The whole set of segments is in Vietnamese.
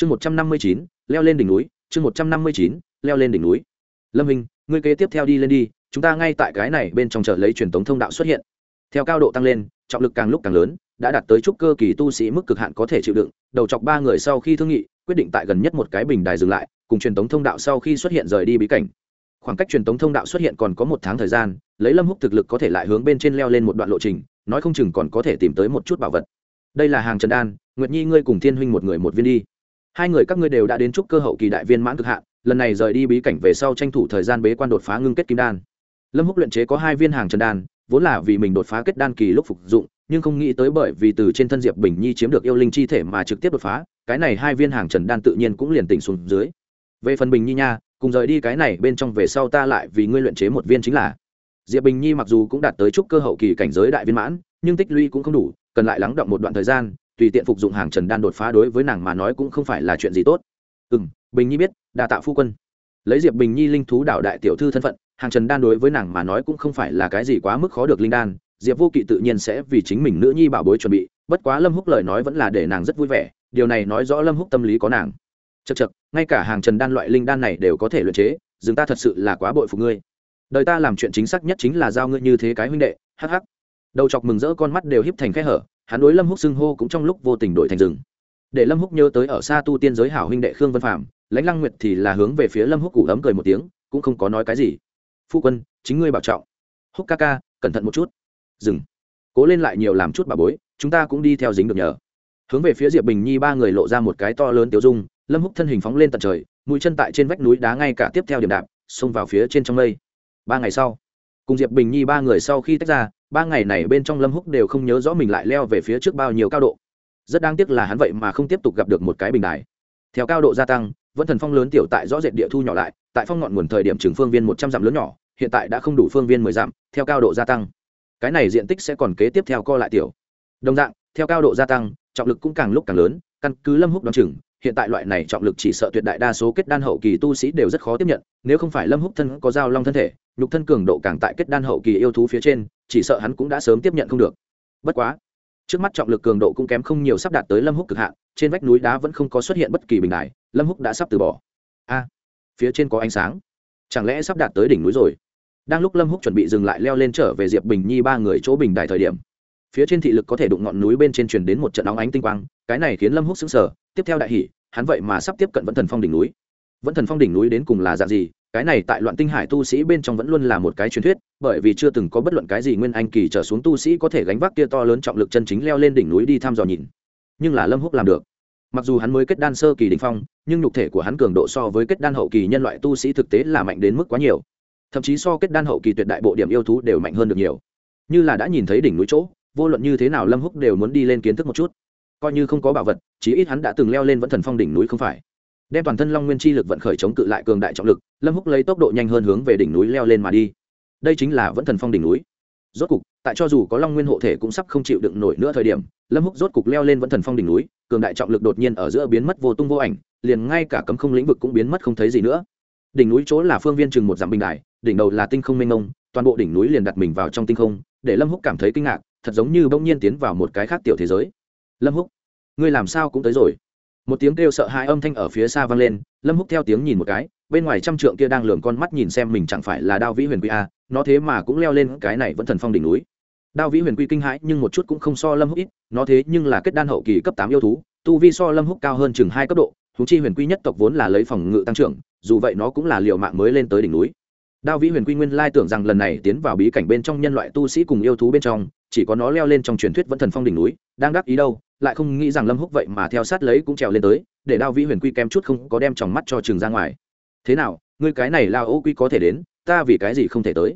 chương một trăm năm mươi chín, leo lên đỉnh núi, chương một trăm năm mươi chín, leo lên đỉnh núi. Lâm hình, ngươi kế tiếp theo đi lên đi, chúng ta ngay tại cái này bên trong chợ lấy truyền thống thông đạo xuất hiện. Theo cao độ tăng lên, trọng lực càng lúc càng lớn, đã đạt tới trúc cơ kỳ tu sĩ mức cực hạn có thể chịu đựng, đầu chọc ba người sau khi thương nghị, quyết định tại gần nhất một cái bình đài dừng lại, cùng truyền thống thông đạo sau khi xuất hiện rời đi bí cảnh. Khoảng cách truyền thống thông đạo xuất hiện còn có một tháng thời gian, lấy lâm húc thực lực có thể lại hướng bên trên leo lên một đoạn lộ trình, nói không chừng còn có thể tìm tới một chút bảo vật. Đây là hàng trần đan, nguyệt nhi ngươi cùng thiên huynh một người một viên đi hai người các ngươi đều đã đến chúc cơ hậu kỳ đại viên mãn cực hạn, lần này rời đi bí cảnh về sau tranh thủ thời gian bế quan đột phá ngưng kết kim đan. Lâm húc luyện chế có hai viên hàng trần đan, vốn là vì mình đột phá kết đan kỳ lúc phục dụng, nhưng không nghĩ tới bởi vì từ trên thân diệp bình nhi chiếm được yêu linh chi thể mà trực tiếp đột phá, cái này hai viên hàng trần đan tự nhiên cũng liền tỉnh xuống dưới. Về phần bình nhi nha, cùng rời đi cái này bên trong về sau ta lại vì ngươi luyện chế một viên chính là. Diệp bình nhi mặc dù cũng đạt tới trúc cơ hậu kỳ cảnh giới đại viên mãn, nhưng tích lũy cũng không đủ, cần lại lắng động một đoạn thời gian tùy tiện phục dụng hàng trần đan đột phá đối với nàng mà nói cũng không phải là chuyện gì tốt. Ừ m bình nhi biết, đa tạ phu quân. Lấy diệp bình nhi linh thú đạo đại tiểu thư thân phận, hàng trần đan đối với nàng mà nói cũng không phải là cái gì quá mức khó được linh đan. Diệp vô kỵ tự nhiên sẽ vì chính mình nữ nhi bảo bối chuẩn bị, bất quá lâm húc lời nói vẫn là để nàng rất vui vẻ, điều này nói rõ lâm húc tâm lý có nàng. Chật chật ngay cả hàng trần đan loại linh đan này đều có thể luyện chế dừng ta thật sự là quá bội phục ngươi. Đời ta làm chuyện chính xác nhất chính là giao ngươi như thế cái huynh đệ, hắc hắc đầu chọc mừng rỡ con mắt đều híp thành khe hở, hắn đối lâm húc xưng hô cũng trong lúc vô tình đổi thành rừng để lâm húc nhớ tới ở xa tu tiên giới hảo huynh đệ khương vân phạm lãnh lăng nguyệt thì là hướng về phía lâm húc củ ấm cười một tiếng, cũng không có nói cái gì. Phu quân, chính ngươi bảo trọng. Húc ca ca, cẩn thận một chút. Dừng. Cố lên lại nhiều làm chút bà bối, chúng ta cũng đi theo dính được nhờ. Hướng về phía diệp bình nhi ba người lộ ra một cái to lớn tiêu dung, lâm húc thân hình phóng lên tận trời, mũi chân tại trên vách núi đá ngay cả tiếp theo điểm đạp, xông vào phía trên trong mây. Ba ngày sau, cùng diệp bình nhi ba người sau khi tách ra ba ngày này bên trong lâm húc đều không nhớ rõ mình lại leo về phía trước bao nhiêu cao độ. Rất đáng tiếc là hắn vậy mà không tiếp tục gặp được một cái bình đài. Theo cao độ gia tăng, vẫn thần phong lớn tiểu tại rõ rệt địa thu nhỏ lại, tại phong ngọn nguồn thời điểm trường phương viên một trăm dặm lớn nhỏ, hiện tại đã không đủ phương viên mười dặm, theo cao độ gia tăng. Cái này diện tích sẽ còn kế tiếp theo co lại tiểu. Đồng dạng, theo cao độ gia tăng, trọng lực cũng càng lúc càng lớn, căn cứ lâm húc đ o á n chừng hiện tại loại này trọng lực chỉ sợ tuyệt đại đa số kết đan hậu kỳ tu sĩ đều rất khó tiếp nhận, nếu không phải lâm húc thân có dao long thân thể, nhục thân cường độ càng tại kết đan hậu kỳ yêu thú phía trên, chỉ sợ hắn cũng đã sớm tiếp nhận không được. Bất quá, trước mắt trọng lực cường độ cũng kém không nhiều sắp đạt tới lâm húc cực hạn, trên vách núi đá vẫn không có xuất hiện bất kỳ bình đại lâm húc đã sắp từ bỏ. A, phía trên có ánh sáng. Chẳng lẽ sắp đạt tới đỉnh núi rồi? Đang lúc lâm húc chuẩn bị dừng lại leo lên trở về diệp bình nhi ba người chỗ bình đài thời điểm, phía trên thị lực có thể đụng ngọn núi bên trên truyền đến một trận óng ánh tinh quang, cái này khiến lâm húc sững sờ, tiếp theo đại hỉ hắn vậy mà sắp tiếp cận vẫn thần phong đỉnh núi. Vẫn thần phong đỉnh núi đến cùng là dạng gì? Cái này tại loạn tinh hải tu sĩ bên trong vẫn luôn là một cái truyền thuyết, bởi vì chưa từng có bất luận cái gì nguyên anh kỳ trở xuống tu sĩ có thể gánh vác kia to lớn trọng lực chân chính leo lên đỉnh núi đi thăm dò nhìn. Nhưng là lâm húc làm được. Mặc dù hắn mới kết đan sơ kỳ đỉnh phong, nhưng nhục thể của hắn cường độ so với kết đan hậu kỳ nhân loại tu sĩ thực tế là mạnh đến mức quá nhiều. Thậm chí so kết đan hậu kỳ tuyệt đại bộ điểm yêu thú đều mạnh hơn được nhiều. Như là đã nhìn thấy đỉnh núi chỗ, vô luận như thế nào lâm húc đều muốn đi lên kiến thức một chút coi như không có bảo vật, chí ít hắn đã từng leo lên vẫn thần phong đỉnh núi không phải. Đem toàn thân long nguyên chi lực vận khởi chống cự lại cường đại trọng lực, lâm húc lấy tốc độ nhanh hơn hướng về đỉnh núi leo lên mà đi. Đây chính là vẫn thần phong đỉnh núi. Rốt cục, tại cho dù có long nguyên hộ thể cũng sắp không chịu đựng nổi nữa thời điểm, lâm húc rốt cục leo lên vẫn thần phong đỉnh núi, cường đại trọng lực đột nhiên ở giữa biến mất vô tung vô ảnh, liền ngay cả cấm không lĩnh vực cũng biến mất không thấy gì nữa. Đỉnh núi chỗ là phương viên chừng một dặm bình đài, đỉnh đầu là tinh không mênh mông, toàn bộ đỉnh núi liền đặt mình vào trong tinh không, để lâm húc cảm thấy kinh ngạc, thật giống như bỗng nhiên tiến vào một cái khác tiểu thế giới lâm húc, ngươi làm sao cũng tới rồi. Một tiếng kêu sợ hãi âm thanh ở phía xa vang lên, lâm húc theo tiếng nhìn một cái, bên ngoài trăm trượng kia đang lường con mắt nhìn xem mình chẳng phải là đao vĩ huyền quy a nó thế mà cũng leo lên cái này vẫn thần phong đỉnh núi. Đao vĩ huyền quy kinh hãi nhưng một chút cũng không so lâm húc ít, nó thế nhưng là kết đan hậu kỳ cấp tám yêu thú, tu vi so lâm húc cao hơn chừng hai cấp độ húng chi huyền quy nhất tộc vốn là lấy phòng ngự tăng trưởng, dù vậy nó cũng là liệu mạng mới lên tới đỉnh núi đao vĩ huyền quy nguyên lai tưởng rằng lần này tiến vào bí cảnh bên trong nhân loại tu sĩ cùng yêu thú bên trong, chỉ có nó leo lên trong truyền thuyết vẫn thần phong đỉnh núi, đang đắc ý đâu, lại không nghĩ rằng lâm húc vậy mà theo sát lấy cũng trèo lên tới, để đao vĩ huyền quy kem chút không có đem tròng mắt cho trường ra ngoài. Thế nào, ngươi cái này lao ô quy có thể đến, ta vì cái gì không thể tới?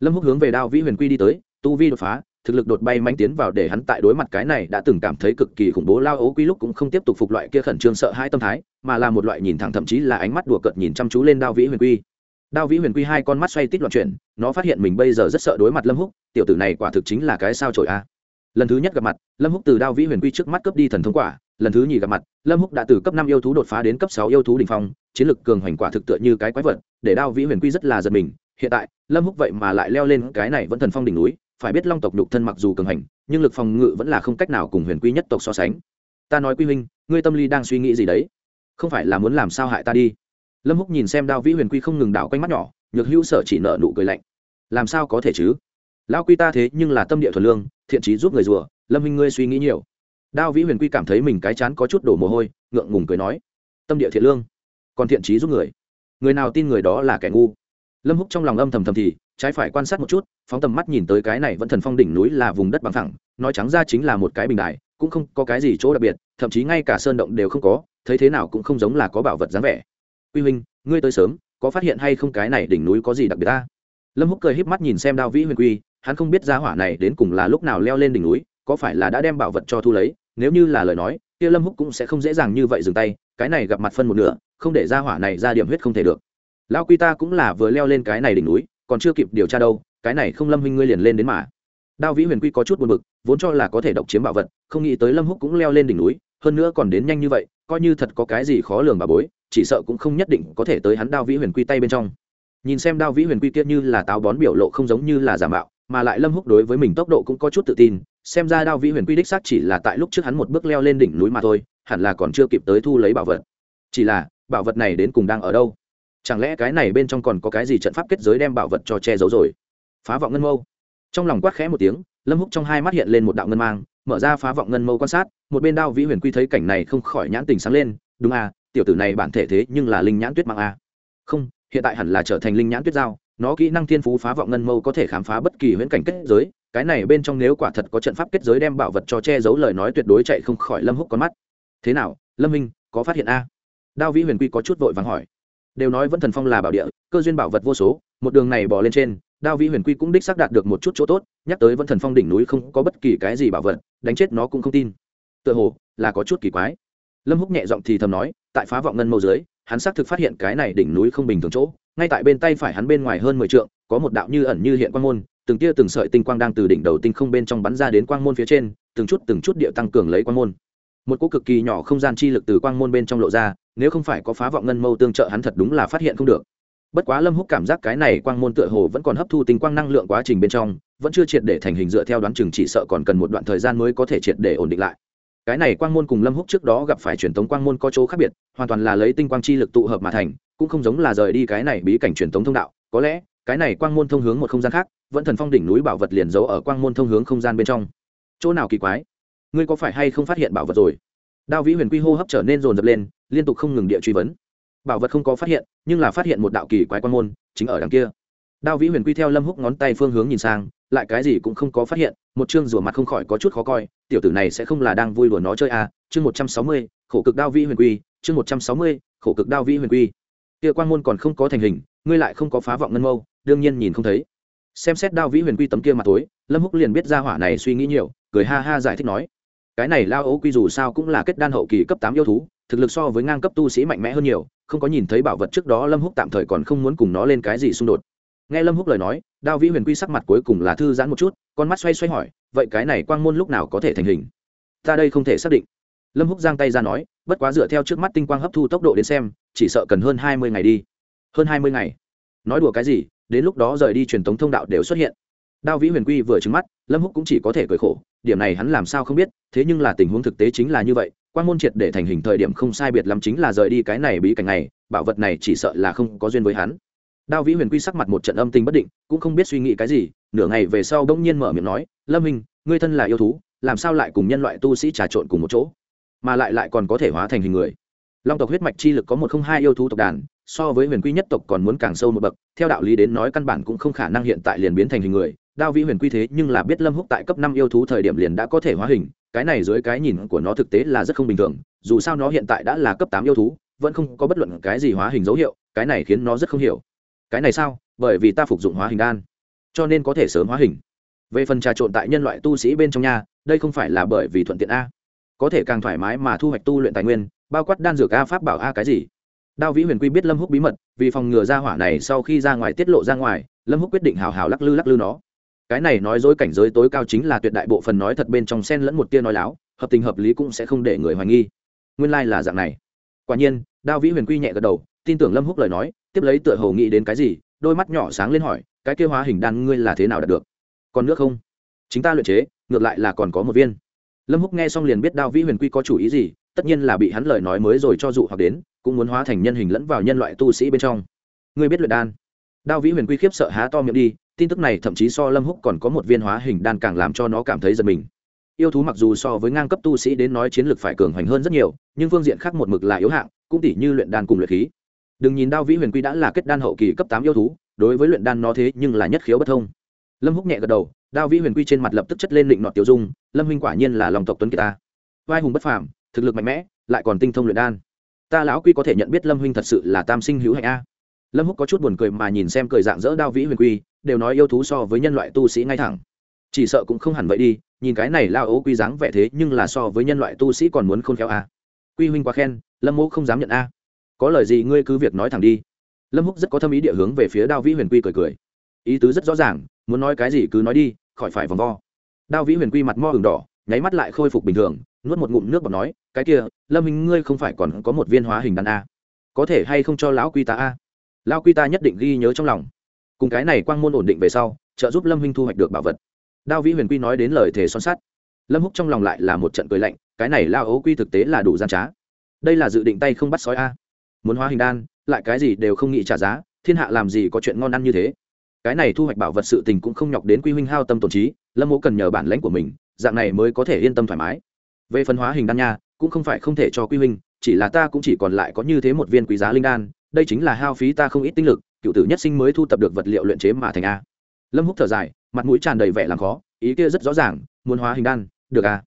Lâm húc hướng về đao vĩ huyền quy đi tới, tu vi đột phá, thực lực đột bay manh tiến vào để hắn tại đối mặt cái này đã từng cảm thấy cực kỳ khủng bố lao ấu quy lúc cũng không tiếp tục phục loại kia khẩn trương sợ hãi tâm thái, mà là một loại nhìn thẳng thậm chí là ánh mắt đùa cợt nhìn chăm chú lên đao vĩ huyền quy đao vĩ huyền quy hai con mắt xoay tít loạn chuyển, nó phát hiện mình bây giờ rất sợ đối mặt lâm húc, tiểu tử này quả thực chính là cái sao trội a. Lần thứ nhất gặp mặt, lâm húc từ đao vĩ huyền quy trước mắt cướp đi thần thông quả, lần thứ nhì gặp mặt, lâm húc đã từ cấp năm yêu thú đột phá đến cấp sáu yêu thú đ ỉ n h phong, chiến lực cường hoành quả thực tựa như cái quái vật, để đao vĩ huyền quy rất là giật mình, hiện tại, lâm húc vậy mà lại leo lên cái này vẫn thần phong đỉnh núi, phải biết long tộc nhục thân mặc dù cường hành nhưng lực phòng ngự vẫn là không cách nào cùng huyền quy nhất tộc so sánh. Ta nói quy huynh, ngươi tâm lý đang suy nghĩ gì đấy? Không phải là muốn làm sao hại ta đi? Lâm húc nhìn xem đao vĩ huyền quy không ngừng đảo quanh mắt nhỏ, nhược hữu sở chỉ nợ nụ cười lạnh. Làm sao có thể chứ? Lão quy ta thế nhưng là tâm địa thuần lương, thiện trí giúp người rùa, lâm huynh ngươi suy nghĩ nhiều. Đao vĩ huyền quy cảm thấy mình cái chán có chút đổ mồ hôi, ngượng ngùng cười nói, tâm địa thiện lương, còn thiện trí giúp người? Người nào tin người đó là kẻ ngu? Lâm húc trong lòng âm thầm thầm thì, trái phải quan sát một chút, phóng tầm mắt nhìn tới cái này vẫn thần phong đỉnh núi là vùng đất bằng thẳng nói trắng ra chính là một cái bình đài, cũng không có cái gì chỗ đặc biệt, thậm chí ngay cả sơn động đều không có, thấy thế nào cũng không giống là có bảo vật dáng vẻ quy huynh, ngươi tới sớm, có phát hiện hay không cái này đỉnh núi có gì đặc biệt ta? Lâm húc cười híp mắt nhìn xem đao vĩ huyền quy, hắn không biết giá hỏa này đến cùng là lúc nào leo lên đỉnh núi, có phải là đã đem bảo vật cho thu lấy, nếu như là lời nói, kia lâm húc cũng sẽ không dễ dàng như vậy dừng tay, cái này gặp mặt phân một nửa, không để ra hỏa này ra điểm huyết không thể được. Lão quy ta cũng là vừa leo lên cái này đỉnh núi, còn chưa kịp điều tra đâu, cái này không lâm huynh ngươi liền lên đến mà. Đao vĩ huyền quy có chút buồn bực, vốn cho là có thể độc chiếm bảo vật, không nghĩ tới lâm húc cũng leo lên đỉnh núi, hơn nữa còn đến nhanh như vậy, coi như thật có cái gì khó lường bà bối chỉ sợ cũng không nhất định có thể tới hắn đao vĩ huyền quy tay bên trong. Nhìn xem đao vĩ huyền quy kia như là táo bón biểu lộ không giống như là giả mạo, mà lại lâm húc đối với mình tốc độ cũng có chút tự tin, xem ra đao vĩ huyền quy đích xác chỉ là tại lúc trước hắn một bước leo lên đỉnh núi mà thôi, hẳn là còn chưa kịp tới thu lấy bảo vật. Chỉ là, bảo vật này đến cùng đang ở đâu? Chẳng lẽ cái này bên trong còn có cái gì trận pháp kết giới đem bảo vật cho che giấu rồi? Phá vọng ngân mâu. Trong lòng quát khẽ một tiếng, lâm húc trong hai mắt hiện lên một đạo ngân mang, mở ra phá vọng ngân mâu quan sát, một bên đao vĩ huyền quy thấy cảnh này không khỏi nhãn tình sáng lên, đúng à tiểu tử này bản thể thế nhưng là linh nhãn tuyết mạng a? không, hiện tại hẳn là trở thành linh nhãn tuyết giao, nó kỹ năng thiên phú phá vọng ngân mâu có thể khám phá bất kỳ huyễn cảnh kết giới, cái này bên trong nếu quả thật có trận pháp kết giới đem bảo vật cho che giấu lời nói tuyệt đối chạy không khỏi lâm húc con mắt. Thế nào, lâm minh, có phát hiện a? Đao vĩ huyền quy có chút vội vàng hỏi. Đều nói vẫn thần phong là bảo địa, cơ duyên bảo vật vô số, một đường này bỏ lên trên, đao vĩ huyền quy cũng đích xác đạt được một chút chỗ tốt, nhắc tới vẫn thần phong đỉnh núi không có bất kỳ cái gì bảo vật, đánh chết nó cũng không tin. Tựa hồ là có chút kỳ quái lâm húc nhẹ giọng thì thầm nói, tại phá vọng ngân mâu dưới, hắn xác thực phát hiện cái này đỉnh núi không bình thường chỗ, ngay tại bên tay phải hắn bên ngoài hơn mười trượng, có một đạo như ẩn như hiện quang môn, từng tia từng sợi tinh quang đang từ đỉnh đầu tinh không bên trong bắn ra đến quang môn phía trên, từng chút từng chút địa tăng cường lấy quang môn. Một cỗ cực kỳ nhỏ không gian chi lực từ quang môn bên trong lộ ra, nếu không phải có phá vọng ngân mâu tương trợ hắn thật đúng là phát hiện không được. Bất quá lâm húc cảm giác cái này quang môn tựa hồ vẫn còn hấp thu tinh quang năng lượng quá trình bên trong, vẫn chưa triệt để thành hình dựa theo đoán chừng chỉ sợ còn cần một đoạn thời gian mới có thể triệt để ổn định lại cái này quang môn cùng lâm húc trước đó gặp phải truyền tống quang môn có chỗ khác biệt, hoàn toàn là lấy tinh quang chi lực tụ hợp mà thành, cũng không giống là rời đi cái này bí cảnh truyền tống thông đạo. Có lẽ, cái này quang môn thông hướng một không gian khác, vẫn thần phong đỉnh núi bảo vật liền giấu ở quang môn thông hướng không gian bên trong. Chỗ nào kỳ quái? Ngươi có phải hay không phát hiện bảo vật rồi? Đao vĩ huyền quy hô hấp trở nên rồn rập lên, liên tục không ngừng địa truy vấn. Bảo vật không có phát hiện, nhưng là phát hiện một đạo kỳ quái quang môn chính ở đằng kia đao vĩ huyền quy theo lâm húc ngón tay phương hướng nhìn sang, lại cái gì cũng không có phát hiện, một chương rủa mặt không khỏi có chút khó coi, tiểu tử này sẽ không là đang vui đùa nó chơi à chương một trăm sáu mươi, khổ cực đao vĩ huyền quy, chương một trăm sáu mươi, khổ cực đao vĩ huyền quy. Kia quan môn còn không có thành hình, ngươi lại không có phá vọng ngân mâu, đương nhiên nhìn không thấy. Xem xét đao vĩ huyền quy tấm kia mặt tối, lâm húc liền biết ra hỏa này suy nghĩ nhiều, cười ha ha giải thích nói, cái này lao ấu quy dù sao cũng là kết đan hậu kỳ cấp tám yêu thú, thực lực so với ngang cấp tu sĩ mạnh mẽ hơn nhiều, không có nhìn thấy bảo vật trước đó lâm húc tạm thời còn không muốn cùng nó lên cái gì xung đột nghe lâm húc lời nói, đao vĩ huyền quy sắc mặt cuối cùng là thư giãn một chút, con mắt xoay xoay hỏi, vậy cái này quang môn lúc nào có thể thành hình? Ta đây không thể xác định. Lâm húc giang tay ra nói, bất quá dựa theo trước mắt tinh quang hấp thu tốc độ đến xem, chỉ sợ cần hơn hai mươi ngày đi. Hơn hai mươi ngày? Nói đùa cái gì, đến lúc đó rời đi truyền tống thông đạo đều xuất hiện. Đao vĩ huyền quy vừa trứng mắt, lâm húc cũng chỉ có thể cười khổ, điểm này hắn làm sao không biết, thế nhưng là tình huống thực tế chính là như vậy quan môn triệt để thành hình thời điểm không sai biệt lắm chính là rời đi cái này bí cảnh này, bảo vật này chỉ sợ là không có duyên với hắn đao vĩ huyền quy sắc mặt một trận âm tình bất định, cũng không biết suy nghĩ cái gì, nửa ngày về sau bỗng nhiên mở miệng nói, lâm hình ngươi thân là yêu thú, làm sao lại cùng nhân loại tu sĩ trà trộn cùng một chỗ? Mà lại lại còn có thể hóa thành hình người. Long tộc huyết mạch chi lực có một không hai yêu thú tộc đàn, so với huyền quy nhất tộc còn muốn càng sâu một bậc, theo đạo lý đến nói căn bản cũng không khả năng hiện tại liền biến thành hình người. Đao vĩ huyền quy thế nhưng là biết lâm húc tại cấp năm yêu thú thời điểm liền đã có thể hóa hình, cái này dưới cái nhìn của nó thực tế là rất không bình thường, dù sao nó hiện tại đã là cấp tám yêu thú, vẫn không có bất luận cái gì hóa hình dấu hiệu, cái này khiến nó rất không hiểu cái này sao? Bởi vì ta phục dụng hóa hình đan, cho nên có thể sớm hóa hình. Về phần trà trộn tại nhân loại tu sĩ bên trong nhà đây không phải là bởi vì thuận tiện a. Có thể càng thoải mái mà thu hoạch tu luyện tài nguyên, bao quát đan dược a, pháp bảo a, cái gì? Đao vĩ huyền quy biết lâm húc bí mật, vì phòng ngừa ra hỏa này sau khi ra ngoài tiết lộ ra ngoài, lâm húc quyết định hào hào lắc lư lắc lư nó. Cái này nói dối cảnh giới tối cao chính là tuyệt đại bộ phần nói thật bên trong sen lẫn một tia nói láo, hợp tình hợp lý cũng sẽ không để người hoài nghi. Nguyên lai là dạng này. Quả nhiên, đao vĩ huyền quy nhẹ gật đầu, tin tưởng lâm húc lời nói tiếp lấy tựa hồ nghĩ đến cái gì, đôi mắt nhỏ sáng lên hỏi, cái kêu hóa hình đan ngươi là thế nào đạt được? Còn nước không? Chính ta luyện chế, ngược lại là còn có một viên. Lâm húc nghe xong liền biết đao vĩ huyền quy có chủ ý gì, tất nhiên là bị hắn lời nói mới rồi cho dụ hoặc đến, cũng muốn hóa thành nhân hình lẫn vào nhân loại tu sĩ bên trong. Ngươi biết luyện đan? Đao vĩ huyền quy khiếp sợ há to miệng đi, tin tức này thậm chí so lâm húc còn có một viên hóa hình đan càng làm cho nó cảm thấy giật mình. Yêu thú mặc dù so với ngang cấp tu sĩ đến nói chiến lược phải cường hoành hơn rất nhiều, nhưng phương diện khác một mực là yếu hạng, cũng tỷ như luyện đan cùng luyện khí đừng nhìn đao vĩ huyền quy đã là kết đan hậu kỳ cấp tám yêu thú, đối với luyện đan nó thế nhưng là nhất khiếu bất thông. Lâm húc nhẹ gật đầu, đao vĩ huyền quy trên mặt lập tức chất lên định nọt tiểu dung, lâm huynh quả nhiên là lòng tộc tuấn kiệt ta. Vai hùng bất phàm, thực lực mạnh mẽ, lại còn tinh thông luyện đan. Ta lão quy có thể nhận biết lâm huynh thật sự là tam sinh hữu hạnh a. Lâm húc có chút buồn cười mà nhìn xem cười dạng dỡ đao vĩ huyền quy, đều nói yêu thú so với nhân loại tu sĩ ngay thẳng. Chỉ sợ cũng không hẳn vậy đi, nhìn cái này lao ố quy dáng vẻ thế nhưng là so với nhân loại tu sĩ còn muốn khôn khéo a. Quy huynh quá khen, lâm mẫu không dám nhận a có lời gì ngươi cứ việc nói thẳng đi. Lâm húc rất có tâm ý địa hướng về phía đao vĩ huyền quy cười cười. Ý tứ rất rõ ràng, muốn nói cái gì cứ nói đi, khỏi phải vòng vo. Đao vĩ huyền quy mặt mo hừng đỏ, nháy mắt lại khôi phục bình thường, nuốt một ngụm nước bọt nói, cái kia, lâm hình ngươi không phải còn có một viên hóa hình đàn a? Có thể hay không cho lão quy ta a? Lão quy ta nhất định ghi nhớ trong lòng. Cùng cái này quang môn ổn định về sau, trợ giúp lâm Minh thu hoạch được bảo vật. Đao vĩ huyền quy nói đến lời thề son sắt. Lâm húc trong lòng lại là một trận cười lạnh, cái này lao ấu quy thực tế là đủ gian trá. Đây là dự định tay không bắt sói a muốn hóa hình đan, lại cái gì đều không nghĩ trả giá, thiên hạ làm gì có chuyện ngon ăn như thế. Cái này thu hoạch bảo vật sự tình cũng không nhọc đến quy huynh hao tâm tổn trí, lâm mỗ cần nhờ bản lãnh của mình, dạng này mới có thể yên tâm thoải mái. Về phân hóa hình đan nha, cũng không phải không thể cho quy huynh, chỉ là ta cũng chỉ còn lại có như thế một viên quý giá linh đan, đây chính là hao phí ta không ít tinh lực, cựu tử nhất sinh mới thu tập được vật liệu luyện chế mà thành a. Lâm húc thở dài, mặt mũi tràn đầy vẻ làm khó, ý kia rất rõ ràng, muốn hóa hình đan, được a.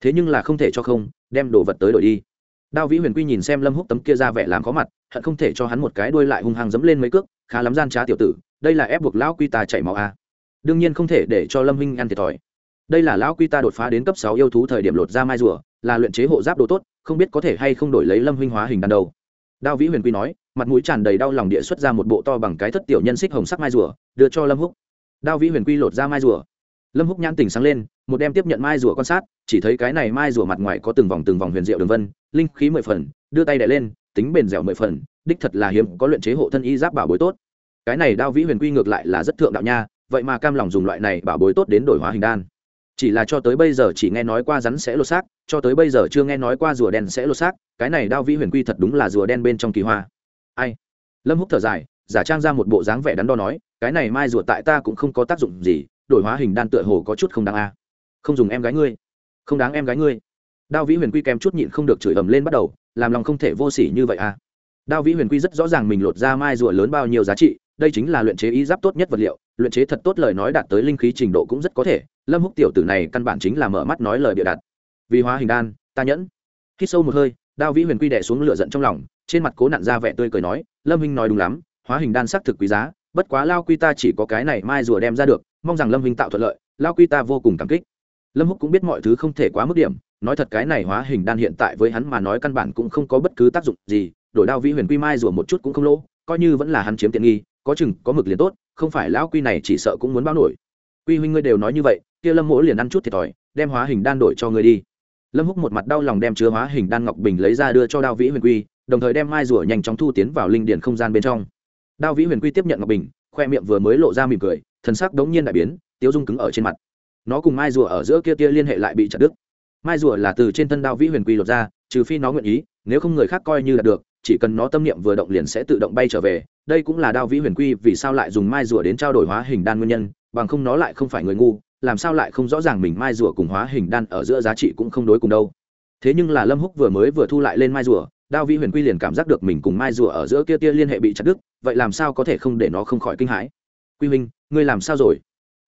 Thế nhưng là không thể cho không, đem đồ vật tới đổi đi đao vĩ huyền quy nhìn xem lâm húc tấm kia ra vẻ làm khó mặt, hận không thể cho hắn một cái đuôi lại hung hăng dẫm lên mấy cước, khá lắm gian trá tiểu tử, đây là ép buộc lão quy ta chảy máu a đương nhiên không thể để cho lâm huynh ăn thiệt thòi. Đây là lão quy ta đột phá đến cấp sáu yêu thú thời điểm lột ra mai rùa, là luyện chế hộ giáp đồ tốt, không biết có thể hay không đổi lấy lâm huynh hóa hình đàn đầu. Đao vĩ huyền quy nói, mặt mũi tràn đầy đau lòng địa xuất ra một bộ to bằng cái thất tiểu nhân xích hồng sắc mai rùa, đưa cho lâm húc. Đao vĩ huyền quy lột ra mai rùa lâm húc nhãn tỉnh sáng lên, một đem tiếp nhận mai rùa quan sát, chỉ thấy cái này mai rùa mặt ngoài có từng vòng từng vòng huyền diệu đường vân, linh khí mười phần, đưa tay đẻ lên, tính bền dẻo mười phần, đích thật là hiếm có luyện chế hộ thân y giáp bảo bối tốt. Cái này đao vĩ huyền quy ngược lại là rất thượng đạo nha, vậy mà cam lòng dùng loại này bảo bối tốt đến đổi hóa hình đan. Chỉ là cho tới bây giờ chỉ nghe nói qua rắn sẽ lột xác, cho tới bây giờ chưa nghe nói qua rùa đen sẽ lột xác, cái này đao vĩ huyền quy thật đúng là rùa đen bên trong kỳ hoa. Ai? Lâm húc thở dài, giả trang ra một bộ dáng vẻ đắn đo nói, cái này mai rùa tại ta cũng không có tác dụng gì đổi hóa hình đan tựa hồ có chút không đáng a. Không dùng em gái ngươi. Không đáng em gái ngươi. Đao vĩ huyền quy kèm chút nhịn không được chửi ầm lên bắt đầu, làm lòng không thể vô sỉ như vậy a. Đao vĩ huyền quy rất rõ ràng mình lột ra mai rùa lớn bao nhiêu giá trị, đây chính là luyện chế y giáp tốt nhất vật liệu, luyện chế thật tốt lời nói đạt tới linh khí trình độ cũng rất có thể. Lâm húc tiểu tử này căn bản chính là mở mắt nói lời bịa đặt. Vì hóa hình đan, ta nhẫn. Hít sâu một hơi, đao vĩ huyền quy đẻ xuống lửa giận trong lòng, trên mặt cố nặn ra vẻ tươi cười nói, lâm huynh nói đúng lắm, hóa hình đan xác thực quý giá, bất quá lao quy ta chỉ có cái này mai rùa đem ra được mong rằng lâm huynh tạo thuận lợi, lao quy ta vô cùng cảm kích. Lâm húc cũng biết mọi thứ không thể quá mức điểm, nói thật cái này hóa hình đan hiện tại với hắn mà nói căn bản cũng không có bất cứ tác dụng gì, đổi đao vĩ huyền quy mai rùa một chút cũng không lỗ, coi như vẫn là hắn chiếm tiện nghi, có chừng, có mực liền tốt, không phải lão quy này chỉ sợ cũng muốn báo nổi. Quy huynh ngươi đều nói như vậy, kia lâm mỗ liền ăn chút thiệt thòi, đem hóa hình đan đổi cho ngươi đi. Lâm húc một mặt đau lòng đem chứa hóa hình đan ngọc bình lấy ra đưa cho đao vĩ huyền quy, đồng thời đem mai rùa nhanh chóng thu tiến vào linh điển không gian bên trong. Đao vĩ huyền quy tiếp nhận ngọc bình khoe miệng vừa mới lộ ra mỉm cười, thần sắc đống nhiên đại biến, tiếu dung cứng ở trên mặt. Nó cùng mai rùa ở giữa kia tia liên hệ lại bị chặt đứt. Mai rùa là từ trên thân đao vĩ huyền quy lột ra, trừ phi nó nguyện ý, nếu không người khác coi như là được, chỉ cần nó tâm niệm vừa động liền sẽ tự động bay trở về. Đây cũng là đao vĩ huyền quy vì sao lại dùng mai rùa đến trao đổi hóa hình đan nguyên nhân, bằng không nó lại không phải người ngu, làm sao lại không rõ ràng mình mai rùa cùng hóa hình đan ở giữa giá trị cũng không đối cùng đâu. Thế nhưng là lâm húc vừa mới vừa thu lại lên mai rùa, đao vĩ huyền quy liền cảm giác được mình cùng mai rùa ở giữa kia tia liên hệ bị chặt đứt vậy làm sao có thể không để nó không khỏi kinh hãi? Quy huynh, ngươi làm sao rồi?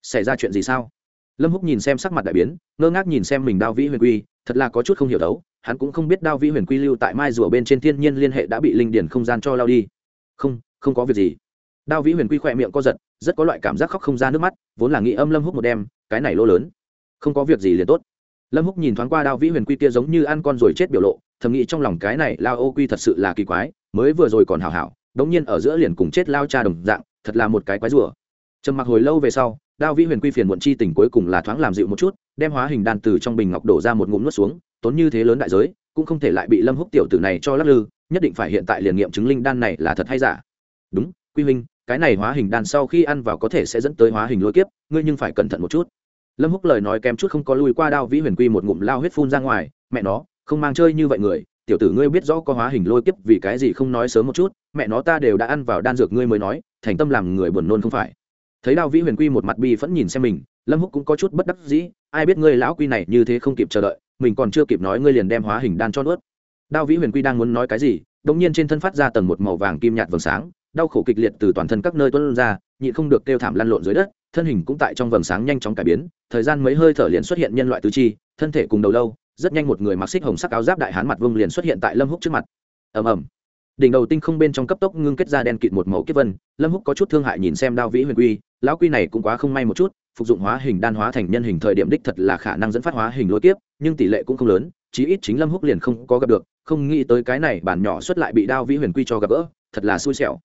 Xảy ra chuyện gì sao? Lâm húc nhìn xem sắc mặt đại biến, ngơ ngác nhìn xem mình đao vĩ huyền quy, thật là có chút không hiểu đấu, hắn cũng không biết đao vĩ huyền quy lưu tại mai rùa bên trên thiên nhiên liên hệ đã bị linh điển không gian cho lao đi. Không không có việc gì. Đao vĩ huyền quy khỏe miệng co giật, rất có loại cảm giác khóc không ra nước mắt, vốn là nghĩ âm lâm húc một đêm, cái này lỗ lớn. Không có việc gì liền tốt. Lâm húc nhìn thoáng qua đao vĩ huyền quy kia giống như ăn con rồi chết biểu lộ, thầm nghĩ trong lòng cái này lao ô quy thật sự là kỳ quái, mới vừa rồi còn hào hảo đống nhiên ở giữa liền cùng chết lao cha đồng dạng, thật là một cái quái rùa. Trầm mặc hồi lâu về sau, đao vĩ huyền quy phiền muộn chi tình cuối cùng là thoáng làm dịu một chút, đem hóa hình đan từ trong bình ngọc đổ ra một ngụm nuốt xuống, tốn như thế lớn đại giới, cũng không thể lại bị lâm húc tiểu tử này cho lắc lư, nhất định phải hiện tại liền nghiệm chứng linh đan này là thật hay giả. Đúng, quy huynh cái này hóa hình đan sau khi ăn vào có thể sẽ dẫn tới hóa hình lôi kiếp, ngươi nhưng phải cẩn thận một chút. Lâm húc lời nói kém chút không có lui qua đao vĩ huyền quy một ngụm lao huyết phun ra ngoài, mẹ nó, không mang chơi như vậy người tiểu tử ngươi biết rõ có hóa hình lôi kiếp vì cái gì không nói sớm một chút, mẹ nó ta đều đã ăn vào đan dược ngươi mới nói, thành tâm làm người buồn nôn không phải. Thấy đao vĩ huyền quy một mặt bi vẫn nhìn xem mình, lâm húc cũng có chút bất đắc dĩ, ai biết ngươi lão quy này như thế không kịp chờ đợi, mình còn chưa kịp nói ngươi liền đem hóa hình đan cho nuốt. Đao vĩ huyền quy đang muốn nói cái gì, đột nhiên trên thân phát ra tầng một màu vàng kim nhạt vầng sáng, đau khổ kịch liệt từ toàn thân các nơi tuôn ra, nhịn không được kêu thảm lăn lộn dưới đất, thân hình cũng tại trong vầng sáng nhanh chóng cải biến, thời gian mấy hơi thở liền xuất hiện nhân loại tứ chi, thân thể cùng đầu lâu rất nhanh một người mặc xích hồng sắc áo giáp đại hán mặt vương liền xuất hiện tại lâm húc trước mặt ầm ầm đỉnh đầu tinh không bên trong cấp tốc ngưng kết ra đen kịt một màu kiếp vân lâm húc có chút thương hại nhìn xem đao vĩ huyền quy lão quy này cũng quá không may một chút phục dụng hóa hình đan hóa thành nhân hình thời điểm đích thật là khả năng dẫn phát hóa hình lôi kiếp nhưng tỷ lệ cũng không lớn chí ít chính lâm húc liền không có gặp được không nghĩ tới cái này bản nhỏ xuất lại bị đao vĩ huyền quy cho gặp gỡ thật là xui xẻo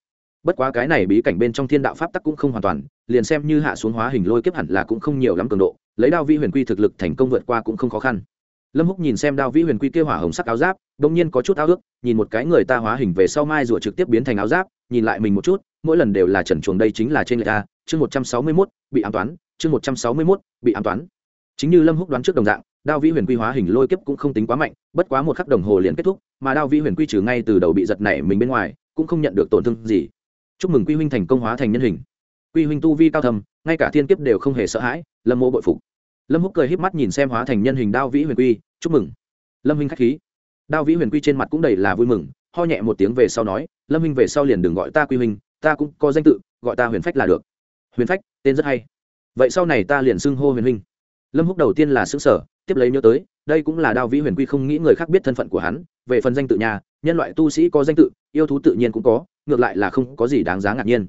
bất quá cái này bí cảnh bên trong thiên đạo pháp tắc cũng không hoàn toàn liền xem như hạ xuống hóa hình lôi kiếp hẳn là cũng không nhiều lắm cường độ lấy đao vĩ huyền quy thực lực thành công vượt qua cũng không khó khăn lâm húc nhìn xem đao vĩ huyền quy kêu hỏa hồng sắc áo giáp đông nhiên có chút áo ước, nhìn một cái người ta hóa hình về sau mai rùa trực tiếp biến thành áo giáp, nhìn lại mình một chút, mỗi lần đều là trần chuồng đây chính là trên lệ ta. chương một trăm sáu mươi mốt, bị ám toán, chương một trăm sáu mươi mốt, bị ám toán. Chính như lâm húc đoán trước đồng dạng, đao vĩ huyền quy hóa hình lôi kiếp cũng không tính quá mạnh, bất quá một khắc đồng hồ liền kết thúc, mà đao vĩ huyền quy trừ ngay từ đầu bị giật nảy mình bên ngoài, cũng không nhận được tổn thương gì. Chúc mừng quy huynh thành công hóa thành nhân hình. Quy huynh tu vi cao thầm ngay cả thiên kiếp đều không hề sợ hãi, lâm mô bội phục lâm húc cười híp mắt nhìn xem hóa thành nhân hình đao vĩ huyền quy, chúc mừng. Lâm huynh khách khí. Đao vĩ huyền quy trên mặt cũng đầy là vui mừng, ho nhẹ một tiếng về sau nói, lâm huynh về sau liền đừng gọi ta quy huynh ta cũng có danh tự, gọi ta huyền phách là được. Huyền phách, tên rất hay. Vậy sau này ta liền xưng hô huyền huynh. Lâm húc đầu tiên là xứng sở tiếp lấy nhớ tới, đây cũng là đao vĩ huyền quy không nghĩ người khác biết thân phận của hắn, về phần danh tự nhà, nhân loại tu sĩ có danh tự, yêu thú tự nhiên cũng có, ngược lại là không có gì đáng giá ngạc nhiên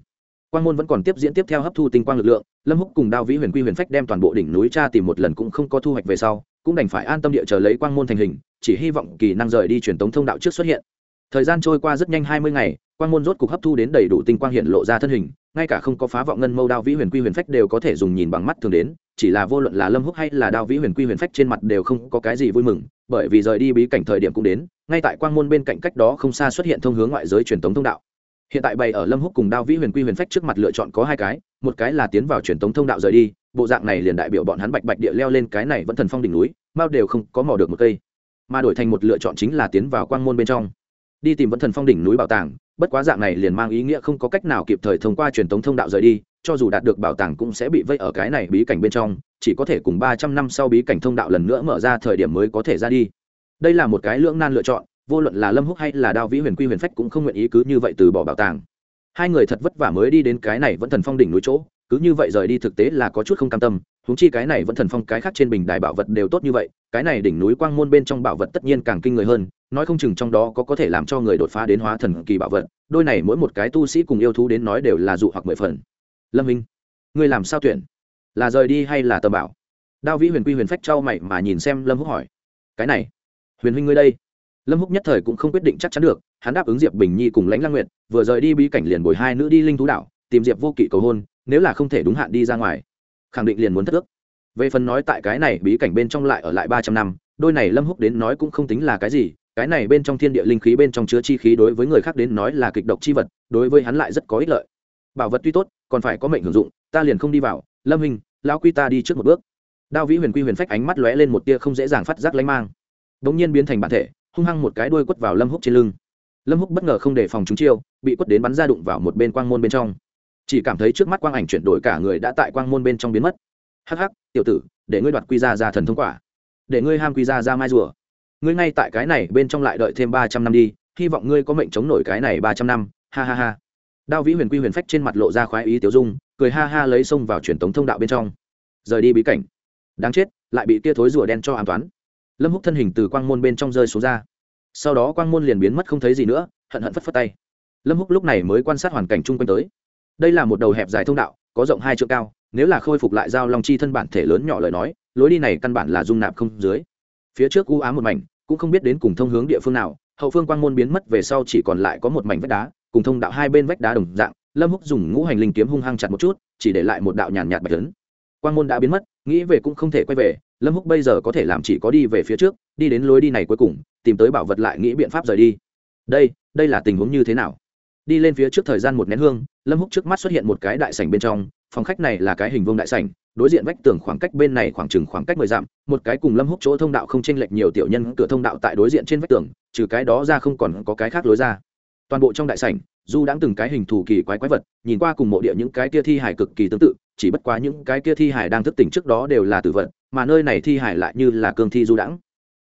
quan môn vẫn còn tiếp diễn tiếp theo hấp thu tinh quang lực lượng, lâm húc cùng đao vĩ huyền quy huyền phách đem toàn bộ đỉnh núi tra tìm một lần cũng không có thu hoạch về sau, cũng đành phải an tâm địa chờ lấy quang môn thành hình, chỉ hy vọng kỳ năng rời đi truyền tống thông đạo trước xuất hiện. Thời gian trôi qua rất nhanh hai mươi ngày, quang môn rốt cục hấp thu đến đầy đủ tinh quang hiện lộ ra thân hình, ngay cả không có phá vọng ngân mâu đao vĩ huyền quy huyền phách đều có thể dùng nhìn bằng mắt thường đến, chỉ là vô luận là lâm húc hay là đao vĩ huyền quy huyền phách trên mặt đều không có cái gì vui mừng, bởi vì rời đi bí cảnh thời điểm cũng đến, ngay tại quang môn bên cạnh cách đó không xa xuất hiện thông hướng ngoại giới truyền tống thông đạo hiện tại bày ở lâm húc cùng đao vĩ huyền quy huyền phách trước mặt lựa chọn có hai cái, một cái là tiến vào truyền tống thông đạo rời đi, bộ dạng này liền đại biểu bọn hắn bạch bạch địa leo lên cái này vẫn thần phong đỉnh núi mao đều không có mò được một cây. Mà đổi thành một lựa chọn chính là tiến vào quang môn bên trong. Đi tìm vẫn thần phong đỉnh núi bảo tàng, bất quá dạng này liền mang ý nghĩa không có cách nào kịp thời thông qua truyền tống thông đạo rời đi, cho dù đạt được bảo tàng cũng sẽ bị vây ở cái này bí cảnh bên trong, chỉ có thể cùng ba trăm năm sau bí cảnh thông đạo lần nữa mở ra thời điểm mới có thể ra đi. Đây là một cái lưỡng nan lựa chọn vô luận là lâm húc hay là đao vĩ huyền quy huyền phách cũng không nguyện ý cứ như vậy từ bỏ bảo tàng. Hai người thật vất vả mới đi đến cái này vẫn thần phong đỉnh núi chỗ, cứ như vậy rời đi thực tế là có chút không cam tâm húng chi cái này vẫn thần phong cái khác trên bình đài bảo vật đều tốt như vậy, cái này đỉnh núi quang môn bên trong bảo vật tất nhiên càng kinh người hơn, nói không chừng trong đó có có thể làm cho người đột phá đến hóa thần kỳ bảo vật, đôi này mỗi một cái tu sĩ cùng yêu thú đến nói đều là dụ hoặc mười phần. Lâm minh, ngươi làm sao tuyển? Là rời đi hay là tờ bảo? Đao vĩ huyền quy huyền phách trao mày mà nhìn xem lâm húc hỏi. Cái này, huyền huynh ngươi đây lâm húc nhất thời cũng không quyết định chắc chắn được, hắn đáp ứng diệp bình nhi cùng lãnh lang nguyệt, vừa rời đi bí cảnh liền bồi hai nữ đi linh thú đảo, tìm diệp vô kỵ cầu hôn, nếu là không thể đúng hạn đi ra ngoài. Khẳng định liền muốn thất ước. Về phần nói tại cái này bí cảnh bên trong lại ở lại ba trăm năm, đôi này lâm húc đến nói cũng không tính là cái gì, cái này bên trong thiên địa linh khí bên trong chứa chi khí đối với người khác đến nói là kịch độc chi vật, đối với hắn lại rất có ích lợi. Bảo vật tuy tốt, còn phải có mệnh hưởng dụng, ta liền không đi vào, lâm hình lão quy ta đi trước một bước. Đao vĩ huyền quy huyền phách ánh mắt lóe lên một tia không dễ dàng phát giác lanh mang. Đ ỗ n g nhiên biến thành bản thể hung hăng một cái đuôi quất vào lâm húc trên lưng. Lâm húc bất ngờ không đề phòng chúng chiêu, bị quất đến bắn ra đụng vào một bên quang môn bên trong. Chỉ cảm thấy trước mắt quang ảnh chuyển đổi cả người đã tại quang môn bên trong biến mất. Hắc hắc, tiểu tử, để ngươi đoạt quy ra ra thần thông quả. Để ngươi ham quy ra ra mai rùa. Ngươi ngay tại cái này bên trong lại đợi thêm ba trăm năm đi, hy vọng ngươi có mệnh chống nổi cái này ba trăm năm, ha ha ha. Đao vĩ huyền quy huyền phách trên mặt lộ ra khoái ý tiểu dung, cười ha ha lấy xông vào truyền tống thông đạo bên trong. Rời đi bí cảnh. Đáng chết, lại bị kia thối rùa đen cho an toán lâm húc thân hình từ quang môn bên trong rơi xuống ra. Sau đó quang môn liền biến mất không thấy gì nữa, hận hận phất phất tay. Lâm húc lúc này mới quan sát hoàn cảnh chung quanh tới. Đây là một đầu hẹp dài thông đạo, có rộng hai trượng cao, nếu là khôi phục lại giao long chi thân bản thể lớn nhỏ lời nói, lối đi này căn bản là dung nạp không dưới. Phía trước u ám một mảnh, cũng không biết đến cùng thông hướng địa phương nào, hậu phương quang môn biến mất về sau chỉ còn lại có một mảnh vách đá, cùng thông đạo hai bên vách đá đồng dạng, lâm húc dùng ngũ hành linh kiếm hung hăng chặt một chút, chỉ để lại một đạo nhàn nhạt bạch lớn quang môn đã biến mất, nghĩ về cũng không thể quay về lâm húc bây giờ có thể làm chỉ có đi về phía trước, đi đến lối đi này cuối cùng, tìm tới bảo vật lại nghĩ biện pháp rời đi. Đây đây là tình huống như thế nào? Đi lên phía trước thời gian một nén hương, lâm húc trước mắt xuất hiện một cái đại sảnh bên trong, phòng khách này là cái hình vuông đại sảnh, đối diện vách tường khoảng cách bên này khoảng chừng khoảng cách mười dặm, một cái cùng lâm húc chỗ thông đạo không chênh lệch nhiều tiểu nhân cửa thông đạo tại đối diện trên vách tường, trừ cái đó ra không còn có cái khác lối ra. Toàn bộ trong đại sảnh du đãng từng cái hình thù kỳ quái quái vật, nhìn qua cùng mộ địa những cái kia thi hài cực kỳ tương tự, chỉ bất quá những cái kia thi hài đang thức tỉnh trước đó đều là tử vật, mà nơi này thi hài lại như là cương thi du đãng.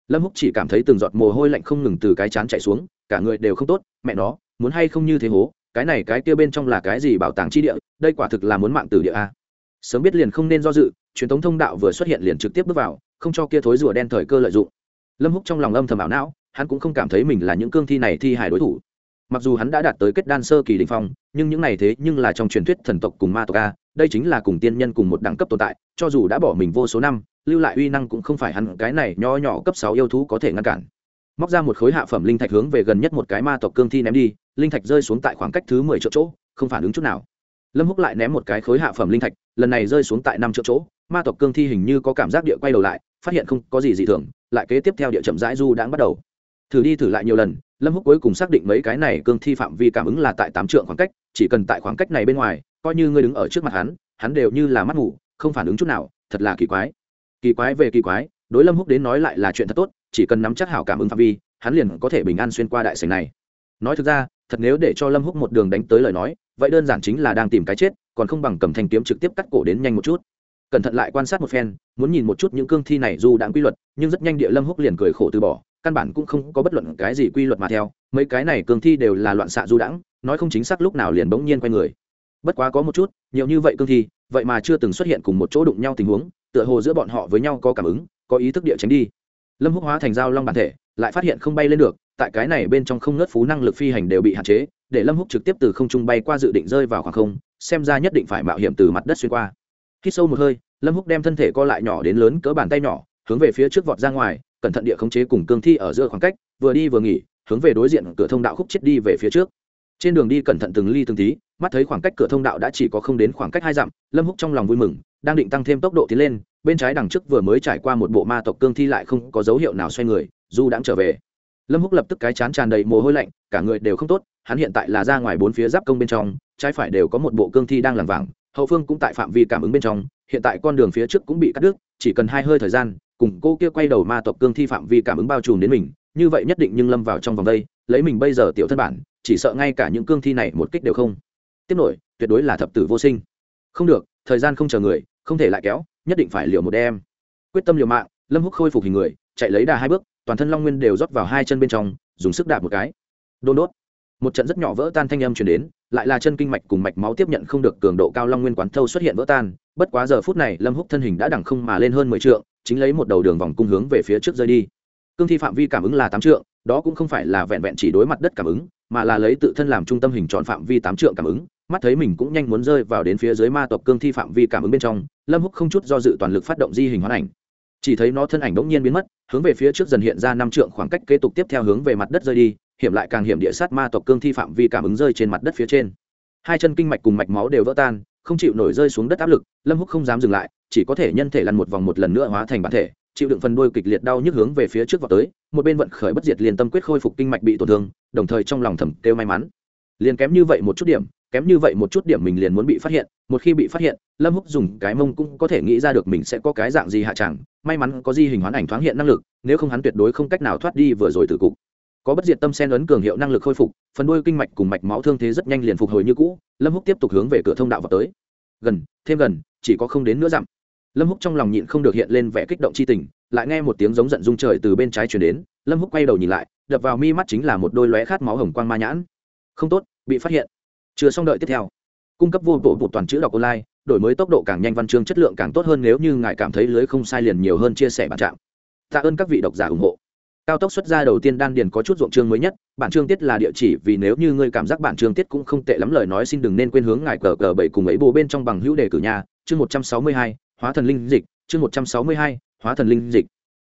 Lâm húc chỉ cảm thấy từng giọt mồ hôi lạnh không ngừng từ cái chán chạy xuống, cả người đều không tốt, mẹ nó, muốn hay không như thế hố, cái này cái kia bên trong là cái gì bảo tàng chi địa, đây quả thực là muốn mạng từ địa a. Sớm biết liền không nên do dự, truyền thống thông đạo vừa xuất hiện liền trực tiếp bước vào, không cho kia thối rùa đen thời cơ lợi dụng. Lâm húc trong lòng âm thầm ảo não, hắn cũng không cảm thấy mình là những cương thi này thi hài đối thủ mặc dù hắn đã đạt tới kết đan sơ kỳ đình phong, nhưng những này thế nhưng là trong truyền thuyết thần tộc cùng ma tộc a, đây chính là cùng tiên nhân cùng một đẳng cấp tồn tại, cho dù đã bỏ mình vô số năm, lưu lại uy năng cũng không phải hắn cái này nho nhỏ cấp sáu yêu thú có thể ngăn cản. Móc ra một khối hạ phẩm linh thạch hướng về gần nhất một cái ma tộc cương thi ném đi, linh thạch rơi xuống tại khoảng cách thứ mười triệu chỗ, không phản ứng chút nào. Lâm húc lại ném một cái khối hạ phẩm linh thạch, lần này rơi xuống tại năm triệu chỗ, ma tộc cương thi hình như có cảm giác địa quay đầu lại, phát hiện không có gì dị thường, lại kế tiếp theo địa chậm rãi du đang bắt đầu. Thử đi thử lại nhiều lần lâm húc cuối cùng xác định mấy cái này cương thi phạm vi cảm ứng là tại tám trượng khoảng cách, chỉ cần tại khoảng cách này bên ngoài, coi như ngươi đứng ở trước mặt hắn hắn đều như là mắt ngủ, không phản ứng chút nào, thật là kỳ quái. Kỳ quái về kỳ quái, đối lâm húc đến nói lại là chuyện thật tốt, chỉ cần nắm chắc hảo cảm ứng phạm vi, hắn liền có thể bình an xuyên qua đại sảnh này. Nói thực ra, thật nếu để cho lâm húc một đường đánh tới lời nói, vậy đơn giản chính là đang tìm cái chết, còn không bằng cầm thanh kiếm trực tiếp cắt cổ đến nhanh một chút. Cẩn thận lại quan sát một phen, muốn nhìn một chút những cương thi này dù đang quy luật, nhưng rất nhanh địa lâm húc liền cười khổ từ bỏ căn bản cũng không có bất luận cái gì quy luật mà theo, mấy cái này cương thi đều là loạn xạ du đãng, nói không chính xác lúc nào liền bỗng nhiên quay người. Bất quá có một chút, nhiều như vậy cương thi, vậy mà chưa từng xuất hiện cùng một chỗ đụng nhau tình huống, tựa hồ giữa bọn họ với nhau có cảm ứng, có ý thức địa tránh đi. Lâm húc hóa thành dao long bản thể, lại phát hiện không bay lên được, tại cái này bên trong không nớt phú năng lực phi hành đều bị hạn chế, để lâm húc trực tiếp từ không trung bay qua dự định rơi vào khoảng không, xem ra nhất định phải mạo hiểm từ mặt đất xuyên qua. Khi sâu một hơi, lâm húc đem thân thể co lại nhỏ đến lớn cỡ bàn tay nhỏ, hướng về phía trước vọt ra ngoài cẩn thận địa khống chế cùng cương thi ở giữa khoảng cách, vừa đi vừa nghỉ, hướng về đối diện cửa thông đạo khúc chết đi về phía trước. Trên đường đi cẩn thận từng ly từng tí, mắt thấy khoảng cách cửa thông đạo đã chỉ có không đến khoảng cách hai dặm, lâm húc trong lòng vui mừng, đang định tăng thêm tốc độ tiến lên, bên trái đằng trước vừa mới trải qua một bộ ma tộc cương thi lại không có dấu hiệu nào xoay người du đãng trở về. Lâm húc lập tức cái chán tràn đầy mồ hôi lạnh, cả người đều không tốt, hắn hiện tại là ra ngoài bốn phía giáp công bên trong, trái phải đều có một bộ cương thi đang làm vàng hậu phương cũng tại phạm vi cảm ứng bên trong, hiện tại con đường phía trước cũng bị cắt đứt, chỉ cần hai hơi thời gian cùng cô kia quay đầu ma tộc cương thi phạm vi cảm ứng bao trùm đến mình, như vậy nhất định nhưng lâm vào trong vòng đây, lấy mình bây giờ tiểu thân bản, chỉ sợ ngay cả những cương thi này một kích đều không. Tiếp nổi, tuyệt đối là thập tử vô sinh. Không được, thời gian không chờ người, không thể lại kéo, nhất định phải liều một đêm. Quyết tâm liều mạng, lâm húc khôi phục hình người, chạy lấy đà hai bước, toàn thân long nguyên đều rót vào hai chân bên trong, dùng sức đạp một cái. Đôn đốt. Một trận rất nhỏ vỡ tan thanh âm chuyển đến, lại là chân kinh mạch cùng mạch máu tiếp nhận không được cường độ cao long nguyên quán thâu xuất hiện vỡ tan, bất quá giờ phút này lâm húc thân hình đã đẳng không mà lên hơn mười trượng chính lấy một đầu đường vòng cung hướng về phía trước rơi đi. Cương thi phạm vi cảm ứng là tám trượng, đó cũng không phải là vẹn vẹn chỉ đối mặt đất cảm ứng, mà là lấy tự thân làm trung tâm hình tròn phạm vi tám trượng cảm ứng. Mắt thấy mình cũng nhanh muốn rơi vào đến phía dưới ma tộc cương thi phạm vi cảm ứng bên trong, lâm húc không chút do dự toàn lực phát động di hình hoán ảnh. Chỉ thấy nó thân ảnh bỗng nhiên biến mất, hướng về phía trước dần hiện ra năm trượng khoảng cách kế tục tiếp theo hướng về mặt đất rơi đi, hiểm lại càng hiểm địa sát ma tộc cương thi phạm vi cảm ứng rơi trên mặt đất phía trên. Hai chân kinh mạch cùng mạch máu đều vỡ tan, không chịu nổi rơi xuống đất áp lực, lâm húc không dám dừng lại chỉ có thể nhân thể lăn một vòng một lần nữa hóa thành bản thể, chịu đựng phần đuôi kịch liệt đau nhức hướng về phía trước vào tới, một bên vận khởi bất diệt liền tâm quyết khôi phục kinh mạch bị tổn thương, đồng thời trong lòng thầm kêu may mắn. Liền kém như vậy một chút điểm, kém như vậy một chút điểm mình liền muốn bị phát hiện, một khi bị phát hiện, lâm húc dùng cái mông cũng có thể nghĩ ra được mình sẽ có cái dạng gì hạ chẳng, may mắn có di hình hoán ảnh thoáng hiện năng lực, nếu không hắn tuyệt đối không cách nào thoát đi vừa rồi từ cục. Có bất diệt tâm sen ấn cường hiệu năng lực khôi phục, phần đuôi kinh mạch cùng mạch máu thương thế rất nhanh liền phục hồi như cũ, lâm húc tiếp tục hướng về cửa thông đạo vào tới. Gần, thêm gần chỉ có không đến nữa dặm. Lâm húc trong lòng nhịn không được hiện lên vẻ kích động chi tình, lại nghe một tiếng giống giận rung trời từ bên trái truyền đến, lâm húc quay đầu nhìn lại, đập vào mi mắt chính là một đôi lóe khát máu hồng quang ma nhãn. Không tốt, bị phát hiện. Chưa xong đợi tiếp theo. Cung cấp vô bộ bộ toàn chữ đọc online, đổi mới tốc độ càng nhanh văn chương chất lượng càng tốt hơn nếu như ngài cảm thấy lưới không sai liền nhiều hơn chia sẻ bản trạng. Tạ ơn các vị độc giả ủng hộ. Cao tốc xuất ra đầu tiên đan điền có chút ruộng chương mới nhất, bản chương tiết là địa chỉ vì nếu như ngươi cảm giác bản chương tiết cũng không tệ lắm lời nói xin đừng nên quên hướng ngài cờ cờ bảy cùng ấy bồ bên trong bằng hữu đề cử nhà chương một trăm sáu mươi hai, hóa thần linh dịch, chương một trăm sáu mươi hai, hóa thần linh dịch.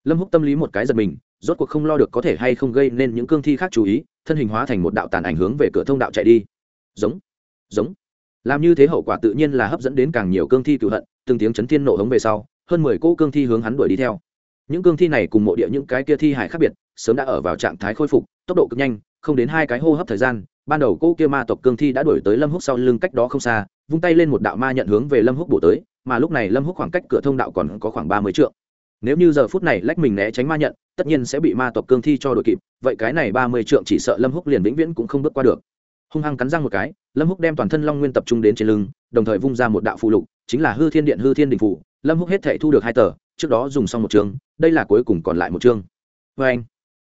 Lâm húc tâm lý một cái giật mình, rốt cuộc không lo được có thể hay không gây nên những cương thi khác chú ý, thân hình hóa thành một đạo tàn ảnh hướng về cửa thông đạo chạy đi. Giống giống. Làm như thế hậu quả tự nhiên là hấp dẫn đến càng nhiều cương thi cựu hận, từng tiếng chấn thiên nộ hống về sau, hơn mười cỗ cương thi hướng hắn đuổi đi theo. Những cương thi này cùng mộ địa những cái kia thi hải khác biệt, sớm đã ở vào trạng thái khôi phục, tốc độ cực nhanh, không đến hai cái hô hấp thời gian ban đầu cô kia ma tộc cương thi đã đuổi tới lâm húc sau lưng cách đó không xa, vung tay lên một đạo ma nhận hướng về lâm húc bổ tới, mà lúc này lâm húc khoảng cách cửa thông đạo còn có khoảng ba mươi trượng. Nếu như giờ phút này lách mình né tránh ma nhận, tất nhiên sẽ bị ma tộc cương thi cho đội kịp, vậy cái này ba mươi trượng chỉ sợ lâm húc liền vĩnh viễn cũng không bước qua được. Hung hăng cắn răng một cái, lâm húc đem toàn thân long nguyên tập trung đến trên lưng, đồng thời vung ra một đạo phụ lục, chính là hư thiên điện hư thiên đình phụ lâm húc hết thể thu được hai tờ, trước đó dùng xong một chương, đây là cuối cùng còn lại một chương. Vê anh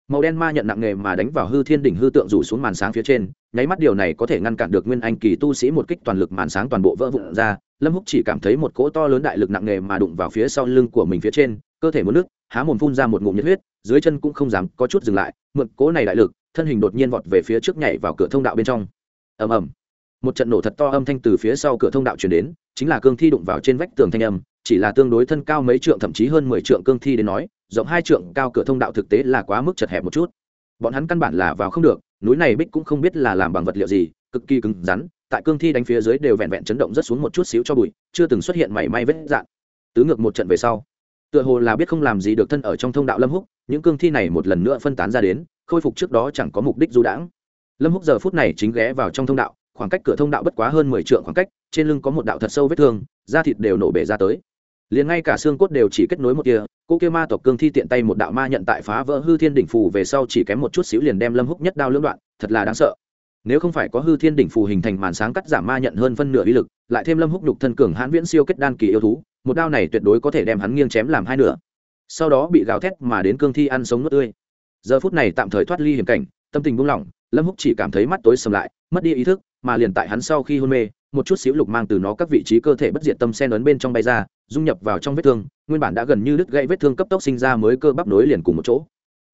màu đen ma nhận nặng nghề mà đánh vào hư thiên đỉnh hư tượng rủ xuống màn sáng phía trên, nháy mắt điều này có thể ngăn cản được nguyên anh kỳ tu sĩ một kích toàn lực màn sáng toàn bộ vỡ vụn ra. Lâm húc chỉ cảm thấy một cỗ to lớn đại lực nặng nghề mà đụng vào phía sau lưng của mình phía trên, cơ thể muốn nước, há mồm phun ra một ngụm nhiệt huyết, dưới chân cũng không dám có chút dừng lại, mượn cỗ này đại lực, thân hình đột nhiên vọt về phía trước nhảy vào cửa thông đạo bên trong. Ầm ầm. Một trận nổ thật to âm thanh từ phía sau cửa thông đạo truyền đến, chính là cương thi đụng vào trên vách tường thanh âm, chỉ là tương đối thân cao mấy trượng, thậm chí hơn mười trượng cương thi đến nói rộng hai trượng, cao cửa thông đạo thực tế là quá mức chật hẹp một chút. Bọn hắn căn bản là vào không được, núi này bích cũng không biết là làm bằng vật liệu gì, cực kỳ cứng rắn, tại cương thi đánh phía dưới đều vẹn vẹn chấn động rất xuống một chút xíu cho bụi, chưa từng xuất hiện mảy may vết dạn. Tứ ngược một trận về sau, tựa hồ là biết không làm gì được thân ở trong thông đạo lâm húc, những cương thi này một lần nữa phân tán ra đến, khôi phục trước đó chẳng có mục đích du đãng. Lâm húc giờ phút này chính ghé vào trong thông đạo, khoảng cách cửa thông đạo bất quá hơn mười trượng khoảng cách, trên lưng có một đạo thật sâu vết thương, da thịt đều nổ bể ra tới liền ngay cả xương cốt đều chỉ kết nối một kia, cô kia ma tộc cương thi tiện tay một đạo ma nhận tại phá vỡ hư thiên đỉnh phù về sau chỉ kém một chút xíu liền đem lâm húc nhất đao lưỡng đoạn, thật là đáng sợ. Nếu không phải có hư thiên đỉnh phù hình thành màn sáng cắt giảm ma nhận hơn phân nửa uy lực, lại thêm lâm húc đục thân cường hãn viễn siêu kết đan kỳ yêu thú, một đao này tuyệt đối có thể đem hắn nghiêng chém làm hai nửa. Sau đó bị gào thét mà đến cương thi ăn sống nuốt tươi. Giờ phút này tạm thời thoát ly hiểm cảnh, tâm tình buông lỏng, lâm húc chỉ cảm thấy mắt tối sầm lại, mất đi ý thức, mà liền tại hắn sau khi hôn mê một chút xíu lục mang từ nó các vị trí cơ thể bất diệt tâm sen ấn bên trong bay ra, dung nhập vào trong vết thương, nguyên bản đã gần như đứt gãy vết thương cấp tốc sinh ra mới cơ bắp nối liền cùng một chỗ.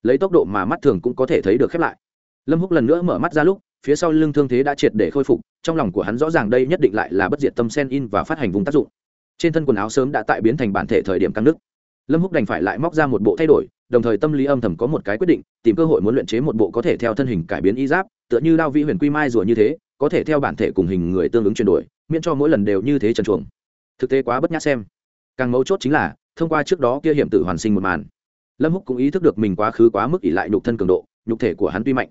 Lấy tốc độ mà mắt thường cũng có thể thấy được khép lại. Lâm húc lần nữa mở mắt ra lúc, phía sau lưng thương thế đã triệt để khôi phục, trong lòng của hắn rõ ràng đây nhất định lại là bất diệt tâm sen in và phát hành vùng tác dụng. Trên thân quần áo sớm đã tại biến thành bản thể thời điểm căng nước lâm húc đành phải lại móc ra một bộ thay đổi, đồng thời tâm lý âm thầm có một cái quyết định, tìm cơ hội muốn luyện chế một bộ có thể theo thân hình cải biến y giáp, tựa như đao vĩ huyền quy mai rùa như thế có thể theo bản thể cùng hình người tương ứng chuyển đổi, miễn cho mỗi lần đều như thế trần chuồng. Thực tế quá bất nhát xem. Càng mấu chốt chính là, thông qua trước đó kia hiểm tử hoàn sinh một màn, lâm húc cũng ý thức được mình quá khứ quá mức ỉ lại nhục thân cường độ, nhục thể của hắn tuy mạnh,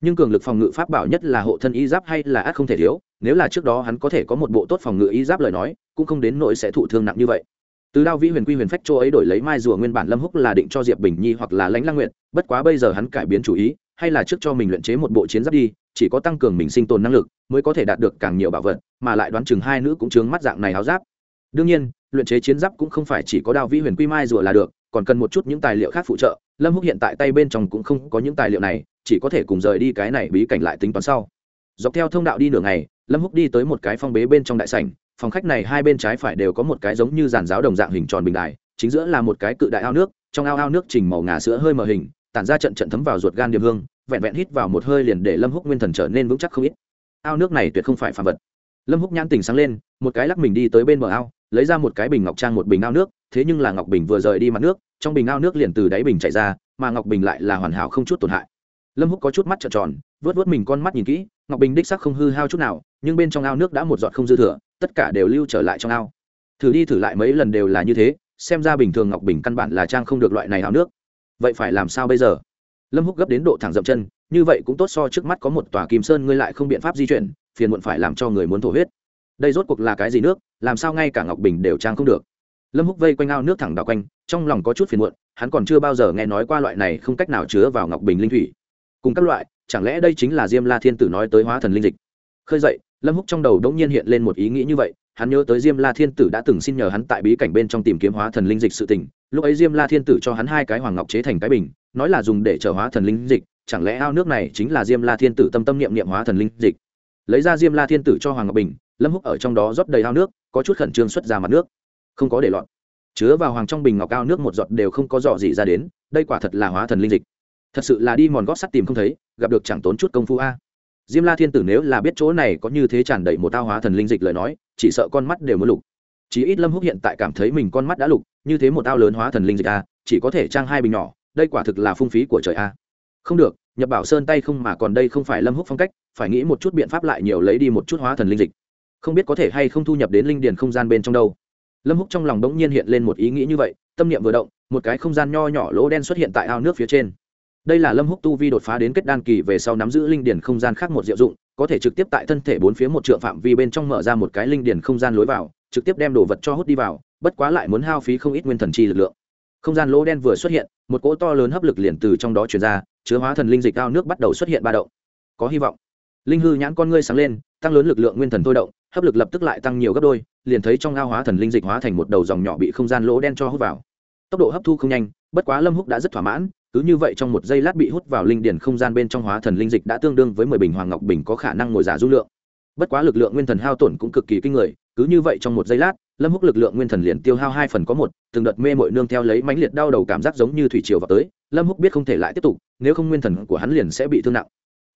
nhưng cường lực phòng ngự pháp bảo nhất là hộ thân y giáp hay là ác không thể thiếu, nếu là trước đó hắn có thể có một bộ tốt phòng ngự y giáp lời nói, cũng không đến nỗi sẽ thụ thương nặng như vậy. Từ đao vĩ huyền quy huyền phách châu ấy đổi lấy mai rùa nguyên bản lâm húc là định cho diệp bình nhi hoặc là lãnh lang nguyện bất quá bây giờ hắn cải biến chủ ý, hay là trước cho mình luyện chế một bộ chiến giáp đi chỉ có tăng cường mình sinh tồn năng lực mới có thể đạt được càng nhiều bảo vật, mà lại đoán chừng hai nữ cũng chướng mắt dạng này áo giáp. Đương nhiên, luyện chế chiến giáp cũng không phải chỉ có đao vĩ huyền quy mai rùa là được, còn cần một chút những tài liệu khác phụ trợ. Lâm húc hiện tại tay bên trong cũng không có những tài liệu này, chỉ có thể cùng rời đi cái này bí cảnh lại tính toán sau. Dọc theo thông đạo đi nửa ngày, lâm húc đi tới một cái phong bế bên trong đại sảnh, phòng khách này hai bên trái phải đều có một cái giống như giàn giáo đồng dạng hình tròn bình đài, chính giữa là một cái cự đại ao nước, trong ao ao nước trình màu ngà sữa hơi mờ hình, tản ra trận trận thấm vào ruột gan điểm hương vẹn vẹn hít vào một hơi liền để lâm húc nguyên thần trở nên vững chắc không ít. Ao nước này tuyệt không phải phàm vật. Lâm húc nhãn tình sáng lên, một cái lắc mình đi tới bên bờ ao, lấy ra một cái bình ngọc trang một bình ao nước, thế nhưng là ngọc bình vừa rời đi mặt nước, trong bình ao nước liền từ đáy bình chảy ra, mà ngọc bình lại là hoàn hảo không chút tổn hại. Lâm húc có chút mắt trợn tròn vớt vớt mình con mắt nhìn kỹ, ngọc bình đích sắc không hư hao chút nào, nhưng bên trong ao nước đã một giọt không dư thừa, tất cả đều lưu trở lại trong ao. Thử đi thử lại mấy lần đều là như thế, xem ra bình thường ngọc bình căn bản là trang không được loại này ao nước. Vậy phải làm sao bây giờ? Lâm húc gấp đến độ thẳng dậm chân, như vậy cũng tốt so trước mắt có một tòa kim sơn ngươi lại không biện pháp di chuyển, phiền muộn phải làm cho người muốn thổ huyết. Đây rốt cuộc là cái gì nước, làm sao ngay cả ngọc bình đều trang không được. Lâm húc vây quanh ao nước thẳng đảo quanh, trong lòng có chút phiền muộn, hắn còn chưa bao giờ nghe nói qua loại này không cách nào chứa vào ngọc bình linh thủy. Cùng các loại, chẳng lẽ đây chính là diêm la thiên tử nói tới hóa thần linh dịch? Khơi dậy, lâm húc trong đầu đống nhiên hiện lên một ý nghĩ như vậy, hắn nhớ tới diêm la thiên tử đã từng xin nhờ hắn tại bí cảnh bên trong tìm kiếm hóa thần linh dịch sự tình, lúc ấy diêm la thiên tử cho hắn hai cái hoàng ngọc chế thành cái bình nói là dùng để trở hóa thần linh dịch, chẳng lẽ ao nước này chính là diêm la thiên tử tâm tâm niệm niệm hóa thần linh dịch? Lấy ra diêm la thiên tử cho hoàng ngọc bình, lâm húc ở trong đó rót đầy ao nước, có chút khẩn trương xuất ra mặt nước. Không có để lọt. Chứa vào hoàng trong bình ngọc ao nước một giọt đều không có dọ gì ra đến, đây quả thật là hóa thần linh dịch. Thật sự là đi mòn gót sắt tìm không thấy, gặp được chẳng tốn chút công phu a. Diêm la thiên tử nếu là biết chỗ này có như thế tràn đầy một tao hóa thần linh dịch lời nói, chỉ sợ con mắt đều muốn lục. Chí ít lâm húc hiện tại cảm thấy mình con mắt đã lục, như thế một tao lớn hóa thần linh dịch a, chỉ có thể trang hai bình nhỏ đây quả thực là phung phí của trời a. Không được nhập bảo sơn tay không mà còn đây không phải lâm húc phong cách, phải nghĩ một chút biện pháp lại nhiều lấy đi một chút hóa thần linh dịch. Không biết có thể hay không thu nhập đến linh điền không gian bên trong đâu. Lâm húc trong lòng đống nhiên hiện lên một ý nghĩ như vậy, tâm niệm vừa động, một cái không gian nho nhỏ lỗ đen xuất hiện tại ao nước phía trên. Đây là lâm húc tu vi đột phá đến kết đan kỳ về sau nắm giữ linh điển không gian khác một diệu dụng, có thể trực tiếp tại thân thể bốn phía một trượng phạm vi bên trong mở ra một cái linh điển không gian lối vào, trực tiếp đem đồ vật cho hút đi vào, bất quá lại muốn hao phí không ít nguyên thần chi lực lượng không gian lỗ đen vừa xuất hiện, một cỗ to lớn hấp lực liền từ trong đó chuyển ra, chứa hóa thần linh dịch cao nước bắt đầu xuất hiện ba động. Có hy vọng. Linh hư nhãn con ngươi sáng lên, tăng lớn lực lượng nguyên thần thôi động, hấp lực lập tức lại tăng nhiều gấp đôi, liền thấy trong ao hóa thần linh dịch hóa thành một đầu dòng nhỏ bị không gian lỗ đen cho hút vào. Tốc độ hấp thu không nhanh, bất quá lâm húc đã rất thỏa mãn, cứ như vậy trong một giây lát bị hút vào linh điển không gian bên trong hóa thần linh dịch đã tương đương với mười bình hoàng ngọc bình có khả năng ngồi giả du lượng. Bất quá lực lượng nguyên thần hao tổn cũng cực kỳ kinh người, cứ như vậy trong một giây lát lâm húc lực lượng nguyên thần liền tiêu hao hai phần có một, từng đợt mê mội nương theo lấy mãnh liệt đau đầu cảm giác giống như thủy triều vào tới, lâm húc biết không thể lại tiếp tục, nếu không nguyên thần của hắn liền sẽ bị thương nặng.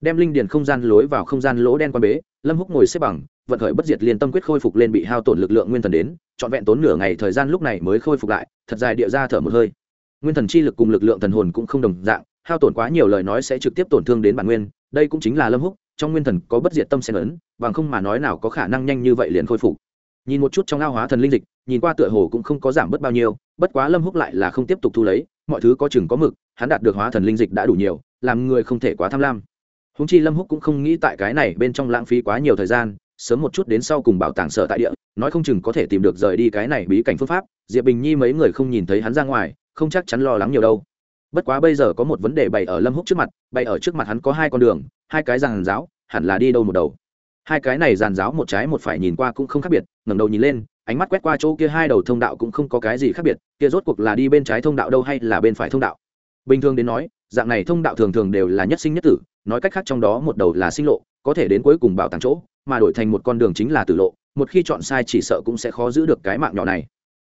Đem linh điền không gian lối vào không gian lỗ đen quan bế, lâm húc ngồi xếp bằng, vận khởi bất diệt liên tâm quyết khôi phục lên bị hao tổn lực lượng nguyên thần đến, trọn vẹn tốn nửa ngày thời gian lúc này mới khôi phục lại, thật dài địa ra thở một hơi. Nguyên thần chi lực cùng lực lượng thần hồn cũng không đồng dạng, hao tổn quá nhiều lời nói sẽ trực tiếp tổn thương đến bản nguyên, đây cũng chính là lâm húc, trong nguyên thần có bất diệt tâm xen ấn, bằng không mà nói nào có khả năng nhanh như vậy liền khôi phục nhìn một chút trong ao hóa thần linh dịch, nhìn qua tựa hồ cũng không có giảm bớt bao nhiêu, bất quá lâm húc lại là không tiếp tục thu lấy, mọi thứ có chừng có mực, hắn đạt được hóa thần linh dịch đã đủ nhiều, làm người không thể quá tham lam. Húng chi lâm húc cũng không nghĩ tại cái này bên trong lãng phí quá nhiều thời gian, sớm một chút đến sau cùng bảo tàng sở tại địa, nói không chừng có thể tìm được rời đi cái này bí cảnh phương pháp, diệp bình nhi mấy người không nhìn thấy hắn ra ngoài, không chắc chắn lo lắng nhiều đâu. Bất quá bây giờ có một vấn đề bày ở lâm húc trước mặt, bày ở trước mặt hắn có hai con đường, hai cái giàn giáo, hẳn là đi đâu một đầu hai cái này giàn giáo một trái một phải nhìn qua cũng không khác biệt, ngẩng đầu nhìn lên, ánh mắt quét qua chỗ kia hai đầu thông đạo cũng không có cái gì khác biệt, kia rốt cuộc là đi bên trái thông đạo đâu hay là bên phải thông đạo. Bình thường đến nói, dạng này thông đạo thường thường đều là nhất sinh nhất tử, nói cách khác trong đó một đầu là sinh lộ, có thể đến cuối cùng bảo tàng chỗ, mà đổi thành một con đường chính là tử lộ, một khi chọn sai chỉ sợ cũng sẽ khó giữ được cái mạng nhỏ này.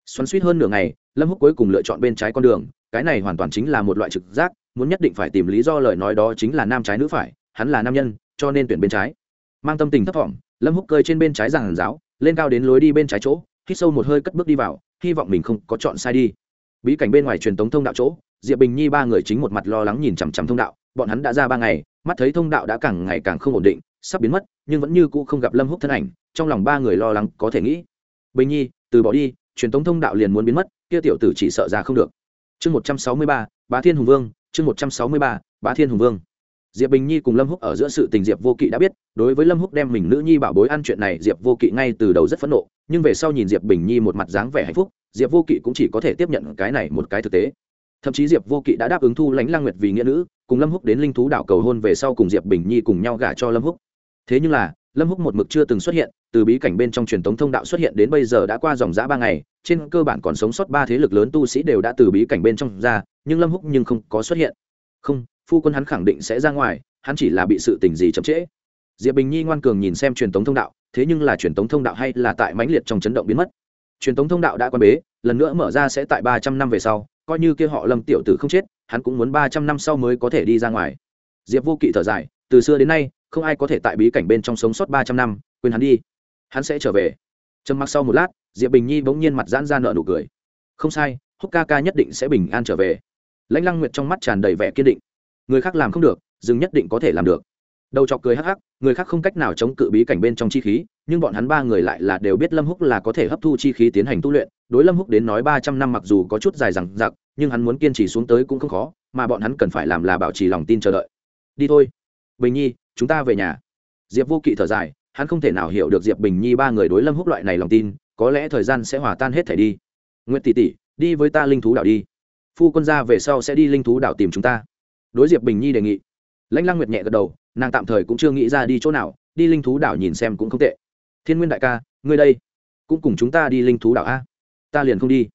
Xoắn suýt hơn nửa ngày, lâm húc cuối cùng lựa chọn bên trái con đường, cái này hoàn toàn chính là một loại trực giác, muốn nhất định phải tìm lý do lời nói đó chính là nam trái nữ phải, hắn là nam nhân, cho nên tuyển bên trái mang tâm tình thấp thỏm, lâm húc cơi trên bên trái giàn giáo, lên cao đến lối đi bên trái chỗ, hít sâu một hơi cất bước đi vào, hy vọng mình không có chọn sai đi. Bí cảnh bên ngoài truyền tống thông đạo chỗ, diệp bình nhi ba người chính một mặt lo lắng nhìn chằm chằm thông đạo, bọn hắn đã ra ba ngày, mắt thấy thông đạo đã càng ngày càng không ổn định, sắp biến mất, nhưng vẫn như cũ không gặp lâm húc thân ảnh, trong lòng ba người lo lắng có thể nghĩ. Bình nhi, từ bỏ đi, truyền tống thông đạo liền muốn biến mất, kia tiểu tử chỉ sợ ra không được. Chương một trăm sáu mươi ba, bá thiên hùng vương, chương một trăm sáu mươi ba, bá thiên hùng vương diệp bình nhi cùng lâm húc ở giữa sự tình diệp vô kỵ đã biết, đối với lâm húc đem mình nữ nhi bảo bối ăn chuyện này, diệp vô kỵ ngay từ đầu rất phẫn nộ, nhưng về sau nhìn diệp bình nhi một mặt dáng vẻ hạnh phúc, diệp vô kỵ cũng chỉ có thể tiếp nhận cái này một cái thực tế. Thậm chí diệp vô kỵ đã đáp ứng thu lãnh lang nguyệt vì nghĩa nữ, cùng lâm húc đến linh thú đảo cầu hôn về sau cùng diệp bình nhi cùng nhau gả cho lâm húc. Thế nhưng là, lâm húc một mực chưa từng xuất hiện, từ bí cảnh bên trong truyền thống thông đạo xuất hiện đến bây giờ đã qua dòng giã ba ngày, trên cơ bản còn sống sót ba thế lực lớn tu sĩ đều đã từ bí cảnh bên trong ra, nhưng lâm húc nhưng không có xuất hiện. Không phu quân hắn khẳng định sẽ ra ngoài, hắn chỉ là bị sự tình gì chậm trễ. Diệp bình nhi ngoan cường nhìn xem truyền thống thông đạo, thế nhưng là truyền thống thông đạo hay là tại mãnh liệt trong chấn động biến mất. Truyền thống thông đạo đã quan bế, lần nữa mở ra sẽ tại ba trăm năm về sau, coi như kia họ lâm tiểu tử không chết, hắn cũng muốn ba trăm năm sau mới có thể đi ra ngoài. Diệp vô kỵ thở dài, từ xưa đến nay, không ai có thể tại bí cảnh bên trong sống sót ba trăm năm, quên hắn đi. Hắn sẽ trở về. Trầm mặc sau một lát, diệp bình nhi bỗng nhiên mặt giãn ra nợ nụ cười. Không sai, húc ca ca nhất định sẽ bình an trở về. Lãnh lăng nguyệt trong mắt tràn đầy vẻ kiên định người khác làm không được dừng nhất định có thể làm được. Đầu chọc cười hắc hắc, người khác không cách nào chống cự bí cảnh bên trong chi khí, nhưng bọn hắn ba người lại là đều biết lâm húc là có thể hấp thu chi khí tiến hành tu luyện, đối lâm húc đến nói ba trăm năm mặc dù có chút dài rằng giặc nhưng hắn muốn kiên trì xuống tới cũng không khó, mà bọn hắn cần phải làm là bảo trì lòng tin chờ đợi. Đi thôi. Bình nhi, chúng ta về nhà. Diệp vô kỵ thở dài, hắn không thể nào hiểu được diệp bình nhi ba người đối lâm húc loại này lòng tin, có lẽ thời gian sẽ hòa tan hết thể đi. Nguyễn tỷ tỷ, đi với ta linh thú đảo đi. Phu quân gia về sau sẽ đi linh thú đảo tìm chúng ta đối diệp bình nhi đề nghị. Lãnh lăng nguyệt nhẹ gật đầu, nàng tạm thời cũng chưa nghĩ ra đi chỗ nào, đi linh thú đảo nhìn xem cũng không tệ. Thiên nguyên đại ca, ngươi đây, cũng cùng chúng ta đi linh thú đảo a. Ta liền không đi.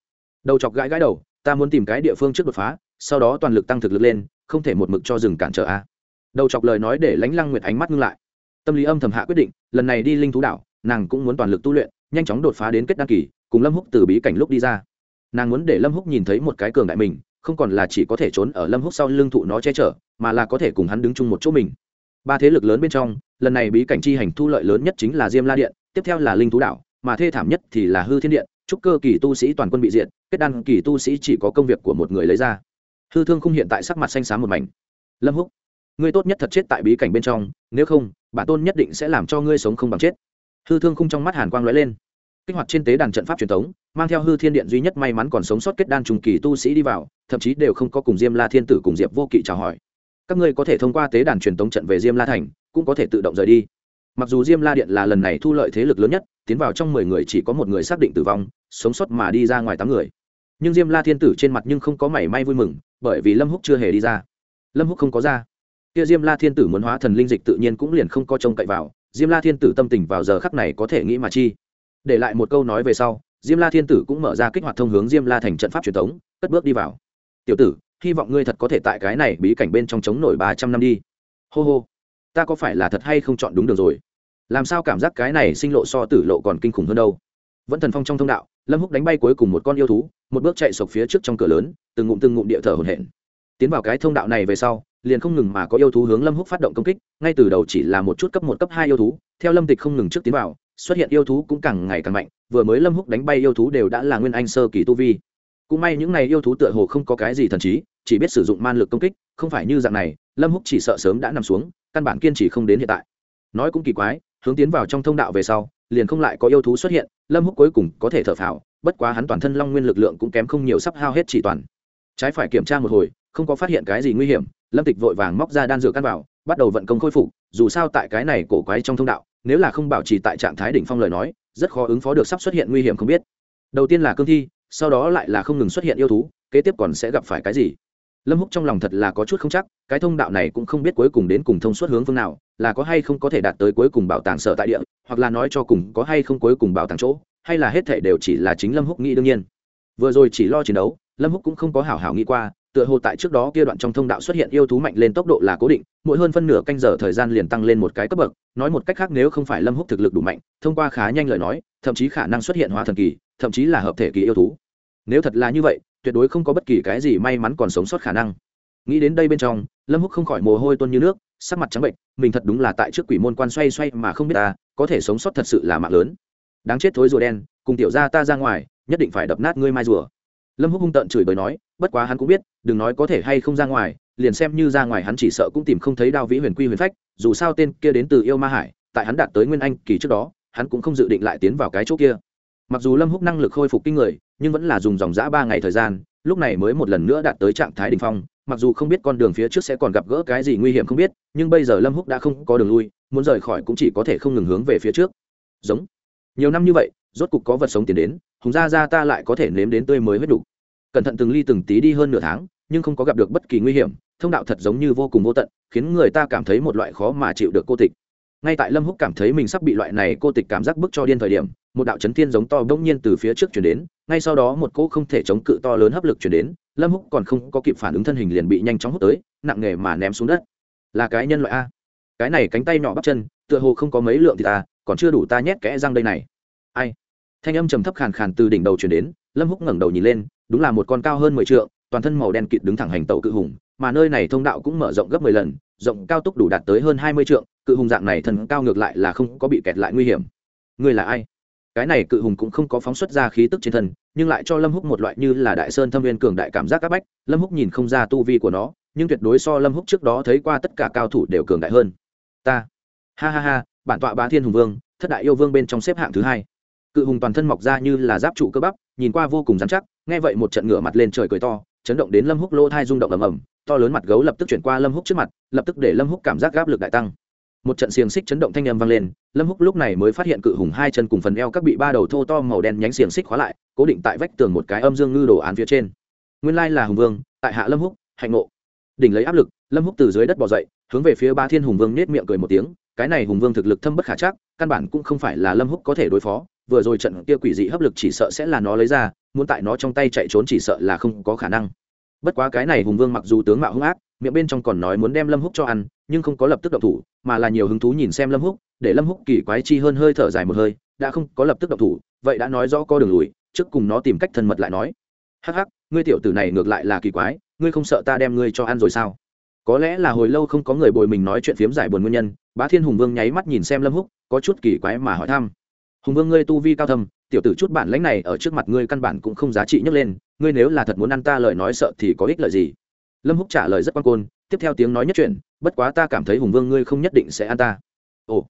Đầu chọc gãi gãi đầu, ta muốn tìm cái địa phương trước đột phá, sau đó toàn lực tăng thực lực lên, không thể một mực cho rừng cản trở a. Đầu chọc lời nói để lãnh lăng nguyệt ánh mắt ngưng lại. Tâm lý âm thầm hạ quyết định, lần này đi linh thú đảo, nàng cũng muốn toàn lực tu luyện, nhanh chóng đột phá đến kết đăng kỳ, cùng lâm húc từ bí cảnh lúc đi ra. Nàng muốn để lâm húc nhìn thấy một cái cường đại mình không còn là chỉ có thể trốn ở lâm húc sau lưng thụ nó che chở, mà là có thể cùng hắn đứng chung một chỗ mình. Ba thế lực lớn bên trong, lần này bí cảnh chi hành thu lợi lớn nhất chính là diêm la điện, tiếp theo là linh thú đảo, mà thê thảm nhất thì là hư thiên điện trúc cơ kỳ tu sĩ toàn quân bị diệt, kết đan kỳ tu sĩ chỉ có công việc của một người lấy ra. Hư thương không hiện tại sắc mặt xanh xám một mảnh. Lâm húc, ngươi tốt nhất thật chết tại bí cảnh bên trong, nếu không, bản tôn nhất định sẽ làm cho ngươi sống không bằng chết. Hư thương khung trong mắt hàn quang lóe lên kích hoạt trên tế đàn trận pháp truyền thống, mang theo hư thiên điện duy nhất may mắn còn sống sót kết đan trùng kỳ tu sĩ đi vào, thậm chí đều không có cùng diêm la thiên tử cùng diệp vô kỵ chào hỏi. Các ngươi có thể thông qua tế đàn truyền thống trận về diêm la thành, cũng có thể tự động rời đi. Mặc dù diêm la điện là lần này thu lợi thế lực lớn nhất, tiến vào trong mười người chỉ có một người xác định tử vong, sống sót mà đi ra ngoài tám người. Nhưng diêm la thiên tử trên mặt nhưng không có mảy may vui mừng, bởi vì lâm húc chưa hề đi ra. Lâm húc không có ra. Kia diêm la thiên tử muốn hóa thần linh dịch tự nhiên cũng liền không có trông cậy vào, diêm la thiên tử tâm tình vào giờ khắc này có thể nghĩ mà chi để lại một câu nói về sau, diêm la thiên tử cũng mở ra kích hoạt thông hướng diêm la thành trận pháp truyền thống, cất bước đi vào. Tiểu tử, hy vọng ngươi thật có thể tại cái này bí cảnh bên trong chống nổi ba trăm năm đi. Hô hô, ta có phải là thật hay không chọn đúng đường rồi? Làm sao cảm giác cái này sinh lộ so tử lộ còn kinh khủng hơn đâu? Vẫn thần phong trong thông đạo, lâm húc đánh bay cuối cùng một con yêu thú, một bước chạy sộc phía trước trong cửa lớn, từng ngụm từng ngụm địa thở hồn hển. Tiến vào cái thông đạo này về sau, liền không ngừng mà có yêu thú hướng lâm húc phát động công kích, ngay từ đầu chỉ là một chút cấp một, cấp hai yêu thú, theo lâm tịch không ngừng trước tiến vào xuất hiện yêu thú cũng càng ngày càng mạnh, vừa mới lâm húc đánh bay yêu thú đều đã là nguyên anh sơ kỳ tu vi. Cũng may những này yêu thú tựa hồ không có cái gì thần trí, chỉ biết sử dụng man lực công kích, không phải như dạng này, lâm húc chỉ sợ sớm đã nằm xuống, căn bản kiên trì không đến hiện tại. Nói cũng kỳ quái, hướng tiến vào trong thông đạo về sau, liền không lại có yêu thú xuất hiện, lâm húc cuối cùng có thể thở phào, bất quá hắn toàn thân long nguyên lực lượng cũng kém không nhiều sắp hao hết chỉ toàn. Trái phải kiểm tra một hồi, không có phát hiện cái gì nguy hiểm, lâm tịch vội vàng móc ra đan dược căn vào bắt đầu vận công khôi phục, dù sao tại cái này cổ quái trong thông đạo nếu là không bảo trì tại trạng thái đỉnh phong lời nói, rất khó ứng phó được sắp xuất hiện nguy hiểm không biết. Đầu tiên là cương thi, sau đó lại là không ngừng xuất hiện yêu thú, kế tiếp còn sẽ gặp phải cái gì? Lâm húc trong lòng thật là có chút không chắc, cái thông đạo này cũng không biết cuối cùng đến cùng thông suốt hướng phương nào, là có hay không có thể đạt tới cuối cùng bảo tàng sở tại địa, hoặc là nói cho cùng có hay không cuối cùng bảo tàng chỗ, hay là hết thể đều chỉ là chính lâm húc nghĩ đương nhiên. Vừa rồi chỉ lo chiến đấu, lâm húc cũng không có hảo hảo nghĩ qua tựa hồ tại trước đó kia đoạn trong thông đạo xuất hiện yêu thú mạnh lên tốc độ là cố định, mỗi hơn phân nửa canh giờ thời gian liền tăng lên một cái cấp bậc, nói một cách khác nếu không phải lâm húc thực lực đủ mạnh, thông qua khá nhanh lời nói, thậm chí khả năng xuất hiện hóa thần kỳ, thậm chí là hợp thể kỳ yêu thú. Nếu thật là như vậy, tuyệt đối không có bất kỳ cái gì may mắn còn sống sót khả năng. Nghĩ đến đây bên trong, lâm húc không khỏi mồ hôi tuôn như nước, sắc mặt trắng bệnh, mình thật đúng là tại trước quỷ môn quan xoay xoay mà không biết ta, có thể sống sót thật sự là mạng lớn. Đáng chết thối rùa đen, cùng tiểu gia ta ra ngoài, nhất định phải đập nát ngươi mai rùa. Lâm húc hung tợn chửi bới nói, bất quá hắn cũng biết đừng nói có thể hay không ra ngoài, liền xem như ra ngoài hắn chỉ sợ cũng tìm không thấy đao vĩ huyền quy huyền phách, dù sao tên kia đến từ yêu ma hải, tại hắn đạt tới nguyên anh kỳ trước đó, hắn cũng không dự định lại tiến vào cái chỗ kia. Mặc dù lâm húc năng lực khôi phục kinh người, nhưng vẫn là dùng dòng giã ba ngày thời gian, lúc này mới một lần nữa đạt tới trạng thái đ ỉ n h phong, mặc dù không biết con đường phía trước sẽ còn gặp gỡ cái gì nguy hiểm không biết, nhưng bây giờ lâm húc đã không có đường lui, muốn rời khỏi cũng chỉ có thể không ngừng hướng về phía trước. Giống. Nhiều năm như vậy, rốt cục có vật sống tiến đến, hùng gia gia ta lại có thể nếm đến tươi mới huyết đủ cẩn thận từng ly từng tí đi hơn nửa tháng, nhưng không có gặp được bất kỳ nguy hiểm, thông đạo thật giống như vô cùng vô tận, khiến người ta cảm thấy một loại khó mà chịu được cô tịch. Ngay tại lâm húc cảm thấy mình sắp bị loại này cô tịch cảm giác bức cho điên thời điểm, một đạo chấn thiên giống to bỗng nhiên từ phía trước chuyển đến, ngay sau đó một cỗ không thể chống cự to lớn hấp lực chuyển đến, lâm húc còn không có kịp phản ứng thân hình liền bị nhanh chóng hút tới, nặng nghề mà ném xuống đất. Là cái nhân loại a. Cái này cánh tay nhỏ bắp chân, tựa hồ không có mấy lượng thì ta, còn chưa đủ ta nhét kẽ răng đây này. Ai? Thanh âm trầm thấp khàn khàn từ đỉnh đầu chuyển đến lâm húc ngẩng đầu nhìn lên, đúng là một con cao hơn mười trượng, toàn thân màu đen kịt đứng thẳng hành tàu cự hùng, mà nơi này thông đạo cũng mở rộng gấp mười lần, rộng cao tốc đủ đạt tới hơn hai mươi trượng, cự hùng dạng này thần cao ngược lại là không có bị kẹt lại nguy hiểm. Ngươi là ai? Cái này cự hùng cũng không có phóng xuất ra khí tức trên thân, nhưng lại cho lâm húc một loại như là đại sơn thâm viên cường đại cảm giác áp bách, lâm húc nhìn không ra tu vi của nó, nhưng tuyệt đối so lâm húc trước đó thấy qua tất cả cao thủ đều cường đại hơn. Ta. Ha ha ha, bản tọa bá thiên hùng vương, thất đại yêu vương bên trong xếp hạng thứ hai cự hùng toàn thân mọc ra như là giáp trụ cơ bắp, nhìn qua vô cùng dán chắc, nghe vậy một trận ngửa mặt lên trời cười to, chấn động đến lâm húc lô thai rung động ầm ầm, to lớn mặt gấu lập tức chuyển qua lâm húc trước mặt, lập tức để lâm húc cảm giác gáp lực đại tăng. Một trận xiềng xích chấn động thanh âm vang lên, lâm húc lúc này mới phát hiện cự hùng hai chân cùng phần eo các bị ba đầu thô to màu đen nhánh xiềng xích khóa lại, cố định tại vách tường một cái âm dương ngư đồ án phía trên. Nguyên lai là hùng vương, tại hạ lâm húc, hạnh ngộ. Đỉnh lấy áp lực, lâm húc từ dưới đất bò dậy, hướng về phía ba thiên hùng vương nết miệng cười một tiếng, cái này hùng vương thực lực thâm bất khả chắc, căn bản cũng không phải là lâm húc có thể đối phó vừa rồi trận kia quỷ dị hấp lực chỉ sợ sẽ là nó lấy ra, muốn tại nó trong tay chạy trốn chỉ sợ là không có khả năng. Bất quá cái này hùng vương mặc dù tướng mạo hung ác, miệng bên trong còn nói muốn đem lâm húc cho ăn, nhưng không có lập tức động thủ, mà là nhiều hứng thú nhìn xem lâm húc, để lâm húc kỳ quái chi hơn hơi thở dài một hơi, đã không có lập tức động thủ, vậy đã nói rõ có đường lùi, trước cùng nó tìm cách thân mật lại nói. Hắc hắc, ngươi tiểu tử này ngược lại là kỳ quái, ngươi không sợ ta đem ngươi cho ăn rồi sao? Có lẽ là hồi lâu không có người bồi mình nói chuyện phiếm giải buồn nguyên nhân, bá thiên hùng vương nháy mắt nhìn xem lâm húc, có chút kỳ quái mà hỏi thăm hùng vương ngươi tu vi cao thâm, tiểu tử chút bản lãnh này ở trước mặt ngươi căn bản cũng không giá trị nhấc lên, ngươi nếu là thật muốn ăn ta lời nói sợ thì có ích lợi gì? Lâm húc trả lời rất quan côn, tiếp theo tiếng nói nhất chuyện bất quá ta cảm thấy hùng vương ngươi không nhất định sẽ ăn ta. Ồ,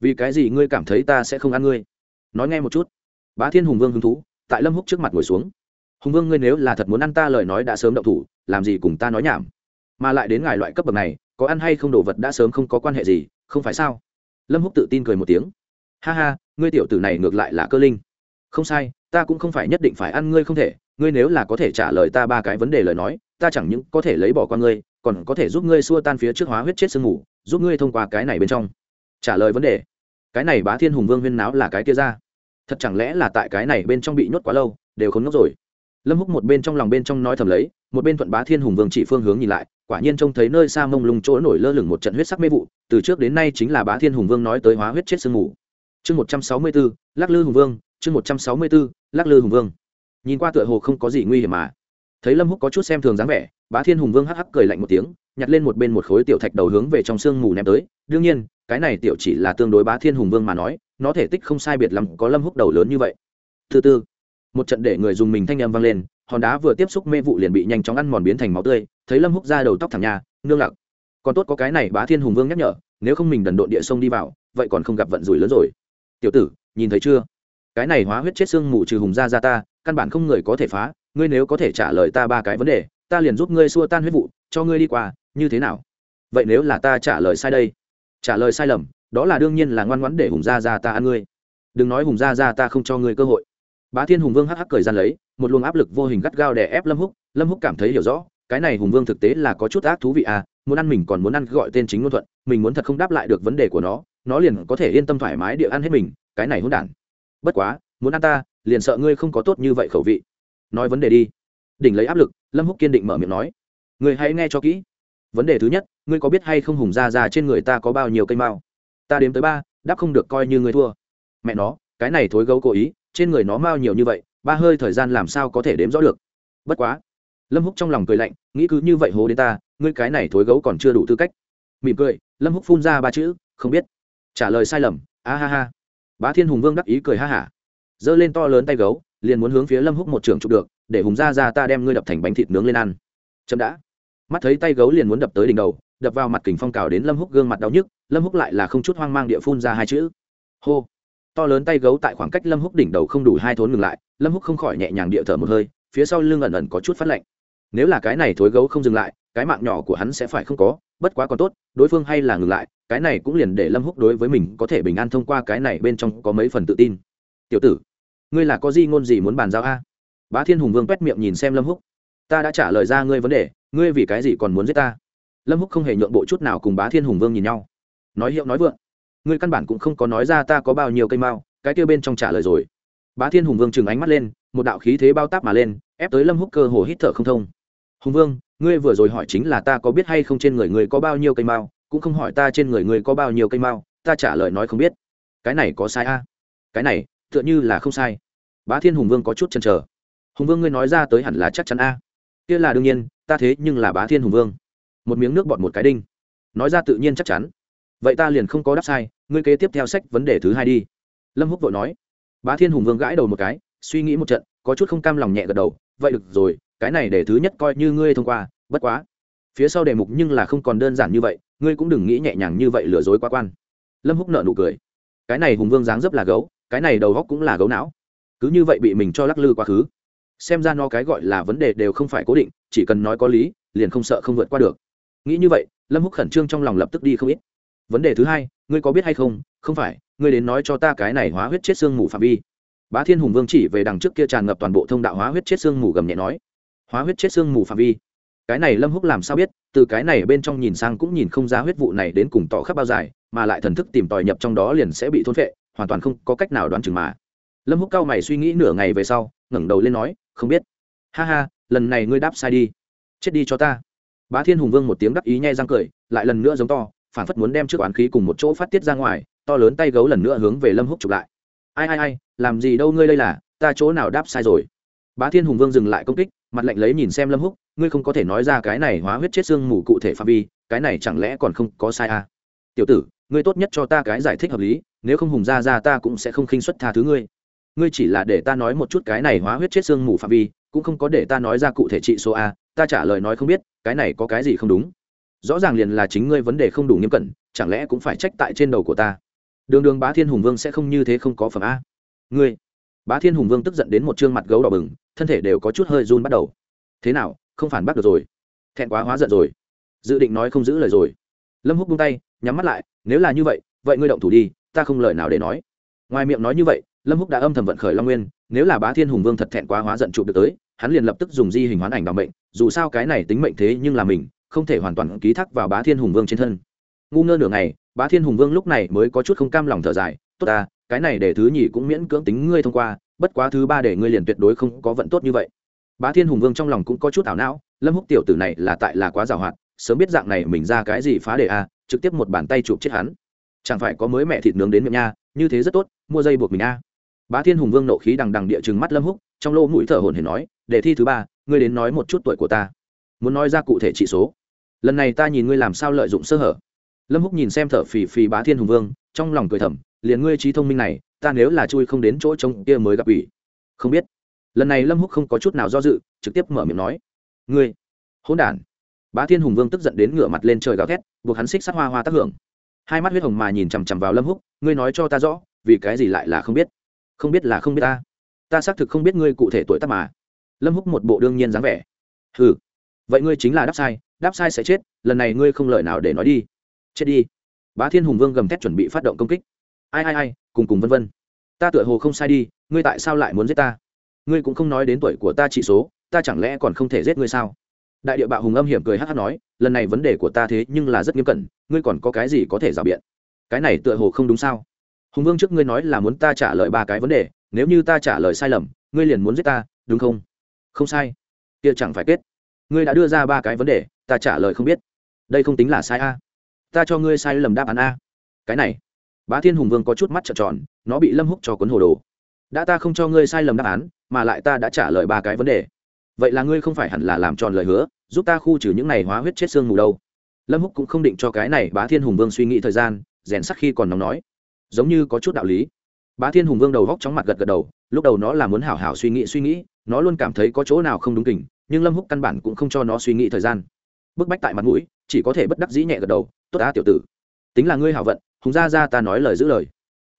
vì cái gì ngươi cảm thấy ta sẽ không ăn ngươi? Nói nghe một chút. Bá thiên hùng vương hứng thú, tại lâm húc trước mặt ngồi xuống. Hùng vương ngươi nếu là thật muốn ăn ta lời nói đã sớm động thủ, làm gì cùng ta nói nhảm? Mà lại đến ngài loại cấp bậc này, có ăn hay không đồ vật đã sớm không có quan hệ gì, không phải sao? Lâm húc tự tin cười một tiếng ha ha, ngươi tiểu tử này ngược lại là cơ linh. Không sai, ta cũng không phải nhất định phải ăn ngươi không thể, ngươi nếu là có thể trả lời ta ba cái vấn đề lời nói, ta chẳng những có thể lấy bỏ qua ngươi, còn có thể giúp ngươi xua tan phía trước hóa huyết chết sương ngủ giúp ngươi thông qua cái này bên trong. Trả lời vấn đề. Cái này bá thiên hùng vương huyên náo là cái kia ra. Thật chẳng lẽ là tại cái này bên trong bị nhốt quá lâu, đều không ngốc rồi? Lâm húc một bên trong lòng bên trong nói thầm lấy, một bên thuận bá thiên hùng vương chỉ phương hướng nhìn lại, quả nhiên trông thấy nơi xa mông lung chỗ nổi lơ lửng một trận huyết sắc mê vụ, từ trước đến nay chính là bá thiên hùng vương nói tới hóa huyết chết sương ngủ chương một trăm sáu mươi b ố lắc lư hùng vương, chương một trăm sáu mươi b ố lắc lư hùng vương. Nhìn qua tựa hồ không có gì nguy hiểm mà. Thấy lâm húc có chút xem thường dáng vẻ, bá thiên hùng vương hắc hắc cười lạnh một tiếng, nhặt lên một bên một khối tiểu thạch đầu hướng về trong sương mù ném tới. Đương nhiên, cái này tiểu chỉ là tương đối bá thiên hùng vương mà nói, nó thể tích không sai biệt lắm có lâm húc đầu lớn như vậy. Thứ tư một trận để người dùng mình thanh âm vang lên, hòn đá vừa tiếp xúc mê vụ liền bị nhanh chóng ăn mòn biến thành máu tươi, thấy lâm húc ra đầu tóc thẳng nhà, nương lặc còn tốt có cái này bá thiên hùng vương nhắc nhở, nếu không mình đần độn địa sông đi vào, vậy còn không gặp vận rủi lớn rồi tiểu tử, nhìn thấy chưa? Cái này hóa huyết chết xương mù trừ hùng ra ra ta, căn bản không người có thể phá, ngươi nếu có thể trả lời ta ba cái vấn đề, ta liền giúp ngươi xua tan huyết vụ, cho ngươi đi qua, như thế nào? Vậy nếu là ta trả lời sai đây? Trả lời sai lầm, đó là đương nhiên là ngoan ngoãn để hùng gia ra ta ăn ngươi. Đừng nói hùng gia ra ta không cho ngươi cơ hội. Bá thiên hùng vương hắc hắc cười gian lấy, một luồng áp lực vô hình gắt gao đè ép lâm húc lâm húc cảm thấy hiểu rõ, cái này hùng vương thực tế là có chút ác thú vị à muốn ăn mình còn muốn ăn gọi tên chính ngôn thuận, mình muốn thật không đáp lại được vấn đề của nó nó liền có thể yên tâm thoải mái địa ăn hết mình, cái này hôn đản. Bất quá, muốn ăn ta, liền sợ ngươi không có tốt như vậy khẩu vị. Nói vấn đề đi. Đỉnh lấy áp lực, lâm húc kiên định mở miệng nói. Người hãy nghe cho kỹ. Vấn đề thứ nhất, ngươi có biết hay không hùng ra ra trên người ta có bao nhiêu cây mao? Ta đếm tới ba, đáp không được coi như ngươi thua. Mẹ nó, cái này thối gấu cố ý, trên người nó mao nhiều như vậy, ba hơi thời gian làm sao có thể đếm rõ được? Bất quá. Lâm húc trong lòng cười lạnh, nghĩ cứ như vậy hố đến ta, ngươi cái này thối gấu còn chưa đủ tư cách. Mỉm cười, lâm húc phun ra ba chữ, không biết trả lời sai lầm, a ha ha. Bá thiên hùng vương đắc ý cười ha hả. Giơ lên to lớn tay gấu, liền muốn hướng phía lâm húc một trường chụp được, để hùng ra ra ta đem ngươi đập thành bánh thịt nướng lên ăn. Chậm đã. Mắt thấy tay gấu liền muốn đập tới đỉnh đầu, đập vào mặt kình phong cào đến lâm húc gương mặt đau nhức, lâm húc lại là không chút hoang mang địa phun ra hai chữ. Hô. To lớn tay gấu tại khoảng cách lâm húc đỉnh đầu không đủ hai thốn ngừng lại, lâm húc không khỏi nhẹ nhàng địa thở một hơi, phía sau lưng ẩn ẩn có chút phát lạnh. Nếu là cái này thối gấu không dừng lại, cái mạng nhỏ của hắn sẽ phải không có, bất quá còn tốt, đối phương hay là ngừng lại cái này cũng liền để lâm húc đối với mình có thể bình an thông qua cái này bên trong có mấy phần tự tin. Tiểu tử, ngươi là có gì ngôn gì muốn bàn giao a? Bá thiên hùng vương quét miệng nhìn xem lâm húc. Ta đã trả lời ra ngươi vấn đề, ngươi vì cái gì còn muốn giết ta? Lâm húc không hề nhượng bộ chút nào cùng bá thiên hùng vương nhìn nhau. Nói hiệu nói vượng, ngươi căn bản cũng không có nói ra ta có bao nhiêu cây mao, cái kia bên trong trả lời rồi. Bá thiên hùng vương chừng ánh mắt lên, một đạo khí thế bao táp mà lên, ép tới lâm húc cơ hồ hít thở không thông. Hùng vương, ngươi vừa rồi hỏi chính là ta có biết hay không trên người ngươi có bao nhiêu cây mao cũng không hỏi ta trên người ngươi có bao nhiêu cây mao, ta trả lời nói không biết. Cái này có sai a? Cái này, tựa như là không sai. Bá thiên hùng vương có chút chần chờ. Hùng vương ngươi nói ra tới hẳn là chắc chắn a. Kia là đương nhiên, ta thế nhưng là bá thiên hùng vương. Một miếng nước bọt một cái đinh. Nói ra tự nhiên chắc chắn. Vậy ta liền không có đáp sai, ngươi kế tiếp theo sách vấn đề thứ hai đi. Lâm húc vội nói. Bá thiên hùng vương gãi đầu một cái, suy nghĩ một trận, có chút không cam lòng nhẹ gật đầu. Vậy được rồi, cái này để thứ nhất coi như ngươi thông qua, bất quá phía sau đề mục nhưng là không còn đơn giản như vậy, ngươi cũng đừng nghĩ nhẹ nhàng như vậy lừa dối quá quan. Lâm húc nợ nụ cười. Cái này hùng vương dáng dấp là gấu, cái này đầu góc cũng là gấu não. Cứ như vậy bị mình cho lắc lư quá khứ. Xem ra nó cái gọi là vấn đề đều không phải cố định, chỉ cần nói có lý, liền không sợ không vượt qua được. Nghĩ như vậy, lâm húc khẩn trương trong lòng lập tức đi không ít. Vấn đề thứ hai, ngươi có biết hay không? Không phải, ngươi đến nói cho ta cái này hóa huyết chết xương mù phạm vi. Bá thiên hùng vương chỉ về đằng trước kia tràn ngập toàn bộ thông đạo hóa huyết chết xương mù gầm nhẹ nói. Hóa huyết chết xương mù phạm vi cái này lâm húc làm sao biết, từ cái này bên trong nhìn sang cũng nhìn không ra huyết vụ này đến cùng tỏ khắp bao dài, mà lại thần thức tìm tòi nhập trong đó liền sẽ bị thôn phệ, hoàn toàn không có cách nào đoán chừng mà. Lâm húc cao mày suy nghĩ nửa ngày về sau, ngẩng đầu lên nói, không biết. Ha ha, lần này ngươi đáp sai đi. Chết đi cho ta. Bá thiên hùng vương một tiếng đắc ý nhai răng cười, lại lần nữa giống to, phản phất muốn đem trước oán khí cùng một chỗ phát tiết ra ngoài, to lớn tay gấu lần nữa hướng về lâm húc chụp lại. Ai ai ai, làm gì đâu ngươi đây là, ta chỗ nào đáp sai rồi. Bá thiên hùng vương dừng lại công kích, mặt lạnh lấy nhìn xem lâm húc ngươi không có thể nói ra cái này hóa huyết chết xương mù cụ thể phạm vi, cái này chẳng lẽ còn không có sai à? Tiểu tử, ngươi tốt nhất cho ta cái giải thích hợp lý, nếu không hùng ra ra ta cũng sẽ không khinh xuất tha thứ ngươi. Ngươi chỉ là để ta nói một chút cái này hóa huyết chết xương mù phạm vi, cũng không có để ta nói ra cụ thể trị số a, ta trả lời nói không biết, cái này có cái gì không đúng? Rõ ràng liền là chính ngươi vấn đề không đủ nghiêm cẩn, chẳng lẽ cũng phải trách tại trên đầu của ta? Đường đường bá thiên hùng vương sẽ không như thế không có phẩm a. Ngươi. Bá thiên hùng vương tức giận đến một chương mặt gấu đỏ bừng, thân thể đều có chút hơi run bắt đầu. Thế nào? Không phản bác được rồi. Thẹn quá hóa giận rồi. Dự định nói không giữ lời rồi. Lâm húc buông tay, nhắm mắt lại, nếu là như vậy vậy ngươi động thủ đi, ta không lời nào để nói. Ngoài miệng nói như vậy, lâm húc đã âm thầm vận khởi long nguyên, nếu là bá thiên hùng vương thật thẹn quá hóa giận trụ được tới, hắn liền lập tức dùng di hình hoán ảnh bằng mệnh, dù sao cái này tính mệnh thế nhưng là mình, không thể hoàn toàn ký thác vào bá thiên hùng vương trên thân. Ngu ngơ nửa ngày, bá thiên hùng vương lúc này mới có chút không cam lòng thở dài, tốt ta, cái này để thứ nhì cũng miễn cưỡng tính ngươi thông qua, bất quá thứ ba để ngươi liền tuyệt đối không có vận tốt như vậy bá thiên hùng vương trong lòng cũng có chút ảo não, lâm húc tiểu tử này là tại là quá giàu hoạt sớm biết dạng này mình ra cái gì phá đề a, trực tiếp một bàn tay chụp chết hắn. Chẳng phải có mới mẹ thịt nướng đến miệng nha, như thế rất tốt, mua dây buộc mình a. Bá thiên hùng vương nộ khí đằng đằng địa chừng mắt lâm húc, trong lô mũi thở hổn hển nói, để thi thứ ba, ngươi đến nói một chút tuổi của ta. Muốn nói ra cụ thể chỉ số. Lần này ta nhìn ngươi làm sao lợi dụng sơ hở. Lâm húc nhìn xem thở phì phì bá thiên hùng vương, trong lòng cười thầm, liền ngươi trí thông minh này, ta nếu là chui không đến chỗ trống kia mới gặp ủy. Không biết lần này lâm húc không có chút nào do dự, trực tiếp mở miệng nói, ngươi, hỗn đản. Bá thiên hùng vương tức giận đến ngửa mặt lên trời gào thét, buộc hắn xích sát hoa hoa tác hưởng. Hai mắt huyết hồng mà nhìn chằm chằm vào lâm húc, ngươi nói cho ta rõ, vì cái gì lại là không biết? Không biết là không biết ta. Ta xác thực không biết ngươi cụ thể tuổi tác mà. Lâm húc một bộ đương nhiên dáng vẻ ừ vậy ngươi chính là đáp sai đáp sai sẽ chết, lần này ngươi không lời nào để nói đi. Chết đi. Bá thiên hùng vương gầm thét chuẩn bị phát động công kích. Ai ai ai, cùng cùng vân vân. Ta tựa hồ không sai đi, ngươi tại sao lại muốn giết ta? Ngươi cũng không nói đến tuổi của ta trị số, ta chẳng lẽ còn không thể giết ngươi sao? Đại địa bạo hùng âm hiểm cười hát hát nói, lần này vấn đề của ta thế nhưng là rất nghiêm cẩn, ngươi còn có cái gì có thể rào biện? Cái này tựa hồ không đúng sao? Hùng vương trước ngươi nói là muốn ta trả lời ba cái vấn đề, nếu như ta trả lời sai lầm, ngươi liền muốn giết ta, đúng không? Không sai. Kia chẳng phải kết. Ngươi đã đưa ra ba cái vấn đề, ta trả lời không biết. Đây không tính là sai a. Ta cho ngươi sai lầm đáp án a. Cái này. Bá thiên hùng vương có chút mắt trợn tròn, nó bị lâm húc cho cuốn hồ đồ. Đã ta không cho ngươi sai lầm đáp án mà lại ta đã trả lời ba cái vấn đề. Vậy là ngươi không phải hẳn là làm tròn lời hứa, giúp ta khu trừ những này hóa huyết chết xương mù đâu. Lâm húc cũng không định cho cái này bá thiên hùng vương suy nghĩ thời gian, rèn sắc khi còn nóng nói. Giống như có chút đạo lý. Bá thiên hùng vương đầu góc chóng mặt gật gật đầu, lúc đầu nó là muốn hảo hảo suy nghĩ suy nghĩ, nó luôn cảm thấy có chỗ nào không đúng kỉnh nhưng lâm húc căn bản cũng không cho nó suy nghĩ thời gian. Bức bách tại mặt mũi, chỉ có thể bất đắc dĩ nhẹ gật đầu, tốt đã tiểu tử. Tính là ngươi hảo vận, hùng ra ra ta nói lời giữ lời.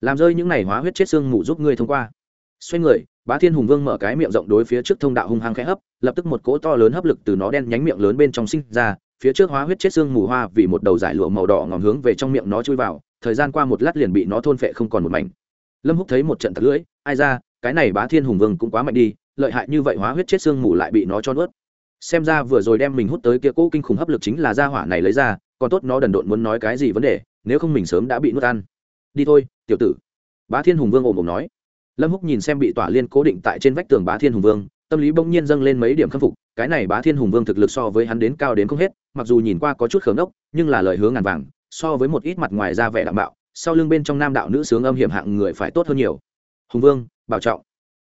Làm rơi những này hóa huyết chết xương mù giúp ngươi thông qua. Xoay người bá thiên hùng vương mở cái miệng rộng đối phía trước thông đạo hung hăng khẽ hấp, lập tức một cỗ to lớn hấp lực từ nó đen nhánh miệng lớn bên trong sinh ra, phía trước hóa huyết chết xương mù hoa vì một đầu giải lụa màu đỏ ngòm hướng về trong miệng nó chui vào, thời gian qua một lát liền bị nó thôn phệ không còn một mảnh. Lâm húc thấy một trận thật lưỡi, ai ra, cái này bá thiên hùng vương cũng quá mạnh đi, lợi hại như vậy hóa huyết chết xương mù lại bị nó cho nuốt. Xem ra vừa rồi đem mình hút tới kia cỗ kinh khủng hấp lực chính là gia hỏa này lấy ra, còn tốt nó đần độn muốn nói cái gì vấn đề, nếu không mình sớm đã bị nuốt ăn. Đi thôi, tiểu tử. Bá thiên hùng vương ồm ồm nói lâm húc nhìn xem bị tỏa liên cố định tại trên vách tường bá thiên hùng vương, tâm lý bỗng nhiên dâng lên mấy điểm khâm phục, cái này bá thiên hùng vương thực lực so với hắn đến cao đến không hết, mặc dù nhìn qua có chút khớm ốc nhưng là lời hướng ngàn vàng, so với một ít mặt ngoài ra vẻ đảm bảo sau lưng bên trong nam đạo nữ sướng âm hiểm hạng người phải tốt hơn nhiều. Hùng vương, bảo trọng.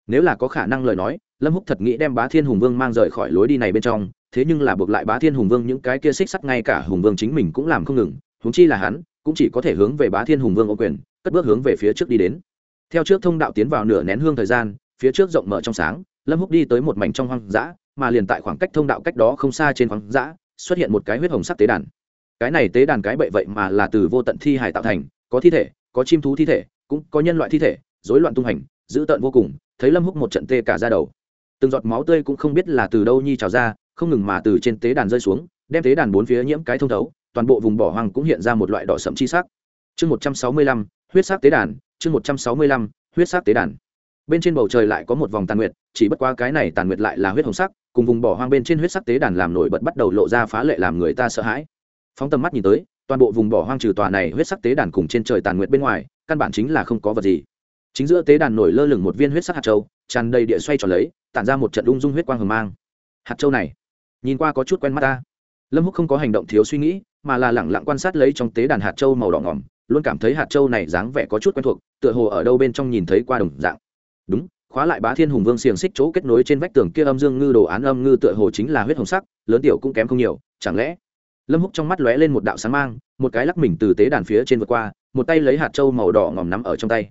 Nếu là có khả năng lời nói, lâm húc thật nghĩ đem bá thiên hùng vương mang rời khỏi lối đi này bên trong, thế nhưng là buộc lại bá thiên hùng vương những cái kia xích sắt ngay cả hùng vương chính mình cũng làm không ngừng, huống chi là hắn, cũng chỉ có thể hướng về bá thiên hùng vương ô quyền, cất bước hướng về phía trước đi đến theo trước thông đạo tiến vào nửa nén hương thời gian, phía trước rộng mở trong sáng, lâm húc đi tới một mảnh trong hoang dã, mà liền tại khoảng cách thông đạo cách đó không xa trên hoang dã, xuất hiện một cái huyết hồng sắc tế đàn. Cái này tế đàn cái bậy vậy mà là từ vô tận thi hải tạo thành, có thi thể, có chim thú thi thể, cũng có nhân loại thi thể, rối loạn tung hành, dữ tợn vô cùng, thấy lâm húc một trận tê cả ra đầu. Từng giọt máu tươi cũng không biết là từ đâu nhi trào ra, không ngừng mà từ trên tế đàn rơi xuống, đem tế đàn bốn phía nhiễm cái thông thấu, toàn bộ vùng bỏ hoang cũng hiện ra một loại đỏ sậm chi sắc. Chương một trăm sáu mươi lăm, huyết sắc tế đàn chương một trăm sáu mươi lăm, huyết sắc tế đàn. Bên trên bầu trời lại có một vòng tàn nguyệt, chỉ bất qua cái này tàn nguyệt lại là huyết hồng sắc, cùng vùng bỏ hoang bên trên huyết sắc tế đàn làm nổi bật bắt đầu lộ ra phá lệ làm người ta sợ hãi. Phóng tầm mắt nhìn tới, toàn bộ vùng bỏ hoang trừ tòa này huyết sắc tế đàn cùng trên trời tàn nguyệt bên ngoài, căn bản chính là không có vật gì. Chính giữa tế đàn nổi lơ lửng một viên huyết sắc hạt châu, tràn đầy địa xoay tròn lấy, tản ra một trận ung dung huyết quang hờ mang. Hạt châu này, nhìn qua có chút quen mắt ta. Lâm húc không có hành động thiếu suy nghĩ, mà là lẳng lặng quan sát lấy trong tế đàn hạt châu màu đỏ ngỏm luôn cảm thấy hạt châu này dáng vẻ có chút quen thuộc, tựa hồ ở đâu bên trong nhìn thấy qua đồng dạng. Đúng, khóa lại bá thiên hùng vương xiềng xích chỗ kết nối trên vách tường kia âm dương ngư đồ án âm ngư tựa hồ chính là huyết hồng sắc, lớn tiểu cũng kém không nhiều, chẳng lẽ? Lâm húc trong mắt lóe lên một đạo sáng mang, một cái lắc mình từ tế đàn phía trên vượt qua, một tay lấy hạt châu màu đỏ ngòm nắm ở trong tay.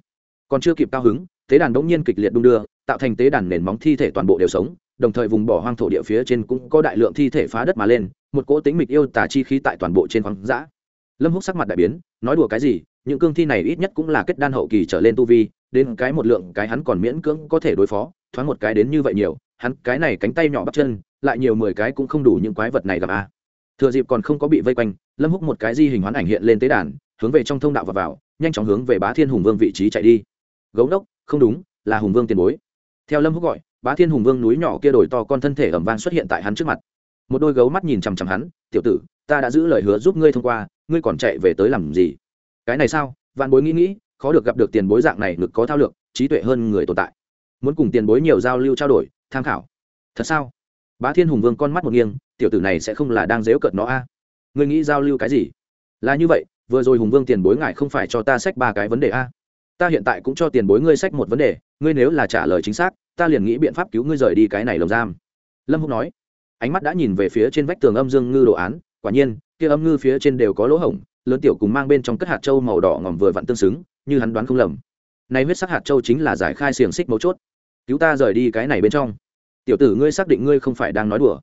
Còn chưa kịp cao hứng, tế đàn đống nhiên kịch liệt đung đưa, tạo thành tế đàn nền móng thi thể toàn bộ đều sống, đồng thời vùng bỏ hoang thổ địa phía trên cũng có đại lượng thi thể phá đất mà lên, một cỗ tính mịch yêu tả chi khí tại toàn bộ trên khoáng dã lâm húc sắc mặt đại biến, nói đùa cái gì, những cương thi này ít nhất cũng là kết đan hậu kỳ trở lên tu vi, đến cái một lượng cái hắn còn miễn cưỡng có thể đối phó, thoáng một cái đến như vậy nhiều, hắn cái này cánh tay nhỏ bắp chân, lại nhiều mười cái cũng không đủ những quái vật này gặp a. Thừa dịp còn không có bị vây quanh, lâm húc một cái di hình hoán ảnh hiện lên tế đàn, hướng về trong thông đạo và vào, nhanh chóng hướng về bá thiên hùng vương vị trí chạy đi. Gấu đốc không đúng, là hùng vương tiền bối. Theo lâm húc gọi, bá thiên hùng vương núi nhỏ kia đổi to con thân thể ẩm vang xuất hiện tại hắn trước mặt. Một đôi gấu mắt nhìn chằm chằm hắn, tiểu tử, ta đã giữ lời hứa giúp ngươi thông qua ngươi còn chạy về tới làm gì? Cái này sao? Vạn bối nghĩ nghĩ, khó được gặp được tiền bối dạng này ngực có thao lược, trí tuệ hơn người tồn tại. Muốn cùng tiền bối nhiều giao lưu trao đổi, tham khảo. Thật sao? Bá thiên hùng vương con mắt một nghiêng, tiểu tử này sẽ không là đang dếu cợt nó a? Ngươi nghĩ giao lưu cái gì? Là như vậy, vừa rồi hùng vương tiền bối ngại không phải cho ta sách ba cái vấn đề a? Ta hiện tại cũng cho tiền bối ngươi sách một vấn đề, ngươi nếu là trả lời chính xác, ta liền nghĩ biện pháp cứu ngươi rời đi cái này lồng giam. Lâm húc nói. Ánh mắt đã nhìn về phía trên vách tường âm dương ngư đồ án, quả nhiên kia âm ngư phía trên đều có lỗ hổng, lớn tiểu cùng mang bên trong cất hạt trâu màu đỏ ngòm vừa vặn tương xứng, như hắn đoán không lầm. Nay huyết sắc hạt trâu chính là giải khai xiềng xích mấu chốt. Cứu ta rời đi cái này bên trong. Tiểu tử ngươi xác định ngươi không phải đang nói đùa.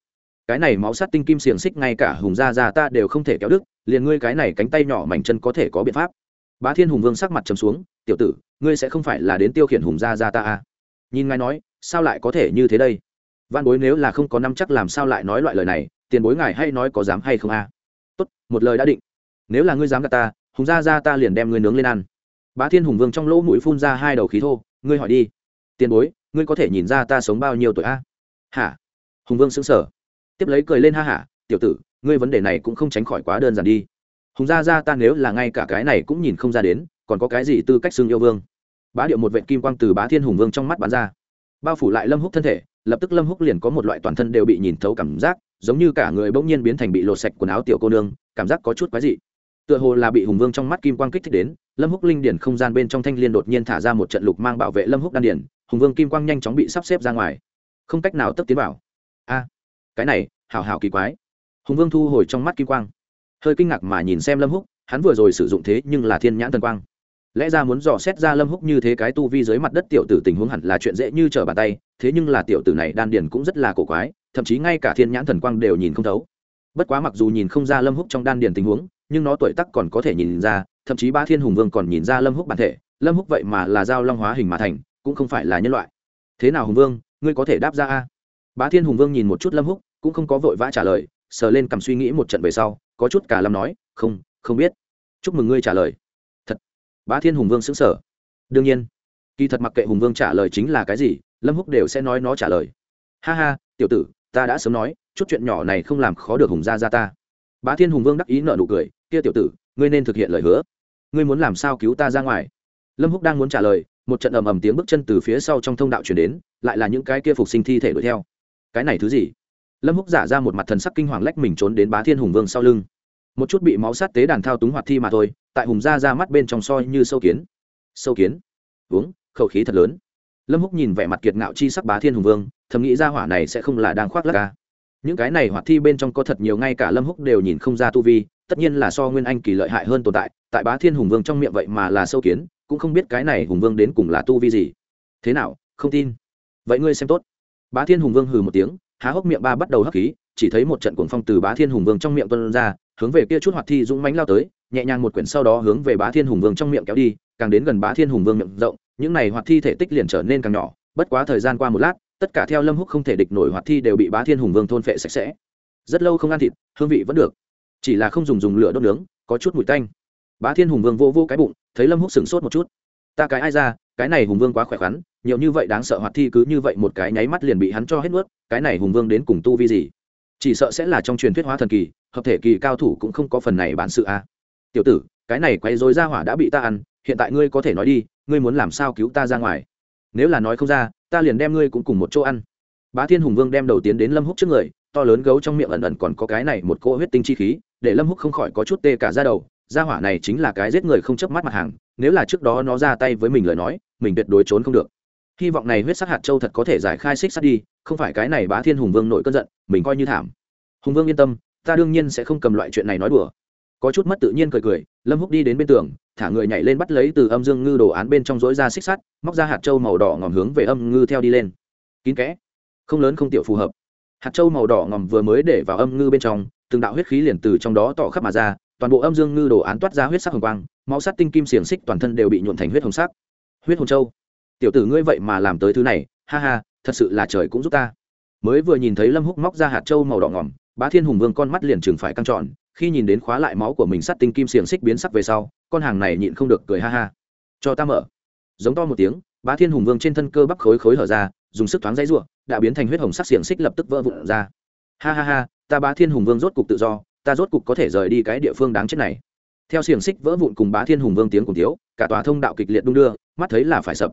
Cái này máu sắt tinh kim xiềng xích ngay cả hùng gia gia ta đều không thể kéo đứt, liền ngươi cái này cánh tay nhỏ mảnh chân có thể có biện pháp. Bá thiên hùng vương sắc mặt trầm xuống, tiểu tử, ngươi sẽ không phải là đến tiêu khiển hùng gia gia ta à? nhìn ngài nói, sao lại có thể như thế đây? Văn bối nếu là không có năm chắc làm sao lại nói loại lời này, tiền bối ngài hay nói có dám hay không à? Một lời đã định. Nếu là ngươi dám gạt ta, hùng gia gia ta liền đem ngươi nướng lên ăn. Bá thiên hùng vương trong lỗ mũi phun ra hai đầu khí thô, ngươi hỏi đi. Tiền bối, ngươi có thể nhìn ra ta sống bao nhiêu tuổi a? À? hả? Hùng vương xứng sở tiếp lấy cười lên ha hả, tiểu tử, ngươi vấn đề này cũng không tránh khỏi quá đơn giản đi. Hùng gia gia ta nếu là ngay cả cái này cũng nhìn không ra đến, còn có cái gì tư cách xưng yêu vương? Bá điệu một vệ kim quang từ bá thiên hùng vương trong mắt bắn ra. Bao phủ lại lâm húc thân thể, lập tức lâm húc liền có một loại toàn thân đều bị nhìn thấu cảm giác giống như cả người bỗng nhiên biến thành bị lột sạch quần áo tiểu cô nương, cảm giác có chút quái dị. Tựa hồ là bị hùng vương trong mắt kim quang kích thích đến, lâm húc linh điển không gian bên trong thanh liên đột nhiên thả ra một trận lục mang bảo vệ lâm húc đan điển, hùng vương kim quang nhanh chóng bị sắp xếp ra ngoài. Không cách nào tấp tiến vào. A, cái này, hảo hảo kỳ quái. Hùng vương thu hồi trong mắt kim quang. Hơi kinh ngạc mà nhìn xem lâm húc, hắn vừa rồi sử dụng thế nhưng là thiên nhãn thần quang. Lẽ ra muốn dò xét ra lâm húc như thế cái tu vi dưới mặt đất tiểu tử tình huống hẳn là chuyện dễ như trở bàn tay, thế nhưng là tiểu tử này đan điền cũng rất là cổ quái thậm chí ngay cả thiên nhãn thần quang đều nhìn không thấu. Bất quá mặc dù nhìn không ra lâm húc trong đan điền tình huống, nhưng nó tuổi tắc còn có thể nhìn ra, thậm chí ba thiên hùng vương còn nhìn ra lâm húc bản thể, lâm húc vậy mà là giao long hóa hình mà thành, cũng không phải là nhân loại. Thế nào hùng vương, ngươi có thể đáp ra a? Bá thiên hùng vương nhìn một chút lâm húc, cũng không có vội vã trả lời, sờ lên cầm suy nghĩ một trận về sau, có chút cả lâm nói, không không biết. Chúc mừng ngươi trả lời. Thật. Bá thiên hùng vương xứng sở đương nhiên. Kỳ thật mặc kệ hùng vương trả lời chính là cái gì, lâm húc đều sẽ nói nó trả lời. Ha ha, tiểu tử ta đã sớm nói, chút chuyện nhỏ này không làm khó được hùng gia gia ta. Bá thiên hùng vương đắc ý nợ nụ cười, kia tiểu tử, ngươi nên thực hiện lời hứa. Ngươi muốn làm sao cứu ta ra ngoài? Lâm húc đang muốn trả lời, một trận ầm ầm tiếng bước chân từ phía sau trong thông đạo chuyển đến, lại là những cái kia phục sinh thi thể đuổi theo. Cái này thứ gì? Lâm húc giả ra một mặt thần sắc kinh hoàng lách mình trốn đến bá thiên hùng vương sau lưng. Một chút bị máu sát tế đàn thao túng hoạt thi mà thôi, tại hùng ra ra mắt bên trong soi như sâu kiến. Sâu kiến? Uống, khẩu khí thật lớn. Lâm húc nhìn vẻ mặt kiệt ngạo chi sắc bá thiên hùng vương thầm nghĩ ra hỏa này sẽ không là đang khoác lắc ca. Những cái này hoạt thi bên trong có thật nhiều ngay cả lâm húc đều nhìn không ra tu vi, tất nhiên là so nguyên anh kỳ lợi hại hơn tồn tại tại bá thiên hùng vương trong miệng vậy mà là sâu kiến, cũng không biết cái này hùng vương đến cùng là tu vi gì. Thế nào, không tin? Vậy ngươi xem tốt. Bá thiên hùng vương hừ một tiếng, há hốc miệng ba bắt đầu hấp khí, chỉ thấy một trận cuồng phong từ bá thiên hùng vương trong miệng tuân ra, hướng về kia chút hoạt thi dũng mánh lao tới, nhẹ nhàng một quyển sau đó hướng về bá thiên hùng vương trong miệng kéo đi, càng đến gần bá thiên hùng vương miệng rộng, những này hoạt thi thể tích liền trở nên càng nhỏ, bất quá thời gian qua một lát tất cả theo lâm húc không thể địch nổi hoạt thi đều bị bá thiên hùng vương thôn phệ sạch sẽ. Rất lâu không ăn thịt, hương vị vẫn được. Chỉ là không dùng dùng lửa đốt nướng, có chút mùi tanh. Bá thiên hùng vương vô vô cái bụng, thấy lâm húc sửng sốt một chút. Ta cái ai ra, cái này hùng vương quá khỏe khoắn, nhiều như vậy đáng sợ hoạt thi cứ như vậy một cái nháy mắt liền bị hắn cho hết nuốt, cái này hùng vương đến cùng tu vi gì? Chỉ sợ sẽ là trong truyền thuyết hóa thần kỳ, hợp thể kỳ cao thủ cũng không có phần này bản sự a à. tiểu tử, cái này quay dối ra hỏa đã bị ta ăn, hiện tại ngươi có thể nói đi, ngươi muốn làm sao cứu ta ra ngoài? Nếu là nói không ra, ta liền đem ngươi cũng cùng một chỗ ăn. Bá thiên hùng vương đem đầu tiến đến lâm húc trước người, to lớn gấu trong miệng ẩn ẩn còn có cái này một cỗ huyết tinh chi khí, để lâm húc không khỏi có chút tê cả ra đầu. Gia hỏa này chính là cái giết người không chớp mắt mặt hàng, nếu là trước đó nó ra tay với mình lời nói, mình tuyệt đối trốn không được. Hy vọng này huyết sắc hạt châu thật có thể giải khai xích sắt đi, không phải cái này bá thiên hùng vương nội cơn giận, mình coi như thảm. Hùng vương yên tâm, ta đương nhiên sẽ không cầm loại chuyện này nói đùa có chút mất tự nhiên cười cười, lâm húc đi đến bên tường, thả người nhảy lên bắt lấy từ âm dương ngư đồ án bên trong dối ra xích sắt, móc ra hạt châu màu đỏ ngòm hướng về âm ngư theo đi lên. Kín kẽ. Không lớn không tiểu phù hợp. Hạt châu màu đỏ ngòm vừa mới để vào âm ngư bên trong, từng đạo huyết khí liền từ trong đó tỏ khắp mà ra, toàn bộ âm dương ngư đồ án toát ra huyết sắc hồng quang, máu sắt tinh kim xiềng xích toàn thân đều bị nhuộn thành huyết hồng sắc. Huyết hồng châu. Tiểu tử ngươi vậy mà làm tới thứ này, ha ha, thật sự là trời cũng giúp ta. Mới vừa nhìn thấy lâm húc móc ra hạt châu màu đỏ ngòm bá thiên hùng vương con mắt liền chừng phải căng tròn, khi nhìn đến khóa lại máu của mình sắt tinh kim xiềng xích biến sắc về sau, con hàng này nhịn không được cười ha ha. Cho ta mở. Giống to một tiếng, bá thiên hùng vương trên thân cơ bắp khối khối hở ra, dùng sức thoáng dãy ruộng đã biến thành huyết hồng sắc xiềng xích lập tức vỡ vụn ra. Ha ha ha, ta bá thiên hùng vương rốt cục tự do, ta rốt cục có thể rời đi cái địa phương đáng chết này. Theo xiềng xích vỡ vụn cùng bá thiên hùng vương tiếng cùng thiếu, cả tòa thông đạo kịch liệt đung đưa, mắt thấy là phải sập.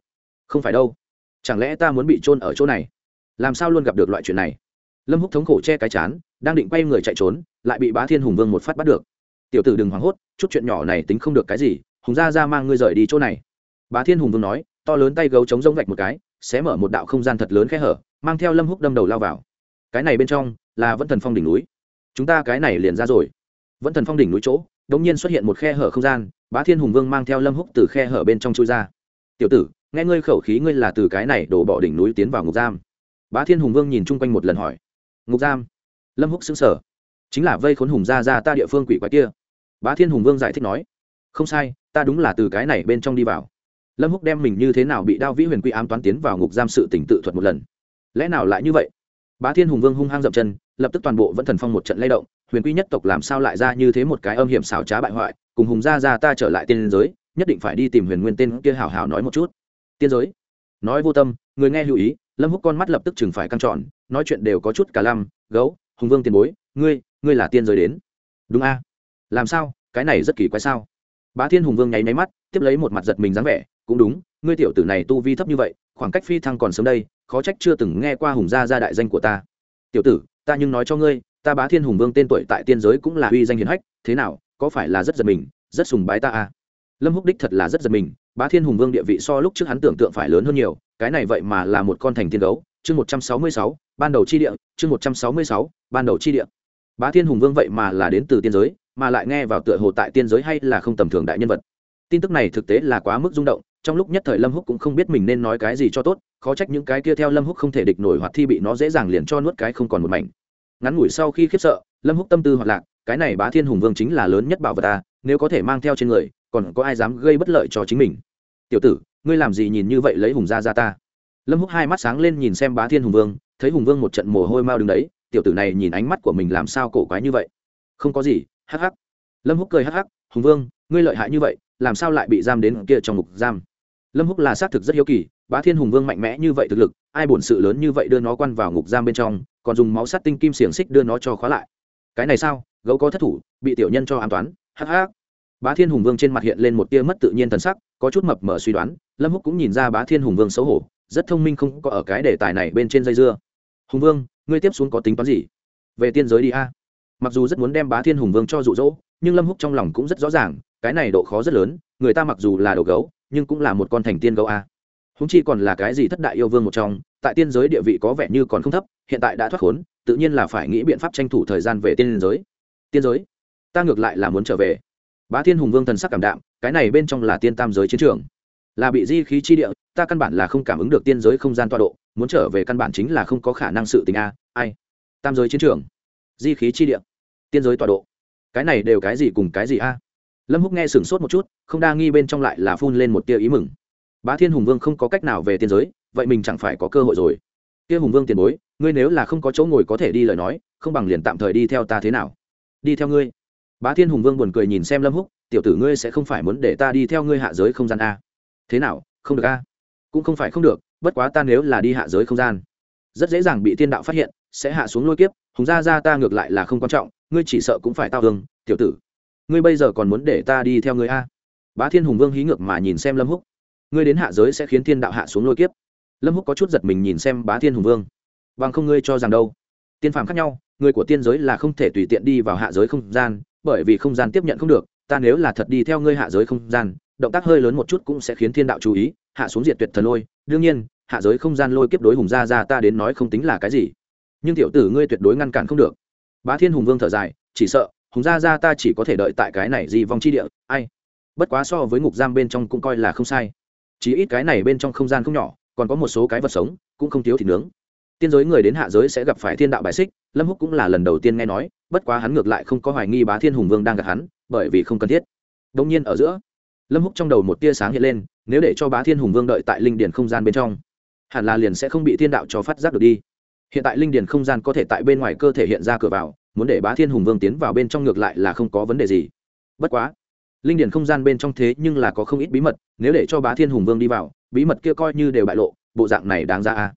Không phải đâu. Chẳng lẽ ta muốn bị trôn ở chỗ này? Làm sao luôn gặp được loại chuyện này? Lâm húc thống khổ che cái chán, đang định quay người chạy trốn, lại bị bá thiên hùng vương một phát bắt được. Tiểu tử đừng hoảng hốt, chút chuyện nhỏ này tính không được cái gì, hùng gia ra mang ngươi rời đi chỗ này. Bá thiên hùng vương nói, to lớn tay gấu chống rông vạch một cái sẽ mở một đạo không gian thật lớn khe hở, mang theo lâm húc đâm đầu lao vào. Cái này bên trong là vẫn thần phong đỉnh núi. Chúng ta cái này liền ra rồi. Vẫn thần phong đỉnh núi chỗ đống nhiên xuất hiện một khe hở không gian, bá thiên hùng vương mang theo lâm húc từ khe hở bên trong chui ra. Tiểu tử, nghe ngươi khẩu khí ngươi là từ cái này đổ bỏ đỉnh núi tiến vào ngục giam. Bá thiên hùng vương nhìn chung quanh một lần hỏi ngục giam. Lâm húc xứng sở chính là vây khốn hùng ra ra ta địa phương quỷ quái kia. Bá thiên hùng vương giải thích nói, không sai, ta đúng là từ cái này bên trong đi vào. Lâm húc đem mình như thế nào bị đao vĩ huyền quy ám toán tiến vào ngục giam sự tỉnh tự thuật một lần. Lẽ nào lại như vậy? Bá thiên hùng vương hung hăng dậm chân, lập tức toàn bộ vẫn thần phong một trận lay động, huyền quy nhất tộc làm sao lại ra như thế một cái âm hiểm xảo trá bại hoại, cùng hùng gia ra ta trở lại tiên giới, nhất định phải đi tìm huyền nguyên tên kia hảo hảo nói một chút. Tiên giới? Nói vô tâm, người nghe lưu ý, lâm húc con mắt lập tức chừng phải căng tròn nói chuyện đều có chút cả lăm, gấu, hùng vương tiền bối, ngươi ngươi là tiên giới đến. Đúng a. Làm sao? Cái này rất kỳ quái sao? Bá thiên hùng vương nháy máy mắt, tiếp lấy một mặt giật mình dáng vẻ, cũng đúng, ngươi tiểu tử này tu vi thấp như vậy, khoảng cách phi thăng còn sớm đây, khó trách chưa từng nghe qua hùng gia gia đại danh của ta. Tiểu tử, ta nhưng nói cho ngươi, ta bá thiên hùng vương tên tuổi tại tiên giới cũng là uy danh hiền hách, thế nào, có phải là rất giật mình, rất sùng bái ta à? Lâm húc đích thật là rất giật mình, bá thiên hùng vương địa vị so lúc trước hắn tưởng tượng phải lớn hơn nhiều, cái này vậy mà là một con thành tiên gấu chương một trăm sáu mươi sáu, ban đầu chi địa, chương một trăm sáu mươi sáu, ban đầu chi địa. Bá thiên hùng vương vậy mà là đến từ tiên giới, mà lại nghe vào tựa hồ tại tiên giới hay là không tầm thường đại nhân vật. Tin tức này thực tế là quá mức rung động, trong lúc nhất thời lâm húc cũng không biết mình nên nói cái gì cho tốt, khó trách những cái kia theo lâm húc không thể địch nổi hoặc thi bị nó dễ dàng liền cho nuốt cái không còn một mảnh. Ngắn ngủi sau khi khiếp sợ, lâm húc tâm tư hoạt lạc, cái này bá thiên hùng vương chính là lớn nhất bảo vật ta, nếu có thể mang theo trên người, còn có ai dám gây bất lợi cho chính mình? Tiểu tử, ngươi làm gì nhìn như vậy lấy hùng gia ra ta? Lâm húc hai mắt sáng lên nhìn xem bá thiên hùng vương, thấy hùng vương một trận mồ hôi mau đứng đấy, tiểu tử này nhìn ánh mắt của mình làm sao cổ quái như vậy? Không có gì, hắc hắc. Lâm húc cười hắc hắc, hùng vương, ngươi lợi hại như vậy, làm sao lại bị giam đến kia trong ngục giam? Lâm húc là xác thực rất hiếu kỳ, bá thiên hùng vương mạnh mẽ như vậy thực lực, ai bổn sự lớn như vậy đưa nó quan vào ngục giam bên trong, còn dùng máu sắt tinh kim xiềng xích đưa nó cho khóa lại. Cái này sao? Gấu có thất thủ, bị tiểu nhân cho an toán, hắc hắc. Bá thiên hùng vương trên mặt hiện lên một tia mất tự nhiên thần sắc, có chút mập mờ suy đoán, lâm húc cũng nhìn ra bá thiên hùng vương xấu hổ rất thông minh không có ở cái đề tài này bên trên dây dưa. Hùng vương, ngươi tiếp xuống có tính toán gì? Về tiên giới đi a. Mặc dù rất muốn đem bá thiên hùng vương cho rụ rỗ nhưng lâm húc trong lòng cũng rất rõ ràng, cái này độ khó rất lớn, người ta mặc dù là đồ gấu, nhưng cũng là một con thành tiên gấu a. Húng chi còn là cái gì thất đại yêu vương một trong, tại tiên giới địa vị có vẻ như còn không thấp, hiện tại đã thoát khốn, tự nhiên là phải nghĩ biện pháp tranh thủ thời gian về tiên giới. Tiên giới? Ta ngược lại là muốn trở về. Bá thiên hùng vương thần sắc cảm đạm, cái này bên trong là tiên tam giới chiến trường. Là bị di khí chi địa ta căn bản là không cảm ứng được tiên giới không gian tọa độ, muốn trở về căn bản chính là không có khả năng sự tình a, ai? Tam giới chiến trường, di khí chi địa, tiên giới tọa độ. Cái này đều cái gì cùng cái gì a? Lâm húc nghe sửng sốt một chút, không đa nghi bên trong lại là phun lên một tia ý mừng. Bá thiên hùng vương không có cách nào về tiên giới, vậy mình chẳng phải có cơ hội rồi. Kia hùng vương tiền bối, ngươi nếu là không có chỗ ngồi có thể đi lời nói, không bằng liền tạm thời đi theo ta thế nào? Đi theo ngươi. Bá thiên hùng vương buồn cười nhìn xem lâm húc, tiểu tử ngươi sẽ không phải muốn để ta đi theo ngươi hạ giới không gian a. Thế nào, không được a? Cũng không phải không được, bất quá ta nếu là đi hạ giới không gian, rất dễ dàng bị thiên đạo phát hiện, sẽ hạ xuống lôi kiếp, hùng gia ra ta ngược lại là không quan trọng, ngươi chỉ sợ cũng phải tao hương tiểu tử. Ngươi bây giờ còn muốn để ta đi theo ngươi a? Bá thiên hùng vương hí ngược mà nhìn xem lâm húc. Ngươi đến hạ giới sẽ khiến thiên đạo hạ xuống lôi kiếp. Lâm húc có chút giật mình nhìn xem bá thiên hùng vương. Bằng không ngươi cho rằng đâu? Tiên phàm khác nhau, người của tiên giới là không thể tùy tiện đi vào hạ giới không gian, bởi vì không gian tiếp nhận không được, ta nếu là thật đi theo ngươi hạ giới không gian, động tác hơi lớn một chút cũng sẽ khiến thiên đạo chú ý hạ xuống diệt tuyệt thần lôi, đương nhiên, hạ giới không gian lôi kiếp đối hùng gia ra ta đến nói không tính là cái gì. Nhưng tiểu tử ngươi tuyệt đối ngăn cản không được. Bá thiên hùng vương thở dài, chỉ sợ, hùng gia ra ta chỉ có thể đợi tại cái này di vong chi địa, ai? Bất quá so với ngục giam bên trong cũng coi là không sai. Chỉ ít cái này bên trong không gian không nhỏ, còn có một số cái vật sống, cũng không thiếu thịt nướng. Tiên giới người đến hạ giới sẽ gặp phải thiên đạo bài xích, lâm húc cũng là lần đầu tiên nghe nói, bất quá hắn ngược lại không có hoài nghi bá thiên hùng vương đang gặp hắn, bởi vì không cần thiết. Đông nhiên ở giữa, lâm húc trong đầu một tia sáng hiện lên nếu để cho bá thiên hùng vương đợi tại linh điển không gian bên trong, hẳn là liền sẽ không bị thiên đạo cho phát giác được đi. Hiện tại linh điển không gian có thể tại bên ngoài cơ thể hiện ra cửa vào, muốn để bá thiên hùng vương tiến vào bên trong ngược lại là không có vấn đề gì. Bất quá, linh điển không gian bên trong thế nhưng là có không ít bí mật, nếu để cho bá thiên hùng vương đi vào, bí mật kia coi như đều bại lộ, bộ dạng này đáng ra à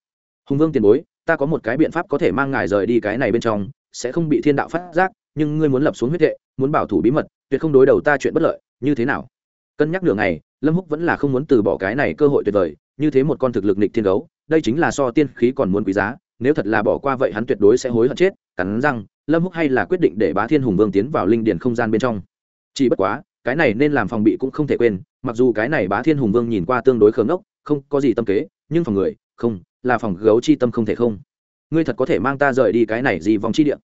hùng vương tiền bối, ta có một cái biện pháp có thể mang ngài rời đi cái này bên trong, sẽ không bị thiên đạo phát giác, nhưng ngươi muốn lập xuống huyết hệ, muốn bảo thủ bí mật, tuyệt không đối đầu ta chuyện bất lợi, như thế nào? Cân nhắc đường này lâm húc vẫn là không muốn từ bỏ cái này cơ hội tuyệt vời, như thế một con thực lực nịch thiên gấu, đây chính là so tiên khí còn muốn quý giá, nếu thật là bỏ qua vậy hắn tuyệt đối sẽ hối hận chết, cắn răng, lâm húc hay là quyết định để bá thiên hùng vương tiến vào linh điển không gian bên trong. Chỉ bất quá, cái này nên làm phòng bị cũng không thể quên, mặc dù cái này bá thiên hùng vương nhìn qua tương đối khớm ốc không có gì tâm kế, nhưng phòng người, không, là phòng gấu chi tâm không thể không. Ngươi thật có thể mang ta rời đi cái này gì vòng chi địa?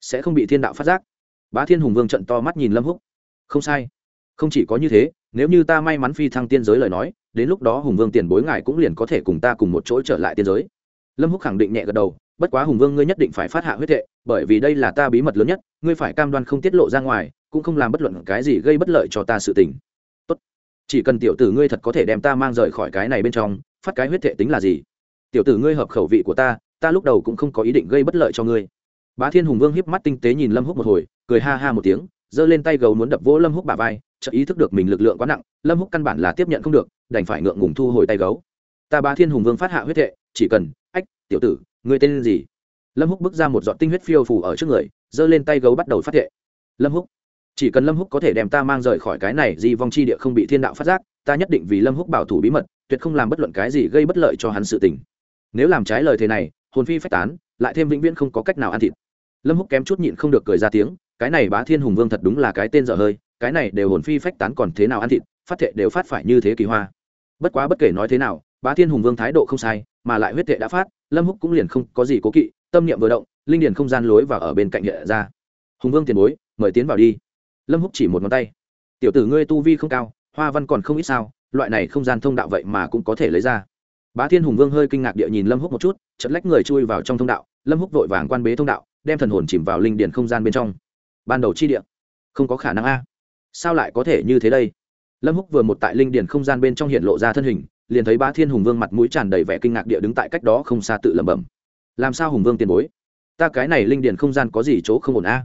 Sẽ không bị thiên đạo phát giác. Bá thiên hùng vương trận to mắt nhìn lâm húc. Không sai. Không chỉ có như thế nếu như ta may mắn phi thăng tiên giới lời nói, đến lúc đó hùng vương tiền bối ngài cũng liền có thể cùng ta cùng một chỗ trở lại tiên giới. Lâm húc khẳng định nhẹ gật đầu, bất quá hùng vương ngươi nhất định phải phát hạ huyết thệ, bởi vì đây là ta bí mật lớn nhất, ngươi phải cam đoan không tiết lộ ra ngoài, cũng không làm bất luận cái gì gây bất lợi cho ta sự tình. Tốt. Chỉ cần tiểu tử ngươi thật có thể đem ta mang rời khỏi cái này bên trong, phát cái huyết thệ tính là gì? Tiểu tử ngươi hợp khẩu vị của ta ta lúc đầu cũng không có ý định gây bất lợi cho ngươi. Bá thiên hùng vương hiếp mắt tinh tế nhìn lâm húc một hồi, cười ha ha một tiếng, giơ lên tay gấu muốn đập vỗ lâm húc bả vai chợt ý thức được mình lực lượng quá nặng, lâm húc căn bản là tiếp nhận không được, đành phải ngượng ngùng thu hồi tay gấu. Ta bá thiên hùng vương phát hạ huyết thệ, chỉ cần, ách, tiểu tử, ngươi tên gì? Lâm húc bước ra một giọt tinh huyết phiêu phủ ở trước người, giơ lên tay gấu bắt đầu phát thệ. Lâm húc, chỉ cần lâm húc có thể đem ta mang rời khỏi cái này di vong chi địa không bị thiên đạo phát giác, ta nhất định vì lâm húc bảo thủ bí mật, tuyệt không làm bất luận cái gì gây bất lợi cho hắn sự tình. Nếu làm trái lời thế này, hồn phi phách tán, lại thêm vĩnh viễn không có cách nào ăn thịt. Lâm húc kém chút nhịn không được cười ra tiếng, cái này bá thiên hùng vương thật đúng là cái tên dở hơi cái này đều hồn phi phách tán còn thế nào ăn thịt, phát thệ đều phát phải như thế kỳ hoa. Bất quá bất kể nói thế nào, bá thiên hùng vương thái độ không sai, mà lại huyết thệ đã phát, lâm húc cũng liền không có gì cố kỵ, tâm niệm vừa động, linh điền không gian lối và ở bên cạnh hiện ra. Hùng vương tiền bối, mời tiến vào đi. Lâm húc chỉ một ngón tay. Tiểu tử ngươi tu vi không cao, hoa văn còn không ít sao, loại này không gian thông đạo vậy mà cũng có thể lấy ra. Bá thiên hùng vương hơi kinh ngạc địa nhìn lâm húc một chút chật lách người chui vào trong thông đạo. Lâm húc vội vàng quan bế thông đạo, đem thần hồn chìm vào linh điền không gian bên trong. Ban đầu chi địa. Không có khả năng a sao lại có thể như thế đây? Lâm húc vừa một tại linh điền không gian bên trong hiện lộ ra thân hình, liền thấy bá thiên hùng vương mặt mũi tràn đầy vẻ kinh ngạc địa đứng tại cách đó không xa tự lẩm bẩm. Làm sao hùng vương tiền bối? Ta cái này linh điền không gian có gì chỗ không ổn a?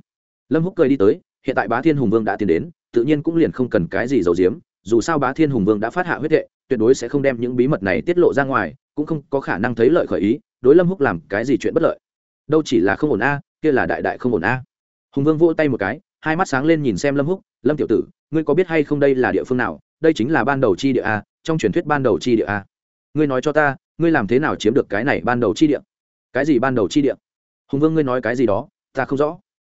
Lâm húc cười đi tới, hiện tại bá thiên hùng vương đã tiến đến, tự nhiên cũng liền không cần cái gì giấu giếm, dù sao bá thiên hùng vương đã phát hạ huyết hệ, tuyệt đối sẽ không đem những bí mật này tiết lộ ra ngoài, cũng không có khả năng thấy lợi khởi ý, đối lâm húc làm cái gì chuyện bất lợi. Đâu chỉ là không ổn a, kia là đại đại không ổn a. Hùng vương vỗ tay một cái hai mắt sáng lên nhìn xem lâm húc, lâm tiểu tử, ngươi có biết hay không đây là địa phương nào? Đây chính là ban đầu chi địa a, trong truyền thuyết ban đầu chi địa a. Ngươi nói cho ta, ngươi làm thế nào chiếm được cái này ban đầu chi địa? Cái gì ban đầu chi địa? Hùng vương ngươi nói cái gì đó, ta không rõ.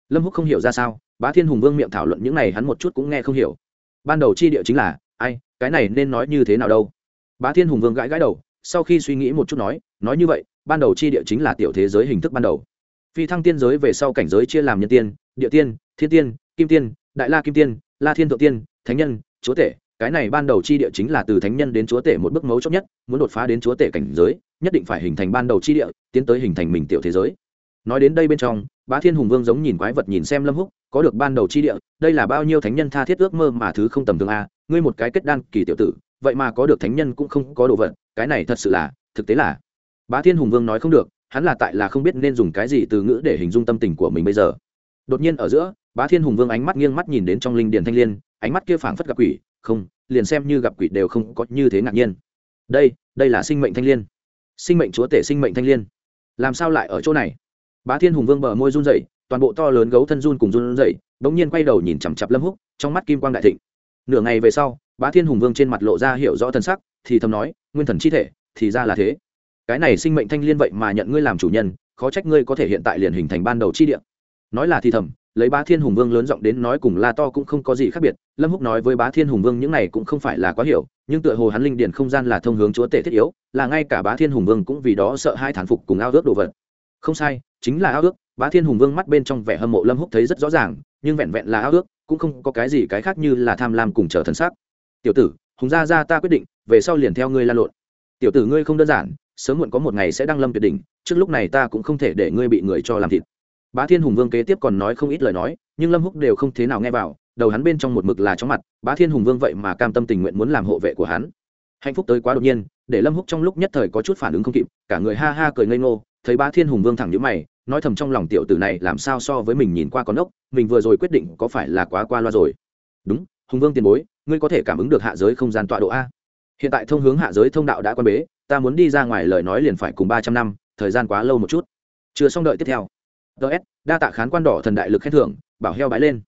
Lâm húc không hiểu ra sao, bá thiên hùng vương miệng thảo luận những này hắn một chút cũng nghe không hiểu. Ban đầu chi địa chính là, ai, cái này nên nói như thế nào đâu? Bá thiên hùng vương gãi gãi đầu, sau khi suy nghĩ một chút nói nói như vậy, ban đầu chi địa chính là tiểu thế giới hình thức ban đầu phi thăng tiên giới về sau cảnh giới chia làm nhân tiên, địa tiên, thiên tiên, kim tiên, đại la kim tiên, la thiên thượng tiên, thánh nhân, chúa tể. Cái này ban đầu chi địa chính là từ thánh nhân đến chúa tể một bước mấu chốt nhất, muốn đột phá đến chúa tể cảnh giới, nhất định phải hình thành ban đầu chi địa, tiến tới hình thành mình tiểu thế giới. Nói đến đây bên trong, bá thiên hùng vương giống nhìn quái vật nhìn xem lâm húc, có được ban đầu chi địa, đây là bao nhiêu thánh nhân tha thiết ước mơ mà thứ không tầm thường a ngươi một cái kết đan kỳ tiểu tử, vậy mà có được thánh nhân cũng không có đồ vật, cái này thật sự là, thực tế là. Bá thiên hùng vương nói không được hắn là tại là không biết nên dùng cái gì từ ngữ để hình dung tâm tình của mình bây giờ. Đột nhiên ở giữa, bá thiên hùng vương ánh mắt nghiêng mắt nhìn đến trong linh điền thanh liên, ánh mắt kia phảng phất gặp quỷ, không, liền xem như gặp quỷ đều không có như thế ngạc nhiên. Đây đây là sinh mệnh thanh liên. Sinh mệnh chúa tể sinh mệnh thanh liên. Làm sao lại ở chỗ này? Bá thiên hùng vương bờ môi run rẩy, toàn bộ to lớn gấu thân run cùng run rẩy, bỗng nhiên quay đầu nhìn chằm chặp lâm húc, trong mắt kim quang đại thịnh. Nửa ngày về sau, bá thiên hùng vương trên mặt lộ ra hiểu rõ thân sắc, thì thầm nói, nguyên thần chi thể, thì ra là thế cái này sinh mệnh thanh liên vậy mà nhận ngươi làm chủ nhân, khó trách ngươi có thể hiện tại liền hình thành ban đầu chi địa. Nói là thì thầm, lấy bá thiên hùng vương lớn giọng đến nói cùng la to cũng không có gì khác biệt, lâm húc nói với bá thiên hùng vương những này cũng không phải là quá hiểu, nhưng tựa hồ hắn linh điển không gian là thông hướng chúa tể thiết yếu, là ngay cả bá thiên hùng vương cũng vì đó sợ hai thản phục cùng ao ước đồ vật. Không sai, chính là ao ước, bá thiên hùng vương mắt bên trong vẻ hâm mộ lâm húc thấy rất rõ ràng, nhưng vẹn vẹn là ao ước, cũng không có cái gì cái khác như là tham lam cùng chờ thần sắc. tiểu tử, hùng gia gia ta quyết định, về sau liền theo ngươi la lộn. Tiểu tử ngươi không đơn giản sớm muộn có một ngày sẽ đăng lâm tuyệt đỉnh, trước lúc này ta cũng không thể để ngươi bị người cho làm thịt. Bá thiên hùng vương kế tiếp còn nói không ít lời nói, nhưng lâm húc đều không thế nào nghe vào, đầu hắn bên trong một mực là chóng mặt, bá thiên hùng vương vậy mà cam tâm tình nguyện muốn làm hộ vệ của hắn. Hạnh phúc tới quá đột nhiên, để lâm húc trong lúc nhất thời có chút phản ứng không kịp, cả người ha ha cười ngây ngô, thấy bá thiên hùng vương thẳng nhíu mày, nói thầm trong lòng tiểu tử này làm sao so với mình nhìn qua con ốc, mình vừa rồi quyết định có phải là quá qua loa rồi. Đúng, hùng vương tiền bối, ngươi có thể cảm ứng được hạ giới không gian tọa độ a. Hiện tại thông hướng hạ giới thông đạo đã quan bế ta muốn đi ra ngoài lời nói liền phải cùng ba trăm năm, thời gian quá lâu một chút. Chưa xong đợi tiếp theo. Ts đa tạ khán quan đỏ thần đại lực khen thưởng, bảo heo bãi lên.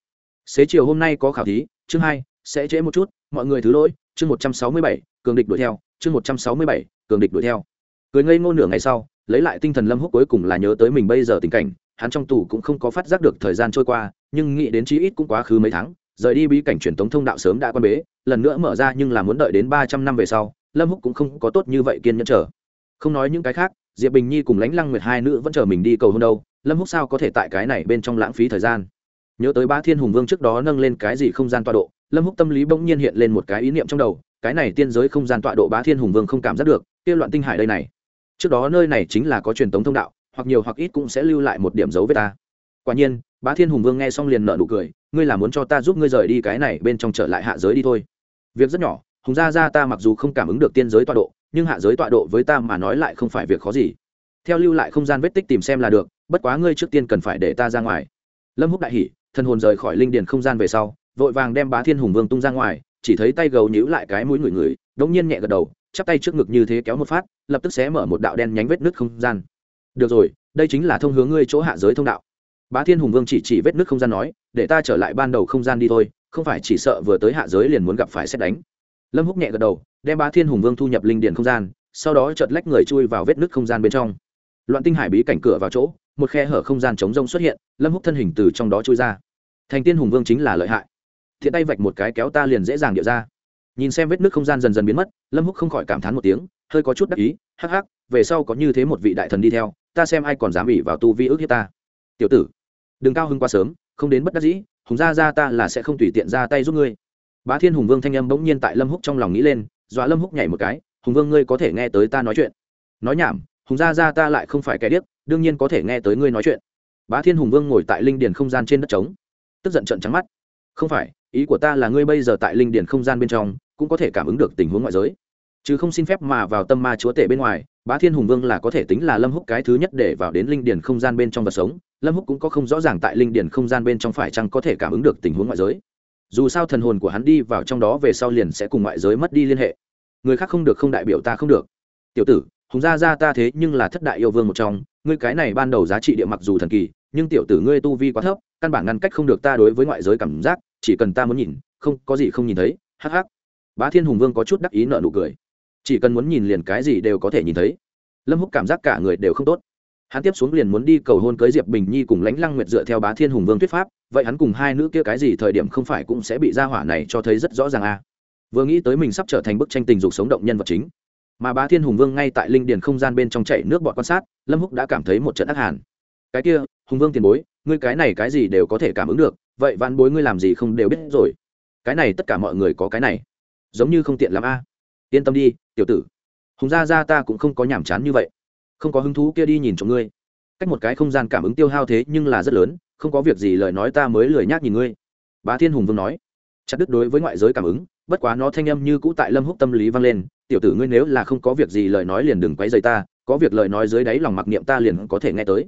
Xế chiều hôm nay có khảo thí, chương hai, sẽ trễ một chút, mọi người thứ lỗi, chương một trăm sáu mươi bảy, cường địch đuổi theo, chương một trăm sáu mươi bảy, cường địch đuổi theo. Cười ngây ngô nửa ngày sau, lấy lại tinh thần lâm húc cuối cùng là nhớ tới mình bây giờ tình cảnh, hắn trong tù cũng không có phát giác được thời gian trôi qua, nhưng nghĩ đến chí ít cũng quá khứ mấy tháng, rời đi bí cảnh truyền tống thông đạo sớm đã quan bế, lần nữa mở ra nhưng là muốn đợi đến ba trăm năm về sau lâm húc cũng không có tốt như vậy kiên nhẫn chờ. Không nói những cái khác, diệp bình nhi cùng lãnh lăng nguyệt hai nữ vẫn chờ mình đi cầu hôn đâu. Lâm húc sao có thể tại cái này bên trong lãng phí thời gian? Nhớ tới ba thiên hùng vương trước đó nâng lên cái gì không gian tọa độ, lâm húc tâm lý bỗng nhiên hiện lên một cái ý niệm trong đầu, cái này tiên giới không gian tọa độ bá thiên hùng vương không cảm giác được, kia loạn tinh hải đây này. Trước đó nơi này chính là có truyền tống thông đạo, hoặc nhiều hoặc ít cũng sẽ lưu lại một điểm dấu vết ta. Quả nhiên, bá thiên hùng vương nghe xong liền nợ nụ cười, ngươi là muốn cho ta giúp ngươi rời đi cái này bên trong trở lại hạ giới đi thôi. Việc rất nhỏ hùng gia gia ta mặc dù không cảm ứng được tiên giới tọa độ, nhưng hạ giới tọa độ với ta mà nói lại không phải việc khó gì. Theo lưu lại không gian vết tích tìm xem là được, bất quá ngươi trước tiên cần phải để ta ra ngoài. Lâm húc đại hỉ thân hồn rời khỏi linh điền không gian về sau, vội vàng đem bá thiên hùng vương tung ra ngoài, chỉ thấy tay gầu nhíu lại cái mũi người người, đống nhiên nhẹ gật đầu, chắp tay trước ngực như thế kéo một phát, lập tức xé mở một đạo đen nhánh vết nứt không gian. Được rồi, đây chính là thông hướng ngươi chỗ hạ giới thông đạo. Bá thiên hùng vương chỉ chỉ vết nứt không gian nói, để ta trở lại ban đầu không gian đi thôi, không phải chỉ sợ vừa tới hạ giới liền muốn gặp phải xét đánh lâm húc nhẹ gật đầu, đem bá thiên hùng vương thu nhập linh điền không gian, sau đó chợt lách người chui vào vết nứt không gian bên trong. Loạn tinh hải bí cảnh cửa vào chỗ, một khe hở không gian chống rông xuất hiện, lâm húc thân hình từ trong đó chui ra. Thành tiên hùng vương chính là lợi hại. Thiện tay vạch một cái kéo ta liền dễ dàng điệu ra. Nhìn xem vết nước không gian dần dần biến mất, lâm húc không khỏi cảm thán một tiếng, hơi có chút đắc ý, hắc hắc, về sau có như thế một vị đại thần đi theo, ta xem ai còn dám ủy vào tu vi ước hiếp ta. Tiểu tử, đừng cao hưng quá sớm, không đến bất đắc dĩ, hùng gia ra ta là sẽ không tùy tiện ra tay giúp ngươi bá thiên hùng vương thanh âm bỗng nhiên tại lâm húc trong lòng nghĩ lên, dọa lâm húc nhảy một cái, hùng vương ngươi có thể nghe tới ta nói chuyện. Nói nhảm, hùng gia gia ta lại không phải kẻ điếc, đương nhiên có thể nghe tới ngươi nói chuyện. Bá thiên hùng vương ngồi tại linh điền không gian trên đất trống, tức giận trận trắng mắt. Không phải, ý của ta là ngươi bây giờ tại linh điền không gian bên trong, cũng có thể cảm ứng được tình huống ngoại giới. Chứ không xin phép mà vào tâm ma chúa tể bên ngoài, bá thiên hùng vương là có thể tính là lâm húc cái thứ nhất để vào đến linh điền không gian bên trong vật sống. Lâm húc cũng có không rõ ràng tại linh điền không gian bên trong phải chăng có thể cảm ứng được tình huống ngoại giới dù sao thần hồn của hắn đi vào trong đó về sau liền sẽ cùng ngoại giới mất đi liên hệ. Người khác không được không đại biểu ta không được. Tiểu tử, hùng gia gia ta thế nhưng là thất đại yêu vương một trong, ngươi cái này ban đầu giá trị địa mặc dù thần kỳ, nhưng tiểu tử ngươi tu vi quá thấp, căn bản ngăn cách không được ta đối với ngoại giới cảm giác, chỉ cần ta muốn nhìn, không, có gì không nhìn thấy, hắc hắc. Bá thiên hùng vương có chút đắc ý nợ nụ cười. Chỉ cần muốn nhìn liền cái gì đều có thể nhìn thấy. Lâm húc cảm giác cả người đều không tốt. Hắn tiếp xuống liền muốn đi cầu hôn cưới diệp bình nhi cùng lãnh lăng nguyệt dựa theo bá thiên hùng vương thuyết pháp vậy hắn cùng hai nữ kia cái gì thời điểm không phải cũng sẽ bị gia hỏa này cho thấy rất rõ ràng à? Vừa nghĩ tới mình sắp trở thành bức tranh tình dục sống động nhân vật chính. Mà bá thiên hùng vương ngay tại linh điền không gian bên trong chảy nước bọt quan sát, lâm húc đã cảm thấy một trận ác hàn. Cái kia, hùng vương tiền bối, ngươi cái này cái gì đều có thể cảm ứng được, vậy vạn bối ngươi làm gì không đều biết rồi. Cái này tất cả mọi người có cái này. Giống như không tiện lắm a. Yên tâm đi, tiểu tử. Hùng gia gia ta cũng không có nhảm chán như vậy. Không có hứng thú kia đi nhìn cho ngươi. Cách một cái không gian cảm ứng tiêu hao thế nhưng là rất lớn không có việc gì lời nói ta mới lười nhác nhìn ngươi. Bá thiên hùng vương nói. Chặt đứt đối với ngoại giới cảm ứng, bất quá nó thanh âm như cũ tại lâm húc tâm lý vang lên, tiểu tử ngươi nếu là không có việc gì lời nói liền đừng quấy rầy ta, có việc lời nói dưới đáy lòng mặc niệm ta liền có thể nghe tới.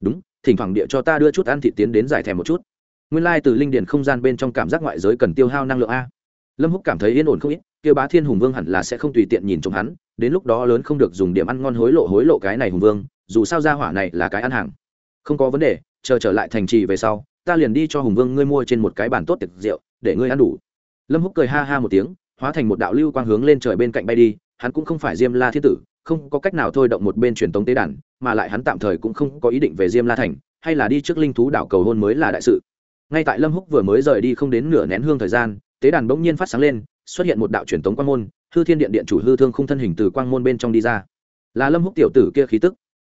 Đúng, thỉnh thoảng địa cho ta đưa chút ăn thịt tiến đến giải thèm một chút. Nguyên lai、like、từ linh điền không gian bên trong cảm giác ngoại giới cần tiêu hao năng lượng a. Lâm húc cảm thấy yên ổn không ít kêu bá thiên hùng vương hẳn là sẽ không tùy tiện nhìn trộm hắn, đến lúc đó lớn không được dùng điểm ăn ngon hối lộ hối lộ cái này hùng vương, dù sao ra hỏa này là cái ăn hàng. Không có vấn đề chờ trở lại thành trì về sau, ta liền đi cho hùng vương ngươi mua trên một cái bàn tốt tiệc rượu, để ngươi ăn đủ. Lâm húc cười ha ha một tiếng, hóa thành một đạo lưu quang hướng lên trời bên cạnh bay đi, hắn cũng không phải diêm la thiên tử, không có cách nào thôi động một bên truyền tống tế đàn, mà lại hắn tạm thời cũng không có ý định về diêm la thành, hay là đi trước linh thú đảo cầu hôn mới là đại sự. Ngay tại lâm húc vừa mới rời đi không đến nửa nén hương thời gian, tế đàn bỗng nhiên phát sáng lên, xuất hiện một đạo truyền tống quang môn, hư thiên điện điện chủ hư thương không thân hình từ quang môn bên trong đi ra. Là lâm húc tiểu tử kia khí tức.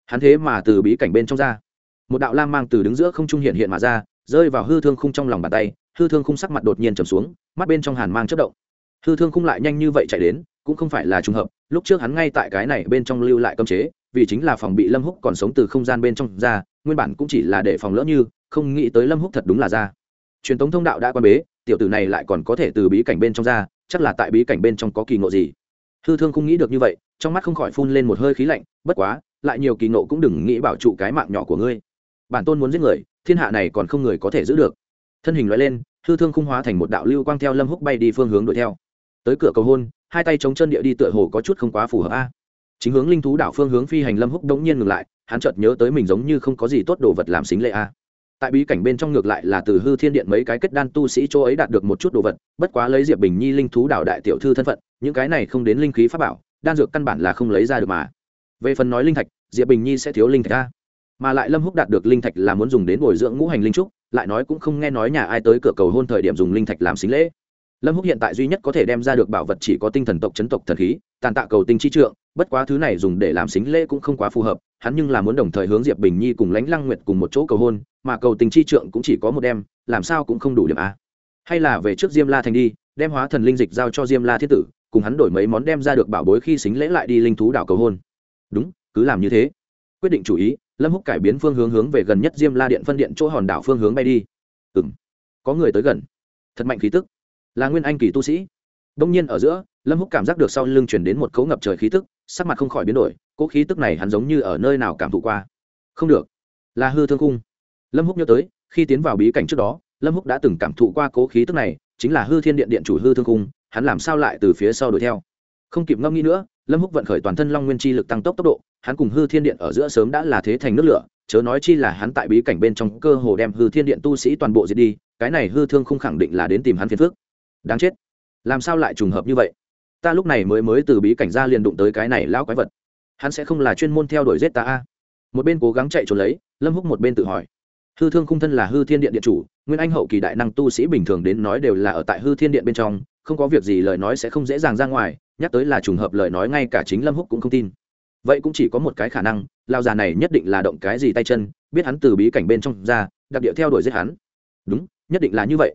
Hắn thế mà từ bí cảnh bên trong ra một đạo lam mang từ đứng giữa không trung hiện hiện mà ra, rơi vào hư thương khung trong lòng bàn tay, hư thương khung sắc mặt đột nhiên trầm xuống, mắt bên trong hàn mang chất động. Hư thương khung lại nhanh như vậy chạy đến, cũng không phải là trùng hợp, lúc trước hắn ngay tại cái này bên trong lưu lại cơm chế, vì chính là phòng bị lâm húc còn sống từ không gian bên trong ra, nguyên bản cũng chỉ là để phòng lỡ như, không nghĩ tới lâm húc thật đúng là ra. Truyền thống thông đạo đã quan bế, tiểu tử này lại còn có thể từ bí cảnh bên trong ra, chắc là tại bí cảnh bên trong có kỳ ngộ gì. Hư thương không nghĩ được như vậy, trong mắt không khỏi phun lên một hơi khí lạnh, bất quá, lại nhiều kỳ ngộ cũng đừng nghĩ bảo trụ cái mạng nhỏ của ngươi bản tôn muốn giết người, thiên hạ này còn không người có thể giữ được. Thân hình loại lên, hư thương khung hóa thành một đạo lưu quang theo lâm húc bay đi phương hướng đuổi theo. Tới cửa cầu hôn, hai tay chống chân địa đi tựa hồ có chút không quá phù hợp a. Chính hướng linh thú đảo phương hướng phi hành lâm húc đống nhiên ngừng lại, hắn chợt nhớ tới mình giống như không có gì tốt đồ vật làm xính lệ a. Tại bí cảnh bên trong ngược lại là từ hư thiên điện mấy cái kết đan tu sĩ chỗ ấy đạt được một chút đồ vật, bất quá lấy diệp bình nhi linh thú đảo đại tiểu thư thân phận, những cái này không đến linh khí pháp bảo, đan dược căn bản là không lấy ra được mà. Về phần nói linh thạch, diệp bình nhi sẽ thiếu linh thạch a mà lại lâm húc đạt được linh thạch là muốn dùng đến bồi dưỡng ngũ hành linh trúc, lại nói cũng không nghe nói nhà ai tới cửa cầu hôn thời điểm dùng linh thạch làm xính lễ. Lâm húc hiện tại duy nhất có thể đem ra được bảo vật chỉ có tinh thần tộc, chấn tộc thần khí, tàn tạ cầu tinh chi trượng, bất quá thứ này dùng để làm xính lễ cũng không quá phù hợp, hắn nhưng là muốn đồng thời hướng diệp bình nhi cùng lãnh lăng nguyệt cùng một chỗ cầu hôn, mà cầu tình chi trượng cũng chỉ có một đem, làm sao cũng không đủ điểm a. Hay là về trước diêm la thành đi, đem hóa thần linh dịch giao cho diêm la thiết tử, cùng hắn đổi mấy món đem ra được bảo bối khi xính lễ lại đi linh thú đảo cầu hôn. Đúng, cứ làm như thế. Quyết định chủ ý lâm húc cải biến phương hướng hướng về gần nhất diêm la điện phân điện chỗ hòn đảo phương hướng bay đi. Ừ m có người tới gần. Thật mạnh khí tức. Là nguyên anh kỳ tu sĩ. Đông nhiên ở giữa, lâm húc cảm giác được sau lưng chuyển đến một cấu ngập trời khí tức, sắc mặt không khỏi biến đổi, cỗ khí tức này hắn giống như ở nơi nào cảm thụ qua. Không được. Là hư thương cung lâm húc nhớ tới, khi tiến vào bí cảnh trước đó, lâm húc đã từng cảm thụ qua cố khí tức này, chính là hư thiên điện điện chủ hư thương cung hắn làm sao lại từ phía sau đuổi theo? Không kịp ngâm nghĩ nữa lâm húc vận khởi toàn thân long nguyên chi lực tăng tốc tốc độ, hắn cùng hư thiên điện ở giữa sớm đã là thế thành nước lửa, chớ nói chi là hắn tại bí cảnh bên trong cơ hồ đem hư thiên điện tu sĩ toàn bộ diệt đi, cái này hư thương không khẳng định là đến tìm hắn phiền phước đáng chết. Làm sao lại trùng hợp như vậy? Ta lúc này mới mới từ bí cảnh ra liền đụng tới cái này lão quái vật. Hắn sẽ không là chuyên môn theo đuổi giết ta a? Một bên cố gắng chạy trốn lấy, lâm húc một bên tự hỏi. Hư thương khung thân là hư thiên điện điện chủ, nguyên anh hậu kỳ đại năng tu sĩ bình thường đến nói đều là ở tại hư thiên điện bên trong không có việc gì lời nói sẽ không dễ dàng ra ngoài, nhắc tới là trùng hợp lời nói ngay cả chính lâm húc cũng không tin. Vậy cũng chỉ có một cái khả năng lao già này nhất định là động cái gì tay chân, biết hắn từ bí cảnh bên trong ra, đặc địa theo đuổi giết hắn. Đúng, nhất định là như vậy.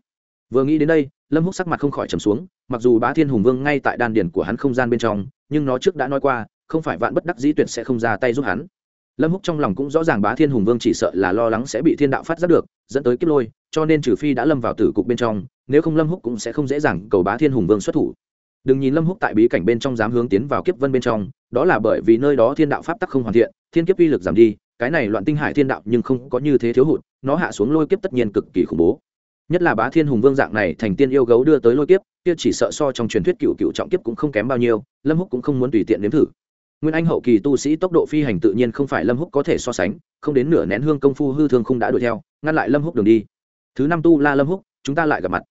Vừa nghĩ đến đây, lâm húc sắc mặt không khỏi trầm xuống, mặc dù bá thiên hùng vương ngay tại đan điển của hắn không gian bên trong, nhưng nó trước đã nói qua, không phải vạn bất đắc dĩ tuyệt sẽ không ra tay giúp hắn. Lâm húc trong lòng cũng rõ ràng bá thiên hùng vương chỉ sợ là lo lắng sẽ bị thiên đạo phát giác được, dẫn tới kiếp lôi cho nên trừ phi đã lâm vào tử cục bên trong, nếu không lâm húc cũng sẽ không dễ dàng cầu bá thiên hùng vương xuất thủ. Đừng nhìn lâm húc tại bí cảnh bên trong dám hướng tiến vào kiếp vân bên trong, đó là bởi vì nơi đó thiên đạo pháp tắc không hoàn thiện, thiên kiếp uy lực giảm đi, cái này loạn tinh hải thiên đạo nhưng không có như thế thiếu hụt, nó hạ xuống lôi kiếp tất nhiên cực kỳ khủng bố. Nhất là bá thiên hùng vương dạng này thành tiên yêu gấu đưa tới lôi kiếp, kia chỉ sợ so trong truyền thuyết cựu cựu trọng kiếp cũng không kém bao nhiêu, lâm húc cũng không muốn tùy tiện nếm thử. Nguyên anh hậu kỳ tu sĩ tốc độ phi hành tự nhiên không phải lâm húc có thể so sánh, không đến nửa nén hương công phu hư thương không đã đuổi theo, ngăn lại lâm húc đường đi thứ năm tu la lâm húc, chúng ta lại gặp mặt.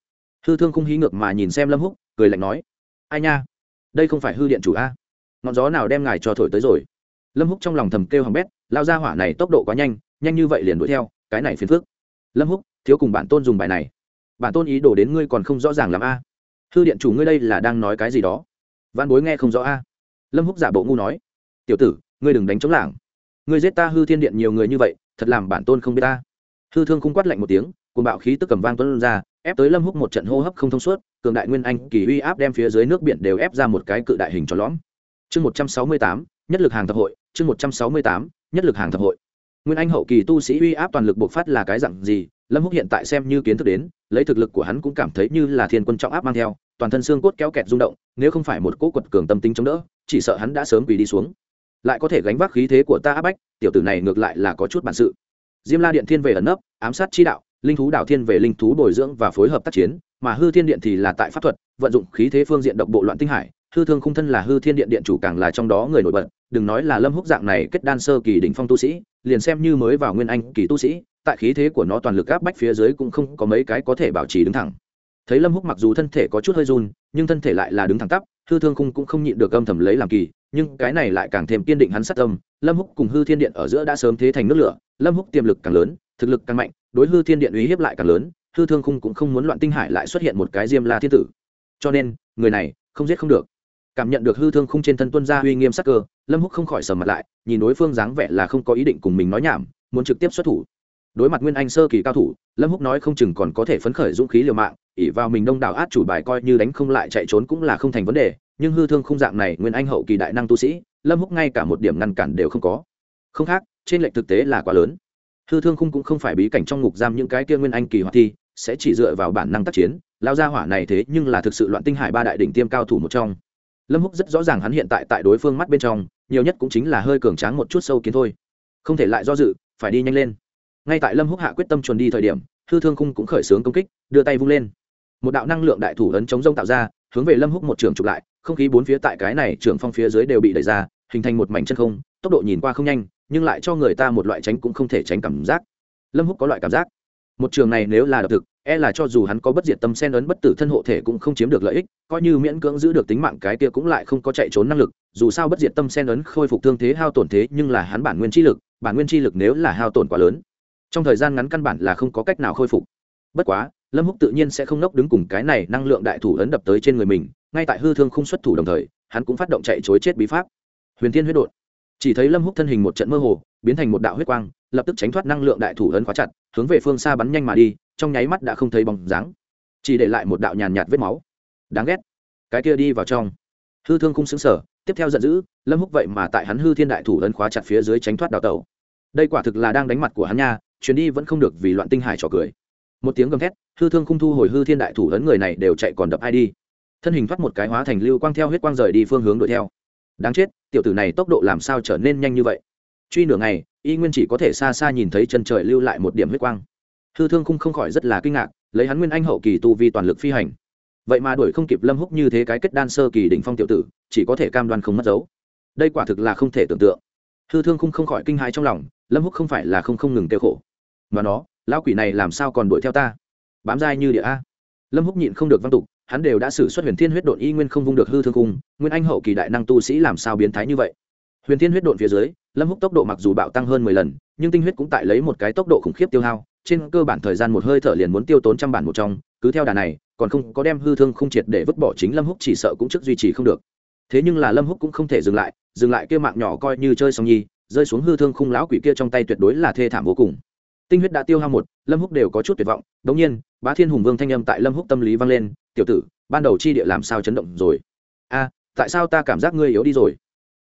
Hư thương không hí ngược mà nhìn xem lâm húc, cười lạnh nói, ai nha, đây không phải hư điện chủ a? Ngọn gió nào đem ngài cho thổi tới rồi? Lâm húc trong lòng thầm kêu hằng bét, lao ra hỏa này tốc độ quá nhanh nhanh như vậy liền đuổi theo, cái này phiền phức. Lâm húc, thiếu cùng bản tôn dùng bài này. Bản tôn ý đồ đến ngươi còn không rõ ràng làm a. Hư điện chủ ngươi đây là đang nói cái gì đó? Văn bối nghe không rõ a. Lâm húc giả bộ ngu nói, tiểu tử, ngươi đừng đánh chống lảng. Ngươi giết ta hư thiên điện nhiều người như vậy, thật làm bản tôn không biết ta. Hư thương cung quát lạnh một tiếng cùng bạo khí tức cầm vang tuấn ra, ép tới lâm húc một trận hô hấp không thông suốt, cường đại nguyên anh kỳ uy áp đem phía dưới nước biển đều ép ra một cái cự đại hình tròn lõm. Chương một trăm sáu mươi tám, nhất lực hàng thập hội, chương một trăm sáu mươi tám, nhất lực hàng thập hội. Nguyên anh hậu kỳ tu sĩ uy áp toàn lực bộc phát là cái dặn gì, lâm húc hiện tại xem như kiến thức đến, lấy thực lực của hắn cũng cảm thấy như là thiên quân trọng áp mang theo, toàn thân xương cốt kéo kẹt rung động, nếu không phải một cỗ quật cường tâm tính chống đỡ, chỉ sợ hắn đã sớm quỳ đi xuống. Lại có thể gánh vác khí thế của ta áp bách, tiểu tử này ngược lại là có chút bản sự. Diêm la điện thiên về ẩn nấp, ám sát chi đạo linh thú đảo thiên về linh thú bồi dưỡng và phối hợp tác chiến, mà hư thiên điện thì là tại pháp thuật, vận dụng khí thế phương diện độc bộ loạn tinh hải, hư thương khung thân là hư thiên điện điện chủ càng là trong đó người nổi bật, đừng nói là lâm húc dạng này kết đan sơ kỳ đỉnh phong tu sĩ, liền xem như mới vào nguyên anh kỳ tu sĩ, tại khí thế của nó toàn lực áp bách phía dưới cũng không có mấy cái có thể bảo trì đứng thẳng. Thấy lâm húc mặc dù thân thể có chút hơi run, nhưng thân thể lại là đứng thẳng tắp, hư thương khung cũng không nhịn được âm thầm lấy làm kỳ, nhưng cái này lại càng thêm kiên định hắn sát tâm, lâm húc cùng hư thiên điện ở giữa đã sớm thế thành nước lửa, lâm húc tiềm lực càng lớn, thực lực càng mạnh đối hư thiên điện uy hiếp lại càng lớn, hư thương khung cũng không muốn loạn tinh hải lại xuất hiện một cái diêm la thiên tử. Cho nên, người này không giết không được. Cảm nhận được hư thương khung trên thân tuân gia uy nghiêm sắc cơ, lâm húc không khỏi sờ mặt lại, nhìn đối phương dáng vẻ là không có ý định cùng mình nói nhảm, muốn trực tiếp xuất thủ. Đối mặt nguyên anh sơ kỳ cao thủ, lâm húc nói không chừng còn có thể phấn khởi dũng khí liều mạng ỉ vào mình đông đảo át chủ bài coi như đánh không lại chạy trốn cũng là không thành vấn đề, nhưng hư thương không dạng này nguyên anh hậu kỳ đại năng tu sĩ, lâm húc ngay cả một điểm ngăn cản đều không có. Không khác, trên lệnh thực tế là quá lớn hư thương khung cũng không phải bí cảnh trong ngục giam những cái kia nguyên anh kỳ hoạt thi, sẽ chỉ dựa vào bản năng tác chiến. Lao ra hỏa này thế nhưng là thực sự loạn tinh hải ba đại đỉnh tiêm cao thủ một trong. Lâm húc rất rõ ràng hắn hiện tại tại đối phương mắt bên trong, nhiều nhất cũng chính là hơi cường tráng một chút sâu kiến thôi. Không thể lại do dự, phải đi nhanh lên. Ngay tại lâm húc hạ quyết tâm chuẩn đi thời điểm, hư thương khung cũng khởi xướng công kích, đưa tay vung lên. Một đạo năng lượng đại thủ ấn chống rông tạo ra, hướng về lâm húc một trường chụp lại, không khí bốn phía tại cái này trường phong phía dưới đều bị đẩy ra, hình thành một mảnh chân không, tốc độ nhìn qua không nhanh nhưng lại cho người ta một loại tránh cũng không thể tránh cảm giác. Lâm húc có loại cảm giác. Một trường này nếu là độc thực e là cho dù hắn có bất diệt tâm sen ấn bất tử thân hộ thể cũng không chiếm được lợi ích, coi như miễn cưỡng giữ được tính mạng cái kia cũng lại không có chạy trốn năng lực, dù sao bất diệt tâm sen ấn khôi phục thương thế hao tổn thế nhưng là hắn bản nguyên chi lực, bản nguyên chi lực nếu là hao tổn quá lớn, trong thời gian ngắn căn bản là không có cách nào khôi phục. Bất quá, lâm húc tự nhiên sẽ không nốc đứng cùng cái này năng lượng đại thủ ấn đập tới trên người mình, ngay tại hư thương không xuất thủ đồng thời, hắn cũng phát động chạy chối chết bí pháp. Huyền thiên huyết đột chỉ thấy lâm húc thân hình một trận mơ hồ, biến thành một đạo huyết quang, lập tức tránh thoát năng lượng đại thủ ấn khóa chặt, hướng về phương xa bắn nhanh mà đi, trong nháy mắt đã không thấy bóng dáng. Chỉ để lại một đạo nhàn nhạt vết máu. Đáng ghét. Cái kia đi vào trong. Hư thương không xứng sở tiếp theo giận dữ, lâm húc vậy mà tại hắn hư thiên đại thủ ấn khóa chặt phía dưới tránh thoát đào tẩu. Đây quả thực là đang đánh mặt của hắn nha, chuyến đi vẫn không được vì loạn tinh hải trò cười. Một tiếng gầm thét, hư thương không thu hồi hư thiên đại thủ ấn người này đều chạy còn đập ai đi. Thân hình thoát một cái hóa thành lưu quang theo huyết quang rời đi phương hướng đuổi theo đáng chết, tiểu tử này tốc độ làm sao trở nên nhanh như vậy? Truy nửa ngày, y nguyên chỉ có thể xa xa nhìn thấy chân trời lưu lại một điểm huyết quang. Hư thương khung không khỏi rất là kinh ngạc, lấy hắn nguyên anh hậu kỳ tu vi toàn lực phi hành. Vậy mà đuổi không kịp lâm húc như thế cái kết đan sơ kỳ đỉnh phong tiểu tử, chỉ có thể cam đoan không mất dấu. Đây quả thực là không thể tưởng tượng. Hư thương khung không khỏi kinh hãi trong lòng, lâm húc không phải là không không ngừng tiêu khổ. Mà nó, lão quỷ này làm sao còn đuổi theo ta? Bám dai như địa a. Lâm húc nhịn không được văn tục hắn đều đã xử xuất huyền thiên huyết độn y nguyên không vung được hư thương cung nguyên anh hậu kỳ đại năng tu sĩ làm sao biến thái như vậy? Huyền thiên huyết độn phía dưới, lâm húc tốc độ mặc dù bạo tăng hơn mười lần, nhưng tinh huyết cũng tại lấy một cái tốc độ khủng khiếp tiêu hao, trên cơ bản thời gian một hơi thở liền muốn tiêu tốn trăm bản một trong, cứ theo đà này, còn không có đem hư thương không triệt để vứt bỏ chính lâm húc chỉ sợ cũng trước duy trì không được. Thế nhưng là lâm húc cũng không thể dừng lại dừng lại kia mạng nhỏ coi như chơi xong nhi, rơi xuống hư thương khung lão quỷ kia trong tay tuyệt đối là thê thảm vô cùng. Tinh huyết đã tiêu hao một, lâm húc đều có chút tuyệt vọng. Đống nhiên, bá thiên hùng vương thanh âm tại lâm húc tâm lý vang lên tiểu tử ban đầu chi địa làm sao chấn động rồi? A tại sao ta cảm giác ngươi yếu đi rồi?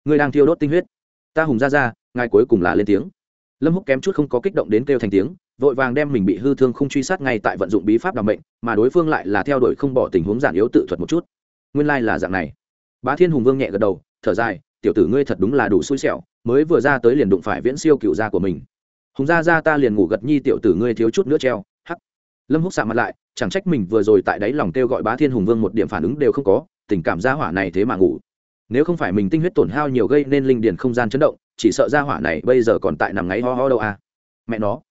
Ngươi đang thiêu đốt tinh huyết. Ta hùng ra ra ngài cuối cùng là lên tiếng. Lâm húc kém chút không có kích động đến kêu thành tiếng vội vàng đem mình bị hư thương không truy sát ngay tại vận dụng bí pháp đảm mệnh, mà đối phương lại là theo đuổi không bỏ tình huống giản yếu tự thuật một chút. Nguyên lai là dạng này. Bá thiên hùng vương nhẹ gật đầu thở dài tiểu tử ngươi thật đúng là đủ xui xẻo mới vừa ra tới liền đụng phải viễn siêu cựu gia của mình. Hùng gia gia ta liền ngủ gật nhi tiểu tử ngươi thiếu chút nữa treo lâm húc sạ mặt lại, chẳng trách mình vừa rồi tại đáy lòng kêu gọi bá thiên hùng vương một điểm phản ứng đều không có, tình cảm gia hỏa này thế mà ngủ. Nếu không phải mình tinh huyết tổn hao nhiều gây nên linh điền không gian chấn động, chỉ sợ gia hỏa này bây giờ còn tại nằm ngáy ho ho đâu à? Mẹ nó,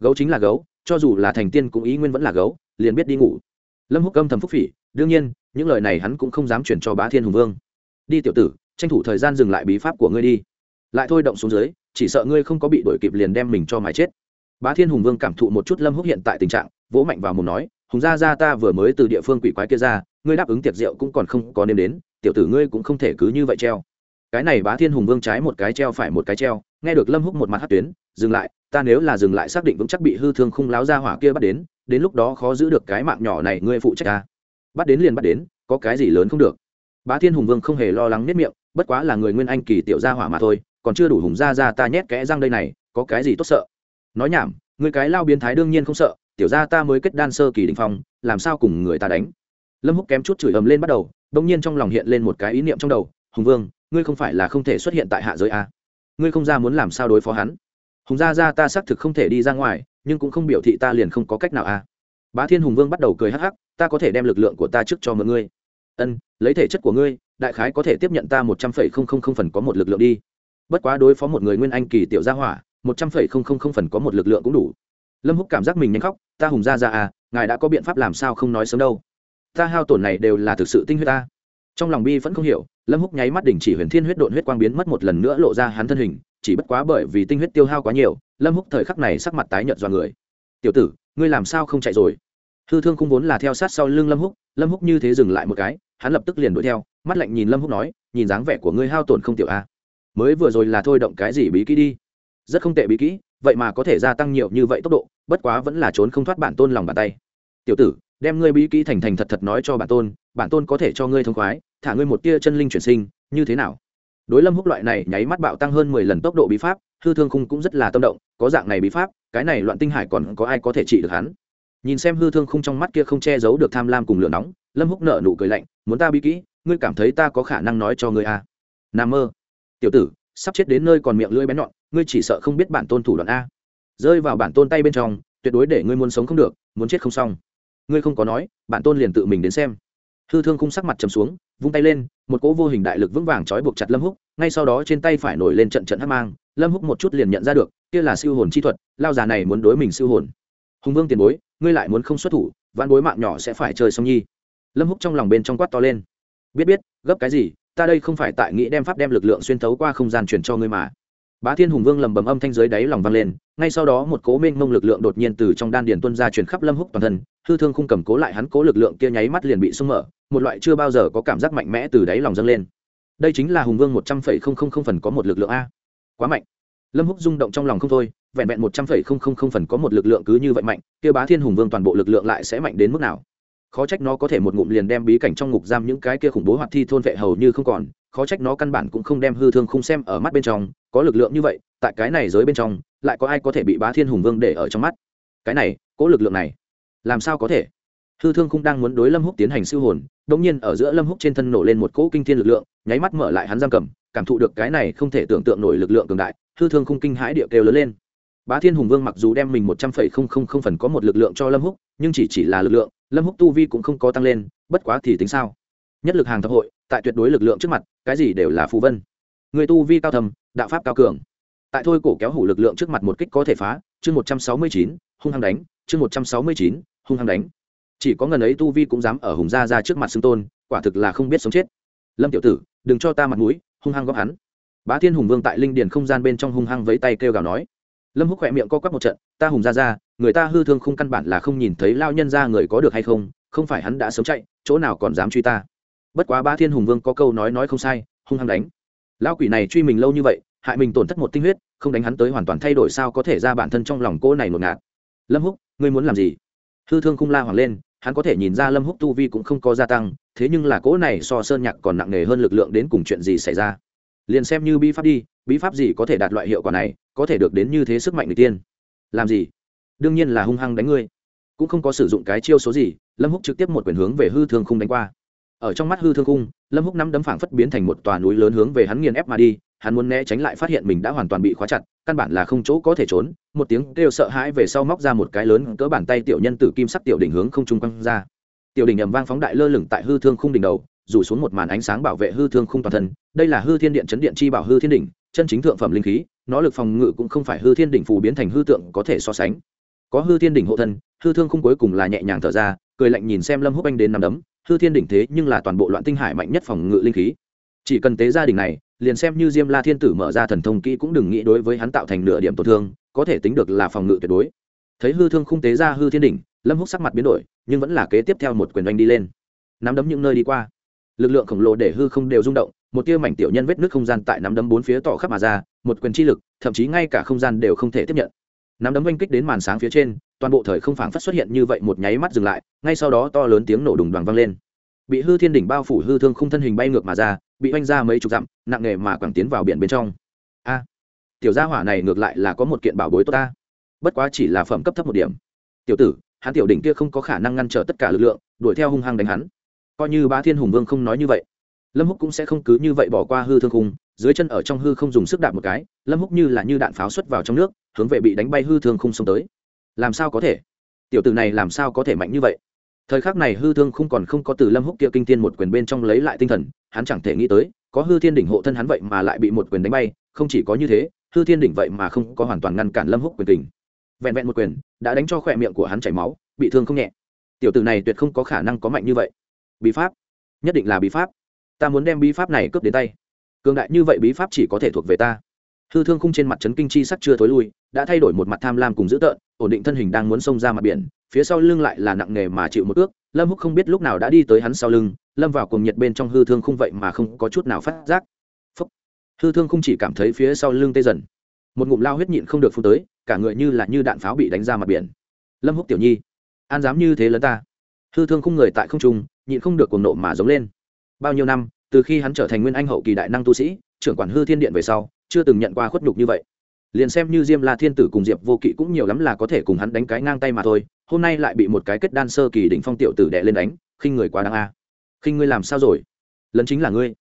gấu chính là gấu, cho dù là thành tiên cũng ý nguyên vẫn là gấu, liền biết đi ngủ. Lâm húc âm thầm phúc phỉ, đương nhiên, những lời này hắn cũng không dám chuyển cho bá thiên hùng vương. Đi tiểu tử, tranh thủ thời gian dừng lại bí pháp của ngươi đi. Lại thôi động xuống dưới, chỉ sợ ngươi không có bị đuổi kịp liền đem mình cho mái chết bá thiên hùng vương cảm thụ một chút lâm húc hiện tại tình trạng, vỗ mạnh vào mồm nói, hùng gia gia ta vừa mới từ địa phương quỷ quái kia ra, ngươi đáp ứng tiệc rượu cũng còn không có nêm đến, tiểu tử ngươi cũng không thể cứ như vậy treo. Cái này bá thiên hùng vương trái một cái treo phải một cái treo, nghe được lâm húc một mặt hát tuyến, dừng lại, ta nếu là dừng lại xác định vững chắc bị hư thương khung láo ra hỏa kia bắt đến đến lúc đó khó giữ được cái mạng nhỏ này ngươi phụ trách ta. Bắt đến liền bắt đến, có cái gì lớn không được. Bá thiên hùng vương không hề lo lắng nếp miệng, bất quá là người nguyên anh kỳ tiểu gia hỏa mà thôi, còn chưa đủ hùng gia Gia ta nhét kẽ răng đây này, có cái gì tốt sợ nói nhảm người cái lao biến thái đương nhiên không sợ, tiểu gia ta mới kết đan sơ kỳ đình phong, làm sao cùng người ta đánh lâm húc kém chút chửi ầm lên bắt đầu đông nhiên trong lòng hiện lên một cái ý niệm trong đầu, hùng vương, ngươi không phải là không thể xuất hiện tại hạ giới a à? ngươi không ra muốn làm sao đối phó hắn hùng gia ra ta xác thực không thể đi ra ngoài, nhưng cũng không biểu thị ta liền không có cách nào a à? bá thiên hùng vương bắt đầu cười hắc hắc, ta có thể đem lực lượng của ta trước cho mọi ngươi ân, lấy thể chất của ngươi, đại khái có thể tiếp nhận ta một trăm phẩy không không không phần có một lực lượng đi bất quá đối phó một người nguyên anh kỳ tiểu gia hỏa một trăm phẩy không không không phần có một lực lượng cũng đủ. Lâm húc cảm giác mình nhanh khóc, ta hùng ra ra à ngài đã có biện pháp làm sao không nói sớm đâu? Ta hao tổn này đều là thực sự tinh huyết ta. Trong lòng bi vẫn không hiểu, lâm húc nháy mắt đình chỉ huyền thiên huyết độn huyết quang biến mất một lần nữa lộ ra hắn thân hình, chỉ bất quá bởi vì tinh huyết tiêu hao quá nhiều, lâm húc thời khắc này sắc mặt tái nhợt do người. Tiểu tử, ngươi làm sao không chạy rồi? Hư thương không vốn là theo sát sau lưng lâm húc lâm húc như thế dừng lại một cái, hắn lập tức liền đuổi theo, mắt lạnh nhìn lâm húc nói, nhìn dáng vẻ của ngươi hao tổn không tiểu a mới vừa rồi là thôi động cái gì bí kỹ đi? Rất không tệ bí kỹ, vậy mà có thể gia tăng nhiều như vậy tốc độ, bất quá vẫn là trốn không thoát bản tôn lòng bàn tay. Tiểu tử, đem ngươi bí kỹ thành thành thật thật nói cho bản tôn bản tôn có thể cho ngươi thông khoái, thả ngươi một tia chân linh chuyển sinh, như thế nào? Đối lâm húc loại này nháy mắt bạo tăng hơn mười lần tốc độ bí pháp, hư thương khung cũng rất là tâm động, có dạng này bí pháp, cái này loạn tinh hải còn có ai có thể trị được hắn? Nhìn xem hư thương khung trong mắt kia không che giấu được tham lam cùng lửa nóng, lâm húc nở nụ cười lạnh, muốn ta bí kỹ, ngươi cảm thấy ta có khả năng nói cho ngươi à. n mơ. Tiểu tử sắp chết đến nơi còn miệng lưỡi bén nhọn, ngươi chỉ sợ không biết bản tôn thủ đoạn a. Rơi vào bản tôn tay bên trong, tuyệt đối để ngươi muốn sống không được, muốn chết không xong. Ngươi không có nói, bản tôn liền tự mình đến xem. Hư thương khung sắc mặt trầm xuống, vung tay lên, một cỗ vô hình đại lực vững vàng trói buộc chặt lâm húc, ngay sau đó trên tay phải nổi lên trận trận hắc mang, lâm húc một chút liền nhận ra được, kia là siêu hồn chi thuật, lao già này muốn đối mình siêu hồn. Hùng vương tiền bối, ngươi lại muốn không xuất thủ văn bối mạng nhỏ sẽ phải chơi xong nhi. Lâm húc trong lòng bên trong quát to lên. Biết biết, gấp cái gì ta đây không phải tại nghĩ đem pháp đem lực lượng xuyên thấu qua không gian truyền cho ngươi mà. Bá thiên hùng vương lầm bầm âm thanh dưới đáy lòng vang lên, ngay sau đó một cố mênh mông lực lượng đột nhiên từ trong đan điền tuân ra truyền khắp lâm húc toàn thân, hư thương không cầm cố lại hắn cố lực lượng kia nháy mắt liền bị sung mở, một loại chưa bao giờ có cảm giác mạnh mẽ từ đáy lòng dâng lên. Đây chính là hùng vương một trăm phẩy không không không phần có một lực lượng a. Quá mạnh. Lâm húc rung động trong lòng không thôi, vẹn vẹn một trăm phẩy không không không phần có một lực lượng cứ như vậy mạnh, kia bá thiên hùng vương toàn bộ lực lượng lại sẽ mạnh đến mức nào? Khó trách nó có thể một ngụm liền đem bí cảnh trong ngục giam những cái kia khủng bố hoạt thi thôn vệ hầu như không còn, khó trách nó căn bản cũng không đem hư thương không xem ở mắt bên trong, có lực lượng như vậy, tại cái này giới bên trong, lại có ai có thể bị bá thiên hùng vương để ở trong mắt? Cái này, cỗ lực lượng này, làm sao có thể? Hư thương Khung đang muốn đối lâm húc tiến hành siêu hồn đống nhiên ở giữa lâm húc trên thân nổ lên một cỗ kinh thiên lực lượng, nháy mắt mở lại hắn giam cầm, cảm thụ được cái này không thể tưởng tượng nổi lực lượng cường đại, hư thương không kinh hãi địa kêu lớn lên. Bá thiên hùng vương mặc dù đem mình một trăm phẩy không không không phần có một lực lượng cho lâm húc nhưng chỉ chỉ là lực lượng, lâm húc tu vi cũng không có tăng lên, bất quá thì tính sao? Nhất lực hàng thập hội, tại tuyệt đối lực lượng trước mặt, cái gì đều là phù vân. Người tu vi cao thầm, đạo pháp cao cường. Tại thôi cổ kéo hủ lực lượng trước mặt một kích có thể phá, chương một trăm sáu mươi chín, hung hăng đánh, chương một trăm sáu mươi chín, hung hăng đánh. Chỉ có ngần ấy tu vi cũng dám ở hùng gia ra trước mặt xưng tôn, quả thực là không biết sống chết. Lâm tiểu tử, đừng cho ta mặt mũi, hung hăng góp hắn. Bá thiên hùng vương tại linh điền không gian bên trong hung hăng với tay kêu gào nói. Lâm húc khỏe miệng co quắp một trận, ta hùng gia ra người ta hư thương không căn bản là không nhìn thấy lao nhân ra người có được hay không không phải hắn đã sống chạy, chỗ nào còn dám truy ta. Bất quá ba thiên hùng vương có câu nói nói không sai, hung hăng đánh. Lao quỷ này truy mình lâu như vậy, hại mình tổn thất một tinh huyết, không đánh hắn tới hoàn toàn thay đổi sao có thể ra bản thân trong lòng cô này ngột ngạt. Lâm húc, ngươi muốn làm gì? Hư thương không la hoàng lên, hắn có thể nhìn ra lâm húc tu vi cũng không có gia tăng, thế nhưng là cỗ này so sơn nhạc còn nặng nề hơn lực lượng đến cùng chuyện gì xảy ra? Liền xem như bí pháp đi bí pháp gì có thể đạt loại hiệu quả này, có thể được đến như thế sức mạnh người tiên. Làm gì? Đương nhiên là hung hăng đánh ngươi. Cũng không có sử dụng cái chiêu số gì, lâm húc trực tiếp một quyền hướng về hư thương khung đánh qua. Ở trong mắt hư thương khung, lâm húc nắm đấm phảng phất biến thành một tòa núi lớn hướng về hắn nghiền ép mà đi, hắn muốn né tránh lại phát hiện mình đã hoàn toàn bị khóa chặt, căn bản là không chỗ có thể trốn, một tiếng kêu sợ hãi về sau móc ra một cái lớn cỡ bàn tay tiểu nhân tử kim sắc tiểu đỉnh hướng không trung quăng ra. Tiểu đỉnh ầm vang phóng đại lơ lửng tại hư thương khung đỉnh đầu, rủ xuống một màn ánh sáng bảo vệ hư thương khung toàn thân. Đây là hư thiên điện chấn điện chi bảo hư thiên đỉnh, chân chính thượng phẩm linh khí, nó lực phòng ngự cũng không phải hư thiên đỉnh phù biến thành hư tượng có thể so sánh có hư thiên đỉnh hộ thân, hư thương khung cuối cùng là nhẹ nhàng thở ra, cười lạnh nhìn xem lâm húc anh đến nằm đấm, hư thiên đỉnh thế nhưng là toàn bộ loạn tinh hải mạnh nhất phòng ngự linh khí. Chỉ cần tế gia đình này, liền xem như diêm la thiên tử mở ra thần thông kỹ cũng đừng nghĩ đối với hắn tạo thành nửa điểm tổn thương, có thể tính được là phòng ngự tuyệt đối. Thấy hư thương không tế ra hư thiên đỉnh, lâm húc sắc mặt biến đổi, nhưng vẫn là kế tiếp theo một quyền đánh đi lên. Nắm đấm những nơi đi qua. Lực lượng khổng lồ để hư không đều rung động, một tia mảnh tiểu nhân vết nước không gian tại nắm đấm bốn phía tỏ khắp mà ra, một quyền chi lực, thậm chí ngay cả không gian đều không thể tiếp nhận nắm đấm oanh kích đến màn sáng phía trên, toàn bộ thời không phảng phất xuất hiện như vậy một nháy mắt dừng lại, ngay sau đó to lớn tiếng nổ đùng đoàn vang lên. Bị hư thiên đỉnh bao phủ hư thương không thân hình bay ngược mà ra, bị oanh ra mấy chục dặm, nặng nề mà quẳng tiến vào biển bên trong. A, tiểu gia hỏa này ngược lại là có một kiện bảo bối tốt ta. Bất quá chỉ là phẩm cấp thấp một điểm. Tiểu tử, hắn tiểu đỉnh kia không có khả năng ngăn trở tất cả lực lượng, đuổi theo hung hăng đánh hắn. Coi như bá thiên hùng vương không nói như vậy, lâm húc cũng sẽ không cứ như vậy bỏ qua hư thương khung, dưới chân ở trong hư không dùng sức đạp một cái, lâm húc như là như đạn pháo xuất vào trong nước hướng về bị đánh bay hư thương khung xông tới. Làm sao có thể? Tiểu tử này làm sao có thể mạnh như vậy? Thời khắc này hư thương không còn không có từ lâm húc kia kinh tiên một quyền bên trong lấy lại tinh thần, hắn chẳng thể nghĩ tới, có hư thiên đỉnh hộ thân hắn vậy mà lại bị một quyền đánh bay, không chỉ có như thế, hư thiên đỉnh vậy mà không có hoàn toàn ngăn cản lâm húc quyền tình. Vẹn vẹn một quyền, đã đánh cho khỏe miệng của hắn chảy máu, bị thương không nhẹ. Tiểu tử này tuyệt không có khả năng có mạnh như vậy. Bí pháp? Nhất định là bí pháp. Ta muốn đem bí pháp này cướp đến tay. Cường đại như vậy bí pháp chỉ có thể thuộc về ta hư thương khung trên mặt trấn kinh chi sắc chưa thối lui, đã thay đổi một mặt tham lam cùng dữ tợn, ổn định thân hình đang muốn xông ra mặt biển, phía sau lưng lại là nặng nề mà chịu một ước, lâm húc không biết lúc nào đã đi tới hắn sau lưng, lâm vào cùng nhiệt bên trong hư thương khung vậy mà không có chút nào phát giác. Phúc. hư thương khung chỉ cảm thấy phía sau lưng tê dần. Một ngụm lao huyết nhịn không được phun tới, cả người như là như đạn pháo bị đánh ra mặt biển. Lâm húc tiểu nhi, an dám như thế lớn ta. Hư thương khung người tại không trung, nhịn không được cuồng nộ mà giống lên. Bao nhiêu năm, từ khi hắn trở thành nguyên anh hậu kỳ đại năng tu sĩ, trưởng quản hư thiên điện về sau chưa từng nhận qua khuất nhục như vậy. Liền xem như diêm la thiên tử cùng diệp vô kỵ cũng nhiều lắm là có thể cùng hắn đánh cái ngang tay mà thôi, hôm nay lại bị một cái kết đan sơ kỳ đỉnh phong tiểu tử đệ lên đánh, khinh người quá đáng a. À. khinh ngươi làm sao rồi? Lấn chính là ngươi.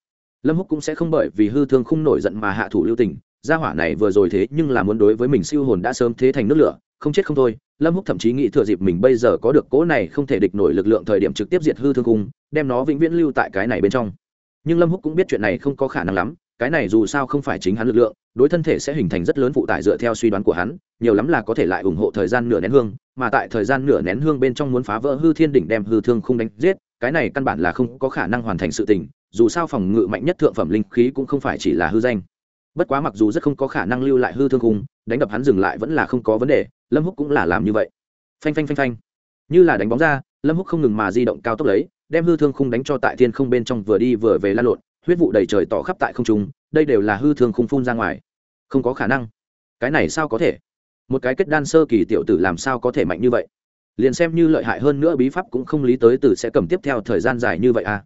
Lâm húc cũng sẽ không bởi vì hư thương không nổi giận mà hạ thủ lưu tình, gia hỏa này vừa rồi thế nhưng là muốn đối với mình siêu hồn đã sớm thế thành nước lửa, không chết không thôi. Lâm húc thậm chí nghĩ thừa dịp mình bây giờ có được cỗ này không thể địch nổi lực lượng thời điểm trực tiếp diệt hư thương cung đem nó vĩnh viễn lưu tại cái này bên trong. Nhưng lâm húc cũng biết chuyện này không có khả năng lắm cái này dù sao không phải chính hắn lực lượng, đối thân thể sẽ hình thành rất lớn phụ tải dựa theo suy đoán của hắn, nhiều lắm là có thể lại ủng hộ thời gian nửa nén hương, mà tại thời gian nửa nén hương bên trong muốn phá vỡ hư thiên đỉnh đem hư thương không đánh giết, cái này căn bản là không có khả năng hoàn thành sự tình, dù sao phòng ngự mạnh nhất thượng phẩm linh khí cũng không phải chỉ là hư danh. Bất quá mặc dù rất không có khả năng lưu lại hư thương khung, đánh đập hắn dừng lại vẫn là không có vấn đề, lâm húc cũng là làm như vậy. Phanh phanh phanh phanh. Như là đánh bóng ra, lâm húc không ngừng mà di động cao tốc lấy, đem hư thương khung đánh cho tại thiên không bên trong vừa đi vừa về lan lộn huyết vụ đầy trời tỏ khắp tại không trung, đây đều là hư thương khung phun ra ngoài. Không có khả năng. Cái này sao có thể? Một cái kết đan sơ kỳ tiểu tử làm sao có thể mạnh như vậy? Liền xem như lợi hại hơn nữa bí pháp cũng không lý tới từ sẽ cầm tiếp theo thời gian dài như vậy à?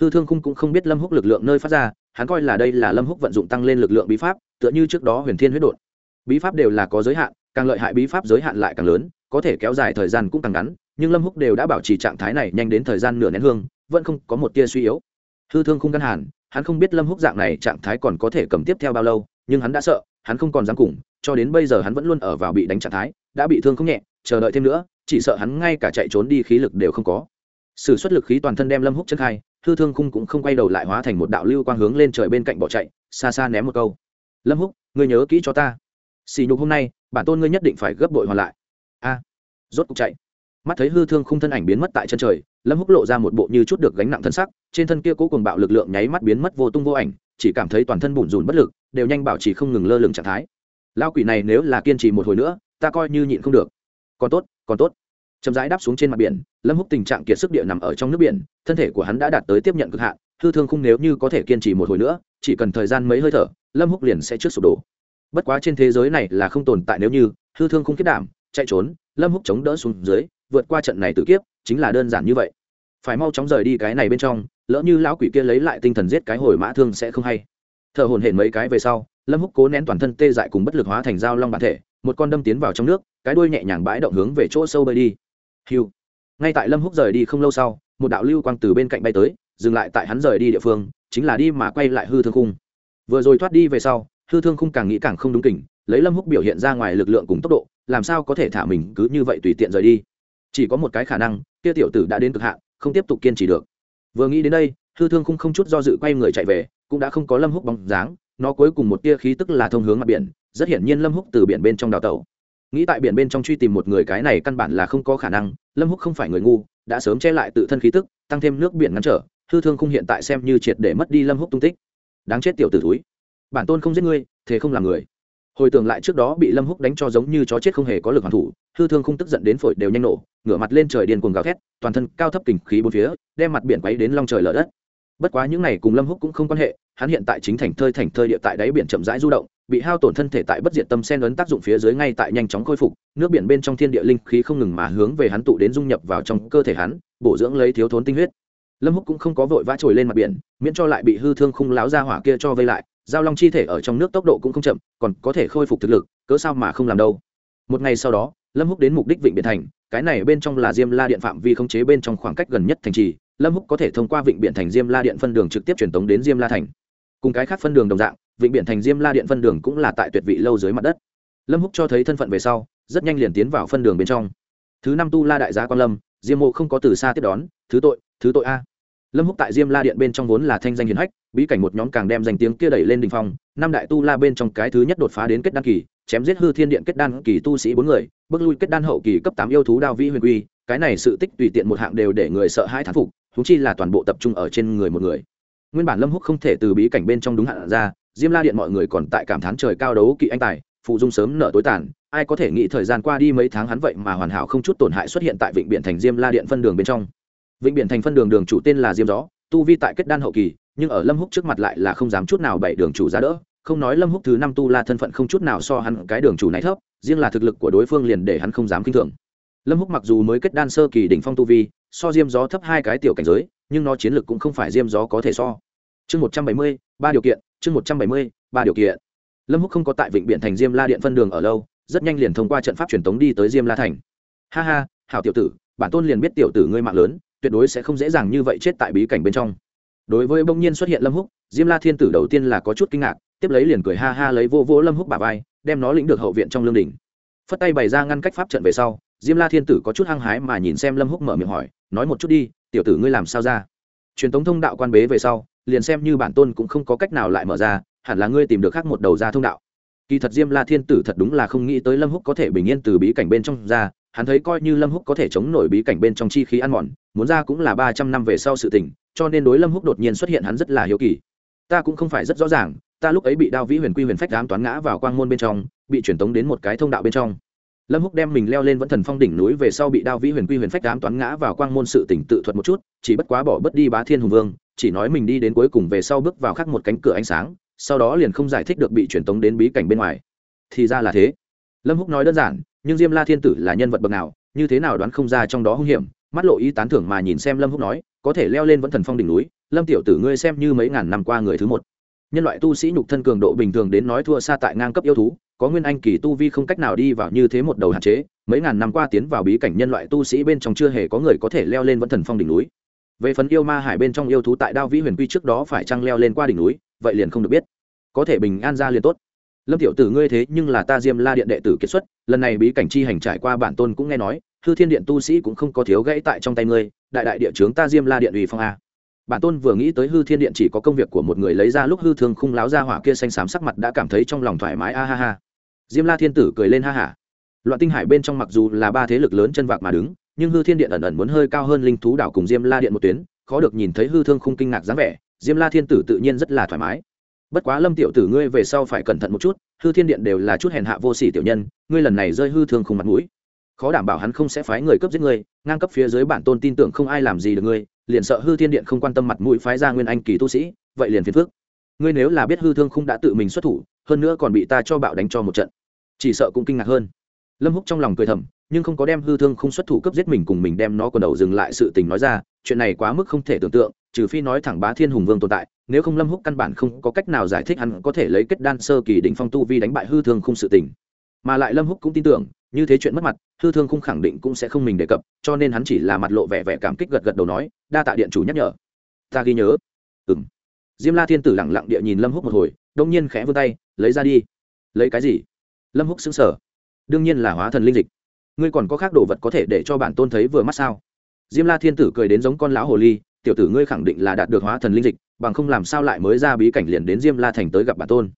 Hư thương khung cũng không biết lâm húc lực lượng nơi phát ra, hắn coi là đây là lâm húc vận dụng tăng lên lực lượng bí pháp, tựa như trước đó huyền thiên huyết đột bí pháp đều là có giới hạn, càng lợi hại bí pháp giới hạn lại càng lớn, có thể kéo dài thời gian cũng càng ngắn, nhưng lâm húc đều đã bảo trì trạng thái này nhanh đến thời gian nửa nén hương, vẫn không có một tia suy yếu hư thương Không căn hàn, hắn không biết lâm húc dạng này trạng thái còn có thể cầm tiếp theo bao lâu, nhưng hắn đã sợ, hắn không còn dám cùng, cho đến bây giờ hắn vẫn luôn ở vào bị đánh trạng thái, đã bị thương không nhẹ, chờ đợi thêm nữa, chỉ sợ hắn ngay cả chạy trốn đi khí lực đều không có. Sử xuất lực khí toàn thân đem lâm húc chân khai, hư thương khung cũng không quay đầu lại hóa thành một đạo lưu quang hướng lên trời bên cạnh bỏ chạy, xa xa ném một câu. Lâm húc, ngươi nhớ kỹ cho ta. Xì nhục hôm nay, bản tôn ngươi nhất định phải gấp bội hoàn lại. A, rốt cục chạy. Mắt thấy hư thương khung thân ảnh biến mất tại chân trời lâm húc lộ ra một bộ như chút được gánh nặng thân sắc, trên thân kia cố cùng bạo lực lượng nháy mắt biến mất vô tung vô ảnh, chỉ cảm thấy toàn thân bủn rủn bất lực, đều nhanh bảo trì không ngừng lơ lửng trạng thái. Lao quỷ này nếu là kiên trì một hồi nữa, ta coi như nhịn không được. Còn tốt còn tốt. Chậm rãi đáp xuống trên mặt biển, lâm húc tình trạng kiệt sức địa nằm ở trong nước biển, thân thể của hắn đã đạt tới tiếp nhận cực hạn, hư thương khung nếu như có thể kiên trì một hồi nữa, chỉ cần thời gian mấy hơi thở, lâm húc liền sẽ trước sụp đổ. Bất quá trên thế giới này là không tồn tại nếu như hư thương không kết đảm, chạy trốn, lâm húc chống đỡ xuống dưới, vượt qua trận này tự kiếp chính là đơn giản như vậy. Phải mau chóng rời đi cái này bên trong, lỡ như lão quỷ kia lấy lại tinh thần giết cái hồi mã thương sẽ không hay. Thở hồn hển mấy cái về sau, lâm húc cố nén toàn thân tê dại cùng bất lực hóa thành dao long bản thể, một con đâm tiến vào trong nước, cái đuôi nhẹ nhàng bãi động hướng về chỗ sâu bơi đi. Hiu. Ngay tại lâm húc rời đi không lâu sau, một đạo lưu quang từ bên cạnh bay tới, dừng lại tại hắn rời đi địa phương, chính là đi mà quay lại hư thương khung. Vừa rồi thoát đi về sau, hư thương khung càng nghĩ càng không đúng kỉnh, lấy lâm húc biểu hiện ra ngoài lực lượng cùng tốc độ, làm sao có thể thả mình cứ như vậy tùy tiện rời đi? Chỉ có một cái khả năng kia tiểu tử đã đến cực hạn không tiếp tục kiên trì được. Vừa nghĩ đến đây hư thương khung không chút do dự quay người chạy về cũng đã không có lâm húc bóng dáng nó cuối cùng một tia khí tức là thông hướng mặt biển rất hiển nhiên lâm húc từ biển bên trong đào tẩu. Nghĩ tại biển bên trong truy tìm một người cái này căn bản là không có khả năng lâm húc không phải người ngu đã sớm che lại tự thân khí tức tăng thêm nước biển ngăn trở hư thương không hiện tại xem như triệt để mất đi lâm húc tung tích. Đáng chết tiểu tử thúi, bản tôn không giết ngươi thế không làm người hồi tưởng lại trước đó bị lâm húc đánh cho giống như chó chết không hề có lực hoàn thủ, hư thương không tức giận đến phổi đều nhanh nổ, ngửa mặt lên trời điên cuồng gào thét, toàn thân cao thấp kình khí bốn phía, đem mặt biển quấy đến long trời lở đất. Bất quá những này cùng lâm húc cũng không quan hệ, hắn hiện tại chính thành thơi thành thơi địa tại đáy biển chậm rãi du động, bị hao tổn thân thể tại bất diệt tâm sen ấn tác dụng phía dưới ngay tại nhanh chóng khôi phục, nước biển bên trong thiên địa linh khí không ngừng mà hướng về hắn tụ đến dung nhập vào trong cơ thể hắn, bổ dưỡng lấy thiếu thốn tinh huyết. Lâm húc cũng không có vội vã trồi lên mặt biển, miễn cho lại bị hư thương khung láo ra hỏa kia cho vây lại giao long chi thể ở trong nước tốc độ cũng không chậm, còn có thể khôi phục thực lực, cớ sao mà không làm đâu? Một ngày sau đó, lâm húc đến mục đích vịnh biển thành, cái này bên trong là diêm la điện phạm vi khống chế bên trong khoảng cách gần nhất thành trì, lâm húc có thể thông qua vịnh biển thành diêm la điện phân đường trực tiếp truyền tống đến diêm la thành. Cùng cái khác phân đường đồng dạng, vịnh biển thành diêm la điện phân đường cũng là tại tuyệt vị lâu dưới mặt đất. Lâm húc cho thấy thân phận về sau, rất nhanh liền tiến vào phân đường bên trong. Thứ năm tu la đại gia quan lâm, diêm mộ không có từ xa tiếp đón, thứ tội thứ tội a lâm húc tại diêm la điện bên trong vốn là thanh danh hiền hách, bí cảnh một nhóm càng đem danh tiếng kia đẩy lên đỉnh phong. Năm đại tu la bên trong cái thứ nhất đột phá đến kết đan kỳ, chém giết hư thiên điện kết đan kỳ tu sĩ bốn người, bước lui kết đan hậu kỳ cấp tám yêu thú đao vĩ huyền quy. Cái này sự tích tùy tiện một hạng đều để người sợ hãi thán phục thú chi là toàn bộ tập trung ở trên người một người. Nguyên bản lâm húc không thể từ bí cảnh bên trong đúng hạn ra, diêm la điện mọi người còn tại cảm thán trời cao đấu kỵ anh tài, phụ dung sớm nở tối tàn, ai có thể nghĩ thời gian qua đi mấy tháng hắn vậy mà hoàn hảo không chút tổn hại xuất hiện tại vịnh biển thành diêm la điện phân đường bên trong vịnh biển thành phân đường đường chủ tên là diêm gió, tu vi tại kết đan hậu kỳ, nhưng ở lâm húc trước mặt lại là không dám chút nào bậy đường chủ ra đỡ. Không nói lâm húc thứ năm tu la thân phận không chút nào so hắn cái đường chủ này thấp, riêng là thực lực của đối phương liền để hắn không dám kinh thường. Lâm húc mặc dù mới kết đan sơ kỳ đỉnh phong tu vi, so diêm gió thấp hai cái tiểu cảnh giới, nhưng nó chiến lực cũng không phải diêm gió có thể so. Chương một trăm bảy mươi, ba điều kiện, chương một trăm bảy mươi, ba điều kiện. Lâm húc không có tại vịnh biển thành diêm la điện phân đường ở lâu, rất nhanh liền thông qua trận pháp truyền tống đi tới diêm la thành. Ha ha, hảo tiểu tử, bản tôn liền biết tiểu tử ngươi mạng lớn tuyệt đối sẽ không dễ dàng như vậy chết tại bí cảnh bên trong. Đối với bỗng nhiên xuất hiện lâm húc, diêm la thiên tử đầu tiên là có chút kinh ngạc, tiếp lấy liền cười ha ha lấy vô vô lâm húc bà vai, đem nó lĩnh được hậu viện trong lương đình phất tay bày ra ngăn cách pháp trận về sau, diêm la thiên tử có chút hăng hái mà nhìn xem lâm húc mở miệng hỏi, nói một chút đi, tiểu tử ngươi làm sao ra? Truyền thống thông đạo quan bế về sau, liền xem như bản tôn cũng không có cách nào lại mở ra, hẳn là ngươi tìm được khác một đầu ra thông đạo. Kỳ thật diêm la thiên tử thật đúng là không nghĩ tới lâm húc có thể bình yên từ bí cảnh bên trong ra hắn thấy coi như lâm húc có thể chống nổi bí cảnh bên trong chi khí ăn mòn, muốn ra cũng là ba trăm năm về sau sự tình, cho nên đối lâm húc đột nhiên xuất hiện hắn rất là hiếu kỳ. Ta cũng không phải rất rõ ràng, ta lúc ấy bị đao vĩ huyền quy huyền phách đám toán ngã vào quang môn bên trong, bị truyền tống đến một cái thông đạo bên trong. Lâm húc đem mình leo lên vẫn thần phong đỉnh núi về sau bị đao vĩ huyền quy huyền phách đám toán ngã vào quang môn sự tỉnh tự thuật một chút, chỉ bất quá bỏ bất đi bá thiên hùng vương, chỉ nói mình đi đến cuối cùng về sau bước vào khắc một cánh cửa ánh sáng, sau đó liền không giải thích được bị truyền tống đến bí cảnh bên ngoài. Thì ra là thế. Lâm húc nói đơn giản nhưng diêm la thiên tử là nhân vật bậc nào, như thế nào đoán không ra trong đó hung hiểm, mắt lộ ý tán thưởng mà nhìn xem lâm húc nói, có thể leo lên vẫn thần phong đỉnh núi, lâm tiểu tử ngươi xem như mấy ngàn năm qua người thứ một. Nhân loại tu sĩ nhục thân cường độ bình thường đến nói thua xa tại ngang cấp yêu thú, có nguyên anh kỳ tu vi không cách nào đi vào như thế một đầu hạn chế, mấy ngàn năm qua tiến vào bí cảnh nhân loại tu sĩ bên trong chưa hề có người có thể leo lên vẫn thần phong đỉnh núi. Về phần yêu ma hải bên trong yêu thú tại đao vĩ huyền quy trước đó phải trăng leo lên qua đỉnh núi, vậy liền không được biết. Có thể bình an ra liền tốt lâm tiểu tử ngươi thế nhưng là ta diêm la điện đệ tử kiệt xuất, lần này bí cảnh chi hành trải qua bản tôn cũng nghe nói, hư thiên điện tu sĩ cũng không có thiếu gãy tại trong tay ngươi, đại đại địa chướng ta diêm la điện ủy phong a. Bản tôn vừa nghĩ tới hư thiên điện chỉ có công việc của một người lấy ra lúc hư thường khung láo ra hỏa kia xanh xám sắc mặt đã cảm thấy trong lòng thoải mái, a ha ha. Diêm la thiên tử cười lên ha hả loạn tinh hải bên trong mặc dù là ba thế lực lớn chân vạc mà đứng, nhưng hư thiên điện ẩn ẩn muốn hơi cao hơn linh thú đảo cùng diêm la điện một tuyến, khó được nhìn thấy hư thương khung kinh ngạc dáng vẻ, diêm la thiên tử tự nhiên rất là thoải mái bất quá lâm tiểu tử ngươi về sau phải cẩn thận một chút, hư thiên điện đều là chút hèn hạ vô sỉ tiểu nhân, ngươi lần này rơi hư thương khung mặt mũi. Khó đảm bảo hắn không sẽ phái người cấp giết ngươi, ngang cấp phía dưới bản tôn tin tưởng không ai làm gì được ngươi, liền sợ hư thiên điện không quan tâm mặt mũi phái ra nguyên anh kỳ tu sĩ, vậy liền phiền phước ngươi nếu là biết hư thương không đã tự mình xuất thủ, hơn nữa còn bị ta cho bạo đánh cho một trận, chỉ sợ cũng kinh ngạc hơn. Lâm húc trong lòng cười thầm, nhưng không có đem hư thương không xuất thủ cấp giết mình cùng mình đem nó quần đầu dừng lại sự tình nói ra, chuyện này quá mức không thể tưởng tượng, trừ phi nói thẳng bá thiên hùng vương tồn tại nếu không lâm húc căn bản không có cách nào giải thích hắn có thể lấy kết đan sơ kỳ đỉnh phong tu vi đánh bại hư thương khung sự tình. Mà lại lâm húc cũng tin tưởng, như thế chuyện mất mặt, hư thương khung khẳng định cũng sẽ không mình đề cập, cho nên hắn chỉ là mặt lộ vẻ vẻ cảm kích gật gật đầu nói, đa tạ điện chủ nhắc nhở. Ta ghi nhớ. Ừm. Diêm la thiên tử lẳng lặng địa nhìn lâm húc một hồi, đông nhiên khẽ vươn tay, lấy ra đi. Lấy cái gì? Lâm húc xứng sở đương nhiên là hóa thần linh dịch. Ngươi còn có khác đồ vật có thể để cho bản tôn thấy vừa mắt sao? Diêm la thiên tử cười đến giống con lão hồ ly tiểu tử ngươi khẳng định là đạt được hóa thần linh dịch, bằng không làm sao lại mới ra bí cảnh liền đến diêm la thành tới gặp bản tôn.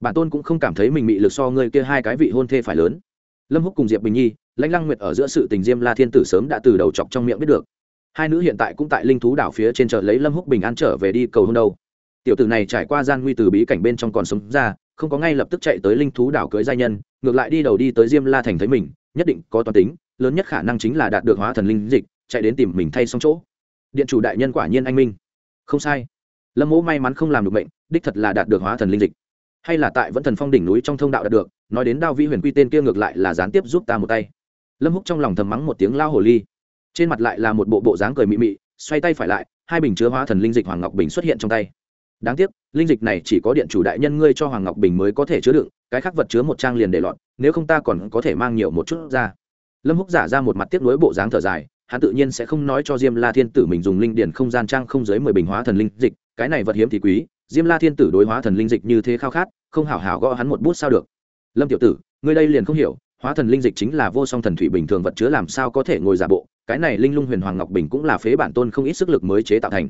Bản tôn cũng không cảm thấy mình bị lực so ngươi kia hai cái vị hôn thê phải lớn. Lâm húc cùng diệp bình nhi, lãnh lăng nguyệt ở giữa sự tình diêm la thiên tử sớm đã từ đầu chọc trong miệng biết được. Hai nữ hiện tại cũng tại linh thú đảo phía trên chợ lấy lâm húc bình an trở về đi cầu hôn đâu. Tiểu tử này trải qua gian nguy từ bí cảnh bên trong còn sống ra, không có ngay lập tức chạy tới linh thú đảo cưới gia nhân, ngược lại đi đầu đi tới diêm la thành thấy mình, nhất định có toàn tính, lớn nhất khả năng chính là đạt được hóa thần linh dịch, chạy đến tìm mình thay xong chỗ điện chủ đại nhân quả nhiên anh minh. Không sai. Lâm mỗ may mắn không làm được bệnh đích thật là đạt được hóa thần linh dịch. Hay là tại vẫn thần phong đỉnh núi trong thông đạo đạt được, nói đến đao vi huyền quy tên kia ngược lại là gián tiếp giúp ta một tay. Lâm húc trong lòng thầm mắng một tiếng lao hồ ly. Trên mặt lại là một bộ bộ dáng cười mị mị, xoay tay phải lại, hai bình chứa hóa thần linh dịch hoàng ngọc bình xuất hiện trong tay. Đáng tiếc, linh dịch này chỉ có điện chủ đại nhân ngươi cho hoàng ngọc bình mới có thể chứa đựng, cái khác vật chứa một trang liền để lọt, nếu không ta còn có thể mang nhiều một chút ra. Lâm húc giả ra một mặt tiếc nuối bộ dáng thở dài hắn tự nhiên sẽ không nói cho diêm la thiên tử mình dùng linh điển không gian trang không dưới mười bình hóa thần linh dịch, cái này vật hiếm thì quý, diêm la thiên tử đối hóa thần linh dịch như thế khao khát, không hảo hảo gõ hắn một bút sao được. Lâm tiểu tử, ngươi đây liền không hiểu, hóa thần linh dịch chính là vô song thần thủy bình thường vật chứa làm sao có thể ngồi giả bộ, cái này linh lung huyền hoàng ngọc bình cũng là phế bản tôn không ít sức lực mới chế tạo thành.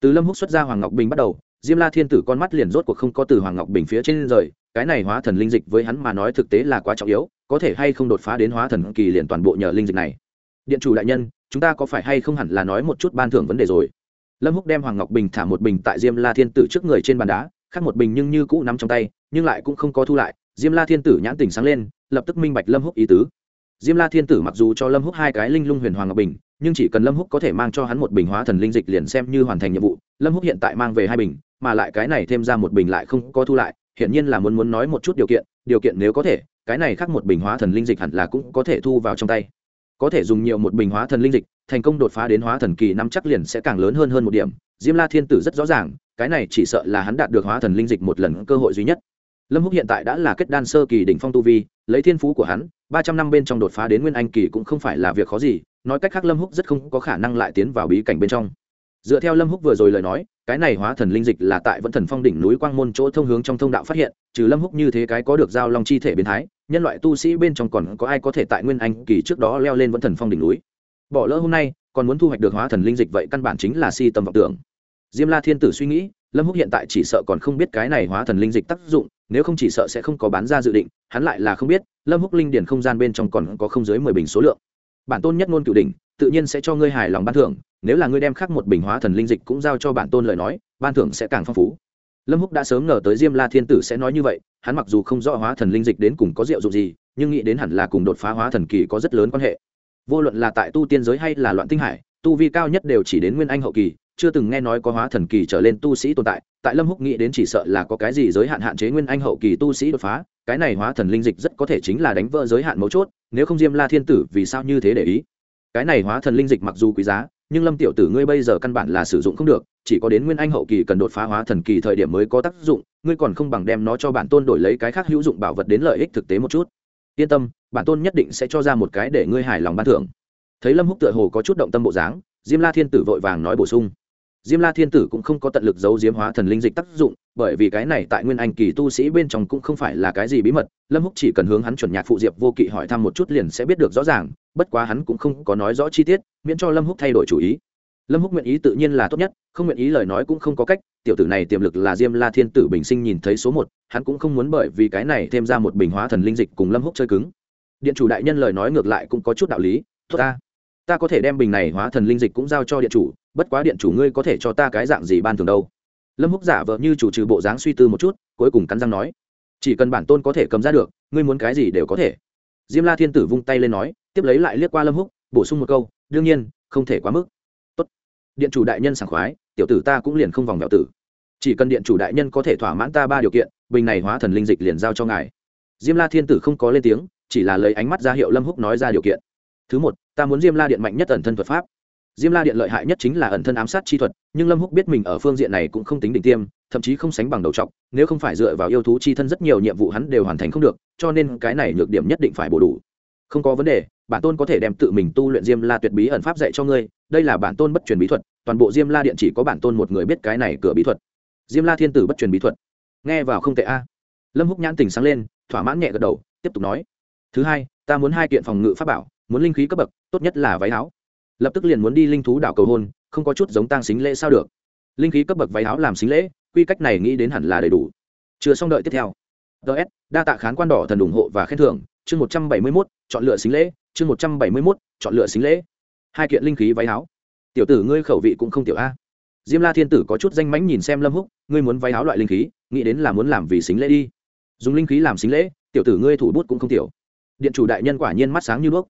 Từ lâm húc xuất ra hoàng ngọc bình bắt đầu, diêm la thiên tử con mắt liền rốt cuộc không có từ hoàng ngọc bình phía trên rời, cái này hóa thần linh dịch với hắn mà nói thực tế là quá trọng yếu, có thể hay không đột phá đến hóa thần kỳ liền toàn bộ nhờ linh dịch này điện chủ đại nhân, chúng ta có phải hay không hẳn là nói một chút ban thưởng vấn đề rồi? Lâm húc đem hoàng ngọc bình thả một bình tại diêm la thiên tử trước người trên bàn đá, khác một bình nhưng như cũ nắm trong tay, nhưng lại cũng không có thu lại. Diêm la thiên tử nhãn tỉnh sáng lên, lập tức minh bạch lâm húc ý tứ. Diêm la thiên tử mặc dù cho lâm húc hai cái linh lung huyền hoàng ngọc bình, nhưng chỉ cần lâm húc có thể mang cho hắn một bình hóa thần linh dịch liền xem như hoàn thành nhiệm vụ. Lâm húc hiện tại mang về hai bình, mà lại cái này thêm ra một bình lại không có thu lại hiện nhiên là muốn muốn nói một chút điều kiện điều kiện nếu có thể, cái này khác một bình hóa thần linh dịch hẳn là cũng có thể thu vào trong tay có thể dùng nhiều một bình hóa thần linh dịch, thành công đột phá đến hóa thần kỳ năm chắc liền sẽ càng lớn hơn hơn một điểm. Diêm la thiên tử rất rõ ràng, cái này chỉ sợ là hắn đạt được hóa thần linh dịch một lần cơ hội duy nhất. Lâm húc hiện tại đã là kết đan sơ kỳ đỉnh phong tu vi, lấy thiên phú của hắn, ba trăm năm bên trong đột phá đến nguyên anh kỳ cũng không phải là việc khó gì, nói cách khác lâm húc rất không có khả năng lại tiến vào bí cảnh bên trong. Dựa theo lâm húc vừa rồi lời nói, cái này hóa thần linh dịch là tại vẫn thần phong đỉnh núi quang môn chỗ thông hướng trong thông đạo phát hiện, trừ lâm húc như thế cái có được giao long chi thể biến thái nhân loại tu sĩ bên trong còn có ai có thể tại nguyên anh kỳ trước đó leo lên vẫn thần phong đỉnh núi? Bỏ lỡ hôm nay, còn muốn thu hoạch được hóa thần linh dịch vậy căn bản chính là si tâm vọng tưởng. Diêm la thiên tử suy nghĩ, lâm húc hiện tại chỉ sợ còn không biết cái này hóa thần linh dịch tác dụng, nếu không chỉ sợ sẽ không có bán ra dự định, hắn lại là không biết, lâm húc linh điển không gian bên trong còn có không dưới mười bình số lượng. Bản tôn nhất ngôn cửu đỉnh, tự nhiên sẽ cho ngươi hài lòng ban thưởng, nếu là ngươi đem khác một bình hóa thần linh dịch cũng giao cho bản tôn lời nói, ban thưởng sẽ càng phong phú lâm húc đã sớm ngờ tới diêm la thiên tử sẽ nói như vậy, hắn mặc dù không rõ hóa thần linh dịch đến cùng có diệu dụng gì, nhưng nghĩ đến hẳn là cùng đột phá hóa thần kỳ có rất lớn quan hệ. Vô luận là tại tu tiên giới hay là loạn tinh hải, tu vi cao nhất đều chỉ đến nguyên anh hậu kỳ, chưa từng nghe nói có hóa thần kỳ trở lên tu sĩ tồn tại tại lâm húc nghĩ đến chỉ sợ là có cái gì giới hạn hạn chế nguyên anh hậu kỳ tu sĩ đột phá, cái này hóa thần linh dịch rất có thể chính là đánh vỡ giới hạn mấu chốt, nếu không diêm la thiên tử vì sao như thế để ý? Cái này hóa thần linh dịch mặc dù quý giá nhưng lâm tiểu tử ngươi bây giờ căn bản là sử dụng không được, chỉ có đến nguyên anh hậu kỳ cần đột phá hóa thần kỳ thời điểm mới có tác dụng, ngươi còn không bằng đem nó cho bản tôn đổi lấy cái khác hữu dụng bảo vật đến lợi ích thực tế một chút. Yên tâm, bản tôn nhất định sẽ cho ra một cái để ngươi hài lòng ban thưởng. Thấy lâm húc tựa hồ có chút động tâm bộ dáng, diêm la thiên tử vội vàng nói bổ sung diêm la thiên tử cũng không có tận lực giấu diếm hóa thần linh dịch tác dụng, bởi vì cái này tại nguyên anh kỳ tu sĩ bên trong cũng không phải là cái gì bí mật, lâm húc chỉ cần hướng hắn chuẩn nhạc phụ diệp vô kỵ hỏi thăm một chút liền sẽ biết được rõ ràng, bất quá hắn cũng không có nói rõ chi tiết, miễn cho lâm húc thay đổi chủ ý. Lâm húc nguyện ý tự nhiên là tốt nhất, không nguyện ý lời nói cũng không có cách, tiểu tử này tiềm lực là diêm la thiên tử bình sinh nhìn thấy số một, hắn cũng không muốn bởi vì cái này thêm ra một bình hóa thần linh dịch cùng lâm húc chơi cứng. Điện chủ đại nhân lời nói ngược lại cũng có chút đạo lý, tốt ta ta có thể đem bình này hóa thần linh dịch cũng giao cho điện chủ, bất quá điện chủ ngươi có thể cho ta cái dạng gì ban thường đâu? Lâm húc giả vờ như chủ trừ bộ dáng suy tư một chút, cuối cùng cắn răng nói, chỉ cần bản tôn có thể cầm ra được, ngươi muốn cái gì đều có thể. Diêm la thiên tử vung tay lên nói, tiếp lấy lại liếc qua lâm húc, bổ sung một câu, đương nhiên, không thể quá mức. Tốt. Điện chủ đại nhân sảng khoái, tiểu tử ta cũng liền không vòng vẹo tử. Chỉ cần điện chủ đại nhân có thể thỏa mãn ta ba điều kiện, bình này hóa thần linh dịch liền giao cho ngài. Diêm la thiên tử không có lên tiếng, chỉ là lấy ánh mắt ra hiệu lâm húc nói ra điều kiện thứ một, ta muốn diêm la điện mạnh nhất ẩn thân thuật pháp. Diêm la điện lợi hại nhất chính là ẩn thân ám sát chi thuật, nhưng lâm húc biết mình ở phương diện này cũng không tính đỉnh tiêm, thậm chí không sánh bằng đầu trọc, nếu không phải dựa vào yêu thú chi thân rất nhiều nhiệm vụ hắn đều hoàn thành không được, cho nên cái này nhược điểm nhất định phải bổ đủ. Không có vấn đề, bản tôn có thể đem tự mình tu luyện diêm la tuyệt bí ẩn pháp dạy cho ngươi, đây là bản tôn bất truyền bí thuật, toàn bộ diêm la điện chỉ có bản tôn một người biết cái này cửa bí thuật. Diêm la thiên tử bất truyền bí thuật. Nghe vào không tệ a. Lâm húc nhãn tình sáng lên, thỏa mãn nhẹ gật đầu, tiếp tục nói. Thứ hai, ta muốn hai kiện phòng ngự pháp bảo muốn linh khí cấp bậc, tốt nhất là váy áo. Lập tức liền muốn đi linh thú đảo cầu hôn, không có chút giống tang xính lễ sao được. Linh khí cấp bậc váy áo làm xính lễ, quy cách này nghĩ đến hẳn là đầy đủ. Chưa xong đợi tiếp theo. Ts đa tạ khán quan đỏ thần ủng hộ và khen thưởng. Chương một trăm bảy mươi mốt, chọn lựa xính lễ. Chương một trăm bảy mươi mốt, chọn lựa xính lễ. Hai kiện linh khí váy áo. Tiểu tử ngươi khẩu vị cũng không tiểu a. Diêm la thiên tử có chút danh mãnh nhìn xem lâm húc, ngươi muốn váy áo loại linh khí, nghĩ đến là muốn làm vì xính lễ đi. Dùng linh khí làm xính lễ, tiểu tử ngươi thủ bút cũng không tiểu. Điện chủ đại nhân quả nhiên mắt sáng như đuốc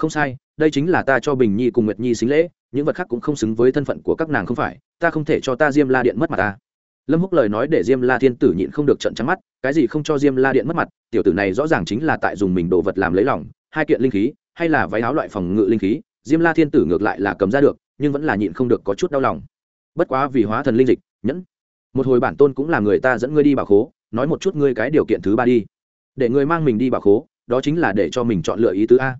không sai, đây chính là ta cho bình nhi cùng nguyệt nhi xính lễ, những vật khác cũng không xứng với thân phận của các nàng không phải, ta không thể cho ta diêm la điện mất mặt ta. Lâm húc lời nói để diêm la thiên tử nhịn không được trận trắng mắt, cái gì không cho diêm la điện mất mặt, tiểu tử này rõ ràng chính là tại dùng mình đồ vật làm lấy lòng, hai kiện linh khí, hay là váy áo loại phòng ngự linh khí, diêm la thiên tử ngược lại là cầm ra được, nhưng vẫn là nhịn không được có chút đau lòng. Bất quá vì hóa thần linh dịch, nhẫn. Một hồi bản tôn cũng là người ta dẫn ngươi đi bảo khố, nói một chút ngươi cái điều kiện thứ ba đi. Để ngươi mang mình đi bảo khố, đó chính là để cho mình chọn lựa ý tứ a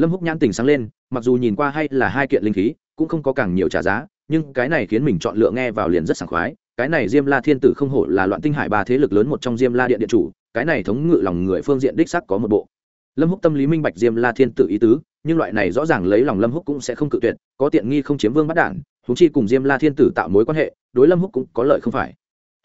lâm húc nhãn tình sáng lên, mặc dù nhìn qua hay là hai kiện linh khí, cũng không có càng nhiều trả giá, nhưng cái này khiến mình chọn lựa nghe vào liền rất sảng khoái. Cái này diêm la thiên tử không hổ là loạn tinh hải ba thế lực lớn một trong diêm la điện điện chủ, cái này thống ngự lòng người phương diện đích sắc có một bộ. Lâm húc tâm lý minh bạch diêm la thiên tử ý tứ, nhưng loại này rõ ràng lấy lòng lâm húc cũng sẽ không cự tuyệt, có tiện nghi không chiếm vương bắt đản húng chi cùng diêm la thiên tử tạo mối quan hệ, đối lâm húc cũng có lợi không phải.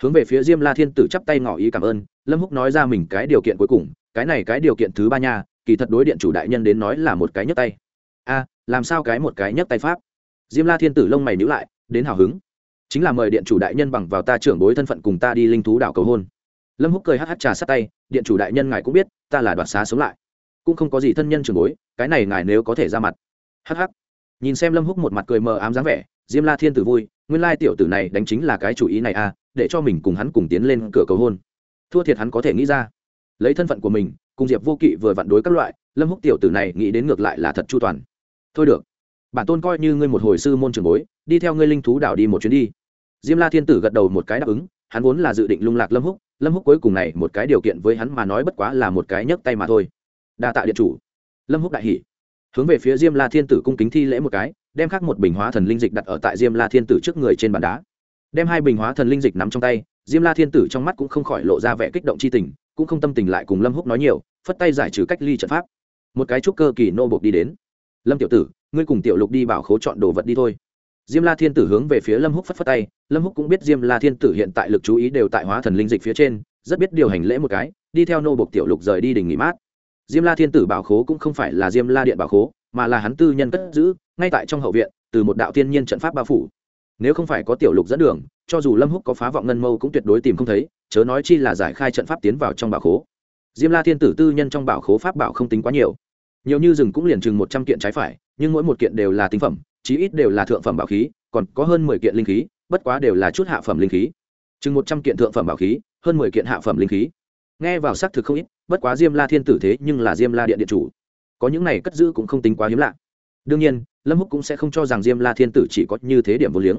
Hướng về phía diêm la thiên tử chắp tay ngỏ ý cảm ơn, lâm húc nói ra mình cái điều kiện cuối cùng, cái này cái điều kiện thứ ba nha kỳ thật đối điện chủ đại nhân đến nói là một cái nhấc tay. A, làm sao cái một cái nhấc tay pháp? Diêm la thiên tử lông mày nhữ lại, đến hào hứng. Chính là mời điện chủ đại nhân bằng vào ta trưởng bối thân phận cùng ta đi linh thú đảo cầu hôn. Lâm húc cười hắt hắt trà sát tay, điện chủ đại nhân ngài cũng biết, ta là đoạt xá sống lại. Cũng không có gì thân nhân trưởng bối, cái này ngài nếu có thể ra mặt. Hắt hắt. nhìn xem lâm húc một mặt cười mờ ám dáng vẻ, diêm la thiên tử vui, nguyên lai tiểu tử này đánh chính là cái chủ ý này à để cho mình cùng hắn cùng tiến lên cửa cầu hôn. Thua thiệt hắn có thể nghĩ ra. Lấy thân phận của mình cùng diệp vô kỵ vừa vặn đối các loại, lâm húc tiểu tử này nghĩ đến ngược lại là thật chu toàn. Thôi được, bản tôn coi như ngươi một hồi sư môn trường bối, đi theo ngươi linh thú đảo đi một chuyến đi. Diêm la thiên tử gật đầu một cái đáp ứng, hắn vốn là dự định lung lạc lâm húc lâm húc cuối cùng này một cái điều kiện với hắn mà nói bất quá là một cái nhấc tay mà thôi. Đa tạ điện chủ. Lâm húc đại hỉ. Hướng về phía diêm la thiên tử cung kính thi lễ một cái, đem khắc một bình hóa thần linh dịch đặt ở tại diêm la thiên tử trước người trên bàn đá. Đem hai bình hóa thần linh dịch nắm trong tay, diêm la thiên tử trong mắt cũng không khỏi lộ ra vẻ kích động c h i tình cũng không tâm tình lại cùng lâm húc nói nhiều, phất tay giải trừ cách ly trận pháp. Một cái trúc cơ kỳ nô bộc đi đến. Lâm tiểu tử, ngươi cùng tiểu lục đi bảo khố chọn đồ vật đi thôi. Diêm la thiên tử hướng về phía lâm húc phất phất tay, lâm húc cũng biết diêm la thiên tử hiện tại lực chú ý đều tại hóa thần linh dịch phía trên, rất biết điều hành lễ một cái, đi theo nô bộc tiểu lục rời đi đình nghỉ mát. Diêm la thiên tử bảo khố cũng không phải là diêm la điện bảo khố, mà là hắn tư nhân cất giữ, ngay tại trong hậu viện, từ một đạo thiên nhiên trận pháp bao phủ nếu không phải có tiểu lục dẫn đường, cho dù lâm húc có phá vọng ngân mâu cũng tuyệt đối tìm không thấy, chớ nói chi là giải khai trận pháp tiến vào trong bảo khố. Diêm la thiên tử tư nhân trong bảo khố pháp bảo không tính quá nhiều. Nhiều như rừng cũng liền chừng một trăm kiện trái phải, nhưng mỗi một kiện đều là tinh phẩm, chí ít đều là thượng phẩm bảo khí, còn có hơn mười kiện linh khí, bất quá đều là chút hạ phẩm linh khí. Chừng một trăm kiện thượng phẩm bảo khí, hơn mười kiện hạ phẩm linh khí. Nghe vào xác thực không ít, bất quá diêm la thiên tử thế nhưng là diêm la điện điện chủ. Có những này cất giữ cũng không tính quá hiếm lạ đương nhiên, lâm húc cũng sẽ không cho rằng diêm la thiên tử chỉ có như thế điểm vô liếng.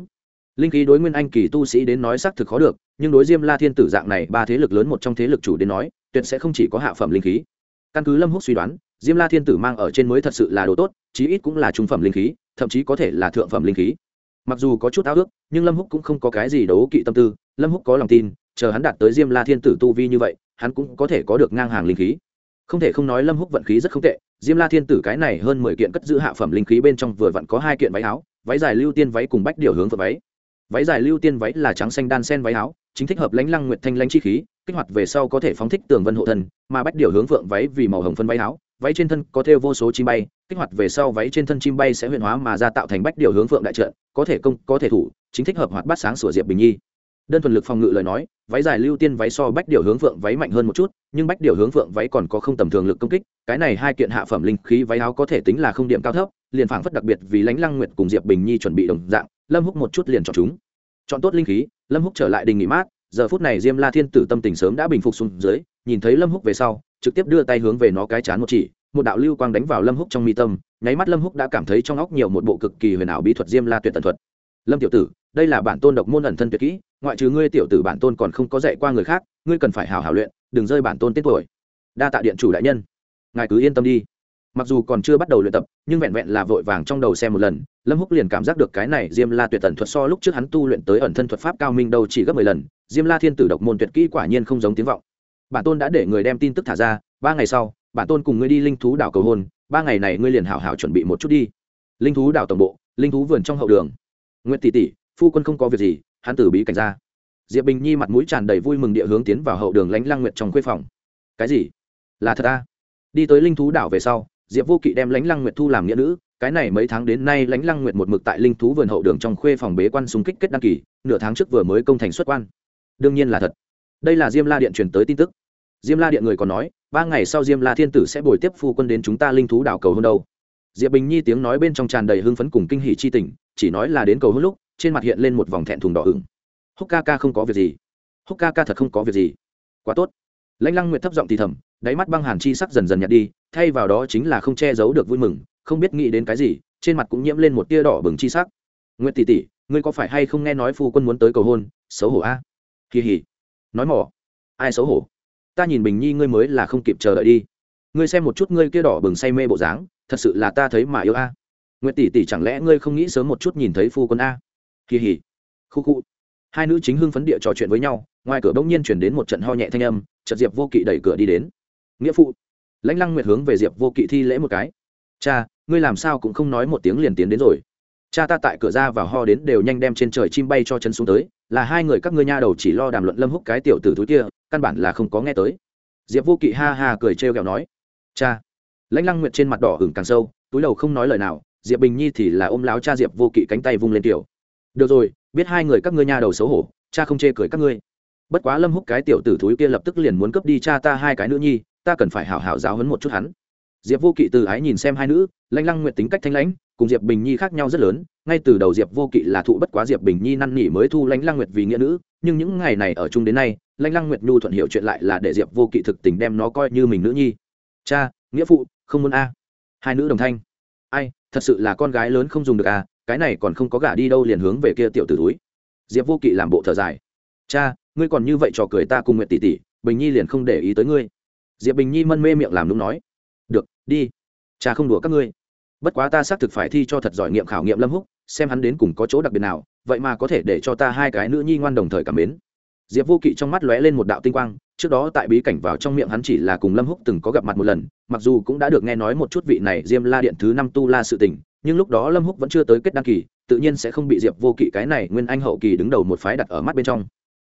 Linh khí đối nguyên anh kỳ tu sĩ đến nói xác thực khó được, nhưng đối diêm la thiên tử dạng này, ba thế lực lớn một trong thế lực chủ đến nói, tuyệt sẽ không chỉ có hạ phẩm linh khí. Căn cứ lâm húc suy đoán, diêm la thiên tử mang ở trên mới thật sự là đồ tốt, chí ít cũng là trung phẩm linh khí, thậm chí có thể là thượng phẩm linh khí. Mặc dù có chút ao ước, nhưng lâm húc cũng không có cái gì đấu kỵ tâm tư. Lâm húc có lòng tin, chờ hắn đạt tới diêm la thiên tử tu vi như vậy, hắn cũng có thể có được ngang hàng linh khí không thể không nói lâm húc vận khí rất không tệ, diêm la thiên tử cái này hơn mười kiện cất giữ hạ phẩm linh khí bên trong vừa vặn có hai kiện váy áo, váy dài lưu tiên váy cùng bách điều hướng vợ váy. Váy dài lưu tiên váy là trắng xanh đan sen váy áo, chính thích hợp lãnh lăng nguyệt thanh lãnh chi khí, kích hoạt về sau có thể phóng thích tường vân hộ thân mà bách điều hướng vượng váy vì màu hồng phân váy áo, váy trên thân có thêu vô số chim bay, kích hoạt về sau váy trên thân chim bay sẽ huyền hóa mà ra tạo thành bách điều hướng vượng đại trận, có thể công, có thể thủ, chính thích hợp hoạt bát sáng sủa diệp bình nhi đơn thuần lực phòng ngự lời nói, váy dài lưu tiên váy so bách điều hướng vượng váy mạnh hơn một chút, nhưng bách điều hướng vượng váy còn có không tầm thường lực công kích, cái này hai kiện hạ phẩm linh khí váy áo có thể tính là không điểm cao thấp, liền phảng phất đặc biệt vì lãnh lăng nguyệt cùng diệp bình nhi chuẩn bị đồng dạng, lâm húc một chút liền chọn chúng. Chọn tốt linh khí, lâm húc trở lại đình nghỉ mát, giờ phút này diêm la thiên tử tâm tình sớm đã bình phục xuống dưới, nhìn thấy lâm húc về sau, trực tiếp đưa tay hướng về nó cái chán một chỉ, một đạo lưu quang đánh vào lâm húc trong mi tâm, nháy mắt lâm húc đã cảm thấy trong óc nhiều một bộ cực kỳ huyền ảo bí thuật diêm la tuyệt tần thuật. Lâm tiểu tử, đây là bản tôn độc môn ẩn thân tuyệt kỹ ngoại trừ ngươi tiểu tử bản tôn còn không có dạy qua người khác, ngươi cần phải hào hào luyện, đừng rơi bản tôn tên tuổi. Đa tạ điện chủ đại nhân. Ngài cứ yên tâm đi. Mặc dù còn chưa bắt đầu luyện tập, nhưng vẹn vẹn là vội vàng trong đầu xem một lần, lâm húc liền cảm giác được cái này diêm la tuyệt tần thuật so lúc trước hắn tu luyện tới ẩn thân thuật pháp cao minh đâu chỉ gấp mười lần, diêm la thiên tử độc môn tuyệt kỹ quả nhiên không giống tiếng vọng. Bản tôn đã để người đem tin tức thả ra, ba ngày sau, bản tôn cùng ngươi đi linh thú đảo cầu hôn, ba ngày này ngươi liền hảo hảo chuẩn bị một chút đi. Linh thú đảo tổng bộ, linh thú vườn trong hậu đường. Nguyễn tỷ tỷ, phu quân không có việc gì hắn tử bí cảnh ra. Diệp bình nhi mặt mũi tràn đầy vui mừng địa hướng tiến vào hậu đường lánh Lang nguyệt trong khuê phòng. Cái gì? Là thật ta đi tới linh thú đảo về sau, diệp vô kỵ đem lánh Lang nguyệt thu làm nghĩa nữ. Cái này mấy tháng đến nay lánh Lang nguyệt một mực tại linh thú vườn hậu đường trong khuê phòng bế quan xung kích kết đăng kỳ, nửa tháng trước vừa mới công thành xuất quan. Đương nhiên là thật. Đây là diêm la điện truyền tới tin tức. Diêm la điện người còn nói, ba ngày sau diêm la thiên tử sẽ bồi tiếp phu quân đến chúng ta linh thú đảo cầu hôn đâu. Diệp bình nhi tiếng nói bên trong tràn đầy hưng phấn cùng kinh hỷ chi tình, chỉ nói là đến cầu hôn lúc trên mặt hiện lên một vòng thẹn thùng đỏ ửng. Húc ca ca không có việc gì. Húc ca ca thật không có việc gì. Quá tốt. Lãnh lăng nguyệt thấp giọng thì thầm, đáy mắt băng hàn chi sắc dần dần nhạt đi, thay vào đó chính là không che giấu được vui mừng, không biết nghĩ đến cái gì, trên mặt cũng nhiễm lên một tia đỏ bừng chi sắc. Nguyệt tỷ tỷ, ngươi có phải hay không nghe nói phu quân muốn tới cầu hôn, xấu hổ a? À? kỳ hỉ. Nói mỏ. Ai xấu hổ? Ta nhìn bình nhi ngươi mới là không kịp chờ đợi đi. Ngươi xem một chút ngươi kia đỏ bừng say mê bộ dáng, thật sự là ta thấy mà yêu a. À. nguyệt tỷ tỷ chẳng lẽ ngươi không nghĩ sớm một chút nhìn thấy phu quân a? Kỳ hỉ khu khu. Hai nữ chính hưng phấn địa trò chuyện với nhau, ngoài cửa bỗng nhiên chuyển đến một trận ho nhẹ thanh âm, chợt diệp vô kỵ đẩy cửa đi đến. Nghĩa phụ. Lãnh lăng nguyệt hướng về diệp vô kỵ thi lễ một cái. Cha, ngươi làm sao cũng không nói một tiếng liền tiến đến rồi. Cha ta tại cửa ra và ho đến đều nhanh đem trên trời chim bay cho chân xuống tới, là hai người các ngươi nha đầu chỉ lo đàm luận lâm húc cái tiểu tử thúi kia, căn bản là không có nghe tới. Diệp vô kỵ ha ha cười trêu ghẹo nói. Cha. Lãnh lăng nguyệt trên mặt đỏ hửng càng sâu, túi đầu không nói lời nào, diệp bình nhi thì là ôm láo cha diệp vô kỵ cánh tay vung lên tiểu được rồi, biết hai người các ngươi nha đầu xấu hổ, cha không chê cười các ngươi. Bất quá lâm húc cái tiểu tử thúi kia lập tức liền muốn cướp đi cha ta hai cái nữ nhi, ta cần phải hảo hảo giáo hấn một chút hắn. Diệp vô kỵ từ ái nhìn xem hai nữ, lanh lăng nguyện tính cách thanh lãnh, cùng diệp bình nhi khác nhau rất lớn, ngay từ đầu diệp vô kỵ là thụ bất quá diệp bình nhi năn nỉ mới thu lãnh lăng nguyệt vì nghĩa nữ, nhưng những ngày này ở chung đến nay lãnh lăng nguyệt nhu thuận hiểu chuyện lại là để diệp vô kỵ thực tình đem nó coi như mình nữ nhi. Cha, nghĩa phụ, không muốn a. Hai nữ đồng thanh. Ai, thật sự là con gái lớn không dùng được à? Cái này còn không có gả đi đâu liền hướng về kia tiểu tử túi. Diệp vô kỵ làm bộ thở dài. Cha, ngươi còn như vậy trò cười ta cùng nguyện tỷ tỷ, bình nhi liền không để ý tới ngươi. Diệp bình nhi mân mê miệng làm đúng nói. Được, đi. Cha không đùa các ngươi. Bất quá ta xác thực phải thi cho thật giỏi nghiệm khảo nghiệm lâm húc, xem hắn đến cùng có chỗ đặc biệt nào, vậy mà có thể để cho ta hai cái nữ nhi ngoan đồng thời cảm mến. Diệp vô kỵ trong mắt lóe lên một đạo tinh quang, trước đó tại bí cảnh vào trong miệng hắn chỉ là cùng lâm húc từng có gặp mặt một lần, mặc dù cũng đã được nghe nói một chút vị này diêm la điện thứ năm tu la sự tình nhưng lúc đó lâm húc vẫn chưa tới kết đăng kỳ, tự nhiên sẽ không bị diệp vô kỵ cái này nguyên anh hậu kỳ đứng đầu một phái đặt ở mắt bên trong.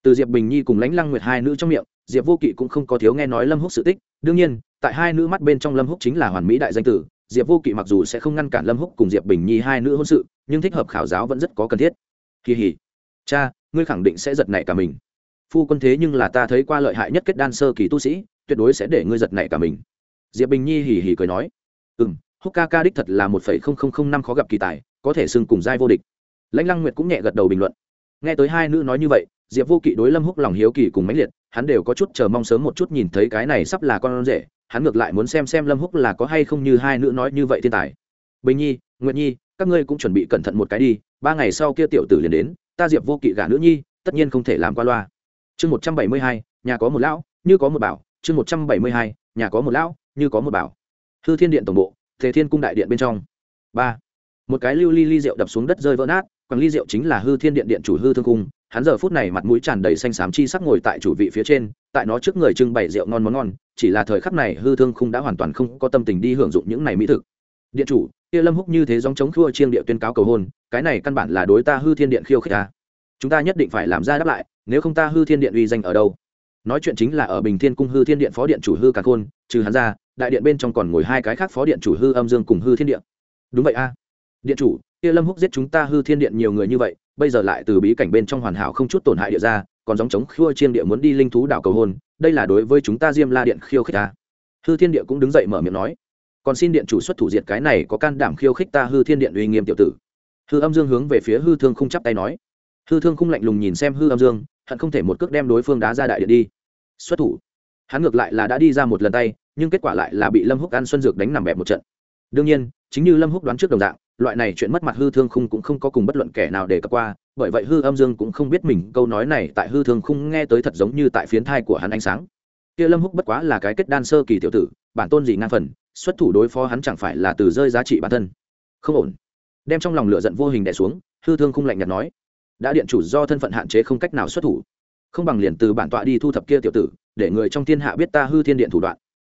Từ diệp bình nhi cùng lãnh lăng nguyệt hai nữ trong miệng, diệp vô kỵ cũng không có thiếu nghe nói lâm húc sự tích. Đương nhiên, tại hai nữ mắt bên trong lâm húc chính là hoàn mỹ đại danh tử, diệp vô kỵ mặc dù sẽ không ngăn cản lâm húc cùng diệp bình nhi hai nữ hôn sự, nhưng thích hợp khảo giáo vẫn rất có cần thiết. Kỳ hỉ. Cha, ngươi khẳng định sẽ giật nảy cả mình. Phu quân thế nhưng là ta thấy qua lợi hại nhất kết đan sơ kỳ tu sĩ, tuyệt đối sẽ để ngươi giật nảy cả mình. Diệp bình nhi hỉ hỉ cười nói. Ừ m húc ca ca đích thật là một phẩy không không không năm khó gặp kỳ tài, có thể xưng cùng giai vô địch. Lãnh lăng nguyệt cũng nhẹ gật đầu bình luận. Nghe tới hai nữ nói như vậy, diệp vô kỵ đối lâm húc lòng hiếu kỳ cùng mãnh liệt, hắn đều có chút chờ mong sớm một chút nhìn thấy cái này sắp là con rể, hắn ngược lại muốn xem xem lâm húc là có hay không như hai nữ nói như vậy thiên tài. Bình nhi, nguyệt nhi, các ngươi cũng chuẩn bị cẩn thận một cái đi, ba ngày sau kia tiểu tử liền đến, ta diệp vô kỵ gả nữ nhi, tất nhiên không thể làm qua loa. Chương một trăm bảy mươi hai, nhà có một lão, như có một bảo, chương một trăm bảy mươi hai, nhà có một lão, như có một bảo. Hư thiên điện tổng bộ thế thiên cung đại điện bên trong. Ba. Một cái lưu ly ly rượu đập xuống đất rơi vỡ nát, quảng ly rượu chính là hư thiên điện điện chủ hư thương cung. Hắn giờ phút này mặt mũi tràn đầy xanh xám chi sắc ngồi tại chủ vị phía trên, tại nó trước người trưng bày rượu ngon món ngon, chỉ là thời khắc này hư thương khung đã hoàn toàn không có tâm tình đi hưởng dụng những này mỹ thực. Điện chủ, kia lâm húc như thế dòng chống khua chiêng địa tuyên cáo cầu hôn, cái này căn bản là đối ta hư thiên điện khiêu khích ta chúng ta nhất định phải làm ra đáp lại, nếu không ta hư thiên điện uy danh ở đâu? Nói chuyện chính là ở bình thiên cung hư thiên điện phó điện chủ hư cả khôn, trừ hắn ra đại điện bên trong còn ngồi hai cái khác phó điện chủ hư âm dương cùng hư thiên điện đúng vậy a. Điện chủ, kia lâm húc giết chúng ta hư thiên điện nhiều người như vậy, bây giờ lại từ bí cảnh bên trong hoàn hảo không chút tổn hại địa ra, còn giống chống khua chiên địa muốn đi linh thú đảo cầu hôn, đây là đối với chúng ta diêm la điện khiêu khích ta. Hư thiên địa cũng đứng dậy mở miệng nói. Còn xin điện chủ xuất thủ diệt cái này có can đảm khiêu khích ta hư thiên điện uy nghiêm tiểu tử. Hư âm dương hướng về phía hư thương không chắp tay nói. Hư thương không lạnh lùng nhìn xem hư âm dương, hận không thể một cước đem đối phương đá ra đại điện đi. Xuất thủ. Hắn ngược lại là đã đi ra một lần tay nhưng kết quả lại là bị lâm húc ăn xuân dược đánh nằm bẹp một trận. Đương nhiên, chính như lâm húc đoán trước đồng dạng, loại này chuyện mất mặt hư thương khung cũng không có cùng bất luận kẻ nào để cập qua, bởi vậy hư âm dương cũng không biết mình câu nói này tại hư thương khung nghe tới thật giống như tại phiến thai của hắn ánh sáng. Kia lâm húc bất quá là cái kết đan sơ kỳ tiểu tử, bản tôn gì ngang phần, xuất thủ đối phó hắn chẳng phải là từ rơi giá trị bản thân. Không ổn. Đem trong lòng lửa giận vô hình đè xuống, hư thương khung lạnh nhạt nói, đã điện chủ do thân phận hạn chế không cách nào xuất thủ. Không bằng liền từ bản tọa đi thu thập kia tiểu tử, để người trong thiên hạ biết ta hư thiên điện thủ đoạn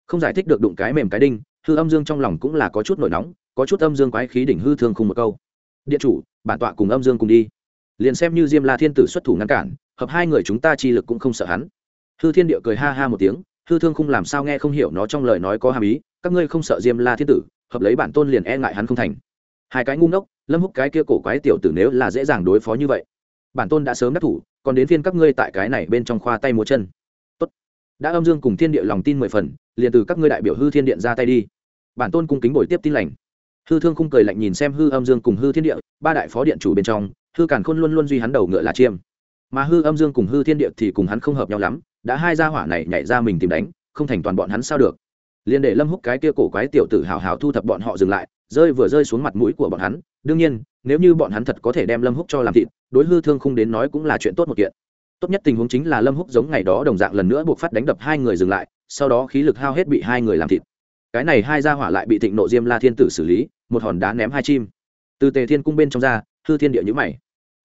không giải thích được đụng cái mềm cái đinh, hư âm dương trong lòng cũng là có chút nổi nóng, có chút âm dương quái khí đỉnh hư thương khung một câu. Điện chủ, bản tọa cùng âm dương cùng đi. Liền xem như diêm la thiên tử xuất thủ ngăn cản, hợp hai người chúng ta chi lực cũng không sợ hắn. Hư thiên địa cười ha ha một tiếng, hư thương khung làm sao nghe không hiểu nó trong lời nói có hàm ý, các ngươi không sợ diêm la thiên tử, hợp lấy bản tôn liền e ngại hắn không thành. Hai cái ngu ngốc, lâm húc cái kia cổ quái tiểu tử nếu là dễ dàng đối phó như vậy, bản tôn đã sớm đắc thủ, còn đến phiên các ngươi tại cái này bên trong khoa tay múa chân đã âm dương cùng thiên địa lòng tin mười phần, liền từ các ngươi đại biểu hư thiên điện ra tay đi. Bản tôn cung kính bồi tiếp tin lành. Hư thương khung cười lạnh nhìn xem hư âm dương cùng hư thiên địa, ba đại phó điện chủ bên trong, hư càn khôn luôn luôn duy hắn đầu ngựa là chiêm. Mà hư âm dương cùng hư thiên địa thì cùng hắn không hợp nhau lắm, đã hai gia hỏa này nhảy ra mình tìm đánh, không thành toàn bọn hắn sao được. Liền để lâm húc cái kia cổ quái tiểu tử hào hào thu thập bọn họ dừng lại, rơi vừa rơi xuống mặt mũi của bọn hắn. Đương nhiên, nếu như bọn hắn thật có thể đem lâm húc cho làm thịt, đối hư thương khung đến nói cũng là chuyện tốt một kiện tốt nhất tình huống chính là lâm húc giống ngày đó đồng dạng lần nữa buộc phát đánh đập hai người dừng lại, sau đó khí lực hao hết bị hai người làm thịt cái này hai gia hỏa lại bị thịnh nộ diêm la thiên tử xử lý, một hòn đá ném hai chim từ tề thiên cung bên trong ra, hư thiên địa nhữ mày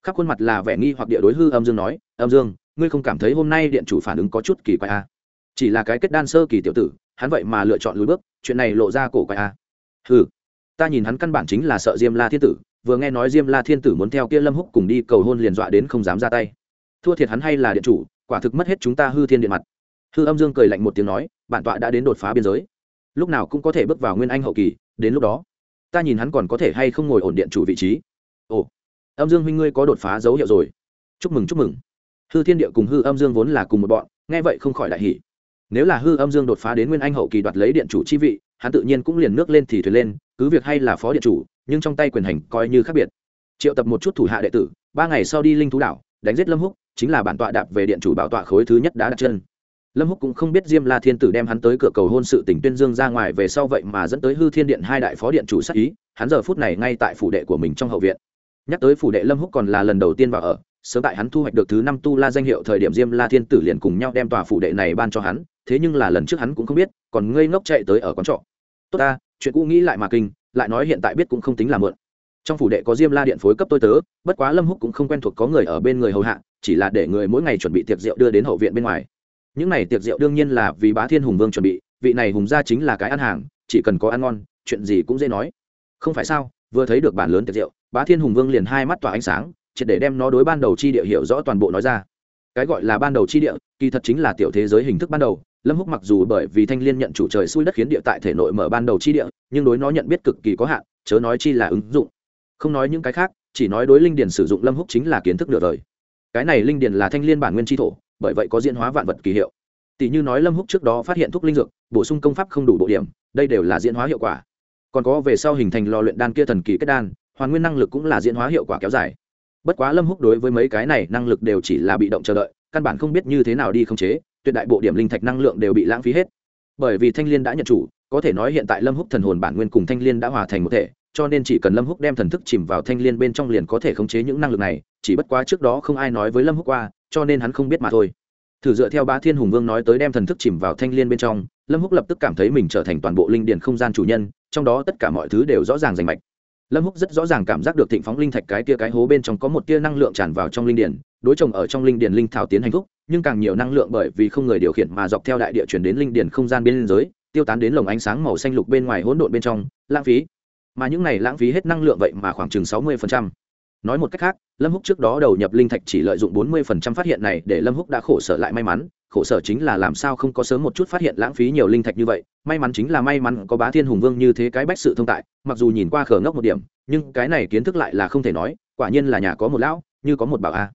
khắp khuôn mặt là vẻ nghi hoặc địa đối hư âm dương nói, âm dương, ngươi không cảm thấy hôm nay điện chủ phản ứng có chút kỳ quái à? chỉ là cái kết đan sơ kỳ tiểu tử, hắn vậy mà lựa chọn lùi bước, chuyện này lộ ra cổ quái à? hừ, ta nhìn hắn căn bản chính là sợ diêm la thiên tử, vừa nghe nói diêm la thiên tử muốn theo kia lâm húc cùng đi cầu hôn liền dọa đến không dám ra tay thua thiệt hắn hay là điện chủ, quả thực mất hết chúng ta hư thiên điện mặt. Hư âm dương cười lạnh một tiếng nói, bản tọa đã đến đột phá biên giới. Lúc nào cũng có thể bước vào nguyên anh hậu kỳ, đến lúc đó, ta nhìn hắn còn có thể hay không ngồi ổn điện chủ vị trí. Ồ, âm dương huynh ngươi có đột phá dấu hiệu rồi. Chúc mừng chúc mừng. Hư thiên địa cùng hư âm dương vốn là cùng một bọn, nghe vậy không khỏi đại hỷ nếu là hư âm dương đột phá đến nguyên anh hậu kỳ đoạt lấy điện chủ chi vị, hắn tự nhiên cũng liền nước lên thì thuyền lên, cứ việc hay là phó điện chủ, nhưng trong tay quyền hành coi như khác biệt. Triệu tập một chút thủ hạ đệ tử, ba ngày sau đi linh thú đảo, đánh giết lâm húc chính là bản tọa đạp về điện chủ bảo tọa khối thứ nhất đã đặt chân. Lâm húc cũng không biết diêm la thiên tử đem hắn tới cửa cầu hôn sự tỉnh tuyên dương ra ngoài về sau vậy mà dẫn tới hư thiên điện hai đại phó điện chủ sắc ý, hắn giờ phút này ngay tại phủ đệ của mình trong hậu viện. Nhắc tới phủ đệ lâm húc còn là lần đầu tiên vào ở, sớm tại hắn thu hoạch được thứ năm tu la danh hiệu thời điểm diêm la thiên tử liền cùng nhau đem tòa phủ đệ này ban cho hắn, thế nhưng là lần trước hắn cũng không biết, còn ngây ngốc chạy tới ở quán trọ. Tốt ta, chuyện cũ nghĩ lại mà kinh, lại nói hiện tại biết cũng không tính là mượn trong phủ đệ có diêm la điện phối cấp tôi tớ, bất quá lâm húc cũng không quen thuộc có người ở bên người hầu hạ chỉ là để người mỗi ngày chuẩn bị tiệc rượu đưa đến hậu viện bên ngoài. Những này tiệc rượu đương nhiên là vì bá thiên hùng vương chuẩn bị, vị này hùng gia chính là cái ăn hàng, chỉ cần có ăn ngon, chuyện gì cũng dễ nói. Không phải sao, vừa thấy được bản lớn tiệc rượu, bá thiên hùng vương liền hai mắt tỏa ánh sáng, triệt để đem nó đối ban đầu chi địa hiểu rõ toàn bộ nói ra. Cái gọi là ban đầu chi địa, kỳ thật chính là tiểu thế giới hình thức ban đầu. Lâm húc mặc dù bởi vì thanh liên nhận chủ trời xui đất khiến địa tại thể nội mở ban đầu chi địa, nhưng đối nó nhận biết cực kỳ có hạn, chớ nói chi là ứng dụng. Không nói những cái khác, chỉ nói đối linh điền sử dụng lâm húc chính là kiến thức nửa đời cái này linh điền là thanh liên bản nguyên chi thổ, bởi vậy có diễn hóa vạn vật kỳ hiệu. Tỷ như nói lâm húc trước đó phát hiện thuốc linh dược, bổ sung công pháp không đủ bộ điểm, đây đều là diễn hóa hiệu quả. Còn có về sau hình thành lò luyện đan kia thần kỳ kết đan, hoàn nguyên năng lực cũng là diễn hóa hiệu quả kéo dài. Bất quá lâm húc đối với mấy cái này năng lực đều chỉ là bị động chờ đợi, căn bản không biết như thế nào đi khống chế, tuyệt đại bộ điểm linh thạch năng lượng đều bị lãng phí hết. Bởi vì thanh liên đã nhận chủ, có thể nói hiện tại lâm húc thần hồn bản nguyên cùng thanh liên đã hòa thành một thể cho nên chỉ cần lâm húc đem thần thức chìm vào thanh liên bên trong liền có thể khống chế những năng lực này, chỉ bất quá trước đó không ai nói với lâm húc qua, cho nên hắn không biết mà thôi. Thử dựa theo bá thiên hùng vương nói tới đem thần thức chìm vào thanh liên bên trong, lâm húc lập tức cảm thấy mình trở thành toàn bộ linh điền không gian chủ nhân, trong đó tất cả mọi thứ đều rõ ràng rành mạch. Lâm húc rất rõ ràng cảm giác được thịnh phóng linh thạch cái tia cái hố bên trong có một tia năng lượng tràn vào trong linh điền đối trồng ở trong linh điền linh thảo tiến hành thúc, nhưng càng nhiều năng lượng bởi vì không người điều khiển mà dọc theo đại địa chuyển đến linh điền không gian bên giới tiêu tán đến lồng ánh sáng màu xanh lục bên ngoài hỗn độn bên trong, lãng phí mà những này lãng phí hết năng lượng vậy mà khoảng chừng sáu mươi nói một cách khác, lâm húc trước đó đầu nhập linh thạch chỉ lợi dụng bốn mươi phát hiện này để lâm húc đã khổ sở lại may mắn. Khổ sở chính là làm sao không có sớm một chút phát hiện lãng phí nhiều linh thạch như vậy. May mắn chính là may mắn có bá thiên hùng vương như thế cái bách sự thông tại, mặc dù nhìn qua khờ ngốc một điểm, nhưng cái này kiến thức lại là không thể nói, quả nhiên là nhà có một lão, như có một bảo a.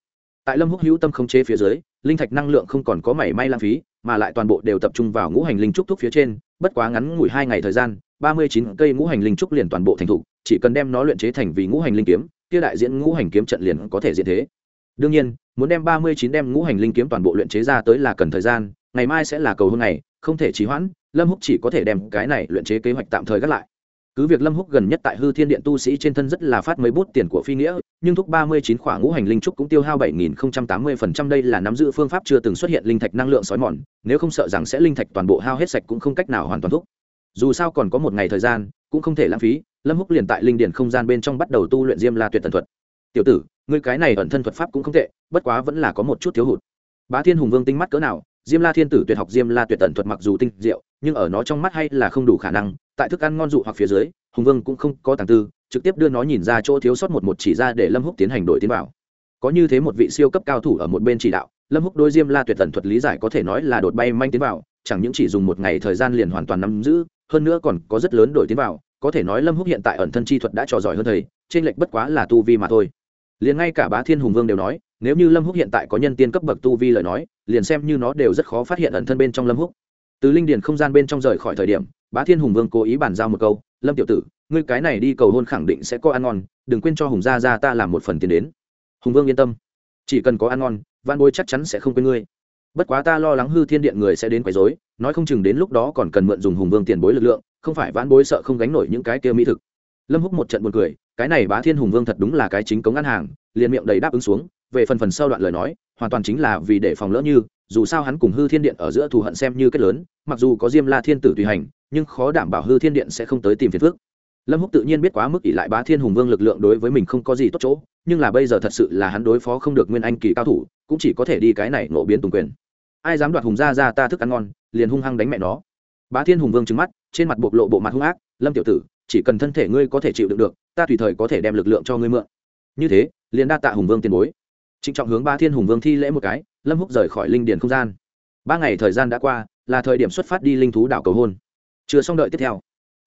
Tại lâm húc hữu tâm không chế phía dưới, linh thạch năng lượng không còn có mảy may lãng phí, mà lại toàn bộ đều tập trung vào ngũ hành linh trúc thúc phía trên, bất quá ngắn ngủi hai ngày thời gian ba mươi chín cây ngũ hành linh trúc liền toàn bộ thành thục, chỉ cần đem nó luyện chế thành vì ngũ hành linh kiếm, kia đại diễn ngũ hành kiếm trận liền có thể diễn thế. Đương nhiên, muốn đem ba mươi chín đem ngũ hành linh kiếm toàn bộ luyện chế ra tới là cần thời gian, ngày mai sẽ là cầu hôn này không thể trì hoãn, lâm húc chỉ có thể đem cái này luyện chế kế hoạch tạm thời gác lại. Cứ việc lâm húc gần nhất tại hư thiên điện tu sĩ trên thân rất là phát mấy bút tiền của phi nghĩa, nhưng thúc ba mươi chín khỏa ngũ hành linh trúc cũng tiêu hao bảy nghìn tám mươi phần trăm đây là nắm giữ phương pháp chưa từng xuất hiện linh thạch năng lượng sói mòn, nếu không sợ rằng sẽ linh thạch toàn bộ hao hết sạch cũng không cách nào hoàn toàn thúc dù sao còn có một ngày thời gian, cũng không thể lãng phí, lâm húc liền tại linh điển không gian bên trong bắt đầu tu luyện diêm la tuyệt tần thuật. Tiểu tử, ngươi cái này ẩn thân thuật pháp cũng không tệ, bất quá vẫn là có một chút thiếu hụt. Bá thiên hùng vương tinh mắt cỡ nào, diêm la thiên tử tuyệt học diêm la tuyệt tần thuật mặc dù tinh diệu, nhưng ở nó trong mắt hay là không đủ khả năng, tại thức ăn ngon dụ hoặc phía dưới, hùng vương cũng không có tàng tư, trực tiếp đưa nó nhìn ra chỗ thiếu sót một một chỉ ra để lâm húc tiến hành đổi tiến vào. Có như thế một vị siêu cấp cao thủ ở một bên chỉ đạo, lâm húc đối diêm la tuyệt tần thuật lý giải có thể nói là đột bay manh tiến vào, chẳng những chỉ dùng một ngày thời gian liền hoàn toàn nắm giữ hơn nữa còn có rất lớn đổi tiến vào, có thể nói lâm húc hiện tại ẩn thân chi thuật đã trò giỏi hơn thầy, trên lệch bất quá là tu vi mà thôi. Liền ngay cả bá thiên hùng vương đều nói, nếu như lâm húc hiện tại có nhân tiên cấp bậc tu vi lời nói, liền xem như nó đều rất khó phát hiện ẩn thân bên trong lâm húc. Từ linh điền không gian bên trong rời khỏi thời điểm, bá thiên hùng vương cố ý bàn giao một câu, lâm tiểu tử, ngươi cái này đi cầu hôn khẳng định sẽ có ăn ngon, đừng quên cho hùng gia gia ta làm một phần tiền đến. Hùng vương yên tâm. Chỉ cần có ăn ngon văn bối chắc chắn sẽ không quên ngươi bất quá ta lo lắng hư thiên điện người sẽ đến quấy rối, nói không chừng đến lúc đó còn cần mượn dùng hùng vương tiền bối lực lượng, không phải vãn bối sợ không gánh nổi những cái kia mỹ thực. Lâm húc một trận buồn cười, cái này bá thiên hùng vương thật đúng là cái chính cống ăn hàng, liền miệng đầy đáp ứng xuống, về phần phần sau đoạn lời nói, hoàn toàn chính là vì để phòng lỡ như, dù sao hắn cùng hư thiên điện ở giữa thù hận xem như kết lớn, mặc dù có diêm la thiên tử tùy hành, nhưng khó đảm bảo hư thiên điện sẽ không tới tìm phiền phước lâm húc tự nhiên biết quá mức ỷ lại bá thiên hùng vương lực lượng đối với mình không có gì tốt chỗ, nhưng là bây giờ thật sự là hắn đối phó không được nguyên anh kỳ cao thủ, cũng chỉ có thể đi cái này ngộ biến tùng quyền ai dám đoạt hùng gia ra ta thức ăn ngon, liền hung hăng đánh mẹ nó. Bá thiên hùng vương trừng mắt, trên mặt bộc lộ bộ mặt hung ác, lâm tiểu tử, chỉ cần thân thể ngươi có thể chịu đựng được, ta tùy thời có thể đem lực lượng cho ngươi mượn. Như thế, liền đa tạ hùng vương tiền bối. Trịnh trọng hướng ba thiên hùng vương thi lễ một cái, lâm húc rời khỏi linh điền không gian. Ba ngày thời gian đã qua, là thời điểm xuất phát đi linh thú đảo cầu hôn. Chưa xong đợi tiếp theo.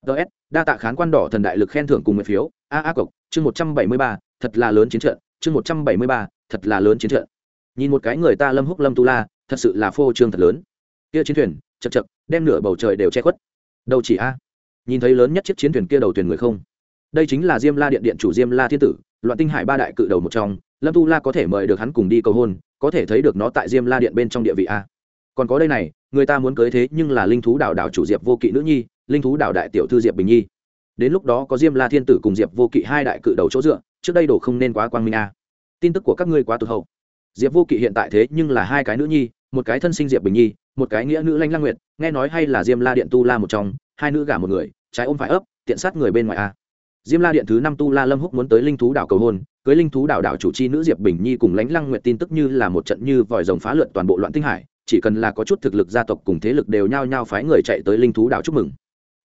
Ts đa tạ khán quan đỏ thần đại lực khen thưởng cùng nguyện phiếu. A a cộc, chương một trăm bảy mươi ba, thật là lớn chiến trận, chương một trăm bảy mươi ba, thật là lớn chiến trận. Nhìn một cái người ta lâm húc lâm tu la thật sự là phô trương thật lớn. Kia chiến thuyền, chật chật, đem nửa bầu trời đều che khuất. Đâu chỉ a? Nhìn thấy lớn nhất chiếc chiến thuyền kia đầu thuyền người không? Đây chính là diêm la điện điện chủ diêm la thiên tử, loạn tinh hải ba đại cự đầu một trong, lâm tu la có thể mời được hắn cùng đi cầu hôn, có thể thấy được nó tại diêm la điện bên trong địa vị a. Còn có đây này, người ta muốn cưới thế nhưng là linh thú đảo đảo chủ diệp vô kỵ nữ nhi, linh thú đảo đại tiểu thư diệp bình nhi. Đến lúc đó có diêm la thiên tử cùng diệp vô kỵ hai đại cự đầu chỗ dựa, trước đây đổ không nên quá quang minh a. Tin tức của các ngươi quá tụt hậu diệp vô kỵ hiện tại thế nhưng là hai cái nữ nhi, một cái thân sinh diệp bình nhi, một cái nghĩa nữ lanh lang nguyệt, nghe nói hay là diêm la điện tu la một trong, hai nữ gả một người, trái ôm phải ấp, tiện sát người bên ngoài a. Diêm la điện thứ năm tu la lâm húc muốn tới linh thú đảo cầu hôn, cưới linh thú đảo đảo chủ chi nữ diệp bình nhi cùng lãnh lăng Nguyệt tin tức như là một trận như vòi rồng phá lượn toàn bộ loạn tinh hải, chỉ cần là có chút thực lực gia tộc cùng thế lực đều nhao nhao phái người chạy tới linh thú đảo chúc mừng.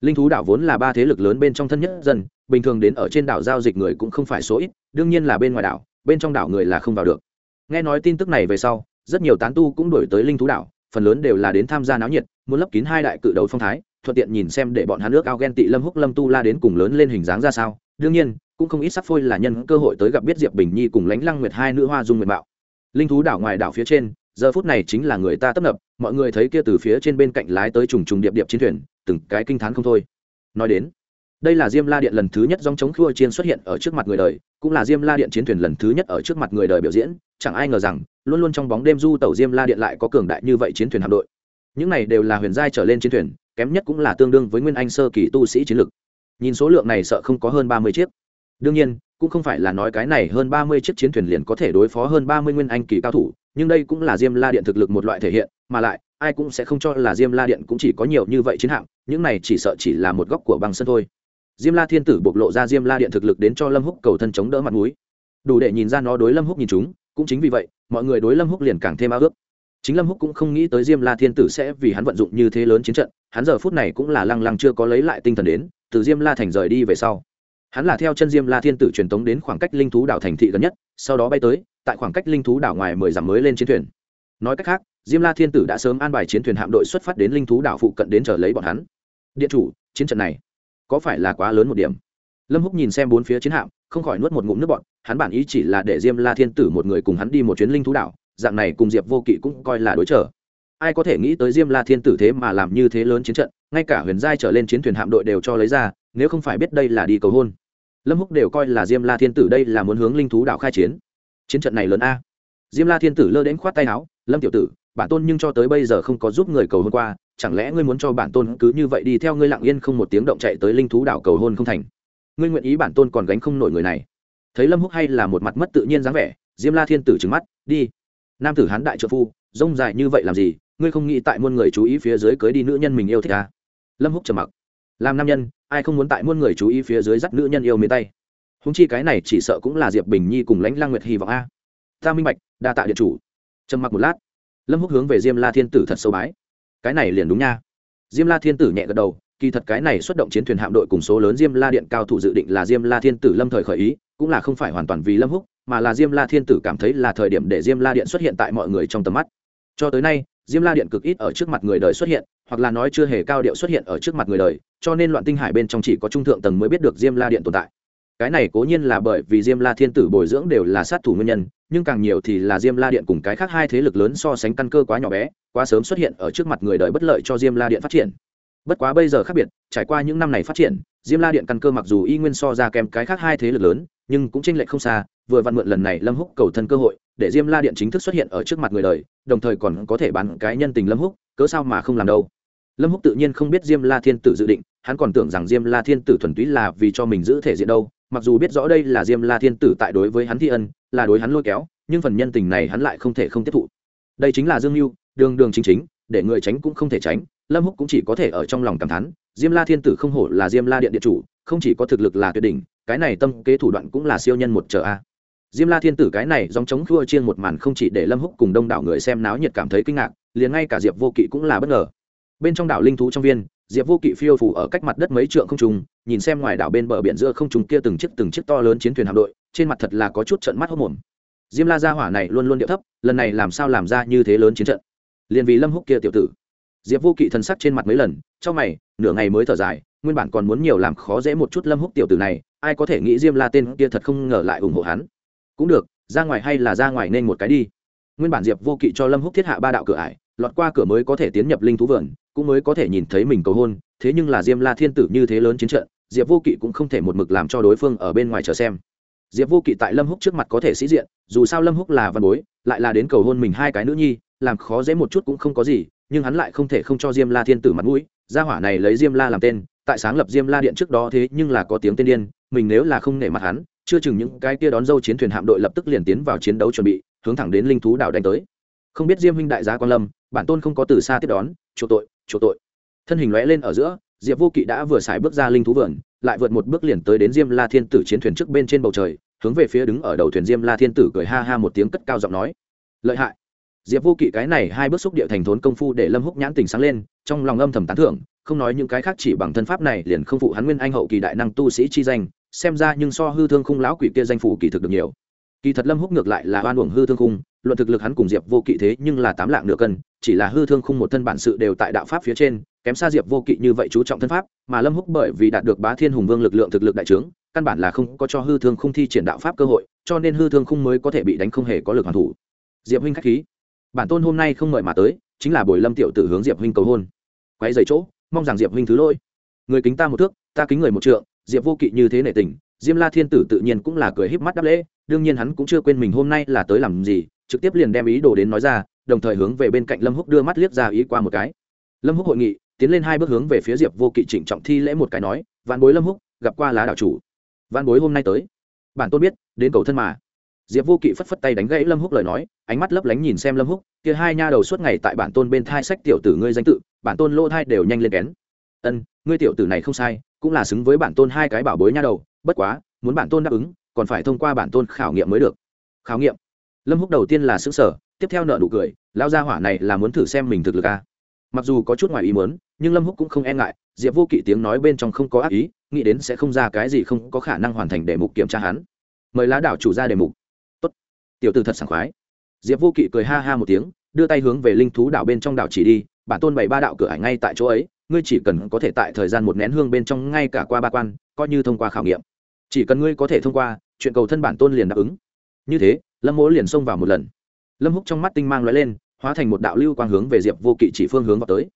Linh thú đảo vốn là ba thế lực lớn bên trong thân nhất dân, bình thường đến ở trên đảo giao dịch người cũng không phải số ít, đương nhiên là bên ngoài đảo, bên trong đảo người là không vào được nghe nói tin tức này về sau, rất nhiều tán tu cũng đổi tới linh thú đảo, phần lớn đều là đến tham gia náo nhiệt, muốn lấp kín hai đại cự đầu phong thái, thuận tiện nhìn xem để bọn hắn nước ao ghen tị lâm húc lâm tu la đến cùng lớn lên hình dáng ra sao đương nhiên, cũng không ít sắc phôi là nhân cơ hội tới gặp biết diệp bình nhi cùng lánh lăng nguyệt hai nữ hoa dung nguyệt bạo. linh thú đảo ngoài đảo phía trên, giờ phút này chính là người ta tấp nập, mọi người thấy kia từ phía trên bên cạnh lái tới trùng trùng điệp điệp chiến thuyền, từng cái kinh t h á n không thôi nói đến, đây là diêm la điện lần thứ nhất dòng chống khua chiên xuất hiện ở trước mặt người đời, cũng là diêm la điện chiến thuyền lần thứ nhất ở trước mặt người đời biểu diễn chẳng ai ngờ rằng, luôn luôn trong bóng đêm du tàu diêm la điện lại có cường đại như vậy chiến thuyền hạm đội. Những này đều là huyền giai trở lên chiến thuyền, kém nhất cũng là tương đương với nguyên anh sơ kỳ tu sĩ chiến lực. Nhìn số lượng này sợ không có hơn ba mươi chiếc. Đương nhiên, cũng không phải là nói cái này hơn ba mươi chiếc chiến thuyền liền có thể đối phó hơn ba mươi nguyên anh kỳ cao thủ, nhưng đây cũng là diêm la điện thực lực một loại thể hiện, mà lại, ai cũng sẽ không cho là diêm la điện cũng chỉ có nhiều như vậy chiến hạm, những này chỉ sợ chỉ là một góc của băng sân thôi. Diêm la thiên tử bộc lộ ra diêm la điện thực lực đến cho lâm húc cầu thân chống đỡ mặt mũi. Đủ để nhìn ra nó đối lâm húc nhìn chúng cũng chính vì vậy, mọi người đối lâm húc liền càng thêm ao ước. Chính lâm húc cũng không nghĩ tới diêm la thiên tử sẽ vì hắn vận dụng như thế lớn chiến trận, hắn giờ phút này cũng là lăng lăng chưa có lấy lại tinh thần đến, từ diêm la thành rời đi về sau. Hắn là theo chân diêm la thiên tử truyền tống đến khoảng cách linh thú đảo thành thị gần nhất, sau đó bay tới, tại khoảng cách linh thú đảo ngoài mười dặm mới lên chiến thuyền. Nói cách khác, diêm la thiên tử đã sớm an bài chiến thuyền hạm đội xuất phát đến linh thú đảo phụ cận đến chờ lấy bọn hắn. Điện chủ, chiến trận này có phải là quá lớn một điểm? Lâm húc nhìn xem bốn phía chiến hạm, không khỏi nuốt một ngụm nước bọn hắn bản ý chỉ là để diêm la thiên tử một người cùng hắn đi một chuyến linh thú đảo, dạng này cùng diệp vô kỵ cũng coi là đối trở. Ai có thể nghĩ tới diêm la thiên tử thế mà làm như thế lớn chiến trận, ngay cả huyền giai trở lên chiến thuyền hạm đội đều cho lấy ra, nếu không phải biết đây là đi cầu hôn. Lâm húc đều coi là diêm la thiên tử đây là muốn hướng linh thú Đảo khai chiến. Chiến trận này lớn a. Diêm la thiên tử lơ đến khoát tay áo, lâm tiểu tử, bản tôn nhưng cho tới bây giờ không có giúp người cầu hôn qua, chẳng lẽ ngươi muốn cho bản tôn cứ như vậy đi theo ngươi lặng yên không một tiếng động chạy tới linh thú đảo cầu hôn không thành? Ngươi nguyện ý bản tôn còn gánh không nổi người này thấy lâm húc hay là một mặt mất tự nhiên dáng vẻ, diêm la thiên tử trừng mắt, đi. Nam tử hán đại trợ phu, rông dài như vậy làm gì? Ngươi không nghĩ tại muôn người chú ý phía dưới cưới đi nữ nhân mình yêu thích à? lâm húc trầm mặc. Làm nam nhân, ai không muốn tại muôn người chú ý phía dưới dắt nữ nhân yêu mến tay húng chi cái này chỉ sợ cũng là diệp bình nhi cùng lãnh lang nguyệt hy vọng a. Ta minh bạch, đa tạ điện chủ. Trầm mặc một lát, lâm húc hướng về diêm la thiên tử thật sâu bái. Cái này liền đúng nha. Diêm la thiên tử nhẹ gật đầu kỳ thật cái này xuất động chiến thuyền hạm đội cùng số lớn diêm la điện cao thủ dự định là diêm la thiên tử lâm thời khởi ý, cũng là không phải hoàn toàn vì lâm húc, mà là diêm la thiên tử cảm thấy là thời điểm để diêm la điện xuất hiện tại mọi người trong tầm mắt. Cho tới nay, diêm la điện cực ít ở trước mặt người đời xuất hiện, hoặc là nói chưa hề cao điệu xuất hiện ở trước mặt người đời, cho nên loạn tinh hải bên trong chỉ có trung thượng tầng mới biết được diêm la điện tồn tại. Cái này cố nhiên là bởi vì diêm la thiên tử bồi dưỡng đều là sát thủ nguyên nhân, nhưng càng nhiều thì là diêm la điện cùng cái khác hai thế lực lớn so sánh căn cơ quá nhỏ bé, quá sớm xuất hiện ở trước mặt người đời bất lợi cho diêm la điện phát triển bất quá bây giờ khác biệt, trải qua những năm này phát triển, diêm la điện căn cơ mặc dù y nguyên so ra kèm cái khác hai thế lực lớn, nhưng cũng tranh lệch không xa, vừa vặn mượn lần này lâm húc cầu thân cơ hội, để diêm la điện chính thức xuất hiện ở trước mặt người đời, đồng thời còn có thể bán cái nhân tình lâm húc, cớ sao mà không làm đâu. Lâm húc tự nhiên không biết diêm la thiên tử dự định, hắn còn tưởng rằng diêm la thiên tử thuần túy là vì cho mình giữ thể diện đâu, mặc dù biết rõ đây là diêm la thiên tử tại đối với hắn thi ân, là đối hắn lôi kéo, nhưng phần nhân tình này hắn lại không thể không tiếp thụ. Đây chính là dương mưu, đường đường chính chính, để người tránh cũng không thể tránh lâm húc cũng chỉ có thể ở trong lòng cảm thán, diêm la thiên tử không hổ là diêm la điện điện chủ, không chỉ có thực lực là tuyệt đỉnh, cái này tâm kế thủ đoạn cũng là siêu nhân một trở a. Diêm la thiên tử cái này dòng chống khua chiên một màn không chỉ để lâm húc cùng đông đảo người xem náo nhiệt cảm thấy kinh ngạc, liền ngay cả diệp vô kỵ cũng là bất ngờ. Bên trong đảo linh thú trong viên, diệp vô kỵ phiêu phủ ở cách mặt đất mấy trượng không trùng nhìn xem ngoài đảo bên bờ biển giữa không trùng kia từng chiếc từng chiếc to lớn chiến thuyền hạm đội, trên mặt thật là có chút trận mắt hốc mồm diêm la gia hỏa này luôn luôn điệu thấp, lần này làm sao làm ra như thế lớn chiến trận? Liền vì lâm húc kia tiểu tử diệp vô kỵ thần sắc trên mặt mấy lần, trong mày, nửa ngày mới thở dài, nguyên bản còn muốn nhiều làm khó dễ một chút lâm húc tiểu tử này, ai có thể nghĩ diêm la tên kia thật không ngờ lại ủng hộ hắn. Cũng được, ra ngoài hay là ra ngoài nên một cái đi. Nguyên bản diệp vô kỵ cho lâm húc thiết hạ ba đạo cửa ải, lọt qua cửa mới có thể tiến nhập linh thú vườn, cũng mới có thể nhìn thấy mình cầu hôn, thế nhưng là diêm la thiên tử như thế lớn chiến trận, diệp vô kỵ cũng không thể một mực làm cho đối phương ở bên ngoài chờ xem. Diệp vô kỵ tại lâm húc trước mặt có thể sĩ diện, dù sao lâm húc là văn bối, lại là đến cầu hôn mình hai cái nữ nhi, làm khó dễ một chút cũng không có gì nhưng hắn lại không thể không cho diêm la thiên tử mặt mũi, gia hỏa này lấy diêm la làm tên, tại sáng lập diêm la điện trước đó thế nhưng là có tiếng tên điên, mình nếu là không nể mặt hắn, chưa chừng những cái kia đón dâu chiến thuyền hạm đội lập tức liền tiến vào chiến đấu chuẩn bị, hướng thẳng đến linh thú đảo đánh tới. Không biết diêm huynh đại gia quan lâm, bản tôn không có từ xa tiếp đón chỗ tội chỗ tội. Thân hình lóe lên ở giữa, diệp vô kỵ đã vừa xài bước ra linh thú vườn, lại vượt một bước liền tới đến diêm la thiên tử chiến thuyền trước bên trên bầu trời, hướng về phía đứng ở đầu thuyền diêm la thiên tử cười ha ha một tiếng cất cao giọng nói, lợi hại diệp vô kỵ cái này hai bước xúc địa thành thốn công phu để lâm húc nhãn tình sáng lên, trong lòng âm thầm tán thưởng, không nói những cái khác chỉ bằng thân pháp này liền không phụ hắn nguyên anh hậu kỳ đại năng tu sĩ chi danh, xem ra nhưng so hư thương khung lão quỷ kia danh phủ kỳ thực được nhiều. Kỳ thật lâm húc ngược lại là oan uổng hư thương khung, luận thực lực hắn cùng diệp vô kỵ thế nhưng là tám lạng nửa cân, chỉ là hư thương khung một thân bản sự đều tại đạo pháp phía trên, kém xa diệp vô kỵ như vậy chú trọng thân pháp, mà lâm húc bởi vì đạt được bá thiên hùng vương lực lượng thực lực đại trướng, căn bản là không có cho hư thương khung thi triển đạo pháp cơ hội, cho nên hư thương khung mới có thể bị đánh không hề có lực hoàn thủ. Diệp huynh khách khí bản tôn hôm nay không mời mà tới, chính là buổi lâm tiểu tử hướng diệp huynh cầu hôn. Quay dày chỗ, mong rằng diệp huynh thứ lỗi. Người kính ta một thước, ta kính người một trượng, diệp vô kỵ như thế nệ tình, diêm la thiên tử tự nhiên cũng là cười híp mắt đáp lễ, đương nhiên hắn cũng chưa quên mình hôm nay là tới làm gì, trực tiếp liền đem ý đồ đến nói ra, đồng thời hướng về bên cạnh lâm húc đưa mắt liếc ra ý qua một cái. Lâm húc hội nghị, tiến lên hai bước hướng về phía diệp vô kỵ trịnh trọng thi lễ một cái nói, vạn bối lâm húc, gặp qua lá đạo chủ. Vạn bối hôm nay tới. Bản tôn biết, đến cầu thân mà diệp vô kỵ phất phất tay đánh gãy lâm húc lời nói, ánh mắt lấp lánh nhìn xem lâm húc, kia hai nha đầu suốt ngày tại bản tôn bên thai sách tiểu tử ngươi danh tự, bản tôn lô thai đều nhanh lên kén. Ân, ngươi tiểu tử này không sai, cũng là xứng với bản tôn hai cái bảo bối nha đầu, bất quá, muốn bản tôn đáp ứng, còn phải thông qua bản tôn khảo nghiệm mới được. Khảo nghiệm? Lâm húc đầu tiên là xứng sở tiếp theo nợ nụ cười lao gia hỏa này là muốn thử xem mình thực lực à. mặc dù có chút ngoài ý muốn, nhưng lâm húc cũng không e ngại, diệp vô kỵ tiếng nói bên trong không có ác ý, nghĩ đến sẽ không ra cái gì không có khả năng hoàn thành đề mục kiểm tra hắn. Mời lá đảo chủ ra đề mục tiểu tử thật sảng khoái. Diệp vô kỵ cười ha ha một tiếng, đưa tay hướng về linh thú đảo bên trong đảo chỉ đi, bản tôn bày ba đạo cửa ải ngay tại chỗ ấy, ngươi chỉ cần có thể tại thời gian một nén hương bên trong ngay cả qua ba quan, coi như thông qua khảo nghiệm. Chỉ cần ngươi có thể thông qua, chuyện cầu thân bản tôn liền đáp ứng. Như thế, lâm mỗ liền xông vào một lần. Lâm húc trong mắt tinh mang lóe lên, hóa thành một đạo lưu quang hướng về diệp vô kỵ chỉ phương hướng vào tới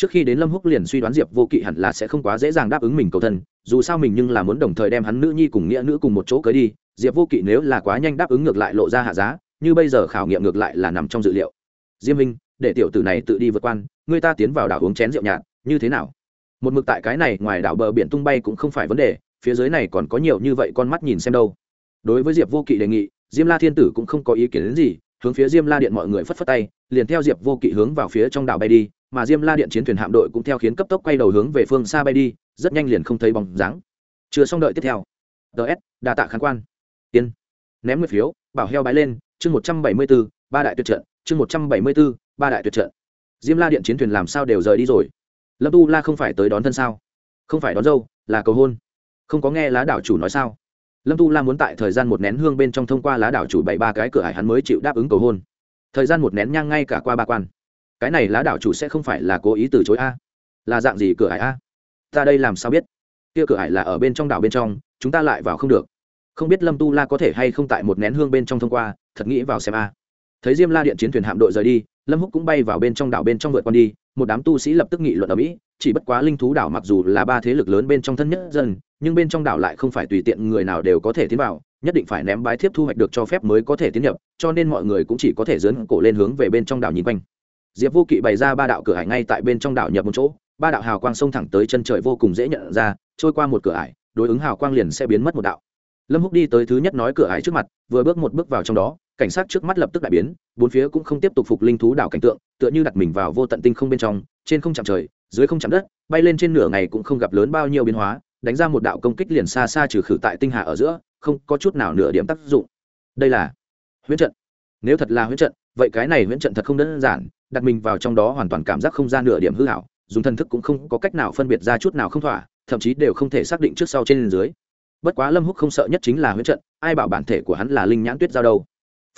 trước khi đến lâm húc liền suy đoán diệp vô kỵ hẳn là sẽ không quá dễ dàng đáp ứng mình cầu thân, dù sao mình nhưng là muốn đồng thời đem hắn nữ nhi cùng nghĩa nữ cùng một chỗ cưới đi. Diệp vô kỵ nếu là quá nhanh đáp ứng ngược lại lộ ra hạ giá, như bây giờ khảo nghiệm ngược lại là nằm trong dự liệu. Diêm minh, để tiểu tử này tự đi vượt quan, người ta tiến vào đảo uống chén rượu nhạt, như thế nào? Một mực tại cái này, ngoài đảo bờ biển tung bay cũng không phải vấn đề, phía dưới này còn có nhiều như vậy con mắt nhìn xem đâu. Đối với diệp vô kỵ đề nghị, diêm la thiên tử cũng không có ý kiến đến gì, hướng phía diêm la điện mọi người phất phất tay, liền theo diệp vô kỵ hướng vào phía trong đảo bay đi mà diêm la điện chiến thuyền hạm đội cũng theo khiến cấp tốc quay đầu hướng về phương xa bay đi, rất nhanh liền không thấy bóng dáng. Chưa xong đợi tiếp theo. Ts đa tạ khán quan. Tiên. Ném nguyệt phiếu, bảo heo bái lên, chương một trăm bảy mươi b ố ba đại tuyệt trận, chương một trăm bảy mươi b ố ba đại tuyệt trận. Diêm la điện chiến thuyền làm sao đều rời đi rồi? Lâm tu la không phải tới đón thân sao? Không phải đón dâu, là cầu hôn. Không có nghe lá đảo chủ nói sao? Lâm tu la muốn tại thời gian một nén hương bên trong thông qua lá đảo chủ bảy ba cái cửa hải hắn mới chịu đáp ứng cầu hôn. Thời gian một nén nhang ngay cả qua ba quan cái này lá đảo chủ sẽ không phải là cố ý từ chối a. Là dạng gì cửa hải a? Ta đây làm sao biết? Kia cửa hải là ở bên trong đảo bên trong, chúng ta lại vào không được. Không biết lâm tu la có thể hay không tại một nén hương bên trong thông qua, thật nghĩ vào xem a. Thấy diêm la điện chiến thuyền hạm đội rời đi, lâm húc cũng bay vào bên trong đảo bên trong vượt con đi, một đám tu sĩ lập tức nghị luận ở mỹ, chỉ bất quá linh thú đảo mặc dù là ba thế lực lớn bên trong thân nhất dân, nhưng bên trong đảo lại không phải tùy tiện người nào đều có thể tiến vào, nhất định phải ném bái thiếp thu hoạch được cho phép mới có thể tiến nhập, cho nên mọi người cũng chỉ có thể dấn cổ lên hướng về bên trong đảo nhìn quanh diệp vô kỵ bày ra ba đạo cửa hải ngay tại bên trong đảo nhập một chỗ, ba đạo hào quang xông thẳng tới chân trời vô cùng dễ nhận ra, trôi qua một cửa ải, đối ứng hào quang liền sẽ biến mất một đạo. Lâm húc đi tới thứ nhất nói cửa ải trước mặt, vừa bước một bước vào trong đó, cảnh sát trước mắt lập tức đại biến, bốn phía cũng không tiếp tục phục linh thú đảo cảnh tượng, tựa như đặt mình vào vô tận tinh không bên trong, trên không chạm trời, dưới không chạm đất, bay lên trên nửa ngày cũng không gặp lớn bao nhiêu biến hóa, đánh ra một đạo công kích liền xa xa trừ khử tại tinh hà ở giữa, không có chút nào nửa điểm tác dụng. Đây là huyễn trận nếu thật là huyễn trận, vậy cái này huyễn trận thật không đơn giản, đặt mình vào trong đó hoàn toàn cảm giác không gian nửa điểm hư hảo, dùng thân thức cũng không có cách nào phân biệt ra chút nào không thỏa, thậm chí đều không thể xác định trước sau trên dưới. Bất quá lâm húc không sợ nhất chính là huyễn trận, ai bảo bản thể của hắn là linh nhãn tuyết giao đâu.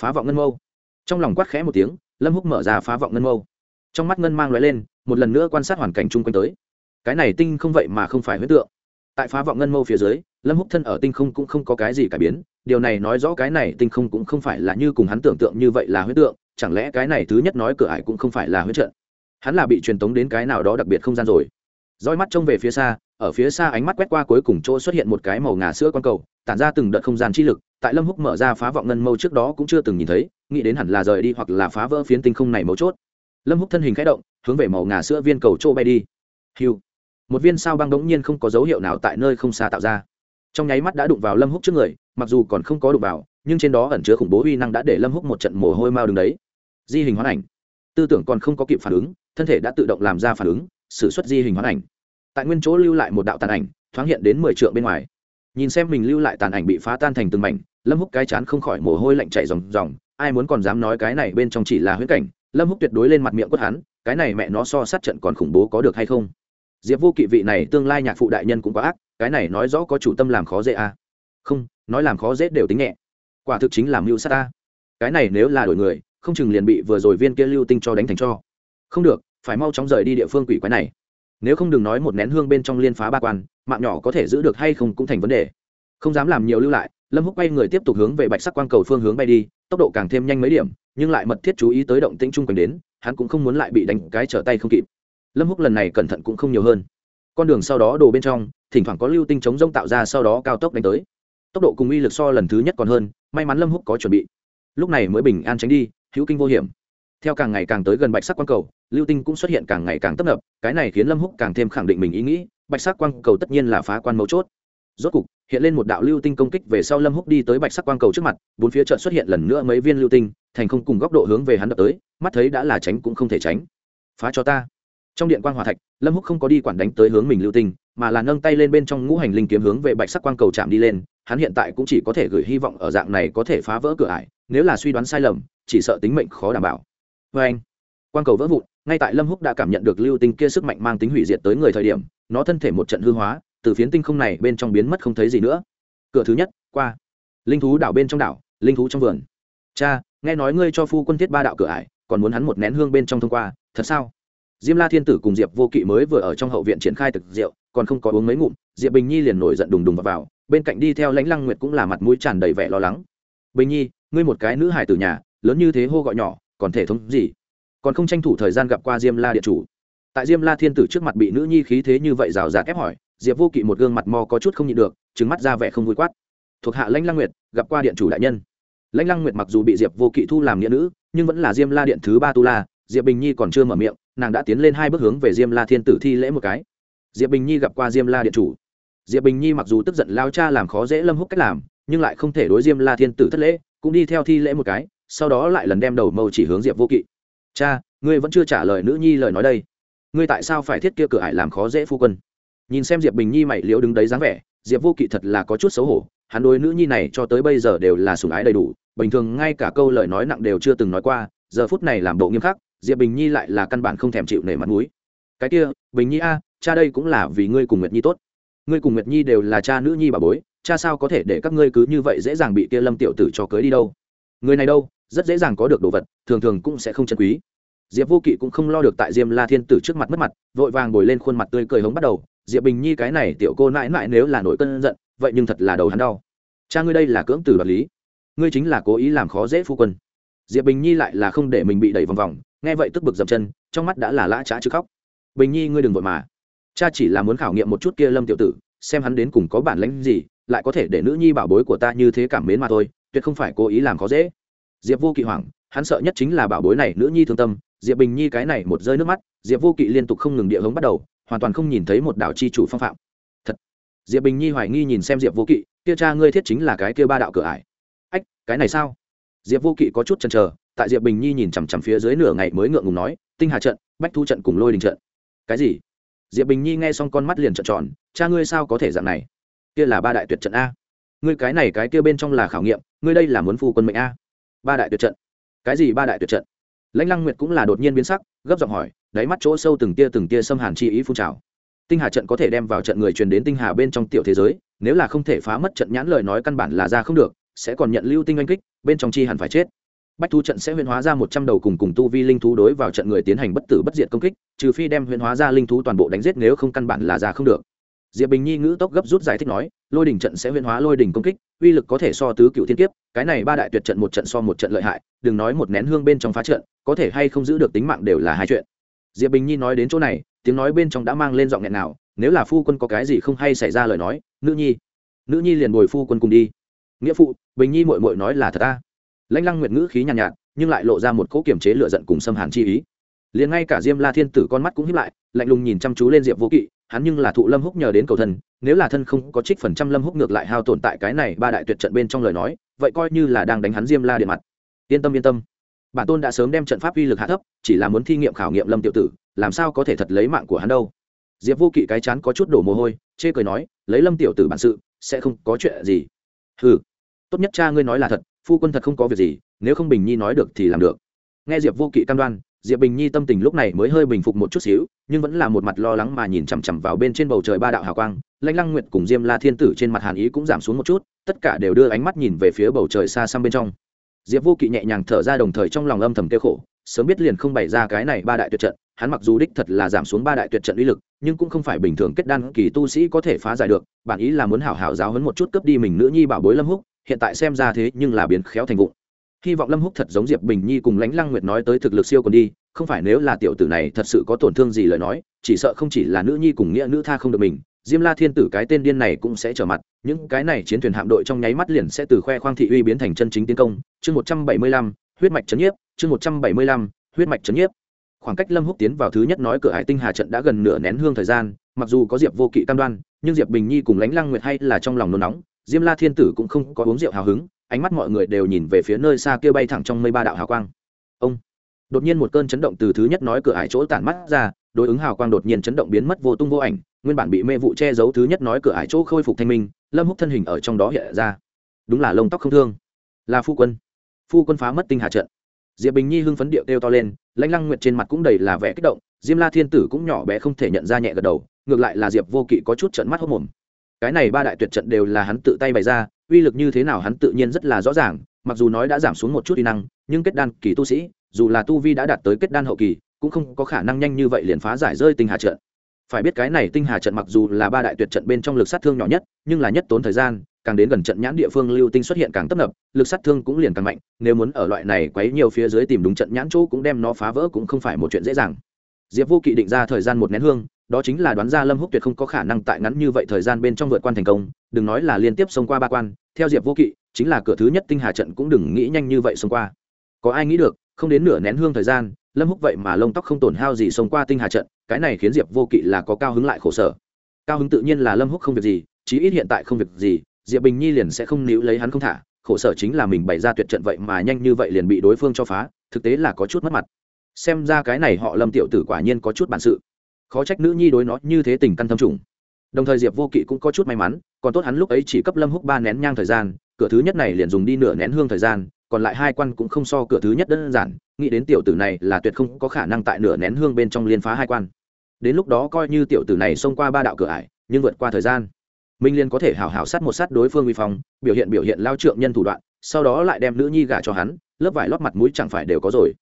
Phá vọng ngân mâu. Trong lòng quát khẽ một tiếng, lâm húc mở ra phá vọng ngân mâu. Trong mắt ngân mang lóe lên, một lần nữa quan sát hoàn cảnh chung quanh tới. Cái này tinh không vậy mà không phải huyễn tượng. Tại phá vọng ngân mâu phía dưới, lâm húc thân ở tinh không cũng không có cái gì cải biến điều này nói rõ cái này tinh không cũng không phải là như cùng hắn tưởng tượng như vậy là huyết tượng, chẳng lẽ cái này thứ nhất nói cửa ải cũng không phải là huyết trận? Hắn là bị truyền tống đến cái nào đó đặc biệt không gian rồi. Roi mắt trông về phía xa, ở phía xa ánh mắt quét qua cuối cùng chỗ xuất hiện một cái màu ngà sữa con cầu, tản ra từng đợt không gian chi lực, tại lâm húc mở ra phá vọng ngân mâu trước đó cũng chưa từng nhìn thấy, nghĩ đến hẳn là rời đi hoặc là phá vỡ phiến tinh không này mấu chốt. Lâm húc thân hình khẽ động, hướng về màu ngà sữa viên cầu chỗ bay đi. Hiu. Một viên sao băng đống nhiên không có dấu hiệu nào tại nơi không xa tạo ra trong nháy mắt đã đụng vào lâm húc trước người, mặc dù còn không có đụng vào, nhưng trên đó ẩn chứa khủng bố uy năng đã để lâm húc một trận mồ hôi mao đứng đấy. Di hình hoán ảnh. Tư tưởng còn không có kịp phản ứng, thân thể đã tự động làm ra phản ứng xử suất di hình hoán ảnh. Tại nguyên chỗ lưu lại một đạo tàn ảnh, thoáng hiện đến mười trượng bên ngoài. Nhìn xem mình lưu lại tàn ảnh bị phá tan thành từng mảnh, lâm húc cái chán không khỏi mồ hôi lạnh chạy ròng ròng, ai muốn còn dám nói cái này bên trong chỉ là huyễn cảnh, lâm húc tuyệt đối lên mặt miệng quất hắn, cái này mẹ nó so sát trận còn khủng bố có được hay không? Diệp vô kỵ vị này tương lai nhạc phụ đại nhân cũng quá ác, cái này nói rõ có chủ tâm làm khó dễ à. không, nói làm khó dễ đều tính nhẹ. Quả thực chính là mưu sát ta. Cái này nếu là đổi người, không chừng liền bị vừa rồi viên kia lưu tinh cho đánh thành cho. Không được, phải mau chóng rời đi địa phương quỷ quái này. Nếu không đừng nói một nén hương bên trong liên phá ba quan, mạng nhỏ có thể giữ được hay không cũng thành vấn đề. Không dám làm nhiều lưu lại, lâm húc quay người tiếp tục hướng về bạch sắc quang cầu phương hướng bay đi, tốc độ càng thêm nhanh mấy điểm, nhưng lại mật thiết chú ý tới động tĩnh chung quanh đến, hắn cũng không muốn lại bị đánh cái trở tay không kịp lâm húc lần này cẩn thận cũng không nhiều hơn. Con đường sau đó đổ bên trong, thỉnh thoảng có lưu tinh chống rông tạo ra sau đó cao tốc đánh tới. Tốc độ cùng uy lực so lần thứ nhất còn hơn, may mắn lâm húc có chuẩn bị. Lúc này mới bình an tránh đi, hữu kinh vô hiểm. Theo càng ngày càng tới gần bạch sắc quang cầu, lưu tinh cũng xuất hiện càng ngày càng tấp nập, cái này khiến lâm húc càng thêm khẳng định mình ý nghĩ, bạch sắc quang cầu tất nhiên là phá quan mấu chốt. Rốt cục, hiện lên một đạo lưu tinh công kích về sau lâm húc đi tới bạch sắc quang cầu trước mặt, bốn phía trận xuất hiện lần nữa mấy viên lưu tinh, thành không cùng góc độ hướng về hắn đập tới, mắt thấy đã là tránh cũng không thể tránh. Phá cho ta trong điện quang hòa thạch, lâm húc không có đi quản đánh tới hướng mình lưu tinh, mà là nâng tay lên bên trong ngũ hành linh kiếm hướng về bạch sắc quang cầu chạm đi lên, hắn hiện tại cũng chỉ có thể gửi hy vọng ở dạng này có thể phá vỡ cửa ải, nếu là suy đoán sai lầm, chỉ sợ tính mệnh khó đảm bảo. Vê anh, quang cầu vỡ vụn, ngay tại lâm húc đã cảm nhận được lưu tinh kia sức mạnh mang tính hủy diệt tới người thời điểm, nó thân thể một trận hư hóa, từ phiến tinh không này bên trong biến mất không thấy gì nữa. Cửa thứ nhất, qua. Linh thú đảo bên trong đảo, linh thú trong vườn. Cha, nghe nói ngươi cho phu quân thiết ba đạo cửa ải, còn muốn hắn một nén hương bên trong thông qua, thật sao? Diêm la thiên tử cùng diệp vô kỵ mới vừa ở trong hậu viện triển khai thực rượu còn không có uống mấy ngụm diệp bình nhi liền nổi giận đùng đùng vào, vào bên cạnh đi theo lãnh lăng nguyệt cũng là mặt mũi tràn đầy vẻ lo lắng. Bình nhi ngươi một cái nữ hài từ nhà lớn như thế hô gọi nhỏ còn thể thống gì? Còn không tranh thủ thời gian gặp qua diêm la điện chủ. Tại diêm la thiên tử trước mặt bị nữ nhi khí thế như vậy rào rạt ép hỏi diệp vô kỵ một gương mặt mò có chút không nhịn được trứng mắt ra vẻ không vui quát. Thuộc hạ lãnh lăng nguyệt gặp qua điện chủ đại nhân. Lãnh lăng nguyệt mặc dù bị diệp vô kỵ thu làm nghĩa nữ nhưng vẫn là diêm la điện thứ ba tu la diệp bình nhi còn chưa mở miệng nàng đã tiến lên hai bước hướng về diêm la thiên tử thi lễ một cái. Diệp bình nhi gặp qua diêm la điện chủ. Diệp bình nhi mặc dù tức giận lao cha làm khó dễ lâm húc cách làm, nhưng lại không thể đối diêm la thiên tử thất lễ, cũng đi theo thi lễ một cái, sau đó lại lần đem đầu mâu chỉ hướng diệp vô kỵ. Cha, ngươi vẫn chưa trả lời nữ nhi lời nói đây. Ngươi tại sao phải thiết kia cửa ải làm khó dễ phu quân? Nhìn xem diệp bình nhi mày liễu đứng đấy dáng vẻ, diệp vô kỵ thật là có chút xấu hổ, hắn đối nữ nhi này cho tới bây giờ đều là sủng ái đầy đủ, bình thường ngay cả câu lời nói nặng đều chưa từng nói qua, giờ phút này làm bộ nghiêm khắc diệp bình nhi lại là căn bản không thèm chịu nể mặt mũi. Cái kia, bình nhi a, cha đây cũng là vì ngươi cùng nguyệt nhi tốt. Ngươi cùng nguyệt nhi đều là cha nữ nhi bà bối, cha sao có thể để các ngươi cứ như vậy dễ dàng bị kia lâm tiểu tử cho cưới đi đâu? Người này đâu, rất dễ dàng có được đồ vật, thường thường cũng sẽ không chân quý. Diệp vô kỵ cũng không lo được tại diêm la thiên tử trước mặt mất mặt, vội vàng ngồi lên khuôn mặt tươi cười hống bắt đầu, diệp bình nhi cái này tiểu cô nãi nãi nếu là nổi cơn giận, vậy nhưng thật là đầu hắn đau. Cha ngươi đây là cưỡng tử đoạt lý. Ngươi chính là cố ý làm khó dễ phu quân. Diệp bình nhi lại là không để mình bị đẩy vòng vòng nghe vậy tức bực dậm chân, trong mắt đã là lã trá chứ khóc. Bình nhi, ngươi đừng vội mà. Cha chỉ là muốn khảo nghiệm một chút kia lâm tiểu tử, xem hắn đến cùng có bản lãnh gì, lại có thể để nữ nhi bảo bối của ta như thế cảm mến mà thôi, tuyệt không phải cố ý làm khó dễ. Diệp vô kỵ hoảng, hắn sợ nhất chính là bảo bối này nữ nhi thương tâm. Diệp bình nhi cái này một rơi nước mắt, diệp vô kỵ liên tục không ngừng địa hống bắt đầu, hoàn toàn không nhìn thấy một đạo chi chủ phong phạm. Thật. Diệp bình nhi hoài nghi nhìn xem diệp vô kỵ, kia cha ngươi thiết chính là cái kia ba đạo cửa ải. Ách, cái này sao? Diệp vô kỵ có chút chần chờ, tại diệp bình nhi nhìn chằm chằm phía dưới nửa ngày mới ngượng ngùng nói, tinh hà trận, bách thu trận cùng lôi đình trận. Cái gì? Diệp bình nhi nghe xong con mắt liền trợn tròn, cha ngươi sao có thể dạng này? Kia là ba đại tuyệt trận a. Ngươi cái này cái kia bên trong là khảo nghiệm, ngươi đây là muốn phu quân mệnh a. Ba đại tuyệt trận. Cái gì ba đại tuyệt trận? Lãnh lăng nguyệt cũng là đột nhiên biến sắc, gấp giọng hỏi, đáy mắt chỗ sâu từng tia từng tia xâm hàn chi ý phun trào. Tinh hà trận có thể đem vào trận người truyền đến tinh hà bên trong tiểu thế giới, nếu là không thể phá mất trận nhãn lời nói căn bản là ra không được sẽ còn nhận lưu tinh oanh kích, bên trong chi hẳn phải chết. Bách thu trận sẽ huyên hóa ra một trăm đầu cùng cùng tu vi linh thú đối vào trận người tiến hành bất tử bất diệt công kích, trừ phi đem huyên hóa ra linh thú toàn bộ đánh giết nếu không căn bản là ra không được. Diệp bình nhi ngữ tốc gấp rút giải thích nói, lôi đỉnh trận sẽ huyên hóa lôi đỉnh công kích, uy lực có thể so tứ cựu thiên kiếp, cái này ba đại tuyệt trận một trận so một trận lợi hại, đừng nói một nén hương bên trong phá trận, có thể hay không giữ được tính mạng đều là hai chuyện. Diệp bình nhi nói đến chỗ này, tiếng nói bên trong đã mang lên giọng nghẹn nào nếu là phu quân có cái gì không hay xảy ra lời nói, nữ nhi nữ nhi liền bồi phu quân cùng đi nghĩa phụ bình nhi mội mội nói là thật ta lãnh lăng nguyệt ngữ khí nhàn nhạt, nhạt nhưng lại lộ ra một cỗ kiểm chế lựa giận cùng xâm hàn chi ý. Liền ngay cả diêm la thiên tử con mắt cũng hiếp lại lạnh lùng nhìn chăm chú lên diệp vô kỵ hắn nhưng là thụ lâm húc nhờ đến cầu thân nếu là thân không có trích phần trăm lâm húc ngược lại hao tồn tại cái này ba đại tuyệt trận bên trong lời nói vậy coi như là đang đánh hắn diêm la điện mặt. Yên tâm yên tâm. Bản tôn đã sớm đem trận pháp uy lực hạ thấp chỉ là muốn thi nghiệm khảo nghiệm lâm tiểu tử làm sao có thể thật lấy mạng của hắn đâu. Diệp vô kỵ cái chán có chút đổ mồ hôi chê cười nói lấy lâm tiểu tử bản sự sẽ không có chuyện gì. Ừ tốt nhất cha ngươi nói là thật, phu quân thật không có việc gì, nếu không bình nhi nói được thì làm được. Nghe diệp vô kỵ cam đoan, diệp bình nhi tâm tình lúc này mới hơi bình phục một chút xíu, nhưng vẫn là một mặt lo lắng mà nhìn chằm chằm vào bên trên bầu trời ba đạo hào quang lanh lăng nguyệt cùng diêm la thiên tử trên mặt hàn ý cũng giảm xuống một chút, tất cả đều đưa ánh mắt nhìn về phía bầu trời xa xăm bên trong. Diệp vô kỵ nhẹ nhàng thở ra đồng thời trong lòng âm thầm kêu khổ, sớm biết liền không bày ra cái này ba đại tuyệt trận, hắn mặc dù đích thật là giảm xuống ba đại tuyệt trận uy lực, nhưng cũng không phải bình thường kết đan kỳ tu sĩ có thể phá giải được, bản ý là muốn hảo hảo giáo hấn một chút cướp đi mình nữ nhi bảo bối lâm húc hiện tại xem ra thế nhưng là biến khéo thành vụn hy vọng lâm húc thật giống diệp bình nhi cùng lãnh lăng nguyệt nói tới thực lực siêu còn đi, không phải nếu là tiểu tử này thật sự có tổn thương gì lời nói, chỉ sợ không chỉ là nữ nhi cùng nghĩa nữ tha không được mình, diêm la thiên tử cái tên điên này cũng sẽ trở mặt, những cái này chiến thuyền hạm đội trong nháy mắt liền sẽ từ khoe khoang thị uy biến thành chân chính tiến công. Chương một trăm bảy mươi lăm, huyết mạch trấn nhiếp, chương một trăm bảy mươi lăm, huyết mạch trấn nhiếp. Khoảng cách lâm húc tiến vào thứ nhất nói cửa hải tinh hà trận đã gần nửa nén hương thời gian, mặc dù có diệp vô kỵ cam đoan, nhưng diệp bình nhi cùng lãnh lăng nguyệt hay là trong lòng nôn nóng diêm la thiên tử cũng không có uống rượu hào hứng, ánh mắt mọi người đều nhìn về phía nơi xa kia bay thẳng trong mây ba đạo hào quang. Ông! Đột nhiên một cơn chấn động từ thứ nhất nói cửa ải chỗ tản mắt ra, đối ứng hào quang đột nhiên chấn động biến mất vô tung vô ảnh, nguyên bản bị mê vụ che giấu thứ nhất nói cửa ải chỗ khôi phục thanh minh, lâm húc thân hình ở trong đó hiện ra. Đúng là lông tóc không thương. Là phu quân! Phu quân phá mất tinh hà trận. Diệp bình nhi hưng phấn điệu kêu to lên, lãnh lăng nguyệt trên mặt cũng đầy là vẻ kích động, diêm la thiên tử cũng nhỏ bé không thể nhận ra nhẹ gật đầu, ngược lại là diệp vô kỵ có chút trận mắt hốc mồm cái này ba đại tuyệt trận đều là hắn tự tay bày ra, uy lực như thế nào hắn tự nhiên rất là rõ ràng, mặc dù nói đã giảm xuống một chút uy năng, nhưng kết đan kỳ tu sĩ, dù là tu vi đã đạt tới kết đan hậu kỳ, cũng không có khả năng nhanh như vậy liền phá giải rơi tinh hà trận. Phải biết cái này tinh hà trận mặc dù là ba đại tuyệt trận bên trong lực sát thương nhỏ nhất, nhưng là nhất tốn thời gian, càng đến gần trận nhãn địa phương lưu tinh xuất hiện càng tấp nập, lực sát thương cũng liền càng mạnh, nếu muốn ở loại này quấy nhiều phía dưới tìm đúng trận nhãn chỗ cũng đem nó phá vỡ cũng không phải một chuyện dễ dàng. Diệp vô kỵ định ra thời gian một nén hương đó chính là đoán ra lâm húc tuyệt không có khả năng tại ngắn như vậy thời gian bên trong vượt quan thành công, đừng nói là liên tiếp xông qua ba quan, theo diệp vô kỵ, chính là cửa thứ nhất tinh hà trận cũng đừng nghĩ nhanh như vậy xông qua. Có ai nghĩ được, không đến nửa nén hương thời gian, lâm húc vậy mà lông tóc không tổn hao gì xông qua tinh hà trận, cái này khiến diệp vô kỵ là có cao hứng lại khổ sở. Cao hứng tự nhiên là lâm húc không việc gì, chí ít hiện tại không việc gì, diệp bình nhi liền sẽ không níu lấy hắn không thả, khổ sở chính là mình bày ra tuyệt trận vậy mà nhanh như vậy liền bị đối phương cho phá, thực tế là có chút mất mặt. Xem ra cái này họ lâm tiểu tử quả nhiên có chút bản sự khó trách nữ nhi đối nó như thế tình căn thâm trùng. Đồng thời diệp vô kỵ cũng có chút may mắn, còn tốt hắn lúc ấy chỉ cấp lâm húc ba nén nhang thời gian, cửa thứ nhất này liền dùng đi nửa nén hương thời gian, còn lại hai quan cũng không so cửa thứ nhất đơn giản, nghĩ đến tiểu tử này là tuyệt không có khả năng tại nửa nén hương bên trong liên phá hai quan. Đến lúc đó coi như tiểu tử này xông qua ba đạo cửa ải, nhưng vượt qua thời gian minh liên có thể hào hào sát một sát đối phương uy phong, biểu hiện biểu hiện lao trượng nhân thủ đoạn, sau đó lại đem nữ nhi gả cho hắn, lớp vải lót mặt mũi chẳng phải đều có rồi.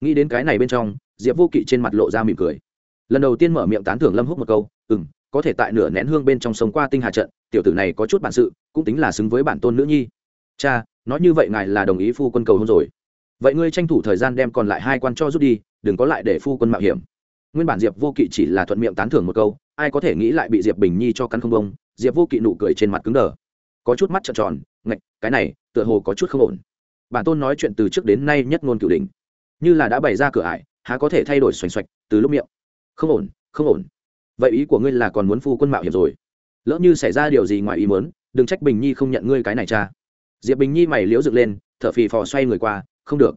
Nghĩ đến cái này bên trong, diệp vô kỵ trên mặt lộ ra mỉm cười lần đầu tiên mở miệng tán thưởng lâm húc một câu ừ m có thể tại nửa nén hương bên trong sống qua tinh hà trận, tiểu tử này có chút bản sự, cũng tính là xứng với bản tôn nữ nhi. Cha, nói như vậy ngài là đồng ý phu quân cầu hôn rồi. Vậy ngươi tranh thủ thời gian đem còn lại hai quan cho rút đi, đừng có lại để phu quân mạo hiểm. Nguyên bản diệp vô kỵ chỉ là thuận miệng tán thưởng một câu, ai có thể nghĩ lại bị diệp bình nhi cho cắn không bông, diệp vô kỵ nụ cười trên mặt cứng đờ. Có chút mắt trợn tròn, ngạch, cái này, tựa hồ có chút không ổn. Bản tôn nói chuyện từ trước đến nay nhất ngôn cửu đình như là đã bày ra cửa ải, há có thể thay đổi xoành xoạch, từ lúc miệng không ổn không ổn. Vậy ý của ngươi là còn muốn phu quân mạo hiểm rồi? Lỡ như xảy ra điều gì ngoài ý muốn, đừng trách bình nhi không nhận ngươi cái này cha. Diệp bình nhi mày liễu dựng lên, thở phì phò xoay người qua, không được.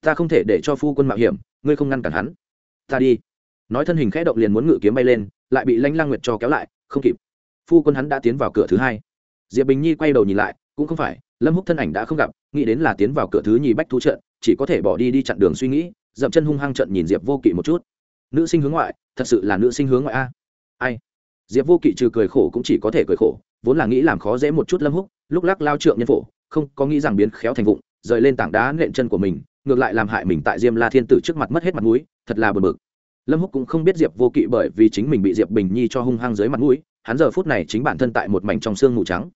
Ta không thể để cho phu quân mạo hiểm, ngươi không ngăn cản hắn. Ta đi. Nói thân hình khẽ động liền muốn ngự kiếm bay lên, lại bị lanh lang nguyệt cho kéo lại, không kịp. Phu quân hắn đã tiến vào cửa thứ hai. Diệp bình nhi quay đầu nhìn lại, cũng không phải, lâm húc thân ảnh đã không gặp, nghĩ đến là tiến vào cửa thứ nhì bách thú trận, chỉ có thể bỏ đi đi chặn đường suy nghĩ, dậm chân hung hăng trận nhìn diệp vô kỵ một chút nữ sinh hướng ngoại, thật sự là nữ sinh hướng ngoại a. Ai? Diệp vô kỵ trừ cười khổ cũng chỉ có thể cười khổ, vốn là nghĩ làm khó dễ một chút lâm húc, lúc lắc lao trượng nhân phổ, không có nghĩ rằng biến khéo thành vụng, rời lên tảng đá nện chân của mình, ngược lại làm hại mình tại diêm la thiên tử trước mặt mất hết mặt mũi, thật là bờ bực. Lâm húc cũng không biết diệp vô kỵ bởi vì chính mình bị diệp bình nhi cho hung hăng dưới mặt mũi, hắn giờ phút này chính bản thân tại một mảnh trong xương mù trắng.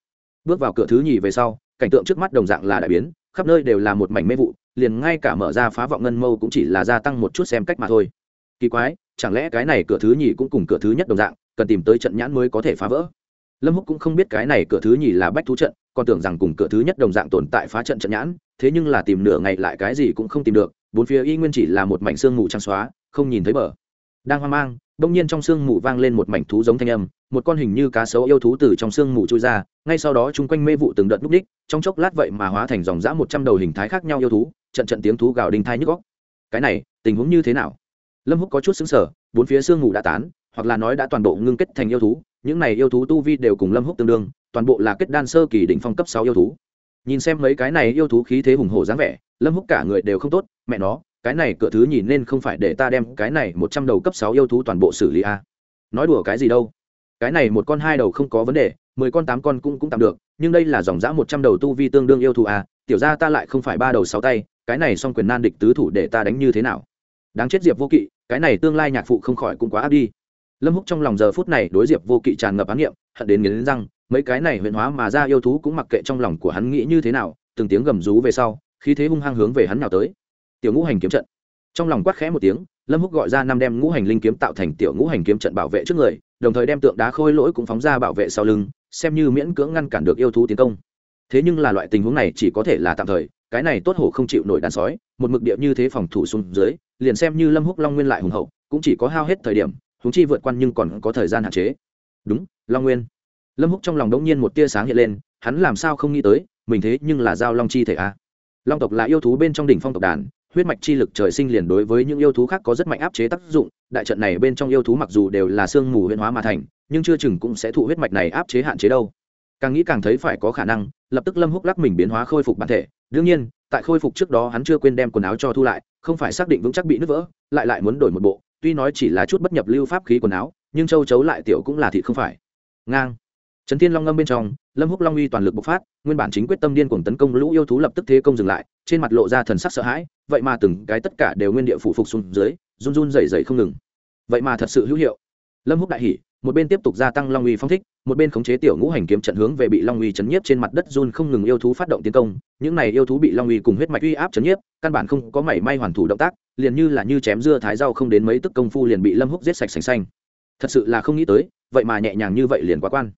Bước vào cửa thứ nhì về sau, cảnh tượng trước mắt đồng dạng là đại biến, khắp nơi đều là một mảnh mê vụ, liền ngay cả mở ra phá vọng ngân mâu cũng chỉ là gia tăng một chút xem cách mà thôi kỳ quái, chẳng lẽ cái này cửa thứ nhì cũng cùng cửa thứ nhất đồng dạng, cần tìm tới trận nhãn mới có thể phá vỡ? Lâm húc cũng không biết cái này cửa thứ nhì là bách thú trận, còn tưởng rằng cùng cửa thứ nhất đồng dạng tồn tại phá trận trận nhãn, thế nhưng là tìm nửa ngày lại cái gì cũng không tìm được, bốn phía y nguyên chỉ là một mảnh xương mù trắng xóa, không nhìn thấy bờ. Đang hoang mang, đông nhiên trong xương mù vang lên một mảnh thú giống thanh âm, một con hình như cá sấu yêu thú từ trong xương mù trôi ra, ngay sau đó chúng quanh mê vụ từng đợt núp đích, trong chốc lát vậy mà hóa thành dòng dã một trăm đầu hình thái khác nhau yêu thú, trận trận tiếng thú gào đinh thai nhức góc cái này, tình huống như thế nào? Lâm húc có chút xứng sở bốn phía xương mù đã tán, hoặc là nói đã toàn bộ ngưng kết thành yêu thú, những này yêu thú tu vi đều cùng lâm húc tương đương, toàn bộ là kết đan sơ kỳ đỉnh phong cấp sáu yêu thú. Nhìn xem mấy cái này yêu thú khí thế hùng hổ dáng vẻ, lâm húc cả người đều không tốt, mẹ nó, cái này cửa thứ nhìn nên không phải để ta đem cái này một trăm đầu cấp sáu yêu thú toàn bộ xử lý a nói đùa cái gì đâu? Cái này một con hai đầu không có vấn đề, mười con tám con cũng cũng tạm được, nhưng đây là dòng dã một trăm đầu tu vi tương đương yêu thú a tiểu ra ta lại không phải ba đầu sáu tay, cái này song quyền nan địch tứ thủ để ta đánh như thế nào? Đáng chết diệp vô kỵ, cái này tương lai nhạc phụ không khỏi cũng quá áp đi. Lâm húc trong lòng giờ phút này đối diệp vô kỵ tràn ngập ám nghiệm, hận đến nghiến răng, mấy cái này huyền hóa mà ra yêu thú cũng mặc kệ trong lòng của hắn nghĩ như thế nào, từng tiếng gầm rú về sau, khí thế hung hăng hướng về hắn nào tới. Tiểu ngũ hành kiếm trận. Trong lòng quát khẽ một tiếng, lâm húc gọi ra năm đem ngũ hành linh kiếm tạo thành tiểu ngũ hành kiếm trận bảo vệ trước người, đồng thời đem tượng đá khôi lỗi cũng phóng ra bảo vệ sau lưng, xem như miễn cưỡng ngăn cản được yêu thú tiến công thế nhưng là loại tình huống này chỉ có thể là tạm thời, cái này tốt hổ không chịu nổi đàn sói, một mực địa như thế phòng thủ xuống dưới, liền xem như lâm húc long nguyên lại hùng hậu, cũng chỉ có hao hết thời điểm húng chi vượt quan nhưng còn có thời gian hạn chế. Đúng, long nguyên. Lâm húc trong lòng đống nhiên một tia sáng hiện lên, hắn làm sao không nghĩ tới, mình thế nhưng là giao long chi thể a. Long tộc là yêu thú bên trong đỉnh phong tộc đàn, huyết mạch chi lực trời sinh liền đối với những yêu thú khác có rất mạnh áp chế tác dụng, đại trận này bên trong yêu thú mặc dù đều là sương mù huyễn hóa mà thành, nhưng chưa chừng cũng sẽ thụ huyết mạch này áp chế hạn chế đâu. Càng nghĩ càng thấy phải có khả năng lập tức lâm húc lắc mình biến hóa khôi phục bản thể. Đương nhiên, tại khôi phục trước đó hắn chưa quên đem quần áo cho thu lại, không phải xác định vững chắc bị nứt vỡ, lại lại muốn đổi một bộ. Tuy nói chỉ là chút bất nhập lưu pháp khí quần áo, nhưng châu chấu lại tiểu cũng là thịt không phải. Ngang. Trấn thiên long ngâm bên trong, lâm húc long uy toàn lực bộc phát, nguyên bản chính quyết tâm điên cuồng tấn công lũ yêu thú lập tức thế công dừng lại, trên mặt lộ ra thần sắc sợ hãi, vậy mà từng cái tất cả đều nguyên địa phủ phục xuống dưới, run run rẩy rẩy không ngừng. Vậy mà thật sự hữu hiệu. Lâm húc đại hỉ một bên tiếp tục gia tăng long uy phong thích, một bên khống chế tiểu ngũ hành kiếm trận hướng về bị long uy chấn nhiếp trên mặt đất run không ngừng yêu thú phát động tiến công. Những này yêu thú bị long uy cùng huyết mạch uy áp chấn nhiếp, căn bản không có mảy may hoàn thủ động tác, liền như là như chém dưa thái rau không đến mấy tức công phu liền bị lâm húc giết sạch sành xanh. Thật sự là không nghĩ tới, vậy mà nhẹ nhàng như vậy liền quá quan.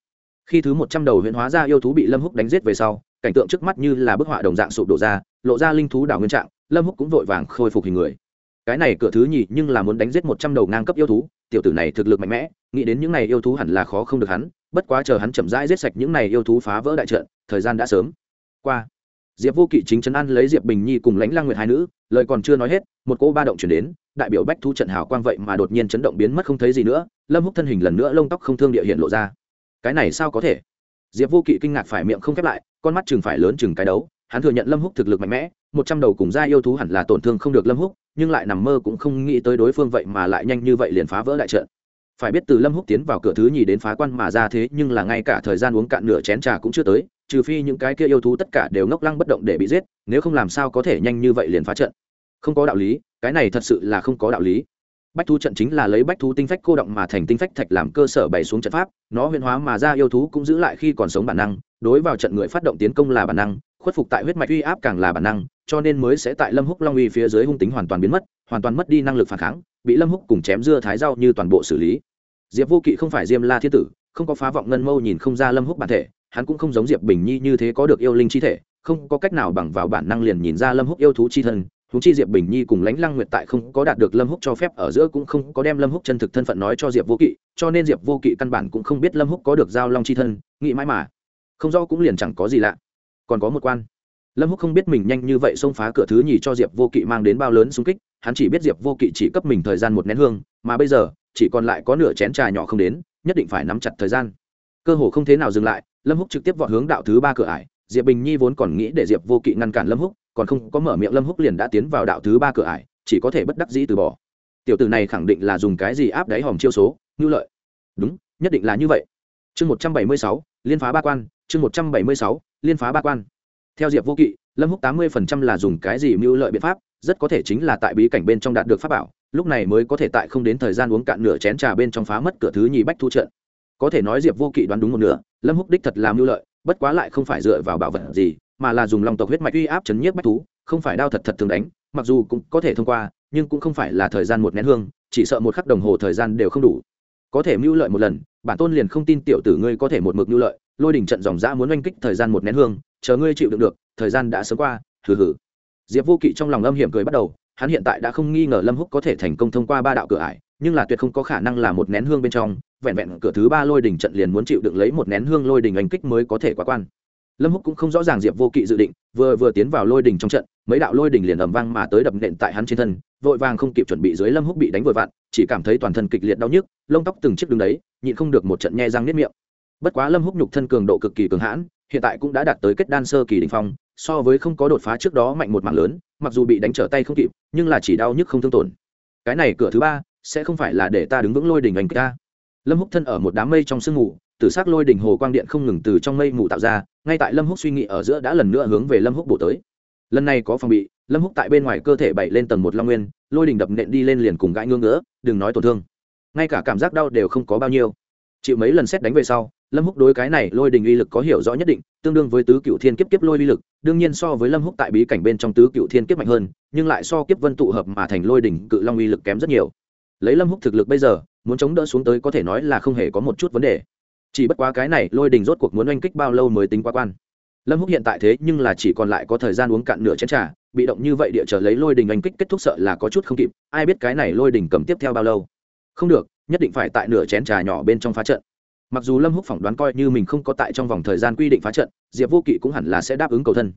Khi thứ một trăm đầu huyễn hóa ra yêu thú bị lâm húc đánh giết về sau, cảnh tượng trước mắt như là bức họa đồng dạng sụp đổ ra, lộ ra linh thú đảo nguyên trạng, lâm húc cũng vội vàng khôi phục hình người cái này cửa thứ nhì nhưng là muốn đánh giết một trăm đầu ngang cấp yêu thú, tiểu tử này thực lực mạnh mẽ, nghĩ đến những này yêu thú hẳn là khó không được hắn, bất quá chờ hắn chậm rãi giết sạch những này yêu thú phá vỡ đại trận, thời gian đã sớm. Qua. Diệp vô kỵ chính chấn an lấy diệp bình nhi cùng lãnh lang nguyệt hai nữ, lời còn chưa nói hết, một cô ba động chuyển đến, đại biểu bách thu trận hào quang vậy mà đột nhiên chấn động biến mất không thấy gì nữa, lâm húc thân hình lần nữa lông tóc không thương địa hiện lộ ra. Cái này sao có thể? Diệp vô kỵ kinh ngạc phải miệng không khép lại, con mắt chừng phải lớn chừng cái đấu hắn thừa nhận lâm húc thực lực mạnh mẽ, một trăm đầu cùng gia yêu thú hẳn là tổn thương không được lâm húc, nhưng lại nằm mơ cũng không nghĩ tới đối phương vậy mà lại nhanh như vậy liền phá vỡ đại trận. Phải biết từ lâm húc tiến vào cửa thứ nhì đến phá quan mà ra thế, nhưng là ngay cả thời gian uống cạn nửa chén trà cũng chưa tới, trừ phi những cái kia yêu thú tất cả đều ngốc lăng bất động để bị giết, nếu không làm sao có thể nhanh như vậy liền phá trận. Không có đạo lý, cái này thật sự là không có đạo lý. Bách thú trận chính là lấy bách thú tinh phách cô động mà thành tinh phách thạch làm cơ sở bày xuống trận pháp, nó huyền hóa mà ra yêu thú cũng giữ lại khi còn sống bản năng, đối vào trận người phát động tiến công là bản năng khuất phục tại huyết mạch uy áp càng là bản năng, cho nên mới sẽ tại lâm húc long uy phía dưới hung tính hoàn toàn biến mất, hoàn toàn mất đi năng lực phản kháng, bị lâm húc cùng chém dưa thái rau như toàn bộ xử lý. Diệp vô kỵ không phải diêm la thiên tử, không có phá vọng ngân mâu nhìn không ra lâm húc bản thể, hắn cũng không giống diệp bình nhi như thế có được yêu linh chi thể, không có cách nào bằng vào bản năng liền nhìn ra lâm húc yêu thú chi thân thú chi diệp bình nhi cùng lãnh lăng nguyệt tại không có đạt được lâm húc cho phép ở giữa cũng không có đem lâm húc chân thực thân phận nói cho diệp vô kỵ, cho nên diệp vô kỵ căn bản cũng không biết lâm húc có được giao long chi thân, nghĩ mãi mà, không do cũng liền chẳng có gì lạ còn có một quan. Lâm húc không biết mình nhanh như vậy xông phá cửa thứ nhì cho diệp vô kỵ mang đến bao lớn xung kích, hắn chỉ biết diệp vô kỵ chỉ cấp mình thời gian một nén hương, mà bây giờ, chỉ còn lại có nửa chén trà nhỏ không đến, nhất định phải nắm chặt thời gian. Cơ hồ không thế nào dừng lại, lâm húc trực tiếp vọt hướng đạo thứ ba cửa ải, diệp bình nhi vốn còn nghĩ để diệp vô kỵ ngăn cản lâm húc, còn không có mở miệng lâm húc liền đã tiến vào đạo thứ ba cửa ải, chỉ có thể bất đắc dĩ từ bỏ. Tiểu tử này khẳng định là dùng cái gì áp đáy hòm chiêu số ngưu lợi. Đúng, nhất định là như vậy. Chương một trăm bảy mươi sáu, liên phá ba quan, chương một trăm bảy mươi sáu liên phá ba quan. Theo diệp vô kỵ, lâm húc tám mươi phần trăm là dùng cái gì mưu lợi biện pháp, rất có thể chính là tại bí cảnh bên trong đạt được pháp bảo, lúc này mới có thể tại không đến thời gian uống cạn nửa chén trà bên trong phá mất cửa thứ nhì bách thu trận. Có thể nói diệp vô kỵ đoán đúng một nửa, lâm húc đích thật làm mưu lợi, bất quá lại không phải dựa vào bảo vật gì, mà là dùng lòng tộc huyết mạch uy áp chấn nhiếp bách thú, không phải đao thật thật thường đánh, mặc dù cũng có thể thông qua, nhưng cũng không phải là thời gian một nén hương, chỉ sợ một khắc đồng hồ thời gian đều không đủ có thể mưu lợi một lần, bản tôn liền không tin tiểu tử ngươi có thể một mực mưu lợi, lôi đỉnh trận dòng dã muốn oanh kích thời gian một nén hương, chờ ngươi chịu đựng được, thời gian đã sớm qua, hừ hừ. Diệp vô kỵ trong lòng âm hiểm cười bắt đầu, hắn hiện tại đã không nghi ngờ lâm húc có thể thành công thông qua ba đạo cửa ải, nhưng là tuyệt không có khả năng là một nén hương bên trong, vẹn vẹn cửa thứ ba lôi đỉnh trận liền muốn chịu đựng lấy một nén hương lôi đỉnh oanh kích mới có thể quá quan. Lâm húc cũng không rõ ràng diệp vô kỵ dự định, vừa vừa tiến vào lôi đỉnh trong trận, mấy đạo lôi đỉnh liền ầm vang mà tới đập nện tại hắn trên thân vội vàng không kịp chuẩn bị dưới lâm húc bị đánh vội vặn, chỉ cảm thấy toàn thân kịch liệt đau nhức, lông tóc từng chiếc đứng đấy, nhịn không được một trận nhe răng nếp miệng. Bất quá lâm húc nhục thân cường độ cực kỳ cường hãn, hiện tại cũng đã đạt tới kết đan sơ kỳ đình phong, so với không có đột phá trước đó mạnh một mạng lớn, mặc dù bị đánh trở tay không kịp, nhưng là chỉ đau nhức không thương tổn. Cái này cửa thứ ba, sẽ không phải là để ta đứng vững lôi đỉnh anh ta lâm húc thân ở một đám mây trong sương mù, tử s ắ c lôi đỉnh hồ quang điện không ngừng từ trong mây mù tạo ra, ngay tại lâm húc suy nghĩ ở giữa đã lần nữa hướng về lâm húc bổ tới lần này có phòng bị, lâm húc tại bên ngoài cơ thể bậy lên tầng một long nguyên, lôi đỉnh đập nện đi lên liền cùng gãi ngưỡng ngỡ đừng nói tổn thương. Ngay cả cảm giác đau đều không có bao nhiêu. Chịu mấy lần xét đánh về sau, lâm húc đối cái này lôi đình uy lực có hiểu rõ nhất định, tương đương với tứ cựu thiên kiếp kiếp lôi uy lực, đương nhiên so với lâm húc tại bí cảnh bên trong tứ cựu thiên kiếp mạnh hơn, nhưng lại so kiếp vân tụ hợp mà thành lôi đình cự long uy lực kém rất nhiều. Lấy lâm húc thực lực bây giờ, muốn chống đỡ xuống tới có thể nói là không hề có một chút vấn đề. Chỉ bất quá cái này lôi đình rốt cuộc muốn oanh kích bao lâu mới tính qua quan lâm húc hiện tại thế nhưng là chỉ còn lại có thời gian uống cạn nửa chén trà, bị động như vậy địa trở lấy lôi đình anh kích kết thúc sợ là có chút không kịp, ai biết cái này lôi đình cầm tiếp theo bao lâu. Không được, nhất định phải tại nửa chén trà nhỏ bên trong phá trận. Mặc dù lâm húc phỏng đoán coi như mình không có tại trong vòng thời gian quy định phá trận, diệp vô kỵ cũng hẳn là sẽ đáp ứng cầu thân.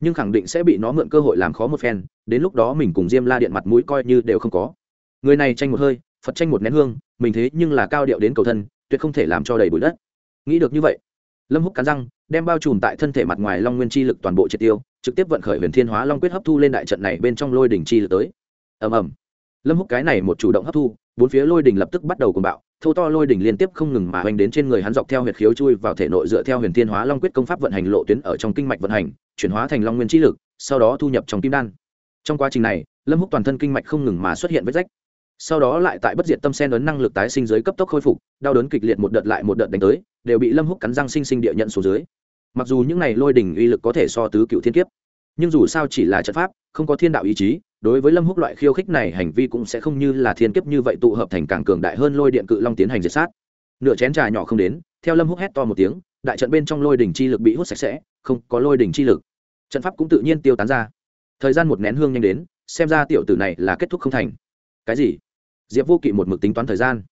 Nhưng khẳng định sẽ bị nó mượn cơ hội làm khó một phen, đến lúc đó mình cùng diêm la điện mặt mũi coi như đều không có. Người này tranh một hơi, phật tranh một nén hương, mình thế nhưng là cao điệu đến cầu thân, tuyệt không thể làm cho đầy bụi đất. Nghĩ được như vậy lâm húc cắn răng, đem bao trùm tại thân thể mặt ngoài long nguyên chi lực toàn bộ triệt tiêu, trực tiếp vận khởi huyền thiên hóa long quyết hấp thu lên đại trận này bên trong lôi đỉnh chi lực tới. Ầm ầm. Lâm húc cái này một chủ động hấp thu, bốn phía lôi đỉnh lập tức bắt đầu cuồng bạo, thâu to lôi đỉnh liên tiếp không ngừng mà hoành đến trên người hắn dọc theo huyệt khiếu chui vào thể nội dựa theo huyền thiên hóa long quyết công pháp vận hành lộ tuyến ở trong kinh mạch vận hành, chuyển hóa thành long nguyên chi lực, sau đó thu nhập trong kim đan. Trong quá trình này, lâm húc toàn thân kinh mạch không ngừng mà xuất hiện vết rách sau đó lại tại bất diệt tâm sen ấn năng lực tái sinh giới cấp tốc khôi phục, đau đớn kịch liệt một đợt lại một đợt đánh tới, đều bị lâm húc cắn răng sinh sinh địa nhận xuống dưới. Mặc dù những này lôi đỉnh uy lực có thể so tứ cựu thiên kiếp, nhưng dù sao chỉ là trận pháp, không có thiên đạo ý chí, đối với lâm húc loại khiêu khích này hành vi cũng sẽ không như là thiên kiếp như vậy tụ hợp thành càng cường đại hơn lôi điện cự long tiến hành diệt sát. Nửa chén trà nhỏ không đến, theo lâm húc hét to một tiếng, đại trận bên trong lôi đỉnh chi lực bị hút sạch sẽ, không có lôi đỉnh chi lực. Trận pháp cũng tự nhiên tiêu tán ra. Thời gian một nén hương nhanh đến, xem ra tiểu tử này là kết thúc không thành. Cái gì? Diệp vô kỵ một mực tính toán thời gian.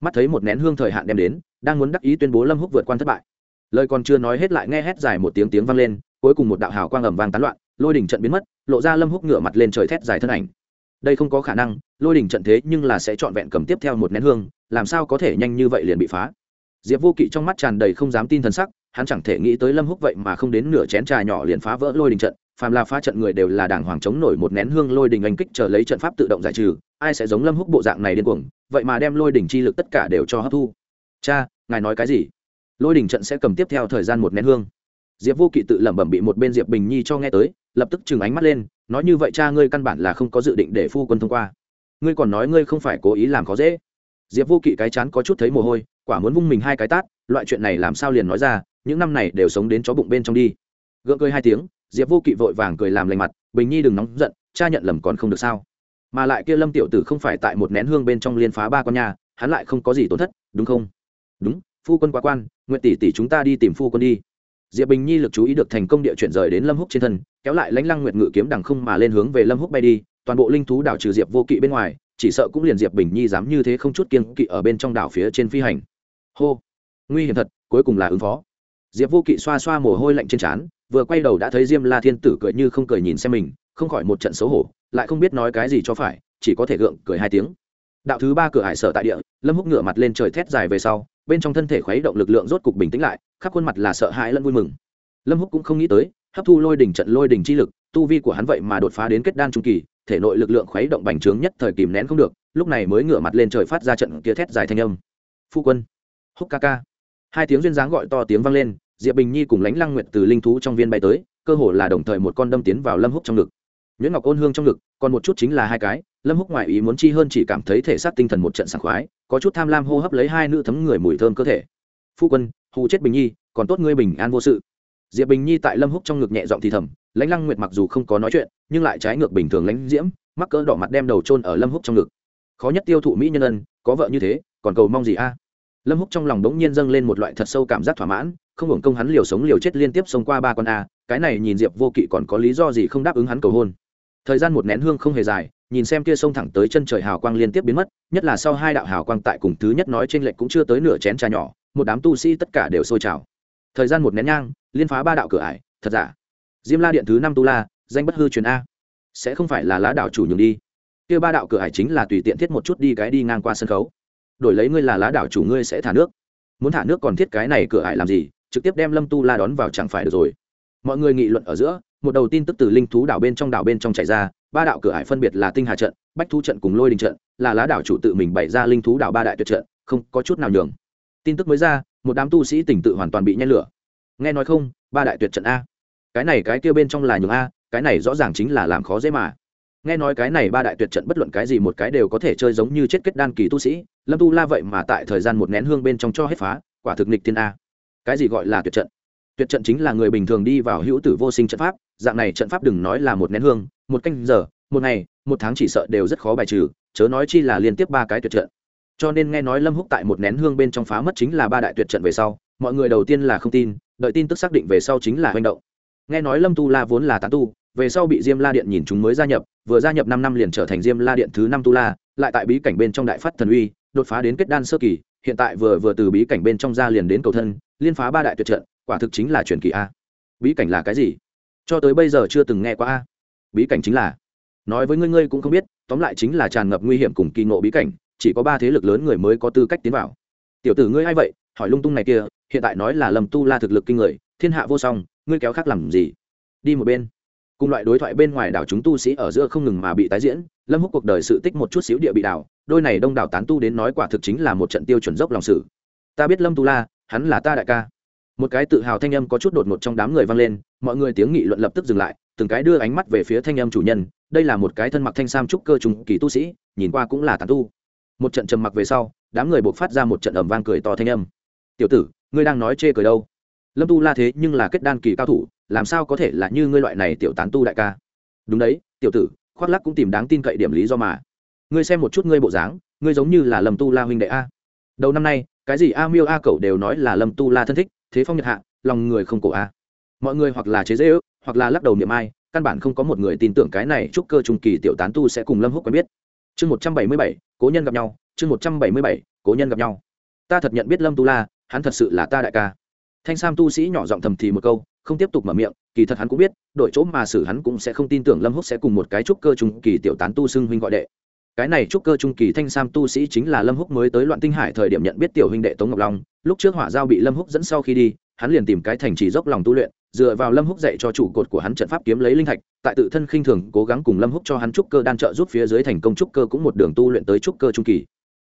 Mắt thấy một nén hương thời hạn đem đến, đang muốn đắc ý tuyên bố lâm húc vượt qua thất bại. Lời còn chưa nói hết lại nghe hét dài một tiếng tiếng vang lên, cuối cùng một đạo hào quang ầm vang tán loạn, lôi đỉnh trận biến mất, lộ ra lâm húc ngửa mặt lên trời thét dài thân ảnh. Đây không có khả năng, lôi đỉnh trận thế nhưng là sẽ trọn vẹn cầm tiếp theo một nén hương, làm sao có thể nhanh như vậy liền bị phá? Diệp vô kỵ trong mắt tràn đầy không dám tin thần sắc, hắn chẳng thể nghĩ tới lâm húc vậy mà không đến nửa chén trà nhỏ liền phá vỡ lôi đình trận, phàm là phá trận người đều là đảng hoàng chống nổi một nén hương lôi đình anh kích chờ lấy trận pháp tự động giải trừ ai sẽ giống lâm húc bộ dạng này điên cuồng, vậy mà đem lôi đỉnh chi lực tất cả đều cho hấp thu. Cha, ngài nói cái gì? Lôi đỉnh trận sẽ cầm tiếp theo thời gian một nén hương. Diệp vô kỵ tự lẩm bẩm bị một bên diệp bình nhi cho nghe tới, lập tức chừng ánh mắt lên, nói như vậy cha ngươi căn bản là không có dự định để phu quân thông qua. Ngươi còn nói ngươi không phải cố ý làm khó dễ. Diệp vô kỵ cái chán có chút thấy mồ hôi, quả muốn vung mình hai cái tát, loại chuyện này làm sao liền nói ra, những năm này đều sống đến chó bụng bên trong đi. Gượng cười hai tiếng, diệp vô kỵ vội vàng cười làm lành mặt, bình nhi đừng nóng giận, cha nhận lầm còn không được sao? Mà lại kia lâm tiểu tử không phải tại một nén hương bên trong liên phá ba con nhà, hắn lại không có gì tổn thất, đúng không? Đúng, phu quân quá quan, nguyện tỷ tỷ chúng ta đi tìm phu quân đi. Diệp bình nhi lực chú ý được thành công địa chuyển rời đến lâm húc trên thân, kéo lại lãnh lăng nguyệt ngự kiếm đằng không mà lên hướng về lâm húc bay đi, toàn bộ linh thú đảo trừ diệp vô kỵ bên ngoài, chỉ sợ cũng liền diệp bình nhi dám như thế không chút kiên kỵ ở bên trong đảo phía trên phi hành. Hô, nguy hiểm thật, cuối cùng là ứng phó. Diệp vô kỵ xoa xoa mồ hôi lạnh trên trán, vừa quay đầu đã thấy diêm la thiên tử cười như không cười nhìn xem mình, không khỏi một trận xấu hổ lại không biết nói cái gì cho phải, chỉ có thể gượng cười hai tiếng. Đạo thứ ba cửa hải sở tại địa, lâm húc ngửa mặt lên trời thét dài về sau, bên trong thân thể khuấy động lực lượng rốt cục bình tĩnh lại, khắp khuôn mặt là sợ hãi lẫn vui mừng. Lâm húc cũng không nghĩ tới, hấp thu lôi đỉnh trận lôi đỉnh chi lực, tu vi của hắn vậy mà đột phá đến kết đan trung kỳ, thể nội lực lượng khuấy động bành trướng nhất thời kìm nén không được, lúc này mới ngửa mặt lên trời phát ra trận kia thét dài thanh âm. Phu quân. Húc ca ca. Hai tiếng duyên dáng gọi to tiếng vang lên, diệp bình nhi cùng lãnh lăng nguyệt từ linh thú trong viên bay tới, cơ hồ là đồng thời một con đâm tiến vào lâm húc trong ngực nhuyễn ngọc ôn hương trong ngực, còn một chút chính là hai cái, lâm húc ngoại ý muốn chi hơn chỉ cảm thấy thể xác tinh thần một trận sảng khoái, có chút tham lam hô hấp lấy hai nữ thấm người mùi thơm cơ thể. Phu quân, hù chết bình nhi, còn tốt ngươi bình an vô sự. Diệp bình nhi tại lâm húc trong ngực nhẹ giọng thì thầm, lãnh lăng nguyệt mặc dù không có nói chuyện, nhưng lại trái ngược bình thường lãnh diễm, mắc cỡ đỏ mặt đem đầu trôn ở lâm húc trong ngực. Khó nhất tiêu thụ mỹ nhân ân, có vợ như thế, còn cầu mong gì a? Lâm húc trong lòng đống nhiên dâng lên một loại thật sâu cảm giác thỏa mãn, không hưởng công hắn liều sống liều chết liên tiếp xông qua ba con a, cái này nhìn diệp vô kỵ còn có lý do gì không đáp ứng hắn cầu hôn thời gian một nén hương không hề dài, nhìn xem kia sông thẳng tới chân trời hào quang liên tiếp biến mất, nhất là sau hai đạo hào quang tại cùng thứ nhất nói trên lệch cũng chưa tới nửa chén trà nhỏ, một đám tu sĩ tất cả đều sôi trào. Thời gian một nén nhang, liên phá ba đạo cửa ải, thật giả? Diêm la điện thứ năm tu la, danh bất hư truyền a. Sẽ không phải là lá đảo chủ nhường đi. Kia ba đạo cửa hải chính là tùy tiện thiết một chút đi cái đi ngang qua sân khấu. Đổi lấy ngươi là lá đảo chủ ngươi sẽ thả nước. Muốn thả nước còn thiết cái này cửa hải làm gì? Trực tiếp đem lâm tu la đón vào chẳng phải được rồi mọi người nghị luận ở giữa, một đầu tin tức từ linh thú đảo bên trong đảo bên trong chạy ra, ba đạo cửa hải phân biệt là tinh hà trận, bách thu trận cùng lôi đình trận, là lá đảo chủ tự mình bày ra linh thú đảo ba đại tuyệt trận, không có chút nào nhường. Tin tức mới ra, một đám tu sĩ tỉnh tự hoàn toàn bị nhen lửa. Nghe nói không, ba đại tuyệt trận a. Cái này cái kia bên trong là nhường a, cái này rõ ràng chính là làm khó dễ mà. Nghe nói cái này ba đại tuyệt trận bất luận cái gì một cái đều có thể chơi giống như chết kết đan kỳ tu sĩ, lâm tu la vậy mà tại thời gian một nén hương bên trong cho hết phá, quả thực nịch thiên a. Cái gì gọi là tuyệt trận? Tuyệt trận chính là người bình thường đi vào hữu tử vô sinh trận pháp, dạng này trận pháp đừng nói là một nén hương, một canh giờ, một ngày, một tháng chỉ sợ đều rất khó bài trừ, chớ nói chi là liên tiếp ba cái tuyệt trận. Cho nên nghe nói lâm húc tại một nén hương bên trong phá mất chính là ba đại tuyệt trận về sau, mọi người đầu tiên là không tin, đợi tin tức xác định về sau chính là hành động. Nghe nói lâm tu la vốn là tán tu, về sau bị diêm la điện nhìn chúng mới gia nhập, vừa gia nhập năm năm liền trở thành diêm la điện thứ năm tu la, lại tại bí cảnh bên trong đại phát thần uy, đột phá đến kết đan sơ kỳ, hiện tại vừa vừa từ bí cảnh bên trong ra liền đến cầu thân, liên phá ba đại tuyệt trận quả thực chính là truyền kỳ a. Bí cảnh là cái gì? Cho tới bây giờ chưa từng nghe qua a. Bí cảnh chính là, nói với ngươi ngươi cũng không biết, tóm lại chính là tràn ngập nguy hiểm cùng kỳ ngộ bí cảnh, chỉ có ba thế lực lớn người mới có tư cách tiến vào. Tiểu tử ngươi a i vậy? Hỏi lung tung này kia, hiện tại nói là lầm tu la thực lực kinh người, thiên hạ vô song, ngươi kéo khác làm gì? Đi một bên. Cùng loại đối thoại bên ngoài đảo chúng tu sĩ ở giữa không ngừng mà bị tái diễn, lâm húc cuộc đời sự tích một chút xíu địa bị đảo, đôi này đông đảo tán tu đến nói quả thực chính là một trận tiêu chuẩn dốc lòng sử. Ta biết lâm tu la, hắn là ta đại ca một cái tự hào thanh âm có chút đột ngột trong đám người vang lên, mọi người tiếng nghị luận lập tức dừng lại, từng cái đưa ánh mắt về phía thanh âm chủ nhân, đây là một cái thân mặc thanh sam trúc cơ trùng kỳ tu sĩ, nhìn qua cũng là tàn tu. Một trận trầm mặc về sau, đám người buộc phát ra một trận ầm vang cười to thanh âm. Tiểu tử, ngươi đang nói chê cười đâu? Lâm tu la thế nhưng là kết đan kỳ cao thủ, làm sao có thể là như ngươi loại này tiểu tán tu đại ca? Đúng đấy, tiểu tử, khoác lắc cũng tìm đáng tin cậy điểm lý do mà. Ngươi xem một chút ngươi bộ dáng, ngươi giống như là lâm tu la huynh đệ a. Đầu năm nay, cái gì a miêu a cậu đều nói là lâm tu la thân thích thế phong nhật hạ, lòng người không cổ a. Mọi người hoặc là chế dễ ước hoặc là lắc đầu niệm ai, căn bản không có một người tin tưởng cái này chúc cơ trung kỳ tiểu tán tu sẽ cùng lâm húc quen biết. Chương một trăm bảy mươi bảy, cố nhân gặp nhau, chương một trăm bảy mươi bảy, cố nhân gặp nhau. Ta thật nhận biết lâm tu la, hắn thật sự là ta đại ca. Thanh sam tu sĩ nhỏ giọng thầm thì một câu, không tiếp tục mở miệng, kỳ thật hắn cũng biết đội chỗ mà xử hắn cũng sẽ không tin tưởng lâm húc sẽ cùng một cái trúc cơ trung kỳ tiểu tán tu xưng huynh gọi đệ cái này trúc cơ trung kỳ thanh sam tu sĩ chính là lâm húc mới tới loạn tinh hải thời điểm nhận biết tiểu huynh đệ tống ngọc long. Lúc trước hỏa giao bị lâm húc dẫn sau khi đi, hắn liền tìm cái thành trì dốc lòng tu luyện, dựa vào lâm húc dạy cho chủ cột của hắn trận pháp kiếm lấy linh thạch, tại tự thân khinh thường cố gắng cùng lâm húc cho hắn trúc cơ đan trợ giúp phía dưới thành công trúc cơ cũng một đường tu luyện tới trúc cơ trung kỳ.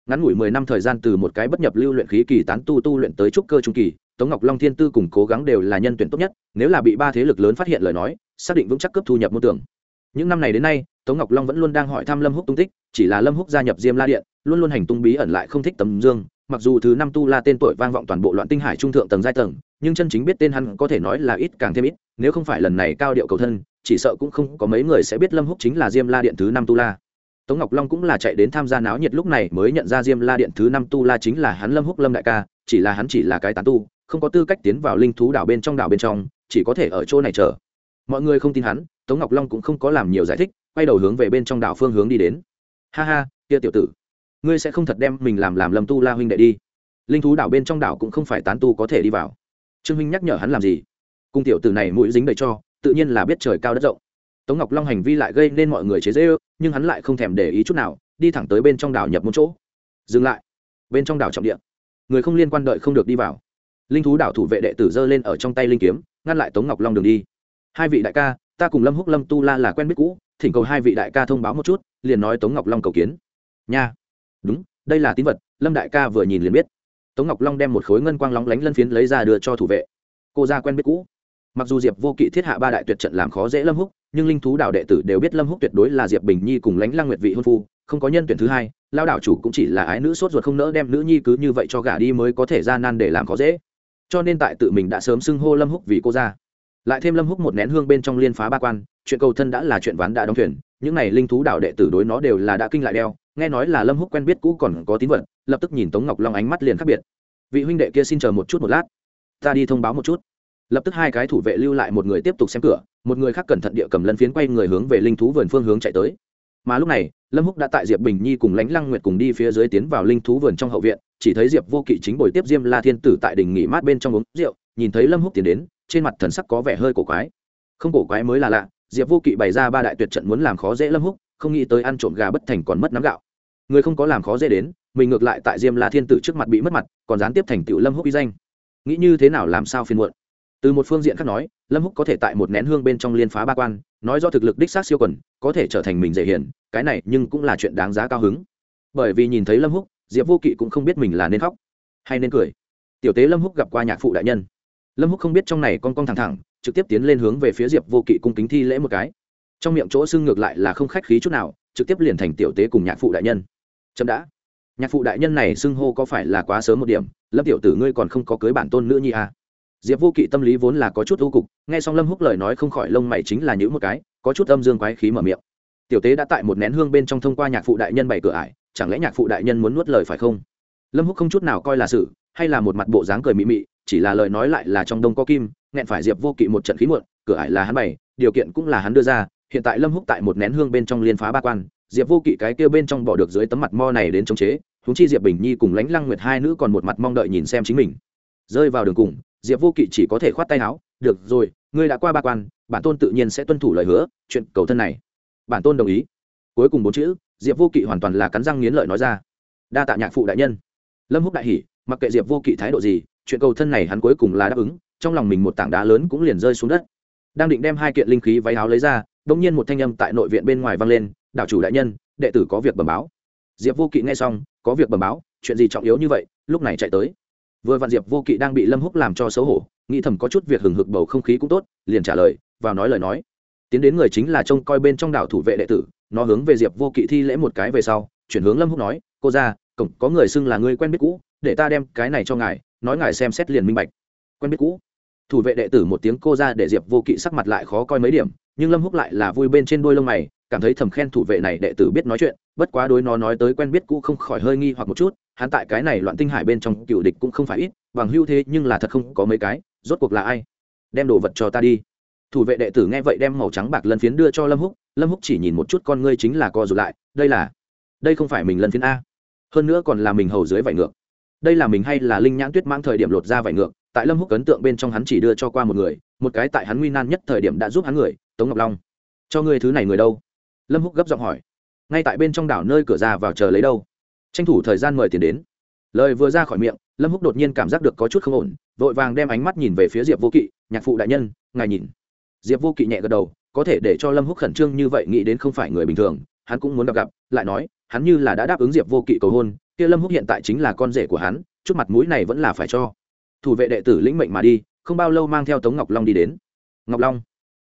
Ngắn ngủi mười năm thời gian từ một cái bất nhập lưu luyện khí kỳ tán tu tu luyện tới trúc cơ trung kỳ, tống ngọc long thiên tư cùng cố gắng đều là nhân tuyển tốt nhất, nếu là bị ba thế lực lớn phát hiện lời nói, xác định vững chắc cấp thu nhập môn tưởng những năm này đến nay, tống ngọc long vẫn luôn đang hỏi thăm lâm húc tung tích, chỉ là lâm húc gia nhập diêm la điện, luôn luôn hành tung bí ẩn lại không thích tầm dương. Mặc dù thứ năm tu la tên tuổi vang vọng toàn bộ loạn tinh hải trung thượng tầng giai tầng, nhưng chân chính biết tên hắn có thể nói là ít càng thêm ít, nếu không phải lần này cao điệu cầu thân, chỉ sợ cũng không có mấy người sẽ biết lâm húc chính là diêm la điện thứ năm tu la. Tống ngọc long cũng là chạy đến tham gia náo nhiệt lúc này mới nhận ra diêm la điện thứ năm tu la chính là hắn lâm húc lâm đại ca, chỉ là hắn chỉ là cái tán tu, không có tư cách tiến vào linh thú đảo bên trong đảo bên trong, chỉ có thể ở chỗ này chờ. Mọi người không tin hắn tống ngọc long cũng không có làm nhiều giải thích, quay đầu hướng về bên trong đảo phương hướng đi đến. Ha ha, kia tiểu tử, ngươi sẽ không thật đem mình làm làm lâm tu la huynh đệ đi. Linh thú đảo bên trong đảo cũng không phải tán tu có thể đi vào. Trương huynh nhắc nhở hắn làm gì? Cung tiểu tử này mũi dính đầy cho, tự nhiên là biết trời cao đất rộng. Tống ngọc long hành vi lại gây nên mọi người chế dễ ư nhưng hắn lại không thèm để ý chút nào, đi thẳng tới bên trong đảo nhập một chỗ. Dừng lại. Bên trong đảo trọng địa. Người không liên quan đợi không được đi vào. Linh thú đảo thủ vệ đệ tử giơ lên ở trong tay linh kiếm, ngăn lại tống ngọc long đường đi. Hai vị đại ca ta cùng lâm húc lâm tu la là quen biết cũ, thỉnh cầu hai vị đại ca thông báo một chút, liền nói tống ngọc long cầu kiến. Nha. Đúng, đây là tín vật, lâm đại ca vừa nhìn liền biết. Tống ngọc long đem một khối ngân quang lóng lánh lân phiến lấy ra đưa cho thủ vệ. Cô ra quen biết cũ. Mặc dù diệp vô kỵ thiết hạ ba đại tuyệt trận làm khó dễ lâm húc, nhưng linh thú đạo đệ tử đều biết lâm húc tuyệt đối là diệp bình nhi cùng lãnh lang nguyệt vị hôn phu, không có nhân tuyển thứ hai lao đạo chủ cũng chỉ là ái nữ sốt ruột không nỡ đem nữ nhi cứ như vậy cho gả đi mới có thể ra nan để làm khó dễ. Cho nên tại tự mình đã sớm xưng hô lâm húc vì cô ra lại thêm lâm húc một nén hương bên trong liên phá ba quan, chuyện cầu thân đã là chuyện ván đã đóng thuyền, những này linh thú đạo đệ tử đối nó đều là đã kinh lại đeo, nghe nói là lâm húc quen biết cũ còn có tín vật, lập tức nhìn tống ngọc long ánh mắt liền khác biệt. Vị huynh đệ kia xin chờ một chút một lát, ta đi thông báo một chút. Lập tức hai cái thủ vệ lưu lại một người tiếp tục xem cửa, một người khác cẩn thận địa cầm lân phiến quay người hướng về linh thú vườn phương hướng chạy tới. Mà lúc này, lâm húc đã tại diệp bình nhi cùng lãnh lăng nguyệt cùng đi phía dưới tiến vào linh thú vườn trong hậu viện, chỉ thấy diệp vô kỵ chính bồi tiếp diêm la thiên tử tại đình nghỉ mát bên trong uống rượu, nhìn thấy lâm húc tiến đến trên mặt thần sắc có vẻ hơi cổ quái. Không cổ quái mới là lạ, diệp vô kỵ bày ra ba đại tuyệt trận muốn làm khó dễ lâm húc, không nghĩ tới ăn trộm gà bất thành còn mất nắm gạo. Người không có làm khó dễ đến, mình ngược lại tại diêm la thiên tử trước mặt bị mất mặt, còn gián tiếp thành tựu lâm húc uy danh. Nghĩ như thế nào làm sao phiền muộn? Từ một phương diện khác nói, lâm húc có thể tại một nén hương bên trong liên phá ba quan, nói do thực lực đích xác siêu quần, có thể trở thành mình dễ hiển, cái này nhưng cũng là chuyện đáng giá cao hứng. Bởi vì nhìn thấy lâm húc, diệp vô kỵ cũng không biết mình là nên khóc hay nên cười. Tiểu tế lâm húc gặp qua nhạc phụ đại nhân lâm húc không biết trong này con con thẳng thẳng, trực tiếp tiến lên hướng về phía diệp vô kỵ cung kính thi lễ một cái. Trong miệng chỗ xưng ngược lại là không khách khí chút nào, trực tiếp liền thành tiểu tế cùng nhạc phụ đại nhân. Chậm đã. Nhạc phụ đại nhân này xưng hô có phải là quá sớm một điểm, lâm tiểu tử ngươi còn không có cưới bản tôn nữ nhi à. diệp vô kỵ tâm lý vốn là có chút ưu cục, nghe xong lâm húc lời nói không khỏi lông mày chính là những một cái, có chút âm dương quái khí mở miệng. Tiểu tế đã tại một nén hương bên trong thông qua nhạc phụ đại nhân bày cửa ải, chẳng lẽ nhạc phụ đại nhân muốn nuốt lời phải không? Lâm húc không chút nào coi là sự hay là một mặt bộ dáng cười mị mị, chỉ là lời nói lại là trong đông có kim, nghẹn phải diệp vô kỵ một trận khí muộn, cửa ải là hắn bày, điều kiện cũng là hắn đưa ra, hiện tại lâm húc tại một nén hương bên trong liên phá ba quan, diệp vô kỵ cái kia bên trong bỏ được dưới tấm mặt mo này đến chống chế húng chi diệp bình nhi cùng lãnh lăng nguyệt hai nữ còn một mặt mong đợi nhìn xem chính mình. Rơi vào đường cùng, diệp vô kỵ chỉ có thể khoát tay áo, được rồi, ngươi đã qua ba quan, bản tôn tự nhiên sẽ tuân thủ lời hứa, chuyện cầu thân này. Bản tôn đồng ý. Cuối cùng bốn chữ, diệp vô kỵ hoàn toàn là cắn răng nghiến lợi nói ra. Đa tạ nhạc phụ đại nhân. Lâm húc đại hỉ mặc kệ diệp vô kỵ thái độ gì, chuyện cầu thân này hắn cuối cùng là đáp ứng, trong lòng mình một tảng đá lớn cũng liền rơi xuống đất. Đang định đem hai kiện linh khí váy áo lấy ra đông nhiên một thanh âm tại nội viện bên ngoài vang lên, đạo chủ đại nhân, đệ tử có việc bẩm báo. Diệp vô kỵ nghe xong, có việc bẩm báo, chuyện gì trọng yếu như vậy, lúc này chạy tới. Vừa vạn diệp vô kỵ đang bị lâm húc làm cho xấu hổ, nghĩ thầm có chút việc hừng hực bầu không khí cũng tốt, liền trả lời, vào nói lời nói. Tiến đến người chính là trông coi bên trong đảo thủ vệ đệ tử, nó hướng về diệp vô kỵ thi lễ một cái về sau, chuyển hướng lâm húc nói, cô ra cổng có người xưng là người quen biết cũ để ta đem cái này cho ngài, nói ngài xem xét liền minh bạch. Quen biết cũ. Thủ vệ đệ tử một tiếng cô ra để diệp vô kỵ sắc mặt lại khó coi mấy điểm, nhưng lâm húc lại là vui bên trên đôi lông mày, cảm thấy thầm khen thủ vệ này đệ tử biết nói chuyện, bất quá đối nó nói tới quen biết cũ không khỏi hơi nghi hoặc một chút, hắn tại cái này loạn tinh hải bên trong cựu địch cũng không phải ít, bằng hưu thế nhưng là thật không có mấy cái, rốt cuộc là ai? Đem đồ vật cho ta đi. Thủ vệ đệ tử nghe vậy đem màu trắng bạc lân phiến đưa cho lâm húc lâm húc chỉ nhìn một chút con ngươi chính là co rụt lại, đây là, đây không phải mình lân phiến a, hơn nữa còn là mình hầu dưới vải ngược đây là mình hay là linh nhãn tuyết mang thời điểm lột ra vải ngược, tại lâm húc ấn tượng bên trong hắn chỉ đưa cho qua một người, một cái tại hắn nguy nan nhất thời điểm đã giúp hắn người, tống ngọc long. Cho ngươi thứ này người đâu? Lâm húc gấp giọng hỏi. Ngay tại bên trong đảo nơi cửa ra vào chờ lấy đâu? Tranh thủ thời gian mời tiền đến. Lời vừa ra khỏi miệng, lâm húc đột nhiên cảm giác được có chút không ổn, vội vàng đem ánh mắt nhìn về phía diệp vô kỵ, nhạc phụ đại nhân, ngài nhìn. Diệp vô kỵ nhẹ gật đầu, có thể để cho lâm húc khẩn trương như vậy nghĩ đến không phải người bình thường, hắn cũng muốn gặp gặp, lại nói, hắn như là đã đáp ứng diệp vô kỵ cầu hôn kia lâm húc hiện tại chính là con rể của hắn, chút mặt mũi này vẫn là phải cho. Thủ vệ đệ tử lĩnh mệnh mà đi, không bao lâu mang theo tống ngọc long đi đến. Ngọc long.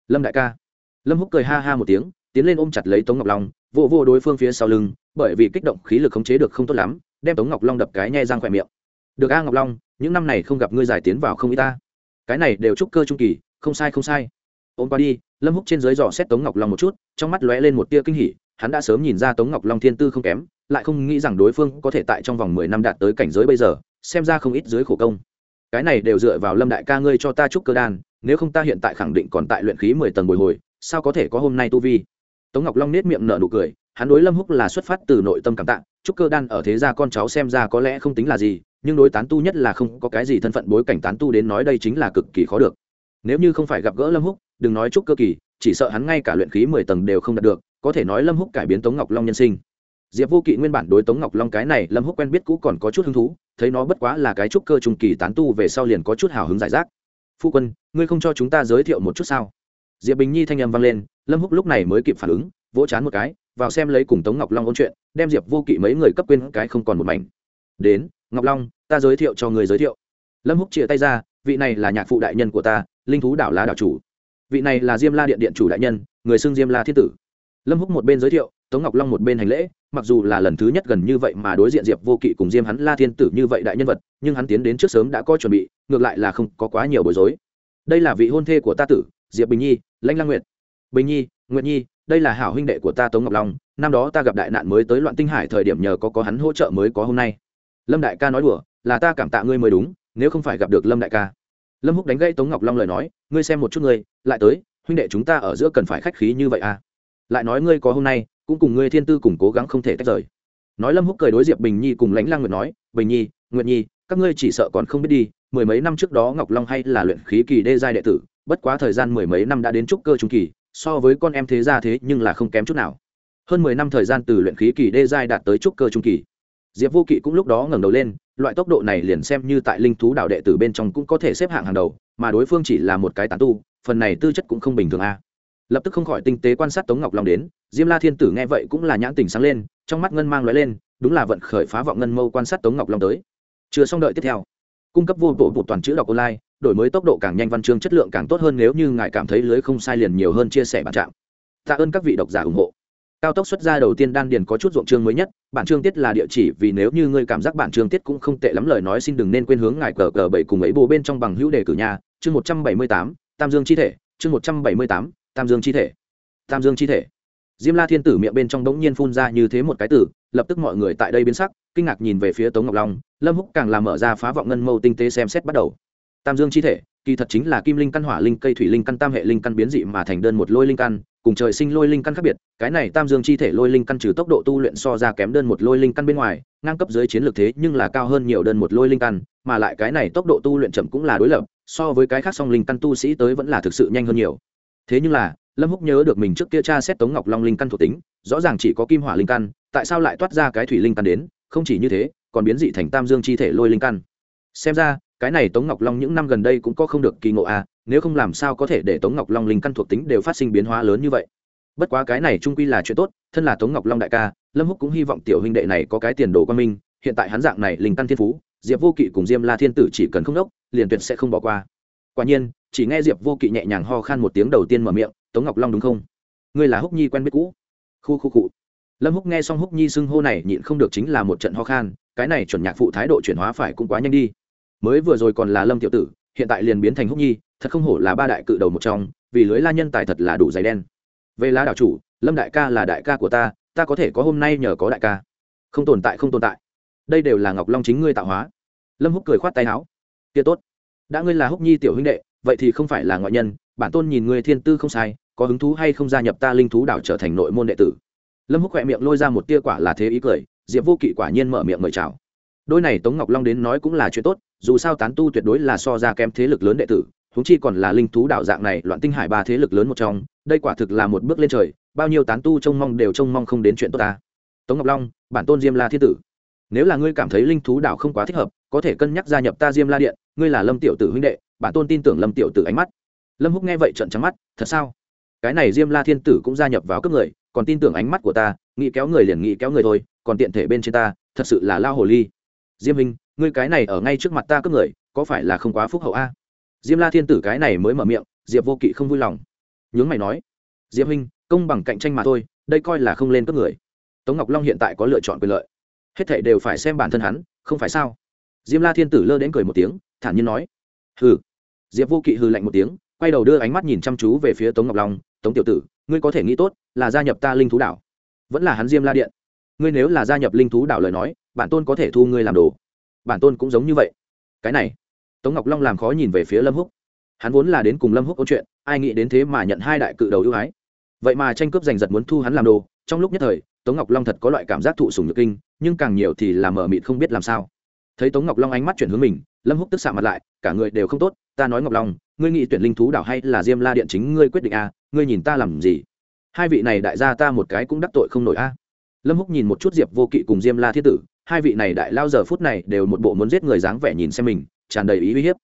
Lâm đại ca. Lâm húc cười ha ha một tiếng, tiến lên ôm chặt lấy tống ngọc long, vô vô đối phương phía sau lưng, bởi vì kích động khí lực khống chế được không tốt lắm, đem tống ngọc long đập cái nhe răng khỏe miệng. Được a ngọc long, những năm này không gặp ngươi giải tiến vào không y ta. Cái này đều trúc cơ trung kỳ, không sai không sai. Ôm qua đi, lâm húc trên dưới dò xét tống ngọc long một chút, trong mắt lóe lên một tia kinh hỉ hắn đã sớm nhìn ra tống ngọc long thiên tư không kém, lại không nghĩ rằng đối phương có thể tại trong vòng mười năm đạt tới cảnh giới bây giờ, xem ra không ít dưới khổ công. Cái này đều dựa vào lâm đại ca ngươi cho ta chúc cơ đan, nếu không ta hiện tại khẳng định còn tại luyện khí mười tầng bồi hồi, sao có thể có hôm nay tu vi? Tống ngọc long nết miệng nở nụ cười, hắn đối lâm húc là xuất phát từ nội tâm cảm tạ, chúc cơ đan ở thế gia con cháu xem ra có lẽ không tính là gì, nhưng đối tán tu nhất là không có cái gì thân phận bối cảnh tán tu đến nói đây chính là cực kỳ khó được. Nếu như không phải gặp gỡ lâm húc, đừng nói chúc cơ kỳ, chỉ sợ hắn ngay cả luyện khí mười tầng đều không đạt được có thể nói lâm húc cải biến tống ngọc long nhân sinh. Diệp vô kỵ nguyên bản đối tống ngọc long cái này, lâm húc quen biết cũ còn có chút hứng thú, thấy nó bất quá là cái trúc cơ trung kỳ tán tu về sau liền có chút hào hứng giải rác. Phu quân, ngươi không cho chúng ta giới thiệu một chút sao? Diệp bình nhi thanh âm vang lên, lâm húc lúc này mới kịp phản ứng, vỗ chán một cái, vào xem lấy cùng tống ngọc long ôn chuyện, đem diệp vô kỵ mấy người cấp quên cái không còn một mảnh. Đến, ngọc long, ta giới thiệu cho người giới thiệu. Lâm húc chia tay ra, vị này là nhạc phụ đại nhân của ta, linh thú đảo lá đảo chủ. Vị này là diêm la điện điện chủ đại nhân, người xưng diêm la thiên tử lâm húc một bên giới thiệu, tống ngọc long một bên hành lễ, mặc dù là lần thứ nhất gần như vậy mà đối diện diệp vô kỵ cùng diêm hắn la thiên tử như vậy đại nhân vật, nhưng hắn tiến đến trước sớm đã có chuẩn bị, ngược lại là không có quá nhiều bối rối. Đây là vị hôn thê của ta tử, diệp bình nhi, lãnh lang nguyệt. Bình nhi, nguyệt nhi, đây là hảo huynh đệ của ta tống ngọc long, năm đó ta gặp đại nạn mới tới loạn tinh hải thời điểm nhờ có có hắn hỗ trợ mới có hôm nay. Lâm đại ca nói đùa, là ta cảm tạ ngươi mới đúng, nếu không phải gặp được lâm đại ca. Lâm húc đánh gãy tống ngọc long lời nói, ngươi xem một chút ngươi, lại tới, huynh đệ chúng ta ở giữa cần phải khách khí như vậy à? Lại nói ngươi có hôm nay, cũng cùng ngươi thiên tư cùng cố gắng không thể tách rời. Nói lâm húc cười đối diệp bình nhi cùng lãnh lang nguyệt nói, bình nhi, nguyệt nhi, các ngươi chỉ sợ còn không biết đi, mười mấy năm trước đó ngọc long hay là luyện khí kỳ đê giai đệ tử, bất quá thời gian mười mấy năm đã đến trúc cơ trung kỳ, so với con em thế gia thế nhưng là không kém chút nào. Hơn mười năm thời gian từ luyện khí kỳ đê giai đạt tới trúc cơ trung kỳ. Diệp vô kỵ cũng lúc đó ngẩng đầu lên, loại tốc độ này liền xem như tại linh thú đạo đệ tử bên trong cũng có thể xếp hạng hàng đầu, mà đối phương chỉ là một cái tán tu, phần này tư chất cũng không bình thường a lập tức không khỏi tinh tế quan sát tống ngọc long đến, diêm la thiên tử nghe vậy cũng là nhãn tình sáng lên, trong mắt ngân mang l lên, đúng là vận khởi phá vọng ngân mâu quan sát tống ngọc long tới. Chưa xong đợi tiếp theo. Cung cấp vô bộ một toàn chữ đọc online, đổi mới tốc độ càng nhanh văn chương chất lượng càng tốt hơn nếu như ngài cảm thấy lưới không sai liền nhiều hơn chia sẻ bản trạng. Tạ ơn các vị độc giả ủng hộ. Cao tốc xuất ra đầu tiên đan điền có chút ruộng chương mới nhất, bản chương tiết là địa chỉ vì nếu như ngươi cảm giác bản chương tiết cũng không tệ lắm lời nói xin đừng nên quên hướng ngài cờ cờ bảy cùng ấy bồ bên trong bằng hữu đề cử nhà, chương một trăm bảy mươi tám, tam dương chi thể, chương một trăm bảy mươi tám tam dương chi thể. Tam dương chi thể. Diêm la thiên tử miệng bên trong đống nhiên phun ra như thế một cái tử, lập tức mọi người tại đây biến sắc, kinh ngạc nhìn về phía tống ngọc long, lâm húc càng làm mở ra phá vọng ngân mâu tinh tế xem xét bắt đầu. Tam dương chi thể, kỳ thật chính là kim linh căn, hỏa linh, cây thủy linh căn, tam hệ linh căn biến dị mà thành đơn một lôi linh căn, cùng trời sinh lôi linh căn khác biệt, cái này tam dương chi thể lôi linh căn trừ tốc độ tu luyện so ra kém đơn một lôi linh căn bên ngoài, ngang cấp dưới chiến lược thế nhưng là cao hơn nhiều đơn một lôi linh căn, mà lại cái này tốc độ tu luyện chậm cũng là đối lập, so với cái khác song linh căn tu sĩ tới vẫn là thực sự nhanh hơn nhiều thế nhưng là, lâm húc nhớ được mình trước kia cha xét tống ngọc long linh căn thuộc tính, rõ ràng chỉ có kim hỏa linh căn, tại sao lại toát ra cái thủy linh căn đến? Không chỉ như thế, còn biến dị thành tam dương chi thể lôi linh căn. Xem ra, cái này tống ngọc long những năm gần đây cũng có không được kỳ ngộ à nếu không làm sao có thể để tống ngọc long linh căn thuộc tính đều phát sinh biến hóa lớn như vậy? Bất quá cái này trung quy là chuyện tốt, thân là tống ngọc long đại ca, lâm húc cũng hy vọng tiểu huynh đệ này có cái tiền đồ quan minh, hiện tại hắn dạng này linh căn thiên phú, diệp vô kỵ cùng diêm la thiên tử chỉ cần không đốc, liền tuyệt sẽ không bỏ qua. Quả nhiên chỉ nghe diệp vô kỵ nhẹ nhàng ho khan một tiếng đầu tiên mở miệng, tống ngọc long đúng không? Ngươi là húc nhi quen biết cũ. Khu khu cụ lâm húc nghe xong húc nhi xưng hô này nhịn không được chính là một trận ho khan, cái này chuẩn nhạc phụ thái độ chuyển hóa phải cũng quá nhanh đi. Mới vừa rồi còn là lâm tiểu tử, hiện tại liền biến thành húc nhi, thật không hổ là ba đại cự đầu một trong, vì lưới la nhân tài thật là đủ dày đen. Về lá đảo chủ, lâm đại ca là đại ca của ta ta có thể có hôm nay nhờ có đại ca. Không tồn tại, không tồn tại. Đây đều là ngọc long chính ngươi tạo hóa. Lâm húc cười khoát tay áo. Kia tốt. Đã ngươi là húc nhi tiểu huynh đệ vậy thì không phải là ngoại nhân, bản tôn nhìn ngươi thiên tư không sai, có hứng thú hay không gia nhập ta linh thú đảo trở thành nội môn đệ tử? Lâm húc khỏe miệng lôi ra một tia quả là thế ý cười, diệp vô kỵ quả nhiên mở miệng mời chào. Đôi này tống ngọc long đến nói cũng là chuyện tốt, dù sao tán tu tuyệt đối là so ra kém thế lực lớn đệ tử húng chi còn là linh thú đảo dạng này, loạn tinh hải ba thế lực lớn một trong, đây quả thực là một bước lên trời, bao nhiêu tán tu trông mong đều trông mong không đến chuyện tốt ta. Tống ngọc long, bản tôn diêm la thiên tử, nếu là ngươi cảm thấy linh thú đảo không quá thích hợp, có thể cân nhắc gia nhập ta diêm la điện, ngươi là lâm tiểu tử huynh đệ bản tôn tin tưởng lâm tiểu tử ánh mắt. Lâm húc nghe vậy trận trắng mắt, thật sao? Cái này diêm la thiên tử cũng gia nhập vào cấp người, còn tin tưởng ánh mắt của ta, nghĩ kéo người liền nghĩ kéo người thôi, còn tiện thể bên trên ta, thật sự là lao hồ ly. Diêm minh, ngươi cái này ở ngay trước mặt ta cấp người, có phải là không quá phúc hậu a? Diêm la thiên tử cái này mới mở miệng, diệp vô kỵ không vui lòng. Nhướng mày nói, diệp minh, công bằng cạnh tranh mà thôi, đây coi là không lên cấp người. Tống ngọc long hiện tại có lựa chọn quyền lợi. Hết thảy đều phải xem bản thân hắn, không phải sao? Diêm la thiên tử lơ đến cười một tiếng, thản nhiên nói, hừ diệp vô kỵ hừ lạnh một tiếng, quay đầu đưa ánh mắt nhìn chăm chú về phía tống ngọc long, tống tiểu tử, ngươi có thể nghĩ tốt là gia nhập ta linh thú đảo. Vẫn là hắn diêm la điện. Ngươi nếu là gia nhập linh thú đảo lời nói, bản tôn có thể thu ngươi làm đồ. Bản tôn cũng giống như vậy. Cái này. Tống ngọc long làm khó nhìn về phía lâm húc. Hắn vốn là đến cùng lâm húc câu chuyện, ai nghĩ đến thế mà nhận hai đại cự đầu ưu ái. Vậy mà tranh cướp giành giật muốn thu hắn làm đồ, trong lúc nhất thời, tống ngọc long thật có loại cảm giác thụ sùng nhược kinh, nhưng càng nhiều thì là mờ mịt không biết làm sao. Thấy tống ngọc long ánh mắt chuyển hướng mình lâm húc tức xạ mặt lại cả người đều không tốt ta nói ngọc long ngươi nghĩ tuyển linh thú đảo hay là diêm la điện chính ngươi quyết định a à, ngươi nhìn ta làm gì? Hai vị này đại gia ta một cái cũng đắc tội không nổi a lâm húc nhìn một chút diệp vô kỵ cùng diêm la thiết tử hai vị này đại lao giờ phút này đều một bộ muốn giết người dáng vẻ nhìn xem mình tràn đầy ý uy hiếp.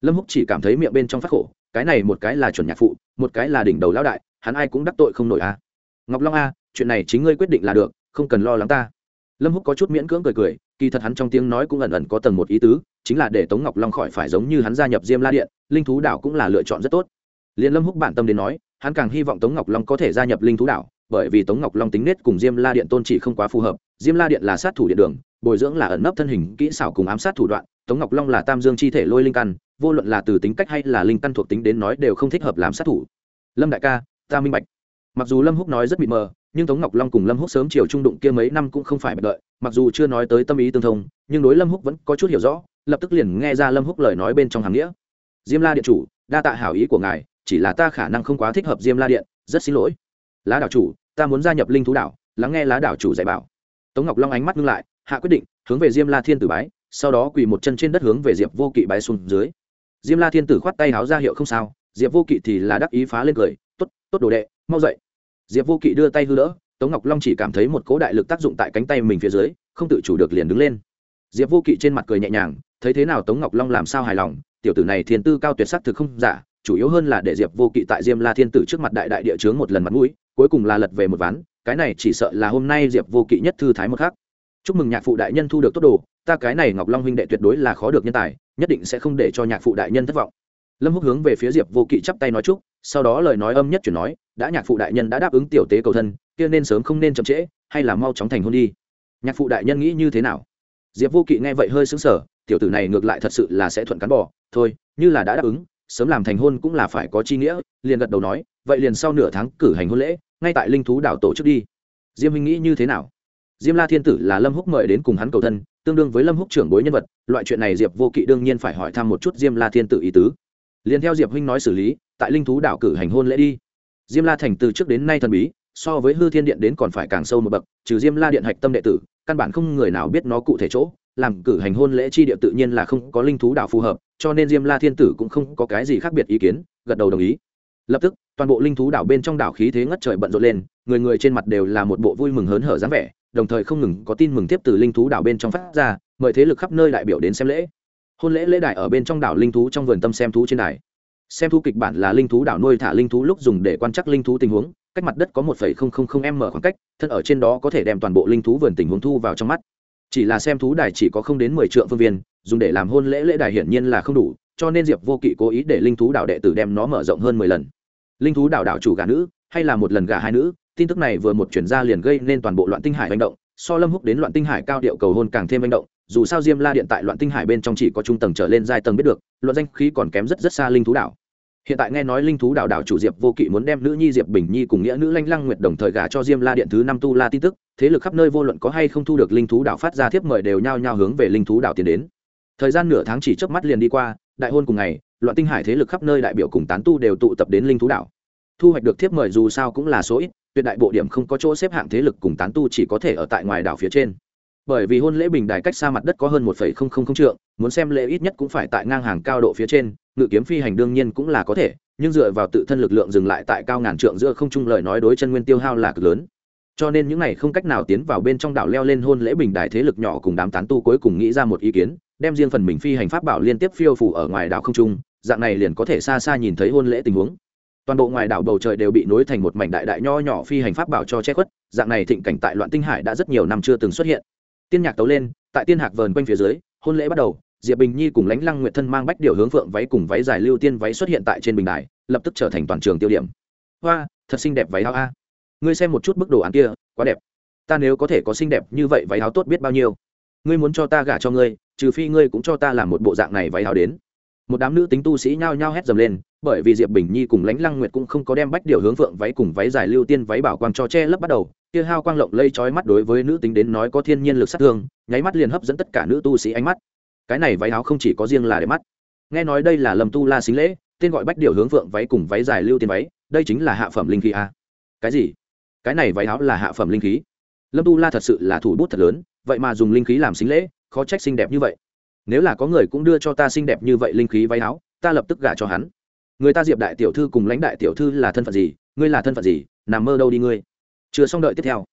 Lâm húc chỉ cảm thấy miệng bên trong phát khổ cái này một cái là chuẩn nhạc phụ một cái là đỉnh đầu lão đại hắn ai cũng đắc tội không nổi a ngọc long a chuyện này chính ngươi quyết định là được không cần lo lắng ta. Lâm húc có chút miễn cưỡng cười cười kỳ thật hắn trong tiếng nói cũng ẩn ẩn có tầng một ý tứ, chính là để tống ngọc long khỏi phải giống như hắn gia nhập diêm la điện, linh thú đảo cũng là lựa chọn rất tốt. Liền lâm húc bản tâm đến nói, hắn càng hy vọng tống ngọc long có thể gia nhập linh thú đảo, bởi vì tống ngọc long tính nết cùng diêm la điện tôn chỉ không quá phù hợp, diêm la điện là sát thủ điện đường, bồi dưỡng là ẩn nấp thân hình, kỹ xảo cùng ám sát thủ đoạn, tống ngọc long là tam dương chi thể lôi linh căn, vô luận là từ tính cách hay là linh căn thuộc tính đến nói đều không thích hợp làm sát thủ. Lâm đại ca, ta minh bạch. Mặc dù lâm húc nói rất bị mờ nhưng tống ngọc long cùng lâm húc sớm chiều trung đụng kia mấy năm cũng không phải bạch đợi, mặc dù chưa nói tới tâm ý tương thông, nhưng đối lâm húc vẫn có chút hiểu rõ, lập tức liền nghe ra lâm húc lời nói bên trong hàng nghĩa. Diêm la điện chủ, đa tạ hảo ý của ngài, chỉ là ta khả năng không quá thích hợp diêm la điện, rất xin lỗi. Lá đảo chủ, ta muốn gia nhập linh thú đảo, lắng nghe lá đảo chủ dạy bảo. Tống ngọc long ánh mắt ngưng lại, hạ quyết định, hướng về diêm la thiên tử bái, sau đó quỳ một chân trên đất hướng về diệp vô kỵ bái xuống dưới. Diêm la thiên tử khoát tay háo ra hiệu không sao, diệp vô kỵ thì là đắc ý phá lên cười t ố t t ố t đồ đệ, mau dậy diệp vô kỵ đưa tay hư đỡ, tống ngọc long chỉ cảm thấy một cỗ đại lực tác dụng tại cánh tay mình phía dưới, không tự chủ được liền đứng lên. Diệp vô kỵ trên mặt cười nhẹ nhàng, thấy thế nào tống ngọc long làm sao hài lòng, tiểu tử này thiên tư cao tuyệt sắc thực không giả, chủ yếu hơn là để diệp vô kỵ tại diêm la thiên tử trước mặt đại đại địa chướng một lần mặt mũi, cuối cùng là lật về một ván, cái này chỉ sợ là hôm nay diệp vô kỵ nhất thư thái một khác chúc mừng nhạc phụ đại nhân thu được tốt đồ, ta cái này ngọc long huynh đệ tuyệt đối là khó được nhân tài, nhất định sẽ không để cho nhạc phụ đại nhân thất vọng. Lâm húc hướng về phía diệp vô kỵ chắp tay nói chúc sau đó lời nói âm nhất chuyển nói, đã nhạc phụ đại nhân đã đáp ứng tiểu tế cầu thân, kia nên sớm không nên chậm trễ, hay là mau chóng thành hôn đi. Nhạc phụ đại nhân nghĩ như thế nào? Diệp vô kỵ nghe vậy hơi xứng sở tiểu tử này ngược lại thật sự là sẽ thuận cán bỏ thôi, như là đã đáp ứng, sớm làm thành hôn cũng là phải có chi nghĩa, liền gật đầu nói, vậy liền sau nửa tháng cử hành hôn lễ, ngay tại linh thú đảo tổ chức đi. Diêm huynh nghĩ như thế nào? Diêm la thiên tử là lâm húc mời đến cùng hắn cầu thân, tương đương với lâm húc trưởng bối nhân vật, loại chuyện này diệp vô kỵ đương nhiên phải hỏi thăm một chút diêm la thiên tử ý tứ. Liền theo diệp huynh nói xử lý tại linh thú đảo cử hành hôn lễ đi. Diêm la thành từ trước đến nay thần bí, so với hư thiên điện đến còn phải càng sâu một bậc, trừ diêm la điện hạch tâm đệ tử, căn bản không người nào biết nó cụ thể chỗ, làm cử hành hôn lễ chi địa tự nhiên là không có linh thú đảo phù hợp, cho nên diêm la thiên tử cũng không có cái gì khác biệt ý kiến, gật đầu đồng ý. Lập tức, toàn bộ linh thú đảo bên trong đảo khí thế ngất trời bận rộn lên, người người trên mặt đều là một bộ vui mừng hớn hở dáng vẻ, đồng thời không ngừng có tin mừng tiếp từ linh thú đảo bên trong phát ra, mời thế lực khắp nơi đại biểu đến xem lễ. Hôn lễ lễ đài ở bên trong đảo linh thú trong vườn tâm xem thú trên đài xem thú kịch bản là linh thú đảo nuôi thả linh thú lúc dùng để quan trắc linh thú tình huống, cách mặt đất có một m khoảng cách, thân ở trên đó có thể đem toàn bộ linh thú vườn tình huống thu vào trong mắt. Chỉ là xem thú đài chỉ có không đến mười triệu phương viên, dùng để làm hôn lễ lễ đài hiển nhiên là không đủ, cho nên diệp vô kỵ cố ý để linh thú đảo đệ tử đem nó mở rộng hơn mười lần. Linh thú đảo đảo chủ gà nữ, hay là một lần gà hai nữ, tin tức này vừa một chuyển ra liền gây nên toàn bộ loạn tinh hải manh động, so lâm húc đến loạn tinh hải cao điệu cầu hôn càng thêm manh động, dù sao diêm la điện tại loạn tinh hải bên trong chỉ có trung tầng trở lên giai tầng biết được, luận danh khí còn kém rất rất xa linh thú đảo hiện tại nghe nói linh thú đảo đảo chủ diệp vô kỵ muốn đem nữ nhi diệp bình nhi cùng nghĩa nữ lanh lăng nguyệt đồng thời gả cho diêm la điện thứ năm tu la tin tức, thế lực khắp nơi vô luận có hay không thu được linh thú đảo phát ra thiếp mời đều nhao nhao hướng về linh thú đảo tiến đến. Thời gian nửa tháng chỉ trước mắt liền đi qua, đại hôn cùng ngày, loạn tinh hải thế lực khắp nơi đại biểu cùng tán tu đều tụ tập đến linh thú đảo. Thu hoạch được thiếp mời dù sao cũng là số ít, tuyệt đại bộ điểm không có chỗ xếp hạng thế lực cùng tán tu chỉ có thể ở tại ngoài đảo phía trên. Bởi vì hôn lễ bình đài cách xa mặt đất có hơn một trượng, muốn xem lễ ít nhất cũng phải tại ngang hàng cao độ phía trên ngự kiếm phi hành đương nhiên cũng là có thể, nhưng dựa vào tự thân lực lượng dừng lại tại cao ngàn trượng giữa không trung lời nói đối chân nguyên tiêu hao là cực lớn. Cho nên những này không cách nào tiến vào bên trong đảo leo lên hôn lễ bình đài thế lực nhỏ cùng đám tán tu cuối cùng nghĩ ra một ý kiến, đem riêng phần mình phi hành pháp bảo liên tiếp phiêu phủ ở ngoài đảo không trung, dạng này liền có thể xa xa nhìn thấy hôn lễ tình huống. Toàn bộ ngoài đảo bầu trời đều bị nối thành một mảnh đại đại nho nhỏ phi hành pháp bảo cho che khuất, dạng này thịnh cảnh tại loạn tinh hải đã rất nhiều năm chưa từng xuất hiện. Tiên nhạc tấu lên, tại tiên hạc vờn quanh phía dưới, hôn lễ bắt đầu diệp bình nhi cùng lãnh lăng nguyệt thân mang bách điều hướng phượng váy cùng váy dài lưu tiên váy xuất hiện tại trên bình đài, lập tức trở thành toàn trường tiêu điểm. Hoa, thật xinh đẹp váy áo a. Ngươi xem một chút bức đồ án kia, quá đẹp. Ta nếu có thể có xinh đẹp như vậy váy áo tốt biết bao nhiêu. Ngươi muốn cho ta gả cho ngươi, trừ phi ngươi cũng cho ta làm một bộ dạng này váy áo đến. Một đám nữ tính tu sĩ nhao nhao hét dầm lên, bởi vì diệp bình nhi cùng lãnh lăng nguyệt cũng không có đem bách điều hướng phượng váy cùng váy dài lưu tiên váy bảo quang cho che lấp bắt đầu. Kia hao quang lộng lây trói mắt đối với nữ tính đến nói có thiên nhiên lực sát thương, nháy mắt liền hấp dẫn tất cả nữ tu sĩ ánh mắt cái này váy áo không chỉ có riêng là để mắt. Nghe nói đây là lầm tu la xính lễ, tên gọi bách điều hướng phượng váy cùng váy dài lưu tiên váy, đây chính là hạ phẩm linh khí a. Cái gì? Cái này váy áo là hạ phẩm linh khí? Lâm tu la thật sự là thủ bút thật lớn, vậy mà dùng linh khí làm xính lễ, khó trách xinh đẹp như vậy. Nếu là có người cũng đưa cho ta xinh đẹp như vậy linh khí váy áo, ta lập tức gả cho hắn. Người ta diệp đại tiểu thư cùng lãnh đại tiểu thư là thân phận gì? Ngươi là thân phận gì? Nằm mơ đâu đi ngươi. Chưa xong đợi tiếp theo.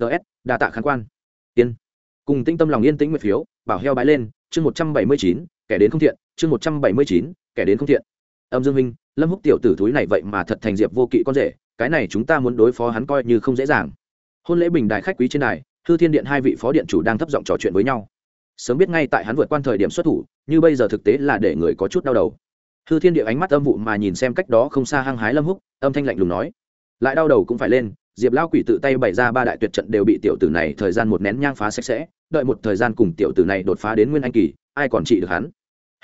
Ts đa tạ khán quan. Yên. Cùng tinh tâm lòng yên tĩnh nguyệt phiếu bảo heo bái lên, chương một trăm bảy mươi chín, kẻ đến không thiện, chương một trăm bảy mươi chín, kẻ đến không thiện. Âm dương minh, lâm húc tiểu tử thúi này vậy mà thật thành diệp vô kỵ con rể, cái này chúng ta muốn đối phó hắn coi như không dễ dàng. Hôn lễ bình đại khách quý trên đài thư thiên điện hai vị phó điện chủ đang thấp giọng trò chuyện với nhau. Sớm biết ngay tại hắn vượt qua thời điểm xuất thủ, như bây giờ thực tế là để người có chút đau đầu. Hư thiên địa ánh mắt âm vụ mà nhìn xem cách đó không xa hăng hái lâm húc, âm thanh lạnh lùng nói. Lại đau đầu cũng phải lên, diệp lao quỷ tự tay bày ra ba đại tuyệt trận đều bị tiểu tử này thời gian một nén nhang phá sạch sẽ đợi một thời gian cùng tiểu tử này đột phá đến nguyên anh kỳ, ai còn trị được hắn?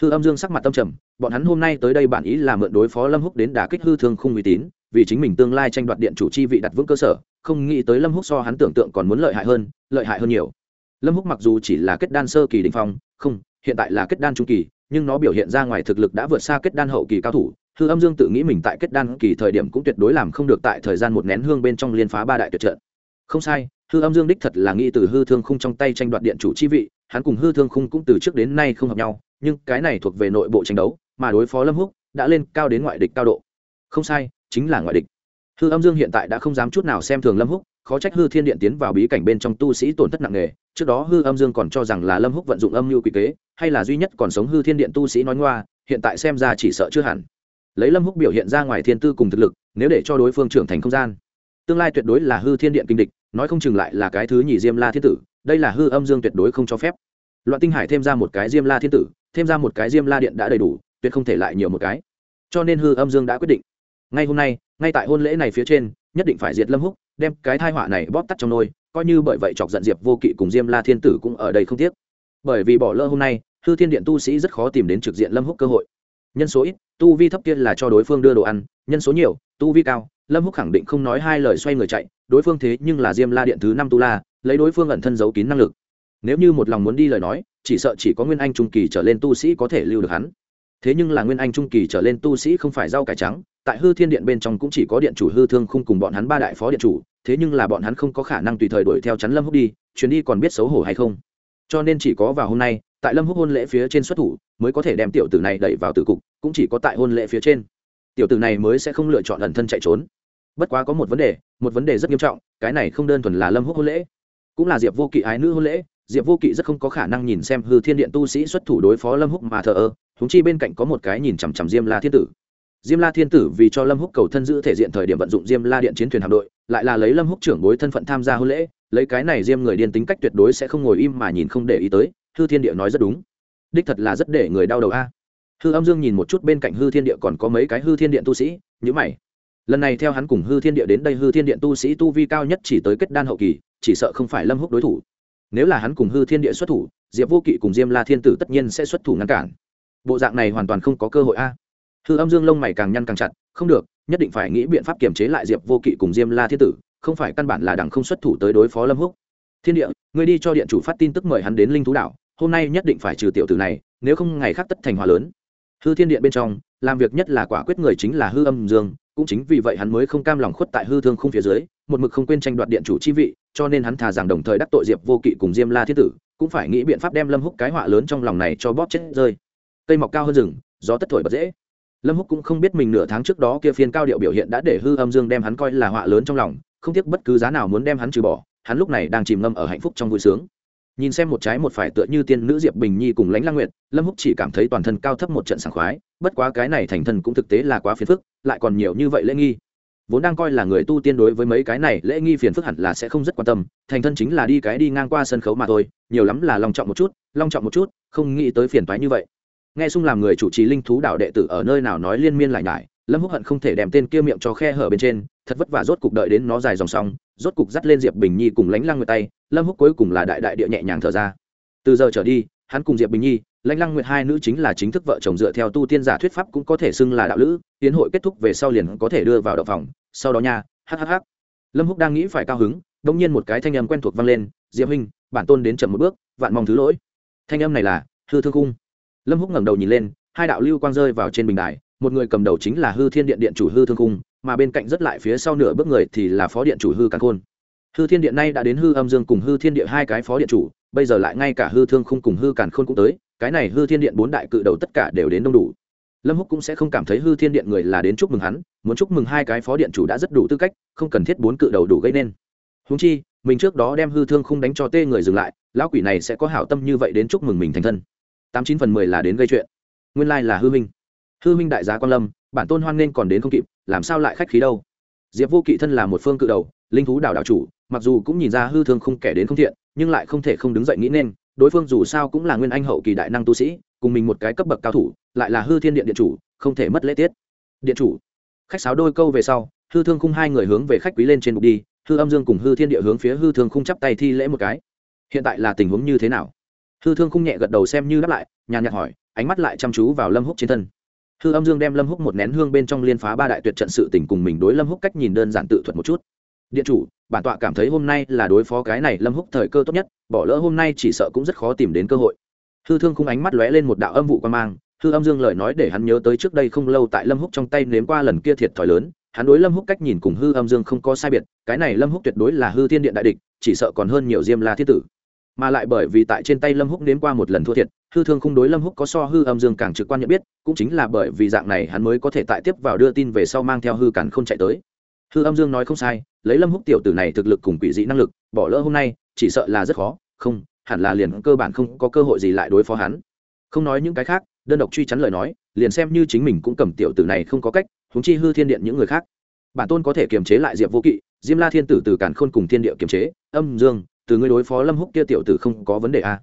Hư âm dương sắc mặt tâm trầm, bọn hắn hôm nay tới đây bản ý là mượn đối phó lâm húc đến đả kích hư thương không uy tín, vì chính mình tương lai tranh đoạt điện chủ chi vị đặt vững cơ sở, không nghĩ tới lâm húc so hắn tưởng tượng còn muốn lợi hại hơn, lợi hại hơn nhiều. Lâm húc mặc dù chỉ là kết đan sơ kỳ đình phong, không, hiện tại là kết đan trung kỳ, nhưng nó biểu hiện ra ngoài thực lực đã vượt xa kết đan hậu kỳ cao thủ. Hư âm dương tự nghĩ mình tại kết đan kỳ thời điểm cũng tuyệt đối làm không được tại thời gian một nén hương bên trong liên phá ba đại tuyệt trận không sai, hư âm dương đích thật là nghĩ từ hư thương khung trong tay tranh đoạt điện chủ chi vị, hắn cùng hư thương khung cũng từ trước đến nay không hợp nhau, nhưng cái này thuộc về nội bộ tranh đấu, mà đối phó lâm húc, đã lên cao đến ngoại địch cao độ. Không sai, chính là ngoại địch. Hư âm dương hiện tại đã không dám chút nào xem thường lâm húc, khó trách hư thiên điện tiến vào bí cảnh bên trong tu sĩ tổn thất nặng nề, trước đó hư âm dương còn cho rằng là lâm húc vận dụng âm mưu quỷ kế, hay là duy nhất còn sống hư thiên điện tu sĩ nói ngoa, hiện tại xem ra chỉ sợ chưa hẳn. Lấy lâm húc biểu hiện ra ngoài thiên tư cùng thực lực, nếu để cho đối phương trưởng thành không gian, tương lai tuyệt đối là hư thiên điện kinh địch nói không chừng lại là cái thứ nhì diêm la thiên tử, đây là hư âm dương tuyệt đối không cho phép. Loạn tinh hải thêm ra một cái diêm la thiên tử, thêm ra một cái diêm la điện đã đầy đủ, tuyệt không thể lại nhiều một cái. Cho nên hư âm dương đã quyết định. Ngay hôm nay, ngay tại hôn lễ này phía trên, nhất định phải diệt lâm húc, đem cái thai họa này bóp tắt trong nôi, coi như bởi vậy chọc giận diệp vô kỵ cùng diêm la thiên tử cũng ở đây không tiếc. Bởi vì bỏ lỡ hôm nay, hư thiên điện tu sĩ rất khó tìm đến trực diện lâm húc cơ hội. Nhân số ít, tu vi thấp kia là cho đối phương đưa đồ ăn, nhân số nhiều tu vi cao, lâm húc khẳng định không nói hai lời xoay người chạy, đối phương thế nhưng là diêm la điện thứ năm tu la, lấy đối phương ẩn thân giấu kín năng lực. Nếu như một lòng muốn đi lời nói, chỉ sợ chỉ có nguyên anh trung kỳ trở lên tu sĩ có thể lưu được hắn. Thế nhưng là nguyên anh trung kỳ trở lên tu sĩ không phải rau cải trắng, tại hư thiên điện bên trong cũng chỉ có điện chủ hư thương không cùng bọn hắn ba đại phó điện chủ, thế nhưng là bọn hắn không có khả năng tùy thời đuổi theo chắn lâm húc đi, chuyến đi còn biết xấu hổ hay không. Cho nên chỉ có vào hôm nay, tại lâm húc hôn lễ phía trên xuất thủ, mới có thể đem tiểu tử này đẩy vào tử cục, cũng chỉ có tại hôn lễ phía trên tiểu tử này mới sẽ không lựa chọn ẩn thân chạy trốn. Bất quá có một vấn đề, một vấn đề rất nghiêm trọng, cái này không đơn thuần là lâm húc hôn lễ, cũng là diệp vô kỵ ái nữ hôn lễ. Diệp vô kỵ rất không có khả năng nhìn xem hư thiên điện tu sĩ xuất thủ đối phó lâm húc mà thờ ơ húng chi bên cạnh có một cái nhìn chằm chằm diêm la thiên tử. Diêm la thiên tử vì cho lâm húc cầu thân giữ thể diện thời điểm vận dụng diêm la điện chiến thuyền hạm đội, lại là lấy lâm húc trưởng bối thân phận tham gia hôn lễ, lấy cái này diêm người điên tính cách tuyệt đối sẽ không ngồi im mà nhìn không để ý tới, hư thiên địa nói rất đúng. Đích thật là rất để người đau đầu a hư âm dương nhìn một chút bên cạnh hư thiên địa còn có mấy cái hư thiên điện tu sĩ nhữ mày. Lần này theo hắn cùng hư thiên địa đến đây, hư thiên điện tu sĩ tu vi cao nhất chỉ tới kết đan hậu kỳ, chỉ sợ không phải lâm húc đối thủ. Nếu là hắn cùng hư thiên địa xuất thủ, diệp vô kỵ cùng diêm la thiên tử tất nhiên sẽ xuất thủ ngăn cản. Bộ dạng này hoàn toàn không có cơ hội a. Hư âm dương lông mày càng nhăn càng chặt, không được, nhất định phải nghĩ biện pháp kiềm chế lại diệp vô kỵ cùng diêm la thiên tử, không phải căn bản là đằng không xuất thủ tới đối phó lâm húc. Thiên địa người đi cho điện chủ phát tin tức mời hắn đến linh thú đảo, hôm nay nhất định phải trừ tiểu tử này, nếu không ngày khác tất thành hòa lớn hư thiên điện bên trong, làm việc nhất là quả quyết người chính là hư âm dương, cũng chính vì vậy hắn mới không cam lòng khuất tại hư thương khung phía dưới, một mực không quên tranh đoạt điện chủ chi vị, cho nên hắn thà rằng đồng thời đắc tội diệp vô kỵ cùng diêm la thiết tử, cũng phải nghĩ biện pháp đem lâm húc cái họa lớn trong lòng này cho bóp chết rơi. Cây mọc cao hơn rừng, gió tất thổi bật dễ. Lâm húc cũng không biết mình nửa tháng trước đó kia phiên cao điệu biểu hiện đã để hư âm dương đem hắn coi là họa lớn trong lòng, không tiếc bất cứ giá nào muốn đem hắn trừ bỏ, hắn lúc này đang chìm ngâm ở hạnh phúc trong vui sướng nhìn xem một trái một phải tựa như tiên nữ diệp bình nhi cùng lãnh lang nguyệt, lâm húc chỉ cảm thấy toàn thân cao thấp một trận sảng khoái, bất quá cái này thành thân cũng thực tế là quá phiền phức, lại còn nhiều như vậy lễ nghi. Vốn đang coi là người tu tiên đối với mấy cái này lễ nghi phiền phức hẳn là sẽ không rất quan tâm, thành thân chính là đi cái đi ngang qua sân khấu mà thôi, nhiều lắm là long trọng một chút, long trọng một chút, không nghĩ tới phiền toái như vậy. Nghe xung làm người chủ trì linh thú đạo đệ tử ở nơi nào nói liên miên lại nhải lâm húc hận không thể đem tên kia miệng cho khe hở bên trên thật vất vả rốt cục đợi đến nó dài dòng xong, rốt cục dắt lên diệp bình nhi cùng lánh lăng nguyệt tay lâm húc cuối cùng là đại đại địa nhẹ nhàng thở ra. Từ giờ trở đi hắn cùng diệp bình nhi lãnh lăng nguyệt hai nữ chính là chính thức vợ chồng dựa theo tu tiên giả thuyết pháp cũng có thể xưng là đạo lữ tiến hội kết thúc về sau liền có thể đưa vào đậu phòng sau đó nha hhh lâm húc đang nghĩ phải cao hứng đông nhiên một cái thanh âm quen thuộc vang lên diệp huynh bản tôn đến chậm một bước vạn mong thứ lỗi. Thanh âm này là hư thương cung. Lâm húc ngẩng đầu nhìn lên hai đạo lưu quang rơi vào trên bình đài một người cầm đầu chính là hư thiên điện điện chủ hư thương cung mà bên cạnh rất lại phía sau nửa bước người thì là phó điện chủ hư càn khôn. Hư thiên điện nay đã đến hư âm dương cùng hư thiên điện hai cái phó điện chủ, bây giờ lại ngay cả hư thương khung cùng hư càn khôn cũng tới, cái này hư thiên điện bốn đại cự đầu tất cả đều đến đông đủ. Lâm húc cũng sẽ không cảm thấy hư thiên điện người là đến chúc mừng hắn, muốn chúc mừng hai cái phó điện chủ đã rất đủ tư cách, không cần thiết bốn cự đầu đủ gây nên. Húng chi, mình trước đó đem hư thương khung đánh cho tê người dừng lại, lão quỷ này sẽ có hảo tâm như vậy đến chúc mừng mình thành thân. Tám chín phần mười là đến gây chuyện. Nguyên lai là hư minh hư minh đại gia quan lâm, bản tôn hoan nên còn đến không kịp, làm sao lại khách khí đâu? Diệp vô kỵ thân là một phương cự đầu, linh thú đảo đảo chủ, mặc dù cũng nhìn ra hư thương không kẻ đến không thiện, nhưng lại không thể không đứng dậy nghĩ nên, đối phương dù sao cũng là nguyên anh hậu kỳ đại năng tu sĩ, cùng mình một cái cấp bậc cao thủ, lại là hư thiên điện điện chủ, không thể mất lễ tiết. Điện chủ. Khách sáo đôi câu về sau, hư thương khung hai người hướng về khách quý lên trên bục đi, hư âm dương cùng hư thiên địa hướng phía hư thương khung chắp tay thi lễ một cái. Hiện tại là tình huống như thế nào? Hư thương khung nhẹ gật đầu xem như đáp lại, nhàn nhạt hỏi, ánh mắt lại chăm chú vào lâm húc trên thân hư âm dương đem lâm húc một nén hương bên trong liên phá ba đại tuyệt trận sự tình cùng mình đối lâm húc cách nhìn đơn giản tự thuật một chút. Điện chủ, bản tọa cảm thấy hôm nay là đối phó cái này lâm húc thời cơ tốt nhất, bỏ lỡ hôm nay chỉ sợ cũng rất khó tìm đến cơ hội. Hư thương khung ánh mắt lóe lên một đạo âm vụ quan mang, hư âm dương lời nói để hắn nhớ tới trước đây không lâu tại lâm húc trong tay nếm qua lần kia thiệt thòi lớn, hắn đối lâm húc cách nhìn cùng hư âm dương không có sai biệt, cái này lâm húc tuyệt đối là hư thiên điện đại địch, chỉ sợ còn hơn nhiều diêm la thiết tử mà lại bởi vì tại trên tay lâm húc nếm qua một lần thua thiệt, hư thương không đối lâm húc có so hư âm dương càng trực quan nhận biết, cũng chính là bởi vì dạng này hắn mới có thể tại tiếp vào đưa tin về sau mang theo hư cản không chạy tới. Hư âm dương nói không sai, lấy lâm húc tiểu tử này thực lực cùng quỷ dị năng lực, bỏ lỡ hôm nay, chỉ sợ là rất khó, không, hẳn là liền cơ bản không có cơ hội gì lại đối phó hắn. Không nói những cái khác, đơn độc truy chắn lời nói, liền xem như chính mình cũng cầm tiểu tử này không có cách húng chi hư thiên điện những người khác. Bản tôn có thể kiềm chế lại diệp vô kỵ, diêm la thiên tử từ cản khôn cùng thiên địa kiềm chế, âm dương từ ngươi đối phó lâm húc kia tiểu tử không có vấn đề à.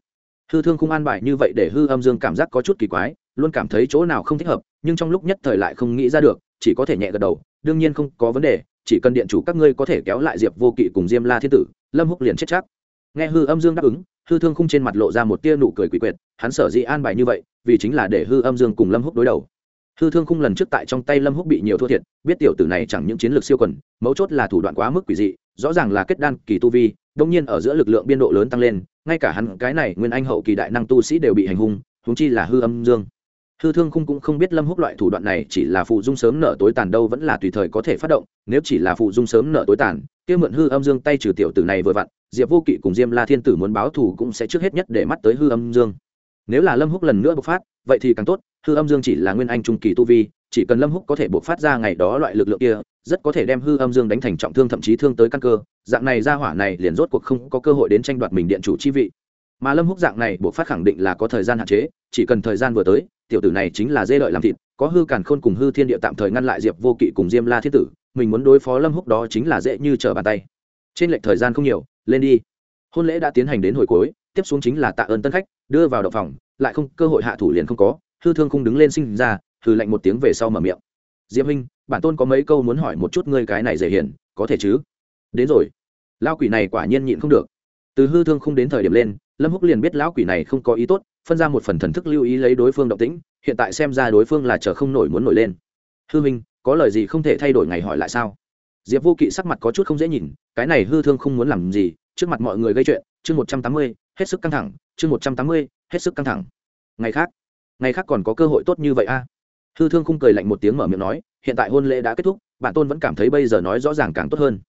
hư thương không an bài như vậy để hư âm dương cảm giác có chút kỳ quái, luôn cảm thấy chỗ nào không thích hợp, nhưng trong lúc nhất thời lại không nghĩ ra được, chỉ có thể nhẹ gật đầu, đương nhiên không có vấn đề, chỉ cần điện chủ các ngươi có thể kéo lại diệp vô kỵ cùng diêm la thiên tử, lâm húc liền chết chắc nghe hư âm dương đáp ứng, hư thương khung trên mặt lộ ra một tia nụ cười quỷ quyệt, hắn sở dĩ an bài như vậy, vì chính là để hư âm dương cùng lâm húc đối đầu hư thương khung lần trước tại trong tay lâm húc bị nhiều thua thiệt, biết tiểu tử này chẳng những chiến lược siêu quần, mấu chốt là thủ đoạn quá mức quỷ dị, rõ ràng là kết đan kỳ tu vi đông nhiên ở giữa lực lượng biên độ lớn tăng lên, ngay cả hắn, cái này nguyên anh hậu kỳ đại năng tu sĩ đều bị hành hung húng chi là hư âm dương. Hư thương khung cũng không biết lâm húc loại thủ đoạn này chỉ là phụ dung sớm nở tối tàn đâu vẫn là tùy thời có thể phát động, nếu chỉ là phụ dung sớm nở tối tàn, kia mượn hư âm dương tay trừ tiểu tử này vừa vặn, diệp vô kỵ cùng diêm la thiên tử muốn báo thù cũng sẽ trước hết nhất để mắt tới hư âm dương. Nếu là lâm húc lần nữa bộc phát, vậy thì càng tốt, hư âm dương chỉ là nguyên anh trung kỳ tu vi chỉ cần lâm húc có thể bộc phát ra ngày đó loại lực lượng kia, rất có thể đem hư âm dương đánh thành trọng thương thậm chí thương tới căn cơ, dạng này ra hỏa này liền rốt cuộc không có cơ hội đến tranh đoạt mình điện chủ chi vị. Mà lâm húc dạng này bộc phát khẳng định là có thời gian hạn chế, chỉ cần thời gian vừa tới, tiểu tử này chính là dê lợi làm thịt, có hư càn khôn cùng hư thiên địa tạm thời ngăn lại diệp vô kỵ cùng diêm la thiên tử, mình muốn đối phó lâm húc đó chính là dễ như trở bàn tay. Trên lệch thời gian không nhiều, lên đi. Hôn lễ đã tiến hành đến hồi cuối, tiếp xuống chính là tạ ơn tân khách, đưa vào đậu phòng, lại không, cơ hội hạ thủ liền không có, hư thương không đứng lên sinh ra hư lạnh một tiếng về sau mở miệng. Diệp huynh, bản tôn có mấy câu muốn hỏi một chút ngươi cái này dễ hiền, có thể chứ? Đến rồi. Lao quỷ này quả nhiên nhịn không được. Từ hư thương không đến thời điểm lên, lâm húc liền biết lão quỷ này không có ý tốt, phân ra một phần thần thức lưu ý lấy đối phương động tĩnh, hiện tại xem ra đối phương là chờ không nổi muốn nổi lên. Hư minh có lời gì không thể thay đổi ngày hỏi lại sao? Diệp vô kỵ sắc mặt có chút không dễ nhìn, cái này hư thương không muốn làm gì? Trước mặt mọi người gây chuyện, chương một trăm tám mươi, hết sức căng thẳng, chương một trăm tám mươi, hết sức căng thẳng. Ngày khác ngày khác còn có cơ hội tốt như vậy a? à? Hư thương Khung cười lạnh một tiếng mở miệng nói, hiện tại hôn lễ đã kết thúc bản tôn vẫn cảm thấy bây giờ nói rõ ràng càng tốt hơn.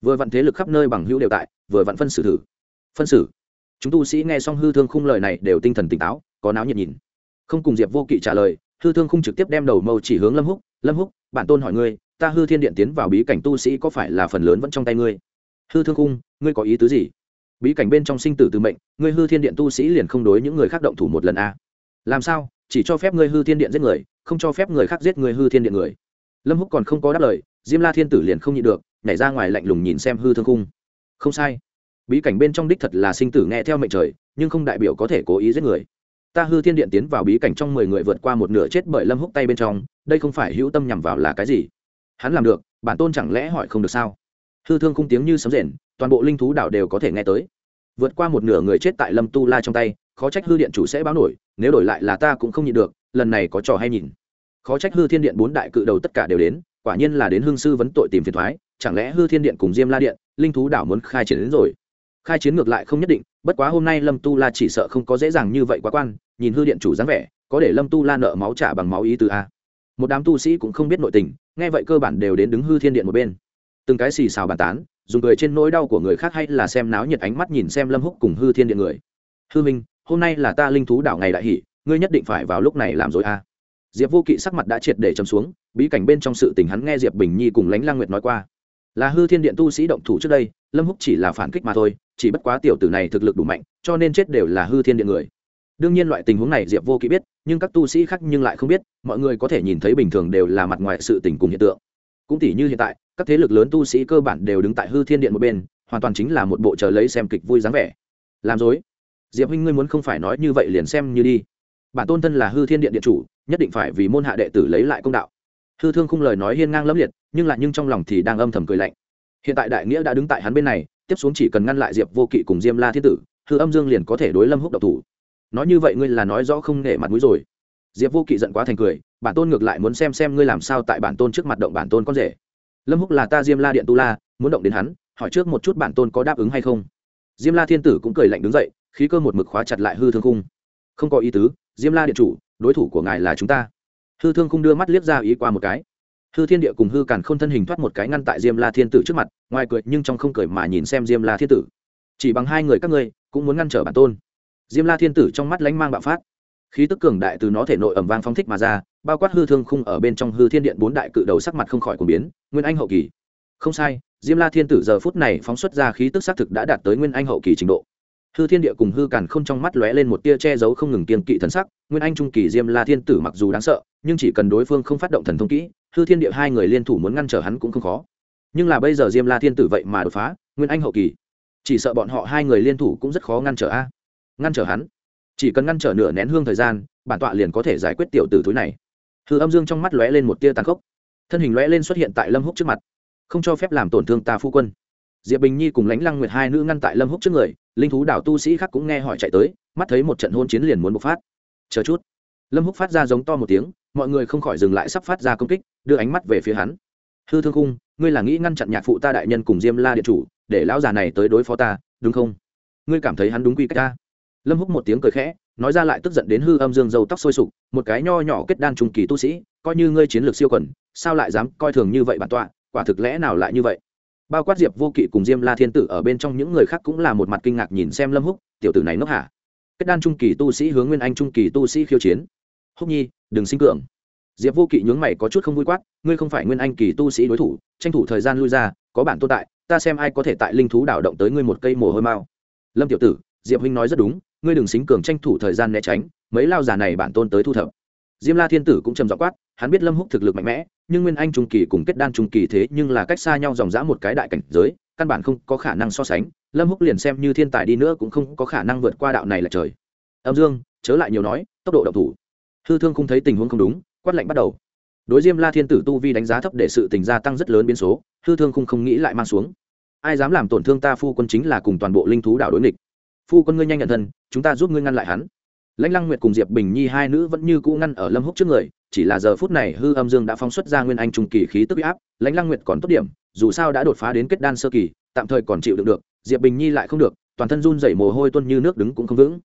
Vừa vặn thế lực khắp nơi bằng hữu đều tại, vừa vặn phân xử thử. Phân xử? Chúng tu sĩ nghe xong hư thương khung lời này đều tinh thần tỉnh táo, có náo nhiệt nhìn. Không cùng diệp vô kỵ trả lời, hư thương khung trực tiếp đem đầu mâu chỉ hướng lâm húc lâm húc bản tôn hỏi ngươi, ta hư thiên điện tiến vào bí cảnh tu sĩ có phải là phần lớn vẫn trong tay ngươi? Hư thương khung, ngươi có ý tứ gì? Bí cảnh bên trong sinh tử từ mệnh, ngươi hư thiên điện tu sĩ liền không đối những người khác động thủ một lần a à? làm sao? Chỉ cho phép ngươi hư thiên điện giết người, không cho phép người khác giết người hư thiên điện người. Lâm húc còn không có đáp lời, diêm la thiên tử liền không nhịn được, nhảy ra ngoài lạnh lùng nhìn xem hư thương khung. Không sai. Bí cảnh bên trong đích thật là sinh tử nghe theo mệnh trời, nhưng không đại biểu có thể cố ý giết người. Ta hư thiên điện tiến vào bí cảnh trong mười người vượt qua một nửa chết bởi lâm húc tay bên trong, đây không phải hữu tâm nhằm vào là cái gì? Hắn làm được, bản tôn chẳng lẽ hỏi không được sao? Hư thương khung tiếng như sấm rền, toàn bộ linh thú đảo đều có thể nghe tới. Vượt qua một nửa người chết tại lâm tu la trong tay khó trách hư điện chủ sẽ báo nổi, nếu đổi lại là ta cũng không nhịn được, lần này có trò hay nhìn. Khó trách hư thiên điện bốn đại cự đầu tất cả đều đến, quả nhiên là đến hương sư vấn tội tìm phiền thoái, chẳng lẽ hư thiên điện cùng diêm la điện, linh thú đảo muốn khai triển đến rồi? Khai chiến ngược lại không nhất định, bất quá hôm nay lâm tu la chỉ sợ không có dễ dàng như vậy quá quan, nhìn hư điện chủ dáng vẻ, có để lâm tu la nợ máu trả bằng máu ý từ a. Một đám tu sĩ cũng không biết nội tình, nghe vậy cơ bản đều đến đứng hư thiên điện một bên. Từng cái xì xào bàn tán, dùng cười trên nỗi đau của người khác hay là xem náo nhiệt ánh mắt nhìn xem lâm húc cùng hư thiên điện người. Hư minh hôm nay là ta linh thú đảo ngày đại hỷ, ngươi nhất định phải vào lúc này làm rồi a. Diệp vô kỵ sắc mặt đã triệt để chấm xuống, bí cảnh bên trong sự tình hắn nghe diệp bình nhi cùng lánh lang nguyệt nói qua. Là hư thiên điện tu sĩ động thủ trước đây, lâm húc chỉ là phản kích mà thôi, chỉ bất quá tiểu tử này thực lực đủ mạnh, cho nên chết đều là hư thiên điện người. Đương nhiên loại tình huống này diệp vô kỵ biết, nhưng các tu sĩ khác nhưng lại không biết, mọi người có thể nhìn thấy bình thường đều là mặt ngoài sự tình cùng hiện tượng. Cũng tỉ như hiện tại, các thế lực lớn tu sĩ cơ bản đều đứng tại hư thiên điện một bên, hoàn toàn chính là một bộ chờ lấy xem kịch vui dáng vẻ. Làm dối diệp huynh ngươi muốn không phải nói như vậy liền xem như đi. Bản tôn thân là hư thiên điện điện chủ, nhất định phải vì môn hạ đệ tử lấy lại công đạo. Hư thương không lời nói hiên ngang lẫm liệt, nhưng lại nhưng trong lòng thì đang âm thầm cười lạnh. Hiện tại đại nghĩa đã đứng tại hắn bên này, tiếp xuống chỉ cần ngăn lại diệp vô kỵ cùng diêm la thiên tử, hư âm dương liền có thể đối lâm húc độc thủ. Nói như vậy ngươi là nói rõ không nể mặt mũi rồi. Diệp vô kỵ giận quá thành cười, bản tôn ngược lại muốn xem xem ngươi làm sao tại bản tôn trước mặt động bản tôn con rể. Lâm húc là ta diêm la điện tu la, muốn động đến hắn, hỏi trước một chút bản tôn có đáp ứng hay không. Diêm la thiên tử cũng cười lạnh đứng dậy khí cơ một mực khóa chặt lại hư thương khung. Không có ý tứ, diêm la điện chủ, đối thủ của ngài là chúng ta. Hư thương khung đưa mắt liếc ra ý qua một cái. Hư thiên địa cùng hư càn k h ô n thân hình thoát một cái ngăn tại diêm la thiên tử trước mặt, ngoài cười nhưng trong không cười mà nhìn xem diêm la thiên tử. Chỉ bằng hai người các ngươi, cũng muốn ngăn trở bản tôn. Diêm la thiên tử trong mắt lánh mang bạo phát. Khí tức cường đại từ nó thể nội ẩm vang phong thích mà ra, bao quát hư thương khung ở bên trong hư thiên điện bốn đại cự đầu sắc mặt không khỏi cùng biến, nguyên anh hậu kỳ. Không sai, diêm la thiên tử giờ phút này phóng xuất ra khí tức xác thực đã đạt tới nguyên anh hậu kỳ trình độ hư thiên địa cùng hư càn không trong mắt lóe lên một tia che giấu không ngừng kiên kỵ thần sắc, nguyên anh trung kỳ diêm la thiên tử mặc dù đáng sợ, nhưng chỉ cần đối phương không phát động thần thông kỹ, hư thiên địa hai người liên thủ muốn ngăn trở hắn cũng không khó. Nhưng là bây giờ diêm la thiên tử vậy mà đột phá, nguyên anh hậu kỳ, chỉ sợ bọn họ hai người liên thủ cũng rất khó ngăn trở a. Ngăn trở hắn? Chỉ cần ngăn trở nửa nén hương thời gian, bản tọa liền có thể giải quyết tiểu tử thúi này. Hư âm dương trong mắt lóe lên một tia tàn khốc. Thân hình lóe lên xuất hiện tại lâm húc trước mặt. Không cho phép làm tổn thương ta phu quân. Diệp bình nhi cùng lãnh lăng nguyệt hai nữ ngăn tại lâm húc trước người linh thú đảo tu sĩ khác cũng nghe hỏi chạy tới, mắt thấy một trận hôn chiến liền muốn bộc phát. Chờ chút. Lâm húc phát ra giống to một tiếng, mọi người không khỏi dừng lại sắp phát ra công kích, đưa ánh mắt về phía hắn. Hư thương cung ngươi là nghĩ ngăn chặn nhạc phụ ta đại nhân cùng diêm la điện chủ, để lão già này tới đối phó ta, đúng không? Ngươi cảm thấy hắn đúng quy cách ta? Lâm húc một tiếng cười khẽ, nói ra lại tức giận đến hư âm dương dâu tóc sôi sục, một cái nho nhỏ kết đan trùng kỳ tu sĩ, coi như ngươi chiến lược siêu quần sao lại dám coi thường như vậy bản tọa, quả thực lẽ nào lại như vậy? Bao quát diệp vô kỵ cùng diêm la thiên tử ở bên trong những người khác cũng là một mặt kinh ngạc nhìn xem lâm húc, tiểu tử này ngốc hả? Kết đan trung kỳ tu sĩ hướng nguyên anh trung kỳ tu sĩ khiêu chiến. Húc nhi, đừng sinh cường. Diệp vô kỵ nhướng mày có chút không vui quát, ngươi không phải nguyên anh kỳ tu sĩ đối thủ, tranh thủ thời gian lui ra, có bản tồn tại, ta xem ai có thể tại linh thú đảo động tới ngươi một cây mồ hôi mao lâm tiểu tử, diệp huynh nói rất đúng, ngươi đừng xính cường tranh thủ thời gian né tránh, mấy lao giả này bản tôn tới thu thập diêm la thiên tử cũng trầm dọ quát, hắn biết lâm húc thực lực mạnh mẽ, nhưng nguyên anh trung kỳ cùng kết đan trung kỳ thế nhưng là cách xa nhau dòng dã một cái đại cảnh giới, căn bản không có khả năng so sánh, lâm húc liền xem như thiên tài đi nữa cũng không có khả năng vượt qua đạo này là trời. Âm dương, chớ lại nhiều nói, tốc độ đậu thủ. Hư thương không thấy tình huống không đúng, quát lạnh bắt đầu. Đối diêm la thiên tử tu vi đánh giá thấp để sự tình gia tăng rất lớn biến số, hư thương không không nghĩ lại mang xuống. Ai dám làm tổn thương ta phu quân chính là cùng toàn bộ linh thú đảo đối nghịch. Phu quân ngươi nhanh nhận thân, chúng ta giúp ngươi ngăn lại hắn lãnh lăng nguyệt cùng diệp bình nhi hai nữ vẫn như cũ ngăn ở lâm húc trước người, chỉ là giờ phút này hư âm dương đã phóng xuất ra nguyên anh trung kỳ khí tức áp, lãnh lăng nguyệt còn tốt điểm, dù sao đã đột phá đến kết đan sơ kỳ, tạm thời còn chịu đựng được, diệp bình nhi lại không được, toàn thân run rẩy mồ hôi tuôn như nước đứng cũng không vững.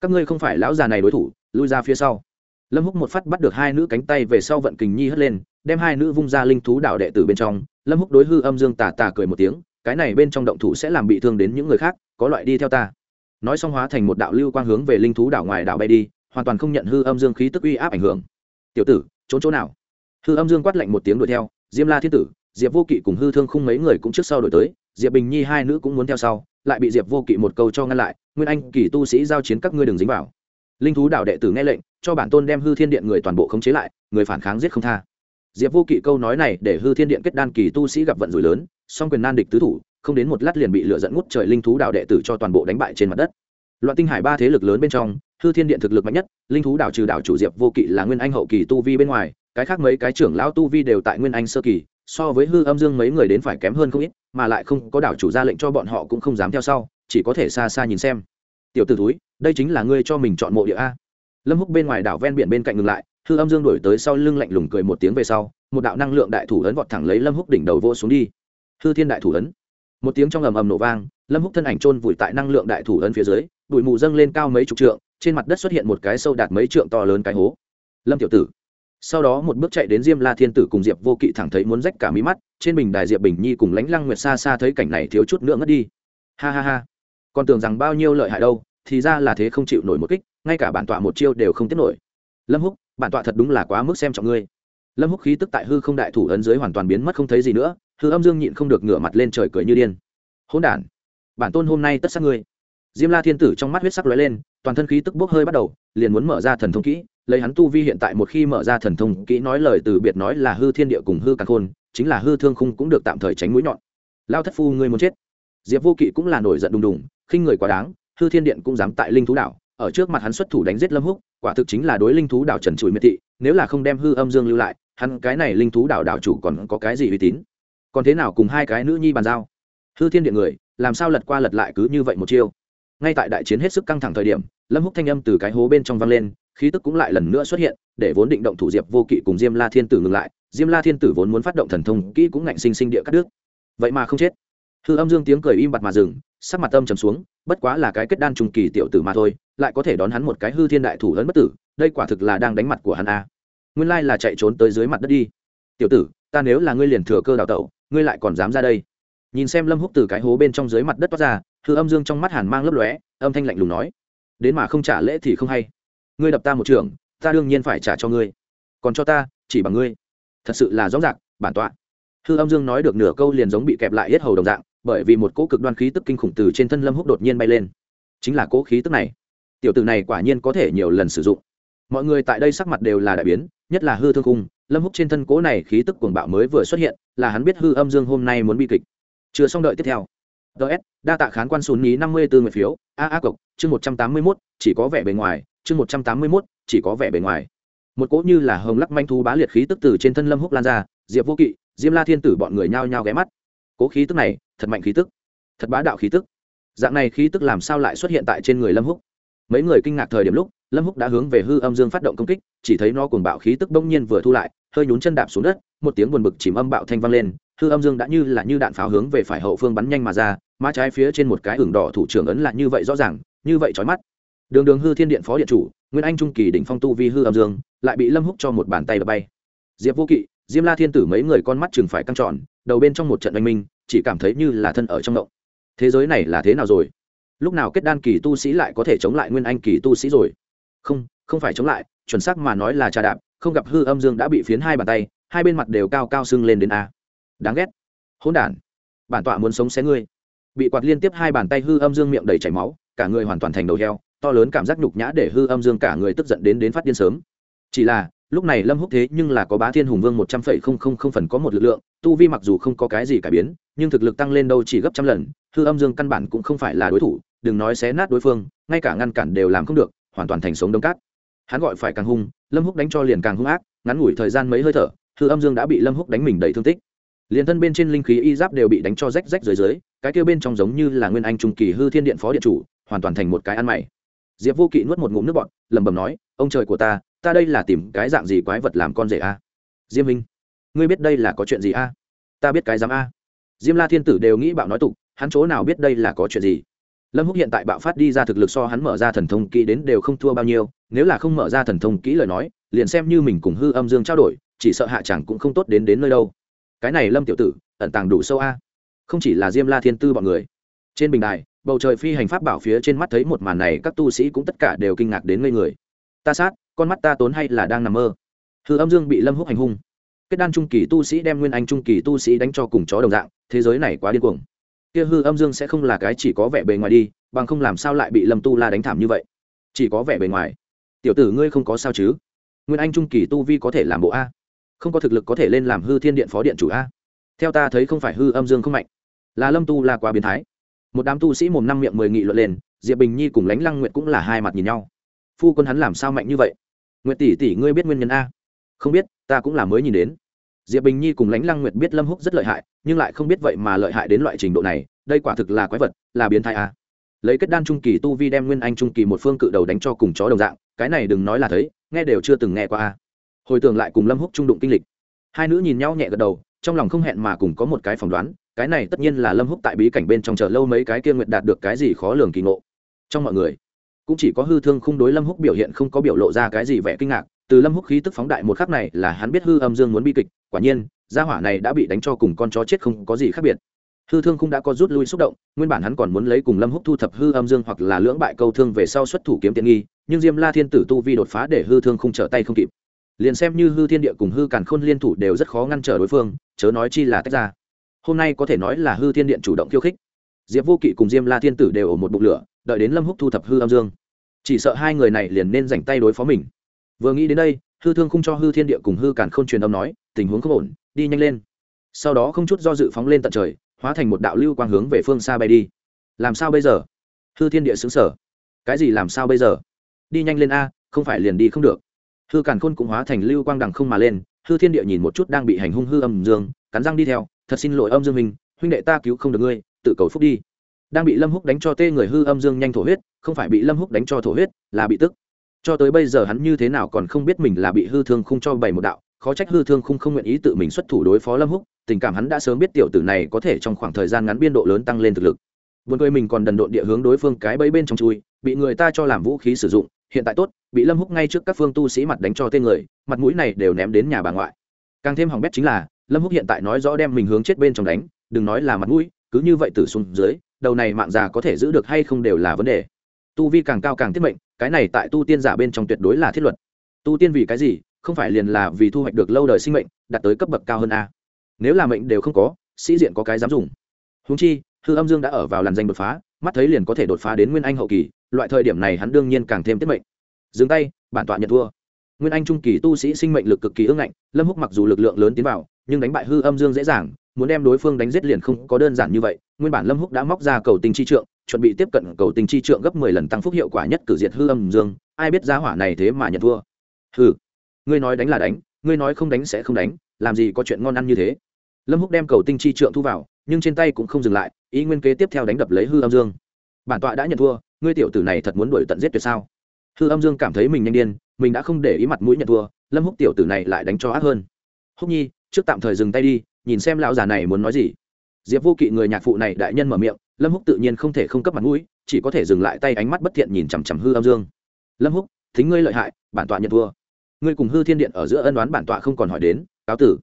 Các ngươi không phải lão già này đối thủ, lui ra phía sau. Lâm húc một phát bắt được hai nữ cánh tay về sau vận kình nhi hất lên, đem hai nữ vung ra linh thú đạo đệ tử bên trong. Lâm húc đối hư âm dương tà tà cười một tiếng, cái này bên trong động thủ sẽ làm bị thương đến những người khác, có loại đi theo ta nói xong hóa thành một đạo lưu quang hướng về linh thú đảo ngoài đảo bay đi, hoàn toàn không nhận hư âm dương khí tức uy áp ảnh hưởng. Tiểu tử, trốn chỗ nào? Hư âm dương quát lạnh một tiếng đuổi theo, diêm la thiên tử, diệp vô kỵ cùng hư thương khung mấy người cũng trước sau đổi tới, diệp bình nhi hai nữ cũng muốn theo sau, lại bị diệp vô kỵ một câu cho ngăn lại, nguyên anh, kỳ tu sĩ giao chiến các ngươi đừng dính vào. Linh thú đảo đệ tử nghe lệnh, cho bản tôn đem hư thiên điện người toàn bộ khống chế lại, người phản kháng giết không tha. Diệp vô kỵ câu nói này để hư thiên điện kết đan kỳ tu sĩ gặp vận rủi lớn, song quyền nan địch tứ thủ không đến một lát liền bị lửa dẫn ngút trời linh thú đạo đệ tử cho toàn bộ đánh bại trên mặt đất. Loạn tinh hải ba thế lực lớn bên trong, hư thiên điện thực lực mạnh nhất, linh thú đảo trừ đảo chủ diệp vô kỵ là nguyên anh hậu kỳ tu vi bên ngoài, cái khác mấy cái trưởng lão tu vi đều tại nguyên anh sơ kỳ, so với hư âm dương mấy người đến phải kém hơn không ít, mà lại không có đảo chủ ra lệnh cho bọn họ cũng không dám theo sau, chỉ có thể xa xa nhìn xem. Tiểu t ử túi đây chính là ngươi cho mình chọn mộ địa a. Lâm húc bên ngoài đảo ven biển bên cạnh ngừng lại, hư âm dương đổi tới sau lưng lạnh lùng cười một tiếng về sau, một đạo năng lượng đại thủ ấn vọt thẳng lấy lâm húc đỉnh đầu vô xuống đi. Hư thiên đại thủ ấn một tiếng trong ầm ầm nổ vang, lâm húc thân ảnh trôn vùi tại năng lượng đại thủ ấn phía dưới, bụi mù dâng lên cao mấy chục trượng, trên mặt đất xuất hiện một cái sâu đạt mấy trượng to lớn cái hố. Lâm tiểu tử. Sau đó một bước chạy đến diêm la thiên tử cùng diệp vô kỵ thẳng thấy muốn rách cả mí mắt, trên bình đài diệp bình nhi cùng lánh lăng nguyệt xa xa thấy cảnh này thiếu chút nữa ngất đi. Ha ha ha. Còn tưởng rằng bao nhiêu lợi hại đâu, thì ra là thế không chịu nổi một kích, ngay cả bản tọa một chiêu đều không tiếp nổi. Lâm húc, bản tọa thật đúng là quá mức xem trọng ngươi. Lâm húc khí tức tại hư không đại thủ ấn dưới hoàn toàn biến mất không thấy gì nữa hư âm dương nhịn không được ngửa mặt lên trời cười như điên. Hỗn đản, bản tôn hôm nay tất sát ngươi. Diêm la thiên tử trong mắt huyết sắc lóe lên, toàn thân khí tức bốc hơi bắt đầu, liền muốn mở ra thần thông kỹ, lấy hắn tu vi hiện tại một khi mở ra thần thông kỹ nói lời từ biệt nói là hư thiên địa cùng hư càn khôn, chính là hư thương khung cũng được tạm thời tránh mũi nhọn. Lao thất phu ngươi muốn chết. Diệp vô kỵ cũng là nổi giận đùng đùng, khinh người quá đáng, hư thiên điện cũng dám tại linh thú đảo, ở trước mặt hắn xuất thủ đánh giết lâm húc, quả thực chính là đối linh thú đảo trần trụi miệt thị, nếu là không đem hư âm dương lưu lại, hắn cái này linh thú đảo đảo chủ còn có cái gì uy tín? Còn thế nào cùng hai cái nữ nhi bàn giao? Hư thiên điện người, làm sao lật qua lật lại cứ như vậy một chiêu? Ngay tại đại chiến hết sức căng thẳng thời điểm, lâm húc thanh âm từ cái hố bên trong vang lên, khí tức cũng lại lần nữa xuất hiện, để vốn định động thủ diệp vô kỵ cùng diêm la thiên tử ngừng lại, diêm la thiên tử vốn muốn phát động thần thông, kỹ cũng ngạnh sinh sinh địa cắt đứt. Vậy mà không chết. Hư âm dương tiếng cười im bặt mà dừng, sắc mặt âm trầm xuống, bất quá là cái kết đan trùng kỳ tiểu tử mà thôi, lại có thể đón hắn một cái hư thiên đại thủ lớn bất tử, đây quả thực là đang đánh mặt của hắn a. Nguyên lai là chạy trốn tới dưới mặt đất đi. Tiểu tử, ta nếu là ngươi liền thừa cơ đào tẩu ngươi lại còn dám ra đây. Nhìn xem lâm húc từ cái hố bên trong dưới mặt đất toát ra hư âm dương trong mắt hàn mang lấp lóe, âm thanh lạnh lùng nói, đến mà không trả lễ thì không hay. Ngươi đập ta một trường, ta đương nhiên phải trả cho ngươi. Còn cho ta, chỉ bằng ngươi. Thật sự là rõ ràng, bản tọa. Hư âm dương nói được nửa câu liền giống bị kẹp lại hết hầu đồng dạng, bởi vì một cỗ cực đoan khí tức kinh khủng từ trên thân lâm húc đột nhiên bay lên. Chính là cỗ khí tức này. Tiểu tử này quả nhiên có thể nhiều lần sử dụng. Mọi người tại đây sắc mặt đều là đại biến, nhất là hư thương cung lâm húc trên thân cỗ này khí tức cuồng bạo mới vừa xuất hiện, là hắn biết hư âm dương hôm nay muốn bi kịch. Chưa xong đợi tiếp theo. Ts đa tạ khán quan sùn ní năm mươi bốn người phiếu, a a cộc, chương một trăm tám mươi mốt, chỉ có vẻ bề ngoài, chương một trăm tám mươi mốt, chỉ có vẻ bề ngoài. Một cỗ như là hồng lắc manh thú bá liệt khí tức từ trên thân lâm húc lan ra, diệp vô kỵ, diêm la thiên tử bọn người nhao nhao ghé mắt. Cỗ khí tức này, thật mạnh khí tức, thật bá đạo khí tức. Dạng này khí tức làm sao lại xuất hiện tại trên người lâm húc? Mấy người kinh ngạc thời điểm lúc lâm húc đã hướng về hư âm dương phát động công kích, chỉ thấy nó cuồng bạo khí tức bỗng nhiên vừa thu lại, hơi nhún chân đạp xuống đất, một tiếng buồn bực chìm âm bạo thanh vang lên, hư âm dương đã như là như đạn pháo hướng về phải hậu phương bắn nhanh mà ra, má trái phía trên một cái ửng đỏ thủ trưởng ấn là như vậy rõ ràng, như vậy chói mắt. Đường đường hư thiên điện phó điện chủ, nguyên anh trung kỳ đỉnh phong tu vi hư âm dương, lại bị lâm húc cho một bàn tay bay. Diệp vô kỵ, diêm la thiên tử mấy người con mắt chừng phải căng tròn, đầu bên trong một trận oanh minh, chỉ cảm thấy như là thân ở trong động. Thế giới này là thế nào rồi? Lúc nào kết đan kỳ tu sĩ lại có thể chống lại nguyên anh kỳ tu sĩ rồi? Không không phải chống lại, chuẩn xác mà nói là trà đạp, không gặp hư âm dương đã bị phiến hai bàn tay, hai bên mặt đều cao cao sưng lên đến a. Đáng ghét. Hỗn đản. Bản tọa muốn sống xé ngươi. Bị quạt liên tiếp hai bàn tay hư âm dương miệng đầy chảy máu, cả người hoàn toàn thành đầu heo, to lớn cảm giác nhục nhã để hư âm dương cả người tức giận đến đến phát điên sớm. Chỉ là, lúc này lâm húc thế nhưng là có bá thiên hùng vương một trăm phẩy không không không phần có một lực lượng, tu vi mặc dù không có cái gì cải biến, nhưng thực lực tăng lên đâu chỉ gấp trăm lần, hư âm dương căn bản cũng không phải là đối thủ, đừng nói xé nát đối phương, ngay cả ngăn cản đều làm không được hoàn toàn thành sống đông cát. Hắn gọi phải càng hung, lâm húc đánh cho liền càng hung ác, ngắn ngủi thời gian mấy hơi thở, hư âm dương đã bị lâm húc đánh mình đầy thương tích. Liền thân bên trên linh khí y giáp đều bị đánh cho rách rách dưới dưới cái kia bên trong giống như là nguyên anh trung kỳ hư thiên điện phó điện chủ, hoàn toàn thành một cái ăn mày. Diệp vô kỵ nuốt một ngụm nước bọt, lẩm bẩm nói, ông trời của ta ta đây là tìm cái dạng gì quái vật làm con rể a? Diêm minh, ngươi biết đây là có chuyện gì a? Ta biết cái dám a. Diêm la thiên tử đều nghĩ bạo nói tục, hắn chỗ nào biết đây là có chuyện gì? Lâm húc hiện tại bạo phát đi ra thực lực so hắn mở ra thần thông kỹ đến đều không thua bao nhiêu, nếu là không mở ra thần thông kỹ lời nói, liền xem như mình cùng hư âm dương trao đổi, chỉ sợ hạ chẳng cũng không tốt đến đến nơi đâu. Cái này lâm tiểu tử, ẩn tàng đủ sâu a. Không chỉ là diêm la thiên tư bọn người. Trên bình đài, bầu trời phi hành pháp bảo phía trên mắt thấy một màn này, các tu sĩ cũng tất cả đều kinh ngạc đến ngây người. Ta sát, con mắt ta tốn hay là đang nằm mơ? Hư âm dương bị lâm húc hành hung. Kết đan trung kỳ tu sĩ đem nguyên anh trung kỳ tu sĩ đánh cho cùng chó đồng dạng, thế giới này quá điên cuồng kia hư âm dương sẽ không là cái chỉ có vẻ bề ngoài đi, bằng không làm sao lại bị lâm tu la đánh thảm như vậy? Chỉ có vẻ bề ngoài. Tiểu tử ngươi không có sao chứ? Nguyên anh trung kỳ tu vi có thể làm bộ a? Không có thực lực có thể lên làm hư thiên điện phó điện chủ a? Theo ta thấy không phải hư âm dương không mạnh. Là lâm tu la quá biến thái. Một đám tu sĩ mồm năm miệng mười nghị luận lên, diệp bình nhi cùng lánh lăng nguyệt cũng là hai mặt nhìn nhau. Phu quân hắn làm sao mạnh như vậy? Nguyệt tỷ tỷ ngươi biết nguyên nhân a? Không biết, ta cũng là mới nhìn đến diệp bình nhi cùng Lãnh lăng nguyệt biết lâm húc rất lợi hại, nhưng lại không biết vậy mà lợi hại đến loại trình độ này, đây quả thực là quái vật, là biến thái à? lấy kết đan trung kỳ tu vi đem nguyên anh trung kỳ một phương cự đầu đánh cho cùng chó đồng dạng, cái này đừng nói là thấy, nghe đều chưa từng nghe qua à? hồi tưởng lại cùng lâm húc trung đụng kinh lịch hai nữ nhìn nhau nhẹ gật đầu, trong lòng không hẹn mà cùng có một cái phỏng đoán, cái này tất nhiên là lâm húc tại bí cảnh bên trong chờ lâu mấy cái kia nguyện đạt được cái gì khó lường kỳ ngộ trong mọi người, cũng chỉ có hư thương không đối lâm húc biểu hiện không có biểu lộ ra cái gì vẻ kinh ngạc, từ lâm húc khí tức phóng đại một khắc này là hắn biết hư âm dương muốn bi kịch quả nhiên, gia hỏa này đã bị đánh cho cùng con chó chết không có gì khác biệt. Hư thương cũng đã có rút lui xúc động, nguyên bản hắn còn muốn lấy cùng lâm húc thu thập hư âm dương hoặc là lưỡng bại câu thương về sau xuất thủ kiếm tiện nghi, nhưng diêm la thiên tử tu vi đột phá để hư thương không trở tay không kịp. Liền xem như hư thiên địa cùng hư càn khôn liên thủ đều rất khó ngăn trở đối phương, chớ nói chi là tách ra. Hôm nay có thể nói là hư thiên điện chủ động khiêu khích. Diệp vô kỵ cùng diêm la thiên tử đều ở một bụng lửa, đợi đến lâm húc thu thập hư âm dương. Chỉ sợ hai người này liền nên dành tay đối phó mình. Vừa nghĩ đến đây, hư thương không cho hư thiên địa cùng hư càn khôn truyền âm nói tình huống không ổn, đi nhanh lên. Sau đó không chút do dự phóng lên tận trời, hóa thành một đạo lưu quang hướng về phương xa bay đi. Làm sao bây giờ? Hư thiên địa xứng sở cái gì làm sao bây giờ? Đi nhanh lên a, không phải liền đi không được. Hư càn khôn cũng hóa thành lưu quang đằng không mà lên, hư thiên địa nhìn một chút đang bị hành hung hư âm dương, cắn răng đi theo, thật xin lỗi âm dương minh huynh đệ ta cứu không được ngươi, tự cầu phúc đi. Đang bị lâm húc đánh cho tê người hư âm dương nhanh thổ huyết, không phải bị lâm húc đánh cho thổ huyết, là bị tức. Cho tới bây giờ hắn như thế nào còn không biết mình là bị hư thương không cho bảy một đạo khó trách hư thương không không nguyện ý tự mình xuất thủ đối phó lâm húc, tình cảm hắn đã sớm biết tiểu tử này có thể trong khoảng thời gian ngắn biên độ lớn tăng lên thực lực. Vườn cười mình còn đần độn địa hướng đối phương cái bẫy bên trong chui, bị người ta cho làm vũ khí sử dụng, hiện tại tốt, bị lâm húc ngay trước các phương tu sĩ mặt đánh cho tên người, mặt mũi này đều ném đến nhà bà ngoại. Càng thêm hỏng bét chính là, lâm húc hiện tại nói rõ đem mình hướng chết bên trong đánh, đừng nói là mặt mũi, cứ như vậy từ xuống dưới, đầu này mạng già có thể giữ được hay không đều là vấn đề. Tu vi càng cao càng tiết mệnh, cái này tại tu tiên giả bên trong tuyệt đối là thiết luật. Tu tiên vì cái gì không phải liền là vì thu hoạch được lâu đời sinh mệnh, đạt tới cấp bậc cao hơn a. Nếu là mệnh đều không có, sĩ diện có cái dám dùng. Húng chi, hư âm dương đã ở vào làn danh đột phá, mắt thấy liền có thể đột phá đến nguyên anh hậu kỳ, loại thời điểm này hắn đương nhiên càng thêm tiết mệnh. Dừng tay, bản tọa nhận thua. Nguyên anh trung kỳ tu sĩ sinh mệnh lực cực kỳ ưng ngạnh, lâm húc mặc dù lực lượng lớn tiến vào, nhưng đánh bại hư âm dương dễ dàng, muốn đem đối phương đánh giết liền không có đơn giản như vậy. Nguyên bản lâm húc đã móc ra cầu tình chi trượng, chuẩn bị tiếp cận cầu tình chi trượng gấp mười lần tăng phúc hiệu quả nhất cử diệt hư âm dương. Ai biết giá hỏa này thế mà nhận thua. Hư ngươi nói đánh là đánh, ngươi nói không đánh sẽ không đánh, làm gì có chuyện ngon ăn như thế. Lâm húc đem cầu tinh chi trượng thu vào, nhưng trên tay cũng không dừng lại, ý nguyên kế tiếp theo đánh đập lấy hư âm dương. Bản tọa đã nhận thua, ngươi tiểu tử này thật muốn đuổi tận giết tuyệt sao? Hư âm dương cảm thấy mình nhanh điên, mình đã không để ý mặt mũi nhận thua, lâm húc tiểu tử này lại đánh cho ác hơn. Húc nhi, trước tạm thời dừng tay đi, nhìn xem lão già này muốn nói gì. Diệp vô kỵ người nhạc phụ này đại nhân mở miệng, lâm húc tự nhiên không thể không cấp mặt mũi, chỉ có thể dừng lại tay ánh mắt bất thiện nhìn chằm chằm hư âm dương. Lâm húc, thính ngươi lợi hại, bản tọa nhận thua ngươi cùng hư thiên điện ở giữa ân đoán bản tọa không còn hỏi đến, cáo tử.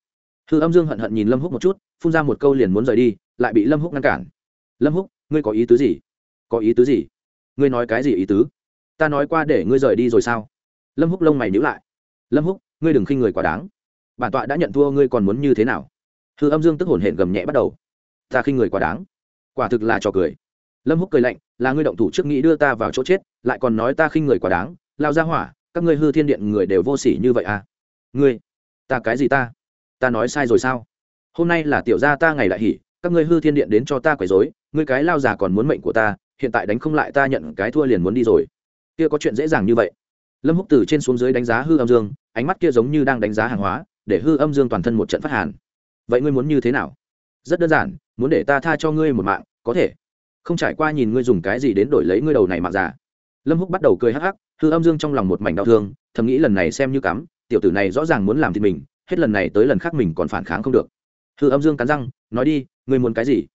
Hư âm dương hận hận nhìn lâm húc một chút, phun ra một câu liền muốn rời đi, lại bị lâm húc ngăn cản. Lâm húc, ngươi có ý tứ gì? Có ý tứ gì? Ngươi nói cái gì ý tứ? Ta nói qua để ngươi rời đi rồi sao? Lâm húc lông mày nhíu lại. Lâm húc, ngươi đừng khinh người quá đáng. Bản tọa đã nhận thua, ngươi còn muốn như thế nào? Hư âm dương tức hổn hển gầm nhẹ bắt đầu. Ta khinh người quá đáng. Quả thực là trò cười. Lâm húc cười lạnh, là ngươi động thủ trước nghĩ đưa ta vào chỗ chết, lại còn nói ta khinh người quá đáng, lao ra hỏa các ngươi hư thiên điện người đều vô sỉ như vậy à? Ngươi, ta cái gì ta? Ta nói sai rồi sao? Hôm nay là tiểu gia ta ngày đại hỉ các ngươi hư thiên điện đến cho ta quấy rối, ngươi cái lao già còn muốn mệnh của ta, hiện tại đánh không lại ta nhận cái thua liền muốn đi rồi. Kia có chuyện dễ dàng như vậy. Lâm húc từ trên xuống dưới đánh giá hư âm dương, ánh mắt kia giống như đang đánh giá hàng hóa, để hư âm dương toàn thân một trận phát hàn. Vậy ngươi muốn như thế nào? Rất đơn giản, muốn để ta tha cho ngươi một mạng, có thể. Không trải qua nhìn ngươi dùng cái gì đến đổi lấy ngươi đầu này mạng già. Lâm húc bắt đầu cười hắc hắc hư âm dương trong lòng một mảnh đau thương, thầm nghĩ lần này xem như cắm, tiểu tử này rõ ràng muốn làm thì mình, hết lần này tới lần khác mình còn phản kháng không được. Hư âm dương cắn răng, nói đi, ngươi muốn cái gì?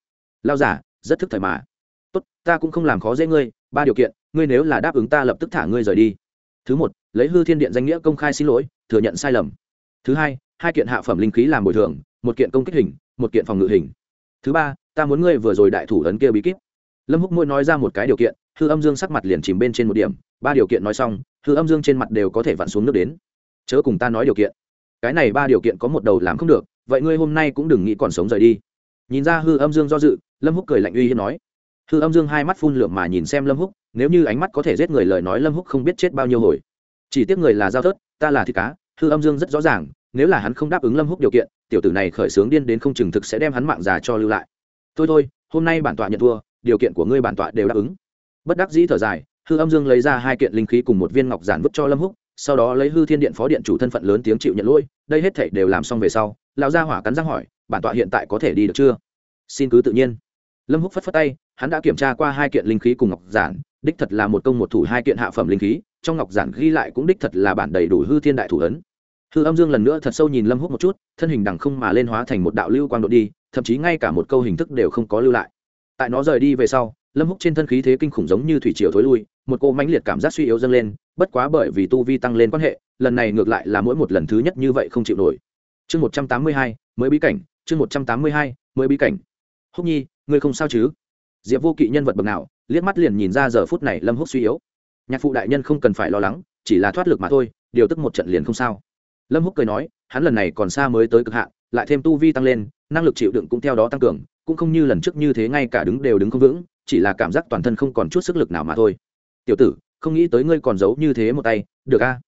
Lao giả, rất thức thời mà. Tốt, ta cũng không làm khó dễ ngươi, ba điều kiện, ngươi nếu là đáp ứng ta lập tức thả ngươi rời đi. Thứ một, lấy hư thiên điện danh nghĩa công khai xin lỗi, thừa nhận sai lầm. Thứ hai hai kiện hạ phẩm linh khí làm bồi thường, một kiện công kích hình, một kiện phòng ngự hình. Thứ ba, ta muốn ngươi vừa rồi đại thủ ấn kia bí kíp. Lâm húc môi nói ra một cái điều kiện hư âm dương sắc mặt liền chìm bên trên một điểm, ba điều kiện nói xong, hư âm dương trên mặt đều có thể vặn xuống nước đến. Chớ cùng ta nói điều kiện. Cái này ba điều kiện có một đầu làm không được, vậy ngươi hôm nay cũng đừng nghĩ còn sống rời đi. Nhìn ra hư âm dương do dự, lâm húc cười lạnh uy hiếp nói. Hư âm dương hai mắt phun lượm mà nhìn xem lâm húc, nếu như ánh mắt có thể giết người lời nói lâm húc không biết chết bao nhiêu hồi. Chỉ tiếc người là giao thớt, ta là thịt cá, hư âm dương rất rõ ràng, nếu là hắn không đáp ứng lâm húc điều kiện, tiểu tử này khởi sướng điên đến không chừng thực sẽ đem hắn mạng già cho lưu lại. Thôi thôi, hôm nay bản tọa nhận thua, điều kiện của ngươi bản tọa đều đáp ứng bất đắc dĩ thở dài, hư âm dương lấy ra hai kiện linh khí cùng một viên ngọc giản vứt cho lâm húc, sau đó lấy hư thiên điện phó điện chủ thân phận lớn tiếng chịu nhận lỗi, đây hết thảy đều làm xong về sau, lão gia hỏa cắn răng hỏi, bản tọa hiện tại có thể đi được chưa? Xin cứ tự nhiên. Lâm húc phất phất tay, hắn đã kiểm tra qua hai kiện linh khí cùng ngọc giản, đích thật là một công một thủ hai kiện hạ phẩm linh khí, trong ngọc giản ghi lại cũng đích thật là bản đầy đủ hư thiên đại thủ ấn. Hư âm dương lần nữa thật sâu nhìn lâm húc một chút, thân hình đằng không mà lên hóa thành một đạo lưu quang đột đi, thậm chí ngay cả một câu hình thức đều không có lưu lại. Tại nó rời đi về sau lâm húc trên thân khí thế kinh khủng giống như thủy triều thối lui, một cô mãnh liệt cảm giác suy yếu dâng lên, bất quá bởi vì tu vi tăng lên quan hệ, lần này ngược lại là mỗi một lần thứ nhất như vậy không chịu nổi. Chương một trăm tám mươi hai, mới bí cảnh, chương một trăm tám mươi hai, mới bí cảnh. Húc nhi, ngươi không sao chứ? Diệp vô kỵ nhân vật bậc nào, liếc mắt liền nhìn ra giờ phút này lâm húc suy yếu. Nhạc phụ đại nhân không cần phải lo lắng, chỉ là thoát lực mà thôi, điều tức một trận liền không sao. Lâm húc cười nói, hắn lần này còn xa mới tới cực hạn, lại thêm tu vi tăng lên, năng lực chịu đựng cũng theo đó tăng cường, cũng không như lần trước như thế ngay cả đứng đều đứng không vững chỉ là cảm giác toàn thân không còn chút sức lực nào mà thôi. Tiểu tử, không nghĩ tới ngươi còn giấu như thế một tay, được a?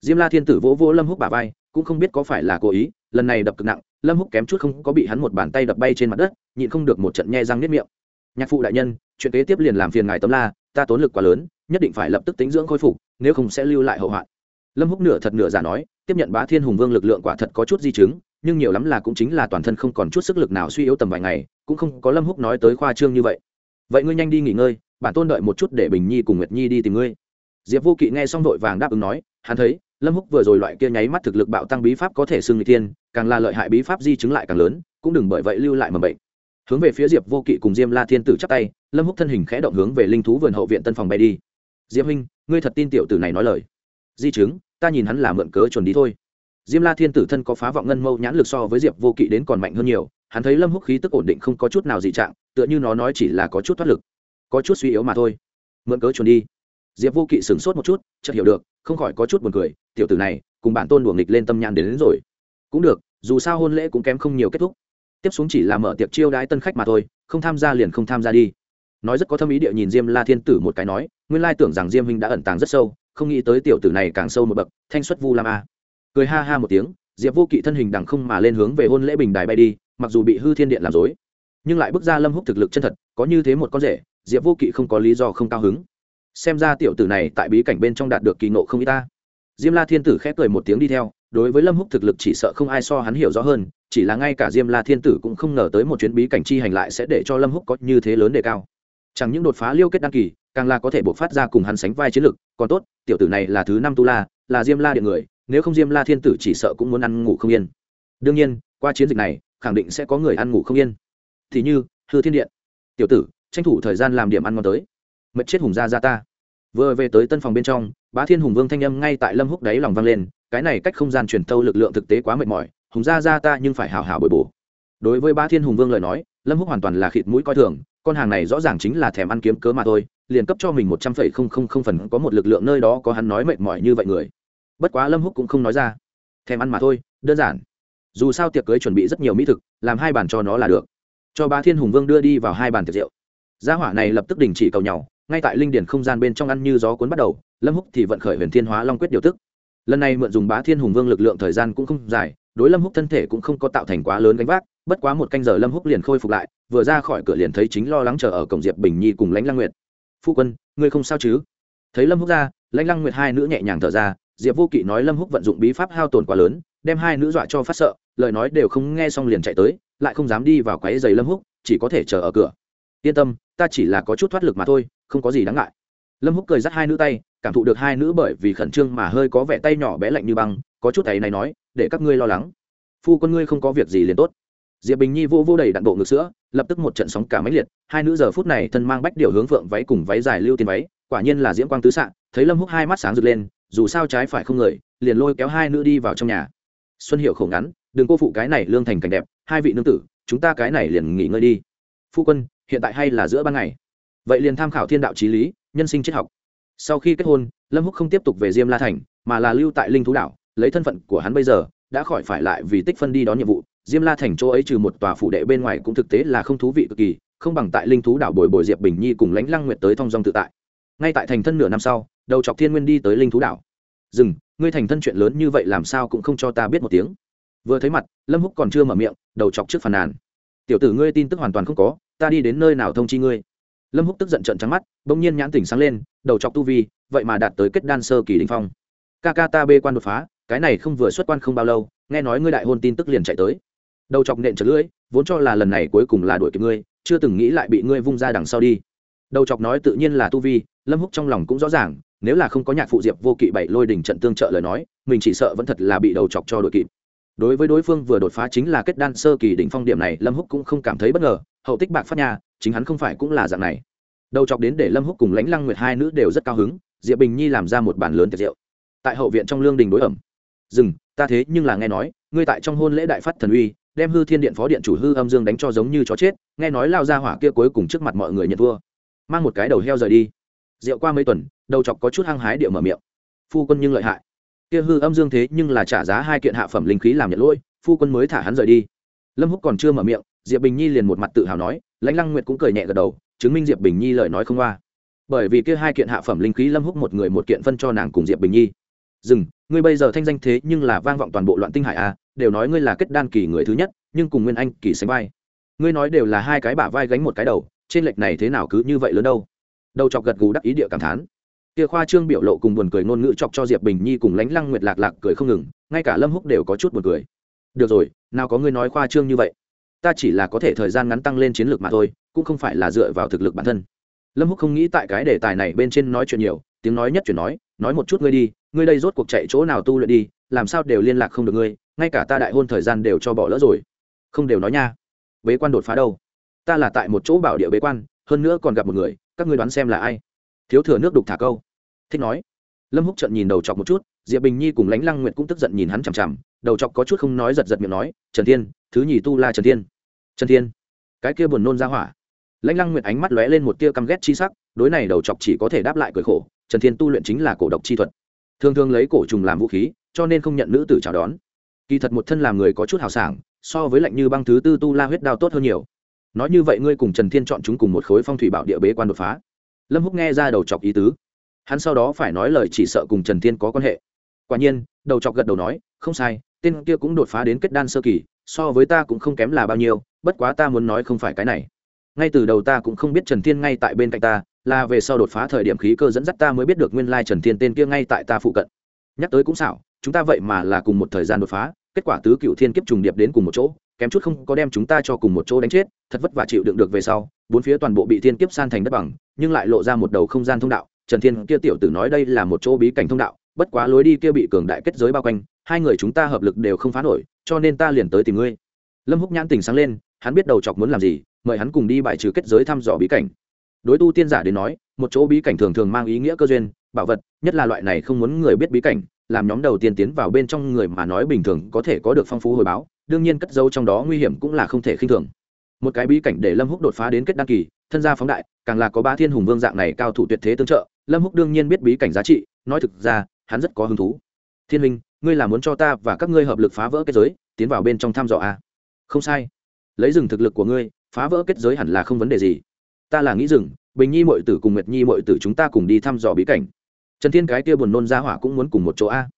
Diêm la thiên tử vỗ vỗ lâm húc bả vai, cũng không biết có phải là cố ý, lần này đập cực nặng, lâm húc kém chút không có bị hắn một bàn tay đập bay trên mặt đất, nhịn không được một trận nhe răng nếp miệng. Nhạc phụ đại nhân, chuyện kế tiếp liền làm phiền ngài tấm la, ta tốn lực quá lớn, nhất định phải lập tức tính dưỡng khôi phục, nếu không sẽ lưu lại hậu hoạn. Lâm húc nửa thật nửa giả nói, tiếp nhận bá thiên hùng vương lực lượng quả thật có chút di chứng, nhưng nhiều lắm là cũng chính là toàn thân không còn chút sức lực nào suy yếu tầm vài ngày, cũng không có lâm húc nói tới khoa trương như vậy vậy ngươi nhanh đi nghỉ ngơi bản tôn đợi một chút để bình nhi cùng nguyệt nhi đi tìm ngươi. Diệp vô kỵ nghe xong vội vàng đáp ứng nói hắn thấy lâm húc vừa rồi loại kia nháy mắt thực lực bạo tăng bí pháp có thể xưng người tiên, càng là lợi hại bí pháp di chứng lại càng lớn cũng đừng bởi vậy lưu lại mầm bệnh. Hướng về phía diệp vô kỵ cùng diêm la thiên tử chắp tay lâm húc thân hình khẽ động hướng về linh thú vườn hậu viện tân phòng bay đi. Diệp huynh ngươi thật tin tiểu tử này nói lời. Di chứng ta nhìn hắn là mượn cớ chuẩn đi thôi. Diêm la thiên tử thân có phá vọng ngân mâu nhãn lực so với diệp vô kỵ đến còn mạnh hơn nhiều hắn thấy lâm húc khí tức ổn định không có chút nào dị trạng tựa như nó nói chỉ là có chút thoát lực có chút suy yếu mà thôi. Mượn cớ chuồn đi. Diệp vô kỵ sửng sốt một chút chợt hiểu được không khỏi có chút buồn cười tiểu tử này cùng bản tôn đuổi nghịch lên tâm nhãn đến, đến rồi. Cũng được dù sao hôn lễ cũng kém không nhiều kết thúc. Tiếp xuống chỉ là mở tiệc chiêu đãi tân khách mà thôi không tham gia liền không tham gia đi. Nói rất có thâm ý địa nhìn diêm la thiên tử một cái nói nguyên lai tưởng rằng diêm huynh đã ẩn tàng rất sâu không nghĩ tới tiểu tử này càng sâu một bậc thanh xuất vu lam a. Cười ha ha một tiếng diệp vô kỵ thân hình đằng không mà lên hướng về hôn lễ bình đài bay đi mặc dù bị hư thiên điện làm dối, nhưng lại bước ra lâm húc thực lực chân thật, có như thế một con rể, diệp vô kỵ không có lý do không cao hứng. Xem ra tiểu tử này tại bí cảnh bên trong đạt được kỳ nộ không y ta. Diêm la thiên tử khép cười một tiếng đi theo, đối với lâm húc thực lực chỉ sợ không ai so hắn hiểu rõ hơn, chỉ là ngay cả diêm la thiên tử cũng không ngờ tới một chuyến bí cảnh chi hành lại sẽ để cho lâm húc có như thế lớn đề cao. Chẳng những đột phá liêu kết đăng kỳ, càng là có thể buộc phát ra cùng hắn sánh vai chiến lực, còn tốt, tiểu tử này là thứ năm tu la, là diêm la điện người, nếu không diêm la thiên tử chỉ sợ cũng muốn ăn ngủ không yên. Đương nhiên, qua chiến dịch này khẳng định sẽ có người ăn ngủ không yên. Thì như, hư thiên điện. Tiểu tử, tranh thủ thời gian làm điểm ăn ngon tới. Mật chết hùng gia ra ta. Vừa về tới tân phòng bên trong, bá thiên hùng vương thanh âm ngay tại lâm húc đáy lòng vang lên, cái này cách không gian truyền thâu lực lượng thực tế quá mệt mỏi, hùng gia ra ta nhưng phải hào hào bồi bổ. Đối với bá thiên hùng vương lời nói, lâm húc hoàn toàn là khịt mũi coi thường, con hàng này rõ ràng chính là thèm ăn kiếm cớ mà thôi, liền cấp cho mình một trăm phẩy không không không phần, có một lực lượng nơi đó có hắn nói mệt mỏi như vậy người. Bất quá lâm húc cũng không nói ra. Thèm ăn mà thôi, đơn giản dù sao tiệc cưới chuẩn bị rất nhiều mỹ thực, làm hai bàn cho nó là được. Cho ba thiên hùng vương đưa đi vào hai bàn tiệc rượu. Gia hỏa này lập tức đình chỉ cầu nhau, ngay tại linh điển không gian bên trong ăn như gió cuốn bắt đầu, lâm húc thì vận khởi huyền thiên hóa long quyết điều tức. Lần này mượn dùng bá thiên hùng vương lực lượng thời gian cũng không dài, đối lâm húc thân thể cũng không có tạo thành quá lớn gánh vác, bất quá một canh giờ lâm húc liền khôi phục lại, vừa ra khỏi cửa liền thấy chính lo lắng chờ ở cổng diệp bình nhi cùng lãnh lăng nguyệt. Phu quân, ngươi không sao chứ? Thấy lâm húc ra, lãnh lăng nguyệt hai nữ nhẹ nhàng thở ra, diệp vô kỵ nói lâm húc vận dụng bí pháp hao tổn quá lớn đem hai nữ dọa cho phát sợ, lời nói đều không nghe xong liền chạy tới, lại không dám đi vào quáy giày lâm húc, chỉ có thể chờ ở cửa. Yên tâm, ta chỉ là có chút thoát lực mà thôi, không có gì đáng ngại. Lâm húc cười dắt hai nữ tay, cảm thụ được hai nữ bởi vì khẩn trương mà hơi có vẻ tay nhỏ bé lạnh như băng, có chút tay này nói, để các ngươi lo lắng. Phu con ngươi không có việc gì liền tốt. Diệp bình nhi vô vô đầy đạn bộ ngực sữa, lập tức một trận sóng cả máy liệt, hai nữ giờ phút này thân mang bách điều hướng phượng váy cùng váy dài lưu tiền váy, quả nhiên là diễm quang tứ xạ thấy lâm húc hai mắt sáng rực lên, dù sao trái phải không người, liền lôi kéo hai nữ đi vào trong nhà xuân hiệu khổ ngắn, đừng cô phụ cái này lương thành cảnh đẹp, hai vị nương tử, chúng ta cái này liền nghỉ ngơi đi. Phu quân, hiện tại hay là giữa ban ngày. Vậy liền tham khảo thiên đạo trí lý, nhân sinh triết học. Sau khi kết hôn, lâm húc không tiếp tục về diêm la thành, mà là lưu tại linh thú đảo, lấy thân phận của hắn bây giờ, đã khỏi phải lại vì tích phân đi đón nhiệm vụ. Diêm la thành chỗ ấy trừ một tòa phủ đệ bên ngoài cũng thực tế là không thú vị cực kỳ, không bằng tại linh thú đảo bồi bồi diệp bình nhi cùng lãnh lăng nguyệt tới thong dong tự tại. Ngay tại thành thân nửa năm sau, đầu chọc thiên nguyên đi tới linh thú đảo. Dừng ngươi thành thân chuyện lớn như vậy làm sao cũng không cho ta biết một tiếng. Vừa thấy mặt, lâm húc còn chưa mở miệng, đầu chọc trước phàn nàn. Tiểu tử ngươi tin tức hoàn toàn không có, ta đi đến nơi nào thông chi ngươi? Lâm húc tức giận trận trắng mắt, bỗng nhiên nhãn tỉnh sáng lên, đầu chọc tu vi, vậy mà đạt tới kết đan sơ kỳ đình phong. Ca ca ta bê quan đột phá, cái này không vừa xuất quan không bao lâu, nghe nói ngươi đại hôn tin tức liền chạy tới. Đầu chọc nện chật lưỡi, vốn cho là lần này cuối cùng là đuổi kịp ngươi, chưa từng nghĩ lại bị ngươi vung ra đằng sau đi. Đầu chọc nói tự nhiên là tu vi, lâm húc trong lòng cũng rõ ràng nếu là không có nhạc phụ diệp vô kỵ bảy lôi đỉnh trận tương trợ lời nói, mình chỉ sợ vẫn thật là bị đầu chọc cho đội kịp. Đối với đối phương vừa đột phá chính là kết đan sơ kỳ đỉnh phong điểm này, lâm húc cũng không cảm thấy bất ngờ. Hậu tích bạc phát nhà chính hắn không phải cũng là dạng này. Đầu chọc đến để lâm húc cùng lãnh lăng nguyệt hai nữ đều rất cao hứng, diệp bình nhi làm ra một bàn lớn tiệc rượu. Tại hậu viện trong lương đình đối ẩm. Dừng, ta thế nhưng là nghe nói, ngươi tại trong hôn lễ đại phát thần uy, đem hư thiên điện phó điện chủ hư âm dương đánh cho giống như chó chết, nghe nói lao ra hỏa kia cuối cùng trước mặt mọi người nhận thua. Mang một cái đầu heo rời đi rượu qua mấy tuần đầu chọc có chút hăng hái địa mở miệng. Phu quân nhưng lợi hại. Kia hư âm dương thế nhưng là trả giá hai kiện hạ phẩm linh khí làm nhận lỗi phu quân mới thả hắn rời đi. Lâm húc còn chưa mở miệng diệp bình nhi liền một mặt tự hào nói lãnh lăng nguyệt cũng cười nhẹ gật đầu chứng minh diệp bình nhi lời nói không qua. Bởi vì kia hai kiện hạ phẩm linh khí lâm húc một người một kiện phân cho nàng cùng diệp bình nhi. Dừng ngươi bây giờ thanh danh thế nhưng là vang vọng toàn bộ loạn tinh hải a à, đều nói ngươi là kết đan kỳ người thứ nhất nhưng cùng nguyên anh kỳ sánh vai. Ngươi nói đều là hai cái bả vai gánh một cái đầu trên lệch này thế nào cứ như vậy lớn đâu? Đầu chọc gật gù đắc ý địa cảm thán. Kia khoa trương biểu lộ cùng buồn cười ngôn ngữ chọc cho diệp bình nhi cùng lánh lăng nguyệt lạc lạc cười không ngừng, ngay cả lâm húc đều có chút buồn cười. Được rồi, nào có ngươi nói khoa trương như vậy. Ta chỉ là có thể thời gian ngắn tăng lên chiến lược mà thôi, cũng không phải là dựa vào thực lực bản thân. Lâm húc không nghĩ tại cái đề tài này bên trên nói chuyện nhiều, tiếng nói nhất chuyển nói nói một chút ngươi đi, ngươi đây rốt cuộc chạy chỗ nào tu luyện đi, làm sao đều liên lạc không được ngươi, ngay cả ta đại hôn thời gian đều cho bỏ lỡ rồi. Không đều nói nha. Bế quan đột phá đâu. Ta là tại một chỗ bảo địa bế quan, hơn nữa còn gặp một người các ngươi đoán xem là ai? Thiếu thừa nước đục thả câu. Thích nói. Lâm húc trận nhìn đầu chọc một chút, diệp bình nhi cùng lãnh lăng nguyệt cũng tức giận nhìn hắn chằm chằm, đầu chọc có chút không nói giật giật miệng nói, trần thiên, thứ nhì tu la trần thiên. Trần thiên? Cái kia buồn nôn ra hỏa. Lãnh lăng nguyệt ánh mắt lóe lên một tia căm ghét chi sắc, đối này đầu chọc chỉ có thể đáp lại cười khổ, trần thiên tu luyện chính là cổ độc chi thuật. Thường thường lấy cổ trùng làm vũ khí, cho nên không nhận nữ tử chào đón. Kỳ thật một thân làm người có chút hào sảng, so với lạnh như băng thứ tư tu la huyết đao tốt hơn nhiều nói như vậy ngươi cùng trần thiên chọn chúng cùng một khối phong thủy bảo địa bế quan đột phá. Lâm húc nghe ra đầu chọc ý tứ. Hắn sau đó phải nói lời chỉ sợ cùng trần thiên có quan hệ. Quả nhiên, đầu chọc gật đầu nói, không sai, tên kia cũng đột phá đến kết đan sơ kỳ, so với ta cũng không kém là bao nhiêu, bất quá ta muốn nói không phải cái này. Ngay từ đầu ta cũng không biết trần thiên ngay tại bên cạnh ta, là về sau đột phá thời điểm khí cơ dẫn dắt ta mới biết được nguyên lai trần thiên tên kia ngay tại ta phụ cận. Nhắc tới cũng xảo, chúng ta vậy mà là cùng một thời gian đột phá kết quả tứ cựu thiên kiếp trùng điệp đến cùng một chỗ, kém chút không có đem chúng ta cho cùng một chỗ đánh chết, thật vất vả chịu đựng được về sau, bốn phía toàn bộ bị thiên kiếp san thành đất bằng, nhưng lại lộ ra một đầu không gian thông đạo. Trần thiên kia tiểu tử nói đây là một chỗ bí cảnh thông đạo, bất quá lối đi kia bị cường đại kết giới bao quanh, hai người chúng ta hợp lực đều không phá nổi, cho nên ta liền tới tìm ngươi. Lâm húc nhãn tình sáng lên, hắn biết đầu chọc muốn làm gì, mời hắn cùng đi bài trừ kết giới thăm dò bí cảnh. Đối tu tiên giả đến nói, một chỗ bí cảnh thường thường mang ý nghĩa cơ duyên, bảo vật, nhất là loại này không muốn người biết bí cảnh làm nhóm đầu tiên tiến vào bên trong người mà nói bình thường có thể có được phong phú hồi báo, đương nhiên cất dấu trong đó nguy hiểm cũng là không thể khinh thường. Một cái bí cảnh để lâm húc đột phá đến kết đăng kỳ, thân gia phóng đại, càng là có ba thiên hùng vương dạng này cao thủ tuyệt thế tương trợ, lâm húc đương nhiên biết bí cảnh giá trị, nói thực ra, hắn rất có hứng thú. Thiên minh ngươi là muốn cho ta và các ngươi hợp lực phá vỡ kết giới, tiến vào bên trong thăm dò à? không sai. Lấy rừng thực lực của ngươi, phá vỡ kết giới hẳn là không vấn đề gì. Ta là nghĩ rừng, bình nhi mội tử cùng nguyệt nhi mội tử chúng ta cùng đi thăm dò bí cảnh trần thiên cái kia buồn nôn ra hỏa cũng muốn cùng một chỗ a.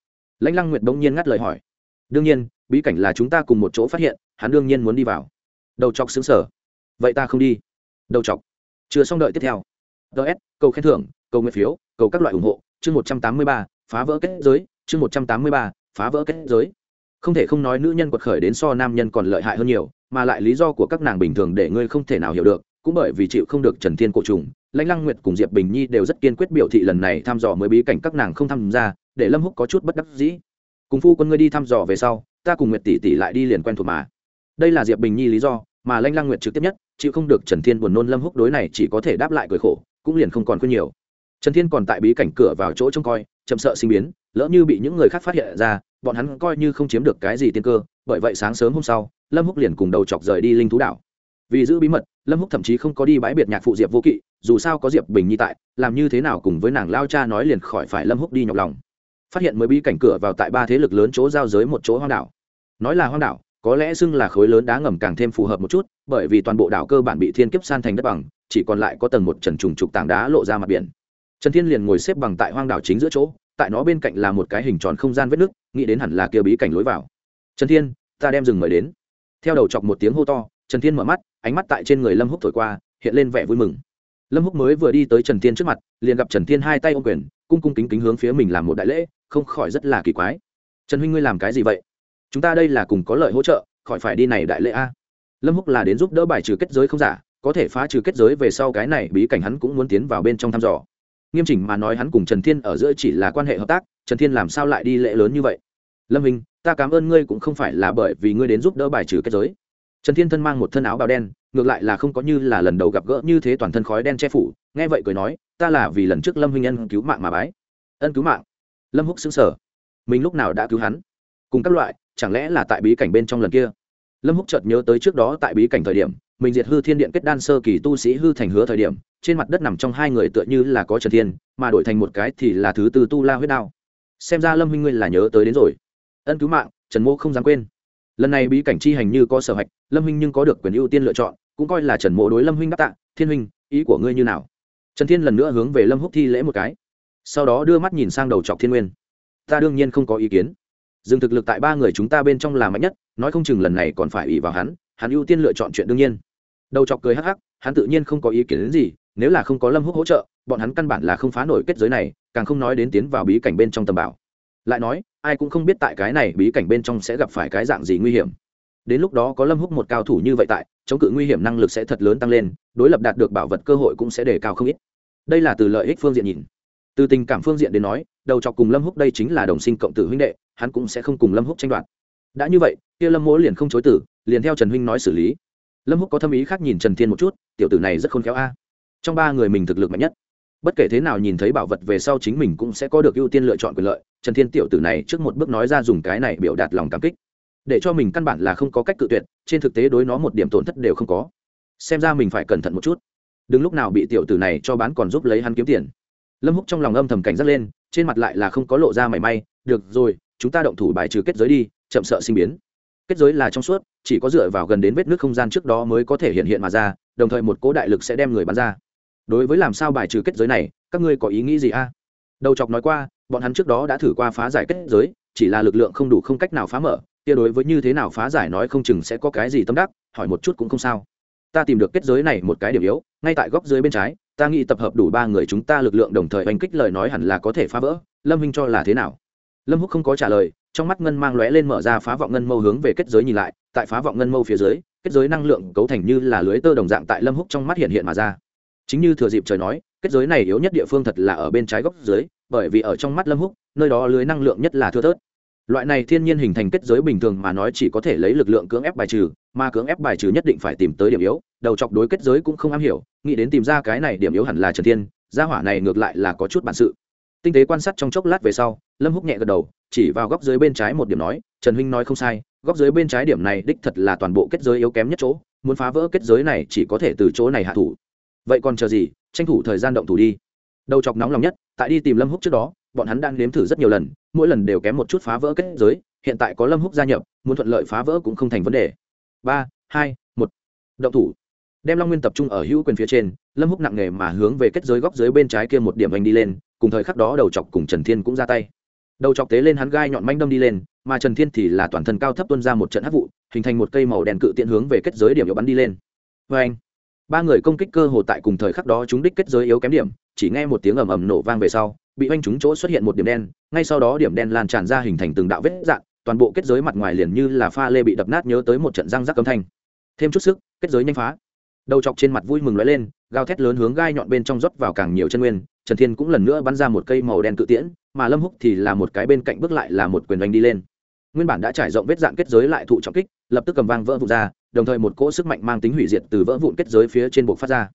Lãnh lăng nguyệt bỗng nhiên ngắt lời hỏi. Đương nhiên, bí cảnh là chúng ta cùng một chỗ phát hiện, hắn đương nhiên muốn đi vào. Đầu chọc xứng sở vậy ta không đi. Đầu chọc. Chưa xong đợi tiếp theo. Ts cầu khen thưởng, cầu nguyện phiếu, cầu các loại ủng hộ. Chương một trăm tám mươi ba, phá vỡ kết giới. Chương một trăm tám mươi ba, phá vỡ kết giới. Không thể không nói nữ nhân quật khởi đến so nam nhân còn lợi hại hơn nhiều, mà lại lý do của các nàng bình thường để ngươi không thể nào hiểu được cũng bởi vì chịu không được trần thiên cổ trùng, lãnh lăng nguyệt cùng diệp bình nhi đều rất kiên quyết biểu thị lần này thăm dò mới bí cảnh các nàng không tham gia, để lâm húc có chút bất đắc dĩ. Cùng phu quân ngươi đi thăm dò về sau, ta cùng nguyệt tỷ tỷ lại đi liền quen thuộc mà. Đây là diệp bình nhi lý do, mà lãnh lăng nguyệt trực tiếp nhất, chịu không được trần thiên buồn nôn lâm húc đối này chỉ có thể đáp lại cười khổ, cũng liền không còn khuyên nhiều. Trần thiên còn tại bí cảnh cửa vào chỗ trông coi, chậm sợ sinh biến, lỡ như bị những người khác phát hiện ra, bọn hắn coi như không chiếm được cái gì tiên cơ, bởi vậy sáng sớm hôm sau, lâm húc liền cùng đầu chọc rời đi linh thú đảo vì giữ bí mật, lâm húc thậm chí không có đi bãi biệt nhạc phụ diệp vô kỵ, dù sao có diệp bình nhi tại, làm như thế nào cùng với nàng lao cha nói liền khỏi phải lâm húc đi nhọc lòng. Phát hiện mới bí cảnh cửa vào tại ba thế lực lớn chỗ giao giới một chỗ hoang đảo. Nói là hoang đảo, có lẽ xưng là khối lớn đá ngầm càng thêm phù hợp một chút, bởi vì toàn bộ đảo cơ bản bị thiên kiếp san thành đất bằng, chỉ còn lại có tầng một trần trùng trục tảng đá lộ ra mặt biển. Trần thiên liền ngồi xếp bằng tại hoang đảo chính giữa chỗ, tại nó bên cạnh là một cái hình tròn không gian vết nứt, nghĩ đến hẳn là kia bí cảnh lối vào. Trần thiên, ta đem rừng mời đến. Theo đầu chọc một tiếng hô to trần thiên mở mắt, ánh mắt tại trên người lâm húc thổi qua, hiện lên vẻ vui mừng. Lâm húc mới vừa đi tới trần thiên trước mặt, liền gặp trần thiên hai tay ôm quyền, cung cung kính kính hướng phía mình làm một đại lễ, không khỏi rất là kỳ quái. Trần huynh ngươi làm cái gì vậy? Chúng ta đây là cùng có lợi hỗ trợ, khỏi phải đi này đại lễ a. À? Lâm húc là đến giúp đỡ bài trừ kết giới không giả, có thể phá trừ kết giới về sau cái này bí cảnh hắn cũng muốn tiến vào bên trong thăm dò. Nghiêm chỉnh mà nói hắn cùng trần thiên ở giữa chỉ là quan hệ hợp tác, trần thiên làm sao lại đi lễ lớn như vậy? Lâm hình ta cảm ơn ngươi cũng không phải là bởi vì ngươi đến giúp đỡ bài trừ kết giới trần thiên thân mang một thân áo bào đen, ngược lại là không có như là lần đầu gặp gỡ như thế toàn thân khói đen che phủ, nghe vậy cười nói, ta là vì lần trước lâm huynh ân cứu mạng mà bái. Ân cứu mạng? Lâm húc xứng sở mình lúc nào đã cứu hắn? Cùng các loại, chẳng lẽ là tại bí cảnh bên trong lần kia? Lâm húc chợt nhớ tới trước đó tại bí cảnh thời điểm, mình diệt hư thiên điện kết đan sơ kỳ tu sĩ hư thành hứa thời điểm, trên mặt đất nằm trong hai người tựa như là có trần thiên, mà đổi thành một cái thì là thứ tư tu la huyết đao. Xem ra lâm huynh ngươi là nhớ tới đến rồi. Ân cứu mạng, trần mô không dám quên lần này bí cảnh chi hành như có sở hạch, lâm huynh nhưng có được quyền ưu tiên lựa chọn, cũng coi là trần mộ đối lâm huynh đáp tạ, thiên huynh, ý của ngươi như nào? Trần thiên lần nữa hướng về lâm húc thi lễ một cái. Sau đó đưa mắt nhìn sang đầu trọc thiên nguyên. Ta đương nhiên không có ý kiến. Dừng thực lực tại ba người chúng ta bên trong là mạnh nhất, nói không chừng lần này còn phải ủy vào hắn hắn ưu tiên lựa chọn chuyện đương nhiên. Đầu chọc cười hắc hắc, hắn tự nhiên không có ý kiến đến gì, nếu là không có lâm húc hỗ trợ, bọn hắn căn bản là không phá nổi kết giới này, càng không nói đến tiến vào bí cảnh bên trong tầm bảo lại nói, ai cũng không biết tại cái này bí cảnh bên trong sẽ gặp phải cái dạng gì nguy hiểm. Đến lúc đó có lâm húc một cao thủ như vậy tại, chống cự nguy hiểm năng lực sẽ thật lớn tăng lên, đối lập đạt được bảo vật cơ hội cũng sẽ đề cao không ít. Đây là từ lợi ích phương diện nhìn. Từ tình cảm phương diện đến nói, đầu chọc cùng lâm húc đây chính là đồng sinh cộng tử huynh đệ, hắn cũng sẽ không cùng lâm húc tranh đoạt. Đã như vậy, kia lâm mỗ liền không chối tử liền theo trần huynh nói xử lý. Lâm húc có thâm ý khác nhìn trần thiên một chút, tiểu tử này rất khôn khéo a. Trong ba người mình thực lực mạnh nhất. Bất kể thế nào nhìn thấy bảo vật về sau chính mình cũng sẽ có được ưu tiên lựa chọn quyền lợi trần thiên tiểu tử này trước một bước nói ra dùng cái này biểu đạt lòng cảm kích. Để cho mình căn bản là không có cách cự tuyệt, trên thực tế đối nó một điểm tổn thất đều không có. Xem ra mình phải cẩn thận một chút. Đừng lúc nào bị tiểu tử này cho bán còn giúp lấy hắn kiếm tiền. Lâm húc trong lòng âm thầm cảnh giác lên, trên mặt lại là không có lộ ra mảy may, được rồi, chúng ta động thủ bài trừ kết giới đi, chậm sợ sinh biến. Kết giới là trong suốt, chỉ có dựa vào gần đến vết nước không gian trước đó mới có thể hiện hiện mà ra, đồng thời một cố đại lực sẽ đem người bắn ra. Đối với làm sao bài trừ kết giới này, các ngươi có ý nghĩ gì a? Đầu chọc nói qua, bọn hắn trước đó đã thử qua phá giải kết giới, chỉ là lực lượng không đủ không cách nào phá mở, kia đối với như thế nào phá giải nói không chừng sẽ có cái gì tâm đắc, hỏi một chút cũng không sao. Ta tìm được kết giới này một cái điểm yếu, ngay tại góc dưới bên trái, ta nghĩ tập hợp đủ ba người chúng ta lực lượng đồng thời oanh kích lời nói hẳn là có thể phá vỡ. Lâm minh cho là thế nào? Lâm húc không có trả lời, trong mắt ngân mang lóe lên mở ra phá vọng ngân mâu hướng về kết giới nhìn lại, tại phá vọng ngân mâu phía dưới, kết giới năng lượng cấu thành như là lưới tơ đồng dạng tại lâm húc trong mắt hiện hiện mà ra. Chính như thừa dịp trời nói kết giới này yếu nhất địa phương thật là ở bên trái góc dưới, bởi vì ở trong mắt lâm húc, nơi đó lưới năng lượng nhất là thưa thớt. Loại này thiên nhiên hình thành kết giới bình thường mà nói chỉ có thể lấy lực lượng cưỡng ép bài trừ, mà cưỡng ép bài trừ nhất định phải tìm tới điểm yếu, đầu chọc đối kết giới cũng không am hiểu, nghĩ đến tìm ra cái này điểm yếu hẳn là trần thiên, gia hỏa này ngược lại là có chút bản sự. Tinh tế quan sát trong chốc lát về sau, lâm húc nhẹ gật đầu, chỉ vào góc dưới bên trái một điểm nói, trần huynh nói không sai, góc dưới bên trái điểm này đích thật là toàn bộ kết giới yếu kém nhất chỗ, muốn phá vỡ kết giới này chỉ có thể từ chỗ này hạ thủ. Vậy còn chờ gì? Tranh thủ thời gian động thủ đi. Đầu chọc nóng lòng nhất, tại đi tìm lâm húc trước đó, bọn hắn đang nếm thử rất nhiều lần, mỗi lần đều kém một chút phá vỡ kết giới, hiện tại có lâm húc gia nhập, muốn thuận lợi phá vỡ cũng không thành vấn đề. Ba, hai, một, động thủ. Đem long nguyên tập trung ở hữu quyền phía trên, lâm húc nặng nề mà hướng về kết giới góc dưới bên trái kia một điểm anh đi lên, cùng thời khắc đó đầu chọc cùng trần thiên cũng ra tay. Đầu chọc tế lên hắn gai nhọn manh đâm đi lên, mà trần thiên thì là toàn thân cao thấp tuân ra một trận hắc vụ, hình thành một cây màu đen cự tiện hướng về kết giới điểm yếu bắn đi lên. Vê anh ba người công kích cơ hồ tại cùng thời khắc đó chúng đích kết giới yếu kém điểm, chỉ nghe một tiếng ầm ầm nổ vang về sau, bị oanh chúng chỗ xuất hiện một điểm đen, ngay sau đó điểm đen lan tràn ra hình thành từng đạo vết dạn toàn bộ kết giới mặt ngoài liền như là pha lê bị đập nát nhớ tới một trận răng rắc âm thanh. Thêm chút sức, kết giới nhanh phá. Đầu chọc trên mặt vui mừng lóe lên, gào thét lớn hướng gai nhọn bên trong rót vào càng nhiều chân nguyên, trần thiên cũng lần nữa bắn ra một cây màu đen cự tiễn, mà lâm húc thì là một cái bên cạnh bước lại là một quyền đánh đi lên. Nguyên bản đã trải rộng vết dạn kết giới lại thụ trọng kích, lập tức cầm vang vỡ vụn ra đồng thời một cỗ sức mạnh mang tính hủy diệt từ vỡ vụn kết giới phía trên buộc phát ra.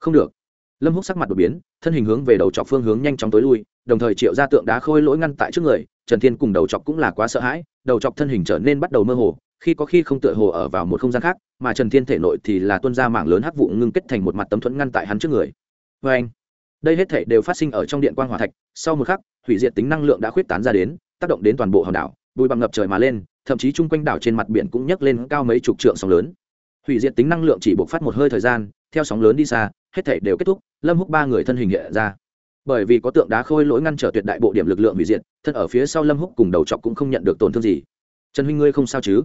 Không được. Lâm húc sắc mặt đột biến, thân hình hướng về đầu chọc phương hướng nhanh chóng tối lui, đồng thời triệu ra tượng đá khôi lỗi ngăn tại trước người, trần thiên cùng đầu chọc cũng là quá sợ hãi, đầu chọc thân hình trở nên bắt đầu mơ hồ, khi có khi không tựa hồ ở vào một không gian khác, mà trần thiên thể nội thì là tuân ra mảng lớn hắc vụ ngưng kết thành một mặt tấm thuẫn ngăn tại hắn trước người. Vê anh, đây hết thể đều phát sinh ở trong điện quan g thạch, sau một khắc, hủy diệt tính năng lượng đã khuyết tán ra đến, tác động đến toàn bộ hòn đảo, bụi bằng ngập trời mà lên thậm chí chung quanh đảo trên mặt biển cũng nhấc lên cao mấy chục trượng sóng lớn. Hủy diệt tính năng lượng chỉ buộc phát một hơi thời gian, theo sóng lớn đi xa, hết thể đều kết thúc, lâm húc ba người thân hình hiện ra. Bởi vì có tượng đá khôi lỗi ngăn trở tuyệt đại bộ điểm lực lượng hủy diệt, thân ở phía sau lâm húc cùng đầu chọc cũng không nhận được tổn thương gì. Trần huynh ngươi không sao chứ?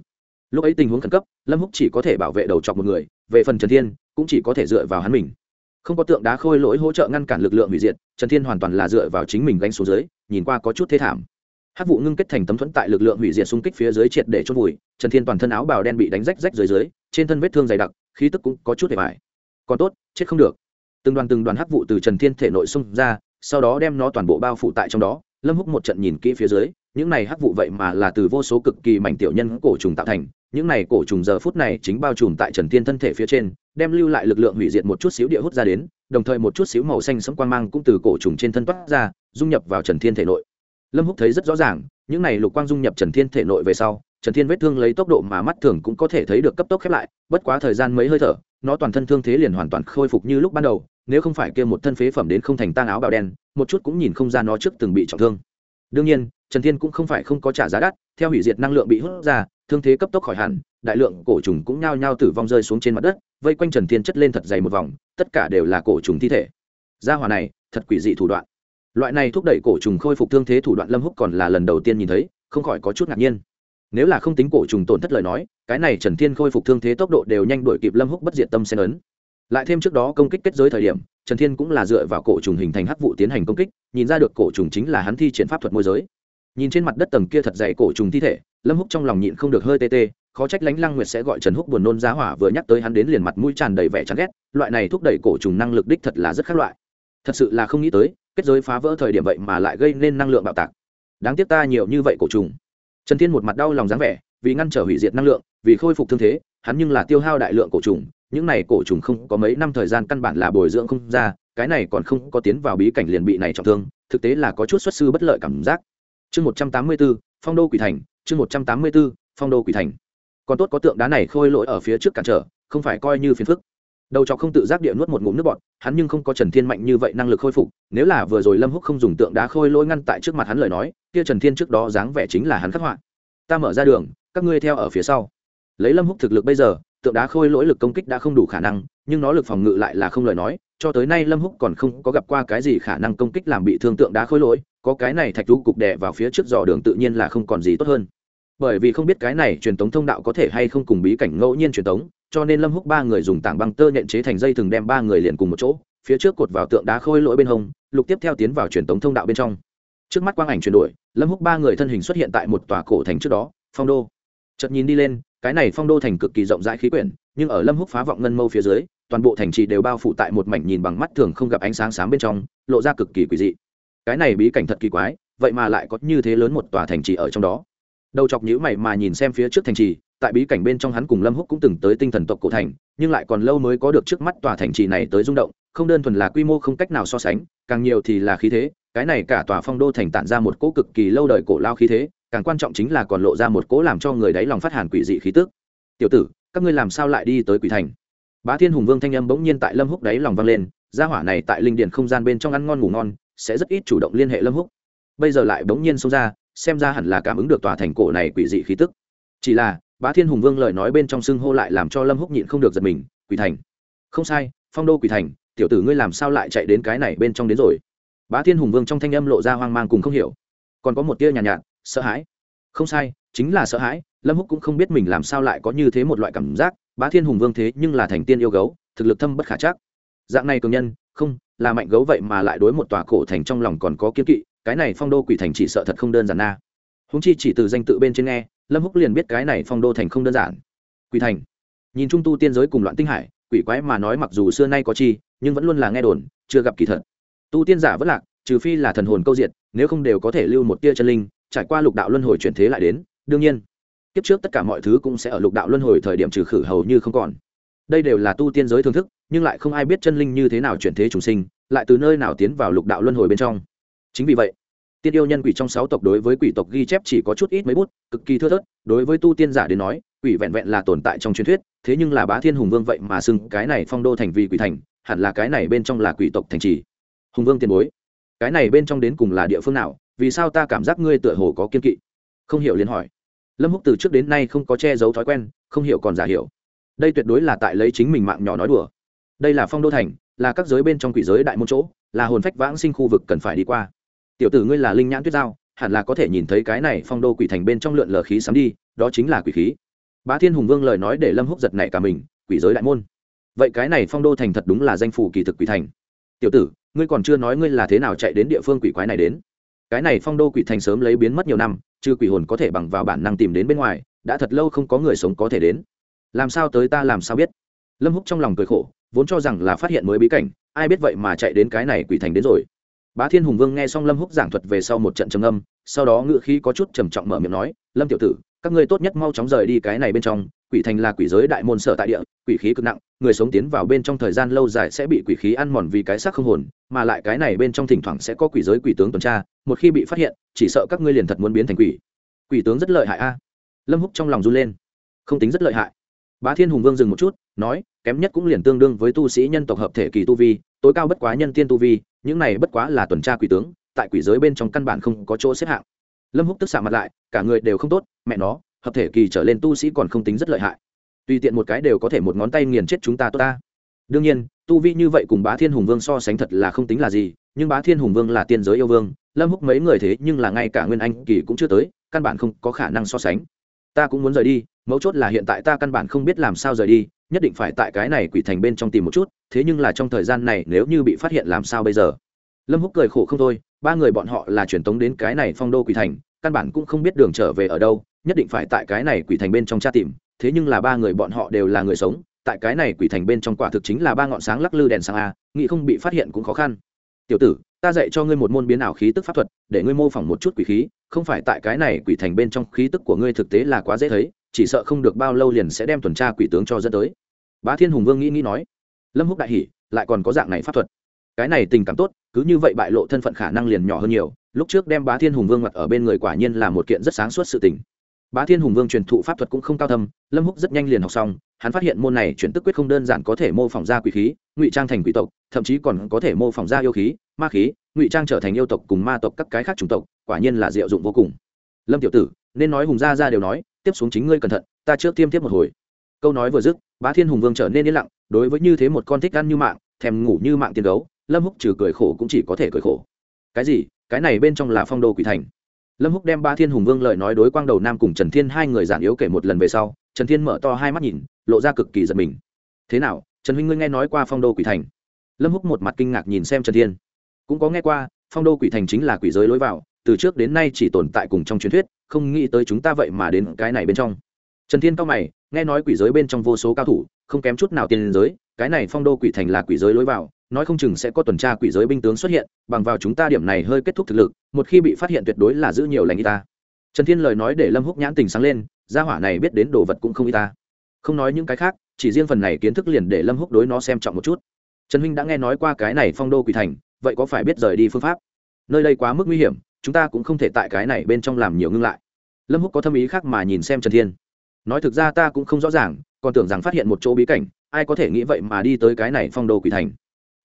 Lúc ấy tình huống khẩn cấp, lâm húc chỉ có thể bảo vệ đầu chọc một người, về phần trần thiên, cũng chỉ có thể dựa vào hắn mình. Không có tượng đá khôi lỗi hỗ trợ ngăn cản lực lượng hủy diệt, trần thiên hoàn toàn là dựa vào chính mình gánh xuống dưới, nhìn qua có chút thế thảm hát vụ ngưng kết thành tấm thuẫn tại lực lượng hủy diệt xung kích phía dưới triệt để chốt vùi, trần thiên toàn thân áo bào đen bị đánh rách rách dưới dưới, trên thân vết thương dày đặc, khí tức cũng có chút để vải còn tốt, chết không được. Từng đoàn từng đoàn hắc vụ từ trần thiên thể nội xung ra, sau đó đem nó toàn bộ bao phủ tại trong đó, lâm húc một trận nhìn kỹ phía dưới, những này hắc vụ vậy mà là từ vô số cực kỳ mảnh tiểu nhân cổ trùng tạo thành, những này cổ trùng giờ phút này chính bao trùm tại trần thiên thân thể phía trên, đem lưu lại lực lượng hủy diệt một chút xíu địa hút ra đến, đồng thời một chút xíu màu xanh sẫm quang mang cũng từ cổ trùng trên thân toát ra, dung nhập vào trần thiên thể nội lâm húc thấy rất rõ ràng, những này lục quang dung nhập trần thiên thể nội về sau, trần thiên vết thương lấy tốc độ mà mắt thường cũng có thể thấy được cấp tốc khép lại, bất quá thời gian mấy hơi thở, nó toàn thân thương thế liền hoàn toàn khôi phục như lúc ban đầu, nếu không phải kia một thân phế phẩm đến không thành tang áo bào đen, một chút cũng nhìn không ra nó trước từng bị trọng thương. Đương nhiên, trần thiên cũng không phải không có trả giá đắt, theo hủy diệt năng lượng bị hút ra, thương thế cấp tốc khỏi hẳn, đại lượng cổ trùng cũng nhao nhao tử vong rơi xuống trên mặt đất, vây quanh trần thiên chất lên thật dày một vòng, tất cả đều là cổ trùng thi thể. Gia hỏa này, thật quỷ dị thủ đoạn loại này thúc đẩy cổ trùng khôi phục thương thế thủ đoạn lâm húc còn là lần đầu tiên nhìn thấy, không khỏi có chút ngạc nhiên. Nếu là không tính cổ trùng tổn thất lời nói, cái này trần thiên khôi phục thương thế tốc độ đều nhanh đuổi kịp lâm húc bất diệt tâm sen ấn. Lại thêm trước đó công kích kết giới thời điểm, trần thiên cũng là dựa vào cổ trùng hình thành hắc vụ tiến hành công kích, nhìn ra được cổ trùng chính là hắn thi triển pháp thuật môi giới. Nhìn trên mặt đất tầng kia thật dày cổ trùng thi thể, lâm húc trong lòng nhịn không được hơi tê tê, khó trách lánh lăng nguyệt sẽ gọi trần húc buồn nôn giá hỏa vừa nhắc tới hắn đến liền mặt mũi tràn đầy vẻ chán ghét, loại này thúc đẩy cổ trùng năng lực đích thật là rất khác loại. Thật sự là không nghĩ tới kết giới phá vỡ thời điểm vậy mà lại gây nên năng lượng bạo tạc. Đáng tiếc ta nhiều như vậy cổ trùng. Trần thiên một mặt đau lòng dáng vẻ, vì ngăn trở hủy diệt năng lượng, vì khôi phục thương thế, hắn nhưng là tiêu hao đại lượng cổ trùng, những này cổ trùng không có mấy năm thời gian căn bản là bồi dưỡng không ra, cái này còn không có tiến vào bí cảnh liền bị này trọng thương, thực tế là có chút xuất sư bất lợi cảm giác. Chương một trăm tám mươi b ố phong đô quỷ thành, chương một trăm tám mươi b ố phong đô quỷ thành. Còn tốt có tượng đá này khôi lỗi ở phía trước cản trở, không phải coi như phiền phức đầu chọc không tự giác địa nuốt một ngụm nước bọt, hắn nhưng không có trần thiên mạnh như vậy năng lực khôi phục, nếu là vừa rồi lâm húc không dùng tượng đá khôi lỗi ngăn tại trước mặt hắn lời nói, kia trần thiên trước đó dáng vẻ chính là hắn khắc họa. Ta mở ra đường, các ngươi theo ở phía sau. Lấy lâm húc thực lực bây giờ, tượng đá khôi lỗi lực công kích đã không đủ khả năng, nhưng nó lực phòng ngự lại là không lời nói, cho tới nay lâm húc còn không có gặp qua cái gì khả năng công kích làm bị thương tượng đá khôi lỗi, có cái này thạch thú cục đè vào phía trước dò đường tự nhiên là không còn gì tốt hơn. Bởi vì không biết cái này truyền tống thông đạo có thể hay không cùng bí cảnh ngẫu nhiên truyền tống cho nên lâm húc ba người dùng tảng băng tơ nhện chế thành dây thừng đem ba người liền cùng một chỗ, phía trước cột vào tượng đá khôi lỗi bên hông, lục tiếp theo tiến vào truyền tống thông đạo bên trong. Trước mắt quang ảnh chuyển đổi, lâm húc ba người thân hình xuất hiện tại một tòa cổ thành trước đó, phong đô. Chợt nhìn đi lên, cái này phong đô thành cực kỳ rộng rãi khí quyển, nhưng ở lâm húc phá vọng ngân mâu phía dưới, toàn bộ thành trì đều bao phủ tại một mảnh nhìn bằng mắt thường không gặp ánh sáng sáng bên trong, lộ ra cực kỳ quỷ dị. Cái này bí cảnh thật kỳ quái, vậy mà lại có như thế lớn một tòa thành trì ở trong đó đầu chọc nhữ mày mà nhìn xem phía trước thành trì, tại bí cảnh bên trong hắn cùng lâm húc cũng từng tới tinh thần tộc cổ thành, nhưng lại còn lâu mới có được trước mắt tòa thành trì này tới rung động, không đơn thuần là quy mô không cách nào so sánh, càng nhiều thì là khí thế, cái này cả tòa phong đô thành tản ra một cỗ cực kỳ lâu đời cổ lao khí thế, càng quan trọng chính là còn lộ ra một cỗ làm cho người đáy lòng phát hàn quỷ dị khí tức. Tiểu tử, các ngươi làm sao lại đi tới quỷ thành? Bá thiên hùng vương thanh âm bỗng nhiên tại lâm húc đáy lòng vang lên, gia hỏa này tại linh điền không gian bên trong ăn ngon ngủ ngon, sẽ rất ít chủ động liên hệ lâm húc. Bây giờ lại bỗng nhiên xông ra xem ra hẳn là cảm ứng được tòa thành cổ này quỷ dị khí tức. Chỉ là bá thiên hùng vương lời nói bên trong xưng hô lại làm cho lâm húc nhịn không được giật mình quỷ thành. Không sai phong đô quỷ thành tiểu tử ngươi làm sao lại chạy đến cái này bên trong đến rồi? Bá thiên hùng vương trong thanh âm lộ ra hoang mang cùng không hiểu. Còn có một tia nhàn nhạt, nhạt sợ hãi. Không sai chính là sợ hãi lâm húc cũng không biết mình làm sao lại có như thế một loại cảm giác bá thiên hùng vương thế nhưng là thành tiên yêu gấu thực lực thâm bất khả chắc. Dạng này cường nhân không là mạnh gấu vậy mà lại đối một tòa cổ thành trong lòng còn có kiên kỵ cái này phong đô quỷ thành chỉ sợ thật không đơn giản na. Húng chi chỉ từ danh tự bên trên nghe, lâm húc liền biết cái này phong đô thành không đơn giản. Quỷ thành. Nhìn trung tu tiên giới cùng loạn tinh hải, quỷ quái mà nói mặc dù xưa nay có chi, nhưng vẫn luôn là nghe đồn, chưa gặp kỳ thật. Tu tiên giả vẫn lạc, trừ phi là thần hồn câu diệt, nếu không đều có thể lưu một tia chân linh, trải qua lục đạo luân hồi chuyển thế lại đến, đương nhiên, kiếp trước tất cả mọi thứ cũng sẽ ở lục đạo luân hồi thời điểm trừ khử hầu như không còn. Đây đều là tu tiên giới thưởng thức, nhưng lại không ai biết chân linh như thế nào chuyển thế trùng sinh, lại từ nơi nào tiến vào lục đạo luân hồi bên trong chính vì vậy, tiên yêu nhân quỷ trong sáu tộc đối với quỷ tộc ghi chép chỉ có chút ít mấy bút, cực kỳ thưa thớt. Đối với tu tiên giả đến nói, quỷ vẹn vẹn là tồn tại trong truyền thuyết, thế nhưng là bá thiên hùng vương vậy mà xưng cái này phong đô thành vì quỷ thành, hẳn là cái này bên trong là quỷ tộc thành trì. Hùng vương tiền bối, cái này bên trong đến cùng là địa phương nào, vì sao ta cảm giác ngươi tựa hồ có kiên kỵ? Không hiểu liền hỏi. Lâm húc từ trước đến nay không có che giấu thói quen, không hiểu còn giả hiểu. Đây tuyệt đối là tại lấy chính mình mạng nhỏ nói đùa. Đây là phong đô thành, là các giới bên trong quỷ giới đại môn chỗ, là hồn phách vãng sinh khu vực cần phải đi qua tiểu tử ngươi là linh nhãn tuyết giao, hẳn là có thể nhìn thấy cái này phong đô quỷ thành bên trong lượn lờ khí sắm đi, đó chính là quỷ khí. Bá thiên hùng vương lời nói để lâm húc giật nảy cả mình, quỷ giới đại môn. Vậy cái này phong đô thành thật đúng là danh phủ kỳ thực quỷ thành. Tiểu tử, ngươi còn chưa nói ngươi là thế nào chạy đến địa phương quỷ quái này đến. Cái này phong đô quỷ thành sớm lấy biến mất nhiều năm chứ quỷ hồn có thể bằng vào bản năng tìm đến bên ngoài, đã thật lâu không có người sống có thể đến. Làm sao tới ta làm sao biết? Lâm húc trong lòng cười khổ, vốn cho rằng là phát hiện mới bí cảnh, ai biết vậy mà chạy đến cái này quỷ thành đến rồi bá thiên hùng vương nghe xong lâm húc giảng thuật về sau một trận trầm âm sau đó ngự khí có chút trầm trọng mở miệng nói, lâm tiểu tử, các ngươi tốt nhất mau chóng rời đi cái này bên trong, quỷ thành là quỷ giới đại môn sở tại địa, quỷ khí cực nặng, người sống tiến vào bên trong thời gian lâu dài sẽ bị quỷ khí ăn mòn vì cái xác không hồn, mà lại cái này bên trong thỉnh thoảng sẽ có quỷ giới quỷ tướng tuần tra, một khi bị phát hiện, chỉ sợ các ngươi liền thật muốn biến thành quỷ. Quỷ tướng rất lợi hại a. Lâm húc trong lòng run lên. Không tính rất lợi hại bá thiên hùng vương dừng một chút, nói, kém nhất cũng liền tương đương với tu sĩ nhân tộc hợp thể kỳ tu vi, tối cao bất quá nhân tiên tu vi, những này bất quá là tuần tra quỷ tướng, tại quỷ giới bên trong căn bản không có chỗ xếp hạng. Lâm húc tức xạ mặt lại, cả người đều không tốt, mẹ nó, hợp thể kỳ trở lên tu sĩ còn không tính rất lợi hại. Tùy tiện một cái đều có thể một ngón tay nghiền chết chúng ta tốt ta. Đương nhiên, tu vi như vậy cùng bá thiên hùng vương so sánh thật là không tính là gì, nhưng bá thiên hùng vương là tiên giới yêu vương, lâm húc mấy người thế nhưng là ngay cả nguyên anh kỳ cũng chưa tới, căn bản không có khả năng so sánh ta cũng muốn rời đi, mấu chốt là hiện tại ta căn bản không biết làm sao rời đi, nhất định phải tại cái này quỷ thành bên trong tìm một chút, thế nhưng là trong thời gian này nếu như bị phát hiện làm sao bây giờ? Lâm húc cười khổ không thôi, ba người bọn họ là truyền tống đến cái này phong đô quỷ thành, căn bản cũng không biết đường trở về ở đâu, nhất định phải tại cái này quỷ thành bên trong tra tìm, thế nhưng là ba người bọn họ đều là người sống, tại cái này quỷ thành bên trong quả thực chính là ba ngọn sáng lắc lư đèn sáng a, nghĩ không bị phát hiện cũng khó khăn. Tiểu tử ta dạy cho ngươi một môn biến ảo khí tức pháp thuật, để ngươi mô phỏng một chút quỷ khí, không phải tại cái này quỷ thành bên trong khí tức của ngươi thực tế là quá dễ thấy, chỉ sợ không được bao lâu liền sẽ đem tuần tra quỷ tướng cho dẫn tới. Bá thiên hùng vương nghĩ nghĩ nói. Lâm húc đại hỉ, lại còn có dạng này pháp thuật. Cái này tình cảm tốt, cứ như vậy bại lộ thân phận khả năng liền nhỏ hơn nhiều. Lúc trước đem bá thiên hùng vương mặt ở bên người quả nhiên là một kiện rất sáng suốt sự tình bá thiên hùng vương truyền thụ pháp thuật cũng không cao thâm, lâm húc rất nhanh liền học xong, hắn phát hiện môn này chuyển tức quyết không đơn giản có thể mô phỏng ra quỷ khí, ngụy trang thành quỷ tộc, thậm chí còn có thể mô phỏng ra yêu khí, ma khí, ngụy trang trở thành yêu tộc cùng ma tộc các cái khác chủng tộc, quả nhiên là diệu dụng vô cùng. Lâm tiểu tử, nên nói hùng gia gia đều nói, tiếp xuống chính ngươi cẩn thận, ta trước tiêm tiếp một hồi. Câu nói vừa dứt, bá thiên hùng vương trở nên yên lặng, đối với như thế một con thích ăn như mạng, thèm ngủ như mạng tiền gấu, lâm húc trừ cười khổ cũng chỉ có thể cười khổ. Cái gì? Cái này bên trong là phong đô quỷ thành lâm húc đem ba thiên hùng vương lời nói đối quang đầu nam cùng trần thiên hai người giản yếu kể một lần về sau, trần thiên mở to hai mắt nhìn, lộ ra cực kỳ giật mình. Thế nào, trần huynh ngươi nghe nói qua phong đô quỷ thành? Lâm húc một mặt kinh ngạc nhìn xem trần thiên. Cũng có nghe qua, phong đô quỷ thành chính là quỷ giới lối vào, từ trước đến nay chỉ tồn tại cùng trong truyền thuyết, không nghĩ tới chúng ta vậy mà đến cái này bên trong. Trần thiên cao mày, nghe nói quỷ giới bên trong vô số cao thủ, không kém chút nào tiền giới cái này phong đô quỷ thành là quỷ giới lối vào, nói không chừng sẽ có tuần tra quỷ giới binh tướng xuất hiện, bằng vào chúng ta điểm này hơi kết thúc thực lực, một khi bị phát hiện tuyệt đối là giữ nhiều lành y ta. Trần thiên lời nói để lâm húc nhãn tình sáng lên, gia hỏa này biết đến đồ vật cũng không y ta. Không nói những cái khác, chỉ riêng phần này kiến thức liền để lâm húc đối nó xem trọng một chút. Trần huynh đã nghe nói qua cái này phong đô quỷ thành, vậy có phải biết rời đi phương pháp? Nơi đây quá mức nguy hiểm, chúng ta cũng không thể tại cái này bên trong làm nhiều ngưng lại. Lâm húc có thâm ý khác mà nhìn xem trần thiên. Nói thực ra ta cũng không rõ ràng, còn tưởng rằng phát hiện một chỗ bí cảnh ai có thể nghĩ vậy mà đi tới cái này phong đô quỷ thành?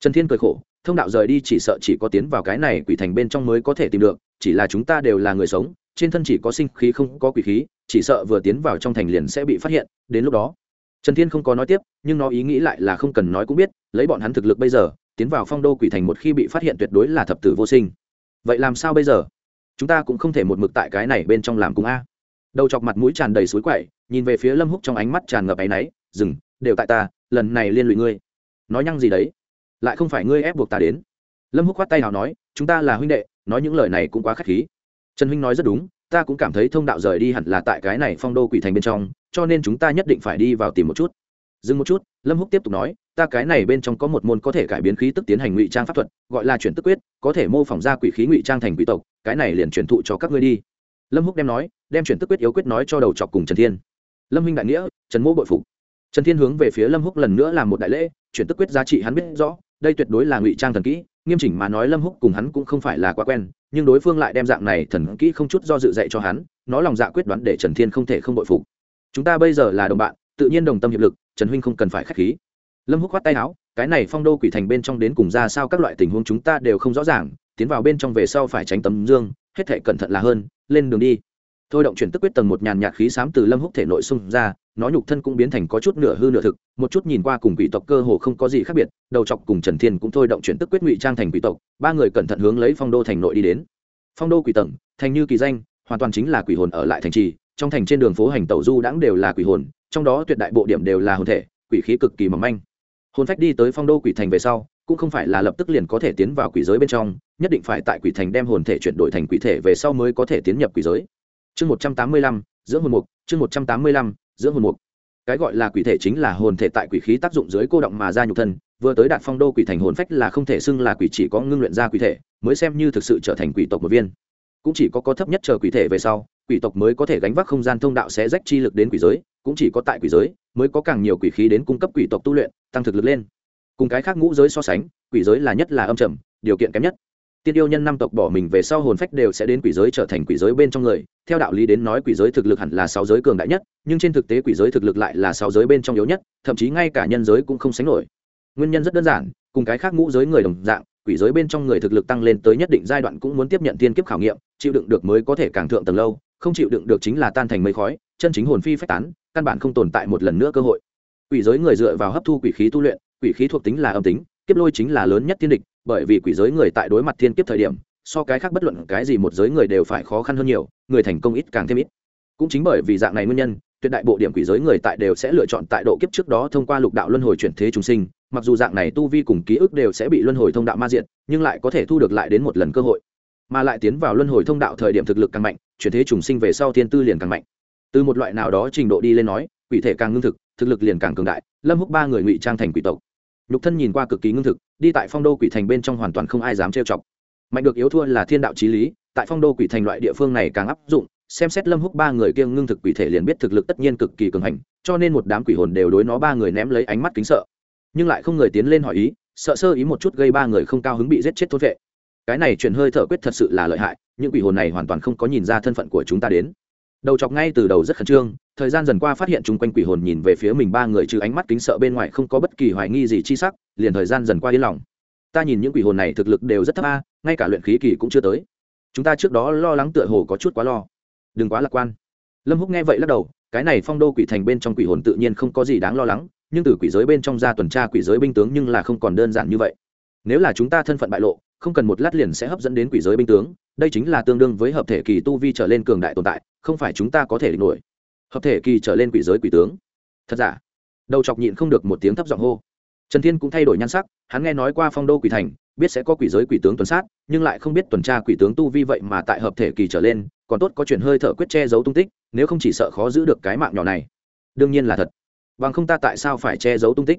Trần thiên cười khổ, thông đạo rời đi chỉ sợ chỉ có tiến vào cái này quỷ thành bên trong mới có thể tìm được, chỉ là chúng ta đều là người sống, trên thân chỉ có sinh khí không có quỷ khí, chỉ sợ vừa tiến vào trong thành liền sẽ bị phát hiện, đến lúc đó. Trần thiên không có nói tiếp, nhưng nó ý nghĩ lại là không cần nói cũng biết, lấy bọn hắn thực lực bây giờ, tiến vào phong đô quỷ thành một khi bị phát hiện tuyệt đối là thập tử vô sinh. Vậy làm sao bây giờ? Chúng ta cũng không thể một mực tại cái này bên trong làm cùng a. Đầu chọc mặt mũi tràn đầy suối quậy, nhìn về phía lâm húc trong ánh mắt tràn ngập áy náy, dừng đều tại ta, lần này liên lụy ngươi. Nói nhăng gì đấy? Lại không phải ngươi ép buộc ta đến. Lâm húc khoát tay nào nói, chúng ta là huynh đệ, nói những lời này cũng quá k h á c h khí. Trần huynh nói rất đúng, ta cũng cảm thấy thông đạo rời đi hẳn là tại cái này phong đô quỷ thành bên trong, cho nên chúng ta nhất định phải đi vào tìm một chút. Dừng một chút, lâm húc tiếp tục nói, ta cái này bên trong có một môn có thể cải biến khí tức tiến hành ngụy trang pháp thuật, gọi là chuyển tức quyết, có thể mô phỏng ra quỷ khí ngụy trang thành quỷ tộc, cái này liền truyền thụ cho các ngươi đi. Lâm húc đem nói, đem chuyển tức quyết yếu quyết nói cho đầu chọc cùng trần thiên. Lâm huynh đại nghĩa, trần mô bội phục trần thiên hướng về phía lâm húc lần nữa làm một đại lễ, chuyển tức quyết giá trị hắn biết rõ, đây tuyệt đối là ngụy trang thần kỹ, nghiêm chỉnh mà nói lâm húc cùng hắn cũng không phải là quá quen, nhưng đối phương lại đem dạng này thần kỹ không chút do dự dạy cho hắn, nó lòng dạ quyết đoán để trần thiên không thể không bội phục. Chúng ta bây giờ là đồng bạn, tự nhiên đồng tâm hiệp lực, trần huynh không cần phải k h á c h khí. Lâm húc khoát tay áo, cái này phong đô quỷ thành bên trong đến cùng ra sao các loại tình huống chúng ta đều không rõ ràng, tiến vào bên trong về sau phải tránh tấm dương, hết thể cẩn thận là hơn, lên đường đi. Thôi động chuyển tức quyết tầng một nhàn nhạt khí xám từ lâm húc thể nội xung ra nó nhục thân cũng biến thành có chút nửa hư nửa thực, một chút nhìn qua cùng quỷ tộc cơ hồ không có gì khác biệt, đầu chọc cùng trần thiên cũng thôi động chuyển tức quyết ngụy trang thành quỷ tộc, ba người cẩn thận hướng lấy phong đô thành nội đi đến. Phong đô quỷ tầng, thành như kỳ danh, hoàn toàn chính là quỷ hồn ở lại thành trì, trong thành trên đường phố hành tẩu du đãng đều là quỷ hồn, trong đó tuyệt đại bộ điểm đều là hồn thể, quỷ khí cực kỳ mỏng manh. Hồn phách đi tới phong đô quỷ thành về sau, cũng không phải là lập tức liền có thể tiến vào quỷ giới bên trong, nhất định phải tại quỷ thành đem hồn thể chuyển đổi thành quỷ thể về sau mới có thể tiến nhập quỷ giới. Chương một trăm tám mươi lăm dưỡng hồn mục, chương một trăm tám mươi lăm dưỡng hồn mục. Cái gọi là quỷ thể chính là hồn thể tại quỷ khí tác dụng dưới cô động mà ra nhục thân, vừa tới đạt phong đô quỷ thành hồn phách là không thể xưng là quỷ chỉ có ngưng luyện ra quỷ thể, mới xem như thực sự trở thành quỷ tộc một viên. Cũng chỉ có có thấp nhất chờ quỷ thể về sau, quỷ tộc mới có thể gánh vác không gian thông đạo sẽ rách chi lực đến quỷ giới, cũng chỉ có tại quỷ giới mới có càng nhiều quỷ khí đến cung cấp quỷ tộc tu luyện, tăng thực lực lên. Cùng cái khác ngũ giới so sánh, quỷ giới là nhất là âm trầm, điều kiện kém nhất tiên yêu nhân năm tộc bỏ mình về sau hồn phách đều sẽ đến quỷ giới trở thành quỷ giới bên trong người. Theo đạo lý đến nói quỷ giới thực lực hẳn là sáu giới cường đại nhất, nhưng trên thực tế quỷ giới thực lực lại là sáu giới bên trong yếu nhất, thậm chí ngay cả nhân giới cũng không sánh nổi. Nguyên nhân rất đơn giản, cùng cái khác ngũ giới người đồng dạng, quỷ giới bên trong người thực lực tăng lên tới nhất định giai đoạn cũng muốn tiếp nhận tiên kiếp khảo nghiệm, chịu đựng được mới có thể càng thượng tầng lâu, không chịu đựng được chính là tan thành mây khói, chân chính hồn phi phách tán, căn bản không tồn tại một lần nữa cơ hội. Quỷ giới người dựa vào hấp thu quỷ khí tu luyện, quỷ khí thuộc tính là âm tính, kiếp lôi chính là lớn nhất tiên địch bởi vì quỷ giới người tại đối mặt thiên kiếp thời điểm, so cái khác bất luận cái gì một giới người đều phải khó khăn hơn nhiều, người thành công ít càng thêm ít. Cũng chính bởi vì dạng này nguyên nhân, tuyệt đại bộ điểm quỷ giới người tại đều sẽ lựa chọn tại độ kiếp trước đó thông qua lục đạo luân hồi chuyển thế chúng sinh, mặc dù dạng này tu vi cùng ký ức đều sẽ bị luân hồi thông đạo ma diện nhưng lại có thể thu được lại đến một lần cơ hội. Mà lại tiến vào luân hồi thông đạo thời điểm thực lực càng mạnh, chuyển thế trùng sinh về sau thiên tư liền càng mạnh. Từ một loại nào đó trình độ đi lên nói, quỷ thể càng ngưng thực thực lực liền càng cường đại, lâm húc ba người ngụy trang thành quỷ tộc nhục thân nhìn qua cực kỳ ngưng thực, đi tại phong đô quỷ thành bên trong hoàn toàn không ai dám trêu chọc. Mạnh được yếu thua là thiên đạo trí lý, tại phong đô quỷ thành loại địa phương này càng áp dụng, xem xét lâm húc ba người kiêng ngưng thực quỷ thể liền biết thực lực tất nhiên cực kỳ cường hành, cho nên một đám quỷ hồn đều đối nó ba người ném lấy ánh mắt kính sợ. Nhưng lại không người tiến lên hỏi ý, sợ sơ ý một chút gây ba người không cao hứng bị giết chết thốt vệ. Cái này chuyển hơi thở quyết thật sự là lợi hại, những quỷ hồn này hoàn toàn không có nhìn ra thân phận của chúng ta đến đầu chọc ngay từ đầu rất khẩn trương, thời gian dần qua phát hiện chung quanh quỷ hồn nhìn về phía mình ba người trừ ánh mắt kính sợ bên ngoài không có bất kỳ hoài nghi gì chi sắc, liền thời gian dần qua yên lòng. Ta nhìn những quỷ hồn này thực lực đều rất thấp a, ngay cả luyện khí kỳ cũng chưa tới. Chúng ta trước đó lo lắng tựa hồ có chút quá lo. Đừng quá lạc quan. Lâm húc nghe vậy lắc đầu, cái này phong đô quỷ thành bên trong quỷ hồn tự nhiên không có gì đáng lo lắng, nhưng từ quỷ giới bên trong ra tuần tra quỷ giới binh tướng nhưng là không còn đơn giản như vậy nếu là chúng ta thân phận bại lộ, không cần một lát liền sẽ hấp dẫn đến quỷ giới binh tướng, đây chính là tương đương với hợp thể kỳ tu vi trở lên cường đại tồn tại, không phải chúng ta có thể địch nổi. Hợp thể kỳ trở lên quỷ giới quỷ tướng. Thật giả? Đầu chọc nhịn không được một tiếng thấp giọng hô. Trần thiên cũng thay đổi nhan sắc, hắn nghe nói qua phong đô quỷ thành, biết sẽ có quỷ giới quỷ tướng tuần sát, nhưng lại không biết tuần tra quỷ tướng tu vi vậy mà tại hợp thể kỳ trở lên, còn tốt có chuyện hơi thở quyết che giấu tung tích, nếu không chỉ sợ khó giữ được cái mạng nhỏ này. Đương nhiên là thật. Bằng không ta tại sao phải che giấu tung tích?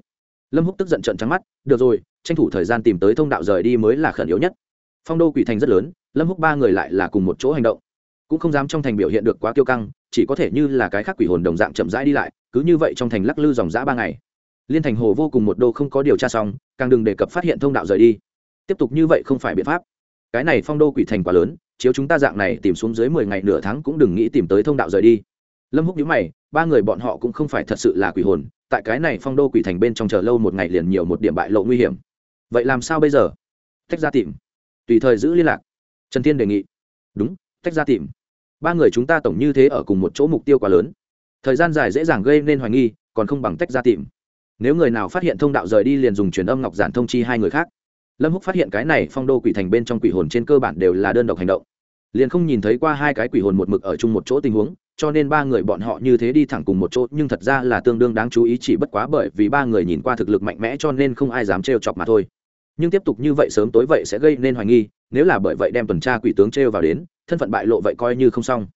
Lâm húc tức giận trận trắng mắt, được rồi, tranh thủ thời gian tìm tới thông đạo rời đi mới là khẩn yếu nhất. Phong đô quỷ thành rất lớn, lâm húc ba người lại là cùng một chỗ hành động. Cũng không dám trong thành biểu hiện được quá kiêu căng, chỉ có thể như là cái khác quỷ hồn đồng dạng chậm rãi đi lại, cứ như vậy trong thành lắc lư dòng dã ba ngày. Liên thành hồ vô cùng một đô không có điều tra xong, càng đừng đề cập phát hiện thông đạo rời đi. Tiếp tục như vậy không phải biện pháp. Cái này phong đô quỷ thành quá lớn, chiếu chúng ta dạng này tìm xuống dưới mười ngày nửa tháng cũng đừng nghĩ tìm tới thông đạo rời đi. Lâm húc nhíu mày ba người bọn họ cũng không phải thật sự là quỷ hồn, tại cái này phong đô quỷ thành bên trong chờ lâu một ngày liền nhiều một điểm bại lộ nguy hiểm. Vậy làm sao bây giờ? Tách ra tìm. Tùy thời giữ liên lạc. Trần thiên đề nghị. Đúng, tách ra tìm. Ba người chúng ta tổng như thế ở cùng một chỗ mục tiêu quá lớn. Thời gian dài dễ dàng gây nên hoài nghi, còn không bằng tách ra tìm. Nếu người nào phát hiện thông đạo rời đi liền dùng truyền âm ngọc giản thông chi hai người khác. Lâm húc phát hiện cái này phong đô quỷ thành bên trong quỷ hồn trên cơ bản đều là đơn độc hành động. Liền không nhìn thấy qua hai cái quỷ hồn một mực ở chung một chỗ tình huống cho nên ba người bọn họ như thế đi thẳng cùng một chỗ, nhưng thật ra là tương đương đáng chú ý, chỉ bất quá bởi vì ba người nhìn qua thực lực mạnh mẽ cho nên không ai dám trêu chọc mà thôi. Nhưng tiếp tục như vậy sớm tối vậy sẽ gây nên hoài nghi, nếu là bởi vậy đem tuần tra quỷ tướng trêu vào đến, thân phận bại lộ vậy coi như không xong.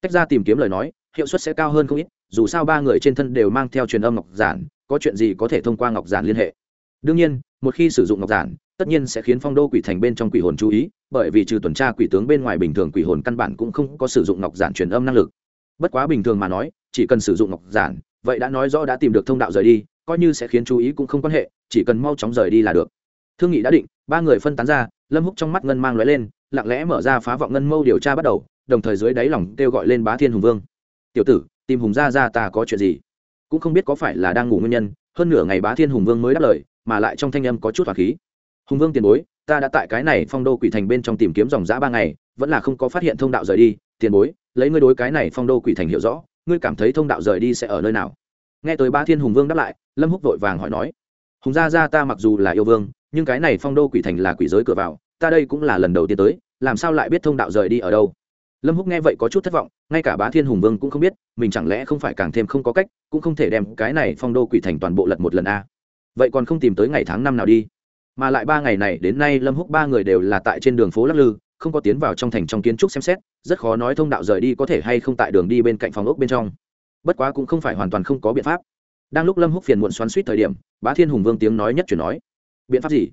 Tách ra tìm kiếm lời nói, hiệu suất sẽ cao hơn không ít, dù sao ba người trên thân đều mang theo truyền âm ngọc giản, có chuyện gì có thể thông qua ngọc giản liên hệ. Đương nhiên, một khi sử dụng ngọc giản, tất nhiên sẽ khiến phong đô quỷ thành bên trong quỷ hồn chú ý, bởi vì trừ tuần tra quỷ tướng bên ngoài bình thường quỷ hồn căn bản cũng không có sử dụng ngọc giản truyền âm năng lực bất quá bình thường mà nói, chỉ cần sử dụng ngọc giản, vậy đã nói rõ đã tìm được thông đạo rời đi, coi như sẽ khiến chú ý cũng không quan hệ, chỉ cần mau chóng rời đi là được. Thương nghị đã định, ba người phân tán ra, lâm húc trong mắt ngân mang lóe lên, lặng lẽ mở ra phá vọng ngân mâu điều tra bắt đầu, đồng thời dưới đáy lòng kêu gọi lên bá thiên hùng vương. Tiểu tử, tìm hùng gia gia ta có chuyện gì? Cũng không biết có phải là đang ngủ nguyên nhân, hơn nửa ngày bá thiên hùng vương mới đáp lời, mà lại trong thanh âm có chút hỏa khí. Hùng vương tiền bối, ta đã tại cái này phong đô quỷ thành bên trong tìm kiếm dòng giã ba ngày, vẫn là không có phát hiện thông đạo rời đi, tiền bối lấy ngươi đối cái này phong đô quỷ thành hiểu rõ, ngươi cảm thấy thông đạo rời đi sẽ ở nơi nào? Nghe tới ba thiên hùng vương đáp lại, lâm húc vội vàng hỏi nói, hùng gia gia ta mặc dù là yêu vương, nhưng cái này phong đô quỷ thành là quỷ giới cửa vào, ta đây cũng là lần đầu tiên tới, làm sao lại biết thông đạo rời đi ở đâu? Lâm húc nghe vậy có chút thất vọng, ngay cả bá thiên hùng vương cũng không biết, mình chẳng lẽ không phải càng thêm không có cách, cũng không thể đem cái này phong đô quỷ thành toàn bộ lật một lần a. Vậy còn không tìm tới ngày tháng năm nào đi? Mà lại ba ngày này, đến nay lâm húc ba người đều là tại trên đường phố lắc lư không có tiến vào trong thành trong kiến trúc xem xét, rất khó nói thông đạo rời đi có thể hay không tại đường đi bên cạnh phòng ốc bên trong. Bất quá cũng không phải hoàn toàn không có biện pháp. Đang lúc lâm húc phiền muộn xoắn suýt thời điểm, bá thiên hùng vương tiếng nói nhất chuyển nói, biện pháp gì?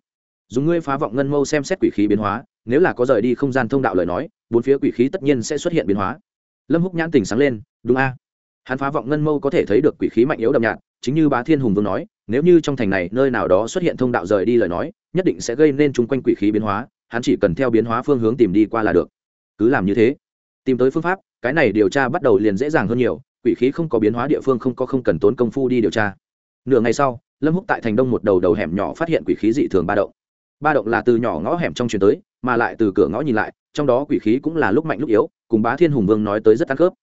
Dùng ngươi phá vọng ngân mâu xem xét quỷ khí biến hóa, nếu là có rời đi không gian thông đạo lời nói, bốn phía quỷ khí tất nhiên sẽ xuất hiện biến hóa. Lâm húc nhãn tình sáng lên, đúng a. Hắn phá vọng ngân mâu có thể thấy được quỷ khí mạnh yếu đậm nhạt, chính như bá thiên hùng vương nói, nếu như trong thành này nơi nào đó xuất hiện thông đạo rời đi lời nói, nhất định sẽ gây nên chung quanh quỷ khí biến hóa hắn chỉ cần theo biến hóa phương hướng tìm đi qua là được. Cứ làm như thế, tìm tới phương pháp, cái này điều tra bắt đầu liền dễ dàng hơn nhiều, quỷ khí không có biến hóa địa phương không có không cần tốn công phu đi điều tra. Nửa ngày sau, lâm húc tại thành đông một đầu đầu hẻm nhỏ phát hiện quỷ khí dị thường ba động. Ba động là từ nhỏ ngõ hẻm trong chuyển tới, mà lại từ cửa ngõ nhìn lại, trong đó quỷ khí cũng là lúc mạnh lúc yếu, cùng bá thiên hùng vương nói tới rất ăn khớp.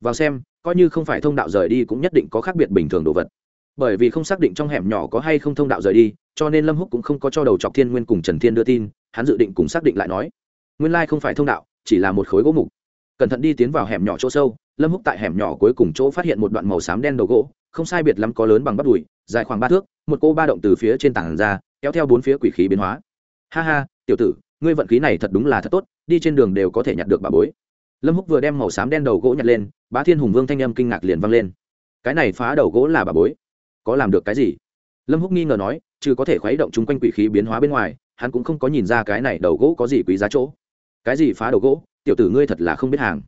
Vào xem, coi như không phải thông đạo rời đi cũng nhất định có khác biệt bình thường đồ vật bởi vì không xác định trong hẻm nhỏ có hay không thông đạo rời đi, cho nên lâm húc cũng không có cho đầu chọc thiên nguyên cùng trần thiên đưa tin, hắn dự định cùng xác định lại nói. Nguyên lai không phải thông đạo, chỉ là một khối gỗ mục. Cẩn thận đi tiến vào hẻm nhỏ chỗ sâu, lâm húc tại hẻm nhỏ cuối cùng chỗ phát hiện một đoạn màu xám đen đầu gỗ, không sai biệt lắm có lớn bằng bắp đùi, dài khoảng ba thước, một cô ba động từ phía trên tảng ra, kéo theo bốn phía quỷ khí biến hóa. Ha ha, tiểu tử, ngươi vận khí này thật đúng là thật tốt, đi trên đường đều có thể nhặt được bà bối. Lâm húc vừa đem màu xám đen đầu gỗ nhặt lên, bá thiên hùng vương thanh âm kinh ngạc liền vang lên. Cái này phá đầu gỗ là bà bối có làm được cái gì? Lâm húc nghi ngờ nói chứ có thể khuấy động chung quanh quỷ khí biến hóa bên ngoài, hắn cũng không có nhìn ra cái này đầu gỗ có gì quý giá chỗ. Cái gì phá đầu gỗ? Tiểu tử ngươi thật là không biết hàng.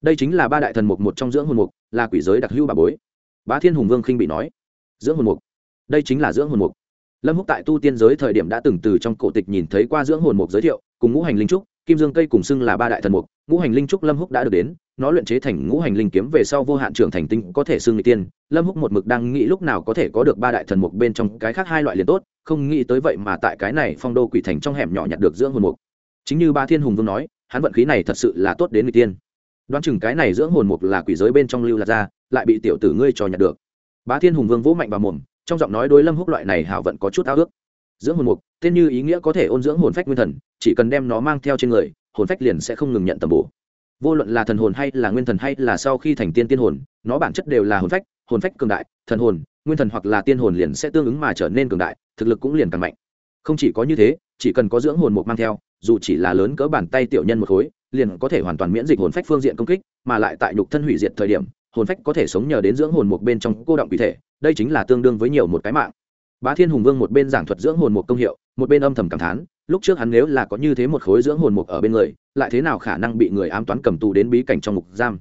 Đây chính là ba đại thần mục một trong dưỡng hồn mục, là quỷ giới đặc hữu bà bối. Bá thiên hùng vương khinh bị nói, dưỡng hồn mục? Đây chính là dưỡng hồn mục. Lâm húc tại tu tiên giới thời điểm đã từng từ trong cổ tịch nhìn thấy qua dưỡng hồn mục giới thiệu, cùng ngũ hành linh trúc, kim dương cây cùng xưng là ba đại thần mục. Ngũ hành linh trúc lâm húc đã được đến nó luyện chế thành ngũ hành linh kiếm về sau vô hạn trưởng thành tinh có thể xưng người tiên. Lâm húc một mực đang nghĩ lúc nào có thể có được ba đại thần mục bên trong cái khác hai loại liền tốt, không nghĩ tới vậy mà tại cái này phong đô quỷ thành trong hẻm nhỏ nhặt được dưỡng hồn mục. Chính như ba thiên hùng vương nói, hắn vận khí này thật sự là tốt đến người tiên. Đoán chừng cái này dưỡng hồn mục là quỷ giới bên trong lưu lạc ra, lại bị tiểu tử ngươi cho nhặt được. Bá thiên hùng vương vỗ mạnh vào mồm, trong giọng nói đối lâm húc loại này hảo vận có chút ao ước. Dưỡng hồn mục, tên như ý nghĩa có thể ôn dưỡng hồn phách nguyên thần, chỉ cần đem nó mang theo trên người, hồn phách liền sẽ không ngừng nhận tầm bổ vô luận là thần hồn hay là nguyên thần hay là sau khi thành tiên tiên hồn, nó bản chất đều là hồn phách hồn phách cường đại, thần hồn, nguyên thần hoặc là tiên hồn liền sẽ tương ứng mà trở nên cường đại, thực lực cũng liền càng mạnh. Không chỉ có như thế, chỉ cần có dưỡng hồn mục mang theo, dù chỉ là lớn cỡ bàn tay tiểu nhân một khối, liền có thể hoàn toàn miễn dịch hồn phách phương diện công kích, mà lại tại nhục thân hủy diệt thời điểm, hồn phách có thể sống nhờ đến dưỡng hồn mục bên trong cô động quỷ thể, đây chính là tương đương với nhiều một cái mạng bá thiên hùng vương một bên giảng thuật dưỡng hồn mục công hiệu, một bên âm thầm cảm thán, lúc trước hắn nếu là có như thế một khối dưỡng hồn mục ở bên người, lại thế nào khả năng bị người ám toán cầm tù đến bí cảnh trong ngục giam?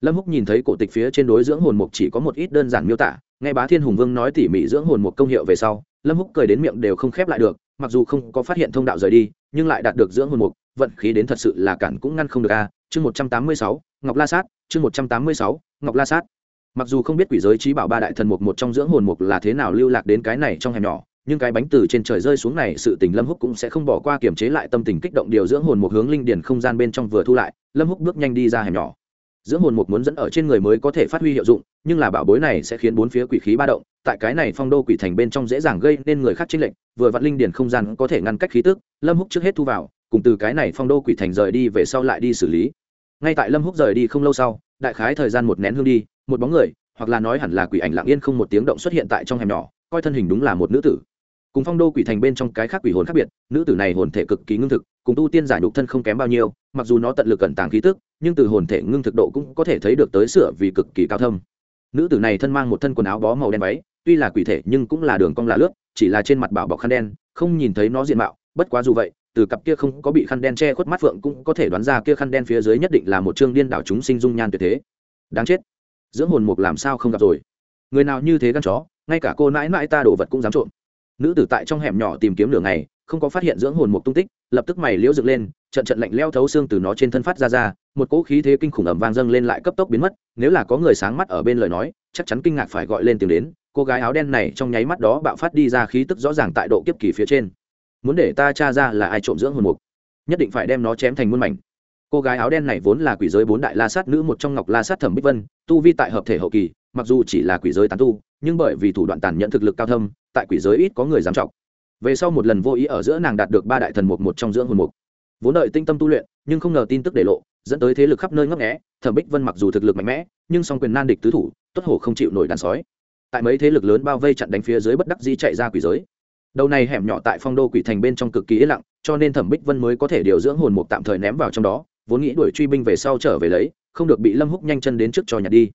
Lâm húc nhìn thấy cổ tịch phía trên đối dưỡng hồn mục chỉ có một ít đơn giản miêu tả, nghe bá thiên hùng vương nói tỉ mỉ dưỡng hồn mục công hiệu về sau, lâm húc cười đến miệng đều không khép lại được, mặc dù không có phát hiện thông đạo rời đi, nhưng lại đạt được dưỡng hồn mục, vận khí đến thật sự là cản cũng ngăn không được a. Chương một trăm tám mươi sáu, ngọc la sát, chương một trăm tám mươi sáu, ngọc la sát mặc dù không biết quỷ giới trí bảo ba đại thần mục một trong dưỡng hồn mục là thế nào lưu lạc đến cái này trong hẻm nhỏ, nhưng cái bánh từ trên trời rơi xuống này sự tình lâm húc cũng sẽ không bỏ qua kiểm chế lại tâm tình kích động điều dưỡng hồn một hướng linh điển không gian bên trong vừa thu lại. Lâm húc bước nhanh đi ra hẻm nhỏ. Dưỡng hồn một muốn dẫn ở trên người mới có thể phát huy hiệu dụng, nhưng là bảo bối này sẽ khiến bốn phía quỷ khí ba động, tại cái này phong đô quỷ thành bên trong dễ dàng gây nên người khác chênh lệnh vừa vặn linh điển không gian có thể ngăn cách khí tức, lâm húc trước hết thu vào, cùng từ cái này phong đô quỷ thành rời đi về sau lại đi xử lý. Ngay tại lâm húc rời đi không lâu sau, đại khái thời gian một nén hương đi một bóng người, hoặc là nói hẳn là quỷ ảnh lặng yên không một tiếng động xuất hiện tại trong hẻm nhỏ, coi thân hình đúng là một nữ tử. Cùng phong đô quỷ thành bên trong cái khác quỷ hồn khác biệt, nữ tử này hồn thể cực kỳ ngưng thực, cùng tu tiên giải nhục thân không kém bao nhiêu, mặc dù nó tận lực cẩn tàng khí tức, nhưng từ hồn thể ngưng thực độ cũng có thể thấy được tới sửa vì cực kỳ cao thâm. Nữ tử này thân mang một thân quần áo bó màu đen váy, tuy là quỷ thể nhưng cũng là đường cong là lướt, chỉ là trên mặt bảo bọc khăn đen, không nhìn thấy nó diện mạo, bất quá dù vậy, từ cặp kia không có bị khăn đen che khuất mắt phượng cũng có thể đoán ra kia khăn đen phía dưới nhất định là một chương điên đảo chúng sinh dung nhan tuyệt thế. Đáng chết dưỡng hồn mục làm sao không gặp rồi? Người nào như thế gan chó, ngay cả cô nãi nãi ta đổ vật cũng dám trộm. Nữ tử tại trong hẻm nhỏ tìm kiếm đường này không có phát hiện dưỡng hồn mục tung tích, lập tức mày liễu dựng lên, trận trận lạnh leo thấu xương từ nó trên thân phát ra ra, một cỗ khí thế kinh khủng ẩm vang dâng lên lại cấp tốc biến mất, nếu là có người sáng mắt ở bên lời nói, chắc chắn kinh ngạc phải gọi lên tìm đến, cô gái áo đen này trong nháy mắt đó bạo phát đi ra khí tức rõ ràng tại độ kiếp kỳ phía trên. Muốn để ta tra ra là ai trộm dưỡng hồn mục, nhất định phải đem nó chém thành muôn mảnh cô gái áo đen này vốn là quỷ giới bốn đại la sát nữ một trong ngọc la sát thẩm bích vân, tu vi tại hợp thể hậu kỳ, mặc dù chỉ là quỷ giới tán tu, nhưng bởi vì thủ đoạn tàn nhẫn thực lực cao thâm, tại quỷ giới ít có người dám trọng về sau một lần vô ý ở giữa nàng đạt được ba đại thần mục một trong dưỡng hồn mục. Vốn đợi tinh tâm tu luyện, nhưng không ngờ tin tức để lộ, dẫn tới thế lực khắp nơi ngấp nghẽ thẩm bích vân mặc dù thực lực mạnh mẽ, nhưng song quyền nan địch tứ thủ, tuất hổ không chịu nổi đàn sói. Tại mấy thế lực lớn bao vây chặn đánh phía dưới bất đắc di chạy ra quỷ giới. Đầu này hẻm nhỏ tại phong đô quỷ thành bên trong cực kỳ yên lặng, cho nên thẩm bích vân mới có thể điều dưỡng hồn mục tạm thời ném vào trong đó vốn nghĩ đuổi truy binh về sau trở về lấy, không được bị lâm húc nhanh chân đến trước cho nhặt đi.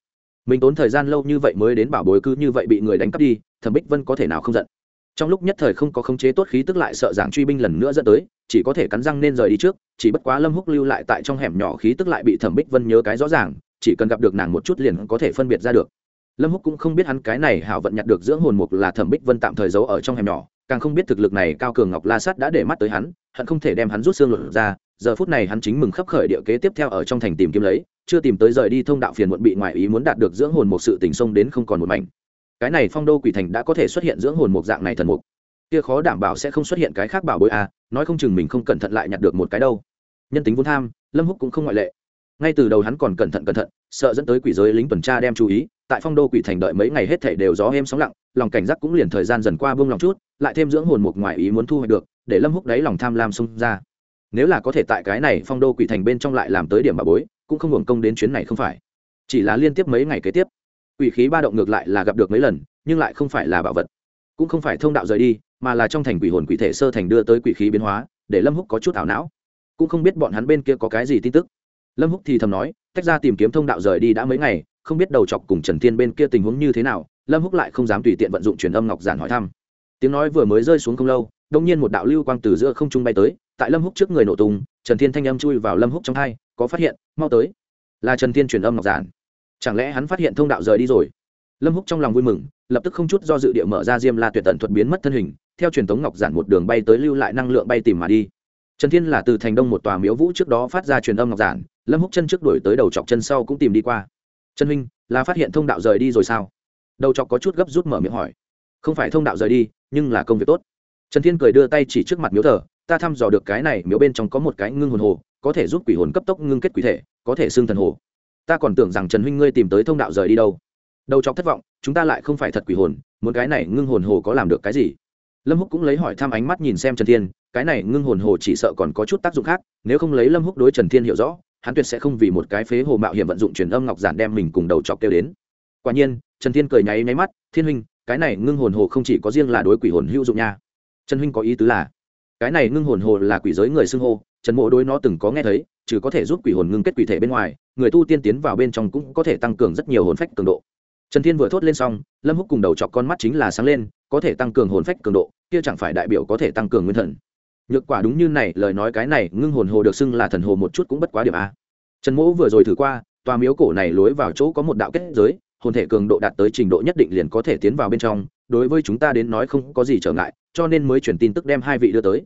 Mình tốn thời gian lâu như vậy mới đến bảo bối cứ như vậy bị người đánh cắp đi, thẩm bích vân có thể nào không giận? Trong lúc nhất thời không có khống chế tốt khí tức lại sợ giảng truy binh lần nữa dẫn tới, chỉ có thể cắn răng nên rời đi trước, chỉ bất quá lâm húc lưu lại tại trong hẻm nhỏ khí tức lại bị thẩm bích vân nhớ cái rõ ràng, chỉ cần gặp được nàng một chút liền có thể phân biệt ra được. Lâm húc cũng không biết hắn cái này hảo vận nhặt được dưỡng hồn mục là thẩm bích vân tạm thời giấu ở trong hẻm nhỏ, càng không biết thực lực này cao cường ngọc la sát đã để mắt tới hắn, hận không thể đem hắn rút xương lột ra giờ phút này hắn chính mừng khấp khởi địa kế tiếp theo ở trong thành tìm kiếm lấy, chưa tìm tới rời đi thông đạo phiền muộn bị ngoại ý muốn đạt được dưỡng hồn một sự tình sông đến không còn một mảnh. Cái này phong đô quỷ thành đã có thể xuất hiện dưỡng hồn một dạng này thần mục. Kia khó đảm bảo sẽ không xuất hiện cái khác bảo bối à nói không chừng mình không cẩn thận lại nhặt được một cái đâu. Nhân tính vốn tham, lâm húc cũng không ngoại lệ. Ngay từ đầu hắn còn cẩn thận cẩn thận, sợ dẫn tới quỷ giới lính tuần tra đem chú ý, tại phong đô quỷ thành đợi mấy ngày hết thảy đều gió êm sóng lặng, lòng cảnh giác cũng liền thời gian dần qua buông lòng chút, lại thêm dưỡng hồn một ngoại ý muốn thu hoạch được, để lâm húc đáy lòng tham lam xông ra nếu là có thể tại cái này phong đô quỷ thành bên trong lại làm tới điểm bà bối, cũng không hưởng công đến chuyến này không phải. Chỉ là liên tiếp mấy ngày kế tiếp, quỷ khí ba động ngược lại là gặp được mấy lần, nhưng lại không phải là bảo vật. Cũng không phải thông đạo rời đi, mà là trong thành quỷ hồn quỷ thể sơ thành đưa tới quỷ khí biến hóa, để lâm húc có chút ảo não. Cũng không biết bọn hắn bên kia có cái gì tin tức. Lâm húc thì thầm nói, tách ra tìm kiếm thông đạo rời đi đã mấy ngày, không biết đầu chọc cùng trần thiên bên kia tình huống như thế nào. Lâm húc lại không dám tùy tiện vận dụng truyền âm ngọc giản hỏi thăm. Tiếng nói vừa mới rơi xuống không lâu đông nhiên một đạo lưu quang từ giữa không trung bay tới, tại lâm húc trước người nổ tung, trần thiên thanh âm chui vào lâm húc trong hai, có phát hiện, mau tới. Là trần thiên truyền âm ngọc giản. Chẳng lẽ hắn phát hiện thông đạo rời đi rồi? Lâm húc trong lòng vui mừng, lập tức không chút do dự địa mở ra diêm la tuyệt tận thuật biến mất thân hình, theo truyền thống ngọc giản một đường bay tới lưu lại năng lượng bay tìm mà đi. Trần thiên là từ thành đông một tòa miếu vũ trước đó phát ra truyền âm ngọc giản, lâm húc chân trước đuổi tới đầu chọc chân sau cũng tìm đi qua. Trần huynh, là phát hiện thông đạo rời đi rồi sao? Đầu chọc có chút gấp rút mở miệng hỏi. Không phải thông đạo rời đi, nhưng là công việc tốt trần thiên cười đưa tay chỉ trước mặt miếu thờ, ta thăm dò được cái này, miếu bên trong có một cái ngưng hồn hồ, có thể giúp quỷ hồn cấp tốc ngưng kết quỷ thể, có thể xưng thần hồ. Ta còn tưởng rằng trần huynh ngươi tìm tới thông đạo rời đi đâu. Đầu chọc thất vọng, chúng ta lại không phải thật quỷ hồn, muốn cái này ngưng hồn hồ có làm được cái gì? Lâm húc cũng lấy hỏi thăm ánh mắt nhìn xem trần thiên, cái này ngưng hồn hồ chỉ sợ còn có chút tác dụng khác, nếu không lấy lâm húc đối trần thiên hiểu rõ, hắn tuyệt sẽ không vì một cái phế hồ mạo hiểm vận dụng truyền âm ngọc giản đem mình cùng đầu chọc kêu đến. Quả nhiên, trần thiên cười nháy nháy mắt, thiên huynh, cái này ngưng hồn hồ không chỉ có riêng là đối quỷ hồn hữu dụng nha trần huynh có ý tứ là, cái này ngưng hồn hồ là quỷ giới người xưng hô, trần mộ đối nó từng có nghe thấy, trừ có thể giúp quỷ hồn ngưng kết quỷ thể bên ngoài, người tu tiên tiến vào bên trong cũng có thể tăng cường rất nhiều hồn phách cường độ. Trần thiên vừa thốt lên xong, lâm húc cùng đầu chọc con mắt chính là sáng lên, có thể tăng cường hồn phách cường độ, kia chẳng phải đại biểu có thể tăng cường nguyên thần. Nhược quả đúng như này, lời nói cái này, ngưng hồn hồ được xưng là thần hồ một chút cũng bất quá điểm a. Trần mỗ vừa rồi thử qua, tòa miếu cổ này lối vào chỗ có một đạo kết giới, hồn thể cường độ đạt tới trình độ nhất định liền có thể tiến vào bên trong, đối với chúng ta đến nói không có gì trở ngại cho nên mới chuyển tin tức đem hai vị đưa tới.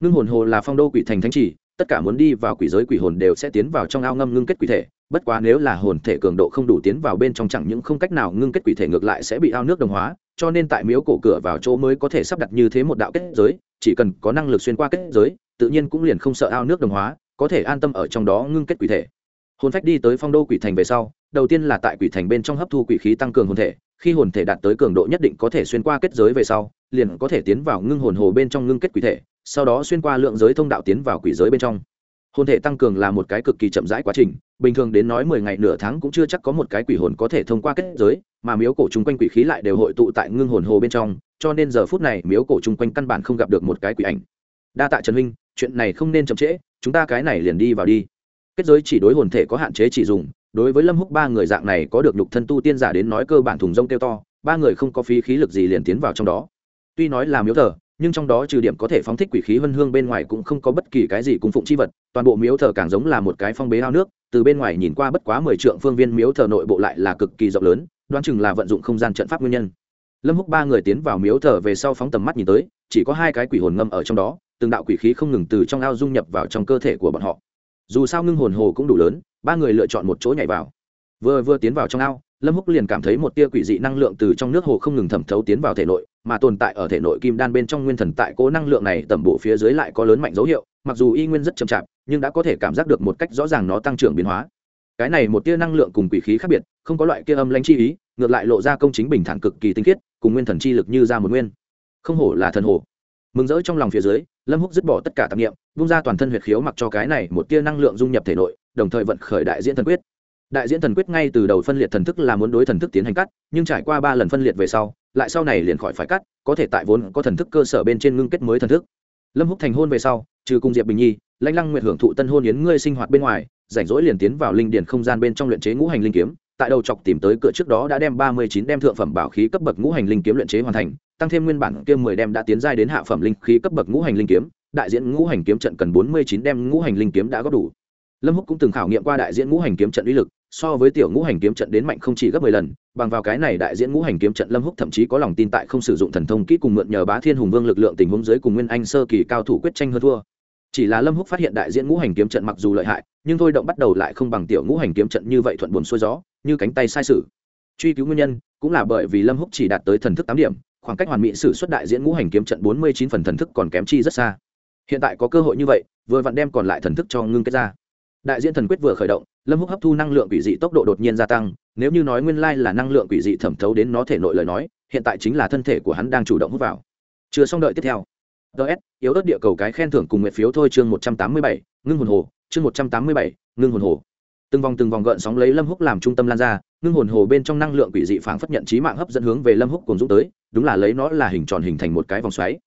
Ngưng hồn hồ là phong đô quỷ thành thánh trì tất cả muốn đi vào quỷ giới quỷ hồn đều sẽ tiến vào trong ao ngâm ngưng kết quỷ thể. Bất quá nếu là hồn thể cường độ không đủ tiến vào bên trong chẳng những không cách nào ngưng kết quỷ thể ngược lại sẽ bị ao nước đồng hóa, cho nên tại miếu cổ cửa vào chỗ mới có thể sắp đặt như thế một đạo kết giới, chỉ cần có năng lực xuyên qua kết giới, tự nhiên cũng liền không sợ ao nước đồng hóa, có thể an tâm ở trong đó ngưng kết quỷ thể. Hồn phách đi tới phong đô quỷ thành về sau đầu tiên là tại quỷ thành bên trong hấp thu quỷ khí tăng cường hồn thể, khi hồn thể đạt tới cường độ nhất định có thể xuyên qua kết giới về sau, liền có thể tiến vào ngưng hồn hồ bên trong ngưng kết quỷ thể, sau đó xuyên qua lượng giới thông đạo tiến vào quỷ giới bên trong. Hồn thể tăng cường là một cái cực kỳ chậm rãi quá trình, bình thường đến nói mười ngày nửa tháng cũng chưa chắc có một cái quỷ hồn có thể thông qua kết giới, mà miếu cổ chung quanh quỷ khí lại đều hội tụ tại ngưng hồn hồ bên trong, cho nên giờ phút này miếu cổ chung quanh căn bản không gặp được một cái quỷ ảnh. Đa tạ trần huynh, chuyện này không nên chậm trễ, chúng ta cái này liền đi vào đi. Kết giới chỉ đối hồn thể có hạn chế chỉ dùng đối với lâm húc ba người dạng này có được nhục thân tu tiên giả đến nói cơ bản thùng rông kêu to, ba người không có phí khí lực gì liền tiến vào trong đó. Tuy nói là miếu thờ, nhưng trong đó trừ điểm có thể phóng thích quỷ khí vân hương bên ngoài cũng không có bất kỳ cái gì cung phụng chi vật, toàn bộ miếu thờ càng giống là một cái phong bế ao nước, từ bên ngoài nhìn qua bất quá mười trượng phương viên miếu thờ nội bộ lại là cực kỳ rộng lớn, đoán chừng là vận dụng không gian trận pháp nguyên nhân. Lâm húc ba người tiến vào miếu thờ về sau phóng tầm mắt nhìn tới, chỉ có hai cái quỷ hồn ngâm ở trong đó, từng đạo quỷ khí không ngừng từ trong ao dung nhập vào trong cơ thể của bọn họ. Dù sao ngưng hồn hồ cũng đủ lớn ba người lựa chọn một chỗ nhảy vào. Vừa vừa tiến vào trong ao, lâm húc liền cảm thấy một tia quỷ dị năng lượng từ trong nước hồ không ngừng thẩm thấu tiến vào thể nội, mà tồn tại ở thể nội kim đan bên trong nguyên thần tại cố năng lượng này tẩm bộ phía dưới lại có lớn mạnh dấu hiệu, mặc dù y nguyên rất chậm chạp, nhưng đã có thể cảm giác được một cách rõ ràng nó tăng trưởng biến hóa. Cái này một tia năng lượng cùng quỷ khí khác biệt, không có loại kia âm lãnh chi ý, ngược lại lộ ra công chính bình thản cực kỳ tinh khiết, cùng nguyên thần chi lực như ra một nguyên. Không hổ là thần hồ mừng rỡ trong lòng phía dưới, lâm húc dứt bỏ tất cả tạp nghiệm bung ra toàn thân huyệt khiếu mặc cho cái này một tia năng lượng dung nhập thể nội đồng thời vận khởi đại diễn thần quyết. Đại diễn thần quyết ngay từ đầu phân liệt thần thức là muốn đối thần thức tiến hành cắt, nhưng trải qua ba lần phân liệt về sau, lại sau này liền khỏi phải cắt, có thể tại vốn có thần thức cơ sở bên trên ngưng kết mới thần thức. Lâm húc thành hôn về sau, trừ cung diệp bình nhi, lãnh lăng nguyện hưởng thụ tân hôn yến ngươi sinh hoạt bên ngoài, rảnh rỗi liền tiến vào linh điển không gian bên trong luyện chế ngũ hành linh kiếm, tại đầu chọc tìm tới cửa trước đó đã đem ba mươi chín đem thượng phẩm bảo khí cấp bậc ngũ hành linh kiếm luyện chế hoàn thành, tăng thêm nguyên bản kia mười đem đã tiến giai đến hạ phẩm linh khí cấp bậc ngũ hành linh kiếm, đại diễn ngũ hành kiếm trận cần bốn mươi chín đem ngũ hành linh kiếm đã có đủ lâm húc cũng từng khảo nghiệm qua đại diễn ngũ hành kiếm trận uy lực, so với tiểu ngũ hành kiếm trận đến mạnh không chỉ gấp mười lần, bằng vào cái này đại diễn ngũ hành kiếm trận lâm húc thậm chí có lòng tin tại không sử dụng thần thông kỹ cùng mượn nhờ bá thiên hùng vương lực lượng tình huống dưới cùng nguyên anh sơ kỳ cao thủ quyết tranh hơn thua. Chỉ là lâm húc phát hiện đại diễn ngũ hành kiếm trận mặc dù lợi hại, nhưng thôi động bắt đầu lại không bằng tiểu ngũ hành kiếm trận như vậy thuận buồn xuôi gió, như cánh tay sai sử. Truy cứu nguyên nhân cũng là bởi vì lâm húc chỉ đạt tới thần thức tám điểm, khoảng cách hoàn mỹ sử xuất đại diễn ngũ hành kiếm trận bốn mươi chín phần thần thức còn kém chi rất xa. Hiện tại có cơ hội như vậy, vừa vặn đem còn lại thần thức cho ngưng kết ra đại diễn thần quyết vừa khởi động, lâm húc hấp thu năng lượng quỷ dị tốc độ đột nhiên gia tăng, nếu như nói nguyên lai là năng lượng quỷ dị thẩm thấu đến nó thể nội lời nói, hiện tại chính là thân thể của hắn đang chủ động hút vào. Chưa xong đợi tiếp theo. Ts yếu ớt địa cầu cái khen thưởng cùng nguyện phiếu thôi chương một trăm tám mươi bảy, ngưng hồn hồ, chương một trăm tám mươi bảy, ngưng hồn hồ. Từng vòng từng vòng gợn sóng lấy lâm húc làm trung tâm lan ra, ngưng hồn hồ bên trong năng lượng quỷ dị phảng phất nhận trí mạng hấp dẫn hướng về lâm húc cùng dũng tới, đúng là lấy nó là hình tròn hình thành một cái vòng xoáy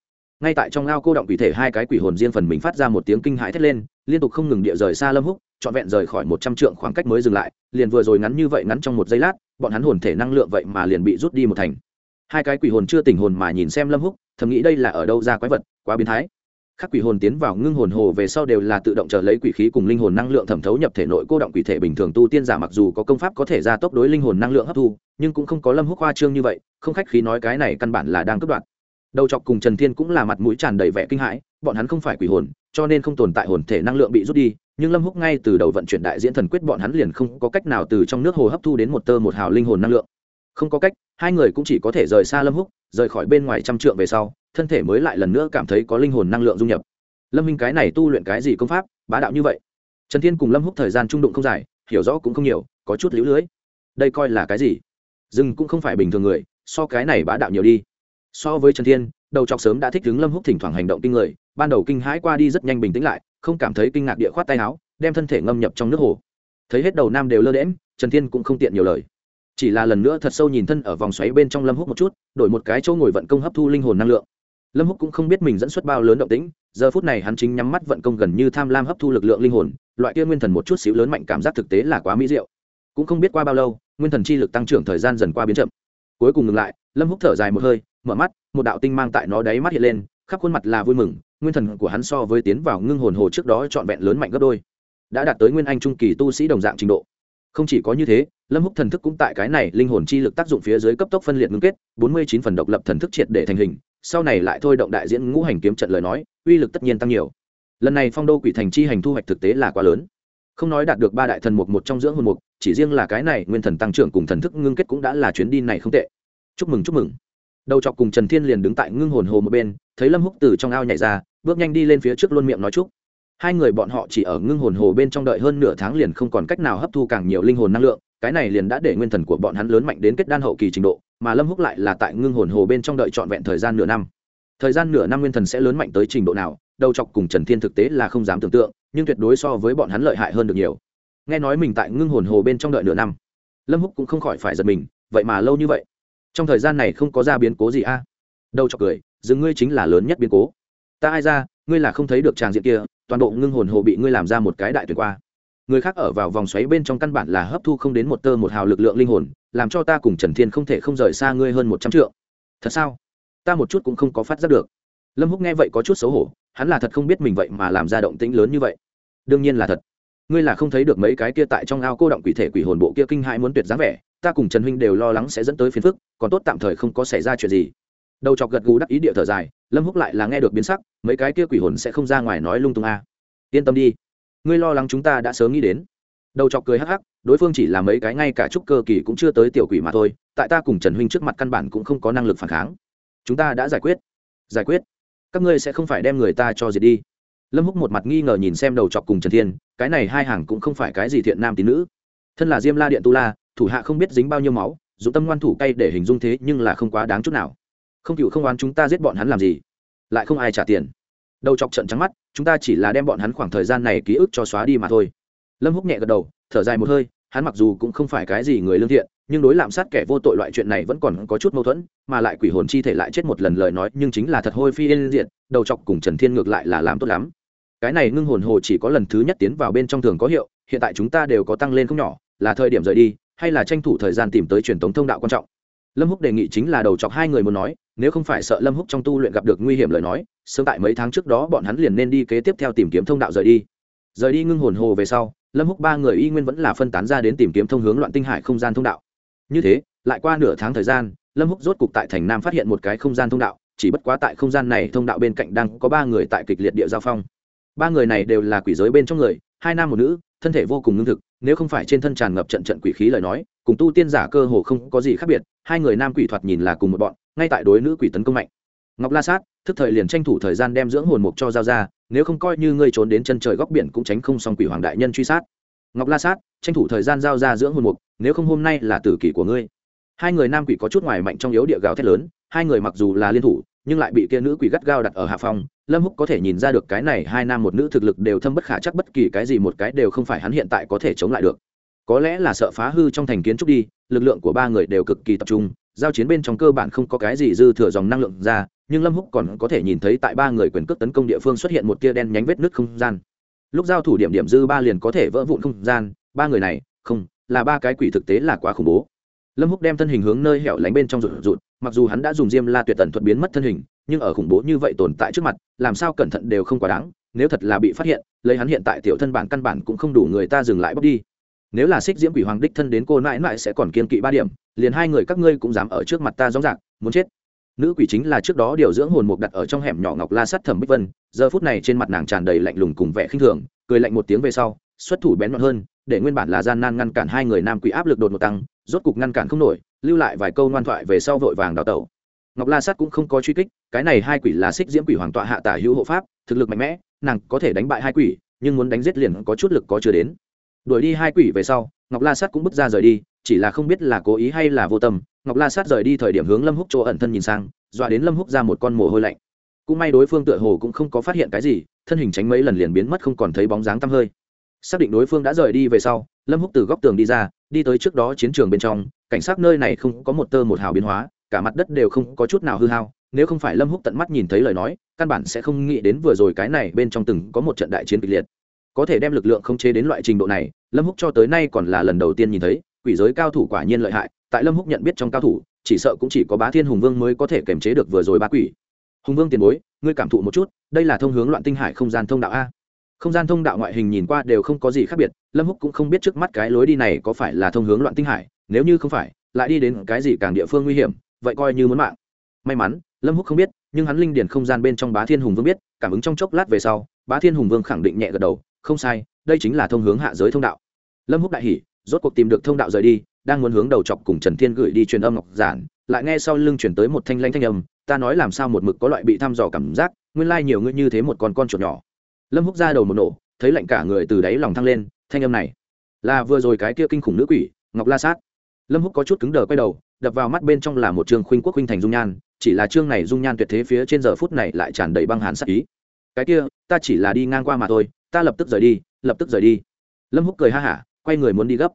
ngay tại trong ao cô động quỷ thể hai cái quỷ hồn riêng phần mình phát ra một tiếng kinh hãi thét lên, liên tục không ngừng địa rời xa lâm húc, trọn vẹn rời khỏi một trăm trượng khoảng cách mới dừng lại, liền vừa rồi ngắn như vậy ngắn trong một giây lát, bọn hắn hồn thể năng lượng vậy mà liền bị rút đi một thành. Hai cái quỷ hồn chưa tỉnh hồn mà nhìn xem lâm húc, thầm nghĩ đây là ở đâu ra quái vật, quá biến thái. Các quỷ hồn tiến vào ngưng hồn hồ về sau đều là tự động chờ lấy quỷ khí cùng linh hồn năng lượng thẩm thấu nhập thể nội cô động quỷ thể bình thường tu tiên giả mặc dù có công pháp có thể ra tốc đối linh hồn năng lượng hấp thu, nhưng cũng không có lâm húc hoa trương như vậy, không khách khí nói cái này căn bản là đang cướp đoạt đầu chọc cùng trần thiên cũng là mặt mũi tràn đầy vẻ kinh hãi, bọn hắn không phải quỷ hồn, cho nên không tồn tại hồn thể năng lượng bị rút đi, nhưng lâm húc ngay từ đầu vận chuyển đại diễn thần quyết bọn hắn liền không có cách nào từ trong nước hồ hấp thu đến một tơ một hào linh hồn năng lượng. Không có cách, hai người cũng chỉ có thể rời xa lâm húc, rời khỏi bên ngoài trăm trượng về sau, thân thể mới lại lần nữa cảm thấy có linh hồn năng lượng dung nhập. Lâm minh cái này tu luyện cái gì công pháp, bá đạo như vậy? Trần thiên cùng lâm húc thời gian trung đụng không dài, hiểu rõ cũng không nhiều, có chút lũ lưới. Đây coi là cái gì? Rừng cũng không phải bình thường người, so cái này bá đạo nhiều đi so với trần thiên, đầu chọc sớm đã thích đứng lâm húc thỉnh thoảng hành động kinh người, ban đầu kinh hãi qua đi rất nhanh bình tĩnh lại, không cảm thấy kinh ngạc địa khoát tay áo, đem thân thể ngâm nhập trong nước hồ. Thấy hết đầu nam đều lơ đễm trần thiên cũng không tiện nhiều lời. Chỉ là lần nữa thật sâu nhìn thân ở vòng xoáy bên trong lâm húc một chút, đổi một cái chỗ ngồi vận công hấp thu linh hồn năng lượng. Lâm húc cũng không biết mình dẫn xuất bao lớn động tĩnh, giờ phút này hắn chính nhắm mắt vận công gần như tham lam hấp thu lực lượng linh hồn, loại kia nguyên thần một chút xíu lớn mạnh cảm giác thực tế là quá mỹ diệu. Cũng không biết qua bao lâu, nguyên thần chi lực tăng trưởng thời gian dần qua biến chậm. Cuối cùng ngừng lại, lâm húc thở dài một hơi mở mắt, một đạo tinh mang tại nó đáy mắt hiện lên, khắp khuôn mặt là vui mừng, nguyên thần của hắn so với tiến vào ngưng hồn hồ trước đó trọn vẹn lớn mạnh gấp đôi. Đã đạt tới nguyên anh trung kỳ tu sĩ đồng dạng trình độ. Không chỉ có như thế, lâm húc thần thức cũng tại cái này linh hồn chi lực tác dụng phía dưới cấp tốc phân liệt ngưng kết, bốn mươi chín phần độc lập thần thức triệt để thành hình, sau này lại thôi động đại diễn ngũ hành kiếm trận lời nói, uy lực tất nhiên tăng nhiều. Lần này phong đô quỷ thành chi hành thu hoạch thực tế là quá lớn. Không nói đạt được ba đại thần mục một trong dưỡng hồn mục, chỉ riêng là cái này nguyên thần tăng trưởng cùng thần thức ngưng kết cũng đã là chuyến đi này không tệ. Chúc mừng chúc mừng đầu chọc cùng trần thiên liền đứng tại ngưng hồn hồ một bên, thấy lâm húc từ trong ao nhảy ra, bước nhanh đi lên phía trước luôn miệng nói chúc. Hai người bọn họ chỉ ở ngưng hồn hồ bên trong đợi hơn nửa tháng liền không còn cách nào hấp thu càng nhiều linh hồn năng lượng, cái này liền đã để nguyên thần của bọn hắn lớn mạnh đến kết đan hậu kỳ trình độ, mà lâm húc lại là tại ngưng hồn hồ bên trong đợi trọn vẹn thời gian nửa năm. Thời gian nửa năm nguyên thần sẽ lớn mạnh tới trình độ nào, đầu chọc cùng trần thiên thực tế là không dám tưởng tượng, nhưng tuyệt đối so với bọn hắn lợi hại hơn được nhiều. Nghe nói mình tại ngưng hồn hồ bên trong đợi nửa năm, lâm húc cũng không khỏi phải giật mình, vậy mà lâu như vậy trong thời gian này không có ra biến cố gì a. Đâu cho cười, dừng ngươi chính là lớn nhất biến cố. Ta ai ra, ngươi là không thấy được tràng diện kia, toàn bộ ngưng hồn hồ bị ngươi làm ra một cái đại tuyệt qua. Người khác ở vào vòng xoáy bên trong căn bản là hấp thu không đến một tơ một hào lực lượng linh hồn, làm cho ta cùng trần thiên không thể không rời xa ngươi hơn một trăm triệu thật sao? Ta một chút cũng không có phát giác được. Lâm húc nghe vậy có chút xấu hổ, hắn là thật không biết mình vậy mà làm ra động tĩnh lớn như vậy. Đương nhiên là thật. Ngươi là không thấy được mấy cái kia tại trong ao cô động quỷ thể quỷ hồn bộ kia kinh hãi muốn tuyệt dáng vẻ ta cùng trần huynh đều lo lắng sẽ dẫn tới phiền phức, còn tốt tạm thời không có xảy ra chuyện gì. Đầu chọc gật gù đắc ý địa thở dài, lâm húc lại là nghe được biến sắc, mấy cái kia quỷ hồn sẽ không ra ngoài nói lung tung a. À. yên tâm đi, ngươi lo lắng chúng ta đã sớm nghĩ đến. Đầu chọc cười hắc hắc, đối phương chỉ là mấy cái ngay cả chút cơ kỳ cũng chưa tới tiểu quỷ mà thôi, tại ta cùng trần huynh trước mặt căn bản cũng không có năng lực phản kháng. Chúng ta đã giải quyết. Giải quyết. Các ngươi sẽ không phải đem người ta cho diệt đi. Lâm húc một mặt nghi ngờ nhìn xem đầu chọc cùng trần thiên, cái này hai hàng cũng không phải cái gì thiện nam tín nữ. Thân là diêm la điện tu la thủ hạ không biết dính bao nhiêu máu, dù tâm ngoan thủ cay để hình dung thế nhưng là không quá đáng chút nào. Không chịu không oán chúng ta giết bọn hắn làm gì? Lại không ai trả tiền. Đầu chọc trận trắng mắt, chúng ta chỉ là đem bọn hắn khoảng thời gian này ký ức cho xóa đi mà thôi. Lâm húc nhẹ gật đầu, thở dài một hơi, hắn mặc dù cũng không phải cái gì người lương thiện, nhưng đối lạm sát kẻ vô tội loại chuyện này vẫn còn có chút mâu thuẫn, mà lại quỷ hồn chi thể lại chết một lần lời nói, nhưng chính là thật hôi phi yên diện đầu chọc cùng trần thiên ngược lại là làm tốt lắm. Cái này ngưng hồn hồ chỉ có lần thứ nhất tiến vào bên trong thường có hiệu, hiện tại chúng ta đều có tăng lên không nhỏ, là thời điểm rời đi hay là tranh thủ thời gian tìm tới truyền thống thông đạo quan trọng? Lâm húc đề nghị chính là đầu chọc hai người muốn nói, nếu không phải sợ lâm húc trong tu luyện gặp được nguy hiểm lời nói, sớm tại mấy tháng trước đó bọn hắn liền nên đi kế tiếp theo tìm kiếm thông đạo rời đi. Rời đi ngưng hồn hồ về sau, lâm húc ba người y nguyên vẫn là phân tán ra đến tìm kiếm thông hướng loạn tinh hải không gian thông đạo. Như thế, lại qua nửa tháng thời gian, lâm húc rốt cục tại thành nam phát hiện một cái không gian thông đạo, chỉ bất quá tại không gian này thông đạo bên cạnh đang có ba người tại kịch liệt địa giao phong. Ba người này đều là quỷ giới bên trong người hai nam một nữ, thân thể vô cùng ngưng thực, nếu không phải trên thân tràn ngập trận trận quỷ khí lời nói, cùng tu tiên giả cơ hồ không có gì khác biệt, hai người nam quỷ thoạt nhìn là cùng một bọn, ngay tại đối nữ quỷ tấn công mạnh. Ngọc la sát, thức thời liền tranh thủ thời gian đem dưỡng hồn mục cho giao ra, nếu không coi như ngươi trốn đến chân trời góc biển cũng tránh không xong quỷ hoàng đại nhân truy sát. Ngọc la sát, tranh thủ thời gian giao ra dưỡng hồn mục, nếu không hôm nay là tử kỷ của ngươi. Hai người nam quỷ có chút ngoài mạnh trong yếu địa gào thét lớn, hai người mặc dù là liên thủ nhưng lại bị kia nữ quỷ gắt gao đặt ở hạ phòng, lâm húc có thể nhìn ra được cái này hai nam một nữ thực lực đều thâm bất khả chắc bất kỳ cái gì một cái đều không phải hắn hiện tại có thể chống lại được. Có lẽ là sợ phá hư trong thành kiến trúc đi, lực lượng của ba người đều cực kỳ tập trung, giao chiến bên trong cơ bản không có cái gì dư thừa dòng năng lượng ra, nhưng lâm húc còn có thể nhìn thấy tại ba người quyền cước tấn công địa phương xuất hiện một tia đen nhánh vết nứt không gian. Lúc giao thủ điểm điểm dư ba liền có thể vỡ vụn không gian, ba người này, không, là ba cái quỷ thực tế là quá khủng bố lâm húc đem thân hình hướng nơi hẻo lánh bên trong rụt rụt, mặc dù hắn đã dùng diêm la tuyệt tần thuật biến mất thân hình, nhưng ở khủng bố như vậy tồn tại trước mặt, làm sao cẩn thận đều không quá đáng, nếu thật là bị phát hiện, lấy hắn hiện tại tiểu thân bản căn bản cũng không đủ người ta dừng lại bóc đi. Nếu là xích diễm quỷ hoàng đích thân đến cô mãi mãi sẽ còn kiên kỵ ba điểm, liền hai người các ngươi cũng dám ở trước mặt ta rõ ràng muốn chết. Nữ quỷ chính là trước đó điều dưỡng hồn mục đặt ở trong hẻm nhỏ ngọc la sắt thẩm bích vân, giờ phút này trên mặt nàng tràn đầy lạnh lùng cùng vẻ khinh thường, cười lạnh một tiếng về sau, xuất thủ bén nhọn hơn, để nguyên bản là gian nan ngăn cản hai người nam quỷ áp lực đột một tăng rốt cục ngăn cản không nổi, lưu lại vài câu ngoan thoại về sau vội vàng đào tẩu. Ngọc la sắt cũng không có truy kích, cái này hai quỷ là xích diễm quỷ hoàng tọa hạ tả hữu hộ pháp, thực lực mạnh mẽ, nàng có thể đánh bại hai quỷ, nhưng muốn đánh giết liền có chút lực có chưa đến. Đuổi đi hai quỷ về sau, ngọc la sát cũng bước ra rời đi, chỉ là không biết là cố ý hay là vô tâm, ngọc la sát rời đi thời điểm hướng lâm húc chỗ ẩn thân nhìn sang, dọa đến lâm húc ra một con mồ hôi lạnh. Cũng may đối phương tựa hồ cũng không có phát hiện cái gì, thân hình tránh mấy lần liền biến mất không còn thấy bóng dáng tăm hơi. Xác định đối phương đã rời đi về sau, lâm húc từ góc tường đi ra đi tới trước đó chiến trường bên trong, cảnh sát nơi này không có một tơ một hào biến hóa, cả mặt đất đều không có chút nào hư hao. Nếu không phải lâm húc tận mắt nhìn thấy lời nói, căn bản sẽ không nghĩ đến vừa rồi cái này bên trong từng có một trận đại chiến kịch liệt. Có thể đem lực lượng không chế đến loại trình độ này, lâm húc cho tới nay còn là lần đầu tiên nhìn thấy, quỷ giới cao thủ quả nhiên lợi hại. Tại lâm húc nhận biết trong cao thủ, chỉ sợ cũng chỉ có bá thiên hùng vương mới có thể kiềm chế được vừa rồi ba quỷ. Hùng vương tiền bối, ngươi cảm thụ một chút, đây là thông hướng loạn tinh hải không gian thông đạo a. Không gian thông đạo ngoại hình nhìn qua đều không có gì khác biệt lâm húc cũng không biết trước mắt cái lối đi này có phải là thông hướng loạn tinh hải, nếu như không phải, lại đi đến cái gì càng địa phương nguy hiểm, vậy coi như muốn mạng. May mắn, lâm húc không biết, nhưng hắn linh điển không gian bên trong bá thiên hùng vương biết, cảm ứng trong chốc lát về sau, bá thiên hùng vương khẳng định nhẹ gật đầu, không sai, đây chính là thông hướng hạ giới thông đạo. Lâm húc đại hỉ, rốt cuộc tìm được thông đạo rời đi, đang muốn hướng đầu chọc cùng trần thiên gửi đi truyền âm ngọc giản, lại nghe sau lưng chuyển tới một thanh lanh thanh âm, ta nói làm sao một mực có loại bị thăm dò cảm giác, nguyên lai nhiều ngươi như thế một con con chuột nhỏ. Lâm húc ra đầu một nổ, thấy lạnh cả người từ đáy lòng thăng lên thanh âm này. Là vừa rồi cái kia kinh khủng nữ quỷ, ngọc la sát. Lâm húc có chút cứng đờ quay đầu, đập vào mắt bên trong là một trương khuynh quốc khuynh thành dung nhan, chỉ là trương này dung nhan tuyệt thế phía trên giờ phút này lại tràn đầy băng hàn sắc ý. Cái kia, ta chỉ là đi ngang qua mà thôi, ta lập tức rời đi, lập tức rời đi. Lâm húc cười ha hả, quay người muốn đi gấp.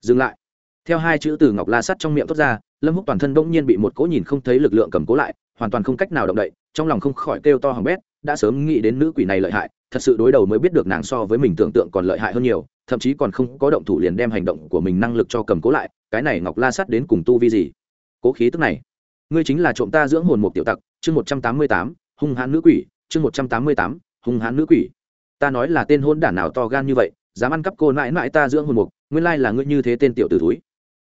Dừng lại. Theo hai chữ từ ngọc la sắt trong miệng thốt ra, lâm húc toàn thân bỗng nhiên bị một cỗ nhìn không thấy lực lượng cầm cố lại, hoàn toàn không cách nào động đậy, trong lòng không khỏi kêu to hỏng bét, đã sớm nghĩ đến nữ quỷ này lợi hại, thật sự đối đầu mới biết được nàng so với mình tưởng tượng còn lợi hại hơn nhiều thậm chí còn không có động thủ liền đem hành động của mình năng lực cho cầm cố lại, cái này ngọc la sắt đến cùng tu vi gì? Cố khí tức này, ngươi chính là trộm ta dưỡng hồn một tiểu tặc, chương một trăm tám mươi tám, hung hãn nữ quỷ, chương một trăm tám mươi tám, hung hãn nữ quỷ. Ta nói là tên hôn đản nào to gan như vậy, dám ăn cắp cô mãi mãi ta dưỡng hồn mục, nguyên lai là ngươi như thế tên tiểu t ử túi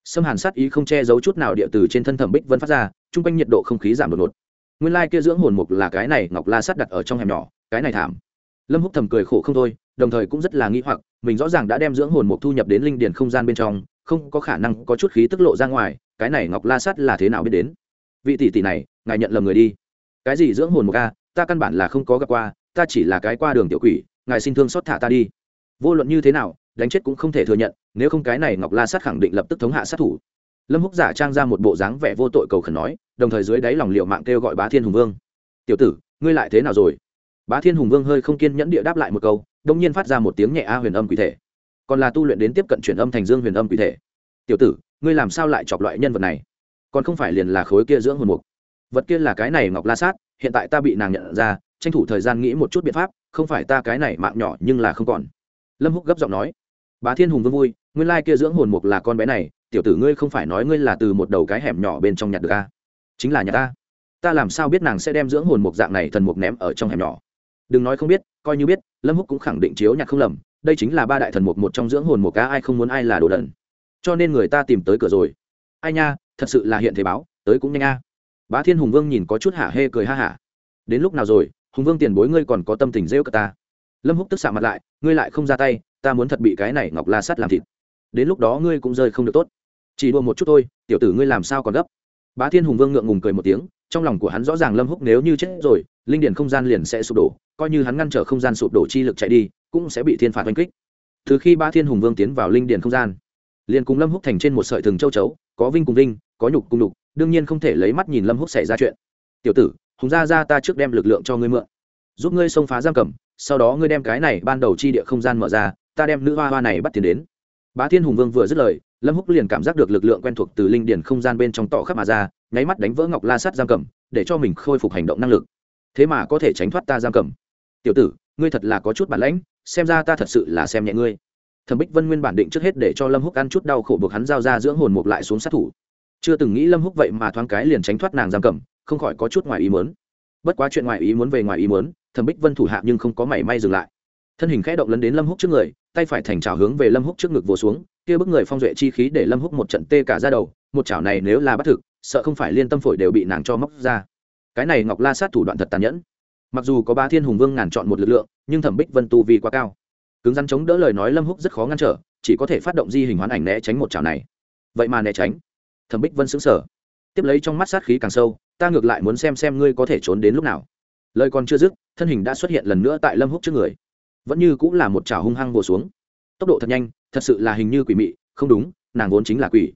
xâm hàn sát ý không che giấu chút nào địa từ trên thân thẩm bích vân phát ra t r u n g quanh nhiệt độ không khí giảm đột ngột. Nguyên lai kia dưỡng hồn mục là cái này ngọc la sắt đặt ở trong hẻm nhỏ, cái này thảm. Lâm húc thầm cười khổ không thôi, đồng thời cũng rất là nghĩ hoặc mình rõ ràng đã đem dưỡng hồn mục thu nhập đến linh điền không gian bên trong, không có khả năng có chút khí tức lộ ra ngoài, cái này ngọc la sắt là thế nào biết đến? Vị tỷ tỷ này, ngài nhận lầm người đi. Cái gì dưỡng hồn mục a? Ta căn bản là không có gặp qua, ta chỉ là cái qua đường tiểu quỷ, ngài xin thương xót thả ta đi. Vô luận như thế nào, đánh chết cũng không thể thừa nhận, nếu không cái này ngọc la sát khẳng định lập tức thống hạ sát thủ. Lâm húc giả trang ra một bộ dáng vẻ vô tội cầu khẩn nói, đồng thời dưới đáy lòng liệu mạng kêu gọi bá thiên hùng vương. Tiểu tử, ngươi lại thế nào rồi? Bá thiên hùng vương hơi không kiên nhẫn địa đáp lại một câu đông nhiên phát ra một tiếng nhẹ a huyền âm quỷ thể. Còn là tu luyện đến tiếp cận chuyển âm thành dương huyền âm quỷ thể. Tiểu tử, ngươi làm sao lại chọc loại nhân vật này? Còn không phải liền là khối kia dưỡng hồn mục. Vật kia là cái này ngọc la sát, hiện tại ta bị nàng nhận ra, tranh thủ thời gian nghĩ một chút biện pháp, không phải ta cái này mạng nhỏ nhưng là không còn. Lâm húc gấp giọng nói, bá thiên hùng vương vui, nguyên lai kia dưỡng hồn mục là con bé này, tiểu tử ngươi không phải nói ngươi là từ một đầu cái hẻm nhỏ bên trong nhặt được a? Chính là nhà ta. Ta làm sao biết nàng sẽ đem dưỡng hồn mục dạng này thần mục ném ở trong hẻm nhỏ? Đừng nói không biết, coi như biết, lâm húc cũng khẳng định chiếu nhạc không lầm, đây chính là ba đại thần mục một trong dưỡng hồn mục cá ai không muốn ai là đồ đần. Cho nên người ta tìm tới cửa rồi. Ai nha, thật sự là hiện thế báo, tới cũng nhanh a. Bá thiên hùng vương nhìn có chút hả hê cười ha hả. Đến lúc nào rồi, hùng vương tiền bối ngươi còn có tâm tình rêu cả ta. Lâm húc tức xạ mặt lại, ngươi lại không ra tay, ta muốn thật bị cái này ngọc la sắt làm thịt. Đến lúc đó ngươi cũng rơi không được tốt. Chỉ đua một chút thôi, tiểu tử ngươi làm sao còn gấp? Bá thiên hùng vương ngượng ngùng cười một tiếng, trong lòng của hắn rõ ràng lâm húc nếu như chết rồi, linh điển không gian liền sẽ sụp đổ coi như hắn ngăn trở không gian sụp đổ chi lực chạy đi, cũng sẽ bị thiên phạt oanh kích. Từ khi bá thiên hùng vương tiến vào linh điển không gian, liền cùng lâm húc thành trên một sợi thừng châu chấu, có vinh cùng vinh, có nhục cùng nhục, đương nhiên không thể lấy mắt nhìn lâm húc xảy ra chuyện. Tiểu tử, hùng gia ra ta trước đem lực lượng cho ngươi mượn. Giúp ngươi xông phá giam cầm, sau đó ngươi đem cái này ban đầu chi địa không gian mở ra, ta đem nữ hoa hoa này bắt tiền đến. Bá thiên hùng vương vừa dứt lời, lâm húc liền cảm giác được lực lượng quen thuộc từ linh điển không gian bên trong tỏ khắp mà ra, nháy mắt đánh vỡ ngọc la sắt giam cầm, để cho mình khôi phục hành động năng lực. Thế mà có thể tránh thoát ta giam cầm tiểu tử, ngươi thật là có chút bản lãnh, xem ra ta thật sự là xem nhẹ ngươi. Thẩm bích vân nguyên bản định trước hết để cho lâm húc ăn chút đau khổ buộc hắn giao ra dưỡng hồn mục lại xuống sát thủ. Chưa từng nghĩ lâm húc vậy mà thoáng cái liền tránh thoát nàng giam cầm, không khỏi có chút ngoài ý muốn. Bất quá chuyện ngoài ý muốn về ngoài ý muốn, thẩm bích vân thủ hạ nhưng không có mảy may dừng lại. Thân hình khẽ động lấn đến lâm húc trước người, tay phải thành trào hướng về lâm húc trước ngực vồ xuống, kia bức người phong duệ chi khí để lâm húc một trận tê cả ra đầu, một chảo này nếu là bắt thực, sợ không phải liên tâm phổi đều bị nàng cho móc ra. Cái này ngọc la sát thủ đoạn thật tàn nhẫn mặc dù có ba thiên hùng vương ngàn chọn một lực lượng, nhưng thẩm bích vân tu vi quá cao. Cứng rắn chống đỡ lời nói lâm húc rất khó ngăn trở, chỉ có thể phát động di hình hoán ảnh né tránh một chảo này. Vậy mà né tránh. Thẩm bích vân sững sờ. Tiếp lấy trong mắt sát khí càng sâu, ta ngược lại muốn xem xem ngươi có thể trốn đến lúc nào. Lời còn chưa dứt, thân hình đã xuất hiện lần nữa tại lâm húc trước người. Vẫn như cũng là một chảo hung hăng vồ xuống. Tốc độ thật nhanh, thật sự là hình như quỷ mị, không đúng, nàng vốn chính là quỷ.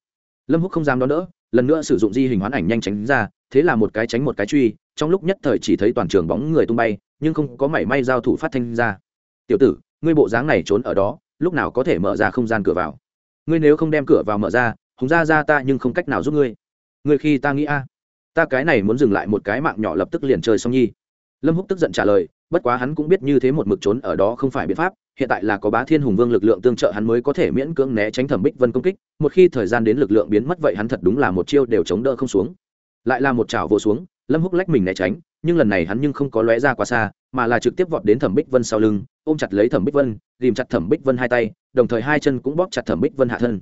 Lâm húc không dám đón đỡ lần nữa sử dụng di hình hoán ảnh nhanh tránh ra, thế là một cái tránh một cái truy, trong lúc nhất thời chỉ thấy toàn trường bóng người tung bay, nhưng không có mảy may giao thủ phát thanh ra. Tiểu tử, ngươi bộ dáng này trốn ở đó, lúc nào có thể mở ra không gian cửa vào? Ngươi nếu không đem cửa vào mở ra, hùng ra ra ta nhưng không cách nào giúp ngươi. Ngươi khi ta nghĩ a, ta cái này muốn dừng lại một cái mạng nhỏ lập tức liền chơi xong nhi. Lâm húc tức giận trả lời, bất quá hắn cũng biết như thế một mực trốn ở đó không phải biện pháp hiện tại là có bá thiên hùng vương lực lượng tương trợ, hắn mới có thể miễn cưỡng né tránh thẩm bích vân công kích. Một khi thời gian đến lực lượng biến mất vậy hắn thật đúng là một chiêu đều chống đỡ không xuống. Lại là một chảo vỗ xuống, lâm húc lách mình né tránh, nhưng lần này hắn nhưng không có lóe ra quá xa, mà là trực tiếp vọt đến thẩm bích vân sau lưng, ôm chặt lấy thẩm bích vân, ghìm chặt thẩm bích vân hai tay, đồng thời hai chân cũng bóp chặt thẩm bích vân hạ thân.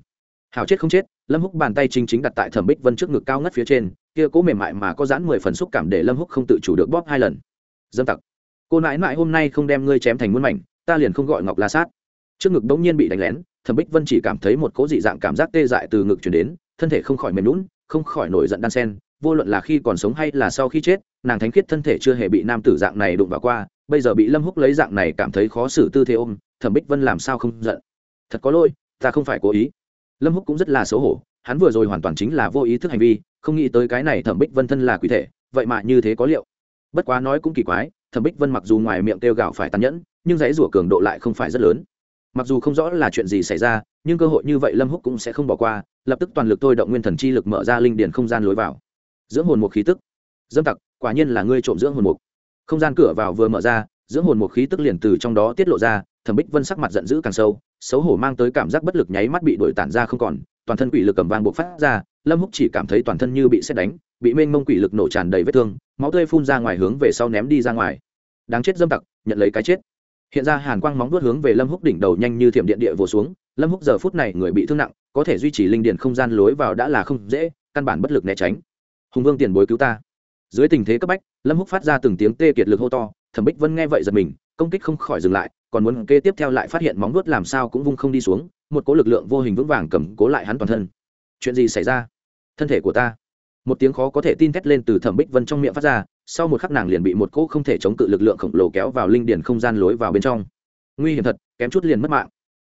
Hào chết không chết, lâm húc bàn tay chính chính đặt tại thẩm bích vân trước ngực cao ngất phía trên, kia cố mềm mại mà có dán mười phần xúc cảm để lâm húc không tự chủ được bóp hai lần. Dâm tặc. Cô nãi nãi hôm nay không đem ngươi chém thành muôn mảnh ta liền không gọi ngọc la sát. Trước ngực bỗng nhiên bị đánh lén, thẩm bích vân chỉ cảm thấy một cố dị dạng cảm giác tê dại từ ngực chuyển đến, thân thể không khỏi mềm lún không khỏi nổi giận đan sen vô luận là khi còn sống hay là sau khi chết, nàng thánh khiết thân thể chưa hề bị nam tử dạng này đụng vào qua, bây giờ bị lâm húc lấy dạng này cảm thấy khó xử tư thế ôm, thẩm bích vân làm sao không giận? Thật có lỗi, ta không phải cố ý. Lâm húc cũng rất là xấu hổ, hắn vừa rồi hoàn toàn chính là vô ý thức hành vi, không nghĩ tới cái này thẩm bích vân thân là quỷ thể, vậy mà như thế có liệu? Bất quá nói cũng kỳ quái, thẩm bích vân mặc dù ngoài miệng kêu gạo phải tàn nhẫn nhưng dãy rủa cường độ lại không phải rất lớn. Mặc dù không rõ là chuyện gì xảy ra, nhưng cơ hội như vậy lâm húc cũng sẽ không bỏ qua, lập tức toàn lực thôi động nguyên thần chi lực mở ra linh điển không gian lối vào. Dưỡng hồn một khí tức. Dâm tặc, quả nhiên là ngươi trộm dưỡng hồn mục. Không gian cửa vào vừa mở ra, dưỡng hồn một khí tức liền từ trong đó tiết lộ ra, thẩm bích vân sắc mặt giận dữ càng sâu, xấu hổ mang tới cảm giác bất lực nháy mắt bị đổi tản ra không còn, toàn thân quỷ lực cầm vang bộc phát ra, lâm húc chỉ cảm thấy toàn thân như bị xét đánh, bị mênh mông quỷ lực nổ tràn đầy vết thương, máu tươi phun ra ngoài hướng về sau ném đi ra ngoài. Đáng chết dâm tặc, nhận lấy cái chết hiện ra hàn quang móng vuốt hướng về lâm húc đỉnh đầu nhanh như thiểm điện địa vồ xuống. Lâm húc giờ phút này người bị thương nặng, có thể duy trì linh điện không gian lối vào đã là không dễ, căn bản bất lực né tránh. Hùng vương tiền bối cứu ta. Dưới tình thế cấp bách, lâm húc phát ra từng tiếng tê kiệt lực hô to, thẩm bích vân nghe vậy giật mình, công kích không khỏi dừng lại, còn muốn kê tiếp theo lại phát hiện móng vuốt làm sao cũng vung không đi xuống, một cỗ lực lượng vô hình vững vàng cầm cố lại hắn toàn thân. Chuyện gì xảy ra? Thân thể của ta một tiếng khó có thể tin thét lên từ thẩm bích vân trong miệng phát ra, sau một khắc nàng liền bị một cỗ không thể chống cự lực lượng khổng lồ kéo vào linh điền không gian lối vào bên trong. Nguy hiểm thật, kém chút liền mất mạng.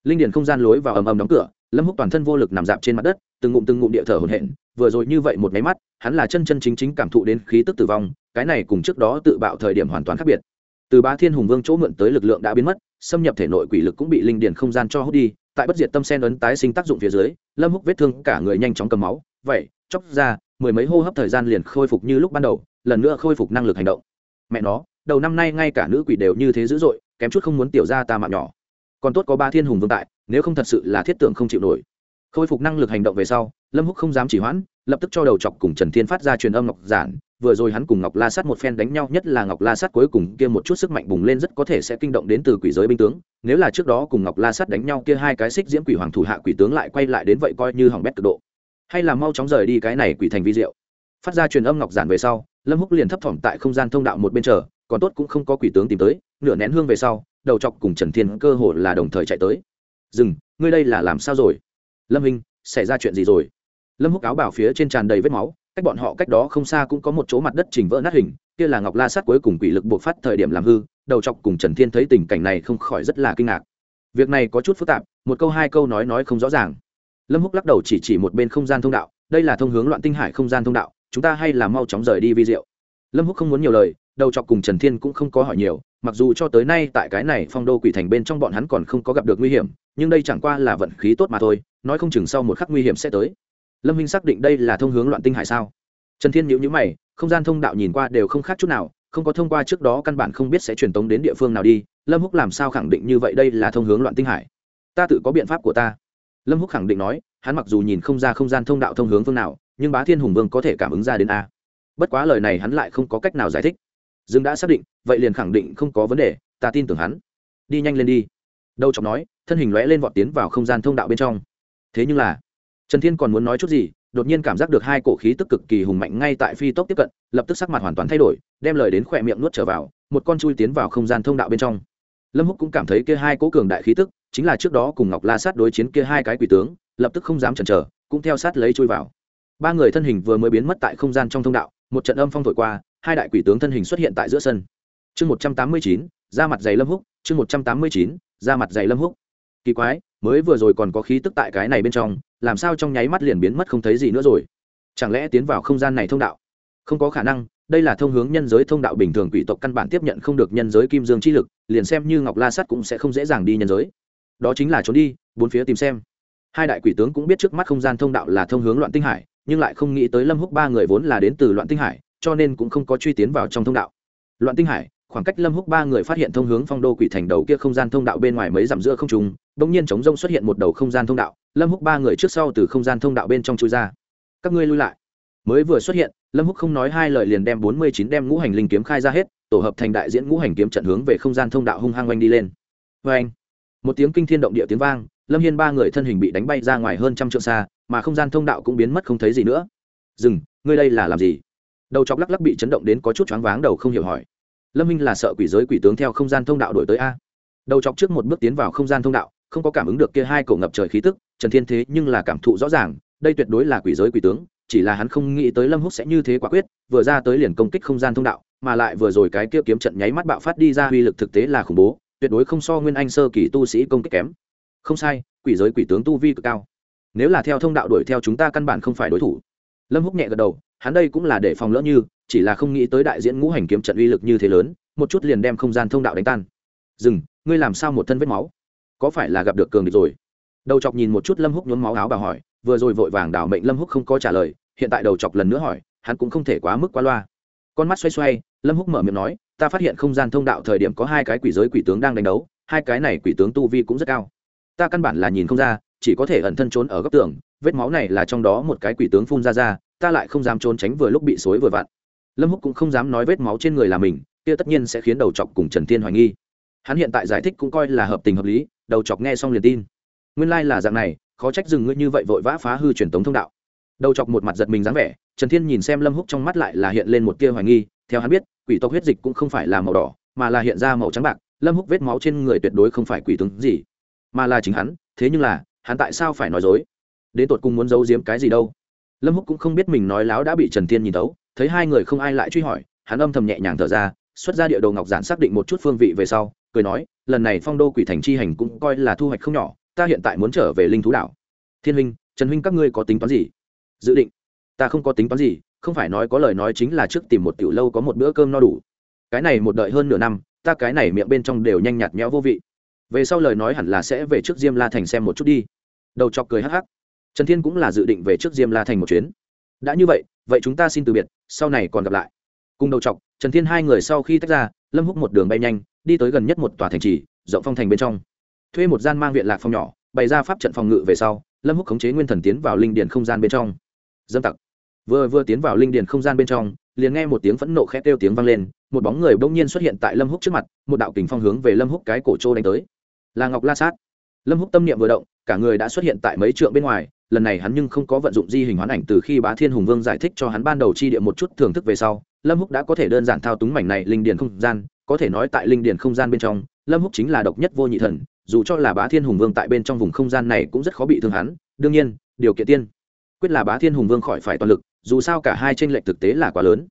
Linh điền không gian lối vào ầm ầm đóng cửa, lâm húc toàn thân vô lực nằm dạp trên mặt đất, từng ngụm từng ngụm địa thở hổn hển, vừa rồi như vậy một máy mắt, hắn là chân chân chính chính cảm thụ đến khí tức tử vong, cái này cùng trước đó tự bạo thời điểm hoàn toàn khác biệt. Từ ba thiên hùng vương chỗ mượn tới lực lượng đã biến mất, xâm nhập thể nội quỷ lực cũng bị linh điền không gian cho hút đi, tại bất diệt tâm sen ấn tái sinh tác dụng phía dưới, lâm húc vết thương cả người nhanh chóng cầm máu, vậy chóc ra mười mấy hô hấp thời gian liền khôi phục như lúc ban đầu, lần nữa khôi phục năng lực hành động. Mẹ nó, đầu năm nay ngay cả nữ quỷ đều như thế dữ dội, kém chút không muốn tiểu ra ta mạng nhỏ. Còn tốt có ba thiên hùng vương tại, nếu không thật sự là thiết tưởng không chịu nổi. Khôi phục năng lực hành động về sau, lâm húc không dám chỉ hoãn, lập tức cho đầu chọc cùng trần thiên phát ra truyền âm ngọc giản. Vừa rồi hắn cùng ngọc la sát một phen đánh nhau, nhất là ngọc la sát cuối cùng kia một chút sức mạnh bùng lên rất có thể sẽ kinh động đến từ quỷ giới binh tướng. Nếu là trước đó cùng ngọc la sát đánh nhau, kia hai cái xích diễm quỷ hoàng thủ hạ quỷ tướng lại quay lại đến vậy coi như hỏng bét cực độ hay là mau chóng rời đi cái này quỷ thành vi diệu. Phát ra truyền âm ngọc giản về sau, lâm húc liền thấp thỏm tại không gian thông đạo một bên chờ, còn tốt cũng không có quỷ tướng tìm tới, nửa nén hương về sau, đầu chọc cùng trần thiên cơ hồ là đồng thời chạy tới. Dừng, ngươi đây là làm sao rồi? Lâm hình xảy ra chuyện gì rồi? Lâm húc áo bảo phía trên tràn đầy vết máu, cách bọn họ cách đó không xa cũng có một chỗ mặt đất chỉnh vỡ nát hình, kia là ngọc la sát cuối cùng quỷ lực buộc phát thời điểm làm hư, đầu chọc cùng trần thiên thấy tình cảnh này không khỏi rất là kinh ngạc. Việc này có chút phức tạp, một câu hai câu nói nói không rõ ràng lâm húc lắc đầu chỉ chỉ một bên không gian thông đạo, đây là thông hướng loạn tinh hải không gian thông đạo, chúng ta hay là mau chóng rời đi vi diệu. Lâm húc không muốn nhiều lời, đầu chọc cùng trần thiên cũng không có hỏi nhiều, mặc dù cho tới nay tại cái này phong đô quỷ thành bên trong bọn hắn còn không có gặp được nguy hiểm, nhưng đây chẳng qua là vận khí tốt mà thôi, nói không chừng sau một khắc nguy hiểm sẽ tới. Lâm minh xác định đây là thông hướng loạn tinh hải sao? Trần thiên nhữ nhữ mày, không gian thông đạo nhìn qua đều không khác chút nào, không có thông qua trước đó căn bản không biết sẽ truyền tống đến địa phương nào đi, lâm húc làm sao khẳng định như vậy đây là thông hướng loạn tinh hải? Ta tự có biện pháp của ta lâm húc khẳng định nói, hắn mặc dù nhìn không ra không gian thông đạo thông hướng phương nào, nhưng bá thiên hùng vương có thể cảm ứng ra đến a. Bất quá lời này hắn lại không có cách nào giải thích. Dương đã xác định, vậy liền khẳng định không có vấn đề, ta tin tưởng hắn. Đi nhanh lên đi. Đâu chọc nói, thân hình lóe lên vọt tiến vào không gian thông đạo bên trong. Thế nhưng là, trần thiên còn muốn nói chút gì, đột nhiên cảm giác được hai cổ khí tức cực kỳ hùng mạnh ngay tại phi tốc tiếp cận, lập tức sắc mặt hoàn toàn thay đổi, đem lời đến khỏe miệng nuốt trở vào, một con chui tiến vào không gian thông đạo bên trong. Lâm húc cũng cảm thấy kia hai cố cường đại khí tức chính là trước đó cùng ngọc la sát đối chiến kia hai cái quỷ tướng, lập tức không dám chần chờ, cũng theo sát lấy chui vào. Ba người thân hình vừa mới biến mất tại không gian trong thông đạo, một trận âm phong thổi qua, hai đại quỷ tướng thân hình xuất hiện tại giữa sân. Chương một trăm tám mươi chín, ra mặt dày lâm húc, chương một trăm tám mươi chín, ra mặt dày lâm húc. Kỳ quái, mới vừa rồi còn có khí tức tại cái này bên trong, làm sao trong nháy mắt liền biến mất không thấy gì nữa rồi? Chẳng lẽ tiến vào không gian này thông đạo? Không có khả năng, đây là thông hướng nhân giới thông đạo bình thường quỷ tộc căn bản tiếp nhận không được nhân giới kim dương chi lực, liền xem như ngọc la sắt cũng sẽ không dễ dàng đi nhân giới đó chính là trốn đi, bốn phía tìm xem. Hai đại quỷ tướng cũng biết trước mắt không gian thông đạo là thông hướng loạn tinh hải, nhưng lại không nghĩ tới lâm húc ba người vốn là đến từ loạn tinh hải, cho nên cũng không có truy tiến vào trong thông đạo. Loạn tinh hải, khoảng cách lâm húc ba người phát hiện thông hướng phong đô quỷ thành đầu kia không gian thông đạo bên ngoài mấy dặm giữa không trung, bỗng nhiên chống rông xuất hiện một đầu không gian thông đạo, lâm húc ba người trước sau từ không gian thông đạo bên trong chui ra. Các ngươi lui lại. Mới vừa xuất hiện, lâm húc không nói hai lời liền đem bốn mươi chín đem ngũ hành linh kiếm khai ra hết, tổ hợp thành đại diễn ngũ hành kiếm trận hướng về không gian thông đạo hung hăng oanh đi lên. Vê anh một tiếng kinh thiên động địa tiếng vang, lâm hiên ba người thân hình bị đánh bay ra ngoài hơn trăm trượng xa, mà không gian thông đạo cũng biến mất không thấy gì nữa. Dừng, ngươi đây là làm gì? Đầu chọc lắc lắc bị chấn động đến có chút choáng váng đầu không hiểu hỏi. Lâm minh là sợ quỷ giới quỷ tướng theo không gian thông đạo đổi tới a? Đầu chọc trước một bước tiến vào không gian thông đạo, không có cảm ứng được kia hai cổ ngập trời khí tức, trần thiên thế nhưng là cảm thụ rõ ràng, đây tuyệt đối là quỷ giới quỷ tướng, chỉ là hắn không nghĩ tới lâm húc sẽ như thế quả quyết, vừa ra tới liền công kích không gian thông đạo, mà lại vừa rồi cái kia kiếm trận nháy mắt bạo phát đi ra uy lực thực tế là khủng bố tuyệt đối không so nguyên anh sơ kỳ tu sĩ công kích kém. Không sai, quỷ giới quỷ tướng tu vi cực cao. Nếu là theo thông đạo đuổi theo chúng ta căn bản không phải đối thủ. Lâm húc nhẹ gật đầu, hắn đây cũng là để phòng lỡ như, chỉ là không nghĩ tới đại diễn ngũ hành kiếm trận uy lực như thế lớn, một chút liền đem không gian thông đạo đánh tan. Dừng, ngươi làm sao một thân vết máu? Có phải là gặp được cường địch rồi? Đầu chọc nhìn một chút lâm húc nhuốm máu áo bà hỏi, vừa rồi vội vàng đảo mệnh lâm húc không có trả lời, hiện tại đầu chọc lần nữa hỏi, hắn cũng không thể quá mức quá loa. Con mắt xoay xoay, lâm húc mở miệng nói ta phát hiện không gian thông đạo thời điểm có hai cái quỷ giới quỷ tướng đang đánh đấu, hai cái này quỷ tướng tu vi cũng rất cao. Ta căn bản là nhìn không ra, chỉ có thể ẩn thân trốn ở góc tường, vết máu này là trong đó một cái quỷ tướng phun ra ra, ta lại không dám trốn tránh vừa lúc bị xối vừa vặn. Lâm húc cũng không dám nói vết máu trên người là mình, kia tất nhiên sẽ khiến đầu chọc cùng trần thiên hoài nghi. Hắn hiện tại giải thích cũng coi là hợp tình hợp lý, đầu chọc nghe xong liền tin. Nguyên lai là dạng này, khó trách dừng ngươi như vậy vội vã phá hư truyền tống thông đạo. Đầu chọc một mặt giật mình dáng vẻ, trần thiên nhìn xem lâm húc trong mắt lại là hiện lên một tia hoài nghi theo hắn biết, quỷ tộc huyết dịch cũng không phải là màu đỏ, mà là hiện ra màu trắng bạc, lâm húc vết máu trên người tuyệt đối không phải quỷ tướng gì, mà là chính hắn, thế nhưng là, hắn tại sao phải nói dối? Đến tột cùng muốn giấu giếm cái gì đâu? Lâm húc cũng không biết mình nói láo đã bị trần thiên nhìn tấu thấy hai người không ai lại truy hỏi, hắn âm thầm nhẹ nhàng thở ra, xuất ra địa đồ ngọc giản xác định một chút phương vị về sau, cười nói, lần này phong đô quỷ thành chi hành cũng coi là thu hoạch không nhỏ, ta hiện tại muốn trở về linh thú đảo. Thiên huynh, trần huynh các ngươi có tính toán gì? Dự định, ta không có tính toán gì không phải nói có lời nói chính là trước tìm một tiểu lâu có một bữa cơm no đủ. Cái này một đợi hơn nửa năm, ta cái này miệng bên trong đều nhanh nhạt nhẽo vô vị. Về sau lời nói hẳn là sẽ về trước diêm la thành xem một chút đi. Đầu chọc cười hắc hắc. Trần thiên cũng là dự định về trước diêm la thành một chuyến. Đã như vậy vậy chúng ta xin từ biệt, sau này còn gặp lại. Cùng đầu chọc, trần thiên hai người sau khi tách ra, lâm húc một đường bay nhanh, đi tới gần nhất một tòa thành trì, rộng phong thành bên trong. Thuê một gian mang viện lạc phong nhỏ, bày ra pháp trận phòng ngự về sau, lâm húc khống chế nguyên thần tiến vào linh điền không gian bên trong. Dâm tặc vừa vừa tiến vào linh điền không gian bên trong, liền nghe một tiếng phẫn nộ khét kêu tiếng vang lên, một bóng người bỗng nhiên xuất hiện tại lâm húc trước mặt, một đạo kình phong hướng về lâm húc cái cổ trô đánh tới. Là ngọc la sát. Lâm húc tâm niệm vừa động, cả người đã xuất hiện tại mấy trượng bên ngoài, lần này hắn nhưng không có vận dụng di hình hoán ảnh từ khi bá thiên hùng vương giải thích cho hắn ban đầu chi địa một chút thưởng thức về sau, lâm húc đã có thể đơn giản thao túng mảnh này linh điền không gian, có thể nói tại linh điền không gian bên trong, lâm húc chính là độc nhất vô nhị thần, dù cho là bá thiên hùng vương tại bên trong vùng không gian này cũng rất khó bị thương hắn. Đương nhiên, điều kiện tiên quyết là bá thiên hùng vương khỏi phải toàn lực dù sao cả hai tranh lệch thực tế là quá lớn.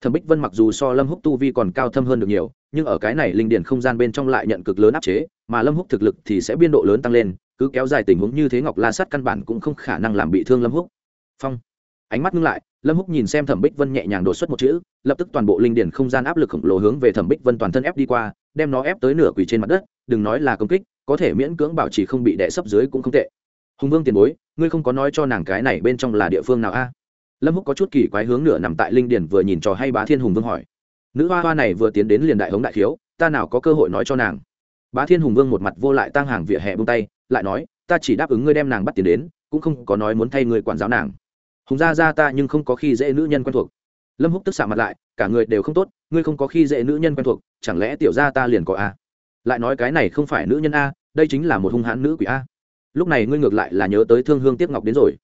Thẩm bích vân mặc dù so lâm húc tu vi còn cao thâm hơn được nhiều, nhưng ở cái này linh điền không gian bên trong lại nhận cực lớn áp chế, mà lâm húc thực lực thì sẽ biên độ lớn tăng lên, cứ kéo dài tình huống như thế ngọc la sắt căn bản cũng không khả năng làm bị thương lâm húc. Phong. Ánh mắt ngưng lại, lâm húc nhìn xem thẩm bích vân nhẹ nhàng đột xuất một chữ, lập tức toàn bộ linh điền không gian áp lực khổng lồ hướng về thẩm bích vân toàn thân ép đi qua, đem nó ép tới nửa quỳ trên mặt đất, đừng nói là công kích, có thể miễn cưỡng bảo trì không bị đè sấp dưới cũng không tệ. Hùng vương tiền bối, ngươi không có nói cho nàng cái này bên trong là địa phương nào a? Lâm húc có chút kỳ quái hướng nửa nằm tại linh điền vừa nhìn trò hay bá thiên hùng vương hỏi. Nữ hoa hoa này vừa tiến đến liền đại hống đại thiếu, ta nào có cơ hội nói cho nàng? Bá thiên hùng vương một mặt vô lại tăng hàng vỉa hè bông tay, lại nói, ta chỉ đáp ứng ngươi đem nàng bắt tiền đến, cũng không có nói muốn thay người quản giáo nàng. Hùng gia gia ta nhưng không có khi dễ nữ nhân quen thuộc. Lâm húc tức xạ mặt lại, cả người đều không tốt, ngươi không có khi dễ nữ nhân quen thuộc, chẳng lẽ tiểu gia ta liền có a? Lại nói cái này không phải nữ nhân a, đây chính là một hung hãn nữ quỷ a. Lúc này ngươi ngược lại là nhớ tới thương hương tiếp ngọc đến rồi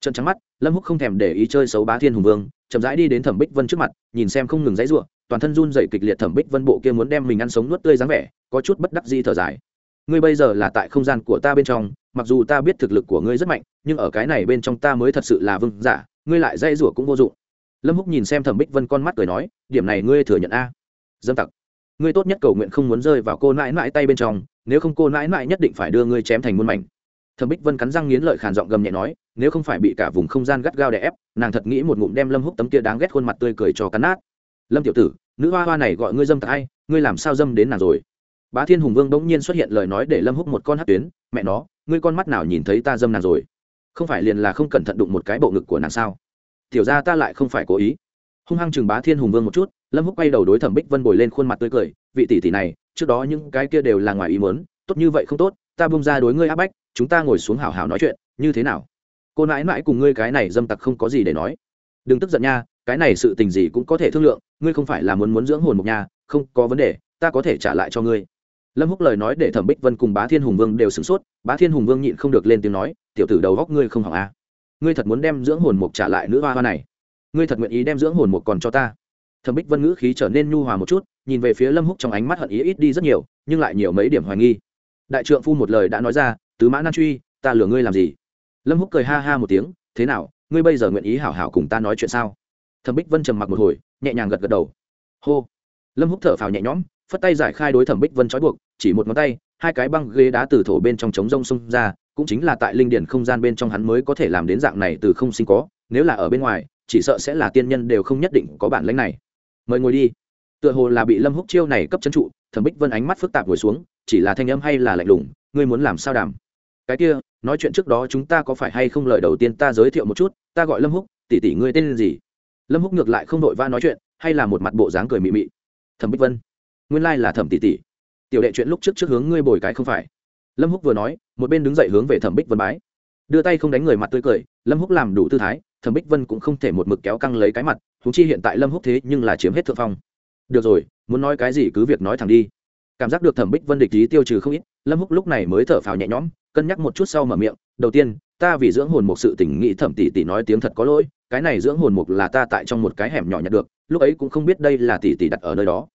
trận trắng mắt, lâm húc không thèm để ý chơi xấu bá thiên hùng vương, chậm rãi đi đến thẩm bích vân trước mặt, nhìn xem không ngừng dãy ruộng toàn thân run dậy kịch liệt thẩm bích vân bộ kia muốn đem mình ăn sống nuốt tươi dáng vẻ, có chút bất đắc di thở dài. Ngươi bây giờ là tại không gian của ta bên trong, mặc dù ta biết thực lực của ngươi rất mạnh, nhưng ở cái này bên trong ta mới thật sự là vương giả, ngươi lại dây rủa cũng vô dụng. Lâm húc nhìn xem thẩm bích vân con mắt cười nói, điểm này ngươi thừa nhận a? Dâm tặc, ngươi tốt nhất cầu nguyện không muốn rơi vào cô nãi nãi tay bên trong, nếu không cô nãi nãi nhất định phải đưa ngươi chém thành muôn mảnh thẩm bích vân cắn răng nghiến lợi khàn giọng gầm nhẹ nói, nếu không phải bị cả vùng không gian gắt gao đè ép, nàng thật nghĩ một ngụm đem lâm húc tấm kia đáng ghét khuôn mặt tươi cười cho cắn nát. Lâm tiểu tử, nữ hoa hoa này gọi ngươi dâm tại ngươi làm sao dâm đến nàng rồi? Bá thiên hùng vương bỗng nhiên xuất hiện lời nói để lâm húc một con hát tuyến, mẹ nó, ngươi con mắt nào nhìn thấy ta dâm nàng rồi? Không phải liền là không cẩn thận đụng một cái bộ ngực của nàng sao? Tiểu ra ta lại không phải cố ý. Hung hăng chừng bá thiên hùng vương một chút, lâm húc quay đầu đối thẩm bích vân bồi lên khuôn mặt tươi cười, vị tỷ tỷ này, trước đó những cái kia đều là ngoài ý muốn, tốt như vậy không tốt, ta bung ra đối ngươi áp bách chúng ta ngồi xuống hào hào nói chuyện, như thế nào? Cô nãi mãi cùng ngươi cái này dâm tặc không có gì để nói. Đừng tức giận nha, cái này sự tình gì cũng có thể thương lượng, ngươi không phải là muốn muốn dưỡng hồn một nhà không có vấn đề, ta có thể trả lại cho ngươi. Lâm húc lời nói để thẩm bích vân cùng bá thiên hùng vương đều sửng sốt, bá thiên hùng vương nhịn không được lên tiếng nói, tiểu tử đầu góc ngươi không hỏng à. ngươi thật muốn đem dưỡng hồn mục trả lại nữ hoa hoa này. Ngươi thật nguyện ý đem dưỡng hồn mục còn cho ta. Thẩm bích vân ngữ khí trở nên nhu hòa một chút, nhìn về phía lâm húc trong ánh mắt hận ý ít đi rất nhiều, nhưng lại nhiều mấy điểm hoài nghi. Đại trượng phu một lời đã nói ra tứ mã nan truy, ta lừa ngươi làm gì? Lâm húc cười ha ha một tiếng, thế nào, ngươi bây giờ nguyện ý hảo hảo cùng ta nói chuyện sao? Thẩm bích vân trầm mặc một hồi, nhẹ nhàng gật gật đầu. Hô. Lâm húc thở phào nhẹ nhõm, phất tay giải khai đối thẩm bích vân trói buộc, chỉ một ngón tay, hai cái băng ghế đá từ thổ bên trong trống rông xông ra, cũng chính là tại linh điển không gian bên trong hắn mới có thể làm đến dạng này từ không sinh có, nếu là ở bên ngoài, chỉ sợ sẽ là tiên nhân đều không nhất định có bản lãnh này. Mời ngồi đi. Tựa hồ là bị lâm húc chiêu này cấp chân trụ, thẩm bích vân ánh mắt phức tạp ngồi xuống, chỉ là thanh âm hay là lạnh lùng, ngươi muốn làm sao đảm? Cái kia, nói chuyện trước đó chúng ta có phải hay không lời đầu tiên ta giới thiệu một chút, ta gọi lâm húc, tỷ tỷ ngươi tên gì? Lâm húc ngược lại không đội va nói chuyện, hay là một mặt bộ dáng cười mị mị. Thẩm bích vân, nguyên lai là thẩm tỷ tỷ. Tiểu đệ chuyện lúc trước trước hướng ngươi bồi cái không phải. Lâm húc vừa nói, một bên đứng dậy hướng về thẩm bích vân bái. Đưa tay không đánh người mặt tươi cười, lâm húc làm đủ tư thái, thẩm bích vân cũng không thể một mực kéo căng lấy cái mặt thú chi hiện tại lâm húc thế nhưng là chiếm hết thượng phong. Được rồi, muốn nói cái gì cứ việc nói thẳng đi cảm giác được thẩm bích vân địch ý tiêu trừ không ít, lâm húc lúc này mới thở phào nhẹ nhõm, cân nhắc một chút sau mở miệng, đầu tiên, ta vì dưỡng hồn một sự tỉnh nghĩ thẩm tỷ tỷ nói tiếng thật có lỗi, cái này dưỡng hồn mục là ta tại trong một cái hẻm nhỏ nhặt được, lúc ấy cũng không biết đây là tỷ tỷ đặt ở nơi đó.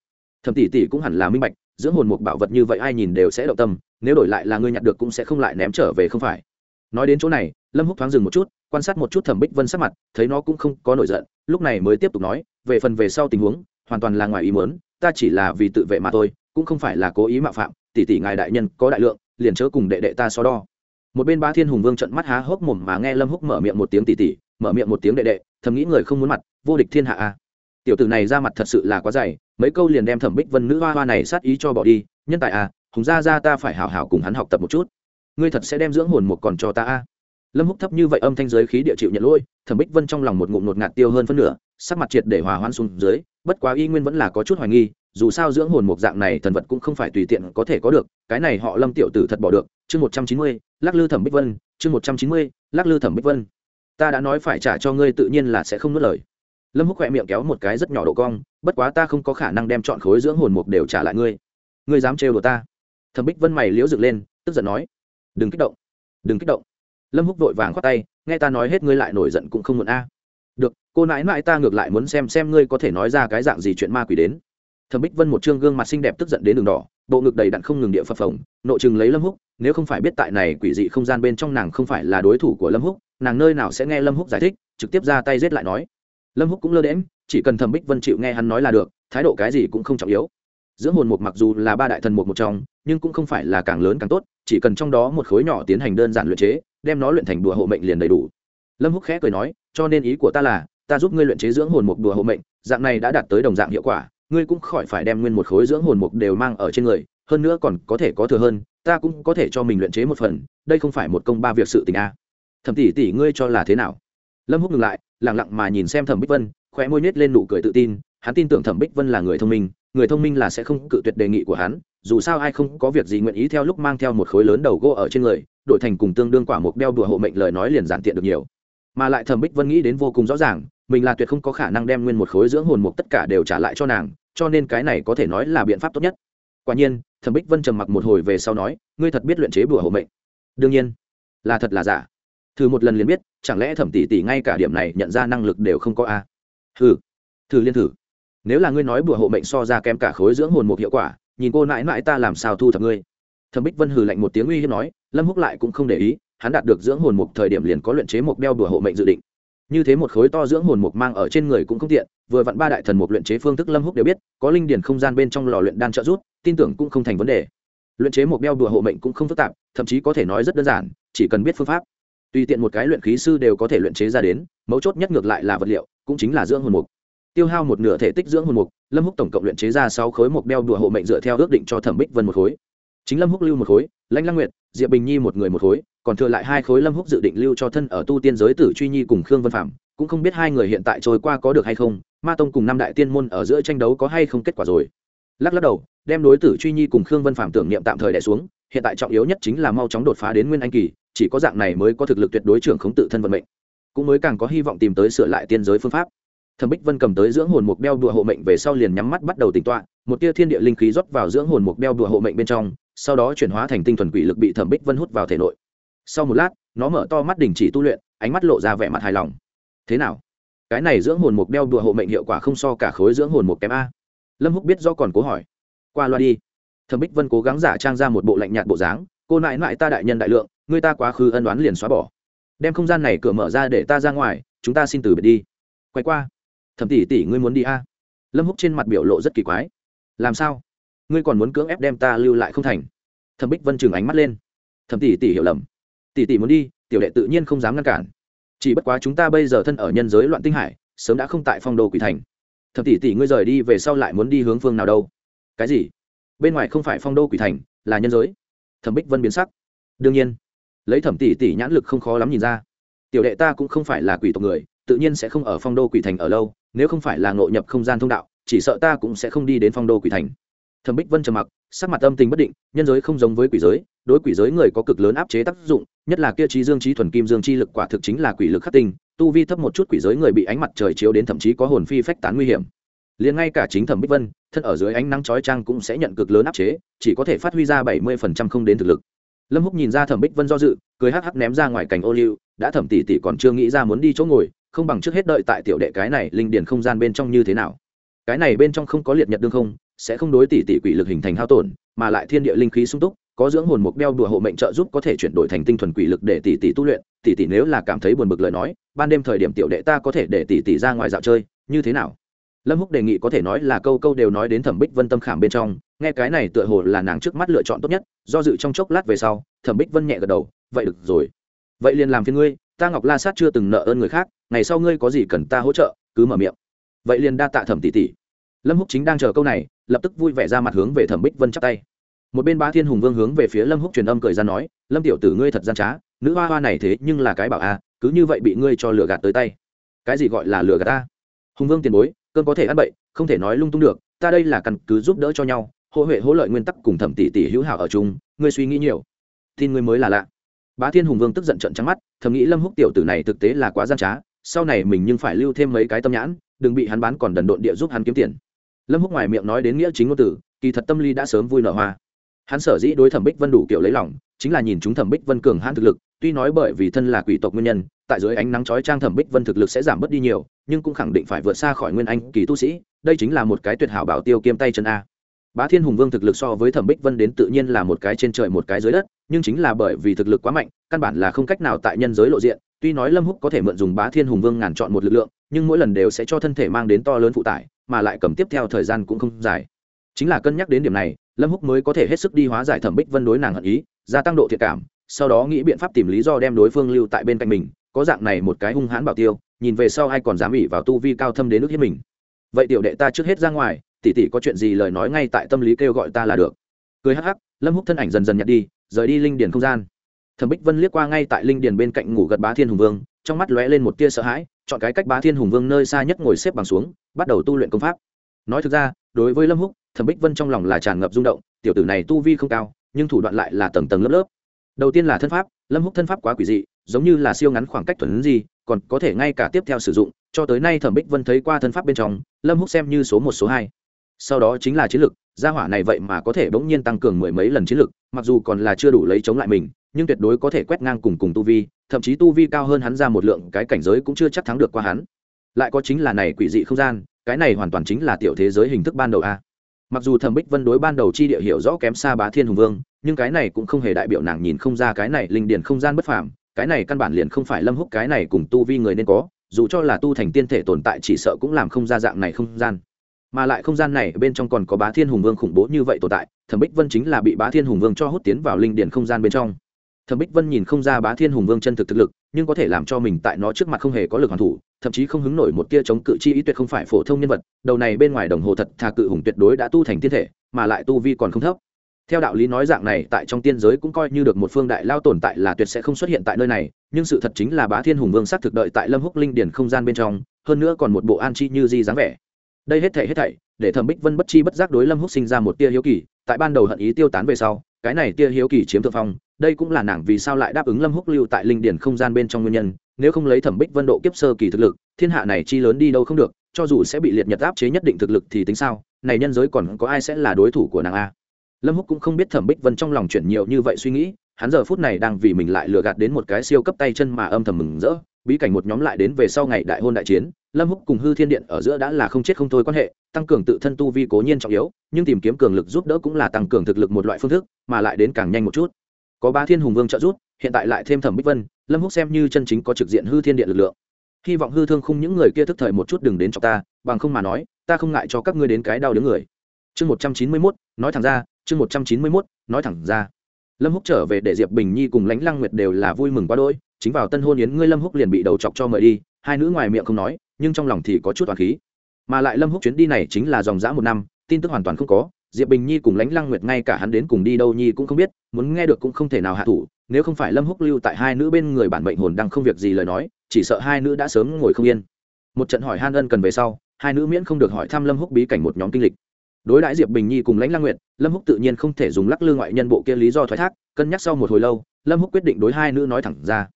Thẩm tỷ tỷ cũng hẳn là minh bạch, dưỡng hồn mục bảo vật như vậy ai nhìn đều sẽ động tâm, nếu đổi lại là ngươi nhặt được cũng sẽ không lại ném trở về không phải. Nói đến chỗ này, lâm húc thoáng dừng một chút, quan sát một chút thẩm bích vân sắc mặt, thấy nó cũng không có nổi giận, lúc này mới tiếp tục nói, về phần về sau tình huống, hoàn toàn là ngoài ý muốn, ta chỉ là vì tự vệ mà thôi cũng không phải là cố ý mạo phạm tỷ tỷ ngài đại nhân có đại lượng, liền chớ cùng đệ đệ ta so đo. Một bên ba thiên hùng vương trận mắt há hốc mồm mà nghe lâm húc mở miệng một tiếng tỷ tỷ mở miệng một tiếng đệ đệ, thầm nghĩ người không muốn mặt, vô địch thiên hạ a. Tiểu tử này ra mặt thật sự là quá dày, mấy câu liền đem thẩm bích vân nữ hoa hoa này sát ý cho bỏ đi, nhân tài a hùng gia gia ta phải hảo hảo cùng hắn học tập một chút. Ngươi thật sẽ đem dưỡng hồn một còn cho ta a. Lâm húc thấp như vậy âm thanh giới khí địa chịu nhận lỗi, thẩm bích vân trong lòng một ngụm nuốt ngạt tiêu hơn phân nửa, sắc mặt triệt để hòa hoan xuống dưới, bất quá y nguyên vẫn là có chút hoài nghi dù sao dưỡng hồn một dạng này thần vật cũng không phải tùy tiện có thể có được, cái này họ lâm tiểu tử thật bỏ được. Chương một trăm chín mươi, lắc lư thẩm bích vân, chương một trăm chín mươi, lắc lư thẩm bích vân. Ta đã nói phải trả cho ngươi tự nhiên là sẽ không nuốt lời. Lâm húc khỏe miệng kéo một cái rất nhỏ độ cong, bất quá ta không có khả năng đem chọn khối dưỡng hồn mục đều trả lại ngươi. Ngươi dám trêu đồ ta? Thẩm bích vân mày liễu dựng lên, tức giận nói, đừng kích động, đừng kích động. Lâm húc vội vàng khoát tay, nghe ta nói hết ngươi lại nổi giận cũng không muộn a. Được, cô nãi nãi ta ngược lại muốn xem xem ngươi có thể nói ra cái dạng gì chuyện ma quỷ đến thẩm bích vân một trương gương mặt xinh đẹp tức giận đến đường đỏ, bộ ngực đầy đặn không ngừng địa phập phồng nộ chừng lấy lâm húc, nếu không phải biết tại này quỷ dị không gian bên trong nàng không phải là đối thủ của lâm húc, nàng nơi nào sẽ nghe lâm húc giải thích, trực tiếp ra tay giết lại nói. Lâm húc cũng lơ đễm chỉ cần thẩm bích vân chịu nghe hắn nói là được, thái độ cái gì cũng không trọng yếu. Dưỡng hồn mục mặc dù là ba đại thần mục một trong, nhưng cũng không phải là càng lớn càng tốt, chỉ cần trong đó một khối nhỏ tiến hành đơn giản luyện chế, đem nó luyện thành đùa hộ mệnh liền đầy đủ. Lâm húc khẽ cười nói, cho nên ý của ta là, ta giúp ngươi luyện chế dưỡng hồn mục đùa hộ mệnh, dạng này đã đạt tới đồng dạng hiệu quả ngươi cũng khỏi phải đem nguyên một khối dưỡng hồn mục đều mang ở trên người, hơn nữa còn có thể có thừa hơn, ta cũng có thể cho mình luyện chế một phần, đây không phải một công ba việc sự tình a. Thẩm tỷ tỷ ngươi cho là thế nào? Lâm húc ngừng lại lẳng lặng mà nhìn xem thẩm bích vân, khóe môi nhếch lên nụ cười tự tin, hắn tin tưởng thẩm bích vân là người thông minh, người thông minh là sẽ không cự tuyệt đề nghị của hắn, dù sao ai không có việc gì nguyện ý theo lúc mang theo một khối lớn đầu gỗ ở trên người, đổi thành cùng tương đương quả một đeo đùa hộ mệnh lời nói liền giản tiện được nhiều mà lại thẩm bích vân nghĩ đến vô cùng rõ ràng, mình là tuyệt không có khả năng đem nguyên một khối dưỡng hồn mục tất cả đều trả lại cho nàng, cho nên cái này có thể nói là biện pháp tốt nhất. Quả nhiên, thẩm bích vân trầm mặc một hồi về sau nói, ngươi thật biết luyện chế bùa hộ mệnh. Đương nhiên, là thật là giả. Thử một lần liền biết, chẳng lẽ thẩm tỷ tỷ ngay cả điểm này nhận ra năng lực đều không có a? À? thử thử liên thử. Nếu là ngươi nói bùa hộ mệnh so ra kém cả khối dưỡng hồn mục hiệu quả, nhìn cô mãi mãi ta làm sao thu thập ngươi? Thẩm bích vân hừ lạnh một tiếng uy hiếp nói, lâm húc lại cũng không để ý hắn đạt được dưỡng hồn mục thời điểm liền có luyện chế một đeo đùa hộ mệnh dự định. Như thế một khối to dưỡng hồn mục mang ở trên người cũng không tiện, vừa vặn ba đại thần mục luyện chế phương thức lâm húc đều biết, có linh điển không gian bên trong lò luyện đan trợ rút tin tưởng cũng không thành vấn đề. Luyện chế một đeo đùa hộ mệnh cũng không phức tạp, thậm chí có thể nói rất đơn giản, chỉ cần biết phương pháp. Tùy tiện một cái luyện khí sư đều có thể luyện chế ra đến, mấu chốt nhất ngược lại là vật liệu, cũng chính là dưỡng hồn mục. Tiêu hao một nửa thể tích dưỡng hồn mục, lâm húc tổng cộng luyện chế ra sáu khối mục đeo đùa hộ mệnh dựa theo ước định cho thẩm bích vân một khối chính lâm húc lưu một khối, lãnh lăng nguyệt, diệp bình nhi một người một khối, còn thừa lại hai khối lâm húc dự định lưu cho thân ở tu tiên giới tử truy nhi cùng khương vân phạm, cũng không biết hai người hiện tại trôi qua có được hay không, ma tông cùng năm đại tiên môn ở giữa tranh đấu có hay không kết quả rồi. Lắc lắc đầu, đem đối tử truy nhi cùng khương vân phạm tưởng niệm tạm thời đẻ xuống, hiện tại trọng yếu nhất chính là mau chóng đột phá đến nguyên anh kỳ, chỉ có dạng này mới có thực lực tuyệt đối trưởng khống tự thân vận mệnh. Cũng mới càng có hy vọng tìm tới sửa lại tiên giới phương pháp. Thẩm bích vân cầm tới dưỡng hồn mục đeo đùa hộ mệnh về sau liền nhắm mắt bắt đầu tỉnh tọa, một tia thiên địa linh khí rót vào dưỡng hồn mục đeo đùa hộ mệnh bên trong sau đó chuyển hóa thành tinh thuần quỷ lực bị thẩm bích vân hút vào thể nội. Sau một lát, nó mở to mắt đình chỉ tu luyện, ánh mắt lộ ra vẻ mặt hài lòng. Thế nào? Cái này dưỡng hồn mục đeo đùa hộ mệnh hiệu quả không so cả khối dưỡng hồn mục kém a. Lâm húc biết do còn cố hỏi. Qua loa đi. Thẩm bích vân cố gắng giả trang ra một bộ lạnh nhạt bộ dáng. Cô nại nại ta đại nhân đại lượng, người ta quá khứ ân đoán liền xóa bỏ. Đem không gian này cửa mở ra để ta ra ngoài, chúng ta xin từ biệt đi. Quay qua. Thẩm tỷ tỷ, ngươi muốn đi a. Lâm húc trên mặt biểu lộ rất kỳ quái. Làm sao? Ngươi còn muốn cưỡng ép đem ta lưu lại không thành? Thẩm bích vân chừng ánh mắt lên. Thẩm tỷ tỷ hiểu lầm. Tỷ tỷ muốn đi, tiểu đệ tự nhiên không dám ngăn cản. Chỉ bất quá chúng ta bây giờ thân ở nhân giới loạn tinh hải, sớm đã không tại phong đô quỷ thành. Thẩm tỷ tỷ ngươi rời đi về sau lại muốn đi hướng phương nào đâu? Cái gì? Bên ngoài không phải phong đô quỷ thành, là nhân giới. Thẩm bích vân biến sắc. Đương nhiên. Lấy thẩm tỷ tỷ nhãn lực không khó lắm nhìn ra. Tiểu đệ ta cũng không phải là quỷ tộc người, tự nhiên sẽ không ở phong đô quỷ thành ở lâu, nếu không phải là ngộ nhập không gian thông đạo, chỉ sợ ta cũng sẽ không đi đến phong đô quỷ thành thẩm bích vân trầm mặc, sắc mặt âm tình bất định, nhân giới không giống với quỷ giới, đối quỷ giới người có cực lớn áp chế tác dụng, nhất là kia trí dương trí thuần kim dương chi lực quả thực chính là quỷ lực khắc tinh, tu vi thấp một chút quỷ giới người bị ánh mặt trời chiếu đến thậm chí có hồn phi phách tán nguy hiểm. Liền ngay cả chính thẩm bích vân, thân ở dưới ánh nắng chói trang cũng sẽ nhận cực lớn áp chế, chỉ có thể phát huy ra bảy mươi phần trăm không đến thực lực. Lâm húc nhìn ra thẩm bích vân do dự, cười hắc hắc ném ra ngoài cảnh ô liu, đã thẩm tỷ tỷ còn chưa nghĩ ra muốn đi chỗ ngồi, không bằng trước hết đợi tại tiểu đệ cái này linh điển không gian bên trong như thế nào. Cái này bên trong không có liệt nhật đương không sẽ không đối tỷ tỷ quỷ lực hình thành hao tổn, mà lại thiên địa linh khí sung túc, có dưỡng hồn mục đeo đùa hộ mệnh trợ giúp có thể chuyển đổi thành tinh thuần quỷ lực để tỷ tỷ tu luyện. Tỷ tỷ nếu là cảm thấy buồn bực lời nói, ban đêm thời điểm tiểu đệ ta có thể để tỷ tỷ ra ngoài dạo chơi, như thế nào? Lâm húc đề nghị có thể nói là câu câu đều nói đến thẩm bích vân tâm khảm bên trong, nghe cái này tựa hồ là nàng trước mắt lựa chọn tốt nhất, do dự trong chốc lát về sau, thẩm bích vân nhẹ gật đầu, vậy được rồi. Vậy liền làm phiên ngươi, ta ngọc la sát chưa từng nợ ơn người khác, ngày sau ngươi có gì cần ta hỗ trợ, cứ mở miệng. Vậy liền đa tạ thẩm tỷ tỷ. Lâm húc chính đang chờ câu này lập tức vui vẻ ra mặt hướng về thẩm bích vân chắp tay một bên bá thiên hùng vương hướng về phía lâm húc truyền âm cười ra nói lâm tiểu tử ngươi thật gian trá nữ hoa hoa này thế nhưng là cái bảo a cứ như vậy bị ngươi cho lừa gạt tới tay cái gì gọi là lừa gạt ta hùng vương tiền bối cơn có thể ăn bậy không thể nói lung tung được ta đây là căn cứ giúp đỡ cho nhau hỗ huệ hỗ lợi nguyên tắc cùng thẩm tỷ tỷ hữu hảo ở chung ngươi suy nghĩ nhiều tin ngươi mới là lạ bá thiên hùng vương tức giận trận trắng mắt thầm nghĩ lâm húc tiểu tử này thực tế là quá gian trá sau này mình nhưng phải lưu thêm mấy cái tâm nhãn đừng bị hắn bán còn đần độn địa giúp hắn kiếm tiền lâm húc ngoài miệng nói đến nghĩa chính ngôn tử kỳ thật tâm lý đã sớm vui nở hoa. Hắn sở dĩ đối thẩm bích vân đủ kiểu lấy lòng, chính là nhìn chúng thẩm bích vân cường hãn thực lực, tuy nói bởi vì thân là quỷ tộc nguyên nhân, tại dưới ánh nắng chói trang thẩm bích vân thực lực sẽ giảm bớt đi nhiều, nhưng cũng khẳng định phải vượt xa khỏi nguyên anh kỳ tu sĩ, đây chính là một cái tuyệt hảo bảo tiêu kiêm tay chân a. Bá thiên hùng vương thực lực so với thẩm bích vân đến tự nhiên là một cái trên trời một cái dưới đất, nhưng chính là bởi vì thực lực quá mạnh, căn bản là không cách nào tại nhân giới lộ diện, tuy nói lâm húc có thể mượn dùng bá thiên hùng vương ngàn chọn một lực lượng, nhưng mỗi lần đều sẽ cho thân thể mang đến to lớn phụ tải mà lại cầm tiếp theo thời gian cũng không dài. Chính là cân nhắc đến điểm này, lâm húc mới có thể hết sức đi hóa giải thẩm bích vân đối nàng hận ý, gia tăng độ thiệt cảm, sau đó nghĩ biện pháp tìm lý do đem đối phương lưu tại bên cạnh mình, có dạng này một cái hung hãn bảo tiêu, nhìn về sau ai còn dám ủy vào tu vi cao thâm đến nước hiếp mình. Vậy tiểu đệ ta trước hết ra ngoài tỉ tỉ có chuyện gì lời nói ngay tại tâm lý kêu gọi ta là được. Cười hắc hắc, lâm húc thân ảnh dần dần nhặt đi, rời đi linh điền không gian. Thẩm bích vân liếc qua ngay tại linh điền bên cạnh ngủ gật bá thiên hùng vương, trong mắt lóe lên một tia sợ hãi, chọn cái cách bá thiên hùng vương nơi xa nhất ngồi xếp bằng xuống bắt đầu tu luyện công pháp. Nói thực ra, đối với lâm húc, thẩm bích vân trong lòng là tràn ngập rung động, tiểu tử này tu vi không cao, nhưng thủ đoạn lại là tầng tầng lớp lớp. Đầu tiên là thân pháp, lâm húc thân pháp quá quỷ dị, giống như là siêu ngắn khoảng cách thuần gì, còn có thể ngay cả tiếp theo sử dụng, cho tới nay thẩm bích vân thấy qua thân pháp bên trong, lâm húc xem như số một, số hai. Sau đó chính là chiến lực, gia hỏa này vậy mà có thể bỗng nhiên tăng cường mười mấy lần chiến lực, mặc dù còn là chưa đủ lấy chống lại mình, nhưng tuyệt đối có thể quét ngang cùng cùng tu vi, thậm chí tu vi cao hơn hắn ra một lượng, cái cảnh giới cũng chưa chắc thắng được qua hắn lại có chính là này quỷ dị không gian, cái này hoàn toàn chính là tiểu thế giới hình thức ban đầu a. Mặc dù thẩm bích vân đối ban đầu chi địa hiểu rõ kém xa bá thiên hùng vương, nhưng cái này cũng không hề đại biểu nàng nhìn không ra cái này linh điển không gian bất phàm, cái này căn bản liền không phải lâm húc cái này cùng tu vi người nên có, dù cho là tu thành tiên thể tồn tại chỉ sợ cũng làm không ra dạng này không gian. Mà lại không gian này bên trong còn có bá thiên hùng vương khủng bố như vậy tồn tại, thẩm bích vân chính là bị bá thiên hùng vương cho hút tiến vào linh điển không gian bên trong. Thẩm bích vân nhìn không ra bá thiên hùng vương chân thực thực lực nhưng có thể làm cho mình tại nó trước mặt không hề có lực hoàn thủ, thậm chí không hứng nổi một tia chống cự chi ý tuyệt không phải phổ thông nhân vật, đầu này bên ngoài đồng hồ thật thà cự hùng tuyệt đối đã tu thành thiên thể, mà lại tu vi còn không thấp. Theo đạo lý nói dạng này, tại trong tiên giới cũng coi như được một phương đại lao tồn tại là tuyệt sẽ không xuất hiện tại nơi này, nhưng sự thật chính là bá thiên hùng vương xác thực đợi tại lâm húc linh điển không gian bên trong, hơn nữa còn một bộ an chi như di dáng vẻ. Đây hết thảy hết thảy, để thẩm bích vân bất chi bất giác đối lâm húc sinh ra một tia hiếu kỳ, tại ban đầu hận ý tiêu tán về sau, cái này tia hiếu kỳ chiếm thượng phong đây cũng là nàng vì sao lại đáp ứng lâm húc lưu tại linh điển không gian bên trong nguyên nhân, nếu không lấy thẩm bích vân độ kiếp sơ kỳ thực lực, thiên hạ này chi lớn đi đâu không được, cho dù sẽ bị liệt nhật áp chế nhất định thực lực thì tính sao, này nhân giới còn có ai sẽ là đối thủ của nàng a? Lâm húc cũng không biết thẩm bích vân trong lòng chuyển nhiều như vậy suy nghĩ, hắn giờ phút này đang vì mình lại lừa gạt đến một cái siêu cấp tay chân mà âm thầm mừng rỡ, bí cảnh một nhóm lại đến về sau ngày đại hôn đại chiến, lâm húc cùng hư thiên điện ở giữa đã là không chết không thôi quan hệ, tăng cường tự thân tu vi cố nhiên trọng yếu, nhưng tìm kiếm cường lực giúp đỡ cũng là tăng cường thực lực một loại phương thức, mà lại đến càng nhanh một chút có ba thiên hùng vương trợ giúp, hiện tại lại thêm thẩm bích vân, lâm húc xem như chân chính có trực diện hư thiên điện lực lượng. Hy vọng hư thương khung những người kia thức thời một chút đừng đến cho ta, bằng không mà nói, ta không ngại cho các ngươi đến cái đau đứng người. Chương một trăm chín mươi mốt, nói thẳng ra, chương một trăm chín mươi mốt, nói thẳng ra. Lâm húc trở về để diệp bình nhi cùng lãnh lăng nguyệt đều là vui mừng quá đỗi, chính vào tân hôn yến ngươi lâm húc liền bị đầu chọc cho mời đi, hai nữ ngoài miệng không nói, nhưng trong lòng thì có chút toàn khí. Mà lại lâm húc chuyến đi này chính là dòng dã một năm, tin tức hoàn toàn không có diệp bình nhi cùng lãnh lăng nguyệt ngay cả hắn đến cùng đi đâu nhi cũng không biết, muốn nghe được cũng không thể nào hạ thủ, nếu không phải lâm húc lưu tại hai nữ bên người bản mệnh hồn đang không việc gì lời nói, chỉ sợ hai nữ đã sớm ngồi không yên. Một trận hỏi han ân cần về sau, hai nữ miễn không được hỏi thăm lâm húc bí cảnh một nhóm kinh lịch. Đối đãi diệp bình nhi cùng lãnh lang nguyệt, lâm húc tự nhiên không thể dùng lắc lư ngoại nhân bộ kia lý do thoái thác, cân nhắc sau một hồi lâu, lâm húc quyết định đối hai nữ nói thẳng ra.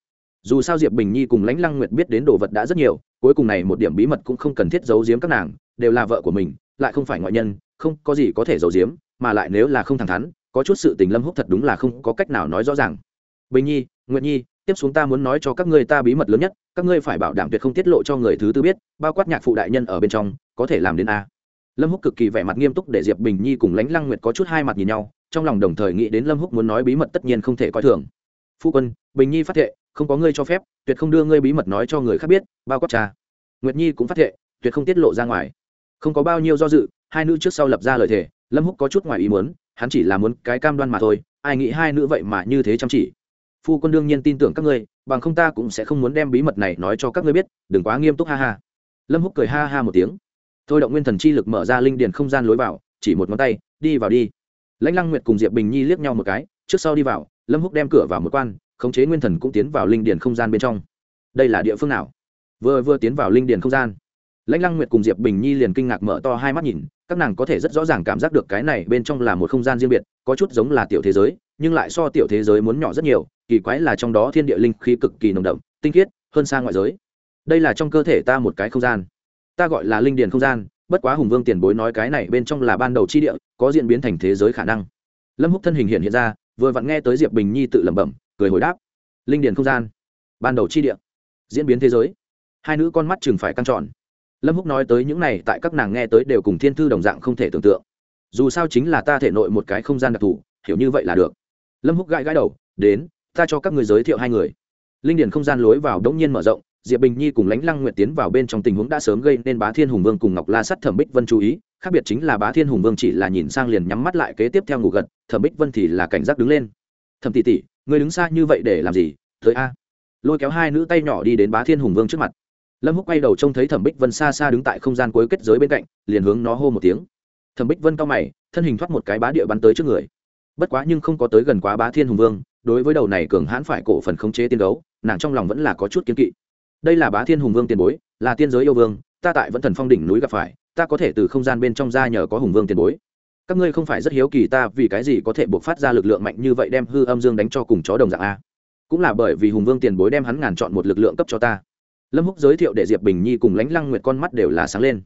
Dù sao diệp bình nhi cùng lãnh lăng nguyệt biết đến đồ vật đã rất nhiều, cuối cùng này một điểm bí mật cũng không cần thiết giấu giếm các nàng, đều là vợ của mình, lại không phải ngoại nhân không có gì có thể giấu giếm, mà lại nếu là không thẳng thắn, có chút sự tình lâm húc thật đúng là không có cách nào nói rõ ràng. Bình nhi, nguyệt nhi, tiếp xuống ta muốn nói cho các ngươi ta bí mật lớn nhất, các ngươi phải bảo đảm tuyệt không tiết lộ cho người thứ tư biết, bao quát nhạc phụ đại nhân ở bên trong, có thể làm đến a. Lâm húc cực kỳ vẻ mặt nghiêm túc để diệp bình nhi cùng lãnh lăng nguyệt có chút hai mặt nhìn nhau, trong lòng đồng thời nghĩ đến lâm húc muốn nói bí mật tất nhiên không thể coi thường. Phu quân, bình nhi phát thệ, không có ngươi cho phép, tuyệt không đưa ngươi bí mật nói cho người khác biết, bao quát cha. Nguyệt nhi cũng phát thệ, tuyệt không tiết lộ ra ngoài không có bao nhiêu do dự, hai nữ trước sau lập ra lời thề, lâm húc có chút ngoài ý muốn, hắn chỉ là muốn cái cam đoan mà thôi, ai nghĩ hai nữ vậy mà như thế chăm chỉ. Phu quân đương nhiên tin tưởng các ngươi, bằng không ta cũng sẽ không muốn đem bí mật này nói cho các ngươi biết, đừng quá nghiêm túc ha ha. Lâm húc cười ha ha một tiếng. Thôi động nguyên thần chi lực mở ra linh điền không gian lối vào, chỉ một ngón tay, đi vào đi. Lãnh lăng nguyệt cùng diệp bình nhi liếc nhau một cái, trước sau đi vào, lâm húc đem cửa vào một quan, khống chế nguyên thần cũng tiến vào linh điền không gian bên trong. Đây là địa phương nào? Vừa vừa tiến vào linh điền không gian lãnh lăng nguyệt cùng diệp bình nhi liền kinh ngạc mở to hai mắt nhìn, các nàng có thể rất rõ ràng cảm giác được cái này bên trong là một không gian riêng biệt, có chút giống là tiểu thế giới, nhưng lại so tiểu thế giới muốn nhỏ rất nhiều, kỳ quái là trong đó thiên địa linh khí cực kỳ nồng đậm, tinh khiết, hơn xa ngoại giới. Đây là trong cơ thể ta một cái không gian. Ta gọi là linh điền không gian, bất quá hùng vương tiền bối nói cái này bên trong là ban đầu chi địa, có diễn biến thành thế giới khả năng. Lâm húc thân hình hiện hiện ra, vừa vặn nghe tới diệp bình nhi tự lẩm bẩm, cười hồi đáp. Linh điền không gian, ban đầu chi địa, diễn biến thế giới. Hai nữ con mắt chừng phải căng tròn lâm húc nói tới những này, tại các nàng nghe tới đều cùng thiên thư đồng dạng không thể tưởng tượng. Dù sao chính là ta thể nội một cái không gian đặc thù, hiểu như vậy là được. Lâm húc gãi gãi đầu, đến, ta cho các người giới thiệu hai người. Linh điền không gian lối vào đống nhiên mở rộng, diệp bình nhi cùng lãnh lăng nguyệt tiến vào bên trong tình huống đã sớm gây nên bá thiên hùng vương cùng ngọc la sắt thẩm bích vân chú ý, khác biệt chính là bá thiên hùng vương chỉ là nhìn sang liền nhắm mắt lại kế tiếp theo ngủ gật, thẩm bích vân thì là cảnh giác đứng lên. Thẩm tỷ tỷ người đứng xa như vậy để làm gì? Tới a. Lôi kéo hai nữ tay nhỏ đi đến bá thiên hùng vương trước mặt lâm húc quay đầu trông thấy thẩm bích vân xa xa đứng tại không gian cuối kết giới bên cạnh, liền hướng nó hô một tiếng. Thẩm bích vân cao mày, thân hình thoát một cái bá địa bắn tới trước người. Bất quá nhưng không có tới gần quá bá thiên hùng vương, đối với đầu này cường hãn phải cổ phần khống chế tiên đấu, nàng trong lòng vẫn là có chút kiên kỵ. Đây là bá thiên hùng vương tiền bối, là tiên giới yêu vương, ta tại vẫn thần phong đỉnh núi gặp phải, ta có thể từ không gian bên trong ra nhờ có hùng vương tiền bối. Các ngươi không phải rất hiếu kỳ ta vì cái gì có thể buộc phát ra lực lượng mạnh như vậy đem hư âm dương đánh cho cùng chó đồng dạng a? Cũng là bởi vì hùng vương tiền bối đem hắn ngàn chọn một lực lượng cấp cho ta lâm húc giới thiệu để diệp bình nhi cùng lãnh lăng nguyệt con mắt đều là sáng lên.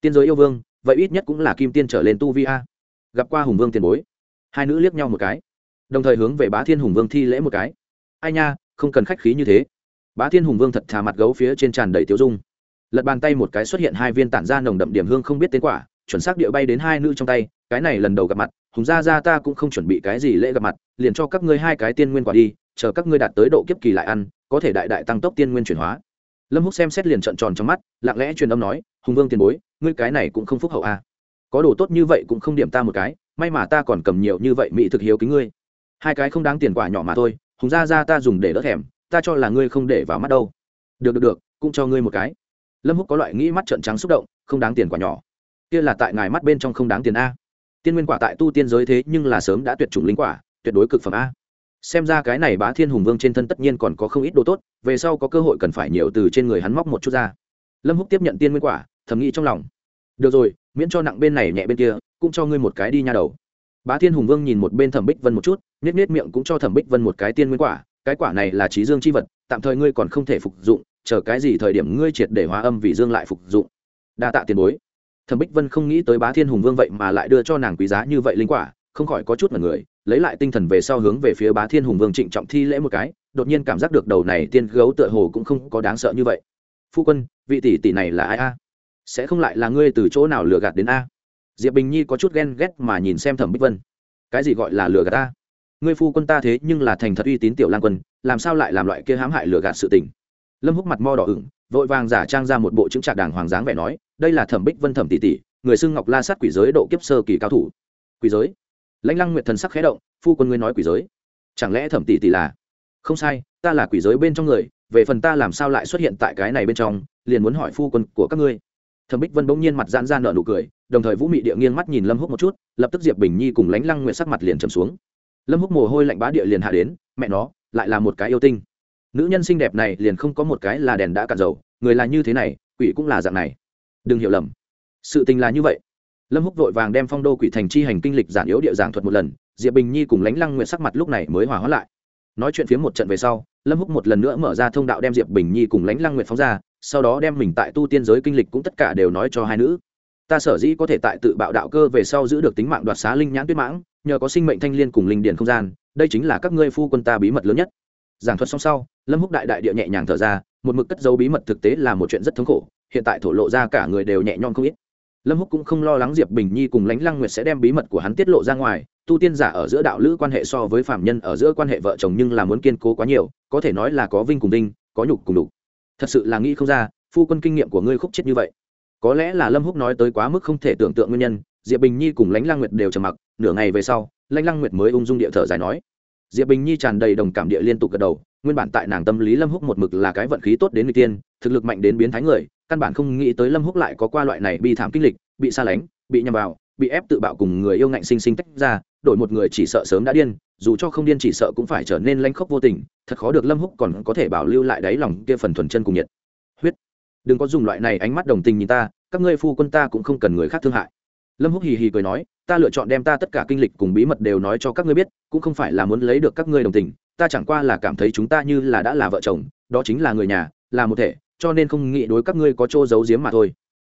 Tiên giới yêu vương, vậy ít nhất cũng là kim tiên trở lên tu vi a. Gặp qua hùng vương tiền bối. Hai nữ liếc nhau một cái. Đồng thời hướng về bá thiên hùng vương thi lễ một cái. Ai nha, không cần khách khí như thế. Bá thiên hùng vương thật thà mặt gấu phía trên tràn đầy tiêu dung. Lật bàn tay một cái xuất hiện hai viên tản ra nồng đậm điểm hương không biết tên quả, chuẩn xác địa bay đến hai nữ trong tay, cái này lần đầu gặp mặt, hùng gia gia ta cũng không chuẩn bị cái gì lễ gặp mặt, liền cho các ngươi hai cái tiên nguyên quả đi, chờ các ngươi đạt tới độ kiếp kỳ lại ăn, có thể đại đại tăng tốc tiên nguyên chuyển hóa lâm húc xem xét liền trợn tròn trong mắt, lặng lẽ truyền âm nói, hùng vương tiền bối, ngươi cái này cũng không phúc hậu a à. có đồ tốt như vậy cũng không điểm ta một cái, may mà ta còn cầm nhiều như vậy mỹ thực hiếu kính ngươi. Hai cái không đáng tiền quả nhỏ mà thôi, hùng ra ra ta dùng để đỡ thèm, ta cho là ngươi không để vào mắt đâu. Được được được, cũng cho ngươi một cái. Lâm húc có loại nghĩ mắt trợn trắng xúc động, không đáng tiền quả nhỏ. Kia là tại ngài mắt bên trong không đáng tiền a. Tiên nguyên quả tại tu tiên giới thế nhưng là sớm đã tuyệt chủng linh quả, tuyệt đối cực phẩm a xem ra cái này bá thiên hùng vương trên thân tất nhiên còn có không ít đồ tốt, về sau có cơ hội cần phải nhiều từ trên người hắn móc một chút ra. Lâm húc tiếp nhận tiên nguyên quả, thầm nghĩ trong lòng. Được rồi, miễn cho nặng bên này nhẹ bên kia, cũng cho ngươi một cái đi nha đầu. Bá thiên hùng vương nhìn một bên thẩm bích vân một chút nết nết miệng cũng cho thẩm bích vân một cái tiên nguyên quả, cái quả này là trí dương c h i vật, tạm thời ngươi còn không thể phục dụng, chờ cái gì thời điểm ngươi triệt để hóa âm vì dương lại phục dụng. Đa tạ tiền bối. Thẩm bích vân không nghĩ tới bá thiên hùng vương vậy mà lại đưa cho nàng quý giá như vậy linh quả, không khỏi có chút mật người lấy lại tinh thần về sau hướng về phía bá thiên hùng vương trịnh trọng thi lễ một cái, đột nhiên cảm giác được đầu này tiên gấu tựa hồ cũng không có đáng sợ như vậy. Phu quân, vị tỷ tỷ này là ai a? Sẽ không lại là ngươi từ chỗ nào lừa gạt đến a? Diệp bình nhi có chút ghen ghét mà nhìn xem thẩm bích vân. Cái gì gọi là lừa gạt ta? Ngươi phu quân ta thế nhưng là thành thật uy tín tiểu lan quân, làm sao lại làm loại kia hãm hại lừa gạt sự tình? Lâm húc mặt mo đỏ ửng, vội vàng giả trang ra một bộ chứng trạc đàng hoàng dáng vẻ nói, đây là thẩm bích vân thẩm tỷ tỷ, người xưng ngọc la sát quỷ giới độ kiếp sơ kỳ cao thủ. Quỷ giới? Lãnh lăng nguyệt thần sắc khẽ động, phu quân ngươi nói quỷ giới, chẳng lẽ thẩm tỷ tỷ là? Không sai, ta là quỷ giới bên trong người, về phần ta làm sao lại xuất hiện tại cái này bên trong, liền muốn hỏi phu quân của các ngươi. Thẩm bích vân bỗng nhiên mặt giãn ra nở nụ cười, đồng thời vũ mị địa nghiêng mắt nhìn lâm húc một chút, lập tức diệp bình nhi cùng lãnh lăng nguyệt sắc mặt liền trầm xuống. Lâm húc mồ hôi lạnh bá địa liền hạ đến, mẹ nó, lại là một cái yêu tinh. Nữ nhân xinh đẹp này liền không có một cái là đèn đã cạn dầu, người là như thế này, quỷ cũng là dạng này. Đừng hiểu lầm. Sự tình là như vậy lâm húc vội vàng đem phong đô quỷ thành chi hành kinh lịch giản yếu địa giảng thuật một lần, diệp bình nhi cùng lãnh lăng nguyện sắc mặt lúc này mới hòa hóa lại. Nói chuyện phía một trận về sau, lâm húc một lần nữa mở ra thông đạo đem diệp bình nhi cùng lãnh lăng nguyện phóng ra, sau đó đem mình tại tu tiên giới kinh lịch cũng tất cả đều nói cho hai nữ. Ta sở dĩ có thể tại tự bạo đạo cơ về sau giữ được tính mạng đoạt xá linh nhãn tuyết mãng, nhờ có sinh mệnh thanh liên cùng linh điền không gian, đây chính là các ngươi phu quân ta bí mật lớn nhất. Giảng thuật xong sau, lâm húc đại đại địa nhẹ nhàng thở ra, một mực cất dấu bí mật thực tế là một chuyện rất thống khổ, hiện tại thổ lộ ra cả người đều nhẹ nhõm không ít lâm húc cũng không lo lắng diệp bình nhi cùng lãnh lăng nguyệt sẽ đem bí mật của hắn tiết lộ ra ngoài, tu tiên giả ở giữa đạo lữ quan hệ so với phạm nhân ở giữa quan hệ vợ chồng nhưng là muốn kiên cố quá nhiều, có thể nói là có vinh cùng vinh, có nhục cùng đục thật sự là nghĩ không ra, phu quân kinh nghiệm của ngươi khúc chết như vậy. Có lẽ là lâm húc nói tới quá mức không thể tưởng tượng nguyên nhân, diệp bình nhi cùng lãnh lăng nguyệt đều trầm mặc, nửa ngày về sau, lãnh lăng nguyệt mới ung dung địa thở dài nói. Diệp bình nhi tràn đầy đồng cảm địa liên tục gật đầu, nguyên bản tại nàng tâm lý lâm húc một mực là cái vận khí tốt đến người tiên, thực lực mạnh đến biến thái người căn bản không nghĩ tới lâm húc lại có qua loại này bi thảm kinh lịch, bị xa lánh, bị nhầm vào, bị ép tự bạo cùng người yêu ngạnh sinh sinh tách ra, đổi một người chỉ sợ sớm đã điên, dù cho không điên chỉ sợ cũng phải trở nên lanh khóc vô tình, thật khó được lâm húc còn có thể bảo lưu lại đáy lòng kia phần thuần chân cùng nhiệt. Huyết, đừng có dùng loại này ánh mắt đồng tình nhìn ta, các ngươi phu quân ta cũng không cần người khác thương hại. Lâm húc hì hì cười nói, ta lựa chọn đem ta tất cả kinh lịch cùng bí mật đều nói cho các ngươi biết, cũng không phải là muốn lấy được các ngươi đồng tình, ta chẳng qua là cảm thấy chúng ta như là đã là vợ chồng, đó chính là người nhà, là một thể cho nên không nghĩ đối các ngươi có chỗ giấu giếm mà thôi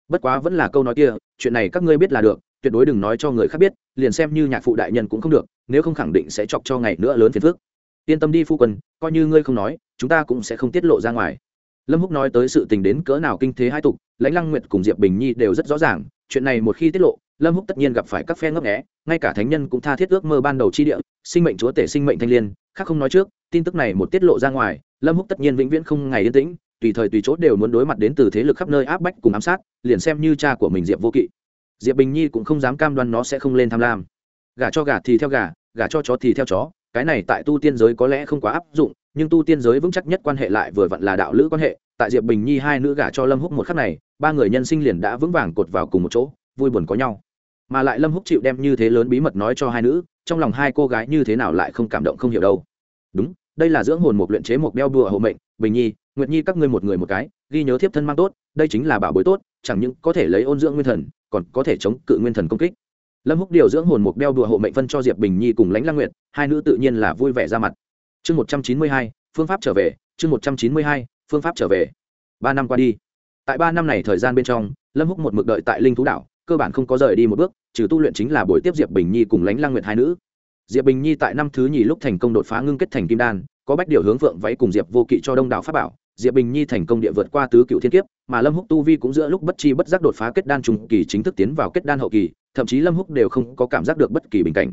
bất quá vẫn là câu nói kia, chuyện này các ngươi biết là được, tuyệt đối đừng nói cho người khác biết, liền xem như nhạc phụ đại nhân cũng không được, nếu không khẳng định sẽ chọc cho ngày nữa lớn phiền phức. yên tâm đi phu quân, coi như ngươi không nói, chúng ta cũng sẽ không tiết lộ ra ngoài lâm húc nói tới sự tình đến cỡ nào kinh thế hai tục, lãnh lăng nguyệt cùng diệp bình nhi đều rất rõ ràng, chuyện này một khi tiết lộ, lâm húc tất nhiên gặp phải các phe ngấp nghé, ngay cả thánh nhân cũng tha thiết ước mơ ban đầu chi địa, sinh mệnh chúa tể sinh mệnh thanh liên, khác không nói trước, tin tức này một tiết lộ ra ngoài, lâm húc tất nhiên vĩnh viễn không ngày yên tĩnh tùy thời tùy chỗ đều muốn đối mặt đến từ thế lực khắp nơi áp bách cùng ám sát, liền xem như cha của mình diệp vô kỵ. Diệp bình nhi cũng không dám cam đoan nó sẽ không lên tham lam. Gả cho gà thì theo gà gả cho chó thì theo chó, cái này tại tu tiên giới có lẽ không quá áp dụng, nhưng tu tiên giới vững chắc nhất quan hệ lại vừa vặn là đạo lữ quan hệ, tại diệp bình nhi hai nữ gả cho lâm húc một khắc này, ba người nhân sinh liền đã vững vàng cột vào cùng một chỗ, vui buồn có nhau. Mà lại lâm húc chịu đem như thế lớn bí mật nói cho hai nữ, trong lòng hai cô gái như thế nào lại không cảm động không hiểu đâu. Đúng, đây là dưỡng hồn một luyện chế một đeo đùa hộ mệnh, bình nhi nguyệt nhi các ngươi một người một cái, ghi nhớ thiếp thân mang tốt, đây chính là bảo bối tốt, chẳng những có thể lấy ôn dưỡng nguyên thần, còn có thể chống cự nguyên thần công kích. Lâm húc điều dưỡng hồn mục đeo đùa hộ mệnh phân cho diệp bình nhi cùng lãnh lăng nguyệt, hai nữ tự nhiên là vui vẻ ra mặt. Chương một trăm chín mươi hai, phương pháp trở về, chương một trăm chín mươi hai, phương pháp trở về. Ba năm qua đi. Tại ba năm này thời gian bên trong, lâm húc một mực đợi tại linh thú đảo, cơ bản không có rời đi một bước, trừ tu luyện chính là buổi tiếp diệp bình nhi cùng lãnh lăng nguyệt hai nữ. Diệp bình nhi tại năm thứ nhì lúc thành công đột phá ngưng kết thành kim đan, có bách điều hướng vượng váy cùng diệp vô kỵ cho đông đảo pháp bảo diệp bình nhi thành công địa vượt qua tứ cựu thiên kiếp, mà lâm húc tu vi cũng giữa lúc bất chi bất giác đột phá kết đan trung kỳ chính thức tiến vào kết đan hậu kỳ, thậm chí lâm húc đều không có cảm giác được bất kỳ bình cảnh.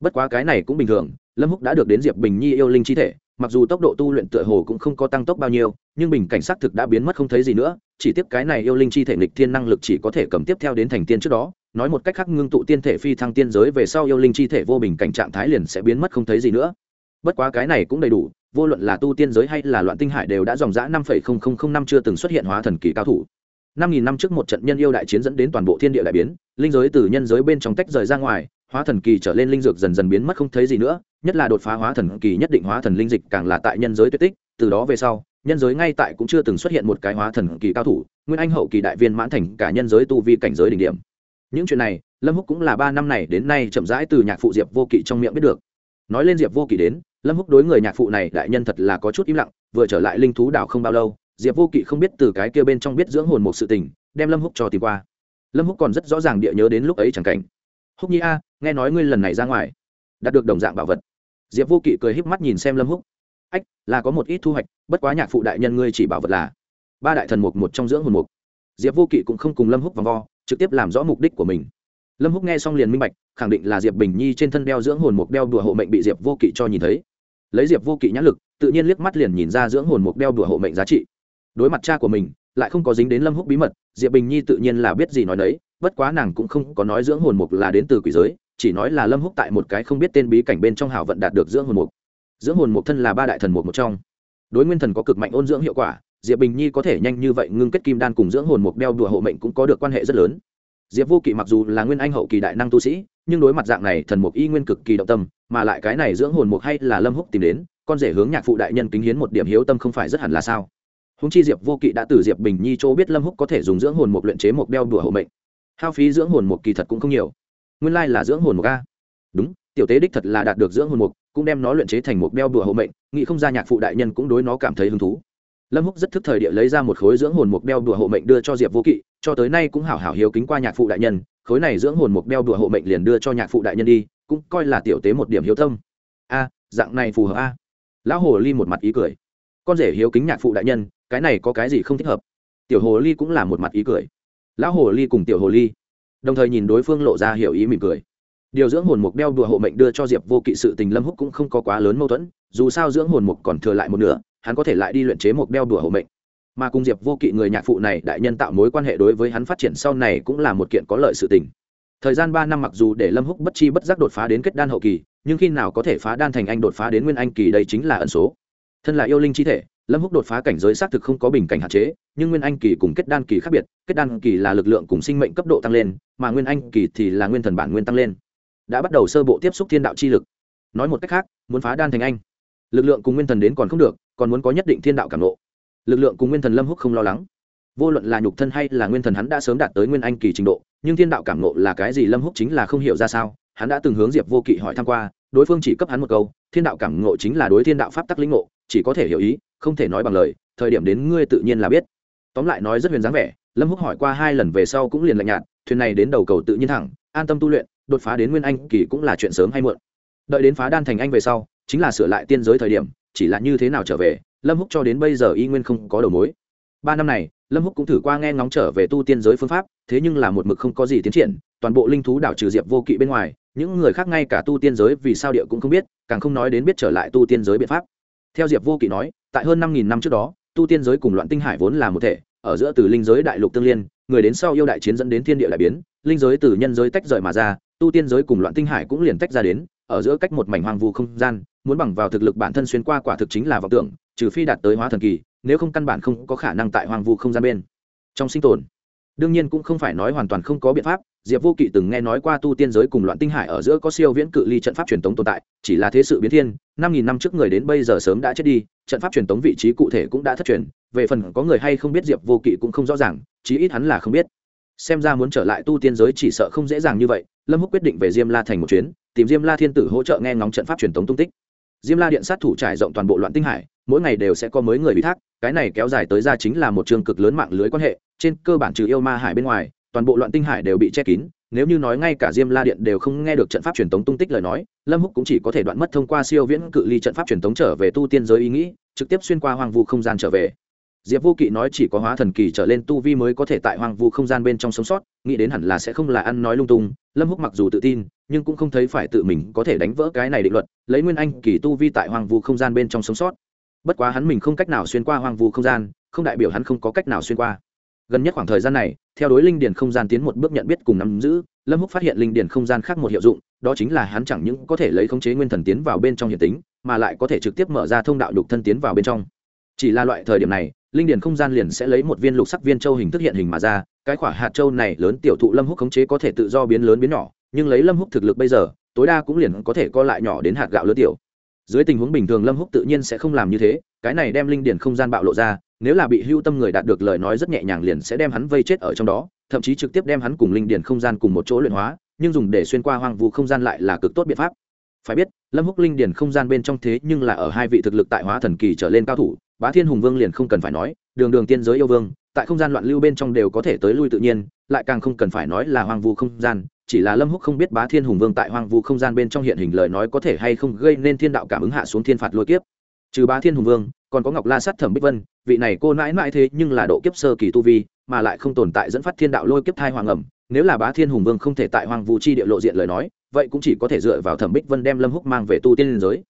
Bất quá cái này cũng bình thường, lâm húc đã được đến diệp bình nhi yêu linh chi thể, mặc dù tốc độ tu luyện tựa hồ cũng không có tăng tốc bao nhiêu, nhưng bình cảnh xác thực đã biến mất không thấy gì nữa, chỉ tiếc cái này yêu linh chi thể nghịch thiên năng lực chỉ có thể cầm tiếp theo đến thành tiên trước đó, nói một cách khác ngưng tụ tiên thể phi thăng tiên giới về sau yêu linh chi thể vô bình cảnh trạng thái liền sẽ biến mất không thấy gì nữa. Bất quá cái này cũng đầy đủ vô luận là tu tiên giới hay là loạn tinh hải đều đã dòng dã năm phẩy không không không năm chưa từng xuất hiện hóa thần kỳ cao thủ. Năm nghìn năm trước một trận nhân yêu đại chiến dẫn đến toàn bộ thiên địa đại biến, linh giới từ nhân giới bên trong tách rời ra ngoài, hóa thần kỳ trở lên linh dược dần dần biến mất không thấy gì nữa, nhất là đột phá hóa thần kỳ nhất định hóa thần linh dịch càng là tại nhân giới tuyệt tích, từ đó về sau, nhân giới ngay tại cũng chưa từng xuất hiện một cái hóa thần kỳ cao thủ, nguyên anh hậu kỳ đại viên mãn thành cả nhân giới tu vi cảnh giới đỉnh điểm. Những chuyện này, lâm húc cũng là ba năm này đến nay chậm rãi từ nhạc phụ diệp vô kỵ trong miệng biết được nói lên diệp vô kỵ đến, lâm húc đối người nhạc phụ này đại nhân thật là có chút im lặng, vừa trở lại linh thú đảo không bao lâu, diệp vô kỵ không biết từ cái kia bên trong biết dưỡng hồn một sự tình, đem lâm húc cho tìm qua. Lâm húc còn rất rõ ràng địa nhớ đến lúc ấy chẳng cảnh. Húc nhi a, nghe nói ngươi lần này ra ngoài, đạt được đồng dạng bảo vật. Diệp vô kỵ cười híp mắt nhìn xem lâm húc. Ách, là có một ít thu hoạch, bất quá nhạc phụ đại nhân ngươi chỉ bảo vật là ba đại thần mục một trong dưỡng hồn mục. Diệp vô kỵ cũng không cùng lâm húc vòng vo, trực tiếp làm rõ mục đích của mình lâm húc nghe xong liền minh bạch, khẳng định là diệp bình nhi trên thân đeo dưỡng hồn mục đeo đùa hộ mệnh bị diệp vô kỵ cho nhìn thấy. Lấy diệp vô kỵ nhãn lực, tự nhiên liếc mắt liền nhìn ra dưỡng hồn mục đeo đùa hộ mệnh giá trị. Đối mặt cha của mình, lại không có dính đến lâm húc bí mật, diệp bình nhi tự nhiên là biết gì nói đấy bất quá nàng cũng không có nói dưỡng hồn mục là đến từ quỷ giới, chỉ nói là lâm húc tại một cái không biết tên bí cảnh bên trong hào vận đạt được dưỡng hồn mục. Dưỡng hồn mục thân là ba đại thần mục một trong. Đối nguyên thần có cực mạnh ôn dưỡng hiệu quả, diệp bình nhi có thể nhanh như vậy ngưng kết kim đan cùng dưỡng hồn mục đeo đùa hộ mệnh cũng có được quan hệ rất lớn diệp vô kỵ mặc dù là nguyên anh hậu kỳ đại năng tu sĩ, nhưng đối mặt dạng này, thần mục y nguyên cực kỳ động tâm, mà lại cái này dưỡng hồn mục hay là lâm húc tìm đến, con rể hướng nhạc phụ đại nhân kính hiến một điểm hiếu tâm không phải rất hẳn là sao? Húng chi diệp vô kỵ đã từ diệp bình nhi chỗ biết lâm húc có thể dùng dưỡng hồn mục luyện chế một đeo đùa hộ mệnh. Hao phí dưỡng hồn mục kỳ thật cũng không nhiều. Nguyên lai là dưỡng hồn mục a. Đúng, tiểu tế đích thật là đạt được dưỡng hồn mục, cũng đem nó luyện chế thành một đeo đùa hộ mệnh, nghĩ không ra nhạc phụ đại nhân cũng đối nó cảm thấy hứng thú. Lâm húc rất thức thời địa lấy ra một khối dưỡng hồn mục đeo đùa hộ mệnh đưa cho diệp vô kỵ cho tới nay cũng hảo hảo hiếu kính qua nhạc phụ đại nhân, khối này dưỡng hồn mục đeo đùa hộ mệnh liền đưa cho nhạc phụ đại nhân đi, cũng coi là tiểu tế một điểm hiếu tâm. A, dạng này phù hợp a? Lão hồ ly một mặt ý cười. Con rể hiếu kính nhạc phụ đại nhân, cái này có cái gì không thích hợp? Tiểu hồ ly cũng là một mặt ý cười. Lão hồ ly cùng tiểu hồ ly. Đồng thời nhìn đối phương lộ ra hiểu ý mỉm cười. Điều dưỡng hồn mục đeo đùa hộ mệnh đưa cho diệp vô kỵ sự tình lâm húc cũng không có quá lớn mâu thuẫn, dù sao dưỡng hồn mục còn thừa lại một nửa, hắn có thể lại đi luyện chế một đeo đùa hộ mệnh mà cùng diệp vô kỵ người nhạc phụ này đại nhân tạo mối quan hệ đối với hắn phát triển sau này cũng là một kiện có lợi sự tình. Thời gian ba năm mặc dù để lâm húc bất chi bất giác đột phá đến kết đan hậu kỳ, nhưng khi nào có thể phá đan thành anh đột phá đến nguyên anh kỳ đây chính là ẩn số. Thân là yêu linh chi thể, lâm húc đột phá cảnh giới xác thực không có bình cảnh hạn chế, nhưng nguyên anh kỳ cùng kết đan kỳ khác biệt, kết đan kỳ là lực lượng cùng sinh mệnh cấp độ tăng lên, mà nguyên anh kỳ thì là nguyên thần bản nguyên tăng lên. Đã bắt đầu sơ bộ tiếp xúc thiên đạo chi lực. Nói một cách khác, muốn phá đan thành anh, lực lượng cùng nguyên thần đến còn không được, còn muốn có nhất định thiên đạo cảm lộ lực lượng cùng nguyên thần lâm húc không lo lắng. Vô luận là nhục thân hay là nguyên thần hắn đã sớm đạt tới nguyên anh kỳ trình độ, nhưng thiên đạo cảm nộ là cái gì lâm húc chính là không hiểu ra sao, hắn đã từng hướng diệp vô kỵ hỏi tham q u a đối phương chỉ cấp hắn một câu, thiên đạo cảm ngộ chính là đối thiên đạo pháp tắc lĩnh ngộ, chỉ có thể hiểu ý, không thể nói bằng lời, thời điểm đến ngươi tự nhiên là biết. Tóm lại nói rất huyền dáng vẻ, lâm húc hỏi qua hai lần về sau cũng liền lạnh nhạt, thuyền này đến đầu cầu tự nhiên thẳng, an tâm tu luyện, đột phá đến nguyên anh kỳ cũng là chuyện sớm hay muộn. Đợi đến phá đan thành anh về sau, chính là sửa lại tiên giới thời điểm, chỉ là như thế nào trở về lâm húc cho đến bây giờ y nguyên không có đầu mối. Ba năm này, lâm húc cũng thử qua nghe ngóng trở về tu tiên giới phương pháp, thế nhưng là một mực không có gì tiến triển, toàn bộ linh thú đảo trừ diệp vô kỵ bên ngoài, những người khác ngay cả tu tiên giới vì sao địa cũng không biết, càng không nói đến biết trở lại tu tiên giới biện pháp. Theo diệp vô kỵ nói, tại hơn năm nghìn năm trước đó, tu tiên giới cùng loạn tinh hải vốn là một thể, ở giữa từ linh giới đại lục tương liên, người đến sau yêu đại chiến dẫn đến thiên địa đại biến, linh giới từ nhân giới tách rời mà ra, tu tiên giới cùng loạn tinh hải cũng liền tách ra đến, ở giữa cách một mảnh hoang vu không gian, muốn bằng vào thực lực bản thân xuyên qua quả thực chính là vọng tưởng trừ phi đạt tới hóa thần kỳ, nếu không căn bản không có khả năng tại hoang vu không gian bên trong sinh tồn. Đương nhiên cũng không phải nói hoàn toàn không có biện pháp, diệp vô kỵ từng nghe nói qua tu tiên giới cùng loạn tinh hải ở giữa có siêu viễn cự ly trận pháp truyền thống tồn tại, chỉ là thế sự biến thiên, năm nghìn năm trước người đến bây giờ sớm đã chết đi, trận pháp truyền thống vị trí cụ thể cũng đã thất truyền, về phần có người hay không biết diệp vô kỵ cũng không rõ ràng, chí ít hắn là không biết. Xem ra muốn trở lại tu tiên giới chỉ sợ không dễ dàng như vậy, lâm húc quyết định về diêm la thành một chuyến, tìm diêm la thiên tử hỗ trợ nghe ngóng trận pháp truyền thống tung tích. Diêm la điện sát thủ trải rộng toàn bộ loạn tinh hải mỗi ngày đều sẽ có mới người ủy thác, cái này kéo dài tới ra chính là một trường cực lớn mạng lưới quan hệ, trên cơ bản trừ yêu ma hải bên ngoài, toàn bộ loạn tinh hải đều bị che kín, nếu như nói ngay cả diêm la điện đều không nghe được trận pháp truyền tống tung tích lời nói, lâm húc cũng chỉ có thể đoạn mất thông qua siêu viễn cự ly trận pháp truyền tống trở về tu tiên giới ý nghĩ, trực tiếp xuyên qua hoang vu không gian trở về. Diệp vô kỵ nói chỉ có hóa thần kỳ trở lên tu vi mới có thể tại hoang vu không gian bên trong sống sót, nghĩ đến hẳn là sẽ không là ăn nói lung tung, lâm húc mặc dù tự tin, nhưng cũng không thấy phải tự mình có thể đánh vỡ cái này định luật, lấy nguyên anh kỳ tu vi tại hoang vu không gian bên trong sống sót bất quá hắn mình không cách nào xuyên qua hoang vu không gian, không đại biểu hắn không có cách nào xuyên qua. Gần nhất khoảng thời gian này, theo đối linh điền không gian tiến một bước nhận biết cùng nắm giữ, lâm húc phát hiện linh điền không gian khác một hiệu dụng, đó chính là hắn chẳng những có thể lấy khống chế nguyên thần tiến vào bên trong hiện tính, mà lại có thể trực tiếp mở ra thông đạo lục thân tiến vào bên trong. Chỉ là loại thời điểm này, linh điền không gian liền sẽ lấy một viên lục sắc viên châu hình thức hiện hình mà ra, cái quả hạt châu này lớn tiểu thụ lâm húc khống chế có thể tự do biến lớn biến nhỏ, nhưng lấy lâm húc thực lực bây giờ, tối đa cũng liền có thể co lại nhỏ đến hạt gạo lớn tiểu dưới tình huống bình thường lâm húc tự nhiên sẽ không làm như thế, cái này đem linh điển không gian bạo lộ ra, nếu là bị hưu tâm người đạt được lời nói rất nhẹ nhàng liền sẽ đem hắn vây chết ở trong đó, thậm chí trực tiếp đem hắn cùng linh điển không gian cùng một chỗ luyện hóa, nhưng dùng để xuyên qua hoang vu không gian lại là cực tốt biện pháp. Phải biết, lâm húc linh điển không gian bên trong thế nhưng là ở hai vị thực lực tại hóa thần kỳ trở lên cao thủ, bá thiên hùng vương liền không cần phải nói, đường đường tiên giới yêu vương, tại không gian loạn lưu bên trong đều có thể tới lui tự nhiên, lại càng không cần phải nói là hoang vu không gian chỉ là lâm húc không biết bá thiên hùng vương tại hoang vu không gian bên trong hiện hình lời nói có thể hay không gây nên thiên đạo cảm ứng hạ xuống thiên phạt lôi kiếp. Trừ bá thiên hùng vương, còn có ngọc la sát thẩm bích vân, vị này cô nãi mãi thế nhưng là độ kiếp sơ kỳ tu vi, mà lại không tồn tại dẫn phát thiên đạo lôi kiếp thai hoàng ẩm. Nếu là bá thiên hùng vương không thể tại hoàng vũ chi địa lộ diện lời nói, vậy cũng chỉ có thể dựa vào thẩm bích vân đem lâm húc mang về tu tiên liên giới.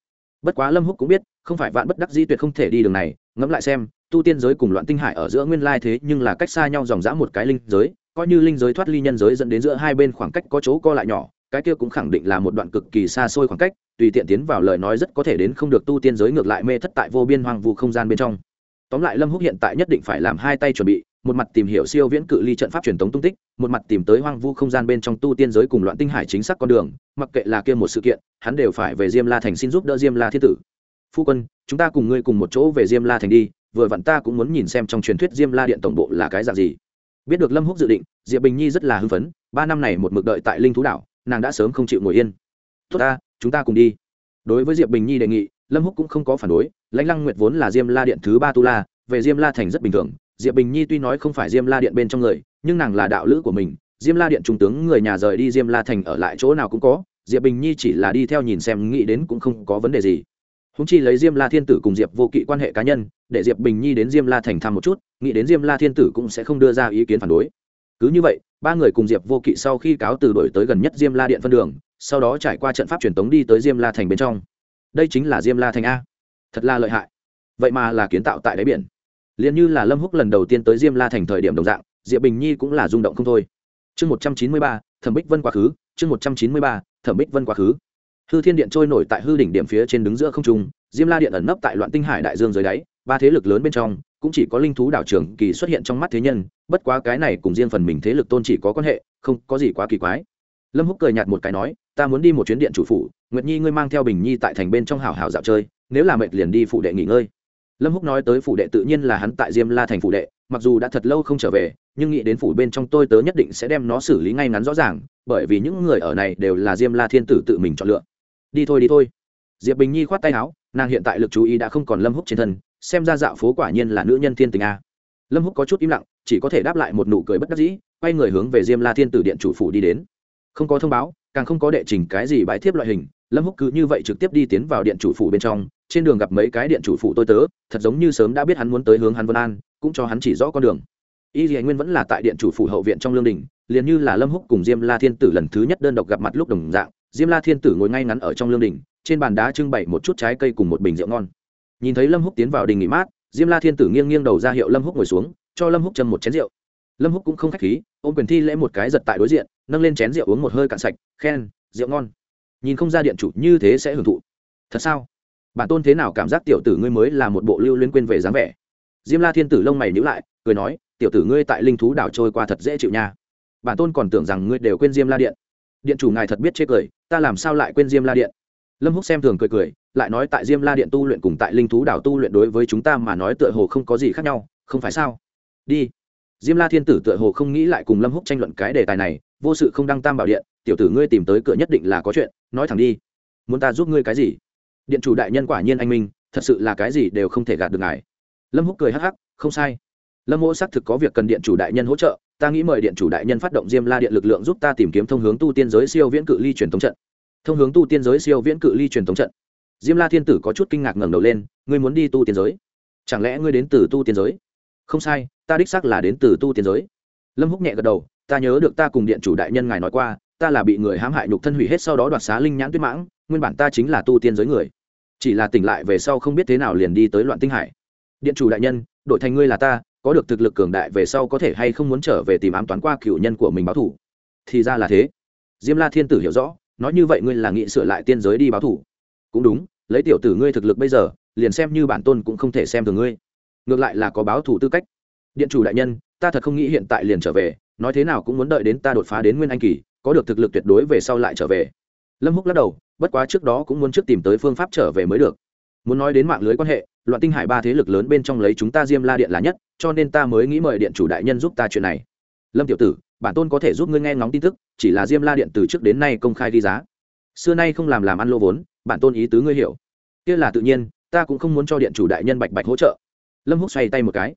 Bất quá lâm húc cũng biết, không phải vạn bất đắc di tuyệt không thể đi đường này. Ngẫm lại xem, tu tiên giới cùng loạn tinh hải ở giữa nguyên lai thế nhưng là cách xa nhau dòng dã một cái linh giới coi như linh giới thoát ly nhân giới dẫn đến giữa hai bên khoảng cách có chỗ co lại nhỏ, cái kia cũng khẳng định là một đoạn cực kỳ xa xôi khoảng cách, tùy tiện tiến vào lời nói rất có thể đến không được tu tiên giới ngược lại mê thất tại vô biên hoang vu không gian bên trong. Tóm lại lâm húc hiện tại nhất định phải làm hai tay chuẩn bị, một mặt tìm hiểu siêu viễn cự ly trận pháp truyền thống tung tích, một mặt tìm tới hoang vu không gian bên trong tu tiên giới cùng loạn tinh hải chính xác con đường, mặc kệ là kia một sự kiện, hắn đều phải về diêm la thành xin giúp đỡ diêm la thiên tử. Phu quân, chúng ta cùng ngươi cùng một chỗ về diêm la thành đi, vừa vặn ta cũng muốn nhìn xem trong truyền thuyết diêm la điện tổng bộ là cái dạng gì biết được lâm húc dự định, diệp bình nhi rất là hưng phấn, ba năm này một mực đợi tại linh thú đảo, nàng đã sớm không chịu ngồi yên. Tốt ta, chúng ta cùng đi. Đối với diệp bình nhi đề nghị, lâm húc cũng không có phản đối, lãnh lăng nguyệt vốn là diêm la điện thứ ba tu la, về diêm la thành rất bình thường. Diệp bình nhi tuy nói không phải diêm la điện bên trong người, nhưng nàng là đạo lữ của mình. Diêm la điện trung tướng người nhà rời đi diêm la thành ở lại chỗ nào cũng có, diệp bình nhi chỉ là đi theo nhìn xem, nghĩ đến cũng không có vấn đề gì húng chi lấy diêm la thiên tử cùng diệp vô kỵ quan hệ cá nhân, để diệp bình nhi đến diêm la thành thăm một chút, nghĩ đến diêm la thiên tử cũng sẽ không đưa ra ý kiến phản đối. Cứ như vậy, ba người cùng diệp vô kỵ sau khi cáo từ đổi tới gần nhất diêm la điện phân đường, sau đó trải qua trận pháp truyền tống đi tới diêm la thành bên trong. Đây chính là diêm la thành a. Thật là lợi hại. Vậy mà là kiến tạo tại đáy biển. Liền như là lâm húc lần đầu tiên tới diêm la thành thời điểm đồng dạng, diệp bình nhi cũng là rung động không thôi. Chương một trăm chín mươi ba, thẩm bích vân quá khứ, chương một trăm chín mươi ba, thẩm bích vân quá khứ hư thiên điện trôi nổi tại hư đỉnh điểm phía trên đứng giữa không trung, diêm la điện ẩn nấp tại loạn tinh hải đại dương dưới đáy, ba thế lực lớn bên trong, cũng chỉ có linh thú đảo trưởng kỳ xuất hiện trong mắt thế nhân, bất quá cái này cùng riêng phần mình thế lực tôn chỉ có quan hệ, không có gì quá kỳ quái. Lâm húc cười nhạt một cái nói, ta muốn đi một chuyến điện chủ phủ, nguyệt nhi ngươi mang theo bình nhi tại thành bên trong hảo hảo dạo chơi, nếu là mệt liền đi phụ đệ nghỉ ngơi. Lâm húc nói tới phủ đệ tự nhiên là hắn tại diêm la thành phủ đệ, mặc dù đã thật lâu không trở về, nhưng nghĩ đến phủ bên trong tôi tớ nhất định sẽ đem nó xử lý ngay ngắn rõ ràng, bởi vì những người ở này đều là diêm la thiên tử tự mình chọn lựa đi thôi đi thôi. Diệp bình nhi khoát tay áo, nàng hiện tại lực chú ý đã không còn lâm húc trên thân, xem ra dạo phố quả nhiên là nữ nhân thiên tình a. Lâm húc có chút im lặng, chỉ có thể đáp lại một nụ cười bất đắc dĩ, quay người hướng về diêm la thiên tử điện chủ phủ đi đến. Không có thông báo, càng không có đệ trình cái gì bãi thiếp loại hình, lâm húc cứ như vậy trực tiếp đi tiến vào điện chủ phủ bên trong, trên đường gặp mấy cái điện chủ phủ tôi tớ, thật giống như sớm đã biết hắn muốn tới hướng hắn vân an, cũng cho hắn chỉ rõ con đường. Y dì nguyên vẫn là tại điện chủ phủ hậu viện trong lương đình, liền như là lâm húc cùng diêm la thiên tử lần thứ nhất đơn độc gặp mặt lúc đồng dạng diêm la thiên tử ngồi ngay ngắn ở trong lương đình, trên bàn đá trưng bày một chút trái cây cùng một bình rượu ngon. Nhìn thấy lâm húc tiến vào đình nghỉ mát, diêm la thiên tử nghiêng nghiêng đầu ra hiệu lâm húc ngồi xuống, cho lâm húc châm một chén rượu. Lâm húc cũng không khách khí, ôm quyền thi lễ một cái giật tại đối diện, nâng lên chén rượu uống một hơi cạn sạch, khen, rượu ngon. Nhìn không ra điện chủ như thế sẽ hưởng thụ. Thật sao? Bản tôn thế nào cảm giác tiểu tử ngươi mới là một bộ lưu liên quên về dáng vẻ? Diêm la thiên tử lông mày nhữ lại, cười nói, tiểu tử ngươi tại linh thú đảo trôi qua thật dễ chịu nha. Bản tôn còn tưởng rằng ngươi đều quên diêm la điện điện chủ ngài thật biết chê cười, ta làm sao lại quên diêm la điện? Lâm húc xem thường cười cười, lại nói tại diêm la điện tu luyện cùng tại linh thú đảo tu luyện đối với chúng ta mà nói tựa hồ không có gì khác nhau, không phải sao? Đi. Diêm la thiên tử tựa hồ không nghĩ lại cùng lâm húc tranh luận cái đề tài này, vô sự không đăng tam bảo điện, tiểu tử ngươi tìm tới cửa nhất định là có chuyện, nói thẳng đi. Muốn ta giúp ngươi cái gì? Điện chủ đại nhân quả nhiên anh minh, thật sự là cái gì đều không thể gạt được ngài. Lâm húc cười hắc hắc, không sai. Lâm mỗ xác thực có việc cần điện chủ đại nhân hỗ trợ ta nghĩ mời điện chủ đại nhân phát động diêm la điện lực lượng giúp ta tìm kiếm thông hướng tu tiên giới siêu viễn cự ly truyền thống trận. Thông hướng tu tiên giới siêu viễn cự ly truyền thống trận. Diêm la thiên tử có chút kinh ngạc ngẩng đầu lên, ngươi muốn đi tu tiên giới? Chẳng lẽ ngươi đến từ tu tiên giới? Không sai, ta đích xác là đến từ tu tiên giới. Lâm húc nhẹ gật đầu, ta nhớ được ta cùng điện chủ đại nhân ngài nói qua, ta là bị người hãm hại nhục thân hủy hết sau đó đoạt xá linh nhãn tuyết mãng, nguyên bản ta chính là tu tiên giới người. Chỉ là tỉnh lại về sau không biết thế nào liền đi tới loạn tinh hải. Điện chủ đại nhân, đổi thành ngươi là ta có được thực lực cường đại về sau có thể hay không muốn trở về tìm ám toán qua cựu nhân của mình báo thủ? Thì ra là thế. Diêm la thiên tử hiểu rõ, nói như vậy ngươi là nghị sửa lại tiên giới đi báo thủ. Cũng đúng, lấy tiểu tử ngươi thực lực bây giờ, liền xem như bản tôn cũng không thể xem thường ngươi. Ngược lại là có báo thủ tư cách. Điện chủ đại nhân, ta thật không nghĩ hiện tại liền trở về, nói thế nào cũng muốn đợi đến ta đột phá đến nguyên anh kỳ, có được thực lực tuyệt đối về sau lại trở về. Lâm húc lắc đầu, bất quá trước đó cũng muốn trước tìm tới phương pháp trở về mới được. Muốn nói đến mạng lưới quan hệ loạn tinh hải ba thế lực lớn bên trong lấy chúng ta diêm la điện là nhất, cho nên ta mới nghĩ mời điện chủ đại nhân giúp ta chuyện này. Lâm tiểu tử, bản tôn có thể giúp ngươi nghe ngóng tin tức, chỉ là diêm la điện từ trước đến nay công khai ghi giá. Xưa nay không làm làm ăn lô vốn, bản tôn ý tứ ngươi hiểu. Kia là tự nhiên, ta cũng không muốn cho điện chủ đại nhân bạch bạch hỗ trợ. Lâm húc xoay tay một cái.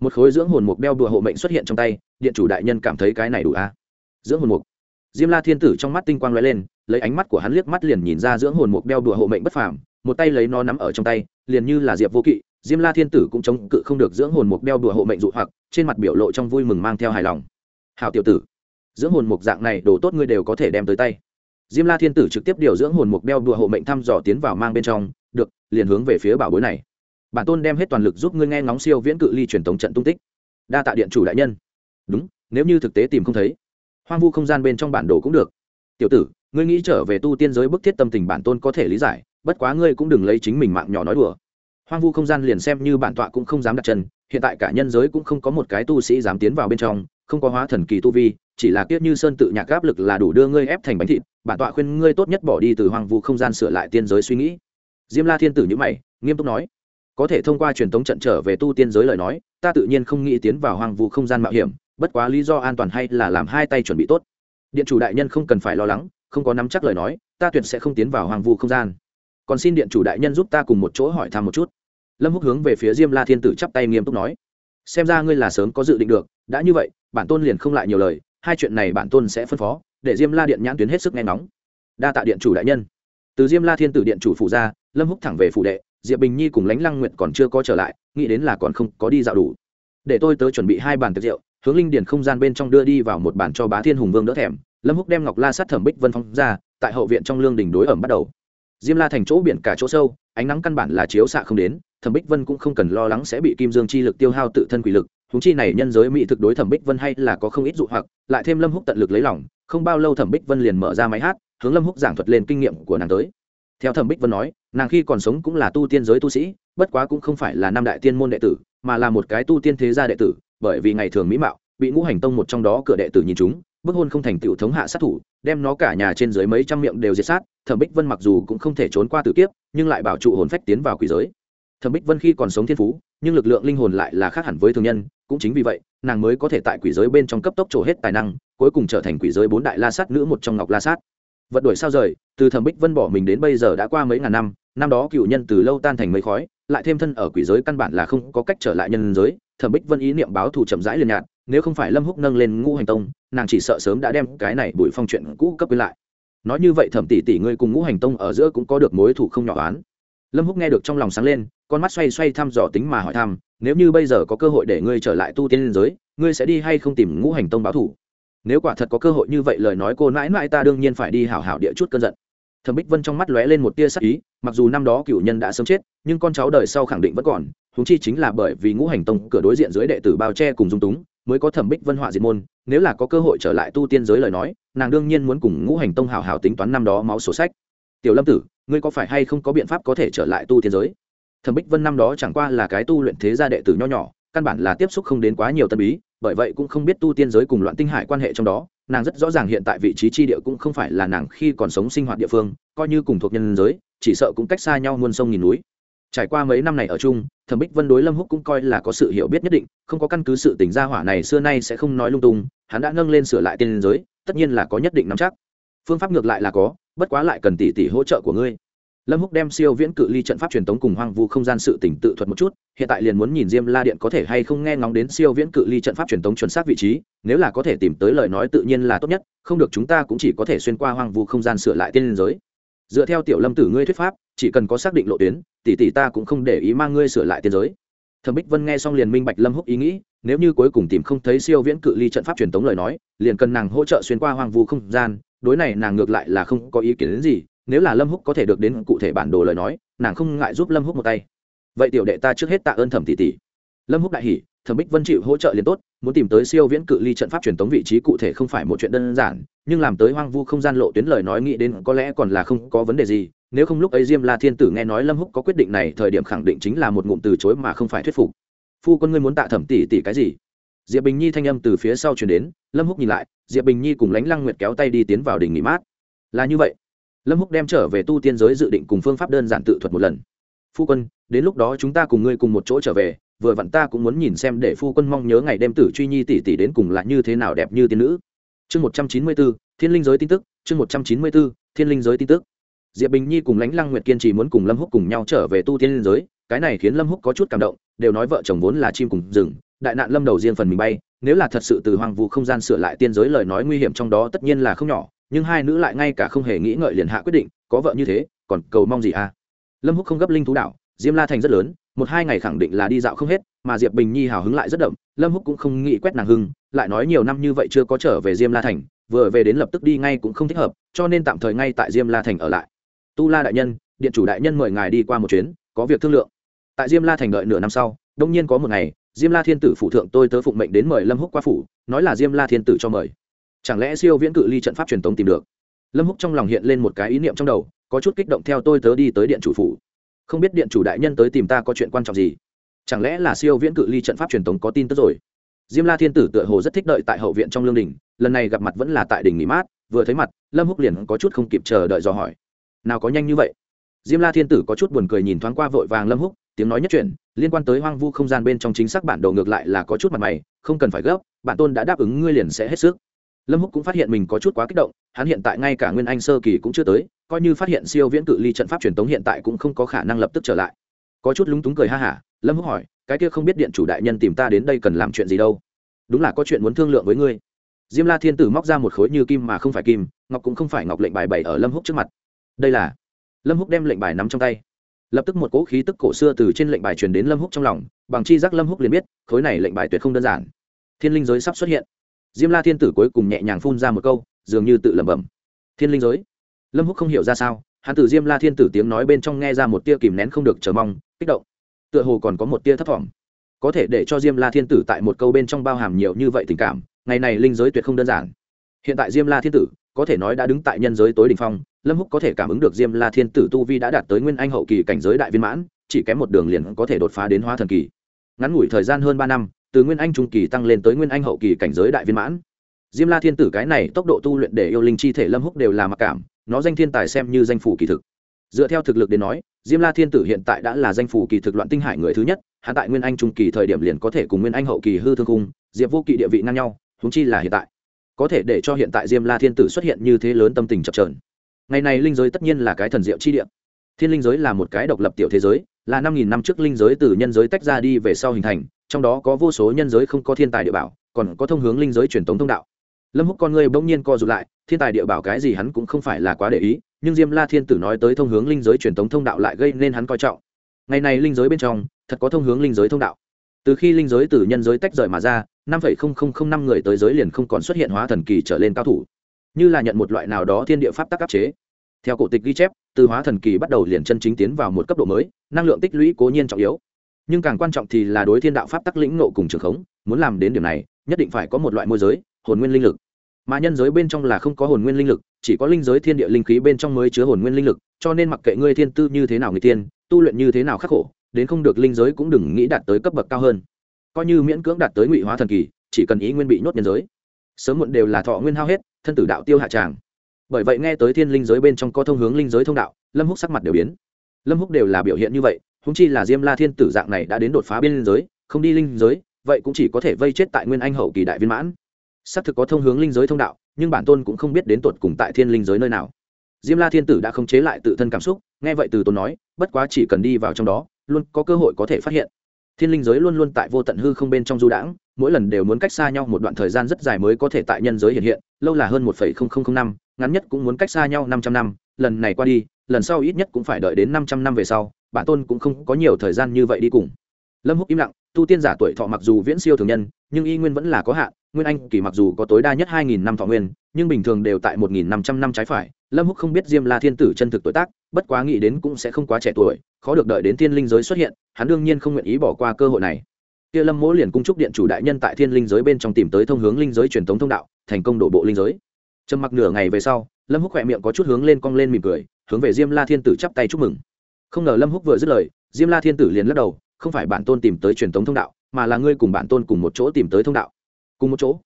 Một khối dưỡng hồn mục đeo đùa hộ mệnh xuất hiện trong tay, điện chủ đại nhân cảm thấy cái này đủ a à? dưỡng hồn mục diêm la thiên tử trong mắt tinh quang l ó e lên, lấy ánh mắt của hắn liếc mắt liền nhìn ra dưỡng hồn mục đeo đùa hộ mệnh bất phàm, một tay lấy nó nắm ở trong tay, liền như là diệp vô kỵ, diêm la thiên tử cũng chống cự không được dưỡng hồn mục đeo đùa hộ mệnh dụ hoặc, trên mặt biểu lộ trong vui mừng mang theo hài lòng. Hào tiểu tử dưỡng hồn mục dạng này đồ tốt ngươi đều có thể đem tới tay. Diêm la thiên tử trực tiếp điều dưỡng hồn mục đeo đùa hộ mệnh thăm dò tiến vào mang bên trong, được, liền hướng về phía bảo bối này. Bản tôn đem hết toàn lực giúp ngươi nghe ngóng siêu viễn cự ly truyền thống trận tung tích. Đa tạ điện chủ đại nhân. Đúng, nếu như thực tế tìm không thấy hoang vu không gian bên trong bản đồ cũng được. Tiểu tử, ngươi nghĩ trở về tu tiên giới bức thiết tâm tình bản tôn có thể lý giải, bất quá ngươi cũng đừng lấy chính mình mạng nhỏ nói đùa. Hoang vu không gian liền xem như bản tọa cũng không dám đặt chân, hiện tại cả nhân giới cũng không có một cái tu sĩ dám tiến vào bên trong, không có hóa thần kỳ tu vi, chỉ là kiếp như sơn tự nhạc áp lực là đủ đưa ngươi ép thành bánh thịt. Bản tọa khuyên ngươi tốt nhất bỏ đi từ hoang vu không gian sửa lại tiên giới suy nghĩ. Diêm la thiên tử nhữ mày, nghiêm túc nói, có thể thông qua truyền thống trận trở về tu tiên giới lời nói, ta tự nhiên không nghĩ tiến vào hoang vu không gian mạo hiểm bất quá lý do an toàn hay là làm hai tay chuẩn bị tốt. Điện chủ đại nhân không cần phải lo lắng, không có nắm chắc lời nói, ta tuyệt sẽ không tiến vào hoàng vu không gian. Còn xin điện chủ đại nhân giúp ta cùng một chỗ hỏi thăm một chút. Lâm húc hướng về phía diêm la thiên tử chắp tay nghiêm túc nói. Xem ra ngươi là sớm có dự định được, đã như vậy, bản tôn liền không lại nhiều lời, hai chuyện này bản tôn sẽ phân phó, để diêm la điện nhãn tuyến hết sức nghe nóng đa tạ điện chủ đại nhân. Từ diêm la thiên tử điện chủ phụ ra, lâm húc thẳng về phụ đệ, diệp bình nhi cùng lãnh lăng nguyện còn chưa có trở lại, nghĩ đến là còn không có đi dạo đủ. Để tôi tới chuẩn bị hai bàn tiệc rượu hướng linh điền không gian bên trong đưa đi vào một bản cho bá thiên hùng vương đỡ thèm. Lâm húc đem ngọc la sát thẩm bích vân phong ra, tại hậu viện trong lương đình đối ẩm bắt đầu. Diêm la thành chỗ biển cả chỗ sâu, ánh nắng căn bản là chiếu xạ không đến, thẩm bích vân cũng không cần lo lắng sẽ bị kim dương chi lực tiêu hao tự thân quỷ lực húng chi này nhân giới mỹ thực đối thẩm bích vân hay là có không ít dụ hoặc, lại thêm lâm húc tận lực lấy lòng, không bao lâu thẩm bích vân liền mở ra máy hát, hướng lâm húc giảng thuật lên kinh nghiệm của nàng tới. Theo thẩm bích vân nói, nàng khi còn sống cũng là tu tiên giới tu sĩ, bất quá cũng không phải là năm đại tiên môn đệ tử, mà là một cái tu tiên thế gia đệ tử bởi vì ngày thường mỹ mạo, bị ngũ hành tông một trong đó cửa đệ tử nhìn chúng, bức hôn không thành tựu thống hạ sát thủ, đem nó cả nhà trên dưới mấy trăm miệng đều diệt sát, thẩm bích vân mặc dù cũng không thể trốn qua tử kiếp, nhưng lại bảo trụ hồn phách tiến vào quỷ giới. Thẩm bích vân khi còn sống thiên phú, nhưng lực lượng linh hồn lại là khác hẳn với thường nhân, cũng chính vì vậy, nàng mới có thể tại quỷ giới bên trong cấp tốc trổ hết tài năng, cuối cùng trở thành quỷ giới bốn đại la sát nữ một trong ngọc la sát. Vật đổi sao rời, từ thẩm bích vân bỏ mình đến bây giờ đã qua mấy ngàn năm năm đó cựu nhân từ lâu tan thành mấy khói lại thêm thân ở quỷ giới căn bản là không có cách trở lại nhân giới, thẩm bích vân ý niệm báo thù chậm rãi liền nhạt, nếu không phải lâm húc nâng lên ngũ hành tông, nàng chỉ sợ sớm đã đem cái này bùi phong chuyện cũ cấp quên lại. Nói như vậy thẩm tỷ tỷ ngươi cùng ngũ hành tông ở giữa cũng có được mối thù không nhỏ oán. Lâm húc nghe được trong lòng sáng lên, con mắt xoay xoay thăm dò tính mà hỏi thăm, nếu như bây giờ có cơ hội để ngươi trở lại tu tiên liên giới, ngươi sẽ đi hay không tìm ngũ hành tông báo thù? nếu quả thật có cơ hội như vậy lời nói cô nãi nãi ta đương nhiên phải đi hảo hảo địa chút cơn giận thẩm bích vân trong mắt lóe lên một tia sắc ý, mặc dù năm đó cựu nhân đã sớm chết, nhưng con cháu đời sau khẳng định vẫn còn húng chi chính là bởi vì ngũ hành tông cửa đối diện dưới đệ tử bao che cùng dung túng, mới có thẩm bích vân họa diệt môn, nếu là có cơ hội trở lại tu tiên giới lời nói, nàng đương nhiên muốn cùng ngũ hành tông hào hào tính toán năm đó máu sổ sách. Tiểu lâm tử, ngươi có phải hay không có biện pháp có thể trở lại tu tiên giới? Thẩm bích vân năm đó chẳng qua là cái tu luyện thế gia đệ tử nho nhỏ, căn bản là tiếp xúc không đến quá nhiều tân bí bởi vậy cũng không biết tu tiên giới cùng loạn tinh hải quan hệ trong đó nàng rất rõ ràng hiện tại vị trí chi địa cũng không phải là nàng khi còn sống sinh hoạt địa phương, coi như cùng thuộc nhân giới, chỉ sợ cũng cách xa nhau muôn sông nghìn núi. Trải qua mấy năm này ở chung, thẩm bích vân đối lâm húc cũng coi là có sự hiểu biết nhất định, không có căn cứ sự tình gia hỏa này xưa nay sẽ không nói lung tung, hắn đã nâng lên sửa lại tên giới, tất nhiên là có nhất định nắm chắc. Phương pháp ngược lại là có, bất quá lại cần tỷ tỷ hỗ trợ của ngươi lâm húc đem siêu viễn cự ly trận pháp truyền tống cùng hoang vu không gian sự tỉnh tự thuật một chút, hiện tại liền muốn nhìn diêm la điện có thể hay không nghe ngóng đến siêu viễn cự ly trận pháp truyền tống chuẩn xác vị trí, nếu là có thể tìm tới lời nói tự nhiên là tốt nhất, không được chúng ta cũng chỉ có thể xuyên qua hoang vu không gian sửa lại tiên liên giới. Dựa theo tiểu lâm tử ngươi thuyết pháp, chỉ cần có xác định lộ tuyến, tỷ tỷ ta cũng không để ý mang ngươi sửa lại tiên giới. Thẩm bích vân nghe xong liền minh bạch lâm húc ý nghĩ, nếu như cuối cùng tìm không thấy siêu viễn cự ly trận pháp truyền tống lời nói, liền cần nàng hỗ trợ xuyên qua hoang vu không gian, đối này nàng ngược lại là không có ý kiến đến gì nếu là lâm húc có thể được đến cụ thể bản đồ lời nói, nàng không ngại giúp lâm húc một tay. Vậy tiểu đệ ta trước hết tạ ơn thẩm tỷ tỷ. Lâm húc đại hỉ, thẩm bích vân chịu hỗ trợ liền tốt, muốn tìm tới siêu viễn cự ly trận pháp truyền tống vị trí cụ thể không phải một chuyện đơn giản, nhưng làm tới hoang vu không gian lộ tuyến lời nói nghĩ đến có lẽ còn là không có vấn đề gì, nếu không lúc ấy diêm la thiên tử nghe nói lâm húc có quyết định này, thời điểm khẳng định chính là một ngụm từ chối mà không phải thuyết phục. Phu quân ngươi muốn tạ thẩm tỷ tỷ cái gì? Diệp bình nhi thanh âm từ phía sau truyền đến, lâm húc nhìn lại, diệp bình nhi cùng lánh lăng nguyệt kéo tay đi tiến vào đình nghỉ mát. Là như vậy lâm húc đem trở về tu tiên giới dự định cùng phương pháp đơn giản tự thuật một lần. Phu quân, đến lúc đó chúng ta cùng ngươi cùng một chỗ trở về, vừa vặn ta cũng muốn nhìn xem để phu quân mong nhớ ngày đêm tử truy nhi tỷ tỷ đến cùng là như thế nào đẹp như tiên nữ. Chương một trăm chín mươi bốn thiên linh giới tin tức, chương một trăm chín mươi bốn thiên linh giới tin tức. Diệp bình nhi cùng lãnh lăng nguyệt kiên trì muốn cùng lâm húc cùng nhau trở về tu tiên linh giới, cái này khiến lâm húc có chút cảm động, đều nói vợ chồng vốn là chim cùng rừng, đại nạn lâm đầu riêng phần mình bay, nếu là thật sự từ hoàng vụ không gian sửa lại tiên giới lời nói nguy hiểm trong đó tất nhiên là không nhỏ nhưng hai nữ lại ngay cả không hề nghĩ ngợi liền hạ quyết định, có vợ như thế, còn cầu mong gì à? Lâm húc không gấp linh thú đảo, diêm la thành rất lớn, một hai ngày khẳng định là đi dạo không hết, mà diệp bình nhi hào hứng lại rất đậm, lâm húc cũng không nghĩ quét nàng hưng, lại nói nhiều năm như vậy chưa có trở về diêm la thành, vừa về đến lập tức đi ngay cũng không thích hợp, cho nên tạm thời ngay tại diêm la thành ở lại. Tu la đại nhân, điện chủ đại nhân mời ngài đi qua một chuyến, có việc thương lượng. Tại diêm la thành đợi nửa năm sau, đông nhiên có một ngày, diêm la thiên tử phụ thượng tôi tớ phụng mệnh đến mời lâm húc qua phủ, nói là diêm la thiên tử cho mời chẳng lẽ siêu viễn cự ly trận pháp truyền tống tìm được? Lâm húc trong lòng hiện lên một cái ý niệm trong đầu, có chút kích động theo tôi tớ đi tới điện chủ phủ. Không biết điện chủ đại nhân tới tìm ta có chuyện quan trọng gì? Chẳng lẽ là siêu viễn cự ly trận pháp truyền tống có tin tức rồi? Diêm la thiên tử tựa hồ rất thích đợi tại hậu viện trong lương đình, lần này gặp mặt vẫn là tại đình nghỉ mát, vừa thấy mặt, lâm húc liền có chút không kịp chờ đợi dò hỏi. Nào có nhanh như vậy? Diêm la thiên tử có chút buồn cười nhìn thoáng qua vội vàng lâm húc, tiếng nói nhất chuyển, liên quan tới hoang vu không gian bên trong chính xác bản đồ ngược lại là có chút mặt mày, không cần phải gấp, bản tôn đã đáp ứng ngươi liền sẽ hết sức lâm húc cũng phát hiện mình có chút quá kích động, hắn hiện tại ngay cả nguyên anh sơ kỳ cũng chưa tới, coi như phát hiện siêu viễn cự ly trận pháp truyền tống hiện tại cũng không có khả năng lập tức trở lại. Có chút lúng túng cười ha hả, lâm húc hỏi, cái kia không biết điện chủ đại nhân tìm ta đến đây cần làm chuyện gì đâu? Đúng là có chuyện muốn thương lượng với ngươi. Diêm la thiên tử móc ra một khối như kim mà không phải kim, ngọc cũng không phải ngọc lệnh bài bảy ở lâm húc trước mặt. Đây là lâm húc đem lệnh bài nắm trong tay. Lập tức một cỗ khí tức cổ xưa từ trên lệnh bài truyền đến lâm húc trong lòng, bằng chi giác lâm húc liền biết, khối này lệnh bài tuyệt không đơn giản. Thiên linh giới sắp xuất hiện diêm la thiên tử cuối cùng nhẹ nhàng phun ra một câu, dường như tự lẩm bẩm. Thiên linh giới. Lâm húc không hiểu ra sao, hắn từ diêm la thiên tử tiếng nói bên trong nghe ra một tia kìm nén không được chờ mong, kích động. Tựa hồ còn có một tia thấp thỏm có thể để cho diêm la thiên tử tại một câu bên trong bao hàm nhiều như vậy tình cảm, ngày này linh giới tuyệt không đơn giản. Hiện tại diêm la thiên tử, có thể nói đã đứng tại nhân giới tối đỉnh phong, lâm húc có thể cảm ứng được diêm la thiên tử tu vi đã đạt tới nguyên anh hậu kỳ cảnh giới đại viên mãn, chỉ kém một đường liền có thể đột phá đến hóa thần kỳ. Ngắn ngủi thời gian hơn ba năm từ nguyên anh trung kỳ tăng lên tới nguyên anh hậu kỳ cảnh giới đại viên mãn. Diêm la thiên tử cái này tốc độ tu luyện để yêu linh chi thể lâm húc đều là mặc cảm, nó danh thiên tài xem như danh phủ kỳ thực. Dựa theo thực lực đến nói, diêm la thiên tử hiện tại đã là danh phủ kỳ thực loạn tinh hải người thứ nhất hạ tại nguyên anh trung kỳ thời điểm liền có thể cùng nguyên anh hậu kỳ hư thương cung diệp vô kỵ địa vị ngang nhau húng chi là hiện tại. Có thể để cho hiện tại diêm la thiên tử xuất hiện như thế lớn tâm tình chập trờn ngày này linh giới tất nhiên là cái thần diệu chi địa. Thiên linh giới là một cái độc lập tiểu thế giới, là năm nghìn năm trước linh giới từ nhân giới tách ra đi về sau hình thành trong đó có vô số nhân giới không có thiên tài địa bảo, còn có thông hướng linh giới truyền thống thông đạo. Lâm húc con người bỗng nhiên co rụt lại, thiên tài địa bảo cái gì hắn cũng không phải là quá để ý, nhưng diêm la thiên tử nói tới thông hướng linh giới truyền thống thông đạo lại gây nên hắn coi trọng. Ngày này linh giới bên trong, thật có thông hướng linh giới thông đạo. Từ khi linh giới từ nhân giới tách rời mà ra, năm phẩy không không không năm người tới giới liền không còn xuất hiện hóa thần kỳ trở lên cao thủ. Như là nhận một loại nào đó thiên địa pháp tắc áp chế. Theo cổ tịch ghi chép, từ hóa thần kỳ bắt đầu liền chân chính tiến vào một cấp độ mới, năng lượng tích lũy cố nhiên trọng yếu nhưng càng quan trọng thì là đối thiên đạo pháp tắc lĩnh nộ cùng trường khống, muốn làm đến điểm này, nhất định phải có một loại môi giới, hồn nguyên linh lực. Mà nhân giới bên trong là không có hồn nguyên linh lực, chỉ có linh giới thiên địa linh khí bên trong mới chứa hồn nguyên linh lực, cho nên mặc kệ ngươi thiên tư như thế nào người tiên, tu luyện như thế nào khắc khổ, đến không được linh giới cũng đừng nghĩ đạt tới cấp bậc cao hơn. Coi như miễn cưỡng đạt tới ngụy hóa thần kỳ, chỉ cần ý nguyên bị nhốt nhân giới. Sớm muộn đều là thọ nguyên hao hết, thân tử đạo tiêu hạ tràng. Bởi vậy nghe tới thiên linh giới bên trong có thông hướng linh giới thông đạo, lâm húc sắc mặt đều biến. Lâm húc đều là biểu hiện như vậy húng chi là diêm la thiên tử dạng này đã đến đột phá biên giới, không đi linh giới, vậy cũng chỉ có thể vây chết tại nguyên anh hậu kỳ đại viên mãn. Xác thực có thông hướng linh giới thông đạo, nhưng bản tôn cũng không biết đến tột cùng tại thiên linh giới nơi nào. Diêm la thiên tử đã khống chế lại tự thân cảm xúc, nghe vậy từ tôn nói, bất quá chỉ cần đi vào trong đó, luôn có cơ hội có thể phát hiện. Thiên linh giới luôn luôn tại vô tận hư không bên trong du đãng, mỗi lần đều muốn cách xa nhau một đoạn thời gian rất dài mới có thể tại nhân giới hiện hiện, lâu là hơn một năm, ngắn nhất cũng muốn cách xa nhau năm trăm năm, lần này qua đi, lần sau ít nhất cũng phải đợi đến năm trăm năm về sau bản tôn cũng không có nhiều thời gian như vậy đi cùng. Lâm húc im lặng, tu tiên giả tuổi thọ mặc dù viễn siêu thường nhân, nhưng y nguyên vẫn là có hạn, nguyên anh kỳ mặc dù có tối đa nhất hai nghìn năm thọ nguyên, nhưng bình thường đều tại một nghìn năm trăm năm trái phải. Lâm húc không biết diêm la thiên tử chân thực tuổi tác, bất quá nghĩ đến cũng sẽ không quá trẻ tuổi, khó được đợi đến thiên linh giới xuất hiện, hắn đương nhiên không nguyện ý bỏ qua cơ hội này. Kia lâm mỗ liền cung trúc điện chủ đại nhân tại thiên linh giới bên trong tìm tới thông hướng linh giới truyền thống thông đạo, thành công đổ bộ linh giới. Trầm mặc nửa ngày về sau, lâm húc khỏe miệng có chút hướng lên cong lên mỉm cười, hướng về diêm la thiên tử chắp tay chúc mừng không ngờ lâm húc vừa dứt lời, diêm la thiên tử liền lắc đầu, không phải bản tôn tìm tới truyền thống thông đạo, mà là ngươi cùng bản tôn cùng một chỗ tìm tới thông đạo. Cùng một chỗ?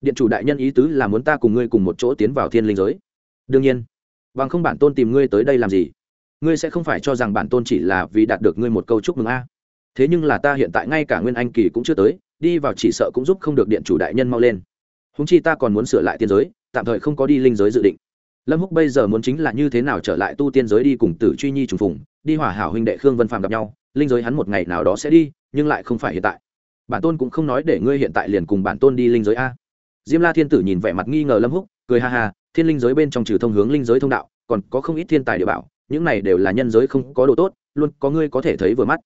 Điện chủ đại nhân ý tứ là muốn ta cùng ngươi cùng một chỗ tiến vào thiên linh giới. Đương nhiên. Bằng không bản tôn tìm ngươi tới đây làm gì? Ngươi sẽ không phải cho rằng bản tôn chỉ là vì đạt được ngươi một câu chúc mừng a. Thế nhưng là ta hiện tại ngay cả nguyên anh kỳ cũng chưa tới, đi vào chỉ sợ cũng giúp không được điện chủ đại nhân mau lên. Húng chi ta còn muốn sửa lại tiên giới, tạm thời không có đi linh giới dự định. Lâm húc bây giờ muốn chính là như thế nào trở lại tu tiên giới đi cùng tử truy nhi trùng phùng đi hỏa hảo huynh đệ khương vân phàm gặp nhau, linh giới hắn một ngày nào đó sẽ đi, nhưng lại không phải hiện tại. Bản tôn cũng không nói để ngươi hiện tại liền cùng bản tôn đi linh giới a. Diêm la thiên tử nhìn vẻ mặt nghi ngờ lâm húc, cười ha ha, thiên linh giới bên trong trừ thông hướng linh giới thông đạo, còn có không ít thiên tài địa bảo, những này đều là nhân giới không có đồ tốt, luôn có ngươi có thể thấy vừa mắt.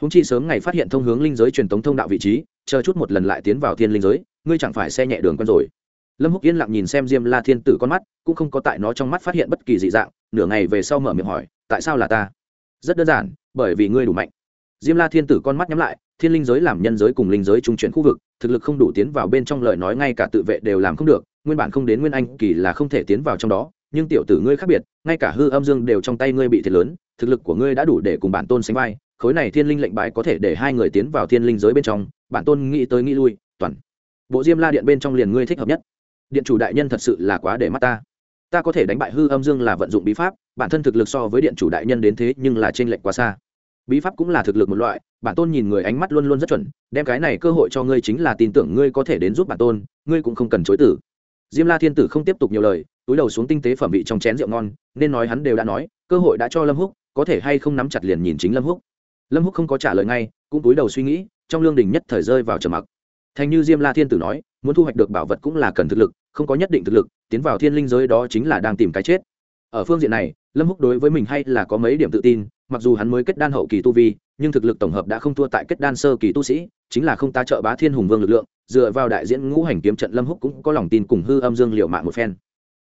Húng chi sớm ngày phát hiện thông hướng linh giới truyền thống thông đạo vị trí, chờ chút một lần lại tiến vào thiên linh giới, ngươi chẳng phải xe nhẹ đường quen rồi. Lâm húc yên lặng nhìn xem diêm la thiên tử con mắt, cũng không có tại nó trong mắt phát hiện bất kỳ dị dạng, nửa ngày về sau mở miệng hỏi, tại sao là ta? Rất đơn giản, bởi vì ngươi đủ mạnh. Diêm la thiên tử con mắt nhắm lại, thiên linh giới làm nhân giới cùng linh giới trung chuyển khu vực, thực lực không đủ tiến vào bên trong lời nói ngay cả tự vệ đều làm không được, nguyên bản không đến nguyên anh kỳ là không thể tiến vào trong đó, nhưng tiểu tử ngươi khác biệt, ngay cả hư âm dương đều trong tay ngươi bị thiệt lớn, thực lực của ngươi đã đủ để cùng bản tôn sánh vai, khối này thiên linh lệnh bài có thể để hai người tiến vào thiên linh giới bên trong, bản tôn nghĩ tới nghĩ lui, toàn. Bộ diêm la điện bên trong liền ngươi thích hợp nhất. Điện chủ đại nhân thật sự là quá để mắt ta ta có thể đánh bại hư âm dương là vận dụng bí pháp, bản thân thực lực so với điện chủ đại nhân đến thế nhưng là t r ê n lệch quá xa. Bí pháp cũng là thực lực một loại, bản tôn nhìn người ánh mắt luôn luôn rất chuẩn, đem cái này cơ hội cho ngươi chính là tin tưởng ngươi có thể đến giúp bản tôn, ngươi cũng không cần chối tử. Diêm la thiên tử không tiếp tục nhiều lời, túi đầu xuống tinh tế phẩm vị trong chén rượu ngon, nên nói hắn đều đã nói, cơ hội đã cho lâm húc, có thể hay không nắm chặt liền nhìn chính lâm húc. Lâm húc không có trả lời ngay, cũng túi đầu suy nghĩ, trong lương đình nhất thời rơi vào trầm mặc. Thành như diêm la thiên tử nói, muốn thu hoạch được bảo vật cũng là cần thực lực không có nhất định thực lực, tiến vào thiên linh giới đó chính là đang tìm cái chết. Ở phương diện này, lâm húc đối với mình hay là có mấy điểm tự tin, mặc dù hắn mới kết đan hậu kỳ tu vi, nhưng thực lực tổng hợp đã không thua tại kết đan sơ kỳ tu sĩ, chính là không ta trợ bá thiên hùng vương lực lượng, dựa vào đại diễn ngũ hành kiếm trận lâm húc cũng có lòng tin cùng hư âm dương liệu mạng một phen.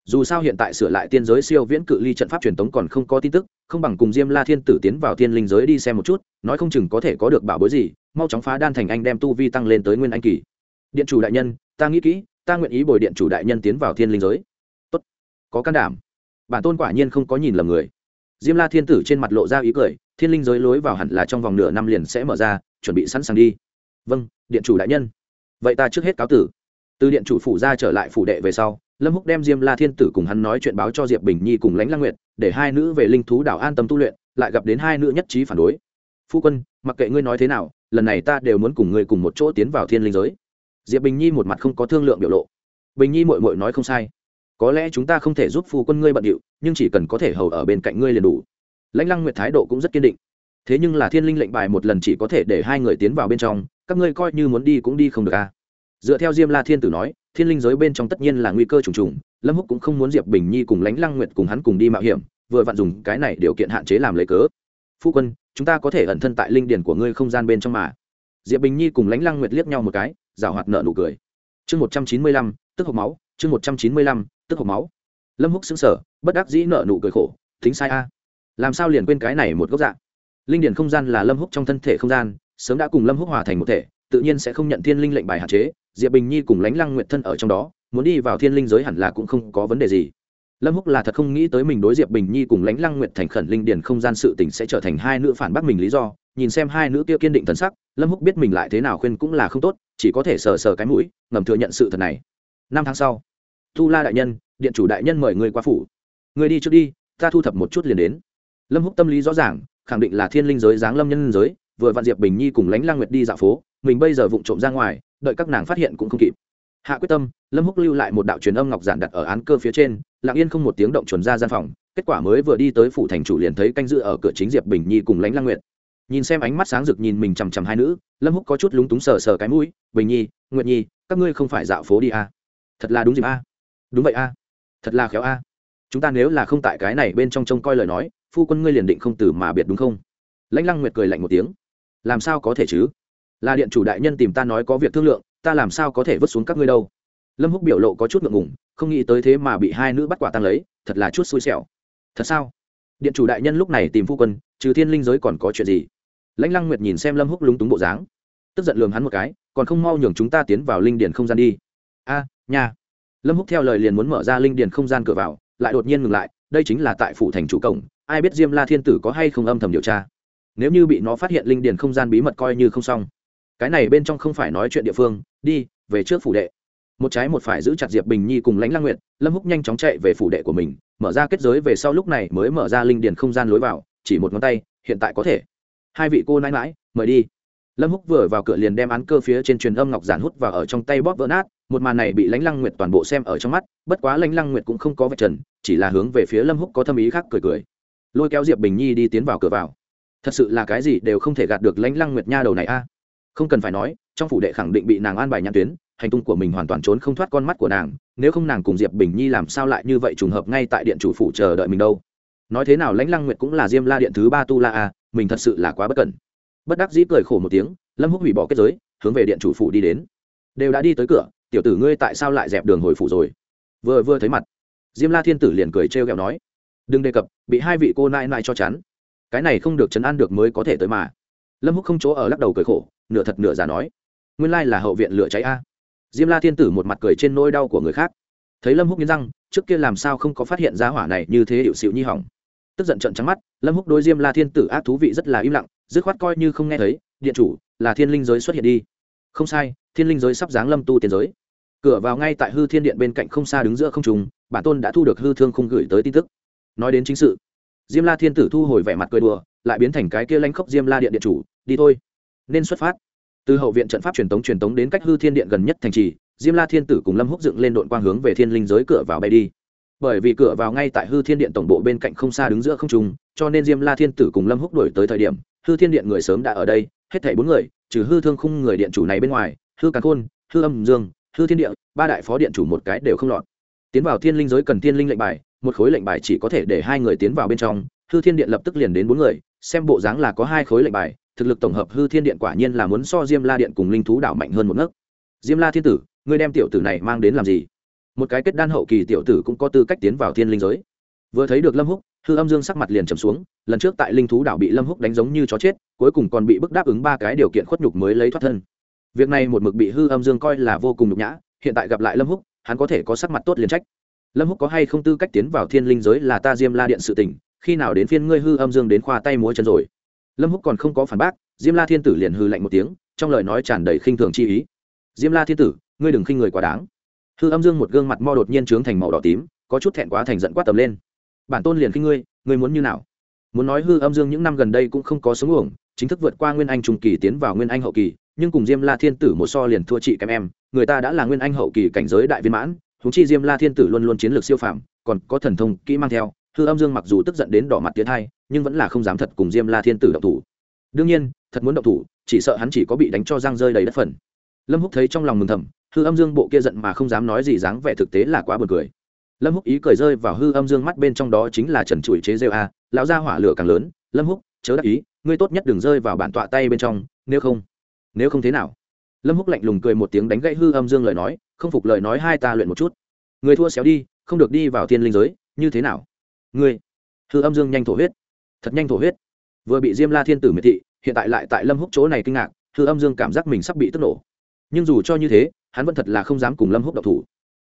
Dù sao hiện tại sửa lại tiên giới siêu viễn cự ly trận pháp truyền tống còn không có tin tức, không bằng cùng diêm la thiên tử tiến vào thiên linh giới đi xem một chút, nói không chừng có thể có được bảo bối gì, mau chóng phá đan thành anh đem tu vi tăng lên tới nguyên anh kỳ. Điện chủ đại nhân, ta nghĩ kỹ ta nguyện ý bồi điện chủ đại nhân tiến vào thiên linh giới. Tốt. Có can đảm. Bản tôn quả nhiên không có nhìn lầm người. Diêm la thiên tử trên mặt lộ ra ý cười, thiên linh giới lối vào hẳn là trong vòng nửa năm liền sẽ mở ra, chuẩn bị sẵn sàng đi. Vâng điện chủ đại nhân. Vậy ta trước hết cáo tử. Từ điện chủ phủ ra trở lại phủ đệ về sau, lâm húc đem diêm la thiên tử cùng hắn nói chuyện báo cho diệp bình nhi cùng lãnh lang nguyệt, để hai nữ về linh thú đảo an tâm tu luyện, lại gặp đến hai nữ nhất trí phản đối. Phu quân, mặc kệ ngươi nói thế nào, lần này ta đều muốn cùng ngươi cùng một chỗ tiến vào thiên linh giới diệp bình nhi một mặt không có thương lượng biểu lộ. Bình nhi mội mội nói không sai. Có lẽ chúng ta không thể giúp phu quân ngươi bận điệu, nhưng chỉ cần có thể hầu ở bên cạnh ngươi liền đủ. Lãnh lăng nguyệt thái độ cũng rất kiên định. Thế nhưng là thiên linh lệnh bài một lần chỉ có thể để hai người tiến vào bên trong, các ngươi coi như muốn đi cũng đi không được a à. dựa theo diêm la thiên tử nói, thiên linh giới bên trong tất nhiên là nguy cơ trùng trùng, lâm húc cũng không muốn diệp bình nhi cùng lãnh lăng nguyệt cùng hắn cùng đi mạo hiểm, vừa vặn dùng cái này điều kiện hạn chế làm lấy cớ. Phu quân, chúng ta có thể ẩn thân tại linh điển của ngươi không gian bên trong mà. Diệp bình nhi cùng lãnh lăng nguyệt liếc nhau một cái rào hoạt nợ nụ cười. Chương một trăm chín mươi lăm, tức hộp máu, chương một trăm chín mươi lăm, tức hộp máu. Lâm húc xứng sở bất đắc dĩ nợ nụ cười khổ thính sai a. Làm sao liền quên cái này một gốc dạng linh điển không gian là lâm húc trong thân thể không gian, sớm đã cùng lâm húc hòa thành một thể, tự nhiên sẽ không nhận thiên linh lệnh bài hạn chế, diệp bình nhi cùng lãnh lăng nguyện thân ở trong đó, muốn đi vào thiên linh giới hẳn là cũng không có vấn đề gì. Lâm húc là thật không nghĩ tới mình đối diệp bình nhi cùng lãnh lăng nguyện thành khẩn linh điển không gian sự tình sẽ trở thành hai nữ phản bác mình lý do nhìn xem hai nữ kia kiên định thần sắc, lâm húc biết mình lại thế nào khuyên cũng là không tốt, chỉ có thể sờ sờ cái mũi, ngầm thừa nhận sự thật này. Năm tháng sau, thu la đại nhân, điện chủ đại nhân mời người qua phủ. Người đi trước đi, ta thu thập một chút liền đến. Lâm húc tâm lý rõ ràng, khẳng định là thiên linh giới giáng lâm nhân giới, vừa vạn diệp bình nhi cùng lãnh lang nguyệt đi dạo phố, mình bây giờ vụng trộm ra ngoài, đợi các nàng phát hiện cũng không kịp. Hạ quyết tâm, lâm húc lưu lại một đạo truyền âm ngọc giản đặt ở án cơ phía trên, lặng yên không một tiếng động chuẩn ra gian phòng, kết quả mới vừa đi tới phủ thành chủ liền thấy canh giữ ở cửa chính diệp bình nhi cùng lãnh lang nguyệt nhìn xem ánh mắt sáng rực nhìn mình chằm chằm hai nữ, lâm húc có chút lúng túng sờ sờ cái mũi, bình nhi, nguyệt nhi, các ngươi không phải dạo phố đi à. thật là đúng dịp à. đúng vậy à. thật là khéo à. chúng ta nếu là không tại cái này bên trong trông coi lời nói, phu quân ngươi liền định không từ mà biệt đúng không lãnh lăng nguyệt cười lạnh một tiếng làm sao có thể chứ là điện chủ đại nhân tìm ta nói có việc thương lượng, ta làm sao có thể vứt xuống các ngươi đâu lâm húc biểu lộ có chút ngượng ngùng, không nghĩ tới thế mà bị hai nữ bắt quả tăng lấy, thật là chút xui xẻo thật sao điện chủ đại nhân lúc này tìm phu quân, trừ thiên linh giới còn có chuyện gì lãnh lăng nguyệt nhìn xem lâm húc lúng túng bộ dáng. Tức giận lường hắn một cái còn không mau nhường chúng ta tiến vào linh điền không gian đi. A à, nhà lâm húc theo lời liền muốn mở ra linh điền không gian cửa vào lại đột nhiên ngừng lại đây chính là tại phủ thành chủ cổng ai biết diêm la thiên tử có hay không âm thầm điều tra. Nếu như bị nó phát hiện linh điền không gian bí mật coi như không xong. Cái này bên trong không phải nói chuyện địa phương đi về trước phủ đệ. Một trái một phải giữ chặt diệp bình nhi cùng lãnh lang nguyện lâm húc nhanh chóng chạy về phủ đệ của mình mở ra kết giới về sau lúc này mới mở ra linh điền không gian lối vào chỉ một ngón tay hiện tại có thể hai vị cô nãi mãi mời đi. Lâm húc vừa vào cửa liền đem án cơ phía trên truyền âm ngọc giản hút vào ở trong tay bóp vỡ nát, một màn này bị lãnh lăng nguyệt toàn bộ xem ở trong mắt, bất quá lãnh lăng nguyệt cũng không có vạch trần, chỉ là hướng về phía lâm húc có thâm ý khác cười cười. Lôi kéo diệp bình nhi đi tiến vào cửa vào. Thật sự là cái gì đều không thể gạt được lãnh lăng nguyệt nha đầu này a. Không cần phải nói, trong phủ đệ khẳng định bị nàng an bài nhãn tuyến, hành tung của mình hoàn toàn trốn không thoát con mắt của nàng, nếu không nàng cùng diệp bình nhi làm sao lại như vậy trùng hợp ngay tại điện chủ phủ chờ đợi mình đâu. Nói thế nào lãnh lăng nguyệt cũng là diêm la điện thứ ba tu la a mình thật sự là quá bất cẩn. Bất đắc dĩ cười khổ một tiếng, lâm húc hủy bỏ kết giới, hướng về điện chủ phủ đi đến. Đều đã đi tới cửa, tiểu tử ngươi tại sao lại dẹp đường hồi phủ rồi? Vừa vừa thấy mặt, diêm la thiên tử liền cười trêu ghẹo nói, đừng đề cập, bị hai vị cô nai nai cho chắn cái này không được chấn an được mới có thể tới mà. Lâm húc không chỗ ở lắc đầu cười khổ, nửa thật nửa giả nói, nguyên lai là hậu viện lửa cháy a. Diêm la thiên tử một mặt cười trên nỗi đau của người khác. Thấy lâm húc nghiến răng, trước kia làm sao không có phát hiện ra hỏa này như thế hiệu xịu nhi hỏng tức giận trận trắng mắt, lâm húc đôi diêm la thiên tử ác thú vị rất là im lặng, dứt khoát coi như không nghe thấy, điện chủ, là thiên linh giới xuất hiện đi. Không sai, thiên linh giới sắp giáng lâm tu tiên giới. Cửa vào ngay tại hư thiên điện bên cạnh không xa đứng giữa không trùng bản tôn đã thu được hư thương không gửi tới tin tức. Nói đến chính sự, diêm la thiên tử thu hồi vẻ mặt cười đùa, lại biến thành cái kia lanh khốc diêm la điện điện chủ, đi thôi, nên xuất phát. Từ hậu viện trận pháp truyền tống truyền tống đến cách hư thiên điện gần nhất thành trì, diêm la thiên tử cùng lâm húc dựng lên đội quang hướng về thiên linh giới cửa vào bay đi bởi vì cửa vào ngay tại hư thiên điện tổng bộ bên cạnh không xa đứng giữa không trung, cho nên diêm la thiên tử cùng lâm húc đổi tới thời điểm, hư thiên điện người sớm đã ở đây, hết thảy bốn người, trừ hư thương khung người điện chủ này bên ngoài, hư càn khôn, hư âm dương, hư thiên địa, ba đại phó điện chủ một cái đều không lọt. Tiến vào thiên linh giới cần thiên linh lệnh bài, một khối lệnh bài chỉ có thể để hai người tiến vào bên trong, hư thiên điện lập tức liền đến bốn người, xem bộ dáng là có hai khối lệnh bài, thực lực tổng hợp hư thiên điện quả nhiên là muốn so diêm la điện cùng linh thú đảo mạnh hơn một nấc diêm la thiên tử, ngươi đem tiểu tử này mang đến làm gì? Một cái kết đan hậu kỳ tiểu tử cũng có tư cách tiến vào thiên linh giới. Vừa thấy được lâm húc, hư âm dương sắc mặt liền trầm xuống, lần trước tại linh thú đảo bị lâm húc đánh giống như chó chết, cuối cùng còn bị bức đáp ứng ba cái điều kiện khuất nhục mới lấy thoát thân. Việc này một mực bị hư âm dương coi là vô cùng nhục nhã, hiện tại gặp lại lâm húc, hắn có thể có sắc mặt tốt liền trách. Lâm húc có hay không tư cách tiến vào thiên linh giới là ta diêm la điện sự tình, khi nào đến phiên ngươi hư âm dương đến khoa tay múa chân rồi. Lâm húc còn không có phản bác, diêm la thiên tử liền hư lạnh một tiếng, trong lời nói tràn đầy khinh thường chi ý. Diêm la thiên tử, ngươi đừng khinh người quá đáng hư âm dương một gương mặt mo đột nhiên trướng thành màu đỏ tím có chút thẹn quá thành giận quát tầm lên. Bản tôn liền khi ngươi ngươi muốn như nào? Muốn nói hư âm dương những năm gần đây cũng không có sống uổng chính thức vượt qua nguyên anh trung kỳ tiến vào nguyên anh hậu kỳ nhưng cùng diêm la thiên tử một so liền thua chị kém em người ta đã là nguyên anh hậu kỳ cảnh giới đại viên mãn húng chi diêm la thiên tử luôn luôn chiến lược siêu phạm, còn có thần thông kỹ mang theo hư âm dương mặc dù tức giận đến đỏ mặt tiến hai nhưng vẫn là không dám thật cùng diêm la thiên tử động thủ. Đương nhiên thật muốn động thủ chỉ sợ hắn chỉ có bị đánh cho răng rơi đầy đất phần. Lâm húc thấy trong lòng mừng thầm hư âm dương bộ kia giận mà không dám nói gì, dáng vẻ thực tế là quá buồn cười. Lâm húc ý cười rơi vào hư âm dương mắt bên trong đó chính là trần trụi chế rêu a, lão gia hỏa lửa càng lớn, lâm húc, chớ đắc ý, ngươi tốt nhất đừng rơi vào bản tọa tay bên trong, nếu không nếu không thế nào? Lâm húc lạnh lùng cười một tiếng đánh gãy hư âm dương lời nói, không phục lời nói hai ta luyện một chút. Người thua xéo đi, không được đi vào thiên linh giới, như thế nào? Ngươi. Hư âm dương nhanh thổ huyết. Thật nhanh thổ huyết. Vừa bị diêm la thiên tử miệt thị, hiện tại lại tại lâm húc chỗ này kinh ngạc, hư âm dương cảm giác mình sắp bị tức nổ. Nhưng dù cho như thế hắn vẫn thật là không dám cùng lâm húc độc thủ.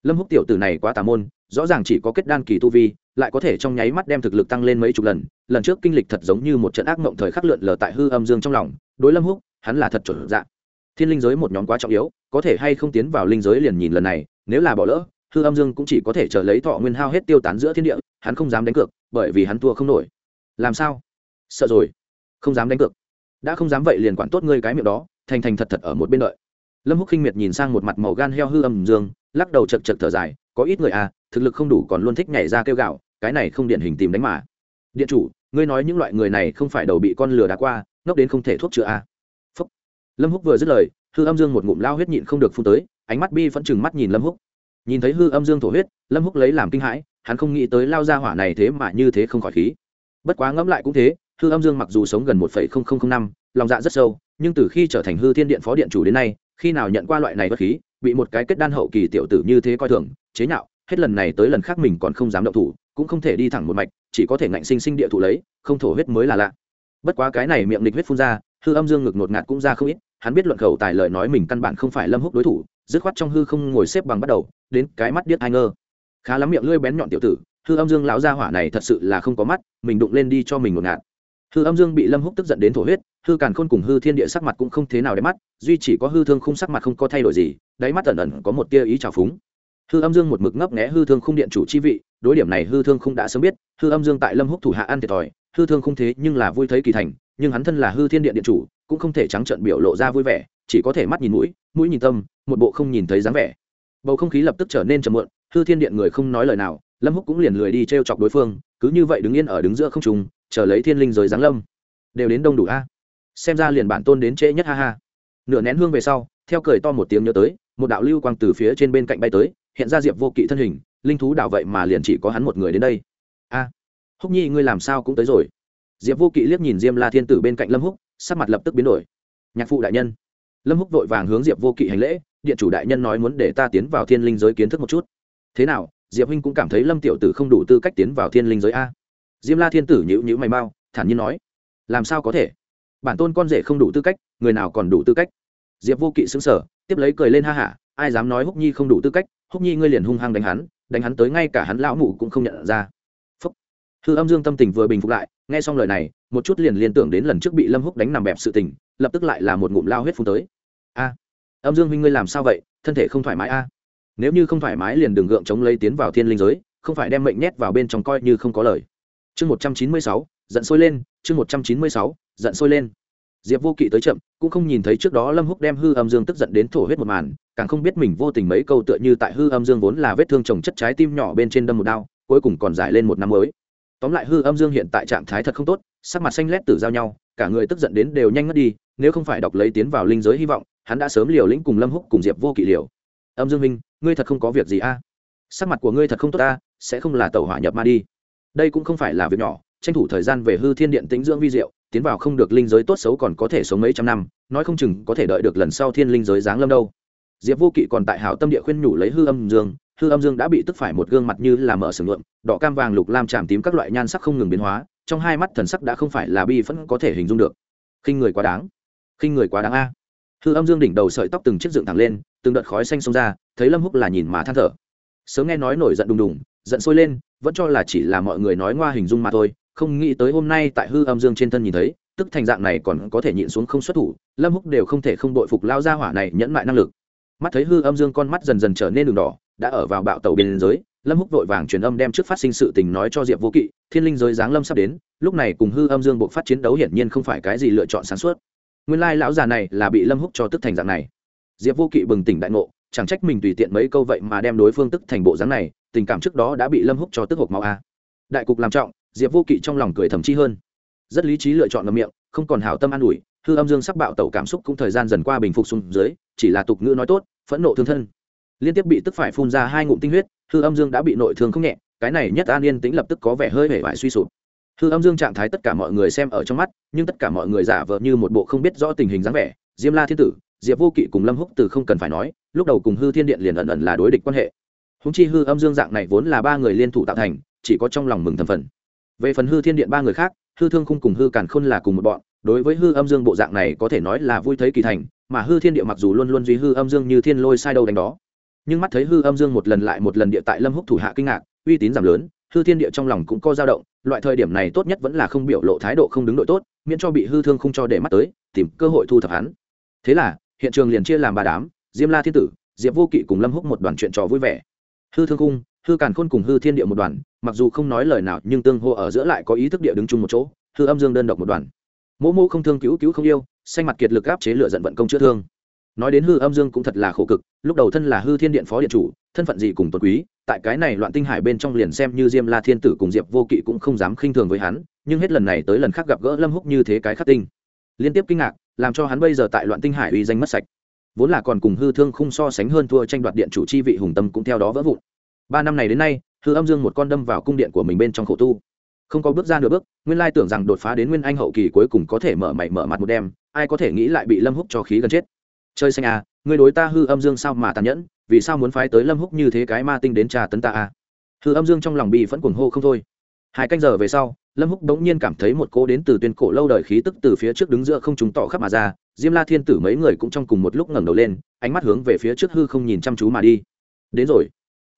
Lâm húc tiểu tử này quá tà môn, rõ ràng chỉ có kết đan kỳ tu vi, lại có thể trong nháy mắt đem thực lực tăng lên mấy chục lần. Lần trước kinh lịch thật giống như một trận ác mộng thời khắc lượn lờ tại hư âm dương trong lòng, đối lâm húc, hắn là thật chuẩn dạng thiên linh giới một nhóm quá trọng yếu, có thể hay không tiến vào linh giới liền nhìn lần này, nếu là bỏ lỡ, hư âm dương cũng chỉ có thể chờ lấy thọ nguyên hao hết tiêu tán giữa thiên địa, hắn không dám đánh cược, bởi vì hắn thua không nổi. Làm sao? Sợ rồi. Không dám đánh cược. Đã không dám vậy liền quản tốt ngươi cái miệng đó, thành thành thật thật ở một bên đợi lâm húc khinh miệt nhìn sang một mặt màu gan heo hư âm dương, lắc đầu chật chật thở dài, có ít người à thực lực không đủ còn luôn thích nhảy ra kêu gạo, cái này không điển hình tìm đánh mà điện chủ, ngươi nói những loại người này không phải đầu bị con lừa đá qua, ngốc đến không thể thuốc chữa à. Phúc. lâm húc vừa dứt lời, hư âm dương một ngụm lao huyết nhịn không được phun tới, ánh mắt bi vẫn chừng mắt nhìn lâm húc nhìn thấy hư âm dương thổ huyết, lâm húc lấy làm kinh hãi, hắn không nghĩ tới lao ra hỏa này thế mà như thế không khỏi khí bất quá ngẫm lại cũng thế, hư âm dương mặc dù sống gần một năm, lòng dạ rất sâu, nhưng từ khi trở thành hư thiên điện phó điện chủ đến nay khi nào nhận qua loại này bất khí, bị một cái kết đan hậu kỳ tiểu tử như thế coi thường, chế nhạo, hết lần này tới lần khác mình còn không dám động thủ, cũng không thể đi thẳng một mạch, chỉ có thể ngạnh sinh sinh địa thủ lấy, không thổ huyết mới là lạ. Bất quá cái này miệng địch huyết phun ra, hư âm dương ngực ngột ngạt cũng ra không ít, hắn biết luận khẩu tài lời nói mình căn bản không phải lâm húc đối thủ, dứt khoát trong hư không ngồi xếp bằng bắt đầu, đến cái mắt điếc ai ngơ. Khá lắm miệng lưỡi bén nhọn tiểu tử, hư âm dương lão gia hỏa này thật sự là không có mắt, mình đụng lên đi cho mình ngột ngạt hư âm dương bị lâm húc tức giận đến thổ huyết, hư càn khôn cùng hư thiên địa sắc mặt cũng không thế nào đẹp mắt, duy chỉ có hư thương khung sắc mặt không có thay đổi gì, đáy mắt ẩn ẩn có một tia ý trào phúng. Hư âm dương một mực ngấp nghé hư thương khung điện chủ chi vị, đối điểm này hư thương khung đã sớm biết, hư âm dương tại lâm húc thủ hạ ăn thiệt thòi, hư thương khung thế nhưng là vui thấy kỳ thành, nhưng hắn thân là hư thiên điện điện chủ, cũng không thể trắng trợn biểu lộ ra vui vẻ, chỉ có thể mắt nhìn mũi mũi nhìn tâm, một bộ không nhìn thấy dáng vẻ. Bầu không khí lập tức trở nên trầm muộn, hư thiên điện người không nói lời nào, lâm húc cũng liền lười đi t chọc đối phương, cứ như vậy đứng yên ở đứng giữa không trùng chờ lấy thiên linh rồi giáng lâm. Đều đến đông đủ a. À? Xem ra liền bản tôn đến trễ nhất ha ha. Nửa nén hương về sau, theo cười to một tiếng nhớ tới, một đạo lưu quang từ phía trên bên cạnh bay tới, hiện ra diệp vô kỵ thân hình, linh thú đạo vậy mà liền chỉ có hắn một người đến đây. A. Húc nhi, ngươi làm sao cũng tới rồi. Diệp vô kỵ liếc nhìn diêm la thiên tử bên cạnh lâm húc, sắc mặt lập tức biến đổi. Nhạc phụ đại nhân. Lâm húc vội vàng hướng diệp vô kỵ hành lễ, điện chủ đại nhân nói muốn để ta tiến vào thiên linh giới kiến thức một chút. Thế nào, diệp huynh cũng cảm thấy lâm tiểu tử không đủ tư cách tiến vào thiên linh giới a? Diêm la thiên tử nhữ nhữ mày mau, thản nhiên nói, làm sao có thể? Bản tôn con rể không đủ tư cách, người nào còn đủ tư cách? Diệp vô kỵ xứng sở tiếp lấy cười lên ha hả, ai dám nói húc nhi không đủ tư cách, húc nhi ngươi liền hung hăng đánh hắn đánh hắn tới ngay cả hắn lão mụ cũng không nhận ra. Phúc. hư âm dương tâm tình vừa bình phục lại, nghe xong lời này, một chút liền liên tưởng đến lần trước bị lâm húc đánh nằm bẹp sự tình, lập tức lại là một ngụm lao huyết phun tới. A, âm dương huynh ngươi làm sao vậy? Thân thể không thoải mái a. Nếu như không thoải mái liền đừng gượng chống lấy tiến vào thiên linh giới, không phải đem mệnh nhét vào bên trong coi như không có lời chương một trăm chín mươi sáu, giận sôi lên, chương một trăm chín mươi sáu, giận sôi lên. Diệp vô kỵ tới chậm, cũng không nhìn thấy trước đó lâm húc đem hư âm dương tức giận đến thổ huyết một màn, càng không biết mình vô tình mấy câu tựa như tại hư âm dương vốn là vết thương trồng chất trái tim nhỏ bên trên đâm một đao, cuối cùng còn giải lên một năm mới. Tóm lại hư âm dương hiện tại trạng thái thật không tốt, sắc mặt xanh lét tử giao nhau, cả người tức giận đến đều nhanh ngất đi, nếu không phải đọc lấy tiến vào linh giới hy vọng, hắn đã sớm liều lĩnh cùng lâm húc cùng diệp vô kỵ liều. Âm dương minh, ngươi thật không có việc gì a? Sắc mặt của ngươi thật không tốt a, sẽ không là tàu hỏa nhập ma đi đây cũng không phải là việc nhỏ, tranh thủ thời gian về hư thiên điện tĩnh dưỡng vi diệu, tiến vào không được linh giới tốt xấu còn có thể sống mấy trăm năm, nói không chừng có thể đợi được lần sau thiên linh giới giáng lâm đâu. Diệp vô kỵ còn tại hảo tâm địa khuyên nhủ lấy hư âm dương, hư âm dương đã bị tức phải một gương mặt như là mở sừng lượm đỏ cam vàng lục lam tràm tím các loại nhan sắc không ngừng biến hóa, trong hai mắt thần sắc đã không phải là bi phẫn có thể hình dung được. Khinh người quá đáng. Khinh người quá đáng a. Hư âm dương đỉnh đầu sợi tóc từng chiếc dựng thẳng lên, từng đợt khói xanh xông ra, thấy lâm húc là nhìn mà than thở. Sớm nghe nói nổi giận đùng đùng giận sôi lên, vẫn cho là chỉ là mọi người nói ngoa hình dung mà thôi, không nghĩ tới hôm nay tại hư âm dương trên thân nhìn thấy, tức thành dạng này còn có thể nhịn xuống không xuất thủ, lâm húc đều không thể không đội phục lao ra hỏa này nhẫn mại năng lực. Mắt thấy hư âm dương con mắt dần dần trở nên đường đỏ, đã ở vào bạo tàu biên giới, lâm húc vội vàng truyền âm đem trước phát sinh sự tình nói cho diệp vô kỵ, thiên linh giới giáng lâm sắp đến, lúc này cùng hư âm dương buộc phát chiến đấu hiển nhiên không phải cái gì lựa chọn sáng suốt. Nguyên lai lão già này là bị lâm húc cho tức thành dạng này. Diệp vô kỵ bừng tỉnh đại ngộ, chẳng trách mình tùy tiện mấy câu vậy mà đem đối phương tức thành bộ dáng này tình cảm trước đó đã bị lâm húc cho tức hộp máu a. Đại cục làm trọng, diệp vô kỵ trong lòng cười thầm chi hơn. Rất lý trí lựa chọn ngậm miệng, không còn hảo tâm an ủi, hư âm dương sắc bạo tẩu cảm xúc cũng thời gian dần qua bình phục xuống dưới, chỉ là tục ngữ nói tốt, phẫn nộ thương thân. Liên tiếp bị tức phải phun ra hai ngụm tinh huyết, hư âm dương đã bị nội thương không nhẹ, cái này nhất an yên tĩnh lập tức có vẻ hơi hể vải suy sụp. Hư âm dương trạng thái tất cả mọi người xem ở trong mắt, nhưng tất cả mọi người giả vờ như một bộ không biết rõ tình hình dáng vẻ, diêm la thiên tử, diệp vô kỵ cùng lâm húc từ không cần phải nói, lúc đầu cùng hư thiên điện liền ẩn ẩn là đối địch quan hệ húng chi hư âm dương dạng này vốn là ba người liên thủ tạo thành, chỉ có trong lòng mừng thầm phần. Về phần hư thiên điện ba người khác, hư thương khung cùng hư càn khôn là cùng một bọn, đối với hư âm dương bộ dạng này có thể nói là vui thấy kỳ thành, mà hư thiên địa mặc dù luôn luôn duy hư âm dương như thiên lôi sai đâu đánh đó. Nhưng mắt thấy hư âm dương một lần lại một lần địa tại lâm húc thủ hạ kinh ngạc, uy tín giảm lớn, hư thiên địa trong lòng cũng có dao động, loại thời điểm này tốt nhất vẫn là không biểu lộ thái độ không đứng đội tốt, miễn cho bị hư thương không cho để mắt tới, tìm cơ hội thu thập hắn. Thế là, hiện trường liền chia làm ba đám, diêm la thiên tử, diệp vô kỵ cùng lâm húc một đoàn chuyện trò vui vẻ hư thương cung hư càn khôn cùng hư thiên địa một đoàn, mặc dù không nói lời nào, nhưng tương hô ở giữa lại có ý thức địa đứng chung một chỗ, hư âm dương đơn độc một đoàn. Mỗ mô không thương cứu cứu không yêu, xanh mặt kiệt lực áp chế lựa giận vận công chữa thương. Nói đến hư âm dương cũng thật là khổ cực, lúc đầu thân là hư thiên điện phó điện chủ, thân phận gì cùng tuần quý, tại cái này loạn tinh hải bên trong liền xem như diêm la thiên tử cùng diệp vô kỵ cũng không dám khinh thường với hắn, nhưng hết lần này tới lần khác gặp gỡ lâm húc như thế cái khắc tinh. Liên tiếp kinh ngạc, làm cho hắn bây giờ tại loạn tinh hải uy danh mất sạch vốn là còn cùng hư thương khung so sánh hơn thua tranh đoạt điện chủ chi vị hùng tâm cũng theo đó vỡ vụn. Ba năm này đến nay, hư âm dương một con đâm vào cung điện của mình bên trong khổ tu. Không có bước ra nửa bước, nguyên lai tưởng rằng đột phá đến nguyên anh hậu kỳ cuối cùng có thể mở mày mở mặt một đêm, ai có thể nghĩ lại bị lâm húc cho khí gần chết. Chơi xanh à người đối ta hư âm dương sao mà tàn nhẫn, vì sao muốn phái tới lâm húc như thế cái ma tinh đến trà tấn ta à? Hư âm dương trong lòng bị vẫn cuồng hô không thôi. Hai canh giờ về sau, lâm húc bỗng nhiên cảm thấy một cô đến từ tuyên cổ lâu đời khí tức từ phía trước đứng giữa không chúng tỏ khắp mà ra diêm la thiên tử mấy người cũng trong cùng một lúc ngẩng đầu lên, ánh mắt hướng về phía trước hư không nhìn chăm chú mà đi. Đến rồi.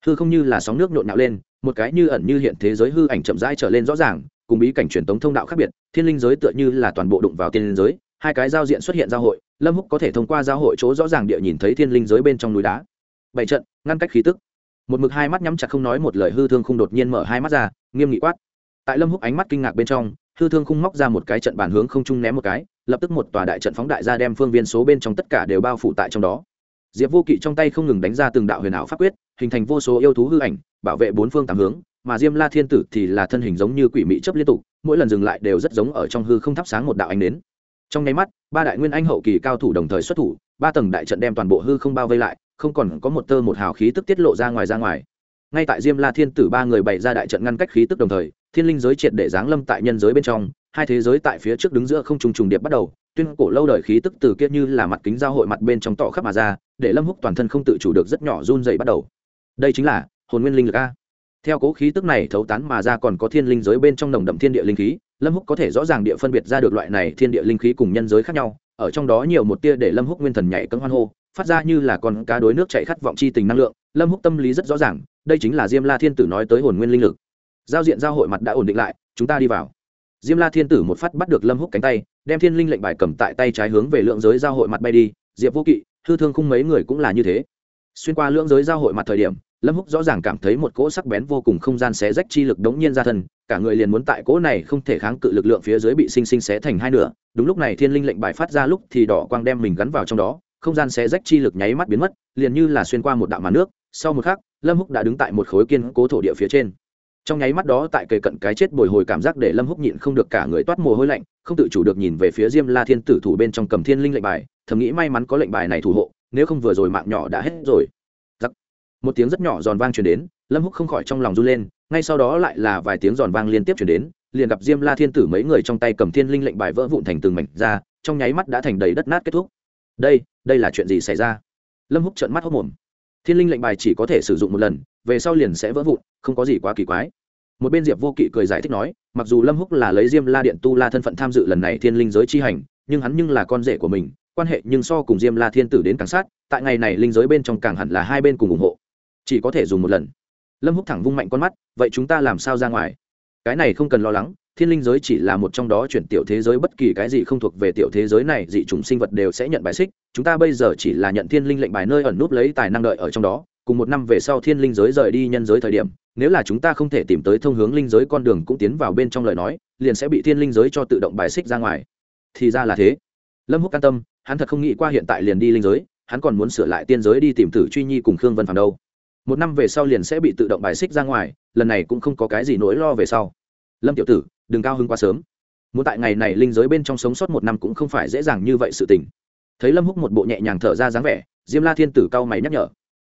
Hư không như là sóng nước nhộn nhạo lên, một cái như ẩn như hiện thế giới hư ảnh chậm rãi trở lên rõ ràng, cùng bí cảnh truyền tống thông đạo khác biệt, thiên linh giới tựa như là toàn bộ đụng vào tiên linh giới, hai cái giao diện xuất hiện giao hội, lâm húc có thể thông qua giao hội chỗ rõ ràng địa nhìn thấy thiên linh giới bên trong núi đá. Bảy trận, ngăn cách khí tức. Một mực hai mắt nhắm chặt không nói một lời, hư thương không đột nhiên mở hai mắt ra, nghiêm nghị quát. Tại lâm húc ánh mắt kinh ngạc bên trong hư thương khung móc ra một cái trận bàn hướng không trung ném một cái, lập tức một tòa đại trận phóng đại ra đem phương viên số bên trong tất cả đều bao phủ tại trong đó. Diệp vô kỵ trong tay không ngừng đánh ra từng đạo huyền ảo pháp quyết, hình thành vô số yêu thú hư ảnh, bảo vệ bốn phương tám hướng, mà diêm la thiên tử thì là thân hình giống như quỷ mị chấp liên tục, mỗi lần dừng lại đều rất giống ở trong hư không thắp sáng một đạo ánh đến trong nháy mắt, ba đại nguyên anh hậu kỳ cao thủ đồng thời xuất thủ, ba tầng đại trận đem toàn bộ hư không bao vây lại, không còn có một tơ một hào khí tức tiết lộ ra ngoài ra ngoài ngay tại diêm la thiên tử ba người bày ra đại trận ngăn cách khí tức đồng thời, thiên linh giới triệt để giáng lâm tại nhân giới bên trong, hai thế giới tại phía trước đứng giữa không trùng trùng điệp bắt đầu, tuyên cổ lâu đời khí tức từ kia như là mặt kính giao hội mặt bên trong tỏ khắp mà ra, để lâm húc toàn thân không tự chủ được rất nhỏ run dày bắt đầu. Đây chính là hồn nguyên linh lực a. Theo cố khí tức này thấu tán mà ra còn có thiên linh giới bên trong nồng đậm thiên địa linh khí, lâm húc có thể rõ ràng địa phân biệt ra được loại này thiên địa linh khí cùng nhân giới khác nhau, ở trong đó nhiều một tia để lâm húc nguyên thần nhảy cấm hoan hô, phát ra như là con cá đối nước chạy khát vọng chi tình năng lượng, lâm húc tâm lý rất rõ ràng đây chính là diêm la thiên tử nói tới hồn nguyên linh lực. Giao diện giao hội mặt đã ổn định lại, chúng ta đi vào. Diêm la thiên tử một phát bắt được lâm húc cánh tay, đem thiên linh lệnh bài cầm tại tay trái hướng về lượng giới giao hội mặt bay đi, diệp vô kỵ, hư thương khung mấy người cũng là như thế. Xuyên qua lưỡng giới giao hội mặt thời điểm, lâm húc rõ ràng cảm thấy một cỗ sắc bén vô cùng không gian xé rách chi lực đống nhiên ra thân, cả người liền muốn tại cỗ này không thể kháng cự lực lượng phía dưới bị sinh sinh xé thành hai nửa. Đúng lúc này thiên linh lệnh bài phát ra lúc thì đỏ quang đem mình gắn vào trong đó, không gian xé rách chi lực nháy mắt biến mất, liền như là xuyên qua một đạo màn nước sau một khắc, lâm húc đã đứng tại một khối kiên cố thổ địa phía trên. Trong nháy mắt đó, tại kề cận cái chết bồi hồi cảm giác để lâm húc nhịn không được cả người toát mồ hôi lạnh, không tự chủ được nhìn về phía diêm la thiên tử thủ bên trong cầm thiên linh lệnh bài, thầm nghĩ may mắn có lệnh bài này thủ hộ, nếu không vừa rồi mạng nhỏ đã hết rồi. Giặc. một tiếng rất nhỏ giòn vang truyền đến, lâm húc không khỏi trong lòng run lên, ngay sau đó lại là vài tiếng giòn vang liên tiếp truyền đến, liền gặp diêm la thiên tử mấy người trong tay cầm thiên linh lệnh bài vỡ vụn thành từng mảnh ra, trong nháy mắt đã thành đầy đất nát kết thúc. Đây đây là chuyện gì xảy ra? Lâm húc trợn mắt hốc mồm thiên linh lệnh bài chỉ có thể sử dụng một lần, về sau liền sẽ vỡ vụn, không có gì quá kỳ quái. Một bên diệp vô kỵ cười giải thích nói, mặc dù lâm húc là lấy diêm la điện tu la thân phận tham dự lần này thiên linh giới chi hành, nhưng hắn nhưng là con rể của mình, quan hệ nhưng so cùng diêm la thiên tử đến càng sát, tại ngày này linh giới bên trong càng hẳn là hai bên cùng ủng hộ. Chỉ có thể dùng một lần. Lâm húc thẳng vung mạnh con mắt, vậy chúng ta làm sao ra ngoài? Cái này không cần lo lắng thiên linh giới chỉ là một trong đó chuyển tiểu thế giới, bất kỳ cái gì không thuộc về tiểu thế giới này, dị chủng sinh vật đều sẽ nhận bài xích. Chúng ta bây giờ chỉ là nhận thiên linh lệnh bài nơi ẩn núp lấy tài năng đợi ở trong đó. Cùng một năm về sau thiên linh giới rời đi nhân giới thời điểm, nếu là chúng ta không thể tìm tới thông hướng linh giới con đường cũng tiến vào bên trong lời nói, liền sẽ bị thiên linh giới cho tự động bài xích ra ngoài. Thì ra là thế. Lâm húc can tâm, hắn thật không nghĩ qua hiện tại liền đi linh giới, hắn còn muốn sửa lại tiên giới đi tìm tử truy nhi cùng khương vân phàm đâu. Một năm về sau liền sẽ bị tự động bài xích ra ngoài, lần này cũng không có cái gì nỗi lo về sau. Lâm tiểu tử đừng cao hứng quá sớm. Muốn tại ngày này linh giới bên trong sống sót một năm cũng không phải dễ dàng như vậy sự tình. Thấy lâm húc một bộ nhẹ nhàng thở ra dáng vẻ, diêm la thiên tử cao mày nhắc nhở.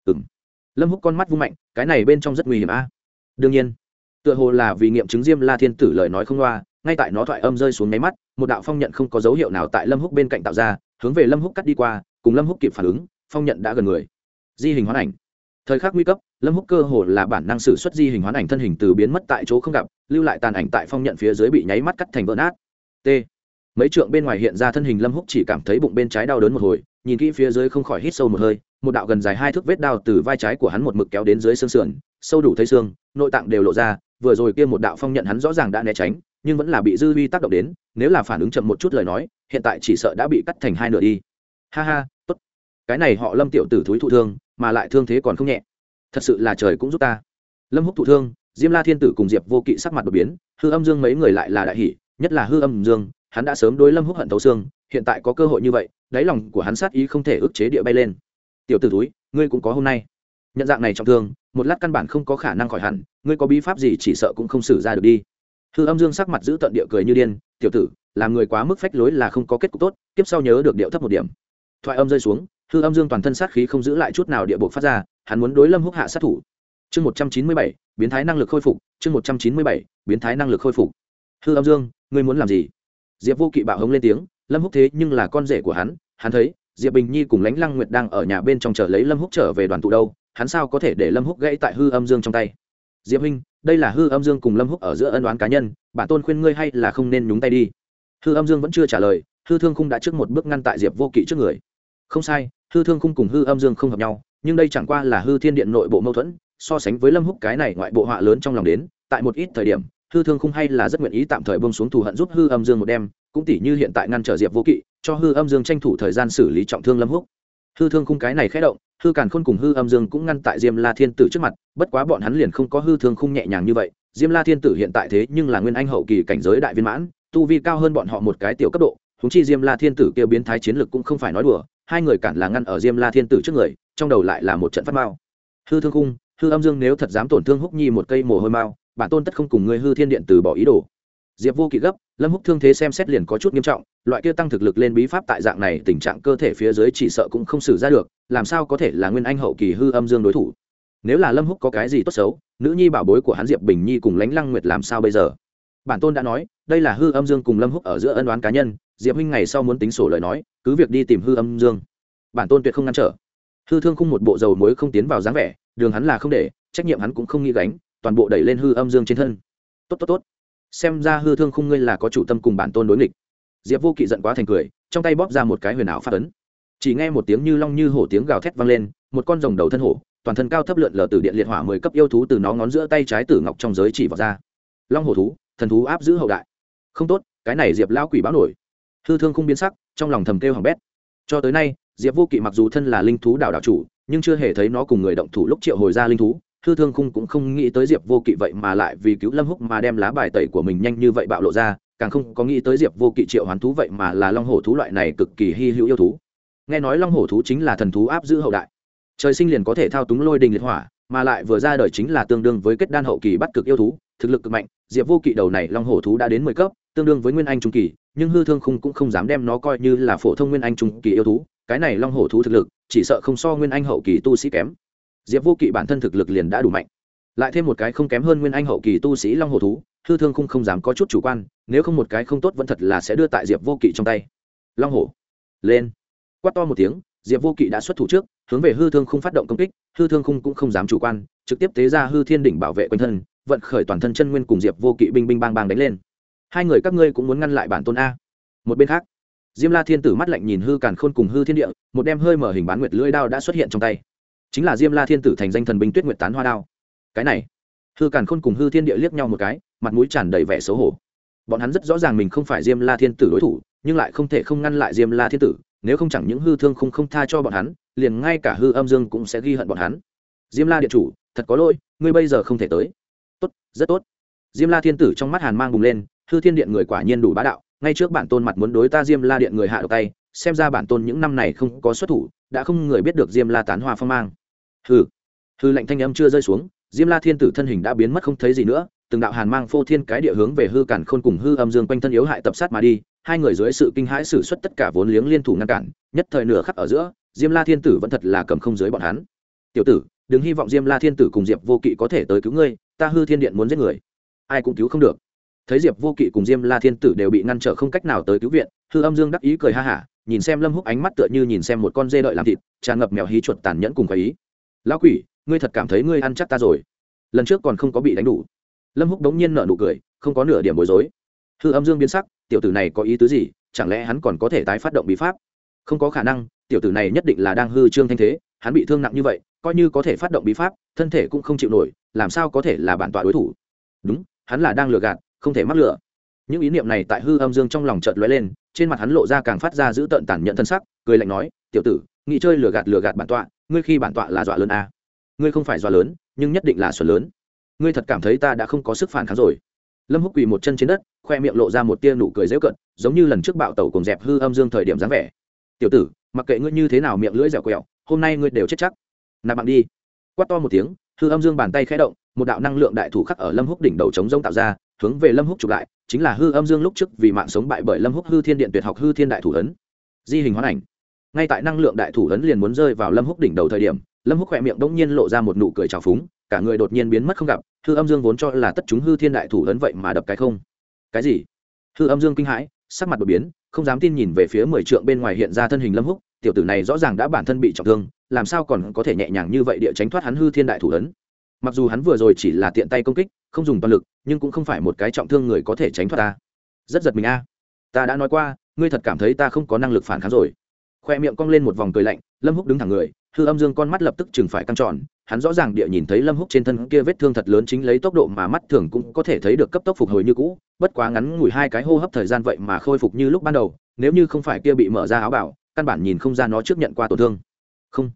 Ừ m lâm húc con mắt vung mạnh, cái này bên trong rất nguy hiểm a. Đương nhiên. Tựa hồ là vì nghiệm chứng diêm la thiên tử lời nói không loa, ngay tại nó thoại âm rơi xuống nháy mắt, một đạo phong nhận không có dấu hiệu nào tại lâm húc bên cạnh tạo ra, hướng về lâm húc cắt đi qua, cùng lâm húc kịp phản ứng, phong nhận đã gần người. Di hình hoán ảnh. Thời khắc nguy cấp lâm húc cơ hồ là bản năng sử xuất di hình hoán ảnh thân hình từ biến mất tại chỗ không gặp, lưu lại tàn ảnh tại phong nhận phía dưới bị nháy mắt cắt thành vỡ nát. T. Mấy trượng bên ngoài hiện ra thân hình lâm húc chỉ cảm thấy bụng bên trái đau đớn một hồi, nhìn kỹ phía dưới không khỏi hít sâu một hơi, một đạo gần dài hai thước vết đao từ vai trái của hắn một mực kéo đến dưới xương sườn, sâu đủ thấy xương, nội tạng đều lộ ra, vừa rồi kia một đạo phong nhận hắn rõ ràng đã né tránh, nhưng vẫn là bị dư vi tác động đến, nếu là phản ứng chậm một chút lời nói, hiện tại chỉ sợ đã bị cắt thành hai nửa đi. Ha ha, tốt. Cái này họ lâm tiểu tử thúi thụ thương, mà lại thương thế còn không nhẹ thật sự là trời cũng giúp ta. Lâm húc thụ thương, diêm la thiên tử cùng diệp vô kỵ sắc mặt đột biến, hư âm dương mấy người lại là đại hỷ nhất là hư âm dương, hắn đã sớm đối lâm húc hận thấu xương, hiện tại có cơ hội như vậy, đáy lòng của hắn sát ý không thể ức chế địa bay lên. Tiểu tử túi ngươi cũng có hôm nay. Nhận dạng này trọng thương, một lát căn bản không có khả năng khỏi hẳn, ngươi có bí pháp gì chỉ sợ cũng không xử ra được đi. Hư âm dương sắc mặt giữ tận địa cười như điên, tiểu tử, làm người quá mức phách lối là không có kết cục tốt tiếp sau nhớ được điệu thấp một điểm. Thoại âm rơi xuống, hư âm dương toàn thân sát khí không giữ lại chút nào địa bộ phát ra hắn muốn đối lâm húc hạ sát thủ. Chương một trăm chín mươi bảy, biến thái năng lực khôi phục, chương một trăm chín mươi bảy, biến thái năng lực khôi phục. Hư âm dương, ngươi muốn làm gì? Diệp vô kỵ bạo hống lên tiếng, lâm húc thế nhưng là con rể của hắn hắn thấy, diệp bình nhi cùng lãnh lăng nguyệt đang ở nhà bên trong chờ lấy lâm húc trở về đoàn tụ đâu, hắn sao có thể để lâm húc gãy tại hư âm dương trong tay? Diệp huynh, đây là hư âm dương cùng lâm húc ở giữa ân oán cá nhân, bản tôn khuyên ngươi hay là không nên nhúng tay đi. Hư âm dương vẫn chưa trả lời, hư thương khung đã trước một bước ngăn tại diệp vô kỵ trước người. Không sai, hư thương khung cùng hư âm dương không hợp nhau nhưng đây chẳng qua là hư thiên điện nội bộ mâu thuẫn, so sánh với lâm húc cái này ngoại bộ họa lớn trong lòng đến, tại một ít thời điểm, hư thương khung hay là rất nguyện ý tạm thời bông xuống thù hận giúp hư âm dương một đêm, cũng tỷ như hiện tại ngăn trở diệp vô kỵ, cho hư âm dương tranh thủ thời gian xử lý trọng thương lâm húc. Hư thương khung cái này khẽ động, hư càn khôn cùng hư âm dương cũng ngăn tại diêm la thiên tử trước mặt, bất quá bọn hắn liền không có hư thương khung nhẹ nhàng như vậy. Diêm la thiên tử hiện tại thế nhưng là nguyên anh hậu kỳ cảnh giới đại viên mãn, tu vi cao hơn bọn họ một cái tiểu cấp độ húng chi diêm la thiên tử kêu biến thái chiến lực cũng không phải nói đùa, hai người cản là ngăn ở diêm la thiên tử trước người trong đầu lại là một trận phát mao hư thương khung, hư âm dương nếu thật dám tổn thương húc nhi một cây mồ hôi mao bản tôn tất không cùng người hư thiên điện từ bỏ ý đồ. Diệp vô kỵ gấp, lâm húc thương thế xem xét liền có chút nghiêm trọng, loại kia tăng thực lực lên bí pháp tại dạng này tình trạng cơ thể phía dưới chỉ sợ cũng không xử ra được, làm sao có thể là nguyên anh hậu kỳ hư âm dương đối thủ? Nếu là lâm húc có cái gì tốt xấu, nữ nhi bảo bối của hắn diệp bình nhi cùng lánh lăng nguyệt làm sao bây giờ? Bản tôn đã nói, đây là hư âm dương cùng lâm húc ở giữa ân đoán cá nhân, diệp huynh ngày sau muốn tính sổ lời nói, cứ việc đi tìm hư âm dương. Bản tôn tuyệt không ngăn trở hư thương khung một bộ dầu muối không tiến vào dáng vẻ, đường hắn là không để, trách nhiệm hắn cũng không nghĩ gánh, toàn bộ đẩy lên hư âm dương trên thân. Tốt tốt tốt. Xem ra hư thương khung ngươi là có chủ tâm cùng bản tôn đối nghịch. Diệp vô kỵ giận quá thành cười, trong tay bóp ra một cái huyền ảo phát ấn. Chỉ nghe một tiếng như long như hổ tiếng gào thét vang lên, một con rồng đầu thân hổ, toàn thân cao thấp lượn lờ từ điện liệt hỏa mười cấp yêu thú từ nó ngón giữa tay trái tử ngọc trong giới chỉ vào ra. Long hổ thú, thần thú áp giữ hậu đại. Không tốt, cái này diệp lão quỷ báo nổi. Hư thương không biến sắc, trong lòng thầm kêu hỏng bét. Cho tới nay diệp vô kỵ mặc dù thân là linh thú đảo đảo chủ, nhưng chưa hề thấy nó cùng người động thủ lúc triệu hồi ra linh thú. Hư thương khung cũng không nghĩ tới diệp vô kỵ vậy mà lại vì cứu lâm húc mà đem lá bài tẩy của mình nhanh như vậy bạo lộ ra, càng không có nghĩ tới diệp vô kỵ triệu hoán thú vậy mà là long hổ thú loại này cực kỳ hy hữu yêu thú. Nghe nói long hổ thú chính là thần thú áp giữ hậu đại. Trời sinh liền có thể thao túng lôi đình liệt hỏa, mà lại vừa ra đời chính là tương đương với kết đan hậu kỳ bắt cực yêu thú, thực lực cực mạnh. Diệp vô kỵ đầu này long hổ thú đã đến mười cấp, tương đương với nguyên anh trung kỳ, nhưng hư thương khung cũng không dám đem nó coi như là phổ thông nguyên anh trung kỳ yêu thú cái này long hổ thú thực lực, chỉ sợ không so nguyên anh hậu kỳ tu sĩ kém. Diệp vô kỵ bản thân thực lực liền đã đủ mạnh. Lại thêm một cái không kém hơn nguyên anh hậu kỳ tu sĩ long hổ thú, hư thương khung không dám có chút chủ quan, nếu không một cái không tốt vẫn thật là sẽ đưa tại diệp vô kỵ trong tay. Long hổ, lên. Quát to một tiếng, diệp vô kỵ đã xuất thủ trước, hướng về hư thương khung phát động công kích, hư thương khung cũng không dám chủ quan, trực tiếp tế ra hư thiên đỉnh bảo vệ quanh thân, vận khởi toàn thân chân nguyên cùng diệp vô kỵ binh binh bang bang đánh lên. Hai người các ngươi cũng muốn ngăn lại bản tôn a. Một bên khác diêm la thiên tử mắt lạnh nhìn hư càn khôn cùng hư thiên địa, một đem hơi mở hình bán nguyệt lưỡi đao đã xuất hiện trong tay. Chính là diêm la thiên tử thành danh thần binh tuyết nguyệt tán hoa đao. Cái này, hư càn khôn cùng hư thiên địa liếc nhau một cái, mặt mũi tràn đầy vẻ xấu hổ. Bọn hắn rất rõ ràng mình không phải diêm la thiên tử đối thủ, nhưng lại không thể không ngăn lại diêm la thiên tử, nếu không chẳng những hư thương không không tha cho bọn hắn, liền ngay cả hư âm dương cũng sẽ ghi hận bọn hắn. Diêm la điện chủ, thật có lỗi, ngươi bây giờ không thể tới. Tốt, rất tốt. Diêm la thiên tử trong mắt hàn mang bùng lên, hư thiên điện người quả nhiên đủ bá đạo ngay trước bản tôn mặt muốn đối ta diêm la điện người hạ độc tay, xem ra bản tôn những năm này không có xuất thủ, đã không người biết được diêm la tán hoa phong mang. Hư hư lệnh thanh âm chưa rơi xuống, diêm la thiên tử thân hình đã biến mất không thấy gì nữa, từng đạo hàn mang phô thiên cái địa hướng về hư cản khôn cùng hư âm dương quanh thân yếu hại tập sát mà đi, hai người dưới sự kinh hãi xử suất tất cả vốn liếng liên thủ ngăn cản, nhất thời nửa khắc ở giữa, diêm la thiên tử vẫn thật là cầm không dưới bọn hắn. Tiểu tử, đừng hy vọng diêm la thiên tử cùng diệp vô kỵ có thể tới cứu ngươi, ta hư thiên điện muốn giết người. Ai cũng cứu không được thấy diệp vô kỵ cùng diêm la thiên tử đều bị ngăn trở không cách nào tới cứu viện hư âm dương đắc ý cười ha hả nhìn xem lâm húc ánh mắt tựa như nhìn xem một con dê đợi làm thịt tràn ngập mèo hí chuột tàn nhẫn cùng khoái ý. Lão quỷ, ngươi thật cảm thấy ngươi ăn chắc ta rồi. Lần trước còn không có bị đánh đủ. Lâm húc đống nhiên nở nụ cười, không có nửa điểm bối rối. Hư âm dương biến sắc, tiểu tử này có ý tứ gì? Chẳng lẽ hắn còn có thể tái phát động bí pháp? Không có khả năng, tiểu tử này nhất định là đang hư trương thanh thế, hắn bị thương nặng như vậy, coi như có thể phát động bí pháp, thân thể cũng không chịu nổi, làm sao có thể là bản tọa đối thủ? Đúng, hắn là đang lừa gạt không thể mắc lừa những ý niệm này tại hư âm dương trong lòng chợt lóe lên, trên mặt hắn lộ ra càng phát ra giữ tợn tàn nhẫn thân sắc, cười lạnh nói, tiểu tử, nghĩ chơi lừa gạt lừa gạt bản tọa, ngươi khi bản tọa là dọa lớn a à. ngươi không phải dọa lớn, nhưng nhất định là xuẩn lớn. Ngươi thật cảm thấy ta đã không có sức phản kháng rồi. Lâm húc quỳ một chân trên đất, khoe miệng lộ ra một tia nụ cười dễu cận, giống như lần trước bạo tẩu cùng dẹp hư âm dương thời điểm dáng vẻ. Tiểu tử, mặc kệ ngươi như thế nào miệng lưỡi dẻo quẹo, hôm nay ngươi đều chết chắc. Nạp bạn đi. Quát to một tiếng, hư âm dương bàn tay khẽ động, một đạo năng lượng đại thủ khắc ở lâm húc đỉnh đầu chống rông tạo ra hướng về lâm húc chụp lại, chính là hư âm dương lúc trước vì mạng sống bại bởi lâm húc hư thiên điện tuyệt học hư thiên đại thủ ấn. Di hình hoán ảnh. Ngay tại năng lượng đại thủ ấn liền muốn rơi vào lâm húc đỉnh đầu thời điểm, lâm húc khỏe miệng đ nhiên lộ ra một nụ cười trào phúng, cả người đột nhiên biến mất không gặp, hư âm dương vốn cho là tất chúng hư thiên đại thủ ấn vậy mà đập cái không. Cái gì? Hư âm dương kinh hãi, sắc mặt đột biến, không dám tin nhìn về phía mười trượng bên ngoài hiện ra thân hình lâm húc, tiểu tử này rõ ràng đã bản thân bị trọng thương, làm sao còn có thể nhẹ nhàng như vậy địa tránh thoát hắn hư thiên đại thủ ấn? Mặc dù hắn vừa rồi chỉ là tiện tay công kích, không dùng toàn lực, nhưng cũng không phải một cái trọng thương người có thể tránh thoát ta. Rất giật mình a. Ta đã nói qua, ngươi thật cảm thấy ta không có năng lực phản kháng rồi. Khoe miệng cong lên một vòng cười lạnh, lâm húc đứng thẳng người, hư âm dương con mắt lập tức chừng phải căng tròn. Hắn rõ ràng địa nhìn thấy lâm húc trên thân kia vết thương thật lớn chính lấy tốc độ mà mắt thường cũng có thể thấy được cấp tốc phục hồi như cũ, bất quá ngắn ngủi hai cái hô hấp thời gian vậy mà khôi phục như lúc ban đầu, nếu như không phải kia bị mở ra áo bảo, căn bản nhìn không ra nó trước nhận qua tổn thương. Không,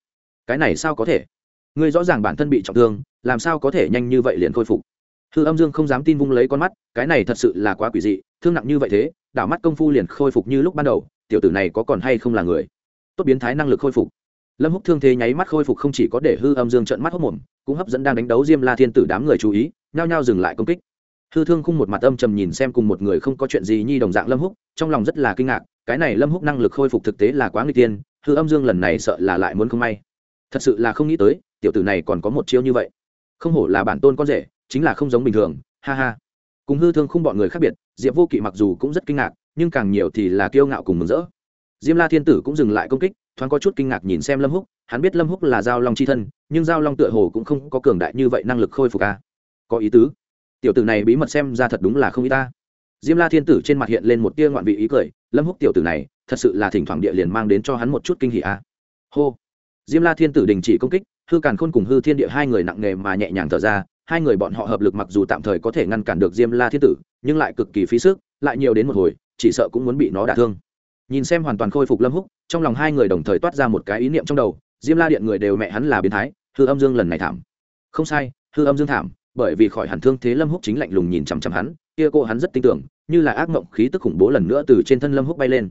cái này sao có thể? Ngươi rõ ràng bản thân bị trọng thương làm sao có thể nhanh như vậy liền khôi phục? Hư âm dương không dám tin vung lấy con mắt, cái này thật sự là quá quỷ dị, thương nặng như vậy thế, đảo mắt công phu liền khôi phục như lúc ban đầu, tiểu tử này có còn hay không là người? Tốt biến thái năng lực khôi phục. Lâm húc thương thế nháy mắt khôi phục không chỉ có để hư âm dương trận mắt hốc mồm, cũng hấp dẫn đang đánh đấu diêm la thiên tử đám người chú ý, nhao nhao dừng lại công kích. Hư thương khung một mặt âm trầm nhìn xem cùng một người không có chuyện gì nhi đồng dạng lâm húc, trong lòng rất là kinh ngạc, cái này lâm húc năng lực khôi phục thực tế là quá nguy tiên hư âm dương lần này sợ là lại muốn không may. Thật sự là không nghĩ tới, tiểu tử này còn có một chiêu như vậy không hổ là bản tôn con rể, chính là không giống bình thường, ha ha. Cùng hư thương không bọn người khác biệt, diệp vô kỵ mặc dù cũng rất kinh ngạc, nhưng càng nhiều thì là kiêu ngạo cùng mừng rỡ. Diêm la thiên tử cũng dừng lại công kích, thoáng có chút kinh ngạc nhìn xem lâm húc, hắn biết lâm húc là giao long c h i thân, nhưng giao long tựa hồ cũng không có cường đại như vậy năng lực khôi phục ca có ý tứ. Tiểu tử này bí mật xem ra thật đúng là không ý ta. Diêm la thiên tử trên mặt hiện lên một tia ngoạn vị ý cười, lâm húc tiểu tử này, thật sự là thỉnh thoảng địa liền mang đến cho hắn một chút kinh hỉ a hô. Diêm la thiên tử đình chỉ công kích hư càn khôn cùng hư thiên địa hai người nặng nề mà nhẹ nhàng thở ra, hai người bọn họ hợp lực mặc dù tạm thời có thể ngăn cản được diêm la thiên tử, nhưng lại cực kỳ phí sức, lại nhiều đến một hồi, chỉ sợ cũng muốn bị nó đả thương. Nhìn xem hoàn toàn khôi phục lâm húc, trong lòng hai người đồng thời toát ra một cái ý niệm trong đầu, diêm la điện người đều mẹ hắn là biến thái, hư âm dương lần này thảm. Không sai, hư âm dương thảm, bởi vì khỏi hẳn thương thế lâm húc chính lạnh lùng nhìn chằm chằm hắn, kia cô hắn rất tin tưởng, như là ác mộng khí tức khủng bố lần nữa từ trên thân lâm húc bay lên.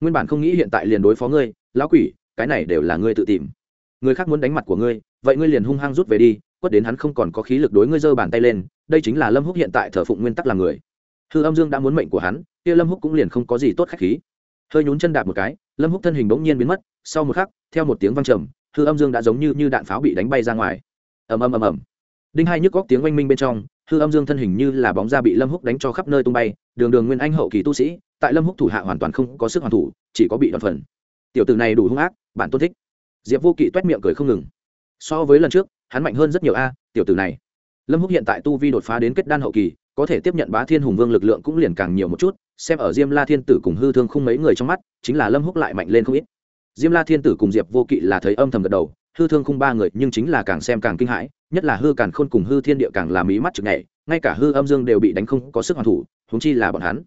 Nguyên bản không nghĩ hiện tại liền đối phó ngươi, lão quỷ, cái này đều là ngươi tự tìm người khác muốn đánh mặt của ngươi, vậy ngươi liền hung hăng rút về đi, quất đến hắn không còn có khí lực đối ngươi giơ bàn tay lên, đây chính là lâm húc hiện tại thờ phụng nguyên tắc làm người. Hư âm dương đã muốn mệnh của hắn, kia lâm húc cũng liền không có gì tốt khách khí. Hơi nhún chân đạp một cái, lâm húc thân hình bỗng nhiên biến mất, sau một khắc, theo một tiếng vang trầm, hư âm dương đã giống như như đạn pháo bị đánh bay ra ngoài. Ầm ầm ầm ầm. Đinh hai nhức góc tiếng oanh minh bên trong, hư âm dương thân hình như là bóng da bị lâm húc đánh cho khắp nơi tung bay, đường đường nguyên anh hậu kỳ tu sĩ, tại lâm húc thủ hạ hoàn toàn không có sức hoàn thủ, chỉ có bị đòn phần. Tiểu tử này đủ hung ác, bạn tôn thích diệp vô kỵ t miệng cười không ngừng. So với lần trước, hắn mạnh hơn rất nhiều a, tiểu tử này. Lâm húc hiện tại tu vi đột phá đến kết đan hậu kỳ, có thể tiếp nhận bá thiên hùng vương lực lượng cũng liền càng nhiều một chút, xem ở diêm la thiên tử cùng hư thương không mấy người trong mắt, chính là lâm húc lại mạnh lên không ít. Diêm la thiên tử cùng diệp vô kỵ là thấy âm thầm gật đầu, hư thương không ba người nhưng chính là càng xem càng kinh hãi, nhất là hư càn khôn cùng hư thiên địa càng làm ý mắt chực nhảy, ngay cả hư âm dương đều bị đánh không có sức hoàn thủ húng chi là bọn hắn.